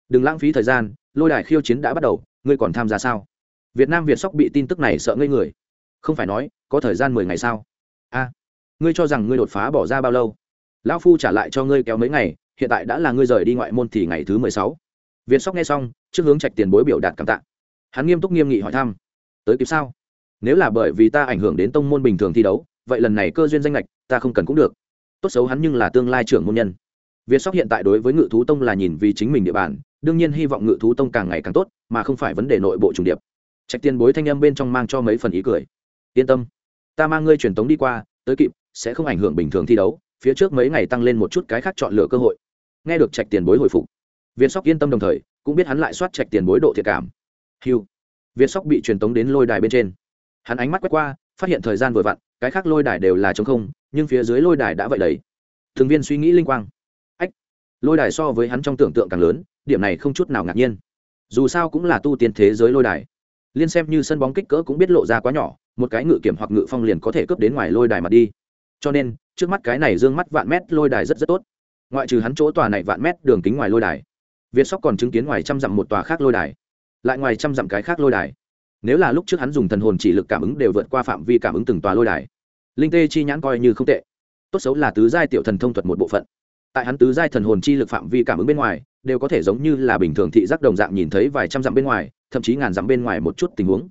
Đừng lãng phí thời gian, lôi đài khiêu chiến đã bắt đầu, ngươi còn tham gia sao? Việt nam việt sóc bị tin tức này sợ ngây người. Không phải nói, có thời gian mười ngày sao? A ngươi cho rằng ngươi đột phá bỏ ra bao lâu? Lão phu trả lại cho ngươi kéo mấy ngày, hiện tại đã là ngươi rời đi ngoại môn thì ngày thứ mười sáu. Việt sóc nghe xong, trước hướng trạch tiền bối biểu đạt cảm tạ. Hắn nghiêm túc nghiêm nghị hỏi thăm, tới kịp sao? Nếu là bởi vì ta ảnh hưởng đến tông môn bình thường thi đấu, vậy lần này cơ duyên danh lệch ta không cần cũng được. Tốt xấu hắn nhưng là tương lai trưởng môn nhân. Việt sóc hiện tại đối với ngự thú tông là nhìn vì chính mình địa bàn, đương nhiên hy vọng ngự thú tông càng ngày càng tốt, mà không phải vấn đề nội bộ trùng điệp. Trạch tiền bối thanh âm bên trong mang cho mấy phần ý cười. Yên tâm, ta mang ngươi truyền tống đi qua, tới kịp sẽ không ảnh hưởng bình thường thi đấu, phía trước mấy ngày tăng lên một chút cái khác chọn lựa cơ hội. Nghe được trạch tiền bối hồi phục, viên sóc yên tâm đồng thời, cũng biết hắn lại soát trạch tiền bối độ thiệt cảm. Hiu viên sóc bị truyền tống đến lôi đài bên trên. Hắn ánh mắt quét qua, phát hiện thời gian vừa vặn, cái khác lôi đài đều là t không, nhưng phía dưới lôi đài đã vậy đấy thường viên suy nghĩ linh quang. Ách. Lôi đài so với hắn trong tưởng tượng càng lớn, điểm này không chút nào ngạc nhiên. Dù sao cũng là tu tiên thế giới lôi đài. Liên xem như sân bóng kích cỡ cũng biết lộ ra quá nhỏ, một cái ngự kiểm hoặc ngự phong liền có thể cướp đến ngoài lôi đài mặt đi cho nên, trước mắt cái này dương mắt vạn mét lôi đài rất rất tốt. Ngoại trừ hắn chỗ tòa này vạn mét đường kính ngoài lôi đài, việt sóc còn chứng kiến ngoài trăm dặm một tòa khác lôi đài. Lại ngoài trăm dặm cái khác lôi đài. Nếu là lúc trước hắn dùng thần hồn chỉ lực cảm ứng đều vượt qua phạm vi cảm ứng từng tòa lôi đài, linh tê chi nhãn coi như không tệ. Tốt xấu là tứ giai tiểu thần thông thuật một bộ phận. Tại hắn tứ giai thần hồn chi lực phạm vi cảm ứng bên ngoài, đều có thể giống như là bình thường thị giác đồng dạng nhìn thấy vài trăm dặm bên ngoài, thậm chí ngàn dặm bên ngoài một chút tình huống.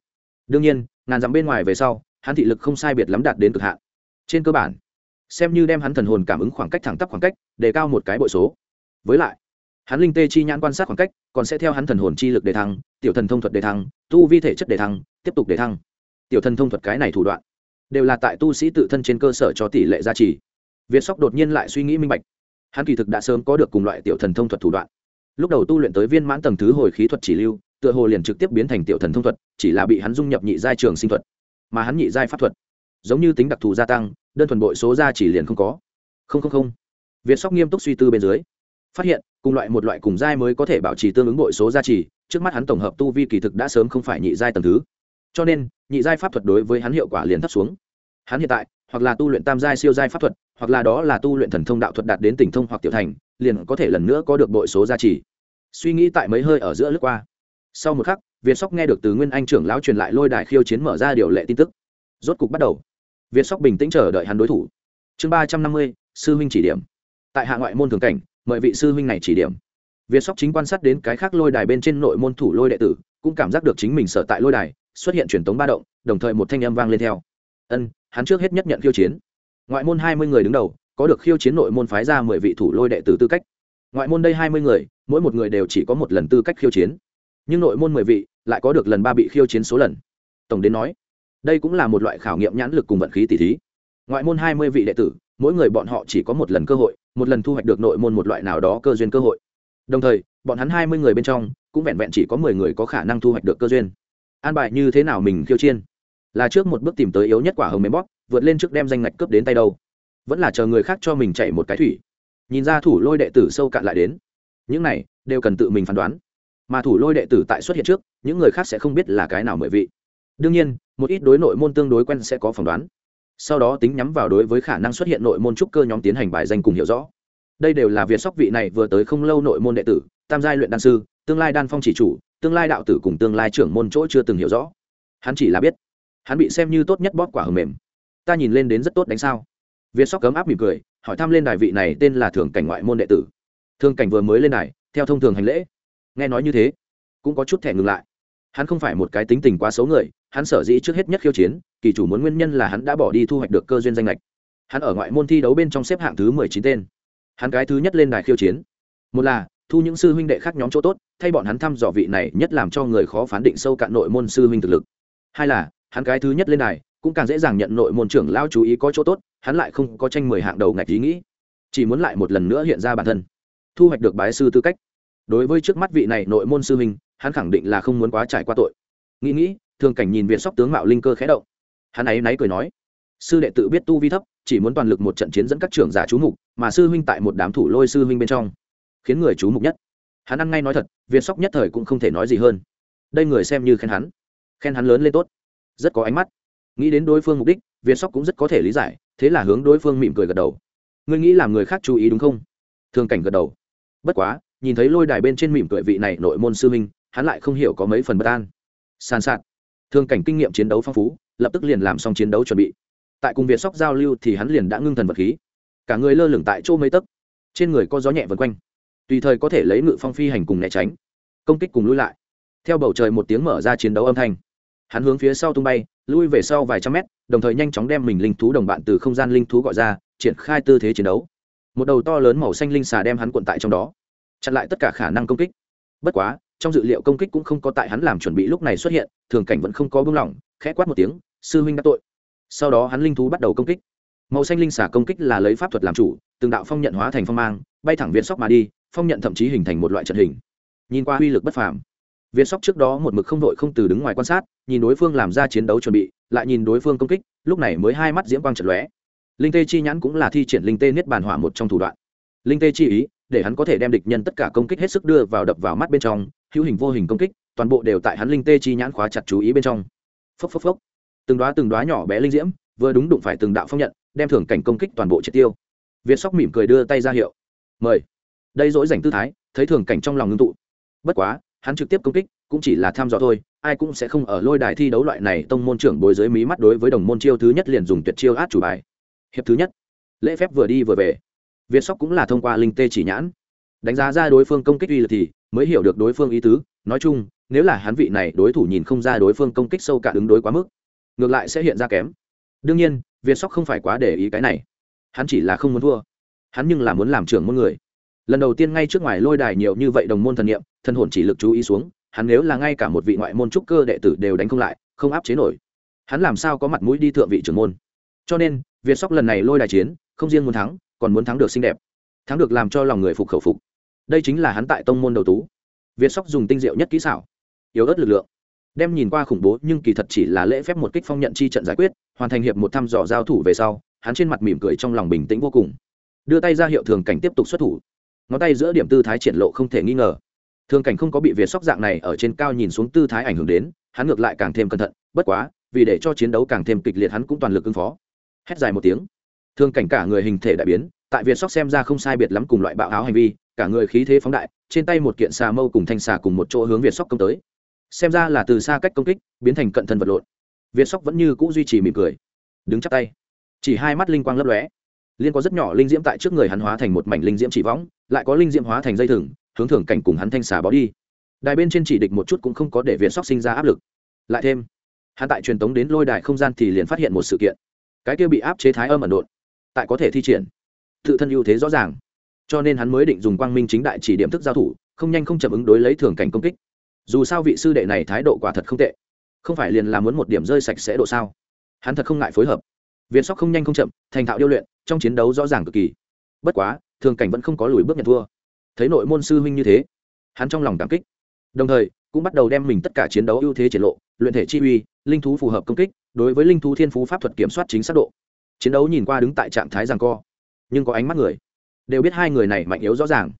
Đương nhiên, ngàn dặm bên ngoài về sau, hắn thị lực không sai biệt lắm đạt đến cực hạn trên cơ bản. Xem như đem hắn thần hồn cảm ứng khoảng cách thẳng tắp khoảng cách, đề cao một cái bội số. Với lại, hắn linh tê chi nhãn quan sát khoảng cách, còn sẽ theo hắn thần hồn chi lực đề thăng, tiểu thần thông thuật đề thăng, tu vi thể chất đề thăng, tiếp tục đề thăng. Tiểu thần thông thuật cái này thủ đoạn, đều là tại tu sĩ tự thân trên cơ sở cho tỷ lệ gia trì. Việt sóc đột nhiên lại suy nghĩ minh bạch. Hắn kỳ thực đã sớm có được cùng loại tiểu thần thông thuật thủ đoạn. Lúc đầu tu luyện tới viên mãn tầng thứ hồi khí thuật chỉ lưu, tựa hồ liền trực tiếp biến thành tiểu thần thông thuật, chỉ là bị hắn dung nhập nhị giai trường sinh thuật. Mà hắn nhị giai pháp thuật giống như tính đặc thù gia tăng, đơn thuần bội số gia chỉ liền không có. Không không không. Việt sóc nghiêm túc suy tư bên dưới, phát hiện, cùng loại một loại cùng giai mới có thể bảo trì tương ứng bội số gia trì, trước mắt hắn tổng hợp tu vi kỳ thực đã sớm không phải nhị giai tầng thứ. Cho nên, nhị giai pháp thuật đối với hắn hiệu quả liền thấp xuống. Hắn hiện tại, hoặc là tu luyện tam giai siêu giai pháp thuật, hoặc là đó là tu luyện thần thông đạo thuật đạt đến tỉnh thông hoặc tiểu thành, liền có thể lần nữa có được bội số gia trì. Suy nghĩ tại mấy hơi ở giữa lướt qua. Sau một khắc, việt sóc nghe được từ nguyên anh trưởng lão truyền lại lôi đài khiêu chiến mở ra điều lệ tin tức. Rốt cục bắt đầu việt sóc bình tĩnh chờ đợi hắn đối thủ. Chương ba trăm năm mươi, sư huynh chỉ điểm. Tại hạ ngoại môn thường cảnh, mời vị sư huynh này chỉ điểm. Việt sóc chính quan sát đến cái khác lôi đài bên trên nội môn thủ lôi đệ tử, cũng cảm giác được chính mình sở tại lôi đài, xuất hiện truyền tống ba động, đồng thời một thanh âm vang lên theo. Ân, hắn trước hết nhất nhận khiêu chiến. Ngoại môn hai mươi người đứng đầu, có được khiêu chiến nội môn phái ra mười vị thủ lôi đệ tử tư cách. Ngoại môn đây hai mươi người, mỗi một người đều chỉ có một lần tư cách khiêu chiến. Nhưng nội môn mười vị, lại có được lần ba bị khiêu chiến số lần. Tổng đến nói đây cũng là một loại khảo nghiệm nhãn lực cùng vận khí tỷ thí. Ngoại môn hai mươi vị đệ tử, mỗi người bọn họ chỉ có một lần cơ hội, một lần thu hoạch được nội môn một loại nào đó cơ duyên cơ hội. Đồng thời, bọn hắn hai mươi người bên trong, cũng vẹn vẹn chỉ có mười người có khả năng thu hoạch được cơ duyên. An bài như thế nào mình khiêu chiên là trước một bước tìm tới yếu nhất quả hồng mềm bóp, vượt lên trước đem danh ngạch cướp đến tay đâu. Vẫn là chờ người khác cho mình chạy một cái thủy. Nhìn ra thủ lôi đệ tử sâu cạn lại đến. Những này, đều cần tự mình phán đoán. Mà thủ lôi đệ tử tại xuất hiện trước, những người khác sẽ không biết là cái nào mười vị đương nhiên, một ít đối nội môn tương đối quen sẽ có phỏng đoán. Sau đó tính nhắm vào đối với khả năng xuất hiện nội môn trúc cơ nhóm tiến hành bài danh cùng hiểu rõ. Đây đều là việt sóc vị này vừa tới không lâu nội môn đệ tử, tam giai luyện đan sư, tương lai đan phong chỉ chủ, tương lai đạo tử cùng tương lai trưởng môn chỗ chưa từng hiểu rõ. Hắn chỉ là biết, hắn bị xem như tốt nhất bóp quả hầm mềm. Ta nhìn lên đến rất tốt đánh sao. Việt sóc cấm áp mỉm cười, hỏi thăm lên đài vị này tên là thường cảnh ngoại môn đệ tử. Thường cảnh vừa mới lên đài, theo thông thường hành lễ. Nghe nói như thế, cũng có chút thẻ ngừng lại. Hắn không phải một cái tính tình quá xấu người hắn sở dĩ trước hết nhất khiêu chiến, kỳ chủ muốn nguyên nhân là hắn đã bỏ đi thu hoạch được cơ duyên danh lệch. Hắn ở ngoại môn thi đấu bên trong xếp hạng thứ mười chín tên. Hắn cái thứ nhất lên đài khiêu chiến. Một là, thu những sư huynh đệ khác nhóm chỗ tốt, thay bọn hắn thăm dò vị này nhất làm cho người khó phán định sâu cạn nội môn sư huynh thực lực. Hai là, hắn cái thứ nhất lên đài, cũng càng dễ dàng nhận nội môn trưởng lao chú ý có chỗ tốt, hắn lại không có tranh mười hạng đầu ngạch ý nghĩ. Chỉ muốn lại một lần nữa hiện ra bản thân. Thu hoạch được bái sư tư cách. Đối với trước mắt vị này nội môn sư huynh, hắn khẳng định là không muốn quá trải qua tội. Nghĩ nghĩ thường cảnh nhìn viện sóc tướng mạo linh cơ khẽ động. Hắn ấy náy cười nói sư đệ tự biết tu vi thấp chỉ muốn toàn lực một trận chiến dẫn các trưởng giả chú mục mà sư huynh tại một đám thủ lôi sư huynh bên trong khiến người chú mục nhất. Hắn ăn ngay nói thật viện sóc nhất thời cũng không thể nói gì hơn. Đây người xem như khen hắn. Khen hắn lớn lên tốt. Rất có ánh mắt. Nghĩ đến đối phương mục đích viện sóc cũng rất có thể lý giải thế là hướng đối phương mỉm cười gật đầu. Ngươi nghĩ làm người khác chú ý đúng không? Thường cảnh gật đầu. Bất quá nhìn thấy lôi đài bên trên mỉm cười vị này nội môn sư huynh, hắn lại không hiểu có mấy phần bất an. Sàn sạt thương cảnh kinh nghiệm chiến đấu phong phú, lập tức liền làm xong chiến đấu chuẩn bị. Tại cùng việt sóc giao lưu thì hắn liền đã ngưng thần vật khí. Cả người lơ lửng tại chỗ mấy tấc. Trên người có gió nhẹ vần quanh. Tùy thời có thể lấy ngự phong phi hành cùng né tránh. Công kích cùng lui lại. Theo bầu trời một tiếng mở ra chiến đấu âm thanh. Hắn hướng phía sau tung bay, lui về sau vài trăm mét, đồng thời nhanh chóng đem mình linh thú đồng bạn từ không gian linh thú gọi ra, triển khai tư thế chiến đấu. Một đầu to lớn màu xanh linh xà đem hắn cuộn tại trong đó. Chặn lại tất cả khả năng công kích. Bất quá trong dự liệu công kích cũng không có tại hắn làm chuẩn bị lúc này xuất hiện, thường cảnh vẫn không có bưng lỏng, khẽ quát một tiếng, sư huynh đã tội. Sau đó hắn linh thú bắt đầu công kích. Màu xanh linh xả công kích là lấy pháp thuật làm chủ, từng đạo phong nhận hóa thành phong mang, bay thẳng viện sóc mà đi, phong nhận thậm chí hình thành một loại trận hình. Nhìn qua uy lực bất phàm. Viện sóc trước đó một mực không đội không từ đứng ngoài quan sát, nhìn đối phương làm ra chiến đấu chuẩn bị, lại nhìn đối phương công kích, lúc này mới hai mắt diễm quang trận lóe. Linh tê chi nhãn cũng là thi triển linh tê niết bàn hỏa một trong thủ đoạn. Linh tê chi ý để hắn có thể đem địch nhân tất cả công kích hết sức đưa vào đập vào mắt bên trong, hữu hình vô hình công kích, toàn bộ đều tại hắn linh tê chi nhãn khóa chặt chú ý bên trong. Phốc phốc phốc. Từng đoá từng đoá nhỏ bé linh diễm, vừa đúng đụng phải từng đạo phong nhận, đem thưởng cảnh công kích toàn bộ triệt tiêu. Việt sóc mỉm cười đưa tay ra hiệu. Mời. Đây dỗi dành tư thái, thấy thường cảnh trong lòng ngưng tụ. Bất quá, hắn trực tiếp công kích, cũng chỉ là tham dò thôi, ai cũng sẽ không ở lôi đài thi đấu loại này tông môn trưởng bồi dưới mí mắt đối với đồng môn chiêu thứ nhất liền dùng tuyệt chiêu át chủ bài. Hiệp thứ nhất. Lễ phép vừa đi vừa về việt sóc cũng là thông qua linh tê chỉ nhãn. Đánh giá ra đối phương công kích uy lực thì mới hiểu được đối phương ý tứ. Nói chung, nếu là hắn vị này đối thủ nhìn không ra đối phương công kích sâu cả ứng đối quá mức, ngược lại sẽ hiện ra kém. Đương nhiên, việt sóc không phải quá để ý cái này. Hắn chỉ là không muốn thua. Hắn nhưng là muốn làm trưởng môn người. Lần đầu tiên ngay trước ngoài lôi đài nhiều như vậy đồng môn thần niệm thân hồn chỉ lực chú ý xuống, hắn nếu là ngay cả một vị ngoại môn trúc cơ đệ tử đều đánh không lại, không áp chế nổi. Hắn làm sao có mặt mũi đi thượng vị trưởng môn? Cho nên, việt sóc lần này lôi đài chiến, không riêng muốn thắng còn muốn thắng được xinh đẹp, thắng được làm cho lòng người phục khẩu phục. Đây chính là hắn tại tông môn đầu tú. Việt sóc dùng tinh diệu nhất kỹ xảo, yếu ớt lực lượng, đem nhìn qua khủng bố nhưng kỳ thật chỉ là lễ phép một kích phong nhận chi trận giải quyết, hoàn thành hiệp một thăm dò giao thủ về sau, hắn trên mặt mỉm cười trong lòng bình tĩnh vô cùng. Đưa tay ra hiệu thường cảnh tiếp tục xuất thủ. Ngón tay giữa điểm tư thái triển lộ không thể nghi ngờ. Thường cảnh không có bị việt sóc dạng này ở trên cao nhìn xuống tư thái ảnh hưởng đến, hắn ngược lại càng thêm cẩn thận, bất quá, vì để cho chiến đấu càng thêm kịch liệt hắn cũng toàn lực ứng phó. Hét dài một tiếng thương cảnh cả người hình thể đại biến, tại việt sóc xem ra không sai biệt lắm cùng loại bạo áo hành vi, cả người khí thế phóng đại, trên tay một kiện xà mâu cùng thanh xà cùng một chỗ hướng việt sóc công tới. Xem ra là từ xa cách công kích, biến thành cận thân vật lộn. Việt sóc vẫn như c ũ duy trì mỉm cười, đứng chắc tay. Chỉ hai mắt linh quang lấp lóe. Liên có rất nhỏ linh diễm tại trước người hắn hóa thành một mảnh linh diễm chỉ võng, lại có linh diễm hóa thành dây thừng, hướng thưởng cảnh cùng hắn thanh xà bó đi. Đài bên trên chỉ địch một chút cũng không có để việt sóc sinh ra áp lực. Lại thêm, hắn tại truyền tống đến lôi đài không gian thì liền phát hiện một sự kiện. Cái kia bị áp chế thái âm ẩn độn tại có thể thi triển. Tự thân ưu thế rõ ràng. Cho nên hắn mới định dùng quang minh chính đại chỉ điểm thức giao thủ, không nhanh không chậm ứng đối lấy thường cảnh công kích. Dù sao vị sư đệ này thái độ quả thật không tệ. Không phải liền là muốn một điểm rơi sạch sẽ độ sao? Hắn thật không ngại phối hợp. Việt sóc không nhanh không chậm, thành thạo điêu luyện, trong chiến đấu rõ ràng cực kỳ. Bất quá, thường cảnh vẫn không có lùi bước nhận thua. Thấy nội môn sư huynh như thế, hắn trong lòng cảm kích. Đồng thời, cũng bắt đầu đem mình tất cả chiến đấu ưu thế triển lộ, luyện thể chi uy, linh thú phù hợp công kích, đối với linh thú thiên phú pháp thuật kiểm soát chính xác độ chiến đấu nhìn qua đứng tại trạng thái rằng co, nhưng có ánh mắt người. Đều biết hai người này mạnh yếu rõ ràng.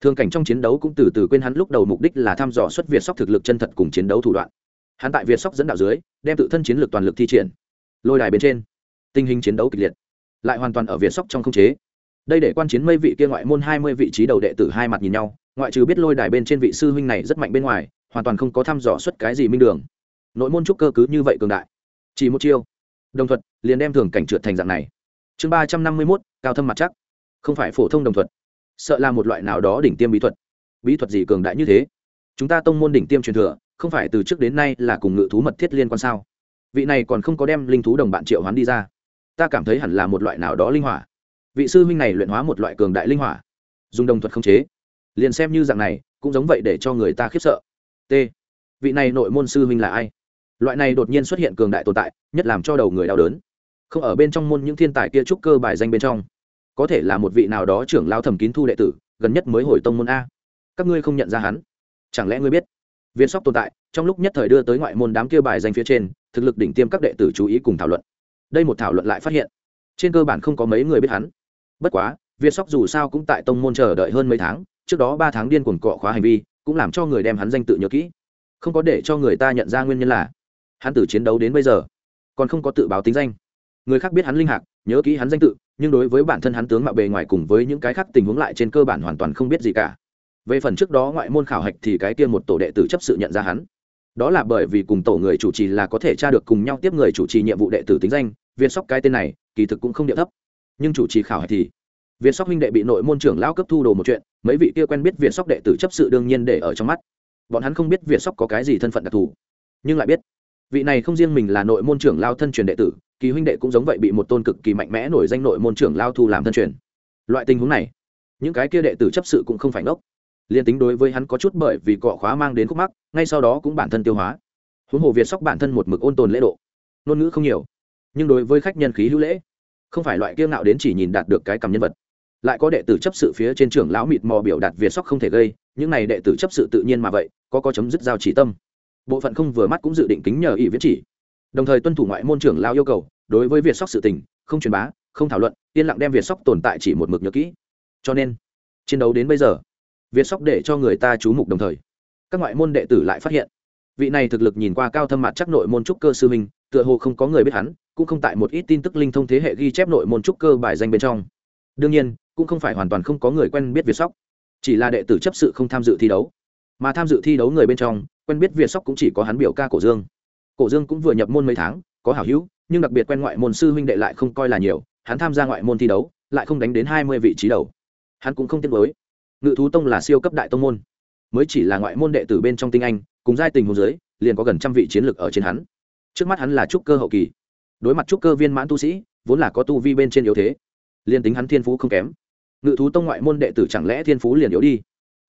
Thương cảnh trong chiến đấu cũng từ từ quên hắn lúc đầu mục đích là thăm dò xuất việt sóc thực lực chân thật cùng chiến đấu thủ đoạn. Hắn tại việt sóc dẫn đạo dưới, đem tự thân chiến lược toàn lực thi triển. Lôi đài bên trên, tình hình chiến đấu kịch liệt, lại hoàn toàn ở việt sóc trong không chế. Đây để quan chiến mây vị kia ngoại môn hai mươi vị trí đầu đệ tử hai mặt nhìn nhau, ngoại trừ biết lôi đài bên trên vị sư huynh này rất mạnh bên ngoài, hoàn toàn không có thăm dò xuất cái gì minh đường. Nội môn trúc cơ cứ như vậy cường đại. Chỉ một chiêu đồng thuật, liền đem thường cảnh trượt thành dạng này. Chương ba trăm năm mươi mốt, cao thâm mặt chắc. Không phải phổ thông đồng thuật, sợ là một loại nào đó đỉnh tiêm bí thuật. Bí thuật gì cường đại như thế? Chúng ta tông môn đỉnh tiêm truyền thừa, không phải từ trước đến nay là cùng ngự thú mật thiết liên quan sao? Vị này còn không có đem linh thú đồng bạn triệu hoán đi ra. Ta cảm thấy hẳn là một loại nào đó linh hỏa. Vị sư huynh này luyện hóa một loại cường đại linh hỏa. Dùng đồng thuật không chế. Liền xem như dạng này, cũng giống vậy để cho người ta khiếp sợ. T. Vị này nội môn sư huynh là ai? Loại này đột nhiên xuất hiện cường đại tồn tại, nhất làm cho đầu người đau đớn. Không ở bên trong môn những thiên tài kia trúc cơ bài danh bên trong, có thể là một vị nào đó trưởng lao thẩm kín thu đệ tử, gần nhất mới hồi tông môn a. Các ngươi không nhận ra hắn? Chẳng lẽ ngươi biết? Viên sóc tồn tại, trong lúc nhất thời đưa tới ngoại môn đám kia bài danh phía trên, thực lực đỉnh tiêm các đệ tử chú ý cùng thảo luận. Đây một thảo luận lại phát hiện, trên cơ bản không có mấy người biết hắn. Bất quá, viên sóc dù sao cũng tại tông môn chờ đợi hơn mấy tháng, trước đó ba tháng điên cuồng cọ khóa hành vi, cũng làm cho người đem hắn danh tự nhớ kỹ. Không có để cho người ta nhận ra nguyên nhân là hắn từ chiến đấu đến bây giờ, còn không có tự báo tính danh. Người khác biết hắn linh hạc, nhớ kỹ hắn danh tự, nhưng đối với bản thân hắn tướng mạo bề ngoài cùng với những cái khác tình huống lại trên cơ bản hoàn toàn không biết gì cả. Về phần trước đó ngoại môn khảo hạch thì cái kia một tổ đệ tử chấp sự nhận ra hắn. Đó là bởi vì cùng tổ người chủ trì là có thể tra được cùng nhau tiếp người chủ trì nhiệm vụ đệ tử tính danh viên sóc cái tên này, kỳ thực cũng không địa thấp. Nhưng chủ trì khảo hạch thì viên sóc huynh đệ bị nội môn trưởng lao cấp thu đồ một chuyện, mấy vị kia quen biết viên sóc đệ tử chấp sự đương nhiên để ở trong mắt. Bọn hắn không biết viên sóc có cái gì thân phận đặc thù, nhưng lại biết vị này không riêng mình là nội môn trưởng lao thân truyền đệ tử, kỳ huynh đệ cũng giống vậy bị một tôn cực kỳ mạnh mẽ nổi danh nội môn trưởng lao thu làm thân truyền. Loại tình huống này, những cái kia đệ tử chấp sự cũng không phải ngốc. Liên tính đối với hắn có chút bởi vì cọ khóa mang đến khúc mắc, ngay sau đó cũng bản thân tiêu hóa. Huống hồ việt sóc bản thân một mực ôn tồn lễ độ, ngôn ngữ không nhiều, nhưng đối với khách nhân khí hữu lễ, không phải loại kiêng ngạo đến chỉ nhìn đạt được cái cầm nhân vật. Lại có đệ tử chấp sự phía trên trưởng lão mịt mò biểu đạt việt sóc không thể gây, những này đệ tử chấp sự tự nhiên mà vậy, có có chấm dứt giao chỉ tâm bộ phận không vừa mắt cũng dự định kính nhờ ỷ viễn chỉ. Đồng thời tuân thủ ngoại môn trưởng lao yêu cầu, đối với việt sóc sự tình, không truyền bá, không thảo luận, yên lặng đem việt sóc tồn tại chỉ một mực nhớ kỹ. Cho nên, chiến đấu đến bây giờ, việt sóc để cho người ta chú mục đồng thời, các ngoại môn đệ tử lại phát hiện, vị này thực lực nhìn qua cao thâm mặt chắc nội môn trúc cơ sư minh tựa hồ không có người biết hắn, cũng không tại một ít tin tức linh thông thế hệ ghi chép nội môn trúc cơ bài danh bên trong. Đương nhiên, cũng không phải hoàn toàn không có người quen biết việt sóc, chỉ là đệ tử chấp sự không tham dự thi đấu, mà tham dự thi đấu người bên trong quen biết việt sóc cũng chỉ có hắn biểu ca cổ dương. Cổ dương cũng vừa nhập môn mấy tháng, có hảo hữu, nhưng đặc biệt quen ngoại môn sư huynh đệ lại không coi là nhiều, hắn tham gia ngoại môn thi đấu, lại không đánh đến hai mươi vị trí đầu. Hắn cũng không tiếc với ngự thú tông là siêu cấp đại tông môn. Mới chỉ là ngoại môn đệ tử bên trong tinh anh, cùng giai tình hồ dưới, liền có gần trăm vị chiến lược ở trên hắn. Trước mắt hắn là trúc cơ hậu kỳ. Đối mặt trúc cơ viên mãn tu sĩ, vốn là có tu vi bên trên yếu thế, liền tính hắn thiên phú không kém. Ngự thú tông ngoại môn đệ tử chẳng lẽ thiên phú liền yếu đi?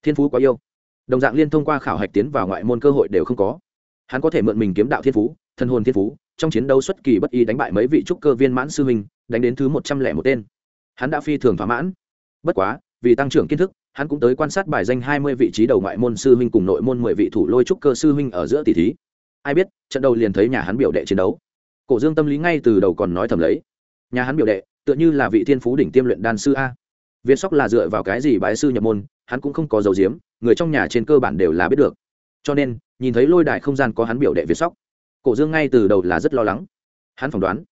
Thiên phú quá yêu đồng dạng liên thông qua khảo hạch tiến vào ngoại môn cơ hội đều không có. Hắn có thể mượn mình kiếm đạo thiên phú thân hồn thiên phú, trong chiến đấu xuất kỳ bất y đánh bại mấy vị trúc cơ viên mãn sư huynh, đánh đến thứ một trăm lẻ một tên. Hắn đã phi thường thỏa mãn. Bất quá, vì tăng trưởng kiến thức, hắn cũng tới quan sát bài danh hai mươi vị trí đầu ngoại môn sư huynh cùng nội môn mười vị thủ lôi trúc cơ sư huynh ở giữa tỷ thí. Ai biết, trận đầu liền thấy nhà hắn biểu đệ chiến đấu. Cổ dương tâm lý ngay từ đầu còn nói thầm lấy. Nhà hắn biểu đệ, tựa như là vị thiên phú đỉnh tiêm luyện đan sư a việt sóc là dựa vào cái gì bái sư nhập môn, hắn cũng không có dấu diếm người trong nhà trên cơ bản đều là biết được. Cho nên, nhìn thấy lôi đài không gian có hắn biểu đệ việt sóc, cổ dương ngay từ đầu là rất lo lắng. Hắn phỏng đoán,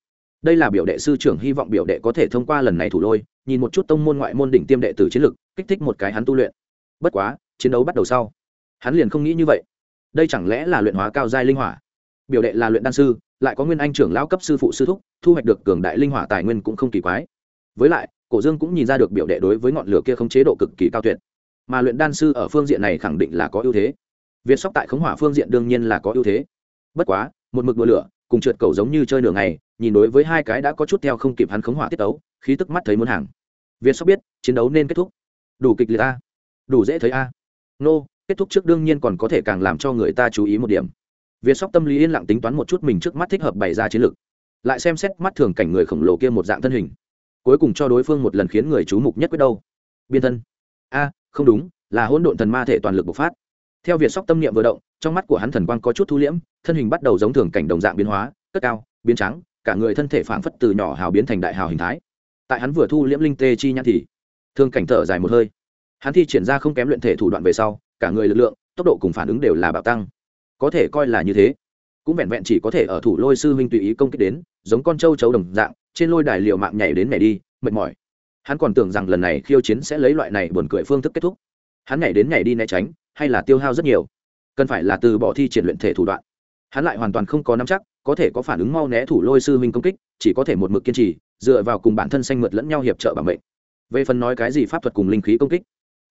đây là biểu đệ sư trưởng hy vọng biểu đệ có thể thông qua lần này thủ lôi, nhìn một chút tông môn ngoại môn đỉnh tiêm đệ tử chiến lực, kích thích một cái hắn tu luyện. Bất quá, chiến đấu bắt đầu sau, hắn liền không nghĩ như vậy. Đây chẳng lẽ là luyện hóa cao giai linh hỏa? Biểu đệ là luyện đan sư, lại có nguyên anh trưởng lão cấp sư phụ sư thúc, thu hoạch được cường đại linh hỏa tài nguyên cũng không kỳ quái. Với lại cổ dương cũng nhìn ra được biểu đệ đối với ngọn lửa kia không chế độ cực kỳ cao tuyệt. Mà luyện đan sư ở phương diện này khẳng định là có ưu thế. Việt sóc tại khống hỏa phương diện đương nhiên là có ưu thế. Bất quá, một mực đua lửa, cùng trượt cầu giống như chơi nửa ngày, nhìn đối với hai cái đã có chút theo không kịp hắn khống hỏa tiết tấu, khí tức mắt thấy muốn hàng. Việt sóc biết, chiến đấu nên kết thúc. Đủ kịch liệt a. Đủ dễ thấy a. Nô, kết thúc trước đương nhiên còn có thể càng làm cho người ta chú ý một điểm. Việt sóc tâm lý yên lặng tính toán một chút mình trước mắt thích hợp bày ra chiến lược lại xem xét mắt thường cảnh người khổng lồ kia một dạng thân hình cuối cùng cho đối phương một lần khiến người chú mục nhất quyết đâu. Biên thân. A, không đúng, là hỗn độn thần ma thể toàn lực bộc phát. Theo việt sóc tâm niệm vừa động, trong mắt của hắn thần quang có chút thu liễm, thân hình bắt đầu giống thường cảnh đồng dạng biến hóa, cất cao, biến trắng, cả người thân thể phảng phất từ nhỏ hào biến thành đại hào hình thái. Tại hắn vừa thu liễm linh tê chi nhãn thì, thương cảnh thở dài một hơi. Hắn thi triển ra không kém luyện thể thủ đoạn về sau, cả người lực lượng, tốc độ cùng phản ứng đều là bạo tăng. Có thể coi là như thế cũng vẹn vẹn chỉ có thể ở thủ lôi sư huynh tùy ý công kích đến, giống con trâu chấu đồng dạng, trên lôi đài liệu mạng nhảy đến nhảy đi, mệt mỏi. Hắn còn tưởng rằng lần này khiêu chiến sẽ lấy loại này buồn cười phương thức kết thúc. Hắn nhảy đến nhảy đi né tránh, hay là tiêu hao rất nhiều? Cần phải là từ bỏ thi triển luyện thể thủ đoạn. Hắn lại hoàn toàn không có nắm chắc, có thể có phản ứng mau né thủ lôi sư huynh công kích, chỉ có thể một mực kiên trì, dựa vào cùng bản thân xanh mượt lẫn nhau hiệp trợ bằng bệnh về phần nói cái gì pháp thuật cùng linh khí công kích,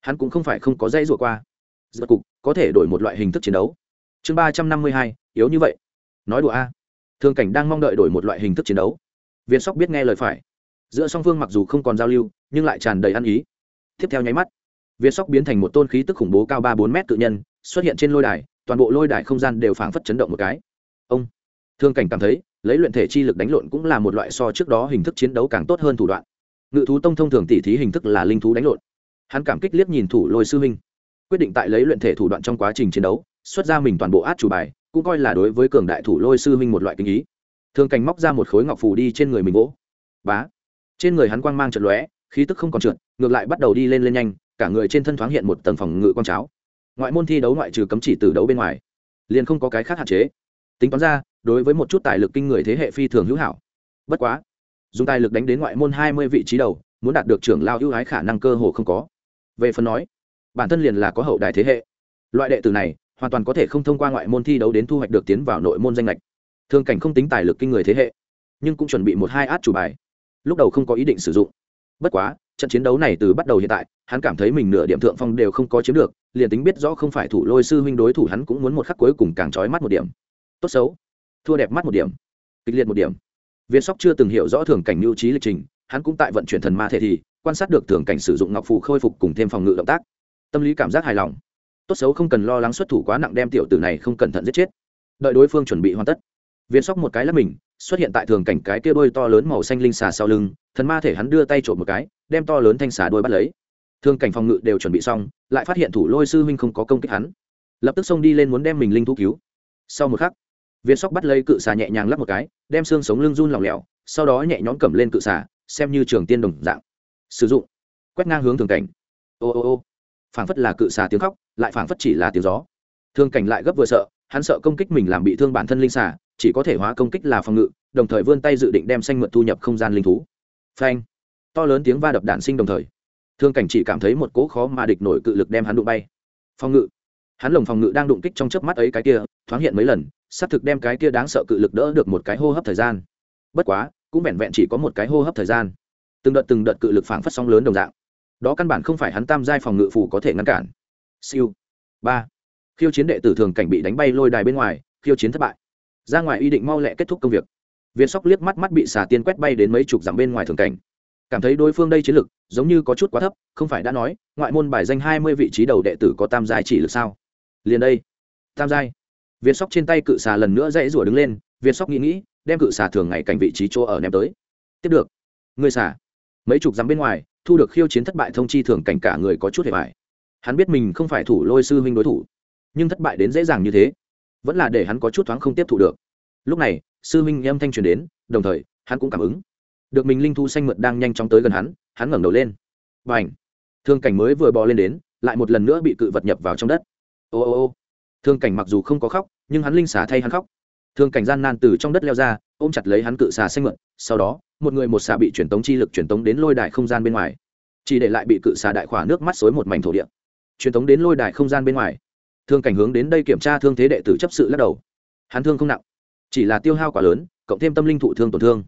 hắn cũng không phải không có dây rủa qua. Giật cục, có thể đổi một loại hình thức chiến đấu. Chương ba trăm năm mươi hai, yếu như vậy nói đùa a. Thương cảnh đang mong đợi đổi một loại hình thức chiến đấu. Viên sóc biết nghe lời phải. Giữa song phương mặc dù không còn giao lưu, nhưng lại tràn đầy ăn ý. Tiếp theo nháy mắt, viên sóc biến thành một tôn khí tức khủng bố cao ba bốn mét tự nhân, xuất hiện trên lôi đài, toàn bộ lôi đài không gian đều phảng phất chấn động một cái. Ông, thương cảnh cảm thấy, lấy luyện thể chi lực đánh lộn cũng là một loại so trước đó hình thức chiến đấu càng tốt hơn thủ đoạn. Ngự thú tông thông thường tỉ thí hình thức là linh thú đánh lộn. Hắn cảm kích liếc nhìn thủ lôi sư huynh, quyết định tại lấy luyện thể thủ đoạn trong quá trình chiến đấu, xuất ra mình toàn bộ át chủ bài cũng coi là đối với cường đại thủ lôi sư huynh một loại kinh ý. Thường cảnh móc ra một khối ngọc phù đi trên người mình gỗ bá. Trên người hắn quang mang trượt lóe, khí tức không còn trượt, ngược lại bắt đầu đi lên lên nhanh, cả người trên thân thoáng hiện một tầng phòng ngự quang cháo. Ngoại môn thi đấu ngoại trừ cấm chỉ từ đấu bên ngoài, liền không có cái khác hạn chế. Tính toán ra, đối với một chút tài lực kinh người thế hệ phi thường hữu hảo. Bất quá, dùng tài lực đánh đến ngoại môn hai mươi vị trí đầu, muốn đạt được trưởng lao ưu ái khả năng cơ hồ không có. Về phần nói, bản thân liền là có hậu đài thế hệ. Loại đệ tử này hoàn toàn có thể không thông qua ngoại môn thi đấu đến thu hoạch được tiến vào nội môn danh lệch thương cảnh không tính tài lực kinh người thế hệ, nhưng cũng chuẩn bị một hai át chủ bài. Lúc đầu không có ý định sử dụng. Bất quá, trận chiến đấu này từ bắt đầu hiện tại, hắn cảm thấy mình nửa điểm thượng phong đều không có chiếm được, liền tính biết rõ không phải thủ lôi sư huynh đối thủ hắn cũng muốn một khắc cuối cùng càng trói mắt một điểm. Tốt xấu. Thua đẹp mắt một điểm. Kịch liệt một điểm. Viên sóc chưa từng hiểu rõ thường cảnh mưu trí lịch trình, hắn cũng tại vận chuyển thần ma thể thì, quan sát được thường cảnh sử dụng ngọc phù khôi phục cùng thêm phòng ngự động tác. Tâm lý cảm giác hài lòng tốt xấu không cần lo lắng xuất thủ quá nặng đem tiểu tử này không cẩn thận giết chết. Đợi đối phương chuẩn bị hoàn tất, viên sóc một cái lắp mình, xuất hiện tại thường cảnh cái kia đôi to lớn màu xanh linh xà sau lưng, thần ma thể hắn đưa tay trộm một cái, đem to lớn thanh xà đôi bắt lấy. Thường cảnh phòng ngự đều chuẩn bị xong, lại phát hiện thủ lôi sư huynh không có công kích hắn. Lập tức xông đi lên muốn đem mình linh thú cứu. Sau một khắc, viên sóc bắt lấy cự xà nhẹ nhàng lắp một cái, đem xương sống lưng run lỏng lẻo, sau đó nhẹ nhõm cầm lên cự xà, xem như trường tiên đồng dạng. Sử dụng. Quét ngang hướng thường cảnh. Ô ô ô phảng phất là cự xà tiếng khóc lại phảng phất chỉ là tiếng gió. Thương cảnh lại gấp vừa sợ hắn sợ công kích mình làm bị thương bản thân linh xà, chỉ có thể hóa công kích là phòng ngự đồng thời vươn tay dự định đem xanh mượn thu nhập không gian linh thú. Phanh! To lớn tiếng va đập đạn sinh đồng thời thương cảnh chỉ cảm thấy một cỗ khó mà địch nổi cự lực đem hắn đụng bay. Phòng ngự! Hắn lồng phòng ngự đang đụng kích trong chớp mắt ấy cái kia thoáng hiện mấy lần xác thực đem cái kia đáng sợ cự lực đỡ được một cái hô hấp thời gian. Bất quá cũng vẹn vẹn chỉ có một cái hô hấp thời gian. Từng đợt từng đợt cự lực phảng phất sóng lớn đồng dạng đó căn bản không phải hắn tam giai phòng ngự phủ có thể ngăn cản. Siêu. Ba. Khiêu chiến đệ tử thường cảnh bị đánh bay lôi đài bên ngoài, khiêu chiến thất bại. Ra ngoài y định mau lẹ kết thúc công việc. Việt sóc liếc mắt mắt bị xà tiên quét bay đến mấy chục dặm bên ngoài thường cảnh. Cảm thấy đối phương đây chiến lực, giống như có chút quá thấp, không phải đã nói, ngoại môn bài danh hai mươi vị trí đầu đệ tử có tam giai chỉ lực sao? Liền đây. Tam giai. Việt sóc trên tay cự xà lần nữa dãy rủa đứng lên, việt sóc nghĩ nghĩ, đem cự xà thường ngày cảnh vị trí chỗ ở ném tới. Tiếp được. Người xà. Mấy chục dặm bên ngoài thu được khiêu chiến thất bại thông chi thường cảnh cả người có chút hề vải hắn biết mình không phải thủ lôi sư huynh đối thủ, nhưng thất bại đến dễ dàng như thế, vẫn là để hắn có chút thoáng không tiếp thu được. Lúc này, sư huynh âm thanh truyền đến, đồng thời, hắn cũng cảm ứng được mình linh thu xanh mượt đang nhanh chóng tới gần hắn hắn ngẩng đầu lên. Và ảnh thương cảnh mới vừa bò lên đến, lại một lần nữa bị cự vật nhập vào trong đất. Ô ô ô! Thương cảnh mặc dù không có khóc, nhưng hắn linh xả thay hắn khóc thương cảnh gian nan từ trong đất leo ra, ôm chặt lấy hắn cự xà xanh mượn, sau đó, một người một xà bị truyền tống chi lực truyền tống đến lôi đài không gian bên ngoài. Chỉ để lại bị cự xà đại khỏa nước mắt xối một mảnh thổ địa. Truyền tống đến lôi đài không gian bên ngoài. Thương cảnh hướng đến đây kiểm tra thương thế đệ tử chấp sự lắc đầu. Hắn thương không nặng, chỉ là tiêu hao quá lớn, cộng thêm tâm linh thụ thương tổn thương.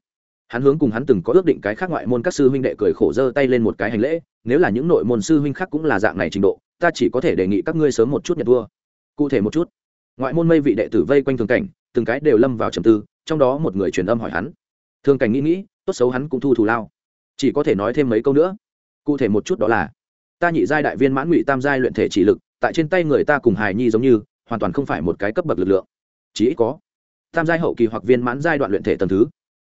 Hắn hướng cùng hắn từng có ước định cái khác ngoại môn các sư huynh đệ cười khổ giơ tay lên một cái hành lễ, nếu là những nội môn sư huynh khác cũng là dạng này trình độ, ta chỉ có thể đề nghị các ngươi sớm một chút nhận thua cụ thể một chút. Ngoại môn mây vị đệ tử vây quanh thường cảnh từng cái đều lâm vào trầm tư, trong đó một người truyền âm hỏi hắn. Thường cảnh nghĩ nghĩ, tốt xấu hắn cũng thu thù lao. Chỉ có thể nói thêm mấy câu nữa. Cụ thể một chút đó là, ta nhị giai đại viên mãn ngụy tam giai luyện thể chỉ lực, tại trên tay người ta cùng hài nhi giống như, hoàn toàn không phải một cái cấp bậc lực lượng. Chỉ ít có tam giai hậu kỳ hoặc viên mãn giai đoạn luyện thể tầng thứ.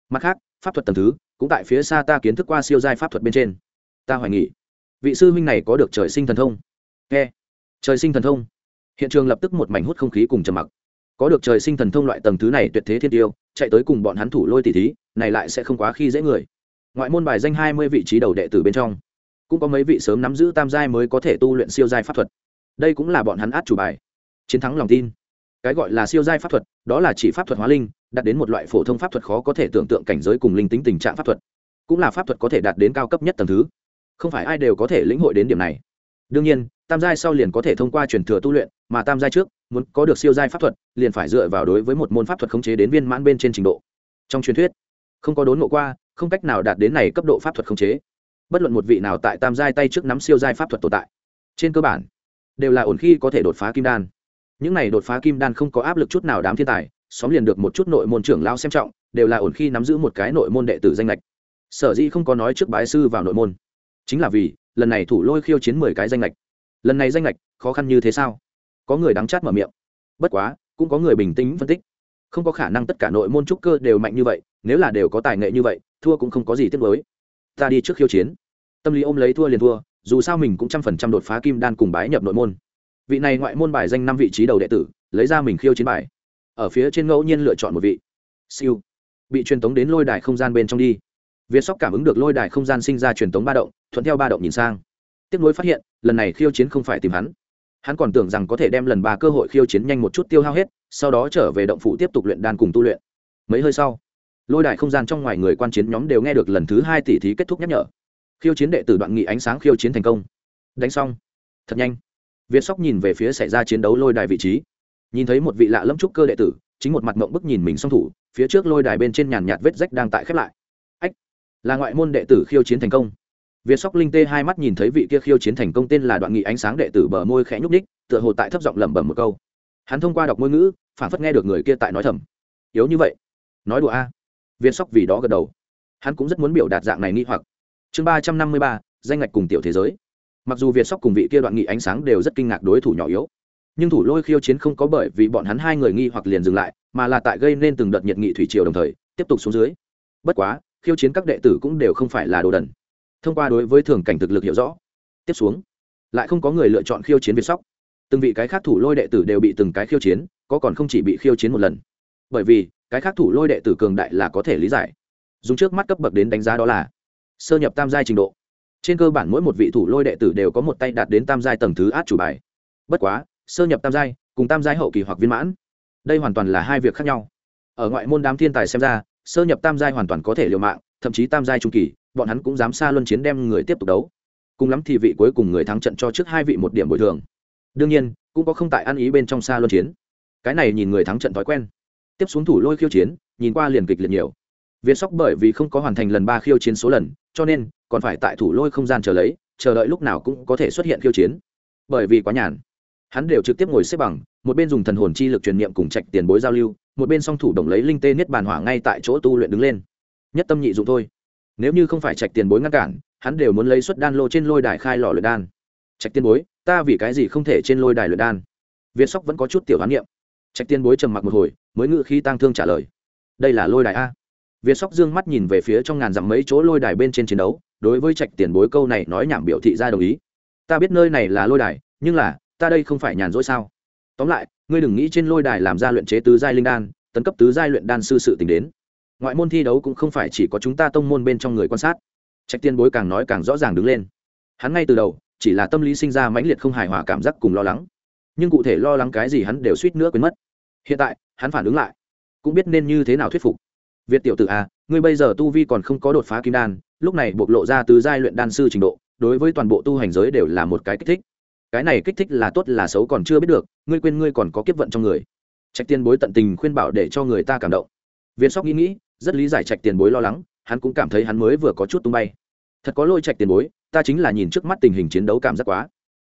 Mặt khác, pháp thuật tầng thứ, cũng tại phía xa ta kiến thức qua siêu giai pháp thuật bên trên. Ta hoài nghị vị sư huynh này có được trời sinh thần thông. Nghe, trời sinh thần thông. Hiện trường lập tức một mảnh hút không khí cùng trầm mặc có được trời sinh thần thông loại tầng thứ này tuyệt thế thiên tiêu, chạy tới cùng bọn hắn thủ lôi tỷ thí, này lại sẽ không quá khi dễ người. Ngoại môn bài danh hai mươi vị trí đầu đệ tử bên trong, cũng có mấy vị sớm nắm giữ tam giai mới có thể tu luyện siêu giai pháp thuật. Đây cũng là bọn hắn át chủ bài. Chiến thắng lòng tin. Cái gọi là siêu giai pháp thuật, đó là chỉ pháp thuật hóa linh, đạt đến một loại phổ thông pháp thuật khó có thể tưởng tượng cảnh giới cùng linh tính tình trạng pháp thuật. Cũng là pháp thuật có thể đạt đến cao cấp nhất tầng thứ. Không phải ai đều có thể lĩnh hội đến điểm này. Đương nhiên, tam giai sau liền có thể thông qua truyền thừa tu luyện, mà tam giai trước muốn có được siêu giai pháp thuật, liền phải dựa vào đối với một môn pháp thuật khống chế đến viên mãn bên trên trình độ. Trong truyền thuyết, không có đốn ngộ qua, không cách nào đạt đến này cấp độ pháp thuật khống chế. Bất luận một vị nào tại tam giai tay trước nắm siêu giai pháp thuật tồn tại, trên cơ bản đều là ổn khi có thể đột phá kim đan. Những này đột phá kim đan không có áp lực chút nào đám thiên tài, xóm liền được một chút nội môn trưởng lao xem trọng, đều là ổn khi nắm giữ một cái nội môn đệ tử danh lệch. Sở dĩ không có nói trước bái sư vào nội môn, chính là vì lần này thủ lôi khiêu chiến mười cái danh lệch. Lần này danh lệch khó khăn như thế sao? Có người đắng chát mở miệng. Bất quá, cũng có người bình tĩnh phân tích. Không có khả năng tất cả nội môn trúc cơ đều mạnh như vậy, nếu là đều có tài nghệ như vậy, thua cũng không có gì tiếc mới ta đi trước khiêu chiến. Tâm lý ôm lấy thua liền thua, dù sao mình cũng trăm phần trăm đột phá kim đan cùng bái nhập nội môn. Vị này ngoại môn bài danh năm vị trí đầu đệ tử, lấy ra mình khiêu chiến bài. Ở phía trên ngẫu nhiên lựa chọn một vị. Siêu. Bị truyền tống đến lôi đài không gian bên trong đi. Việt sóc cảm ứng được lôi đài không gian sinh ra truyền tống ba động, thuận theo ba động nhìn sang. Tiếp nối phát hiện, lần này khiêu chiến không phải tìm hắn hắn còn tưởng rằng có thể đem lần ba cơ hội khiêu chiến nhanh một chút tiêu hao hết, sau đó trở về động phủ tiếp tục luyện đan cùng tu luyện. Mấy hơi sau, lôi đài không gian trong ngoài người quan chiến nhóm đều nghe được lần thứ hai tỷ thí kết thúc nhắc nhở. Khiêu chiến đệ tử đoạn nghị ánh sáng khiêu chiến thành công. Đánh xong. Thật nhanh. Việt sóc nhìn về phía xảy ra chiến đấu lôi đài vị trí. Nhìn thấy một vị lạ lâm trúc cơ đệ tử, chính một mặt mộng bức nhìn mình song thủ, phía trước lôi đài bên trên nhàn nhạt vết rách đang tại khép lại. Ách, là ngoại môn đệ tử khiêu chiến thành công việt sóc linh tê hai mắt nhìn thấy vị kia khiêu chiến thành công tên là đoạn nghị ánh sáng đệ tử bờ môi khẽ nhúc nhích, tựa hồ tại thấp giọng lẩm bẩm một câu. Hắn thông qua đọc ngôn ngữ phản phất nghe được người kia tại nói thầm. Yếu như vậy. Nói đùa a. Việt sóc vì đó gật đầu. Hắn cũng rất muốn biểu đạt dạng này nghi hoặc. Chương ba trăm năm mươi ba danh ngạch cùng tiểu thế giới. Mặc dù việt sóc cùng vị kia đoạn nghị ánh sáng đều rất kinh ngạc đối thủ nhỏ yếu nhưng thủ lôi khiêu chiến không có bởi vì bọn hắn hai người nghi hoặc liền dừng lại mà là tại gây nên từng đợt nhiệt nghị thủy triều đồng thời tiếp tục xuống dưới. Bất quá khiêu chiến các đệ tử cũng đều không phải là đồ đần thông qua đối với thường cảnh thực lực hiểu rõ. Tiếp xuống, lại không có người lựa chọn khiêu chiến việt sóc. Từng vị cái khác thủ lôi đệ tử đều bị từng cái khiêu chiến, có còn không chỉ bị khiêu chiến một lần. Bởi vì, cái khác thủ lôi đệ tử cường đại là có thể lý giải. Dùng trước mắt cấp bậc đến đánh giá đó là sơ nhập tam giai trình độ. Trên cơ bản mỗi một vị thủ lôi đệ tử đều có một tay đạt đến tam giai tầng thứ át chủ bài. Bất quá, sơ nhập tam giai, cùng tam giai hậu kỳ hoặc viên mãn, đây hoàn toàn là hai việc khác nhau. Ở ngoại môn đám thiên tài xem ra, sơ nhập tam giai hoàn toàn có thể liều mạng thậm chí tam giai trung kỳ, bọn hắn cũng dám xa luân chiến đem người tiếp tục đấu. Cùng lắm thì vị cuối cùng người thắng trận cho trước hai vị một điểm bồi thường. Đương nhiên, cũng có không tại ăn ý bên trong xa luân chiến. Cái này nhìn người thắng trận thói quen. Tiếp xuống thủ lôi khiêu chiến, nhìn qua liền kịch liệt nhiều. Viên sóc bởi vì không có hoàn thành lần ba khiêu chiến số lần, cho nên, còn phải tại thủ lôi không gian chờ lấy, chờ đợi lúc nào cũng có thể xuất hiện khiêu chiến. Bởi vì quá nhàn. Hắn đều trực tiếp ngồi xếp bằng, một bên dùng thần hồn chi lực truyền niệm cùng trạch tiền bối giao lưu, một bên song thủ động lấy linh tê niết bàn hỏa ngay tại chỗ tu luyện đứng lên nhất tâm nhị dụng thôi. Nếu như không phải trạch tiền bối ngăn cản, hắn đều muốn lấy suất đan lô trên lôi đài khai lò luyện đan. Trạch tiền bối, ta vì cái gì không thể trên lôi đài luyện đan? Viên sóc vẫn có chút tiểu khám niệm. trạch tiền bối trầm mặc một hồi, mới ngự khí tăng thương trả lời. Đây là lôi đài a. Viên sóc dương mắt nhìn về phía trong ngàn dặm mấy chỗ lôi đài bên trên chiến đấu, đối với trạch tiền bối câu này nói nhảm biểu thị ra đồng ý. Ta biết nơi này là lôi đài, nhưng là, ta đây không phải nhàn rỗi sao? Tóm lại, ngươi đừng nghĩ trên lôi đài làm ra luyện chế tứ giai linh đan, tấn cấp tứ giai luyện đan sư sự t đến ngoại môn thi đấu cũng không phải chỉ có chúng ta tông môn bên trong người quan sát. Trạch tiên bối càng nói càng rõ ràng đứng lên. Hắn ngay từ đầu chỉ là tâm lý sinh ra mãnh liệt không hài hòa cảm giác cùng lo lắng. Nhưng cụ thể lo lắng cái gì hắn đều suýt nữa quên mất. Hiện tại hắn phản ứng lại. Cũng biết nên như thế nào thuyết phục. Việt tiểu tử a à, ngươi bây giờ tu vi còn không có đột phá kim đan lúc này bộc lộ ra từ giai luyện đan sư trình độ đối với toàn bộ tu hành giới đều là một cái kích thích. Cái này kích thích là tốt là xấu còn chưa biết được ngươi quên ngươi còn có kiếp vận trong người. Trạch Tiên bối tận tình khuyên bảo để cho người ta cảm động. Viên sóc nghĩ nghĩ rất lý giải trạch tiền bối lo lắng, hắn cũng cảm thấy hắn mới vừa có chút tung bay. Thật có lôi trạch tiền bối, ta chính là nhìn trước mắt tình hình chiến đấu cảm giác quá.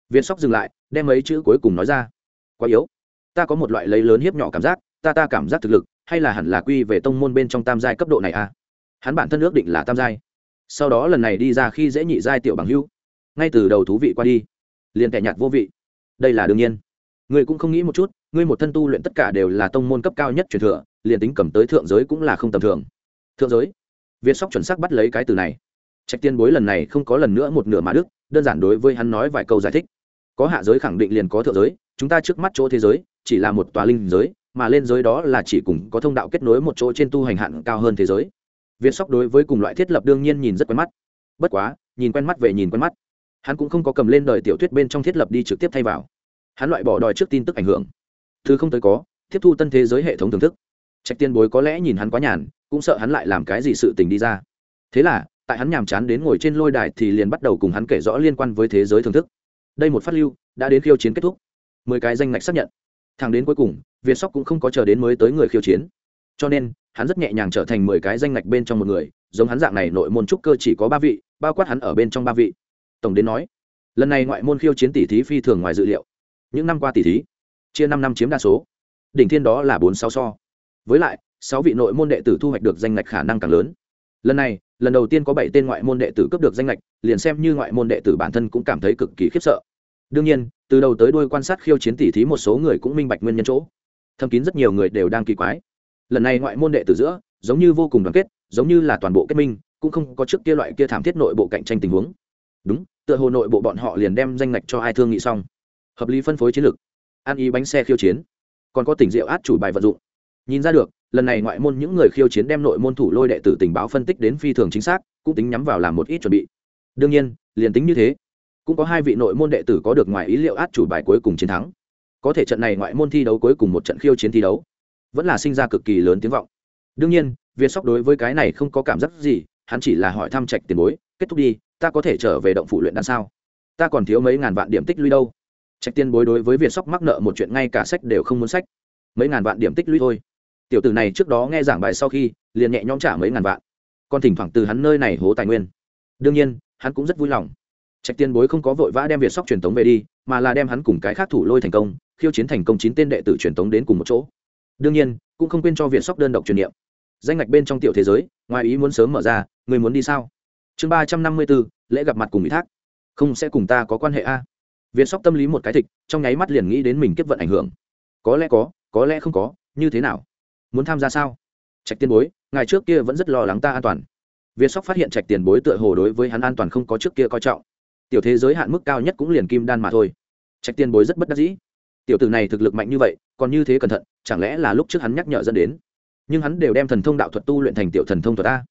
Viên sóc dừng lại, đem mấy chữ cuối cùng nói ra. Quá yếu. Ta có một loại lấy lớn hiếp nhỏ cảm giác, ta ta cảm giác thực lực, hay là hẳn là quy về tông môn bên trong tam giai cấp độ này à? Hắn bản thân ước định là tam giai. Sau đó lần này đi ra khi dễ nhị giai tiểu bằng hưu. Ngay từ đầu thú vị qua đi. Liền tẻ nhạt vô vị. Đây là đương nhiên. Ngươi cũng không nghĩ một chút, ngươi một thân tu luyện tất cả đều là tông môn cấp cao nhất truyền thừa liền tính cầm tới thượng giới cũng là không tầm thường. Thượng giới? Việt sóc chuẩn xác bắt lấy cái từ này. Trạch tiên bối lần này không có lần nữa một nửa mà đức, đơn giản đối với hắn nói vài câu giải thích. Có hạ giới khẳng định liền có thượng giới, chúng ta trước mắt chỗ thế giới, chỉ là một tòa linh giới, mà lên giới đó là chỉ cùng có thông đạo kết nối một chỗ trên tu hành hạn cao hơn thế giới. Việt sóc đối với cùng loại thiết lập đương nhiên nhìn rất quen mắt. Bất quá, nhìn quen mắt về nhìn quen mắt. Hắn cũng không có cầm lên đời tiểu thuyết bên trong thiết lập đi trực tiếp thay vào. Hắn loại bỏ đòi trước tin tức ảnh hưởng. Thứ không tới có, tiếp thu tân thế giới hệ thống thưởng thức trạch tiên bối có lẽ nhìn hắn quá nhàn, cũng sợ hắn lại làm cái gì sự tình đi ra. Thế là, tại hắn nhàm chán đến ngồi trên lôi đài thì liền bắt đầu cùng hắn kể rõ liên quan với thế giới thưởng thức. Đây một phát lưu, đã đến khiêu chiến kết thúc. Mười cái danh ngạch xác nhận. Thẳng đến cuối cùng, việt sóc cũng không có chờ đến mới tới người khiêu chiến. Cho nên, hắn rất nhẹ nhàng trở thành mười cái danh ngạch bên trong một người, giống hắn dạng này nội môn trúc cơ chỉ có ba vị, bao quát hắn ở bên trong ba vị. Tổng đến nói, lần này ngoại môn khiêu chiến tỷ thí phi thường ngoài dự liệu. Những năm qua tỷ thí, chia năm năm chiếm đa số. Đỉnh thiên đó là bốn sáu so với lại, sáu vị nội môn đệ tử thu hoạch được danh ngạch khả năng càng lớn. Lần này, lần đầu tiên có bảy tên ngoại môn đệ tử cấp được danh ngạch, liền xem như ngoại môn đệ tử bản thân cũng cảm thấy cực kỳ khiếp sợ. Đương nhiên, từ đầu tới đuôi quan sát khiêu chiến tỷ thí một số người cũng minh bạch nguyên nhân chỗ. Thâm kín rất nhiều người đều đang kỳ quái. Lần này ngoại môn đệ tử giữa, giống như vô cùng đoàn kết, giống như là toàn bộ kết minh, cũng không có trước kia loại kia thảm thiết nội bộ cạnh tranh tình huống. Đúng, tựa hồ nội bộ bọn họ liền đem danh ngạch cho ai thương nghị xong. Hợp lý phân phối chiến lược. Ăn ý bánh xe khiêu chiến. Còn có tỉnh rượu át chủ bài vận dụng nhìn ra được, lần này ngoại môn những người khiêu chiến đem nội môn thủ lôi đệ tử tình báo phân tích đến phi thường chính xác, cũng tính nhắm vào làm một ít chuẩn bị. Đương nhiên, liền tính như thế, cũng có hai vị nội môn đệ tử có được ngoài ý liệu át chủ bài cuối cùng chiến thắng. Có thể trận này ngoại môn thi đấu cuối cùng một trận khiêu chiến thi đấu, vẫn là sinh ra cực kỳ lớn tiếng vọng. Đương nhiên, việt sóc đối với cái này không có cảm giác gì, hắn chỉ là hỏi thăm trạch tiền bối, kết thúc đi, ta có thể trở về động phủ luyện đan sao? Ta còn thiếu mấy ngàn vạn điểm tích lũy đâu. Trạch tiên bối đối với việt sóc mắc nợ một chuyện ngay cả sách đều không muốn sách. Mấy ngàn vạn điểm tích lũy thôi tiểu tử này trước đó nghe giảng bài sau khi, liền nhẹ nhõm trả mấy ngàn vạn. Còn thỉnh thoảng từ hắn nơi này hố tài nguyên. Đương nhiên, hắn cũng rất vui lòng. Trạch tiên bối không có vội vã đem việt sóc truyền tống về đi, mà là đem hắn cùng cái khác thủ lôi thành công, khiêu chiến thành công chín tên đệ tử truyền tống đến cùng một chỗ. Đương nhiên, cũng không quên cho việt sóc đơn độc truyền niệm. Danh ngạch bên trong tiểu thế giới, ngoài ý muốn sớm mở ra, người muốn đi sao? Chương ba trăm năm mươi bốn, lễ gặp mặt cùng ủy thác. Không sẽ cùng ta có quan hệ a. Việt sóc tâm lý một cái thịt, trong nháy mắt liền nghĩ đến mình kiếp vận ảnh hưởng. Có lẽ có có lẽ không có, như thế nào? Muốn tham gia sao? Trạch tiền bối ngày trước kia vẫn rất lo lắng ta an toàn. Viên sóc phát hiện trạch tiền bối tựa hồ đối với hắn an toàn không có trước kia coi trọng. Tiểu thế giới hạn mức cao nhất cũng liền kim đan mà thôi. Trạch tiền bối rất bất đắc dĩ. Tiểu tử này thực lực mạnh như vậy, còn như thế cẩn thận, chẳng lẽ là lúc trước hắn nhắc nhở dẫn đến? Nhưng hắn đều đem thần thông đạo thuật tu luyện thành tiểu thần thông thuật a.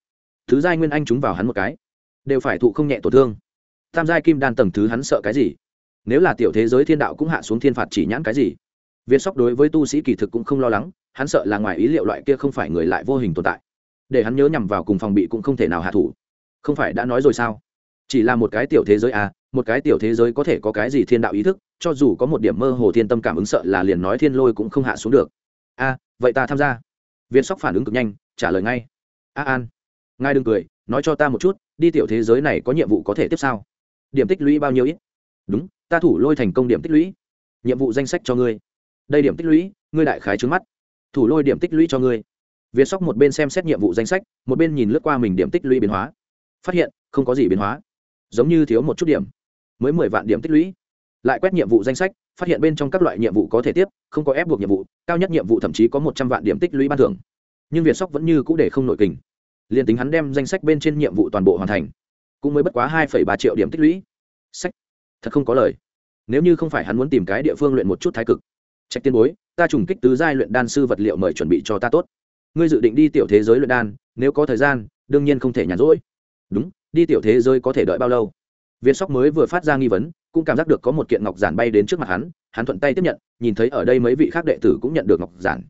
Thứ giai nguyên anh chúng vào hắn một cái, đều phải thụ không nhẹ tổn thương. Tam giai kim đan tầng thứ hắn sợ cái gì? Nếu là tiểu thế giới thiên đạo cũng hạ xuống thiên phạt chỉ nhãn cái gì? Viên sóc đối với tu sĩ kỳ thực cũng không lo lắng hắn sợ là ngoài ý liệu loại kia không phải người lại vô hình tồn tại. Để hắn nhớ nhằm vào cùng phòng bị cũng không thể nào hạ thủ. Không phải đã nói rồi sao? Chỉ là một cái tiểu thế giới à một cái tiểu thế giới có thể có cái gì thiên đạo ý thức cho dù có một điểm mơ hồ thiên tâm cảm ứng sợ là liền nói thiên lôi cũng không hạ xuống được. A à, vậy ta tham gia. Việt sóc phản ứng cực nhanh trả lời ngay. A an ngài đừng cười nói cho ta một chút đi tiểu thế giới này có nhiệm vụ có thể tiếp sao? Điểm tích lũy bao nhiêu ít? Đúng ta thủ lôi thành công điểm tích lũy. Nhiệm vụ danh sách cho ngươi. Đây điểm tích lũy ngươi đại khái trứng mắt thủ lôi điểm tích lũy cho ngươi. Việt sóc một bên xem xét nhiệm vụ danh sách, một bên nhìn lướt qua mình điểm tích lũy biến hóa. Phát hiện, không có gì biến hóa. Giống như thiếu một chút điểm. Mới mười vạn điểm tích lũy. Lại quét nhiệm vụ danh sách, phát hiện bên trong các loại nhiệm vụ có thể tiếp, không có ép buộc nhiệm vụ, cao nhất nhiệm vụ thậm chí có một trăm vạn điểm tích lũy ban thưởng. Nhưng việt sóc vẫn như c ũ để không nội kình. Liền tính hắn đem danh sách bên trên nhiệm vụ toàn bộ hoàn thành, cũng mới bất quá hai ba triệu điểm tích lũy. Sách, thật không có lời. Nếu như không phải hắn muốn tìm cái địa phương luyện một chút thái cực trạch tiên bối, ta trùng kích tứ giai luyện đan sư vật liệu mời chuẩn bị cho ta tốt. Ngươi dự định đi tiểu thế giới luyện đan, nếu có thời gian, đương nhiên không thể nhàn rỗi. Đúng, đi tiểu thế giới có thể đợi bao lâu? Viên sóc mới vừa phát ra nghi vấn, cũng cảm giác được có một kiện ngọc giản bay đến trước mặt hắn hắn thuận tay tiếp nhận, nhìn thấy ở đây mấy vị khác đệ tử cũng nhận được ngọc giản.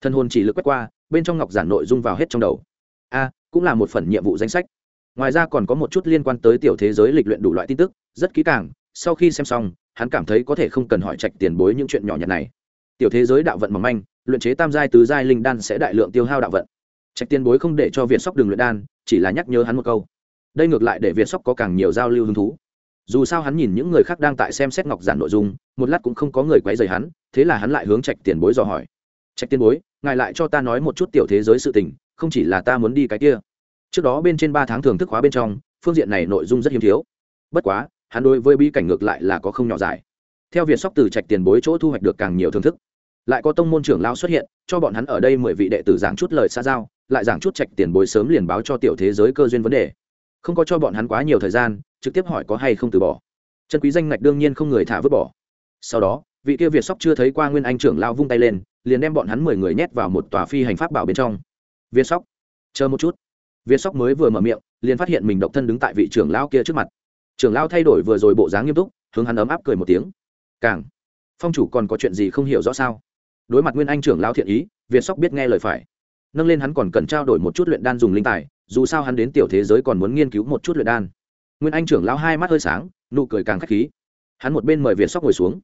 Thân hồn chỉ lực quét qua, bên trong ngọc giản nội dung vào hết trong đầu. A, cũng là một phần nhiệm vụ danh sách. Ngoài ra còn có một chút liên quan tới tiểu thế giới lịch luyện đủ loại tin tức, rất kỹ càng, sau khi xem xong, hắn cảm thấy có thể không cần hỏi trạch tiền bối những chuyện nhỏ nhặt này tiểu thế giới đạo vận mỏng manh, luyện chế tam giai tứ giai linh đan sẽ đại lượng tiêu hao đạo vận. Trạch Tiên bối không để cho việt sóc đường luyện đan, chỉ là nhắc nhớ hắn một câu. Đây ngược lại để việt sóc có càng nhiều giao lưu hứng thú. Dù sao hắn nhìn những người khác đang tại xem xét ngọc giản nội dung, một lát cũng không có người quấy rầy hắn, thế là hắn lại hướng trạch tiền bối dò hỏi. Trạch tiền bối, ngài lại cho ta nói một chút tiểu thế giới sự tình, không chỉ là ta muốn đi cái kia. Trước đó bên trên ba tháng thưởng thức khóa bên trong, phương diện này nội dung rất hiếm thiếu. Bất quá, hắn đối với bi cảnh ngược lại là có không nhỏ giải. Theo việc sóc từ trạch tiền bối chỗ thu hoạch được càng nhiều thưởng thức lại có tông môn trưởng lao xuất hiện, cho bọn hắn ở đây mười vị đệ tử giảng chút lời xa giao, lại giảng chút trạch tiền bối sớm liền báo cho tiểu thế giới cơ duyên vấn đề. Không có cho bọn hắn quá nhiều thời gian, trực tiếp hỏi có hay không từ bỏ. Chân quý danh ngạch đương nhiên không người thả vứt bỏ. Sau đó, vị kia việt sóc chưa thấy qua nguyên anh trưởng lao vung tay lên, liền đem bọn hắn mười người nhét vào một tòa phi hành pháp bảo bên trong. Việt sóc, chờ một chút. Việt sóc mới vừa mở miệng, liền phát hiện mình độc thân đứng tại vị trưởng lao kia trước mặt. Trưởng lao thay đổi vừa rồi bộ dáng nghiêm túc, hướng hắn ấm áp cười một tiếng. Càng, phong chủ còn có chuyện gì không hiểu rõ sao? Đối mặt nguyên anh trưởng lão thiện ý, việt sóc biết nghe lời phải. Nâng lên hắn còn cần trao đổi một chút luyện đan dùng linh tài, dù sao hắn đến tiểu thế giới còn muốn nghiên cứu một chút luyện đan. Nguyên anh trưởng lão hai mắt hơi sáng, nụ cười càng k h á c h khí. Hắn một bên mời việt sóc ngồi xuống.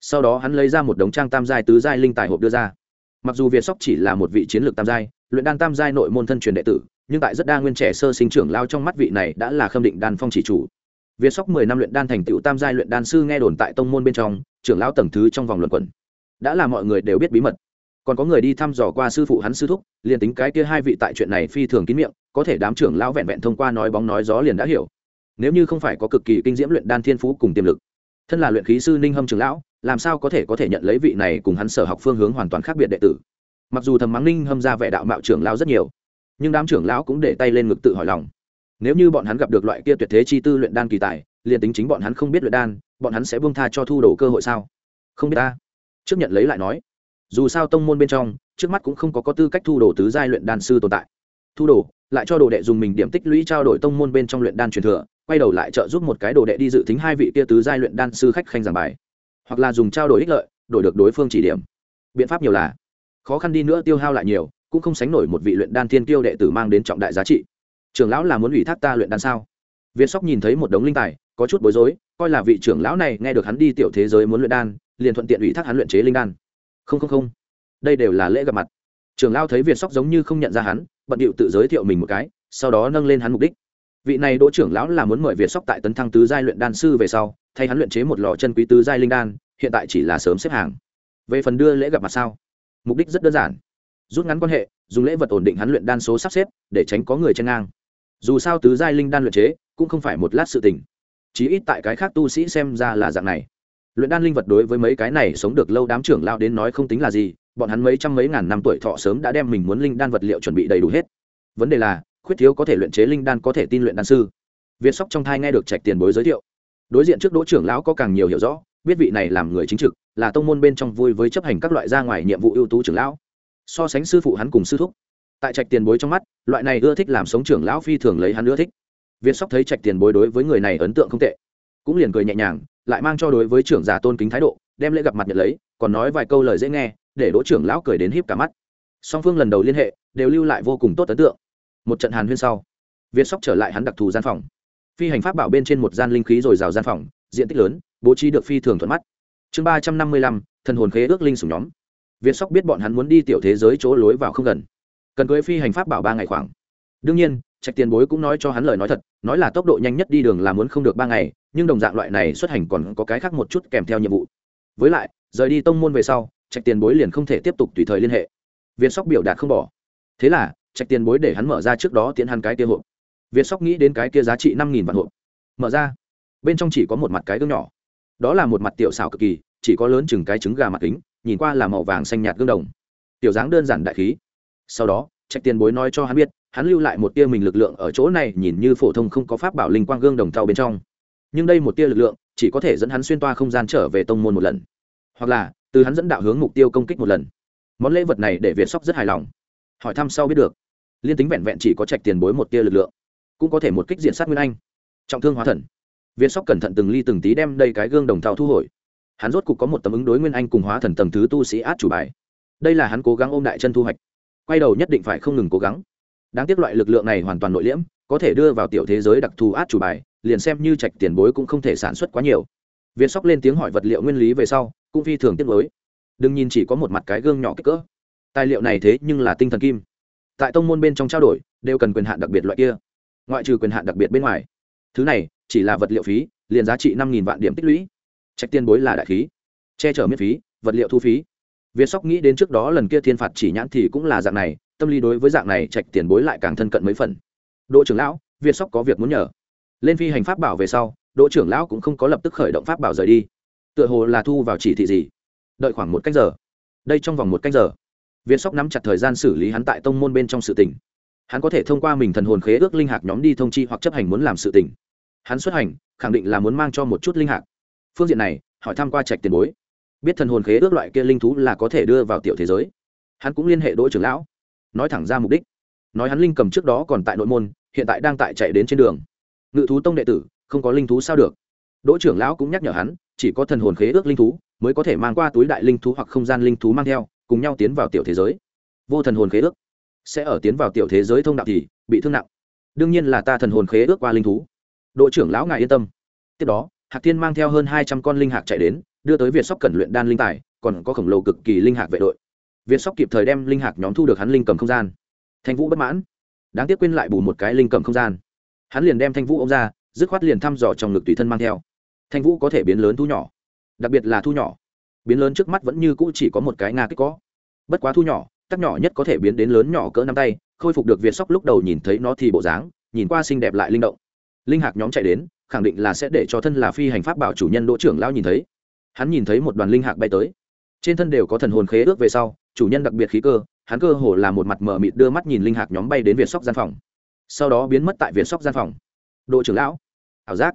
Sau đó hắn lấy ra một đống trang tam giai, tứ giai linh tài hộp đưa ra. Mặc dù việt sóc chỉ là một vị chiến lược tam giai, luyện đan tam giai nội môn thân truyền đệ tử, nhưng tại rất đa nguyên trẻ sơ sinh trưởng lao trong mắt vị này đã là khâm định đan phong chỉ chủ. Việt sóc mười năm luyện đan thành tựu tam giai luyện đan sư nghe đồn tại tông môn bên trong, trưởng lão tầng thứ trong vòng luận quẩn đã là mọi người đều biết bí mật. Còn có người đi thăm dò qua sư phụ hắn sư thúc, liền tính cái kia hai vị tại chuyện này phi thường kín miệng, có thể đám trưởng lão vẹn vẹn thông qua nói bóng nói gió liền đã hiểu. Nếu như không phải có cực kỳ kinh diễm luyện đan thiên phú cùng tiềm lực, thân là luyện khí sư ninh hâm trưởng lão, làm sao có thể có thể nhận lấy vị này cùng hắn sở học phương hướng hoàn toàn khác biệt đệ tử? Mặc dù thầm mắng ninh hâm ra vẻ đạo mạo trưởng lão rất nhiều, nhưng đám trưởng lão cũng để tay lên ngực tự hỏi lòng. Nếu như bọn hắn gặp được loại kia tuyệt thế chi tư luyện đan kỳ tài, liền tính chính bọn hắn không biết luyện đan, bọn hắn sẽ buông tha cho thu đồ cơ hội sao? Không biết ta trước nhận lấy lại nói, dù sao tông môn bên trong, trước mắt cũng không có có tư cách thu đồ tứ giai luyện đan sư tồn tại. Thu đồ, lại cho đồ đệ dùng mình điểm tích lũy trao đổi tông môn bên trong luyện đan truyền thừa, quay đầu lại trợ giúp một cái đồ đệ đi dự tính hai vị kia tứ giai luyện đan sư khách khanh giảng bài. Hoặc là dùng trao đổi ích lợi, đổi được đối phương chỉ điểm. Biện pháp nhiều là, khó khăn đi nữa tiêu hao lại nhiều, cũng không sánh nổi một vị luyện đan thiên tiêu đệ tử mang đến trọng đại giá trị. Trưởng lão là muốn ủy thác ta luyện đan sao? Việt sóc nhìn thấy một đống linh tài, có chút bối rối, coi là vị trưởng lão này nghe được hắn đi tiểu thế giới muốn luyện đan liền thuận tiện ủy thác hắn luyện chế linh đan. Không không không. Đây đều là lễ gặp mặt. Trưởng lão thấy việt sóc giống như không nhận ra hắn, bận điệu tự giới thiệu mình một cái, sau đó nâng lên hắn mục đích. Vị này đỗ trưởng lão là muốn mời việt sóc tại tấn thăng tứ giai luyện đan sư về sau, thay hắn luyện chế một lò chân quý tứ giai linh đan, hiện tại chỉ là sớm xếp hàng. Về phần đưa lễ gặp mặt sao? Mục đích rất đơn giản. Rút ngắn quan hệ, dùng lễ vật ổn định hắn luyện đan số sắp xếp, để tránh có người chen ngang. Dù sao tứ giai linh đan luyện chế, cũng không phải một lát sự tình. Chí ít tại cái khác tu sĩ xem ra là dạng này luyện đan linh vật đối với mấy cái này sống được lâu đám trưởng lao đến nói không tính là gì, bọn hắn mấy trăm mấy ngàn năm tuổi thọ sớm đã đem mình muốn linh đan vật liệu chuẩn bị đầy đủ hết. Vấn đề là, khuyết thiếu có thể luyện chế linh đan có thể tin luyện đan sư. Việt sóc trong thai nghe được trạch tiền bối giới thiệu. Đối diện trước đỗ trưởng lão có càng nhiều hiểu rõ, biết vị này làm người chính trực, là tông môn bên trong vui với chấp hành các loại ra ngoài nhiệm vụ ưu tú trưởng lão. So sánh sư phụ hắn cùng sư thúc. Tại trạch tiền bối trong mắt, loại này ưa thích làm sống trưởng lão phi thường lấy hắn ưa thích. Việt sóc thấy trạch tiền bối đối với người này ấn tượng không tệ, cũng liền cười nhẹ nhàng lại mang cho đối với trưởng giả tôn kính thái độ, đem lễ gặp mặt nhận lấy, còn nói vài câu lời dễ nghe, để đỗ trưởng lão cười đến híp cả mắt. Song phương lần đầu liên hệ, đều lưu lại vô cùng tốt ấn tượng. Một trận hàn huyên sau, việt sóc trở lại hắn đặc thù gian phòng. Phi hành pháp bảo bên trên một gian linh khí r ồ i rào gian phòng, diện tích lớn, bố trí được phi thường thuận mắt. Chương ba trăm năm mươi lăm, thần hồn khế ước linh sủng nhóm. Việt sóc biết bọn hắn muốn đi tiểu thế giới chỗ lối vào không gần, cần cưới phi hành pháp bảo ba ngày khoảng. Đương nhiên trạch tiền bối cũng nói cho hắn lời nói thật, nói là tốc độ nhanh nhất đi đường là muốn không được ba ngày, nhưng đồng dạng loại này xuất hành còn có cái khác một chút kèm theo nhiệm vụ. Với lại, rời đi tông môn về sau, trạch tiền bối liền không thể tiếp tục tùy thời liên hệ. Viên sóc biểu đạt không bỏ. Thế là, trạch tiền bối để hắn mở ra trước đó tiến hắn cái kia hộp. Viên sóc nghĩ đến cái kia giá trị năm nghìn vạn hộp. Mở ra. Bên trong chỉ có một mặt cái gương nhỏ. Đó là một mặt tiểu xảo cực kỳ, chỉ có lớn chừng cái trứng gà mặt kính, nhìn qua là màu vàng xanh nhạt gương đồng. Tiểu dáng đơn giản đại khí. Sau đó, trạch tiền bối nói cho hắn biết hắn lưu lại một tia mình lực lượng ở chỗ này nhìn như phổ thông không có pháp bảo linh quang gương đồng thau bên trong. Nhưng đây một tia lực lượng, chỉ có thể dẫn hắn xuyên toa không gian trở về tông môn một lần. Hoặc là, từ hắn dẫn đạo hướng mục tiêu công kích một lần. Món lễ vật này để việt sóc rất hài lòng. Hỏi thăm sau biết được, liên tính vẹn vẹn chỉ có trạch tiền bối một tia lực lượng, cũng có thể một kích diện sát nguyên anh. Trọng thương hóa thần. Việt sóc cẩn thận từng ly từng tí đem đây cái gương đồng thau thu hồi. Hắn rốt cục có một tấm ứng đối nguyên anh cùng hóa thần tầng thứ tu sĩ át chủ bài. Đây là hắn cố gắng ôm đại chân thu hoạch. Quay đầu nhất định phải không ngừng cố gắng đáng tiếc loại lực lượng này hoàn toàn nội liễm, có thể đưa vào tiểu thế giới đặc thù át chủ bài, liền xem như trạch tiền bối cũng không thể sản xuất quá nhiều. Viên sóc lên tiếng hỏi vật liệu nguyên lý về sau, cũng phi thường tiết mới đừng nhìn chỉ có một mặt cái gương nhỏ kích cỡ. Tài liệu này thế nhưng là tinh thần kim. Tại tông môn bên trong trao đổi, đều cần quyền hạn đặc biệt loại kia. Ngoại trừ quyền hạn đặc biệt bên ngoài. Thứ này, chỉ là vật liệu phí, liền giá trị năm vạn điểm tích lũy. Trạch tiền bối là đại khí. Che chở miễn phí, vật liệu thu phí. Viên sóc nghĩ đến trước đó lần kia thiên phạt chỉ nhãn thì cũng là dạng này tâm lý đối với dạng này trạch tiền bối lại càng thân cận mấy phần. Đỗ trưởng lão, việt sóc có việc muốn nhờ. Lên phi hành pháp bảo về sau, đỗ trưởng lão cũng không có lập tức khởi động pháp bảo rời đi. Tựa hồ là thu vào chỉ thị gì. Đợi khoảng một cách giờ. Đây trong vòng một cách giờ. Việt sóc nắm chặt thời gian xử lý hắn tại tông môn bên trong sự tỉnh hắn có thể thông qua mình thần hồn khế ước linh hạc nhóm đi thông chi hoặc chấp hành muốn làm sự tỉnh hắn xuất hành, khẳng định là muốn mang cho một chút linh hạc. Phương diện này, hỏi tham q u a trạch tiền bối. Biết thần hồn khế ước loại kia linh thú là có thể đưa vào tiểu thế giới. Hắn cũng liên hệ đỗ trưởng lão nói thẳng ra mục đích. Nói hắn linh cầm trước đó còn tại nội môn, hiện tại đang tại chạy đến trên đường. Ngự thú tông đệ tử, không có linh thú sao được. Đỗ trưởng lão cũng nhắc nhở hắn, chỉ có thần hồn khế ước linh thú, mới có thể mang qua túi đại linh thú hoặc không gian linh thú mang theo, cùng nhau tiến vào tiểu thế giới. Vô thần hồn khế ước. Sẽ ở tiến vào tiểu thế giới thông đạo thì bị thương nặng. Đương nhiên là ta thần hồn khế ước qua linh thú. Đội trưởng lão ngài yên tâm. Tiếp đó, hạc thiên mang theo hơn hai trăm con linh hạc chạy đến, đưa tới việt sóc cẩn luyện đan linh tài, còn có khổng lồ cực kỳ linh hạc vệ đội việt sóc kịp thời đem linh hạc nhóm thu được hắn linh cầm không gian. Thanh vũ bất mãn. Đáng tiếc quên lại bù một cái linh cầm không gian. Hắn liền đem thanh vũ ông ra, dứt khoát liền thăm dò trong ngực tùy thân mang theo. Thanh vũ có thể biến lớn thu nhỏ. Đặc biệt là thu nhỏ. Biến lớn trước mắt vẫn như cũ chỉ có một cái nga kích có. Bất quá thu nhỏ, tắc nhỏ nhất có thể biến đến lớn nhỏ cỡ năm tay, khôi phục được việt sóc lúc đầu nhìn thấy nó thì bộ dáng, nhìn qua xinh đẹp lại linh động. Linh hạc nhóm chạy đến, khẳng định là sẽ để cho thân là phi hành pháp bảo chủ nhân đỗ trưởng lao nhìn thấy. Hắn nhìn thấy một đoàn linh hạc bay tới. Trên thân đều có thần hồn khế ước về sau chủ nhân đặc biệt khí cơ, hắn cơ hồ là một mặt mờ mịt đưa mắt nhìn linh hạc nhóm bay đến việt sóc gian phòng. Sau đó biến mất tại việt sóc gian phòng. Đội trưởng lão, ảo giác.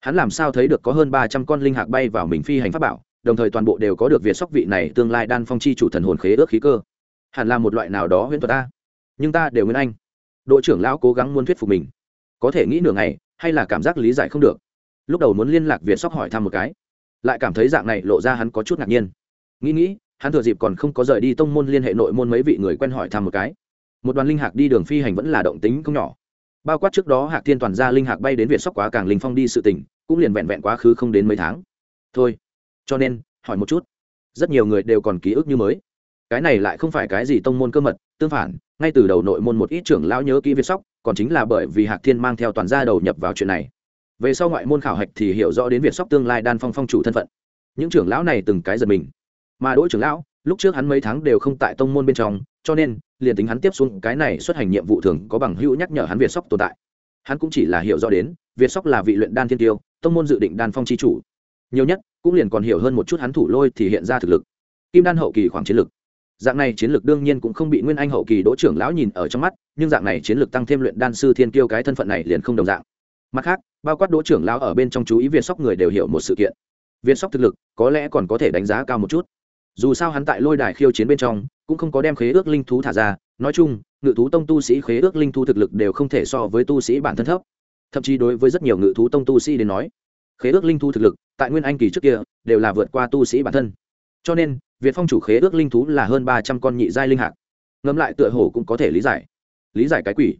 Hắn làm sao thấy được có hơn ba trăm con linh hạc bay vào mình phi hành pháp bảo, đồng thời toàn bộ đều có được việt sóc vị này tương lai đan phong chi chủ thần hồn khế ước khí cơ. Hẳn là một loại nào đó huyễn thuật ta. Nhưng ta đều nguyên anh. Đội trưởng lão cố gắng muốn thuyết phục mình. Có thể nghĩ nửa ngày, hay là cảm giác lý giải không được. Lúc đầu muốn liên lạc việt sóc hỏi thăm một cái. Lại cảm thấy dạng này lộ ra hắn có chút ngạc nhiên. Nghĩ nghĩ hắn thừa dịp còn không có rời đi tông môn liên hệ nội môn mấy vị người quen hỏi thăm một cái. Một đoàn linh hạc đi đường phi hành vẫn là động tính không nhỏ. Bao quát trước đó hạc thiên toàn ra linh hạc bay đến việt sóc quá càng linh phong đi sự tỉnh cũng liền vẹn vẹn quá khứ không đến mấy tháng. Thôi, cho nên, hỏi một chút. Rất nhiều người đều còn ký ức như mới. Cái này lại không phải cái gì tông môn cơ mật, tương phản, ngay từ đầu nội môn một ít trưởng lão nhớ kỹ việt sóc, còn chính là bởi vì hạc thiên mang theo toàn gia đầu nhập vào chuyện này. Về sau ngoại môn khảo hạch thì hiểu rõ đến việt sóc tương lai đan phong phong chủ thân phận. Những trưởng lão này từng cái giật mình mà đỗ trưởng lão, lúc trước hắn mấy tháng đều không tại tông môn bên trong, cho nên, liền tính hắn tiếp xuống cái này xuất hành nhiệm vụ thường có bằng hữu nhắc nhở hắn việt sóc tồn tại. Hắn cũng chỉ là hiểu rõ đến, việt sóc là vị luyện đan thiên tiêu, tông môn dự định đan phong c h i chủ. Nhiều nhất, cũng liền còn hiểu hơn một chút hắn thủ lôi thì hiện ra thực lực. Kim đan hậu kỳ khoảng chiến lực. Dạng này chiến lược đương nhiên cũng không bị nguyên anh hậu kỳ đỗ trưởng lão nhìn ở trong mắt, nhưng dạng này chiến lược tăng thêm luyện đan sư thiên kiêu cái thân phận này liền không đồng dạng. Mặt khác, bao quát đỗ trưởng lão ở bên trong chú ý việt sóc người đều hiểu một sự kiện. Việt sóc thực lực, có lẽ còn có thể đánh giá cao một chút dù sao hắn tại lôi đài khiêu chiến bên trong, cũng không có đem khế ước linh thú thả ra. Nói chung, ngự thú tông tu sĩ khế ước linh thú thực lực đều không thể so với tu sĩ bản thân thấp. Thậm chí đối với rất nhiều ngự thú tông tu sĩ đến nói, khế ước linh thú thực lực, tại nguyên anh kỳ trước kia, đều là vượt qua tu sĩ bản thân. Cho nên, việt phong chủ khế ước linh thú là hơn ba trăm con nhị giai linh hạc. Ngẫm lại tựa hồ cũng có thể lý giải. Lý giải cái quỷ.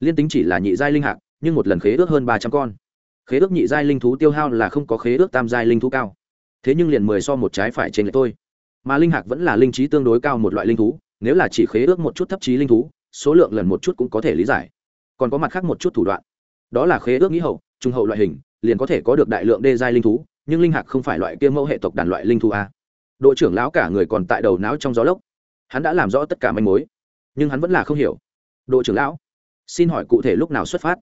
Liên tính chỉ là nhị giai linh hạc, nhưng một lần khế ước hơn ba trăm con. Khế ước nhị giai linh thú tiêu hao là không có khế ước tam giai linh thú cao. Thế nhưng liền mười so một trái phải trên lệ tôi mà linh hạc vẫn là linh trí tương đối cao một loại linh thú, nếu là chỉ khế ước một chút thấp trí linh thú, số lượng lần một chút cũng có thể lý giải. Còn có mặt khác một chút thủ đoạn. Đó là khế ước nghĩ hậu, trung hậu loại hình, liền có thể có được đại lượng đê giai linh thú, nhưng linh hạc không phải loại kia mẫu hệ tộc đàn loại linh thú a. Đội trưởng lão cả người còn tại đầu não trong gió lốc. Hắn đã làm rõ tất cả manh mối, nhưng hắn vẫn là không hiểu. Đội trưởng lão, xin hỏi cụ thể lúc nào xuất phát?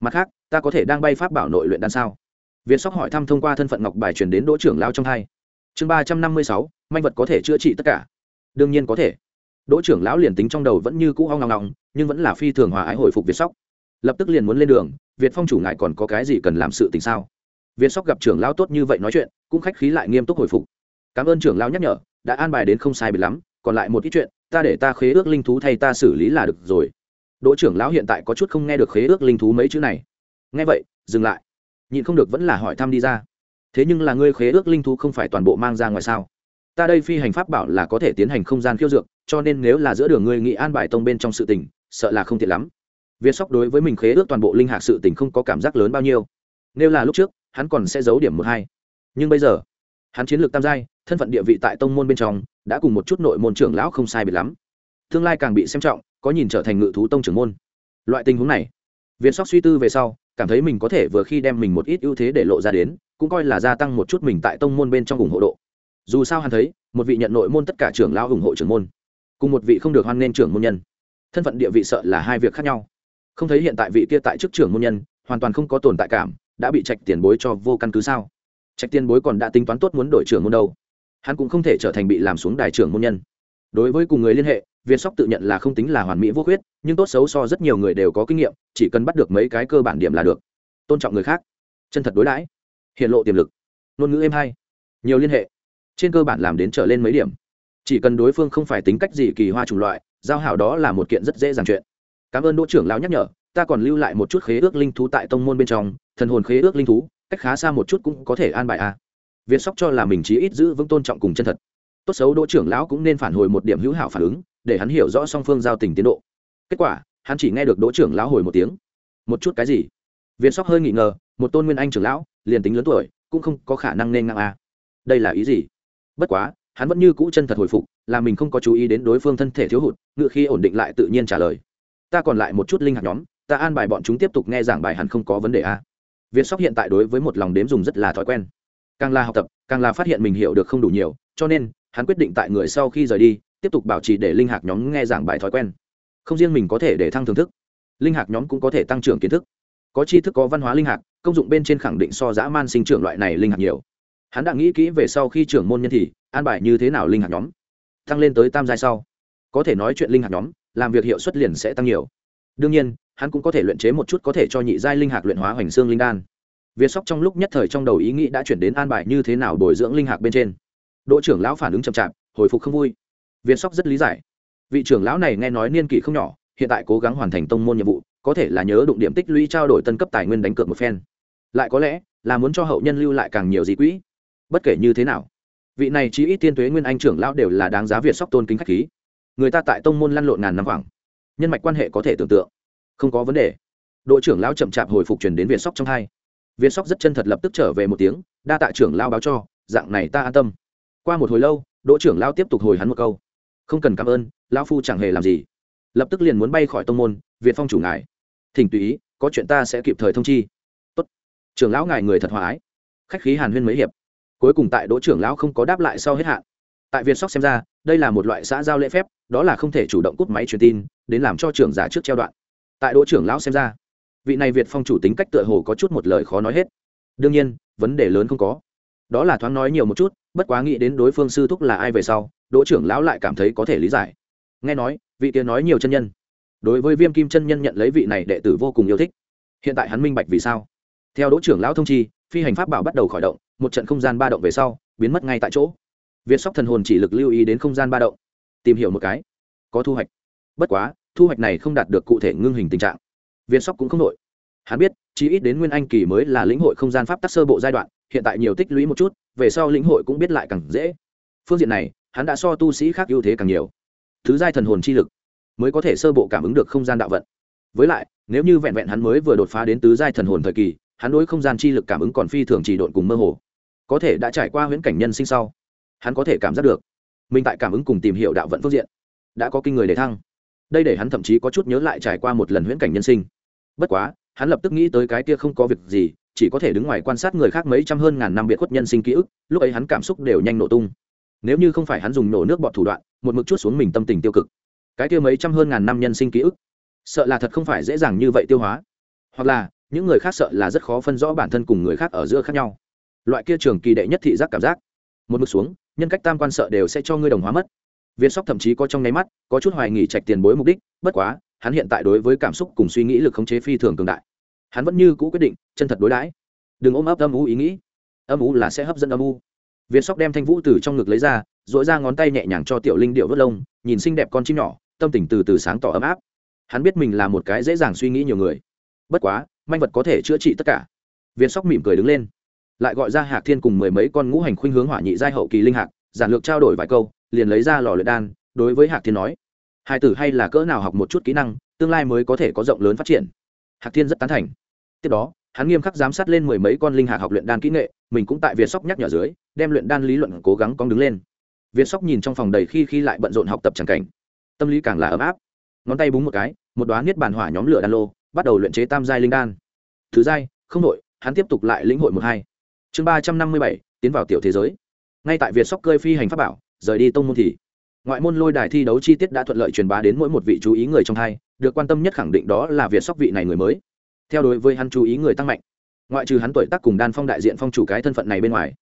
Mặt khác, ta có thể đang bay pháp bảo nội luyện đan sao? Việt sóc hỏi thăm thông qua thân phận ngọc bài truyền đến đỗ trưởng lão trong hai chương ba trăm năm mươi sáu, manh vật có thể chữa trị tất cả. Đương nhiên có thể. Đỗ trưởng lão liền tính trong đầu vẫn như cũ hoang ngong ngong, nhưng vẫn là phi thường hòa ái hồi phục việt sóc. Lập tức liền muốn lên đường, việt phong chủ ngại còn có cái gì cần làm sự tình sao? Việt sóc gặp trưởng lão tốt như vậy nói chuyện, cũng khách khí lại nghiêm túc hồi phục. Cảm ơn trưởng lão nhắc nhở, đã an bài đến không sai biệt lắm, còn lại một ít chuyện, ta để ta khế ước linh thú thay ta xử lý là được rồi. Đỗ trưởng lão hiện tại có chút không nghe được khế ước linh thú mấy chữ này. Nghe vậy, dừng lại. Nhịn không được vẫn là hỏi thăm đi ra thế nhưng là ngươi khế ước linh thú không phải toàn bộ mang ra ngoài sao? Ta đây phi hành pháp bảo là có thể tiến hành không gian khiêu dược, cho nên nếu là giữa đường ngươi nghị an bài tông bên trong sự tình, sợ là không tiện lắm. Việt sóc đối với mình khế ước toàn bộ linh hạc sự tình không có cảm giác lớn bao nhiêu. Nếu là lúc trước, hắn còn sẽ giấu điểm một hai. Nhưng bây giờ, hắn chiến lược tam giai, thân phận địa vị tại tông môn bên trong, đã cùng một chút nội môn trưởng lão không sai biệt lắm. Tương lai càng bị xem trọng, có nhìn trở thành ngự thú tông trưởng môn. Loại tình huống này, việt sóc suy tư về sau, cảm thấy mình có thể vừa khi đem mình một ít ưu thế để lộ ra đến cũng coi là gia tăng một chút mình tại tông môn bên trong ủng hộ độ. Dù sao hắn thấy, một vị nhận nội môn tất cả trưởng lão ủng hộ trưởng môn, cùng một vị không được hoan nghênh trưởng môn nhân, thân phận địa vị sợ là hai việc khác nhau. Không thấy hiện tại vị kia tại chức trưởng môn nhân, hoàn toàn không có tồn tại cảm, đã bị trạch tiền bối cho vô căn cứ sao? Trạch tiền bối còn đã tính toán tốt muốn đổi trưởng môn đâu. Hắn cũng không thể trở thành bị làm xuống đài trưởng môn nhân. Đối với cùng người liên hệ việt sóc tự nhận là không tính là hoàn mỹ vô khuyết, nhưng tốt xấu so rất nhiều người đều có kinh nghiệm, chỉ cần bắt được mấy cái cơ bản điểm là được. Tôn trọng người khác. Chân thật đối đãi hiện lộ tiềm lực. Ngôn ngữ êm hay. Nhiều liên hệ. Trên cơ bản làm đến trở lên mấy điểm. Chỉ cần đối phương không phải tính cách gì kỳ hoa chủng loại, giao hảo đó là một kiện rất dễ dàng chuyện. Cảm ơn đỗ trưởng lão nhắc nhở, ta còn lưu lại một chút khế ước linh thú tại tông môn bên trong, thần hồn khế ước linh thú, cách khá xa một chút cũng có thể an bài a. À. việt sóc cho là mình chí ít giữ vững tôn trọng cùng chân thật. Tốt xấu đỗ trưởng lão cũng nên phản hồi một điểm hữu hảo phản ứng, để hắn hiểu rõ song phương giao tình tiến độ. Kết quả, hắn chỉ nghe được đỗ trưởng lão hồi một tiếng. Một chút cái gì? Việt sóc hơi nghi ngờ, một tôn nguyên anh trưởng lão liền tính lớn tuổi, cũng không có khả năng nên ngang a. Đây là ý gì? Bất quá, hắn vẫn như cũ chân thật hồi phục, là mình không có chú ý đến đối phương thân thể thiếu hụt, ngựa khi ổn định lại tự nhiên trả lời. Ta còn lại một chút linh hạt nhóm, ta an bài bọn chúng tiếp tục nghe giảng bài hẳn không có vấn đề a. Việt sóc hiện tại đối với một lòng đếm dùng rất là thói quen. Càng là học tập, càng là phát hiện mình hiểu được không đủ nhiều, cho nên, hắn quyết định tại người sau khi rời đi, tiếp tục bảo trì để linh hạt nhóm nghe giảng bài thói quen. Không riêng mình có thể để thăng thưởng thức, linh hạt nhóm cũng có thể tăng trưởng kiến thức. Có tri thức, có văn hóa linh hạt công dụng bên trên khẳng định so dã man sinh trưởng loại này linh hạt nhiều. Hắn đã nghĩ kỹ về sau khi trưởng môn nhân thì, an bài như thế nào linh hạt nhóm? Tăng lên tới tam giai sau. Có thể nói chuyện linh hạt nhóm, làm việc hiệu suất liền sẽ tăng nhiều. Đương nhiên, hắn cũng có thể luyện chế một chút có thể cho nhị giai linh hạt luyện hóa hoành xương linh đan. Việt sóc trong lúc nhất thời trong đầu ý nghĩ đã chuyển đến an bài như thế nào bồi dưỡng linh hạt bên trên. Đỗ trưởng lão phản ứng chậm chạp, hồi phục không vui. Việt sóc rất lý giải. Vị trưởng lão này nghe nói niên kỷ không nhỏ, hiện tại cố gắng hoàn thành tông môn nhiệm vụ, có thể là nhớ đụng điểm tích lũy trao đổi tân cấp tài nguyên đánh cược một phen lại có lẽ là muốn cho hậu nhân lưu lại càng nhiều gì quỹ. Bất kể như thế nào, vị này chỉ ít tiên tuế nguyên anh trưởng lão đều là đáng giá việt sóc tôn kính khách khí. Người ta tại tông môn lăn lộn ngàn năm khoảng, nhân mạch quan hệ có thể tưởng tượng, không có vấn đề. Đội trưởng lão chậm chạp hồi phục truyền đến việt sóc trong hai. Việt sóc rất chân thật lập tức trở về một tiếng, đa tạ trưởng lao báo cho, dạng này ta an tâm. Qua một hồi lâu đỗ trưởng lao tiếp tục hồi hắn một câu, không cần cảm ơn, lão phu chẳng hề làm gì. Lập tức liền muốn bay khỏi tông môn, việt phong chủ ngài, thỉnh tùy ý, có chuyện ta sẽ kịp thời thông chi trưởng lão ngài người thật hòa ái. Khách khí hàn huyên mấy hiệp. Cuối cùng tại đỗ trưởng lão không có đáp lại sau hết hạn. Tại việt sóc xem ra, đây là một loại xã giao lễ phép, đó là không thể chủ động cút máy truyền tin, đến làm cho trưởng giả trước treo đoạn. Tại đỗ trưởng lão xem ra, vị này việt phong chủ tính cách tựa hồ có chút một lời khó nói hết. Đương nhiên, vấn đề lớn không có. Đó là thoáng nói nhiều một chút, bất quá nghĩ đến đối phương sư thúc là ai về sau, đỗ trưởng lão lại cảm thấy có thể lý giải. Nghe nói, vị kia nói nhiều chân nhân. Đối với viêm kim chân nhân nhận lấy vị này đệ tử vô cùng yêu thích. Hiện tại hắn minh bạch vì sao theo đỗ trưởng lão thông chi, phi hành pháp bảo bắt đầu khởi động, một trận không gian ba động về sau, biến mất ngay tại chỗ. Việt sóc thần hồn chỉ lực lưu ý đến không gian ba động. Tìm hiểu một cái. Có thu hoạch. Bất quá, thu hoạch này không đạt được cụ thể ngưng hình tình trạng. Việt sóc cũng không nội hắn biết chỉ ít đến nguyên anh kỳ mới là lĩnh hội không gian pháp tắc sơ bộ giai đoạn, hiện tại nhiều tích lũy một chút, về sau lĩnh hội cũng biết lại càng dễ. Phương diện này, hắn đã so tu sĩ khác ưu thế càng nhiều. Thứ giai thần hồn chi lực mới có thể sơ bộ cảm ứng được không gian đạo vận. Với lại, nếu như vẹn vẹn hắn mới vừa đột phá đến tứ giai thần hồn thời kỳ hắn đối không gian chi lực cảm ứng còn phi thường chỉ độn cùng mơ hồ. Có thể đã trải qua huyễn cảnh nhân sinh sau, hắn có thể cảm giác được, mình tại cảm ứng cùng tìm hiểu đạo vận phương diện, đã có kinh người để thăng. Đây để hắn thậm chí có chút nhớ lại trải qua một lần huyễn cảnh nhân sinh. Bất quá, hắn lập tức nghĩ tới cái kia không có việc gì, chỉ có thể đứng ngoài quan sát người khác mấy trăm hơn ngàn năm biệt khuất nhân sinh ký ức, lúc ấy hắn cảm xúc đều nhanh nổ tung. Nếu như không phải hắn dùng nổ nước bọt thủ đoạn, một mực chút xuống mình tâm tình tiêu cực, cái kia mấy trăm hơn ngàn năm nhân sinh ký ức, sợ là thật không phải dễ dàng như vậy tiêu hóa. Hoặc là những người khác sợ là rất khó phân rõ bản thân cùng người khác ở giữa khác nhau. Loại kia trường kỳ đệ nhất thị giác cảm giác. Một mực xuống, nhân cách tam quan sợ đều sẽ cho ngươi đồng hóa mất. Viên sóc thậm chí có trong nháy mắt, có chút hoài nghỉ trạch tiền bối mục đích, bất quá, hắn hiện tại đối với cảm xúc cùng suy nghĩ lực khống chế phi thường cường đại. Hắn vẫn như cũ quyết định, chân thật đối đãi. Đừng ôm ấp âm u ý nghĩ. Âm u là sẽ hấp dẫn âm u. Viên sóc đem thanh vũ từ trong ngực lấy ra dội ra ngón tay nhẹ nhàng cho tiểu linh điệu vớt lông, nhìn xinh đẹp con chim nhỏ, tâm tình từ từ sáng tỏ ấm áp. Hắn biết mình là một cái dễ dàng suy nghĩ nhiều người. Bất quá manh vật có thể chữa trị tất cả. Viên sóc mỉm cười đứng lên, lại gọi ra hạc thiên cùng mười mấy con ngũ hành khuynh hướng hỏa nhị giai hậu kỳ linh hạc, giản lược trao đổi vài câu, liền lấy ra lò luyện đan, đối với hạc thiên nói, hai tử hay là cỡ nào học một chút kỹ năng, tương lai mới có thể có rộng lớn phát triển. Hạc thiên rất tán thành. Tiếp đó, hắn nghiêm khắc giám sát lên mười mấy con linh hạc học luyện đan kỹ nghệ, mình cũng tại việt sóc nhắc nhở dưới, đem luyện đan lý luận cố gắng cong đứng lên. Việt sóc nhìn trong phòng đầy khi khi lại bận rộn học tập c cảnh, tâm lý càng là ấm áp. Ngón tay búng một cái, một đoán niết bàn hỏa nhóm lửa đan lô bắt đầu luyện chế tam giai linh đan. Thứ giai, không đổi, hắn tiếp tục lại lĩnh hội một hai. Chương ba trăm năm mươi bảy, tiến vào tiểu thế giới. Ngay tại việt sóc cơi phi hành pháp bảo, rời đi tông môn thì, ngoại môn lôi đài thi đấu chi tiết đã thuận lợi truyền bá đến mỗi một vị chú ý người trong hai, được quan tâm nhất khẳng định đó là việt sóc vị này người mới. Theo đối với hắn chú ý người tăng mạnh, ngoại trừ hắn tuổi tác cùng đan phong đại diện phong chủ cái thân phận này bên ngoài,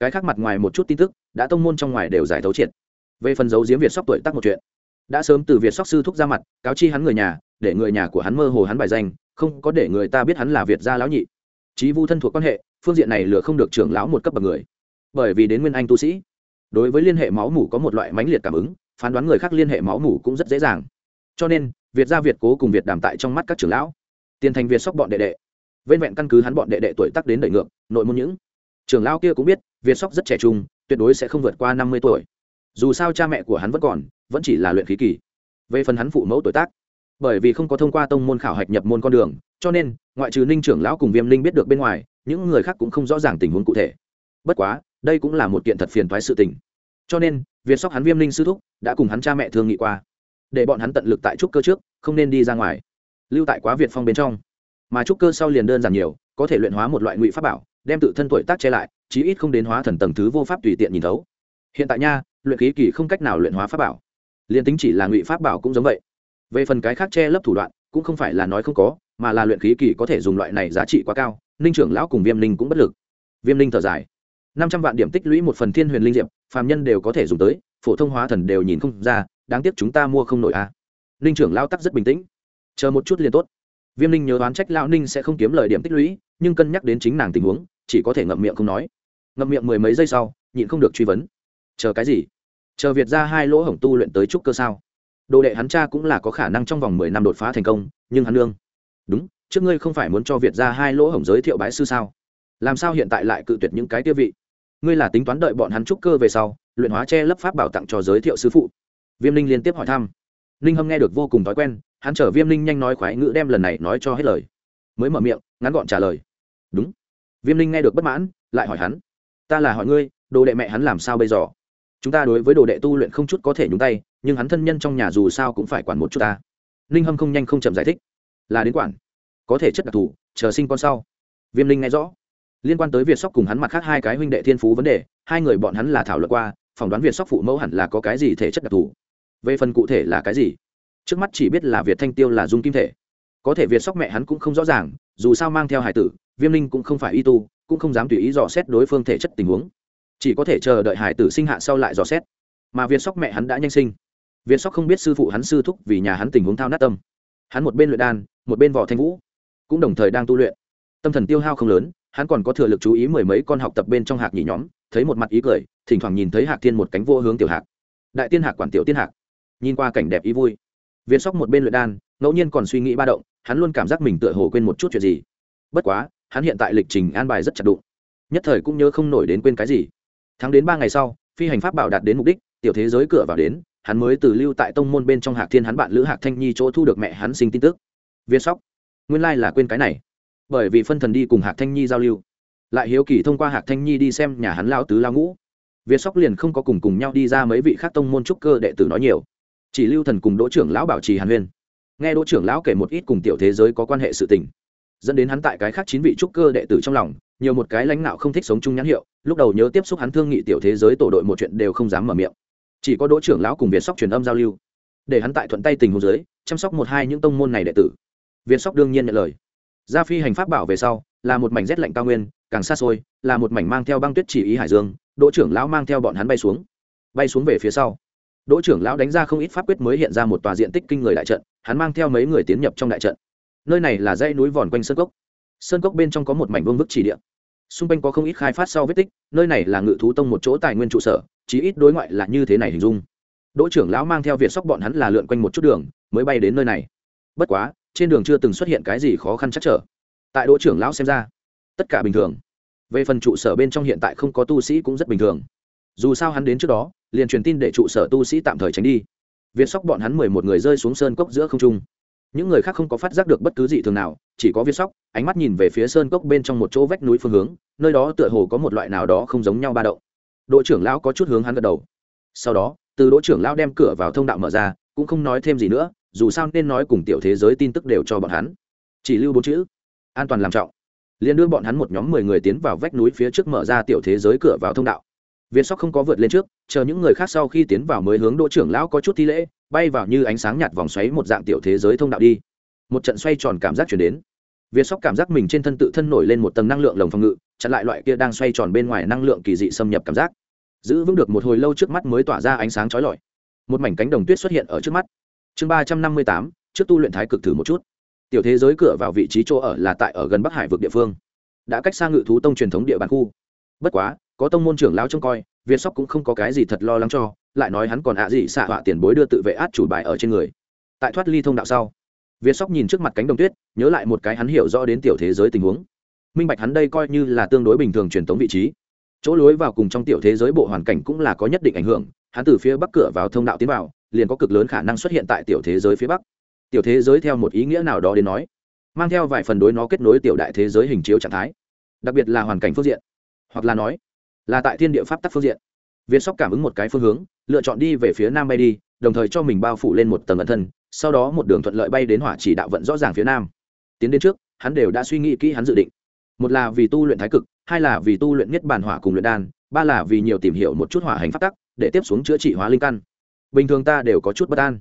cái khác mặt ngoài một chút tin tức, đã tông môn trong ngoài đều giải thấu triệt. Về phần dấu giếm việt sóc tuổi tác một chuyện đã sớm từ việt sóc sư thúc ra mặt, cáo chi hắn người nhà, để người nhà của hắn mơ hồ hắn bài danh, không có để người ta biết hắn là việt gia lão nhị. Trí vu thân thuộc quan hệ, phương diện này lừa không được trưởng lão một cấp bậc người. Bởi vì đến nguyên anh tu sĩ, đối với liên hệ máu mủ có một loại mãnh liệt cảm ứng, phán đoán người khác liên hệ máu mủ cũng rất dễ dàng. Cho nên, việt gia việt cố cùng việt đàm tại trong mắt các trưởng lão. Tiền thành việt sóc bọn đệ đệ. Vên vẹn căn cứ hắn bọn đệ đệ tuổi tác đến đẩy ngược, nội môn những trưởng lão kia cũng biết, việt sóc rất trẻ trung, tuyệt đối sẽ không vượt qua năm mươi tuổi dù sao cha mẹ của hắn vẫn còn, vẫn chỉ là luyện khí kỳ. Về phần hắn phụ mẫu tuổi tác, bởi vì không có thông qua tông môn khảo hạch nhập môn con đường, cho nên, ngoại trừ ninh trưởng lão cùng viêm linh biết được bên ngoài, những người khác cũng không rõ ràng tình huống cụ thể. Bất quá, đây cũng là một kiện thật phiền thoái sự tình. Cho nên việt sóc hắn viêm linh sư thúc đã cùng hắn cha mẹ thương nghị qua. Để bọn hắn tận lực tại trúc cơ trước, không nên đi ra ngoài. Lưu tại quá việt phong bên trong. Mà trúc cơ sau liền đơn giản nhiều, có thể luyện hóa một loại ngụy pháp bảo, đem tự thân tuổi tác che lại, chí ít không đến hóa thần tầng thứ vô pháp tùy tiện nhìn thấu. Hiện tại nha luyện khí kỳ không cách nào luyện hóa pháp bảo. Liền tính chỉ là ngụy pháp bảo cũng giống vậy. Về phần cái khác che lấp thủ đoạn, cũng không phải là nói không có, mà là luyện khí kỳ có thể dùng loại này giá trị quá cao, ninh trưởng lão cùng viêm linh cũng bất lực. Viêm linh thở dài. Năm trăm vạn điểm tích lũy một phần thiên huyền linh diệp, phàm nhân đều có thể dùng tới, phổ thông hóa thần đều nhìn không ra, đáng tiếc chúng ta mua không nổi a. À. ninh trưởng lão tắc rất bình tĩnh. Chờ một chút liền tốt. Viêm linh nhớ đoán trách lão ninh sẽ không kiếm lời điểm tích lũy, nhưng cân nhắc đến chính nàng tình huống, chỉ có thể ngậm miệng không nói. Ngậm miệng mười mấy giây sau, nhịn không được truy vấn. Chờ cái gì? Chờ việt ra hai lỗ hổng tu luyện tới trúc cơ sao? Đồ đệ hắn cha cũng là có khả năng trong vòng mười năm đột phá thành công, nhưng hắn lương đúng, trước ngươi không phải muốn cho việt ra hai lỗ hổng giới thiệu bái sư sao? Làm sao hiện tại lại cự tuyệt những cái tiêu vị? Ngươi là tính toán đợi bọn hắn trúc cơ về sau, luyện hóa che lấp pháp bảo tặng cho giới thiệu sư phụ. Viêm linh liên tiếp hỏi thăm. Ninh hâm nghe được vô cùng thói quen, hắn chở viêm linh nhanh nói khoái ngữ đem lần này nói cho hết lời. Mới mở miệng, ngắn gọn trả lời. Đúng. Viêm linh nghe được bất mãn, lại hỏi hắn. Ta là hỏi ngươi, đồ đệ mẹ hắn làm sao bây giờ? Chúng ta đối với đồ đệ tu luyện không chút có thể nhúng tay, nhưng hắn thân nhân trong nhà dù sao cũng phải quản một chút ta. Ninh hâm không nhanh không chậm giải thích. Là đến quản. Có thể chất đặc thù, chờ sinh con sau. Viêm linh nghe rõ. Liên quan tới việc sóc cùng hắn mặt khác hai cái huynh đệ thiên phú vấn đề, hai người bọn hắn là thảo luận qua, phỏng đoán việt sóc phụ mẫu hẳn là có cái gì thể chất đặc thù. Về phần cụ thể là cái gì? Trước mắt chỉ biết là việt thanh tiêu là dung kim thể. Có thể việt sóc mẹ hắn cũng không rõ ràng, dù sao mang theo hải tử, viêm linh cũng không phải y tu, cũng không dám tùy ý dò xét đối phương thể chất tình huống chỉ có thể chờ đợi hải tử sinh hạ sau lại dò xét. Mà việt sóc mẹ hắn đã nhanh sinh. Việt sóc không biết sư phụ hắn sư thúc vì nhà hắn tình huống thao nát tâm. Hắn một bên luyện đan, một bên vỏ thanh vũ, cũng đồng thời đang tu luyện. Tâm thần tiêu hao không lớn, hắn còn có thừa lực chú ý mười mấy con học tập bên trong hạc nhỉ nhóm, thấy một mặt ý cười, thỉnh thoảng nhìn thấy hạc thiên một cánh vô hướng tiểu hạc. Đại tiên hạc quản tiểu tiên hạc. Nhìn qua cảnh đẹp ý vui. Việt sóc một bên luyện đan, ngẫu nhiên còn suy nghĩ ba động, hắn luôn cảm giác mình tựa hồ quên một chút chuyện gì. Bất quá, hắn hiện tại lịch trình an bài rất chặt đụng. Nhất thời cũng nhớ không nổi đến quên cái gì thắng đến ba ngày sau, phi hành pháp bảo đạt đến mục đích, tiểu thế giới cửa vào đến, hắn mới từ lưu tại tông môn bên trong hạc thiên hắn bạn lữ hạc thanh nhi chỗ thu được mẹ hắn sinh tin tức. Viên sóc, nguyên lai là quên cái này. Bởi vì phân thần đi cùng hạc thanh nhi giao lưu, lại hiếu kỳ thông qua hạc thanh nhi đi xem nhà hắn lao tứ lao ngũ. Viên sóc liền không có cùng cùng nhau đi ra mấy vị khác tông môn trúc cơ đệ tử nói nhiều, chỉ lưu thần cùng đỗ trưởng lão bảo trì hàn huyên. Nghe đỗ trưởng lão kể một ít cùng tiểu thế giới có quan hệ sự tình, dẫn đến hắn tại cái khác chín vị trúc cơ đệ tử trong lòng nhiều một cái lãnh đạo không thích sống chung nhãn hiệu, lúc đầu nhớ tiếp xúc hắn thương nghị tiểu thế giới tổ đội một chuyện đều không dám mở miệng. Chỉ có đỗ trưởng lão cùng việt sóc truyền âm giao lưu. Để hắn tại thuận tay tình hồ dưới, chăm sóc một hai những tông môn này đệ tử. Việt sóc đương nhiên nhận lời. Gia phi hành pháp bảo về sau, là một mảnh rét lạnh cao nguyên, càng xa xôi, là một mảnh mang theo băng tuyết chỉ ý hải dương, đỗ trưởng lão mang theo bọn hắn bay xuống. Bay xuống về phía sau. Đỗ trưởng lão đánh ra không ít pháp quyết mới hiện ra một tòa diện tích kinh người đại trận, hắn mang theo mấy người tiến nhập trong đại trận. Nơi này là dãy núi vòn quanh sơn cốc sơn cốc bên trong có một mảnh vương vức chỉ địa. Xung quanh có không ít khai phát sau vết tích, nơi này là ngự thú tông một chỗ tài nguyên trụ sở, chí ít đối ngoại là như thế này hình dung. Đỗ trưởng lão mang theo việt sóc bọn hắn là lượn quanh một chút đường, mới bay đến nơi này. Bất quá, trên đường chưa từng xuất hiện cái gì khó khăn chắc trở. Tại đỗ trưởng lão xem ra, tất cả bình thường. Về phần trụ sở bên trong hiện tại không có tu sĩ cũng rất bình thường. Dù sao hắn đến trước đó, liền truyền tin để trụ sở tu sĩ tạm thời tránh đi. Việt sóc bọn hắn mười một người rơi xuống sơn cốc giữa không trung những người khác không có phát giác được bất cứ gì thường nào, chỉ có viên sóc, ánh mắt nhìn về phía sơn cốc bên trong một chỗ vách núi phương hướng, nơi đó tựa hồ có một loại nào đó không giống nhau ba đậu đội trưởng lão có chút hướng hắn gật đầu. Sau đó, từ đội trưởng lão đem cửa vào thông đạo mở ra, cũng không nói thêm gì nữa, dù sao nên nói cùng tiểu thế giới tin tức đều cho bọn hắn. Chỉ lưu bốn chữ, an toàn làm trọng. Liền đưa bọn hắn một nhóm mười người tiến vào vách núi phía trước mở ra tiểu thế giới cửa vào thông đạo việt sóc không có vượt lên trước, chờ những người khác sau khi tiến vào mới hướng đỗ trưởng lão có chút thi lễ, bay vào như ánh sáng nhạt vòng xoáy một dạng tiểu thế giới thông đạo đi. Một trận xoay tròn cảm giác chuyển đến. Việt sóc cảm giác mình trên thân tự thân nổi lên một tầng năng lượng lồng phòng ngự, chặn lại loại kia đang xoay tròn bên ngoài năng lượng kỳ dị xâm nhập cảm giác. Giữ vững được một hồi lâu trước mắt mới tỏa ra ánh sáng trói lọi. Một mảnh cánh đồng tuyết xuất hiện ở trước mắt. Chương ba trăm năm mươi tám, trước tu luyện thái cực thử một chút. Tiểu thế giới cửa vào vị trí chỗ ở là tại ở gần bắc hải vực địa phương. Đã cách xa ngự thú tông truyền thống địa bàn khu. Bất quá có tông môn trưởng lão trông coi, việt sóc cũng không có cái gì thật lo lắng cho, lại nói hắn còn ạ gì xạ họa tiền bối đưa tự vệ át chủ bài ở trên người. Tại thoát ly thông đạo sau, việt sóc nhìn trước mặt cánh đồng tuyết, nhớ lại một cái hắn hiểu rõ đến tiểu thế giới tình huống. Minh bạch hắn đây coi như là tương đối bình thường truyền thống vị trí. Chỗ lối vào cùng trong tiểu thế giới bộ hoàn cảnh cũng là có nhất định ảnh hưởng, hắn từ phía bắc cửa vào thông đạo tiến vào, liền có cực lớn khả năng xuất hiện tại tiểu thế giới phía bắc. Tiểu thế giới theo một ý nghĩa nào đó đến nói, mang theo vài phần đối nó kết nối tiểu đại thế giới hình chiếu trạng thái, đặc biệt là hoàn cảnh phương diện. Hoặc là nói là tại thiên địa pháp tắc phương diện. Viên sóc cảm ứng một cái phương hướng, lựa chọn đi về phía nam bay đi, đồng thời cho mình bao phủ lên một tầng ẩn thân, sau đó một đường thuận lợi bay đến hỏa chỉ đạo vận rõ ràng phía nam. Tiến đến trước, hắn đều đã suy nghĩ kỹ hắn dự định. Một là vì tu luyện thái cực, hai là vì tu luyện nhất bản hỏa cùng luyện đan, ba là vì nhiều tìm hiểu một chút hỏa hành pháp tắc, để tiếp xuống chữa trị hóa linh căn. Bình thường ta đều có chút bất an.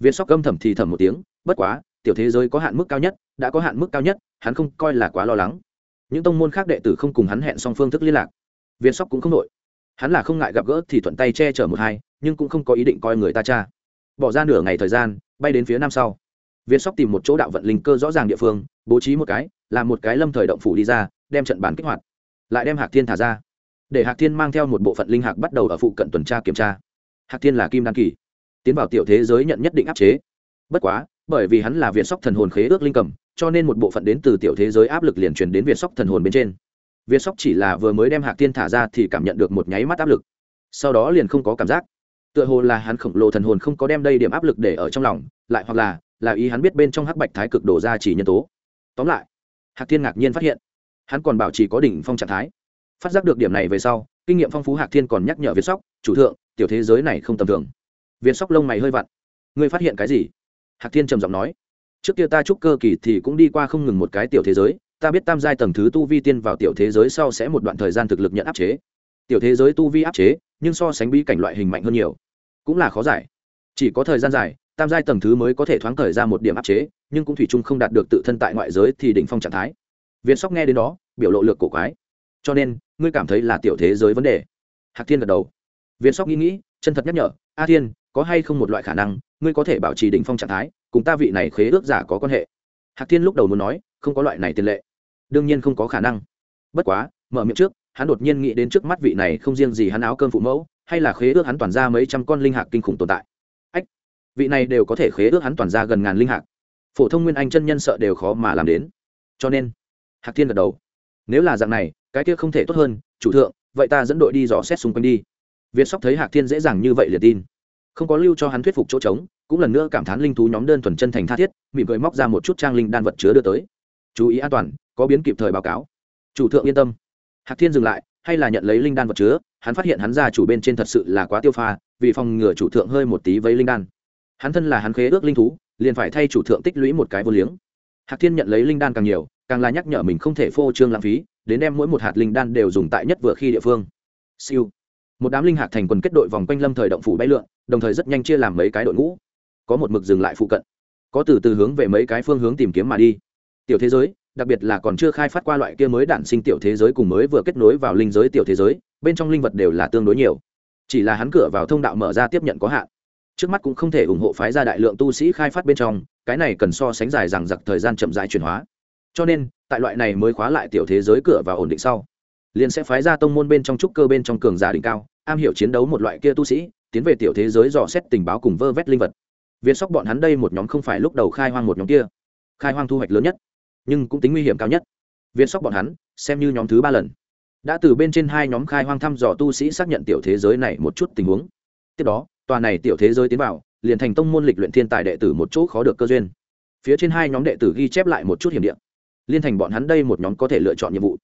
Viên sóc âm thầm thì thầm một tiếng, bất quá, tiểu thế giới có hạn mức cao nhất, đã có hạn mức cao nhất, hắn không coi là quá lo lắng. Những tông môn khác đệ tử không cùng hắn hẹn xong phương thức liên lạc việt sóc cũng không đội. Hắn là không ngại gặp gỡ thì thuận tay che chở một hai, nhưng cũng không có ý định coi người ta cha. Bỏ ra nửa ngày thời gian, bay đến phía nam sau. Việt sóc tìm một chỗ đạo vận linh cơ rõ ràng địa phương, bố trí một cái, làm một cái lâm thời động phủ đi ra, đem trận bàn kích hoạt. Lại đem hạc thiên thả ra. Để hạc thiên mang theo một bộ phận linh hạc bắt đầu ở phụ cận tuần tra kiểm tra. Hạc thiên là kim đan kỳ. Tiến vào tiểu thế giới nhận nhất định áp chế. Bất quá, bởi vì hắn là việt sóc thần hồn khế ước linh cầm, cho nên một bộ phận đến từ tiểu thế giới áp lực liền truyền đến việt sóc thần hồn bên trên việt sóc chỉ là vừa mới đem hạc thiên thả ra thì cảm nhận được một nháy mắt áp lực. Sau đó liền không có cảm giác. Tựa hồ là hắn khổng lồ thần hồn không có đem đây điểm áp lực để ở trong lòng, lại hoặc là là ý hắn biết bên trong hắc bạch thái cực đổ ra chỉ nhân tố. Tóm lại, hạc thiên ngạc nhiên phát hiện, hắn còn bảo trì có đỉnh phong trạng thái. Phát giác được điểm này về sau, kinh nghiệm phong phú hạc thiên còn nhắc nhở việt sóc, chủ thượng, tiểu thế giới này không tầm thường. Việt sóc lông mày hơi vặn. Ngươi phát hiện cái gì? Hạc thiên trầm giọng nói. Trước kia ta chúc cơ kỳ thì cũng đi qua không ngừng một cái tiểu thế giới ta biết tam giai tầng thứ tu vi tiên vào tiểu thế giới sau sẽ một đoạn thời gian thực lực nhận áp chế. Tiểu thế giới tu vi áp chế, nhưng so sánh bí cảnh loại hình mạnh hơn nhiều. Cũng là khó giải. Chỉ có thời gian dài, tam giai tầng thứ mới có thể thoáng thời ra một điểm áp chế, nhưng cũng thủy chung không đạt được tự thân tại ngoại giới thì đỉnh phong trạng thái. Việt sóc nghe đến đó, biểu lộ lược cổ quái. Cho nên, ngươi cảm thấy là tiểu thế giới vấn đề. Hạc thiên gật đầu. Việt sóc nghĩ nghĩ, chân thật nhắc nhở, a thiên, có hay không một loại khả năng, ngươi có thể bảo trì đỉnh phong trạng thái, cùng ta vị này khế ước giả có quan hệ? Hạc thiên lúc đầu muốn nói, không có loại này tiền lệ đương nhiên không có khả năng. Bất quá, mở miệng trước, hắn đột nhiên nghĩ đến trước mắt vị này không riêng gì hắn áo cơm phụ mẫu, hay là khế ước hắn toàn ra mấy trăm con linh hạc kinh khủng tồn tại. Ách, vị này đều có thể khế ước hắn toàn ra gần ngàn linh hạc. Phổ thông nguyên anh chân nhân sợ đều khó mà làm đến. Cho nên, hạc thiên gật đầu. Nếu là dạng này, cái kia không thể tốt hơn, chủ thượng, vậy ta dẫn đội đi dò xét xung quanh đi. Việt sóc thấy hạc thiên dễ dàng như vậy liền tin. Không có lưu cho hắn thuyết phục chỗ trống, cũng lần nữa cảm thán linh thú nhóm đơn thuần chân thành tha thiết, mỉm cười móc ra một chút trang linh đan vật chứa đưa tới chú ý an toàn, có biến kịp thời báo cáo. Chủ thượng yên tâm. Hạc thiên dừng lại, hay là nhận lấy linh đan vật chứa, hắn phát hiện hắn ra chủ bên trên thật sự là quá tiêu pha, vì phòng ngừa chủ thượng hơi một tí với linh đan. Hắn thân là hắn khế ước linh thú, liền phải thay chủ thượng tích lũy một cái vô liếng. Hạc thiên nhận lấy linh đan càng nhiều, càng là nhắc nhở mình không thể phô trương lãng phí, đến đem mỗi một hạt linh đan đều dùng tại nhất vừa khi địa phương. Siêu. Một đám linh hạc thành quần kết đội vòng quanh lâm thời động phủ bay lượn, đồng thời rất nhanh chia làm mấy cái đội ngũ. Có một mực dừng lại phụ cận. Có từ từ hướng về mấy cái phương hướng tìm kiếm mà đi tiểu thế giới, đặc biệt là còn chưa khai phát qua loại kia mới đản sinh tiểu thế giới cùng mới vừa kết nối vào linh giới tiểu thế giới, bên trong linh vật đều là tương đối nhiều. Chỉ là hắn cửa vào thông đạo mở ra tiếp nhận có hạn. Trước mắt cũng không thể ủng hộ phái ra đại lượng tu sĩ khai phát bên trong, cái này cần so sánh dài rằng giặc thời gian chậm dài chuyển hóa. Cho nên, tại loại này mới khóa lại tiểu thế giới cửa và ổn định sau, liền sẽ phái ra tông môn bên trong trúc cơ bên trong cường giả đỉnh cao, am hiểu chiến đấu một loại kia tu sĩ, tiến về tiểu thế giới dò xét tình báo cùng vơ vét linh vật. Viên sóc bọn hắn đây một nhóm không phải lúc đầu khai hoang một nhóm kia. Khai hoang thu hoạch lớn nhất nhưng cũng tính nguy hiểm cao nhất. Việt sóc bọn hắn, xem như nhóm thứ ba lần. Đã từ bên trên hai nhóm khai hoang thăm dò tu sĩ xác nhận tiểu thế giới này một chút tình huống. Tiếp đó, tòa này tiểu thế giới tiến vào, liền thành tông môn lịch luyện thiên tài đệ tử một chỗ khó được cơ duyên. Phía trên hai nhóm đệ tử ghi chép lại một chút hiểm địa. Liên thành bọn hắn đây một nhóm có thể lựa chọn nhiệm vụ.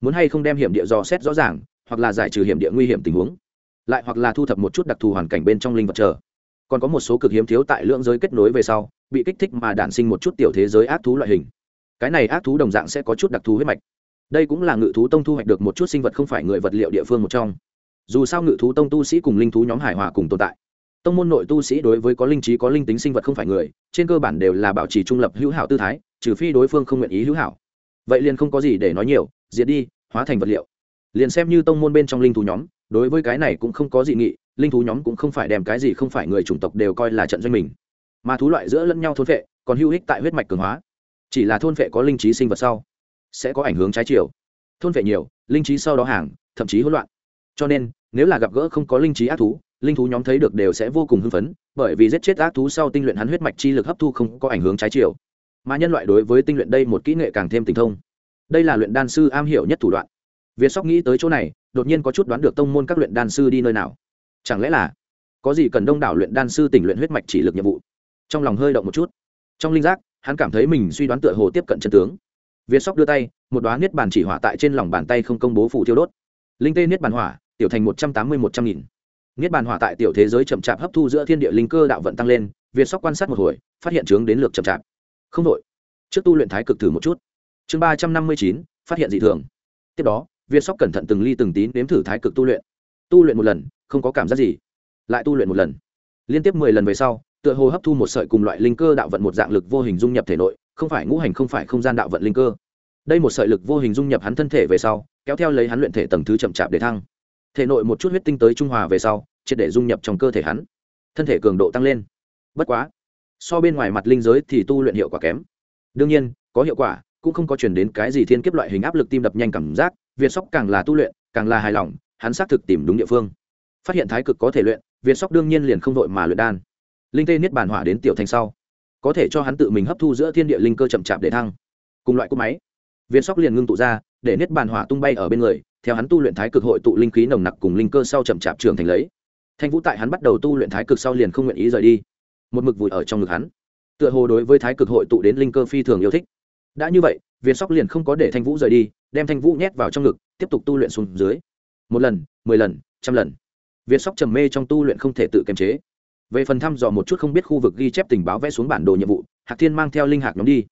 Muốn hay không đem hiểm địa dò xét rõ ràng, hoặc là giải trừ hiểm địa nguy hiểm tình huống. Lại hoặc là thu thập một chút đặc thù hoàn cảnh bên trong linh vật chờ. Còn có một số cực hiếm thiếu tại lượng giới kết nối về sau, bị kích thích mà đản sinh một chút tiểu thế giới ác thú loại hình cái này ác thú đồng dạng sẽ có chút đặc thù huyết mạch. Đây cũng là ngự thú tông thu hoạch được một chút sinh vật không phải người vật liệu địa phương một trong. Dù sao ngự thú tông tu sĩ cùng linh thú nhóm hải hòa cùng tồn tại. Tông môn nội tu sĩ đối với có linh trí, có linh tính sinh vật không phải người, trên cơ bản đều là bảo trì trung lập hữu hảo tư thái, trừ phi đối phương không nguyện ý hữu hảo. Vậy liền không có gì để nói nhiều, diệt đi, hóa thành vật liệu. Liền xem như tông môn bên trong linh thú nhóm, đối với cái này cũng không có dị nghị, linh thú nhóm cũng không phải đem cái gì không phải người chủng tộc đều coi là trận doanh mình. Mà thú loại giữa lẫn nhau thốn vệ còn hữu ích tại huyết mạch cường hóa chỉ là thôn vệ có linh trí sinh vật sau, sẽ có ảnh hưởng trái chiều. Thôn vệ nhiều, linh trí sau đó hàng, thậm chí hỗn loạn. Cho nên, nếu là gặp gỡ không có linh trí ác thú, linh thú nhóm thấy được đều sẽ vô cùng hưng phấn, bởi vì giết chết ác thú sau tinh luyện hắn huyết mạch chi lực hấp thu không có ảnh hưởng trái chiều. Mà nhân loại đối với tinh luyện đây một kỹ nghệ càng thêm tình thông. Đây là luyện đan sư am hiểu nhất thủ đoạn. Việt sóc nghĩ tới chỗ này, đột nhiên có chút đoán được tông môn các luyện đan sư đi nơi nào. Chẳng lẽ là có gì cần đông đảo luyện đan sư tỉnh luyện huyết mạch chỉ lực nhiệm vụ? Trong lòng hơi động một chút. Trong linh giác hắn cảm thấy mình suy đoán tựa hồ tiếp cận chân tướng. Việt sóc đưa tay, một đoá niết bàn chỉ hỏa tại trên lòng bàn tay không công bố phủ thiêu đốt. Linh tê niết bàn hỏa, tiểu thành một trăm tám mươi một trăm nghìn. Niết bàn hỏa tại tiểu thế giới chậm chạp hấp thu giữa thiên địa linh cơ đạo vận tăng lên, việt sóc quan sát một hồi, phát hiện chướng đến lượt chậm chạp. Không đội trước tu luyện thái cực thử một chút. Chương ba trăm năm mươi chín, phát hiện dị thường. Tiếp đó, việt sóc cẩn thận từng ly từng tín nếm thử thái cực tu luyện. Tu luyện một lần, không có cảm giác gì. Lại tu luyện một lần. Liên tiếp mười lần về sau tựa hồ hấp thu một sợi cùng loại linh cơ đạo vận một dạng lực vô hình dung nhập thể nội, không phải ngũ hành không phải không gian đạo vận linh cơ. Đây một sợi lực vô hình dung nhập hắn thân thể về sau, kéo theo lấy hắn luyện thể tầng thứ chậm chạp để thăng. Thể nội một chút huyết tinh tới trung hòa về sau, triệt để dung nhập trong cơ thể hắn. Thân thể cường độ tăng lên. Bất quá, so bên ngoài mặt linh giới thì tu luyện hiệu quả kém. Đương nhiên, có hiệu quả, cũng không có chuyển đến cái gì thiên kiếp loại hình áp lực tim đập nhanh cảm giác, việt sóc càng là tu luyện, càng là hài lòng, hắn xác thực tìm đúng địa phương. Phát hiện thái cực có thể luyện, việt sóc đương nhiên liền không đội mà luyện đan linh tê niết bàn hỏa đến tiểu thành sau, có thể cho hắn tự mình hấp thu giữa thiên địa linh cơ chậm chạp để thăng. Cùng loại cúp máy, viên sóc liền ngưng tụ ra, để niết bàn hỏa tung bay ở bên người, theo hắn tu luyện thái cực hội tụ linh khí nồng nặc cùng linh cơ sau chậm chạp trường thành lấy. Thanh vũ tại hắn bắt đầu tu luyện thái cực sau liền không nguyện ý rời đi. Một mực vùi ở trong ngực hắn, tựa hồ đối với thái cực hội tụ đến linh cơ phi thường yêu thích. Đã như vậy, viên sóc liền không có để thanh vũ rời đi, đem thanh vũ nhét vào trong ngực, tiếp tục tu luyện xuống dưới. Một lần, mười lần, trăm lần. Viên sóc trầm mê trong tu luyện không thể tự kiềm chế về phần thăm dò một chút không biết khu vực ghi chép tình báo vẽ xuống bản đồ nhiệm vụ, hạc thiên mang theo linh hạc nhóm đi.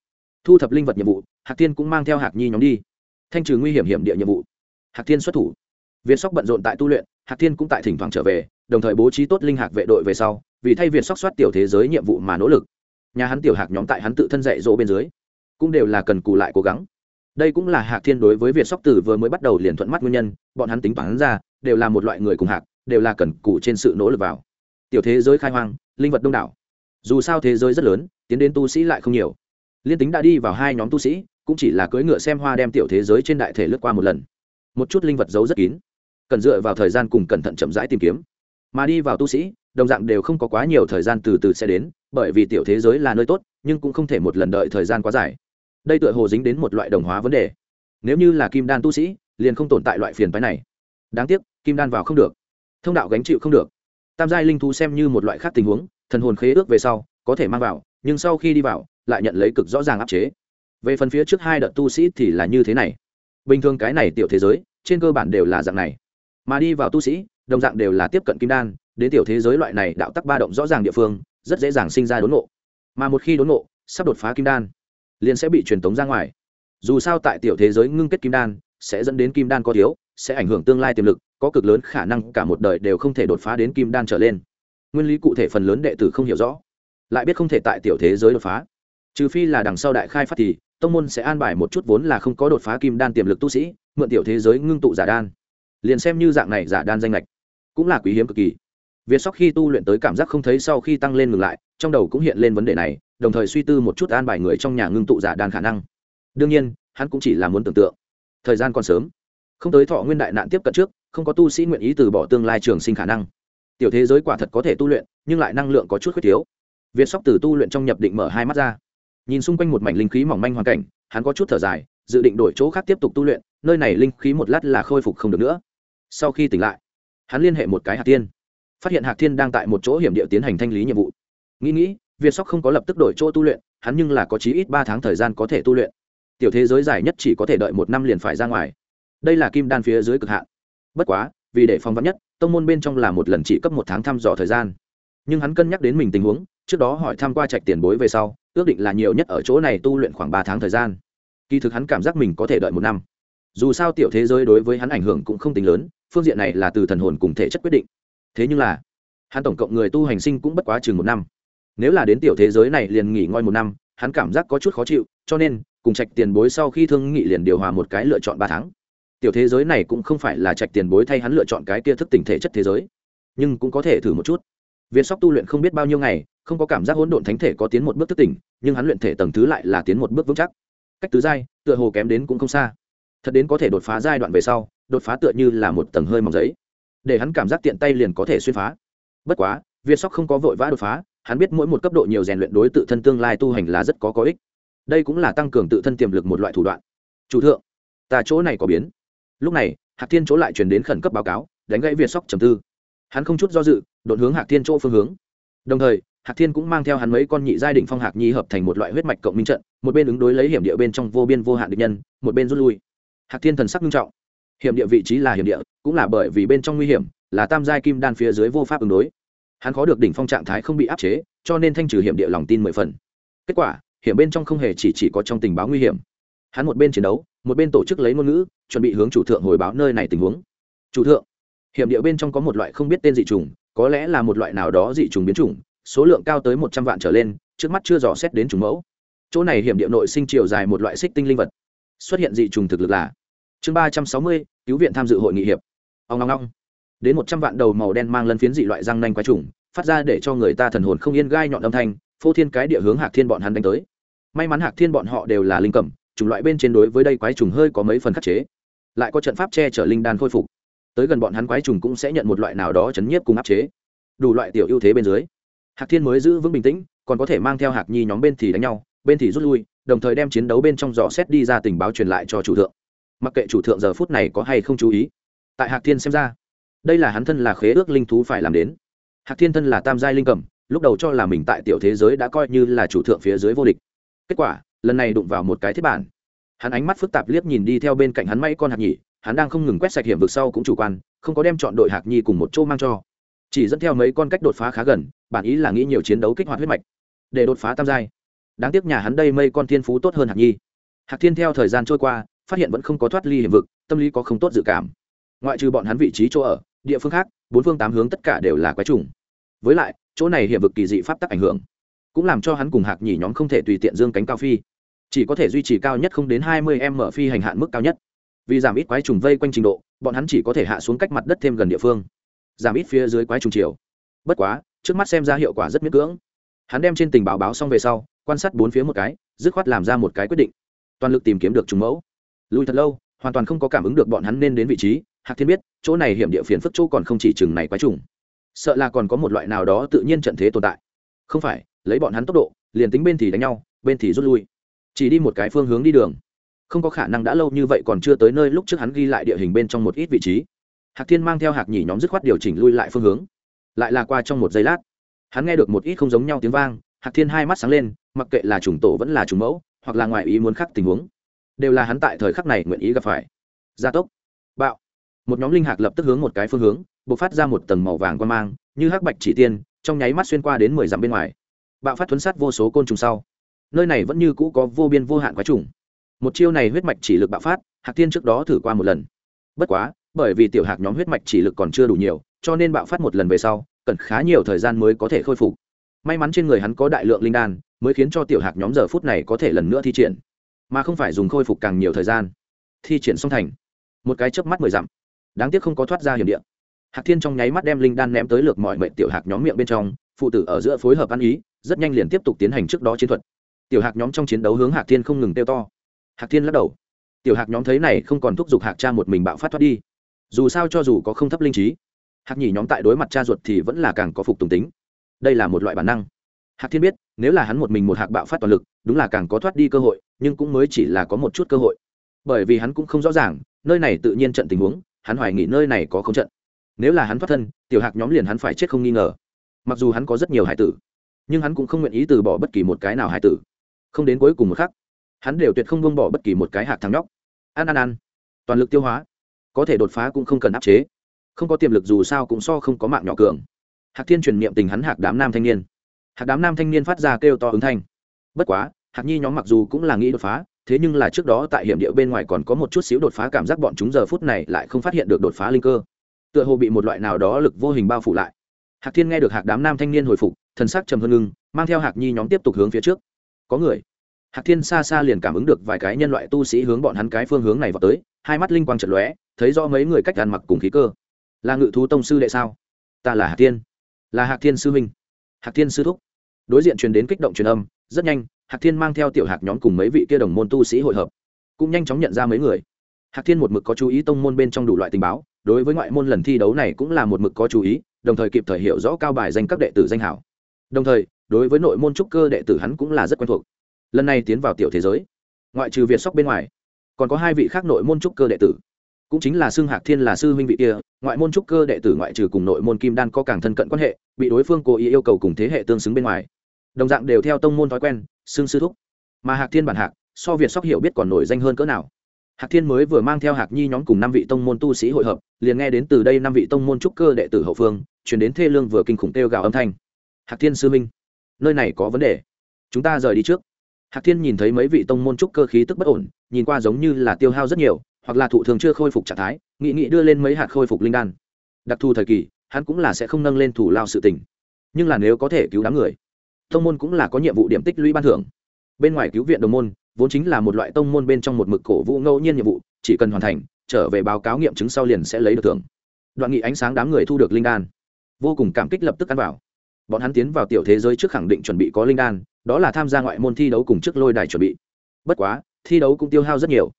Thu thập linh vật nhiệm vụ, hạc thiên cũng mang theo hạc nhi nhóm đi. Thanh trừ nguy hiểm hiểm địa nhiệm vụ. Hạc thiên xuất thủ. Viên sóc bận rộn tại tu luyện, hạc thiên cũng tại thỉnh thoảng trở về, đồng thời bố trí tốt linh hạc vệ đội về sau, vì thay Viên sóc soát tiểu thế giới nhiệm vụ mà nỗ lực. Nhà hắn tiểu hạc nhóm tại hắn tự thân dạy dỗ bên dưới, cũng đều là cần cù lại cố gắng. Đây cũng là hạc thiên đối với việt sóc tử vừa mới bắt đầu liền thuận mắt nguyên nhân, bọn hắn tính toán ra, đều là một loại người cùng hạc, đều là cần cù trên sự nỗ lực vào tiểu thế giới khai hoang, linh vật đông đảo. Dù sao thế giới rất lớn, tiến đến tu sĩ lại không nhiều. Liên tính đã đi vào hai nhóm tu sĩ, cũng chỉ là cưỡi ngựa xem hoa đem tiểu thế giới trên đại thể lướt qua một lần. Một chút linh vật giấu rất kín. Cần dựa vào thời gian cùng cẩn thận chậm rãi tìm kiếm. Mà đi vào tu sĩ, đồng dạng đều không có quá nhiều thời gian từ từ sẽ đến, bởi vì tiểu thế giới là nơi tốt, nhưng cũng không thể một lần đợi thời gian quá dài. Đây tựa hồ dính đến một loại đồng hóa vấn đề. Nếu như là kim đan tu sĩ, liền không tồn tại loại phiền phái này. Đáng tiếc, kim đan vào không được. Thông đạo gánh chịu không được tam giai linh thú xem như một loại khác tình huống, thần hồn khế ước về sau, có thể mang vào, nhưng sau khi đi vào, lại nhận lấy cực rõ ràng áp chế. Về phần phía trước hai đợt tu sĩ thì là như thế này. Bình thường cái này tiểu thế giới, trên cơ bản đều là dạng này. Mà đi vào tu sĩ, đồng dạng đều là tiếp cận kim đan, đến tiểu thế giới loại này đạo tắc ba động rõ ràng địa phương, rất dễ dàng sinh ra đốn nộ mà một khi đốn nộ sắp đột phá kim đan, liền sẽ bị truyền tống ra ngoài. Dù sao tại tiểu thế giới ngưng kết kim đan, sẽ dẫn đến kim đan có thiếu sẽ ảnh hưởng tương lai tiềm lực, có cực lớn khả năng cả một đời đều không thể đột phá đến kim đan trở lên. Nguyên lý cụ thể phần lớn đệ tử không hiểu rõ, lại biết không thể tại tiểu thế giới đột phá. Trừ phi là đằng sau đại khai phát thì, tông môn sẽ an bài một chút vốn là không có đột phá kim đan tiềm lực tu sĩ, mượn tiểu thế giới ngưng tụ giả đan. Liền xem như dạng này giả đan danh lệch cũng là quý hiếm cực kỳ. Việt sóc khi tu luyện tới cảm giác không thấy sau khi tăng lên ngừng lại, trong đầu cũng hiện lên vấn đề này, đồng thời suy tư một chút an bài người trong nhà ngưng tụ giả đan khả năng. Đương nhiên, hắn cũng chỉ là muốn tưởng tượng. Thời gian còn sớm không tới thọ nguyên đại nạn tiếp cận trước, không có tu sĩ nguyện ý từ bỏ tương lai trường sinh khả năng. Tiểu thế giới quả thật có thể tu luyện, nhưng lại năng lượng có chút khuyết thiếu. Việt sóc từ tu luyện trong nhập định mở hai mắt ra. Nhìn xung quanh một mảnh linh khí mỏng manh hoàn cảnh, hắn có chút thở dài, dự định đổi chỗ khác tiếp tục tu luyện, nơi này linh khí một lát là khôi phục không được nữa. Sau khi tỉnh lại, hắn liên hệ một cái hạt tiên phát hiện hạc thiên đang tại một chỗ hiểm địa tiến hành thanh lý nhiệm vụ. Nghĩ nghĩ, việt sóc không có lập tức đổi chỗ tu luyện, hắn nhưng là có chí ít ba tháng thời gian có thể tu luyện. Tiểu thế giới dài nhất chỉ có thể đợi một năm liền phải ra ngoài đây là kim đan phía dưới cực hạn. Bất quá, vì để phòng vắn nhất, tông môn bên trong là một lần chỉ cấp một tháng thăm dò thời gian. Nhưng hắn cân nhắc đến mình tình huống, trước đó hỏi tham q u a trạch tiền bối về sau, ước định là nhiều nhất ở chỗ này tu luyện khoảng ba tháng thời gian. Kỳ thực hắn cảm giác mình có thể đợi một năm. Dù sao tiểu thế giới đối với hắn ảnh hưởng cũng không tính lớn, phương diện này là từ thần hồn cùng thể chất quyết định. Thế nhưng là, hắn tổng cộng người tu hành sinh cũng bất quá chừng một năm. Nếu là đến tiểu thế giới này liền nghỉ ngơi một năm, hắn cảm giác có chút khó chịu, cho nên, cùng trạch tiền bối sau khi thương nghị liền điều hòa một cái lựa chọn ba tháng tiểu thế giới này cũng không phải là trạch tiền bối thay hắn lựa chọn cái kia thức tỉnh thể chất thế giới. Nhưng cũng có thể thử một chút. Việt sóc tu luyện không biết bao nhiêu ngày, không có cảm giác hỗn độn thánh thể có tiến một bước thức tỉnh, nhưng hắn luyện thể tầng thứ lại là tiến một bước vững chắc. Cách tứ giai, tựa hồ kém đến cũng không xa. Thật đến có thể đột phá giai đoạn về sau, đột phá tựa như là một tầng hơi mỏng giấy. Để hắn cảm giác tiện tay liền có thể xuyên phá. Bất quá việt sóc không có vội vã đột phá, hắn biết mỗi một cấp độ nhiều rèn luyện đối tự thân tương lai tu hành là rất có có ích. Đây cũng là tăng cường tự thân tiềm lực một loại thủ đoạn. Chủ thượng, ta chỗ này có biến lúc này, hạc thiên chỗ lại chuyển đến khẩn cấp báo cáo, đánh gãy việt sóc trầm tư. Hắn không chút do dự, đột hướng hạc thiên chỗ phương hướng. Đồng thời, hạc thiên cũng mang theo hắn mấy con nhị giai định phong hạc nhi hợp thành một loại huyết mạch cộng minh trận, một bên ứng đối lấy hiểm địa bên trong vô biên vô hạn địch nhân, một bên rút lui. Hạc thiên thần sắc nghiêm trọng. Hiểm địa vị trí là hiểm địa, cũng là bởi vì bên trong nguy hiểm, là tam giai kim đan phía dưới vô pháp ứng đối. Hắn khó được đỉnh phong trạng thái không bị áp chế, cho nên thanh trừ hiểm địa lòng tin mười phần. Kết quả, hiểm bên trong không hề chỉ chỉ có trong tình báo nguy hiểm. Hắn một bên chiến đấu một bên tổ chức lấy ngôn ngữ, chuẩn bị hướng chủ thượng hồi báo nơi này tình huống. Chủ thượng, hiểm địa bên trong có một loại không biết tên dị trùng có lẽ là một loại nào đó dị trùng biến chủng, số lượng cao tới một trăm vạn trở lên, trước mắt chưa dò xét đến chủng mẫu. Chỗ này hiểm địa nội sinh chiều dài một loại xích tinh linh vật. Xuất hiện dị trùng thực lực là chương ba trăm sáu mươi, cứu viện tham dự hội nghị hiệp. Ông ngong ngong đến một trăm vạn đầu màu đen mang lân phiến dị loại răng nanh quái trùng phát ra để cho người ta thần hồn không yên gai nhọn âm thanh, phô thiên cái địa hướng hạc thiên bọn hắn đánh tới. May mắn hạc thiên bọn họ đều là linh cẩm chủng loại bên trên đối với đây quái trùng hơi có mấy phần khắc chế. Lại có trận pháp che chở linh đan khôi phục. Tới gần bọn hắn quái trùng cũng sẽ nhận một loại nào đó chấn nhiếp cùng áp chế. Đủ loại tiểu ưu thế bên dưới, hạc thiên mới giữ vững bình tĩnh, còn có thể mang theo hạc nhi nhóm bên thì đánh nhau, bên thì rút lui, đồng thời đem chiến đấu bên trong dò xét đi ra tình báo truyền lại cho chủ thượng. Mặc kệ chủ thượng giờ phút này có hay không chú ý, tại hạc thiên xem ra, đây là hắn thân là khế ước linh thú phải làm đến. Hạc thiên thân là tam giai linh cầm, lúc đầu cho là mình tại tiểu thế giới đã coi như là chủ thượng phía dưới vô địch. Kết quả lần này đụng vào một cái thiết bản. Hắn ánh mắt phức tạp liếc nhìn đi theo bên cạnh hắn may con hạc nhỉ, hắn đang không ngừng quét sạch hiểm vực sau cũng chủ quan, không có đem chọn đội hạc nhi cùng một chỗ mang cho. Chỉ dẫn theo mấy con cách đột phá khá gần, bản ý là nghĩ nhiều chiến đấu kích hoạt huyết mạch, để đột phá tam giai. Đáng tiếc nhà hắn đây mây con thiên phú tốt hơn hạc nhi hạc thiên theo thời gian trôi qua, phát hiện vẫn không có thoát ly hiểm vực, tâm lý có không tốt dự cảm. Ngoại trừ bọn hắn vị trí chỗ ở, địa phương khác, bốn phương tám hướng tất cả đều là quái trùng. Với lại, chỗ này hiểm vực kỳ dị pháp tắc ảnh hưởng, cũng làm cho hắn cùng hạc nhỉ nhóm không thể tùy tiện dương cánh cao phi chỉ có thể duy trì cao nhất không đến hai mươi m phi hành hạn mức cao nhất. Vì giảm ít quái trùng vây quanh trình độ, bọn hắn chỉ có thể hạ xuống cách mặt đất thêm gần địa phương. Giảm ít phía dưới quái trùng chiều. Bất quá, trước mắt xem ra hiệu quả rất miễn cưỡng. Hắn đem trên tình báo báo xong về sau, quan sát bốn phía một cái, dứt khoát làm ra một cái quyết định. Toàn lực tìm kiếm được trùng mẫu. Lùi thật lâu, hoàn toàn không có cảm ứng được bọn hắn nên đến vị trí. Hạc thiên biết, chỗ này hiểm địa phiền phức chỗ còn không chỉ chừng này quái trùng. Sợ là còn có một loại nào đó tự nhiên trận thế tồn tại. Không phải, lấy bọn hắn tốc độ, liền tính bên thì đánh nhau, bên thì rút lui chỉ đi một cái phương hướng đi đường. Không có khả năng đã lâu như vậy còn chưa tới nơi lúc trước hắn ghi lại địa hình bên trong một ít vị trí. Hạc thiên mang theo hạc nhỉ nhóm dứt khoát điều chỉnh lui lại phương hướng. Lại là qua trong một giây lát, hắn nghe được một ít không giống nhau tiếng vang. Hạc thiên hai mắt sáng lên, mặc kệ là trùng tổ vẫn là trùng mẫu, hoặc là ngoài ý muốn khắc tình huống, đều là hắn tại thời khắc này nguyện ý gặp phải. Gia tốc, bạo. Một nhóm linh hạc lập tức hướng một cái phương hướng b ộ c phát ra một tầng màu vàng quan mang, như hắc bạch chỉ tiên, trong nháy mắt xuyên qua đến mười dặm bên ngoài. Bạo phát thuấn sát vô số côn trùng sau nơi này vẫn như cũ có vô biên vô hạn quái trùng. Một chiêu này huyết mạch chỉ lực bạo phát, hạc tiên trước đó thử qua một lần. Bất quá, bởi vì tiểu hạc nhóm huyết mạch chỉ lực còn chưa đủ nhiều, cho nên bạo phát một lần về sau, cần khá nhiều thời gian mới có thể khôi phục. May mắn trên người hắn có đại lượng linh đan, mới khiến cho tiểu hạc nhóm giờ phút này có thể lần nữa thi triển. Mà không phải dùng khôi phục càng nhiều thời gian. Thi triển xong thành. Một cái chớp mắt mười dặm. Đáng tiếc không có thoát ra hiểm điện hạc thiên trong nháy mắt đem linh đan ném tới lượt mọi mệnh tiểu hạc nhóm miệng bên trong, phụ tử ở giữa phối hợp ăn ý, rất nhanh liền tiếp tục tiến hành trước đó chiến thuật tiểu hạc nhóm trong chiến đấu hướng hạc thiên không ngừng tiêu to. Hạc thiên lắc đầu. Tiểu hạc nhóm thấy này không còn thúc giục hạc cha một mình bạo phát thoát đi. Dù sao cho dù có không thấp linh trí, hạc nhỉ nhóm tại đối mặt cha ruột thì vẫn là càng có phục tùng tính. Đây là một loại bản năng. Hạc thiên biết, nếu là hắn một mình một hạc bạo phát toàn lực, đúng là càng có thoát đi cơ hội, nhưng cũng mới chỉ là có một chút cơ hội. Bởi vì hắn cũng không rõ ràng, nơi này tự nhiên trận tình huống, hắn hoài nghĩ nơi này có không trận. Nếu là hắn thoát thân, tiểu hạc nhóm liền hắn phải chết không nghi ngờ. Mặc dù hắn có rất nhiều hải tử, nhưng hắn cũng không nguyện ý từ bỏ bất kỳ một cái nào hải tử không đến cuối cùng một khắc, hắn đều tuyệt không buông bỏ bất kỳ một cái hạt thằng nhóc. Ăn ăn ăn toàn lực tiêu hóa, có thể đột phá cũng không cần áp chế. Không có tiềm lực dù sao cũng so không có mạng nhỏ cường. Hạc thiên truyền niệm tình hắn hạc đám nam thanh niên. Hạc đám nam thanh niên phát ra kêu to ứng thanh. Bất quá, hạc nhi nhóm mặc dù cũng là nghĩ đột phá, thế nhưng là trước đó tại hiểm địa bên ngoài còn có một chút xíu đột phá cảm giác bọn chúng giờ phút này lại không phát hiện được đột phá linh cơ. Tựa hồ bị một loại nào đó lực vô hình bao phủ lại. Hạc thiên nghe được hạc đám nam thanh niên hồi phục, thần sắc trầm hơn ngưng, mang theo hạc nhi nhóm tiếp tục hướng phía trước có người. Hạc thiên xa xa liền cảm ứng được vài cái nhân loại tu sĩ hướng bọn hắn cái phương hướng này vào tới, hai mắt linh quang chật lóe, thấy rõ mấy người cách ăn mặc cùng khí cơ. Là ngự thú tông sư đệ sao? Ta là hạc thiên. Là hạc thiên sư huynh. Hạc thiên sư thúc. Đối diện truyền đến kích động truyền âm, rất nhanh, hạc thiên mang theo tiểu hạc nhóm cùng mấy vị kia đồng môn tu sĩ hội hợp, cũng nhanh chóng nhận ra mấy người. Hạc thiên một mực có chú ý tông môn bên trong đủ loại tình báo, đối với ngoại môn lần thi đấu này cũng là một mực có chú ý, đồng thời kịp thời hiểu rõ cao bài danh các đệ tử danh hảo. Đồng thời đối với nội môn trúc cơ đệ tử hắn cũng là rất quen thuộc. Lần này tiến vào tiểu thế giới, ngoại trừ việt sóc bên ngoài, còn có hai vị khác nội môn trúc cơ đệ tử. Cũng chính là xương hạc thiên là sư huynh vị kia, ngoại môn trúc cơ đệ tử ngoại trừ cùng nội môn kim đan có càng thân cận quan hệ, bị đối phương cố ý yêu cầu cùng thế hệ tương xứng bên ngoài. Đồng dạng đều theo tông môn thói quen xương sư thúc. Mà hạc thiên bản hạc, so việt sóc hiểu biết còn nổi danh hơn cỡ nào. Hạc thiên mới vừa mang theo hạc nhi nhóm cùng năm vị tông môn tu sĩ hội hợp, liền nghe đến từ đây năm vị tông môn trúc cơ đệ tử hậu phương chuyển đến thê lương vừa kinh khủng têu gào âm thanh. Hạc thiên sư minh nơi này có vấn đề. Chúng ta rời đi trước. Hạc thiên nhìn thấy mấy vị tông môn trúc cơ khí tức bất ổn, nhìn qua giống như là tiêu hao rất nhiều, hoặc là thụ thường chưa khôi phục trạng thái nghị nghị đưa lên mấy hạt khôi phục linh đan. Đặc thù thời kỳ, hắn cũng là sẽ không nâng lên thủ lao sự tình. Nhưng là nếu có thể cứu đám người, tông môn cũng là có nhiệm vụ điểm tích lũy ban thưởng. Bên ngoài cứu viện đồng môn, vốn chính là một loại tông môn bên trong một mực cổ vũ ngẫu nhiên nhiệm vụ, chỉ cần hoàn thành, trở về báo cáo nghiệm chứng sau liền sẽ lấy được thưởng. Đoạn nghị ánh sáng đám người thu được linh đan. Vô cùng cảm kích lập tức ăn vào bọn hắn tiến vào tiểu thế giới trước khẳng định chuẩn bị có linh đan, đó là tham gia ngoại môn thi đấu cùng trước lôi đài chuẩn bị. Bất quá, thi đấu cũng tiêu hao rất nhiều.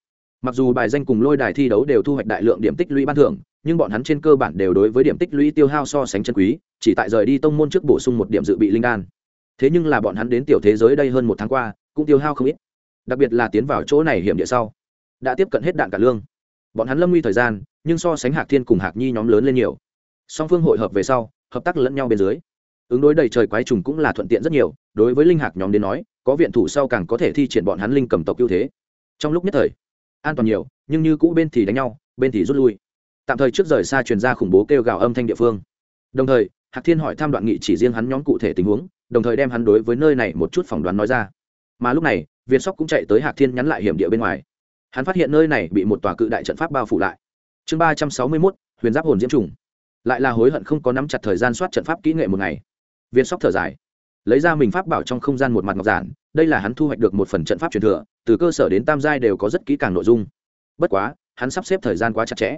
Mặc dù bài danh cùng lôi đài thi đấu đều thu hoạch đại lượng điểm tích lũy ban thưởng, nhưng bọn hắn trên cơ bản đều đối với điểm tích lũy tiêu hao so sánh chân quý, chỉ tại rời đi tông môn trước bổ sung một điểm dự bị linh đan. Thế nhưng là bọn hắn đến tiểu thế giới đây hơn một tháng qua, cũng tiêu hao không ít. Đặc biệt là tiến vào chỗ này hiểm địa sau, đã tiếp cận hết đạn cả lương. Bọn hắn lâm nguy thời gian, nhưng so sánh hạc thiên cùng hạc nhi nhóm lớn lên nhiều. Song phương hội hợp về sau, hợp tác lẫn nhau bên dưới ứng đối đầy trời quái trùng cũng là thuận tiện rất nhiều, đối với linh hạc nhóm đến nói, có viện thủ sau càng có thể thi triển bọn hắn linh cầm tộc ưu thế. Trong lúc nhất thời, an toàn nhiều, nhưng như cũ bên thì đánh nhau, bên thì rút lui. Tạm thời trước rời xa truyền ra khủng bố kêu gào âm thanh địa phương. Đồng thời, hạc thiên hỏi tham đoạn nghị chỉ riêng hắn nhóm cụ thể tình huống, đồng thời đem hắn đối với nơi này một chút phỏng đoán nói ra. Mà lúc này Viên sóc cũng chạy tới hạc thiên nhắn lại hiểm địa bên ngoài. Hắn phát hiện nơi này bị một tòa cự đại trận pháp bao phủ lại. Chương ba trăm sáu mươi mốt, huyền giáp hồn diễm trùng. Lại là hối hận không có nắm chặt thời gian soát trận pháp kỹ nghệ một ngày viên sóc thở dài. Lấy ra mình pháp bảo trong không gian một mặt ngọc giản, đây là hắn thu hoạch được một phần trận pháp truyền thừa, từ cơ sở đến tam giai đều có rất kỹ càng nội dung. Bất quá, hắn sắp xếp thời gian quá chặt chẽ.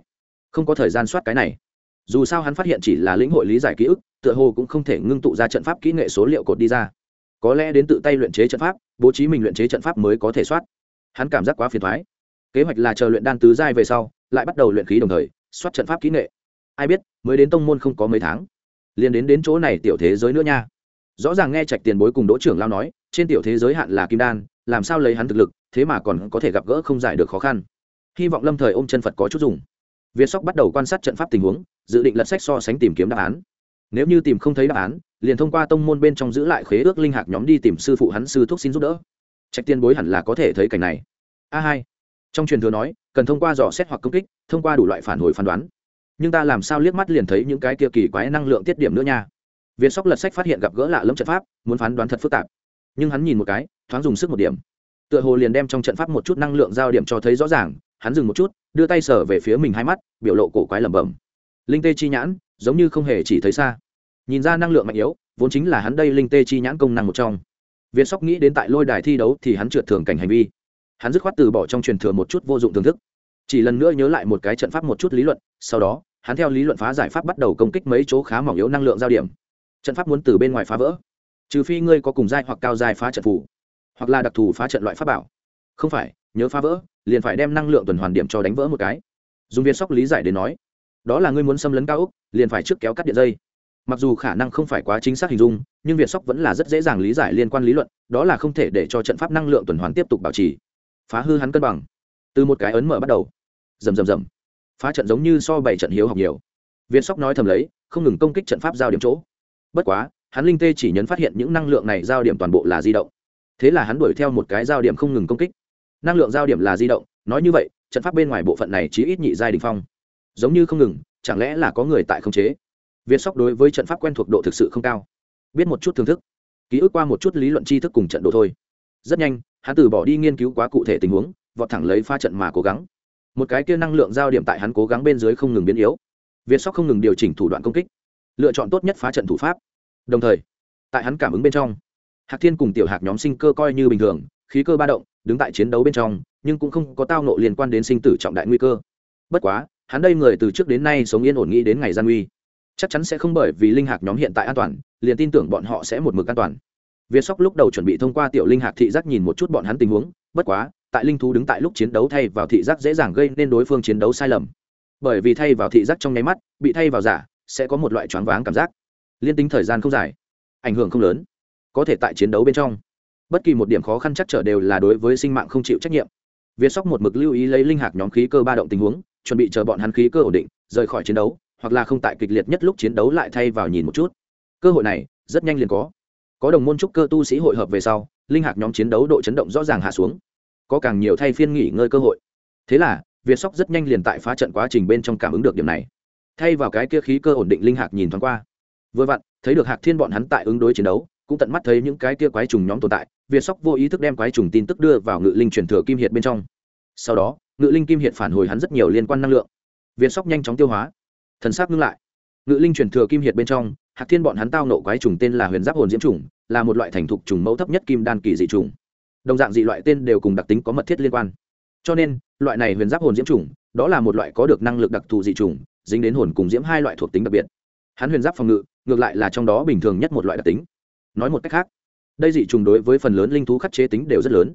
Không có thời gian soát cái này. Dù sao hắn phát hiện chỉ là lĩnh hội lý giải ký ức, tựa hồ cũng không thể ngưng tụ ra trận pháp kỹ nghệ số liệu cột đi ra. Có lẽ đến tự tay luyện chế trận pháp, bố trí mình luyện chế trận pháp mới có thể soát. Hắn cảm giác quá phiền thoái kế hoạch là chờ luyện đan tứ giai về sau, lại bắt đầu luyện khí đồng thời, soát trận pháp kỹ nghệ. Ai biết, mới đến tông môn không có mấy tháng liền đến đến chỗ này tiểu thế giới nữa nha. Rõ ràng nghe trạch tiền bối cùng đỗ trưởng lao nói, trên tiểu thế giới hạn là kim đan, làm sao lấy hắn thực lực, thế mà còn có thể gặp gỡ không giải được khó khăn. Hy vọng lâm thời ôm chân phật có chút dùng. Việt sóc bắt đầu quan sát trận pháp tình huống, dự định lật sách so sánh tìm kiếm đáp án. Nếu như tìm không thấy đáp án, liền thông qua tông môn bên trong giữ lại khế ước linh hạc nhóm đi tìm sư phụ hắn sư thúc xin giúp đỡ. Trạch tiên bối hẳn là có thể thấy cảnh này. A hai. Trong truyền thừa nói, cần thông qua dò xét hoặc công kích, thông qua đủ loại phản hồi phán đoán nhưng ta làm sao liếc mắt liền thấy những cái kia kỳ quái năng lượng tiết điểm nữa nha. Viên sóc lật sách phát hiện gặp gỡ lạ lẫm trận pháp, muốn phán đoán thật phức tạp. Nhưng hắn nhìn một cái, thoáng dùng sức một điểm. Tựa hồ liền đem trong trận pháp một chút năng lượng giao điểm cho thấy rõ ràng, hắn dừng một chút, đưa tay sở về phía mình hai mắt, biểu lộ cổ quái lẩm bẩm. Linh tê chi nhãn, giống như không hề chỉ thấy xa. Nhìn ra năng lượng mạnh yếu, vốn chính là hắn đây linh tê chi nhãn công năng một trong. Viên sóc nghĩ đến tại lôi đài thi đấu thì hắn trượt thường cảnh hành vi. Hắn dứt khoát từ bỏ trong truyền thừa một chút vô dụng thưởng thức. Chỉ lần nữa nhớ lại một cái trận pháp một chút lý luận, sau đó hắn theo lý luận phá giải pháp bắt đầu công kích mấy chỗ khá mỏng yếu năng lượng giao điểm. Trận pháp muốn từ bên ngoài phá vỡ. Trừ phi ngươi có cùng giai hoặc cao giai phá trận phủ hoặc là đặc thù phá trận loại pháp bảo. Không phải, nhớ phá vỡ, liền phải đem năng lượng tuần hoàn điểm cho đánh vỡ một cái. Dùng viên sóc lý giải để nói, đó là ngươi muốn xâm lấn cao úc liền phải trước kéo cắt điện dây. Mặc dù khả năng không phải quá chính xác hình dung, nhưng việt sóc vẫn là rất dễ dàng lý giải liên quan lý luận, đó là không thể để cho trận pháp năng lượng tuần hoàn tiếp tục bảo trì. Phá hư hắn cân bằng. Từ một cái ấn mở bắt đầu. Rầm rầm rầm phá trận giống như so bảy trận hiếu học nhiều. Viên sóc nói thầm lấy, không ngừng công kích trận pháp giao điểm chỗ. Bất quá, hắn linh tê chỉ nhấn phát hiện những năng lượng này giao điểm toàn bộ là di động. Thế là hắn đuổi theo một cái giao điểm không ngừng công kích. Năng lượng giao điểm là di động, nói như vậy, trận pháp bên ngoài bộ phận này chỉ ít nhị giai đình phong. Giống như không ngừng, chẳng lẽ là có người tại không chế? Viên sóc đối với trận pháp quen thuộc độ thực sự không cao. Biết một chút thưởng thức. Ký ức qua một chút lý luận tri thức cùng trận độ thôi. Rất nhanh, hắn từ bỏ đi nghiên cứu quá cụ thể tình huống, vọt thẳng lấy pha trận mà cố gắng một cái kia năng lượng giao điểm tại hắn cố gắng bên dưới không ngừng biến yếu. Việt sóc không ngừng điều chỉnh thủ đoạn công kích, lựa chọn tốt nhất phá trận thủ pháp. Đồng thời, tại hắn cảm ứng bên trong, hạc thiên cùng tiểu hạc nhóm sinh cơ coi như bình thường, khí cơ ba động, đứng tại chiến đấu bên trong, nhưng cũng không có tao nộ liên quan đến sinh tử trọng đại nguy cơ. Bất quá, hắn đây người từ trước đến nay sống yên ổn nghĩ đến ngày gian nguy. Chắc chắn sẽ không bởi vì linh hạc nhóm hiện tại an toàn, liền tin tưởng bọn họ sẽ một mực an toàn việt sóc lúc đầu chuẩn bị thông qua tiểu linh hạc thị giác nhìn một chút bọn hắn tình huống, bất quá, tại linh thú đứng tại lúc chiến đấu thay vào thị giác dễ dàng gây nên đối phương chiến đấu sai lầm. Bởi vì thay vào thị giác trong nháy mắt, bị thay vào giả, sẽ có một loại choáng váng cảm giác. Liên tính thời gian không dài, ảnh hưởng không lớn. Có thể tại chiến đấu bên trong, bất kỳ một điểm khó khăn chắc trở đều là đối với sinh mạng không chịu trách nhiệm. Việt sóc một mực lưu ý lấy linh hạc nhóm khí cơ ba động tình huống, chuẩn bị chờ bọn hắn khí cơ ổn định, rời khỏi chiến đấu, hoặc là không tại kịch liệt nhất lúc chiến đấu lại thay vào nhìn một chút. Cơ hội này, rất nhanh liền có có đồng môn trúc cơ tu sĩ hội hợp về sau, linh hạc nhóm chiến đấu độ chấn động rõ ràng hạ xuống. Có càng nhiều thay phiên nghỉ ngơi cơ hội. Thế là, việt sóc rất nhanh liền tại phá trận quá trình bên trong cảm ứng được điểm này. Thay vào cái kia khí cơ ổn định linh hạc nhìn thoáng qua. Vừa vặn, thấy được hạc thiên bọn hắn tại ứng đối chiến đấu, cũng tận mắt thấy những cái kia quái trùng nhóm tồn tại, việt sóc vô ý thức đem quái trùng tin tức đưa vào ngự linh truyền thừa kim hiệt bên trong. Sau đó, ngự linh kim hiệt phản hồi hắn rất nhiều liên quan năng lượng. Việt sóc nhanh chóng tiêu hóa. Thần sắc ngưng lại. Ngự linh truyền thừa kim hiệt bên trong hạc thiên bọn hắn tao nộ quái trùng tên là huyền giáp hồn diễm trùng, là một loại thành thục trùng mẫu thấp nhất kim đan kỳ dị trùng. Đồng dạng dị loại tên đều cùng đặc tính có mật thiết liên quan. Cho nên, loại này huyền giáp hồn diễm trùng, đó là một loại có được năng lực đặc thù dị trùng, dính đến hồn cùng diễm hai loại thuộc tính đặc biệt. Hắn huyền giáp phòng ngự, ngược lại là trong đó bình thường nhất một loại đặc tính. Nói một cách khác, đây dị trùng đối với phần lớn linh thú khắc chế tính đều rất lớn.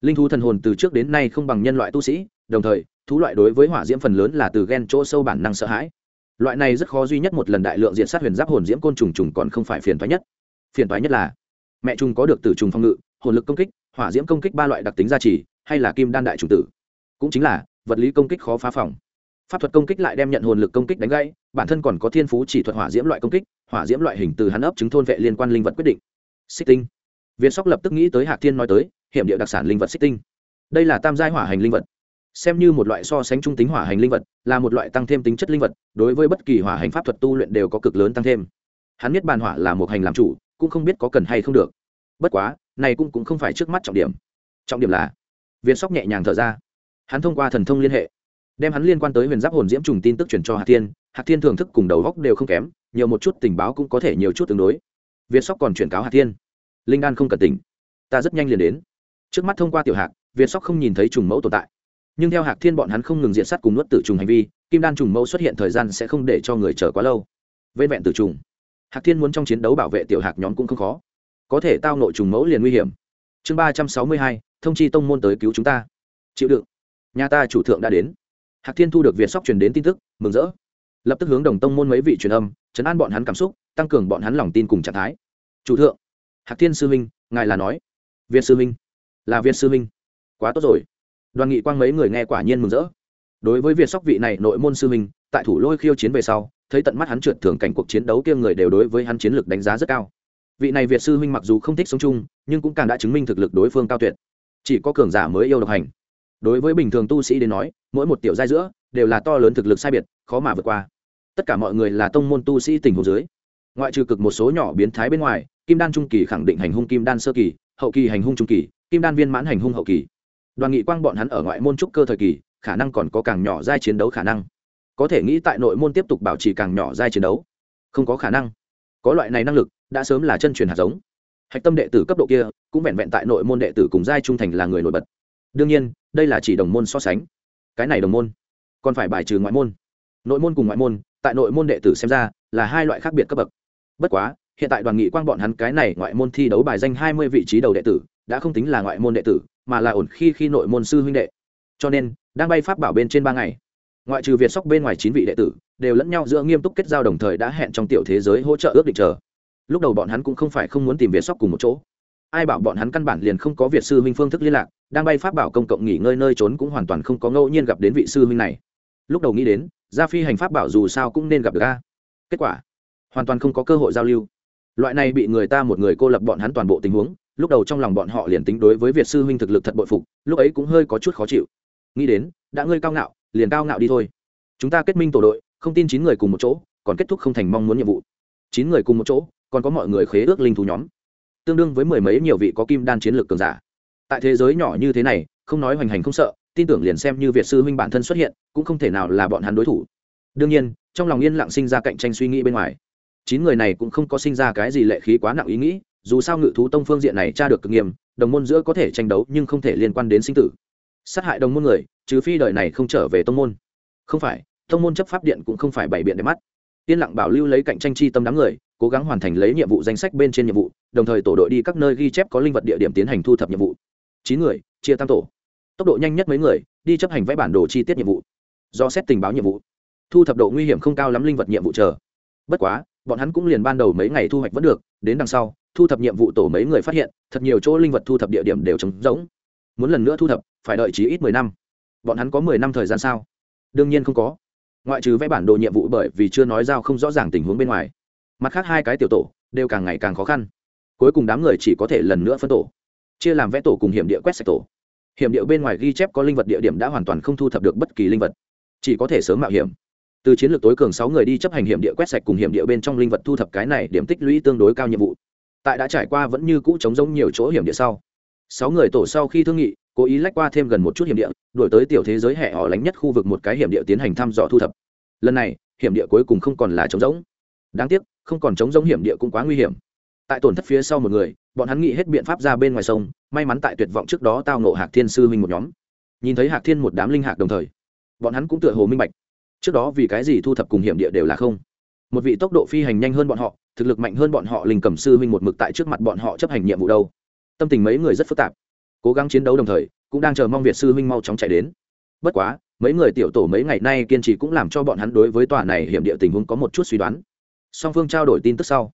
Linh thú thần hồn từ trước đến nay không bằng nhân loại tu sĩ, đồng thời, thú loại đối với hỏa diễm phần lớn là từ ghen chỗ sâu bản năng sợ hãi loại này rất khó duy nhất một lần đại lượng diện sát huyền giáp hồn diễm côn trùng trùng còn không phải phiền toái nhất. Phiền toái nhất là, mẹ trùng có được từ trùng phòng ngự, hồn lực công kích, hỏa diễm công kích ba loại đặc tính gia trì, hay là kim đan đại trùng tử. Cũng chính là, vật lý công kích khó phá phòng. Pháp thuật công kích lại đem nhận hồn lực công kích đánh gãy, bản thân còn có thiên phú chỉ thuật hỏa diễm loại công kích, hỏa diễm loại hình từ hắn ấp chứng thôn vệ liên quan linh vật quyết định. Xích tinh. Viên sóc lập tức nghĩ tới hạc thiên nói tới, hiểm địa đặc sản linh vật xích tinh. Đây là tam giai hỏa hành linh vật xem như một loại so sánh trung tính hỏa hành linh vật là một loại tăng thêm tính chất linh vật đối với bất kỳ hỏa hành pháp thuật tu luyện đều có cực lớn tăng thêm. Hắn biết bàn hỏa là một hành làm chủ cũng không biết có cần hay không được. Bất quá này cũng, cũng không phải trước mắt trọng điểm. Trọng điểm là việt sóc nhẹ nhàng thở ra. Hắn thông qua thần thông liên hệ đem hắn liên quan tới huyền giáp hồn diễm trùng tin tức truyền cho hạt thiên. Hạt thiên thưởng thức cùng đầu góc đều không kém nhiều một chút tình báo cũng có thể nhiều chút tương đối. Việt sóc còn chuyển cáo hạt thiên. Linh đan không cần tỉnh. Ta rất nhanh liền đến. Trước mắt thông qua tiểu hạc việt sóc không nhìn thấy trùng mẫu tồn tại nhưng theo hạc thiên bọn hắn không ngừng diện sát cùng nuốt tử trùng hành vi, kim đan trùng mẫu xuất hiện thời gian sẽ không để cho người chờ quá lâu. Vên vẹn tử trùng. Hạc thiên muốn trong chiến đấu bảo vệ tiểu hạc nhóm cũng không khó. Có thể tao nội trùng mẫu liền nguy hiểm. Chương ba trăm sáu mươi hai, thông chi tông môn tới cứu chúng ta. Chịu đựng. Nhà ta chủ thượng đã đến. Hạc thiên thu được việt sóc truyền đến tin tức, mừng rỡ. Lập tức hướng đồng tông môn mấy vị truyền âm chấn an bọn hắn cảm xúc, tăng cường bọn hắn lòng tin cùng trạng thái. Chủ thượng. Hạc thiên sư minh ngài là nói. Việt sư minh là việt sư minh quá tốt rồi đoàn nghị quang mấy người nghe quả nhiên mừng rỡ. Đối với việc sóc vị này nội môn sư minh, tại thủ lôi khiêu chiến về sau, thấy tận mắt hắn trượt thường cảnh cuộc chiến đấu kia người đều đối với hắn chiến lược đánh giá rất cao. Vị này việt sư huynh mặc dù không thích sống chung, nhưng cũng càng đã chứng minh thực lực đối phương cao tuyệt. Chỉ có cường giả mới yêu độc hành. Đối với bình thường tu sĩ đến nói, mỗi một tiểu giai giữa, đều là to lớn thực lực sai biệt, khó mà vượt qua. Tất cả mọi người là tông môn tu sĩ tình hồ dưới. Ngoại trừ cực một số nhỏ biến thái bên ngoài, kim đan trung kỳ khẳng định hành hung kim đan sơ kỳ, hậu kỳ hành hung trung kỳ, kim đan viên mãn hành hung hậu kỳ đoàn nghị quang bọn hắn ở ngoại môn trúc cơ thời kỳ, khả năng còn có càng nhỏ giai chiến đấu khả năng. Có thể nghĩ tại nội môn tiếp tục bảo trì càng nhỏ giai chiến đấu, không có khả năng. Có loại này năng lực, đã sớm là chân truyền hạt giống. Hạch tâm đệ tử cấp độ kia, cũng vẹn vẹn tại nội môn đệ tử cùng giai trung thành là người nổi bật. Đương nhiên, đây là chỉ đồng môn so sánh. Cái này đồng môn, còn phải bài trừ ngoại môn. Nội môn cùng ngoại môn, tại nội môn đệ tử xem ra, là hai loại khác biệt cấp bậc. Bất quá, hiện tại đoàn nghị quang bọn hắn cái này ngoại môn thi đấu bài danh hai mươi vị trí đầu đệ tử đã không tính là ngoại môn đệ tử, mà là ổn khi khi nội môn sư huynh đệ. Cho nên, đang bay pháp bảo bên trên ba ngày, ngoại trừ việt sóc bên ngoài chín vị đệ tử, đều lẫn nhau giữa nghiêm túc kết giao đồng thời đã hẹn trong tiểu thế giới hỗ trợ ước định chờ. Lúc đầu bọn hắn cũng không phải không muốn tìm việt sóc cùng một chỗ. Ai bảo bọn hắn căn bản liền không có việt sư huynh phương thức liên lạc, đang bay pháp bảo công cộng nghỉ ngơi nơi trốn cũng hoàn toàn không có ngẫu nhiên gặp đến vị sư huynh này. Lúc đầu nghĩ đến, gia phi hành pháp bảo dù sao cũng nên gặp được a. Kết quả, hoàn toàn không có cơ hội giao lưu. Loại này bị người ta một người cô lập bọn hắn toàn bộ tình huống lúc đầu trong lòng bọn họ liền tính đối với việt sư huynh thực lực thật bội phục, lúc ấy cũng hơi có chút khó chịu. Nghĩ đến, đã ngươi cao ngạo, liền cao ngạo đi thôi. Chúng ta kết minh tổ đội, không tin chín người cùng một chỗ, còn kết thúc không thành mong muốn nhiệm vụ. Chín người cùng một chỗ, còn có mọi người khế ước linh thú nhóm. Tương đương với mười mấy nhiều vị có kim đan chiến lược cường giả. Tại thế giới nhỏ như thế này, không nói hoành hành không sợ, tin tưởng liền xem như việt sư huynh bản thân xuất hiện, cũng không thể nào là bọn hắn đối thủ. Đương nhiên, trong lòng yên lặng sinh ra cạnh tranh suy nghĩ bên ngoài. Chín người này cũng không có sinh ra cái gì lệ khí quá nặng ý nghĩ dù sao ngự thú tông phương diện này tra được cực nghiêm, đồng môn giữa có thể tranh đấu nhưng không thể liên quan đến sinh tử. Sát hại đồng môn người, trừ phi đời này không trở về tông môn. Không phải, tông môn chấp pháp điện cũng không phải bày biện để mắt. Yên lặng bảo lưu lấy cạnh tranh chi tâm đám người, cố gắng hoàn thành lấy nhiệm vụ danh sách bên trên nhiệm vụ, đồng thời tổ đội đi các nơi ghi chép có linh vật địa điểm tiến hành thu thập nhiệm vụ. Chín người, chia tam tổ. Tốc độ nhanh nhất mấy người, đi chấp hành vẽ bản đồ chi tiết nhiệm vụ. Do xét tình báo nhiệm vụ. Thu thập độ nguy hiểm không cao lắm linh vật nhiệm vụ chờ. Bất quá bọn hắn cũng liền ban đầu mấy ngày thu hoạch vẫn được, đến đằng sau, thu thập nhiệm vụ tổ mấy người phát hiện, thật nhiều chỗ linh vật thu thập địa điểm đều trống rỗng. Muốn lần nữa thu thập, phải đợi chí ít mười năm. Bọn hắn có mười năm thời gian sao? Đương nhiên không có. Ngoại trừ vẽ bản đồ nhiệm vụ bởi vì chưa nói giao không rõ ràng tình huống bên ngoài. Mặt khác hai cái tiểu tổ, đều càng ngày càng khó khăn. Cuối cùng đám người chỉ có thể lần nữa phân tổ. Chia làm vẽ tổ cùng hiểm địa quét sạch tổ. Hiểm địa bên ngoài ghi chép có linh vật địa điểm đã hoàn toàn không thu thập được bất kỳ linh vật. Chỉ có thể sớm mạo hiểm từ chiến lược tối cường sáu người đi chấp hành hiểm địa quét sạch cùng hiểm địa bên trong linh vật thu thập cái này điểm tích lũy tương đối cao nhiệm vụ. Tại đã trải qua vẫn như cũ chống giống nhiều chỗ hiểm địa sau, sáu người tổ sau khi thương nghị, cố ý lách qua thêm gần một chút hiểm địa đổi tới tiểu thế giới hẹ họ lánh nhất khu vực một cái hiểm địa tiến hành thăm dò thu thập. Lần này, hiểm địa cuối cùng không còn là chống giống đáng tiếc, không còn chống giống hiểm địa cũng quá nguy hiểm. Tại tổn thất phía sau một người, bọn hắn nghĩ hết biện pháp ra bên ngoài sông, may mắn tại tuyệt vọng trước đó tao nộ hạc thiên sư huynh một nhóm. Nhìn thấy hạc thiên một đám linh hạc đồng thời, bọn hắn cũng tựa hồ minh bạch trước đó vì cái gì thu thập cùng hiểm địa đều là không. Một vị tốc độ phi hành nhanh hơn bọn họ, thực lực mạnh hơn bọn họ linh cầm sư huynh một mực tại trước mặt bọn họ chấp hành nhiệm vụ đâu. Tâm tình mấy người rất phức tạp. Cố gắng chiến đấu đồng thời, cũng đang chờ mong việt sư huynh mau chóng chạy đến. Bất quá, mấy người tiểu tổ mấy ngày nay kiên trì cũng làm cho bọn hắn đối với tòa này hiểm địa tình huống có một chút suy đoán. Song phương trao đổi tin tức sau,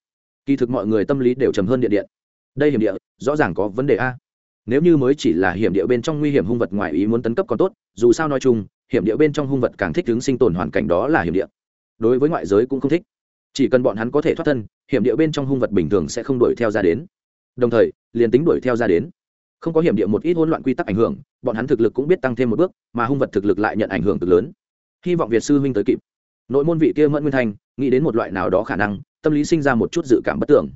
kỳ thực mọi người tâm lý đều trầm hơn điện điện. Đây hiểm địa, rõ ràng có vấn đề a. Nếu như mới chỉ là hiểm địa bên trong nguy hiểm hung vật ngoài ý muốn tấn cấp còn tốt, dù sao nói chung hiểm địa bên trong hung vật càng thích ứng sinh tồn hoàn cảnh đó là hiểm địa. Đối với ngoại giới cũng không thích. Chỉ cần bọn hắn có thể thoát thân, hiểm địa bên trong hung vật bình thường sẽ không đuổi theo ra đến. Đồng thời, liền tính đuổi theo ra đến, không có hiểm địa một ít hỗn loạn quy tắc ảnh hưởng, bọn hắn thực lực cũng biết tăng thêm một bước, mà hung vật thực lực lại nhận ảnh hưởng cực lớn. Hy vọng việt sư huynh tới kịp. Nội môn vị kia mẫn nguyên thanh, nghĩ đến một loại nào đó khả năng, tâm lý sinh ra một chút dự cảm bất tưởng.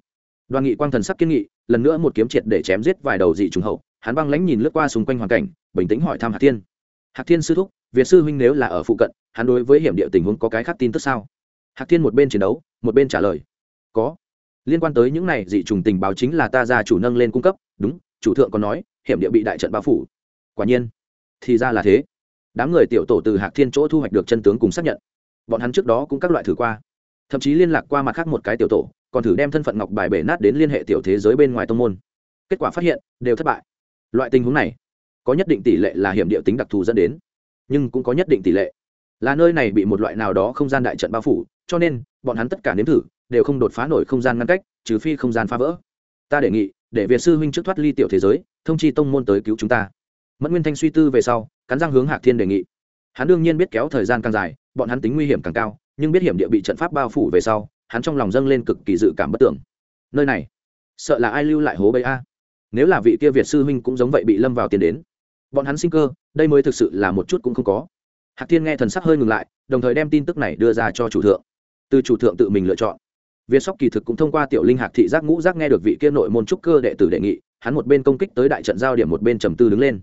Đoàn nghị quang thần sắc kiên nghị, lần nữa một kiếm triệt để chém giết vài đầu dị trùng hậu, hắn băng lãnh nhìn lướt qua xung quanh hoàn cảnh, bình tĩnh hỏi thăm hạc thiên. Hạc thiên sư thúc việt sư huynh nếu là ở phụ cận, hắn đối với hiểm địa tình huống có cái khác tin tức sao? Hạc thiên một bên chiến đấu, một bên trả lời. Có. Liên quan tới những này dị trùng tình báo chính là ta ra chủ nâng lên cung cấp, đúng, chủ thượng còn nói, hiểm địa bị đại trận bao phủ. Quả nhiên, thì ra là thế. Đám người tiểu tổ từ hạc thiên chỗ thu hoạch được chân tướng cùng xác nhận. Bọn hắn trước đó cũng các loại thử qua. Thậm chí liên lạc qua mặt khác một cái tiểu tổ, còn thử đem thân phận ngọc bài bể nát đến liên hệ tiểu thế giới bên ngoài tông môn. Kết quả phát hiện, đều thất bại. Loại tình huống này, có nhất định tỷ lệ là hiểm địa tính đặc thù dẫn đến nhưng cũng có nhất định tỷ lệ. Là nơi này bị một loại nào đó không gian đại trận bao phủ, cho nên, bọn hắn tất cả nếm thử, đều không đột phá nổi không gian ngăn cách, trừ phi không gian phá vỡ. Ta đề nghị, để việt sư huynh trước thoát ly tiểu thế giới, thông chi tông môn tới cứu chúng ta. Mẫn nguyên thanh suy tư về sau, cắn răng hướng hạc thiên đề nghị. Hắn đương nhiên biết kéo thời gian càng dài, bọn hắn tính nguy hiểm càng cao, nhưng biết hiểm địa bị trận pháp bao phủ về sau, hắn trong lòng dâng lên cực kỳ dự cảm bất tưởng nơi này, sợ là ai lưu lại hố bầy a? Nếu là vị kia việt sư huynh cũng giống vậy bị lâm vào tiền đến bọn hắn sinh cơ, đây mới thực sự là một chút cũng không có. Hạc thiên nghe thần sắc hơi ngừng lại, đồng thời đem tin tức này đưa ra cho chủ thượng. Từ chủ thượng tự mình lựa chọn. Viên sóc kỳ thực cũng thông qua tiểu linh hạc thị giác ngũ giác nghe được vị kia nội môn trúc cơ đệ tử đề nghị, hắn một bên công kích tới đại trận giao điểm một bên trầm tư đứng lên.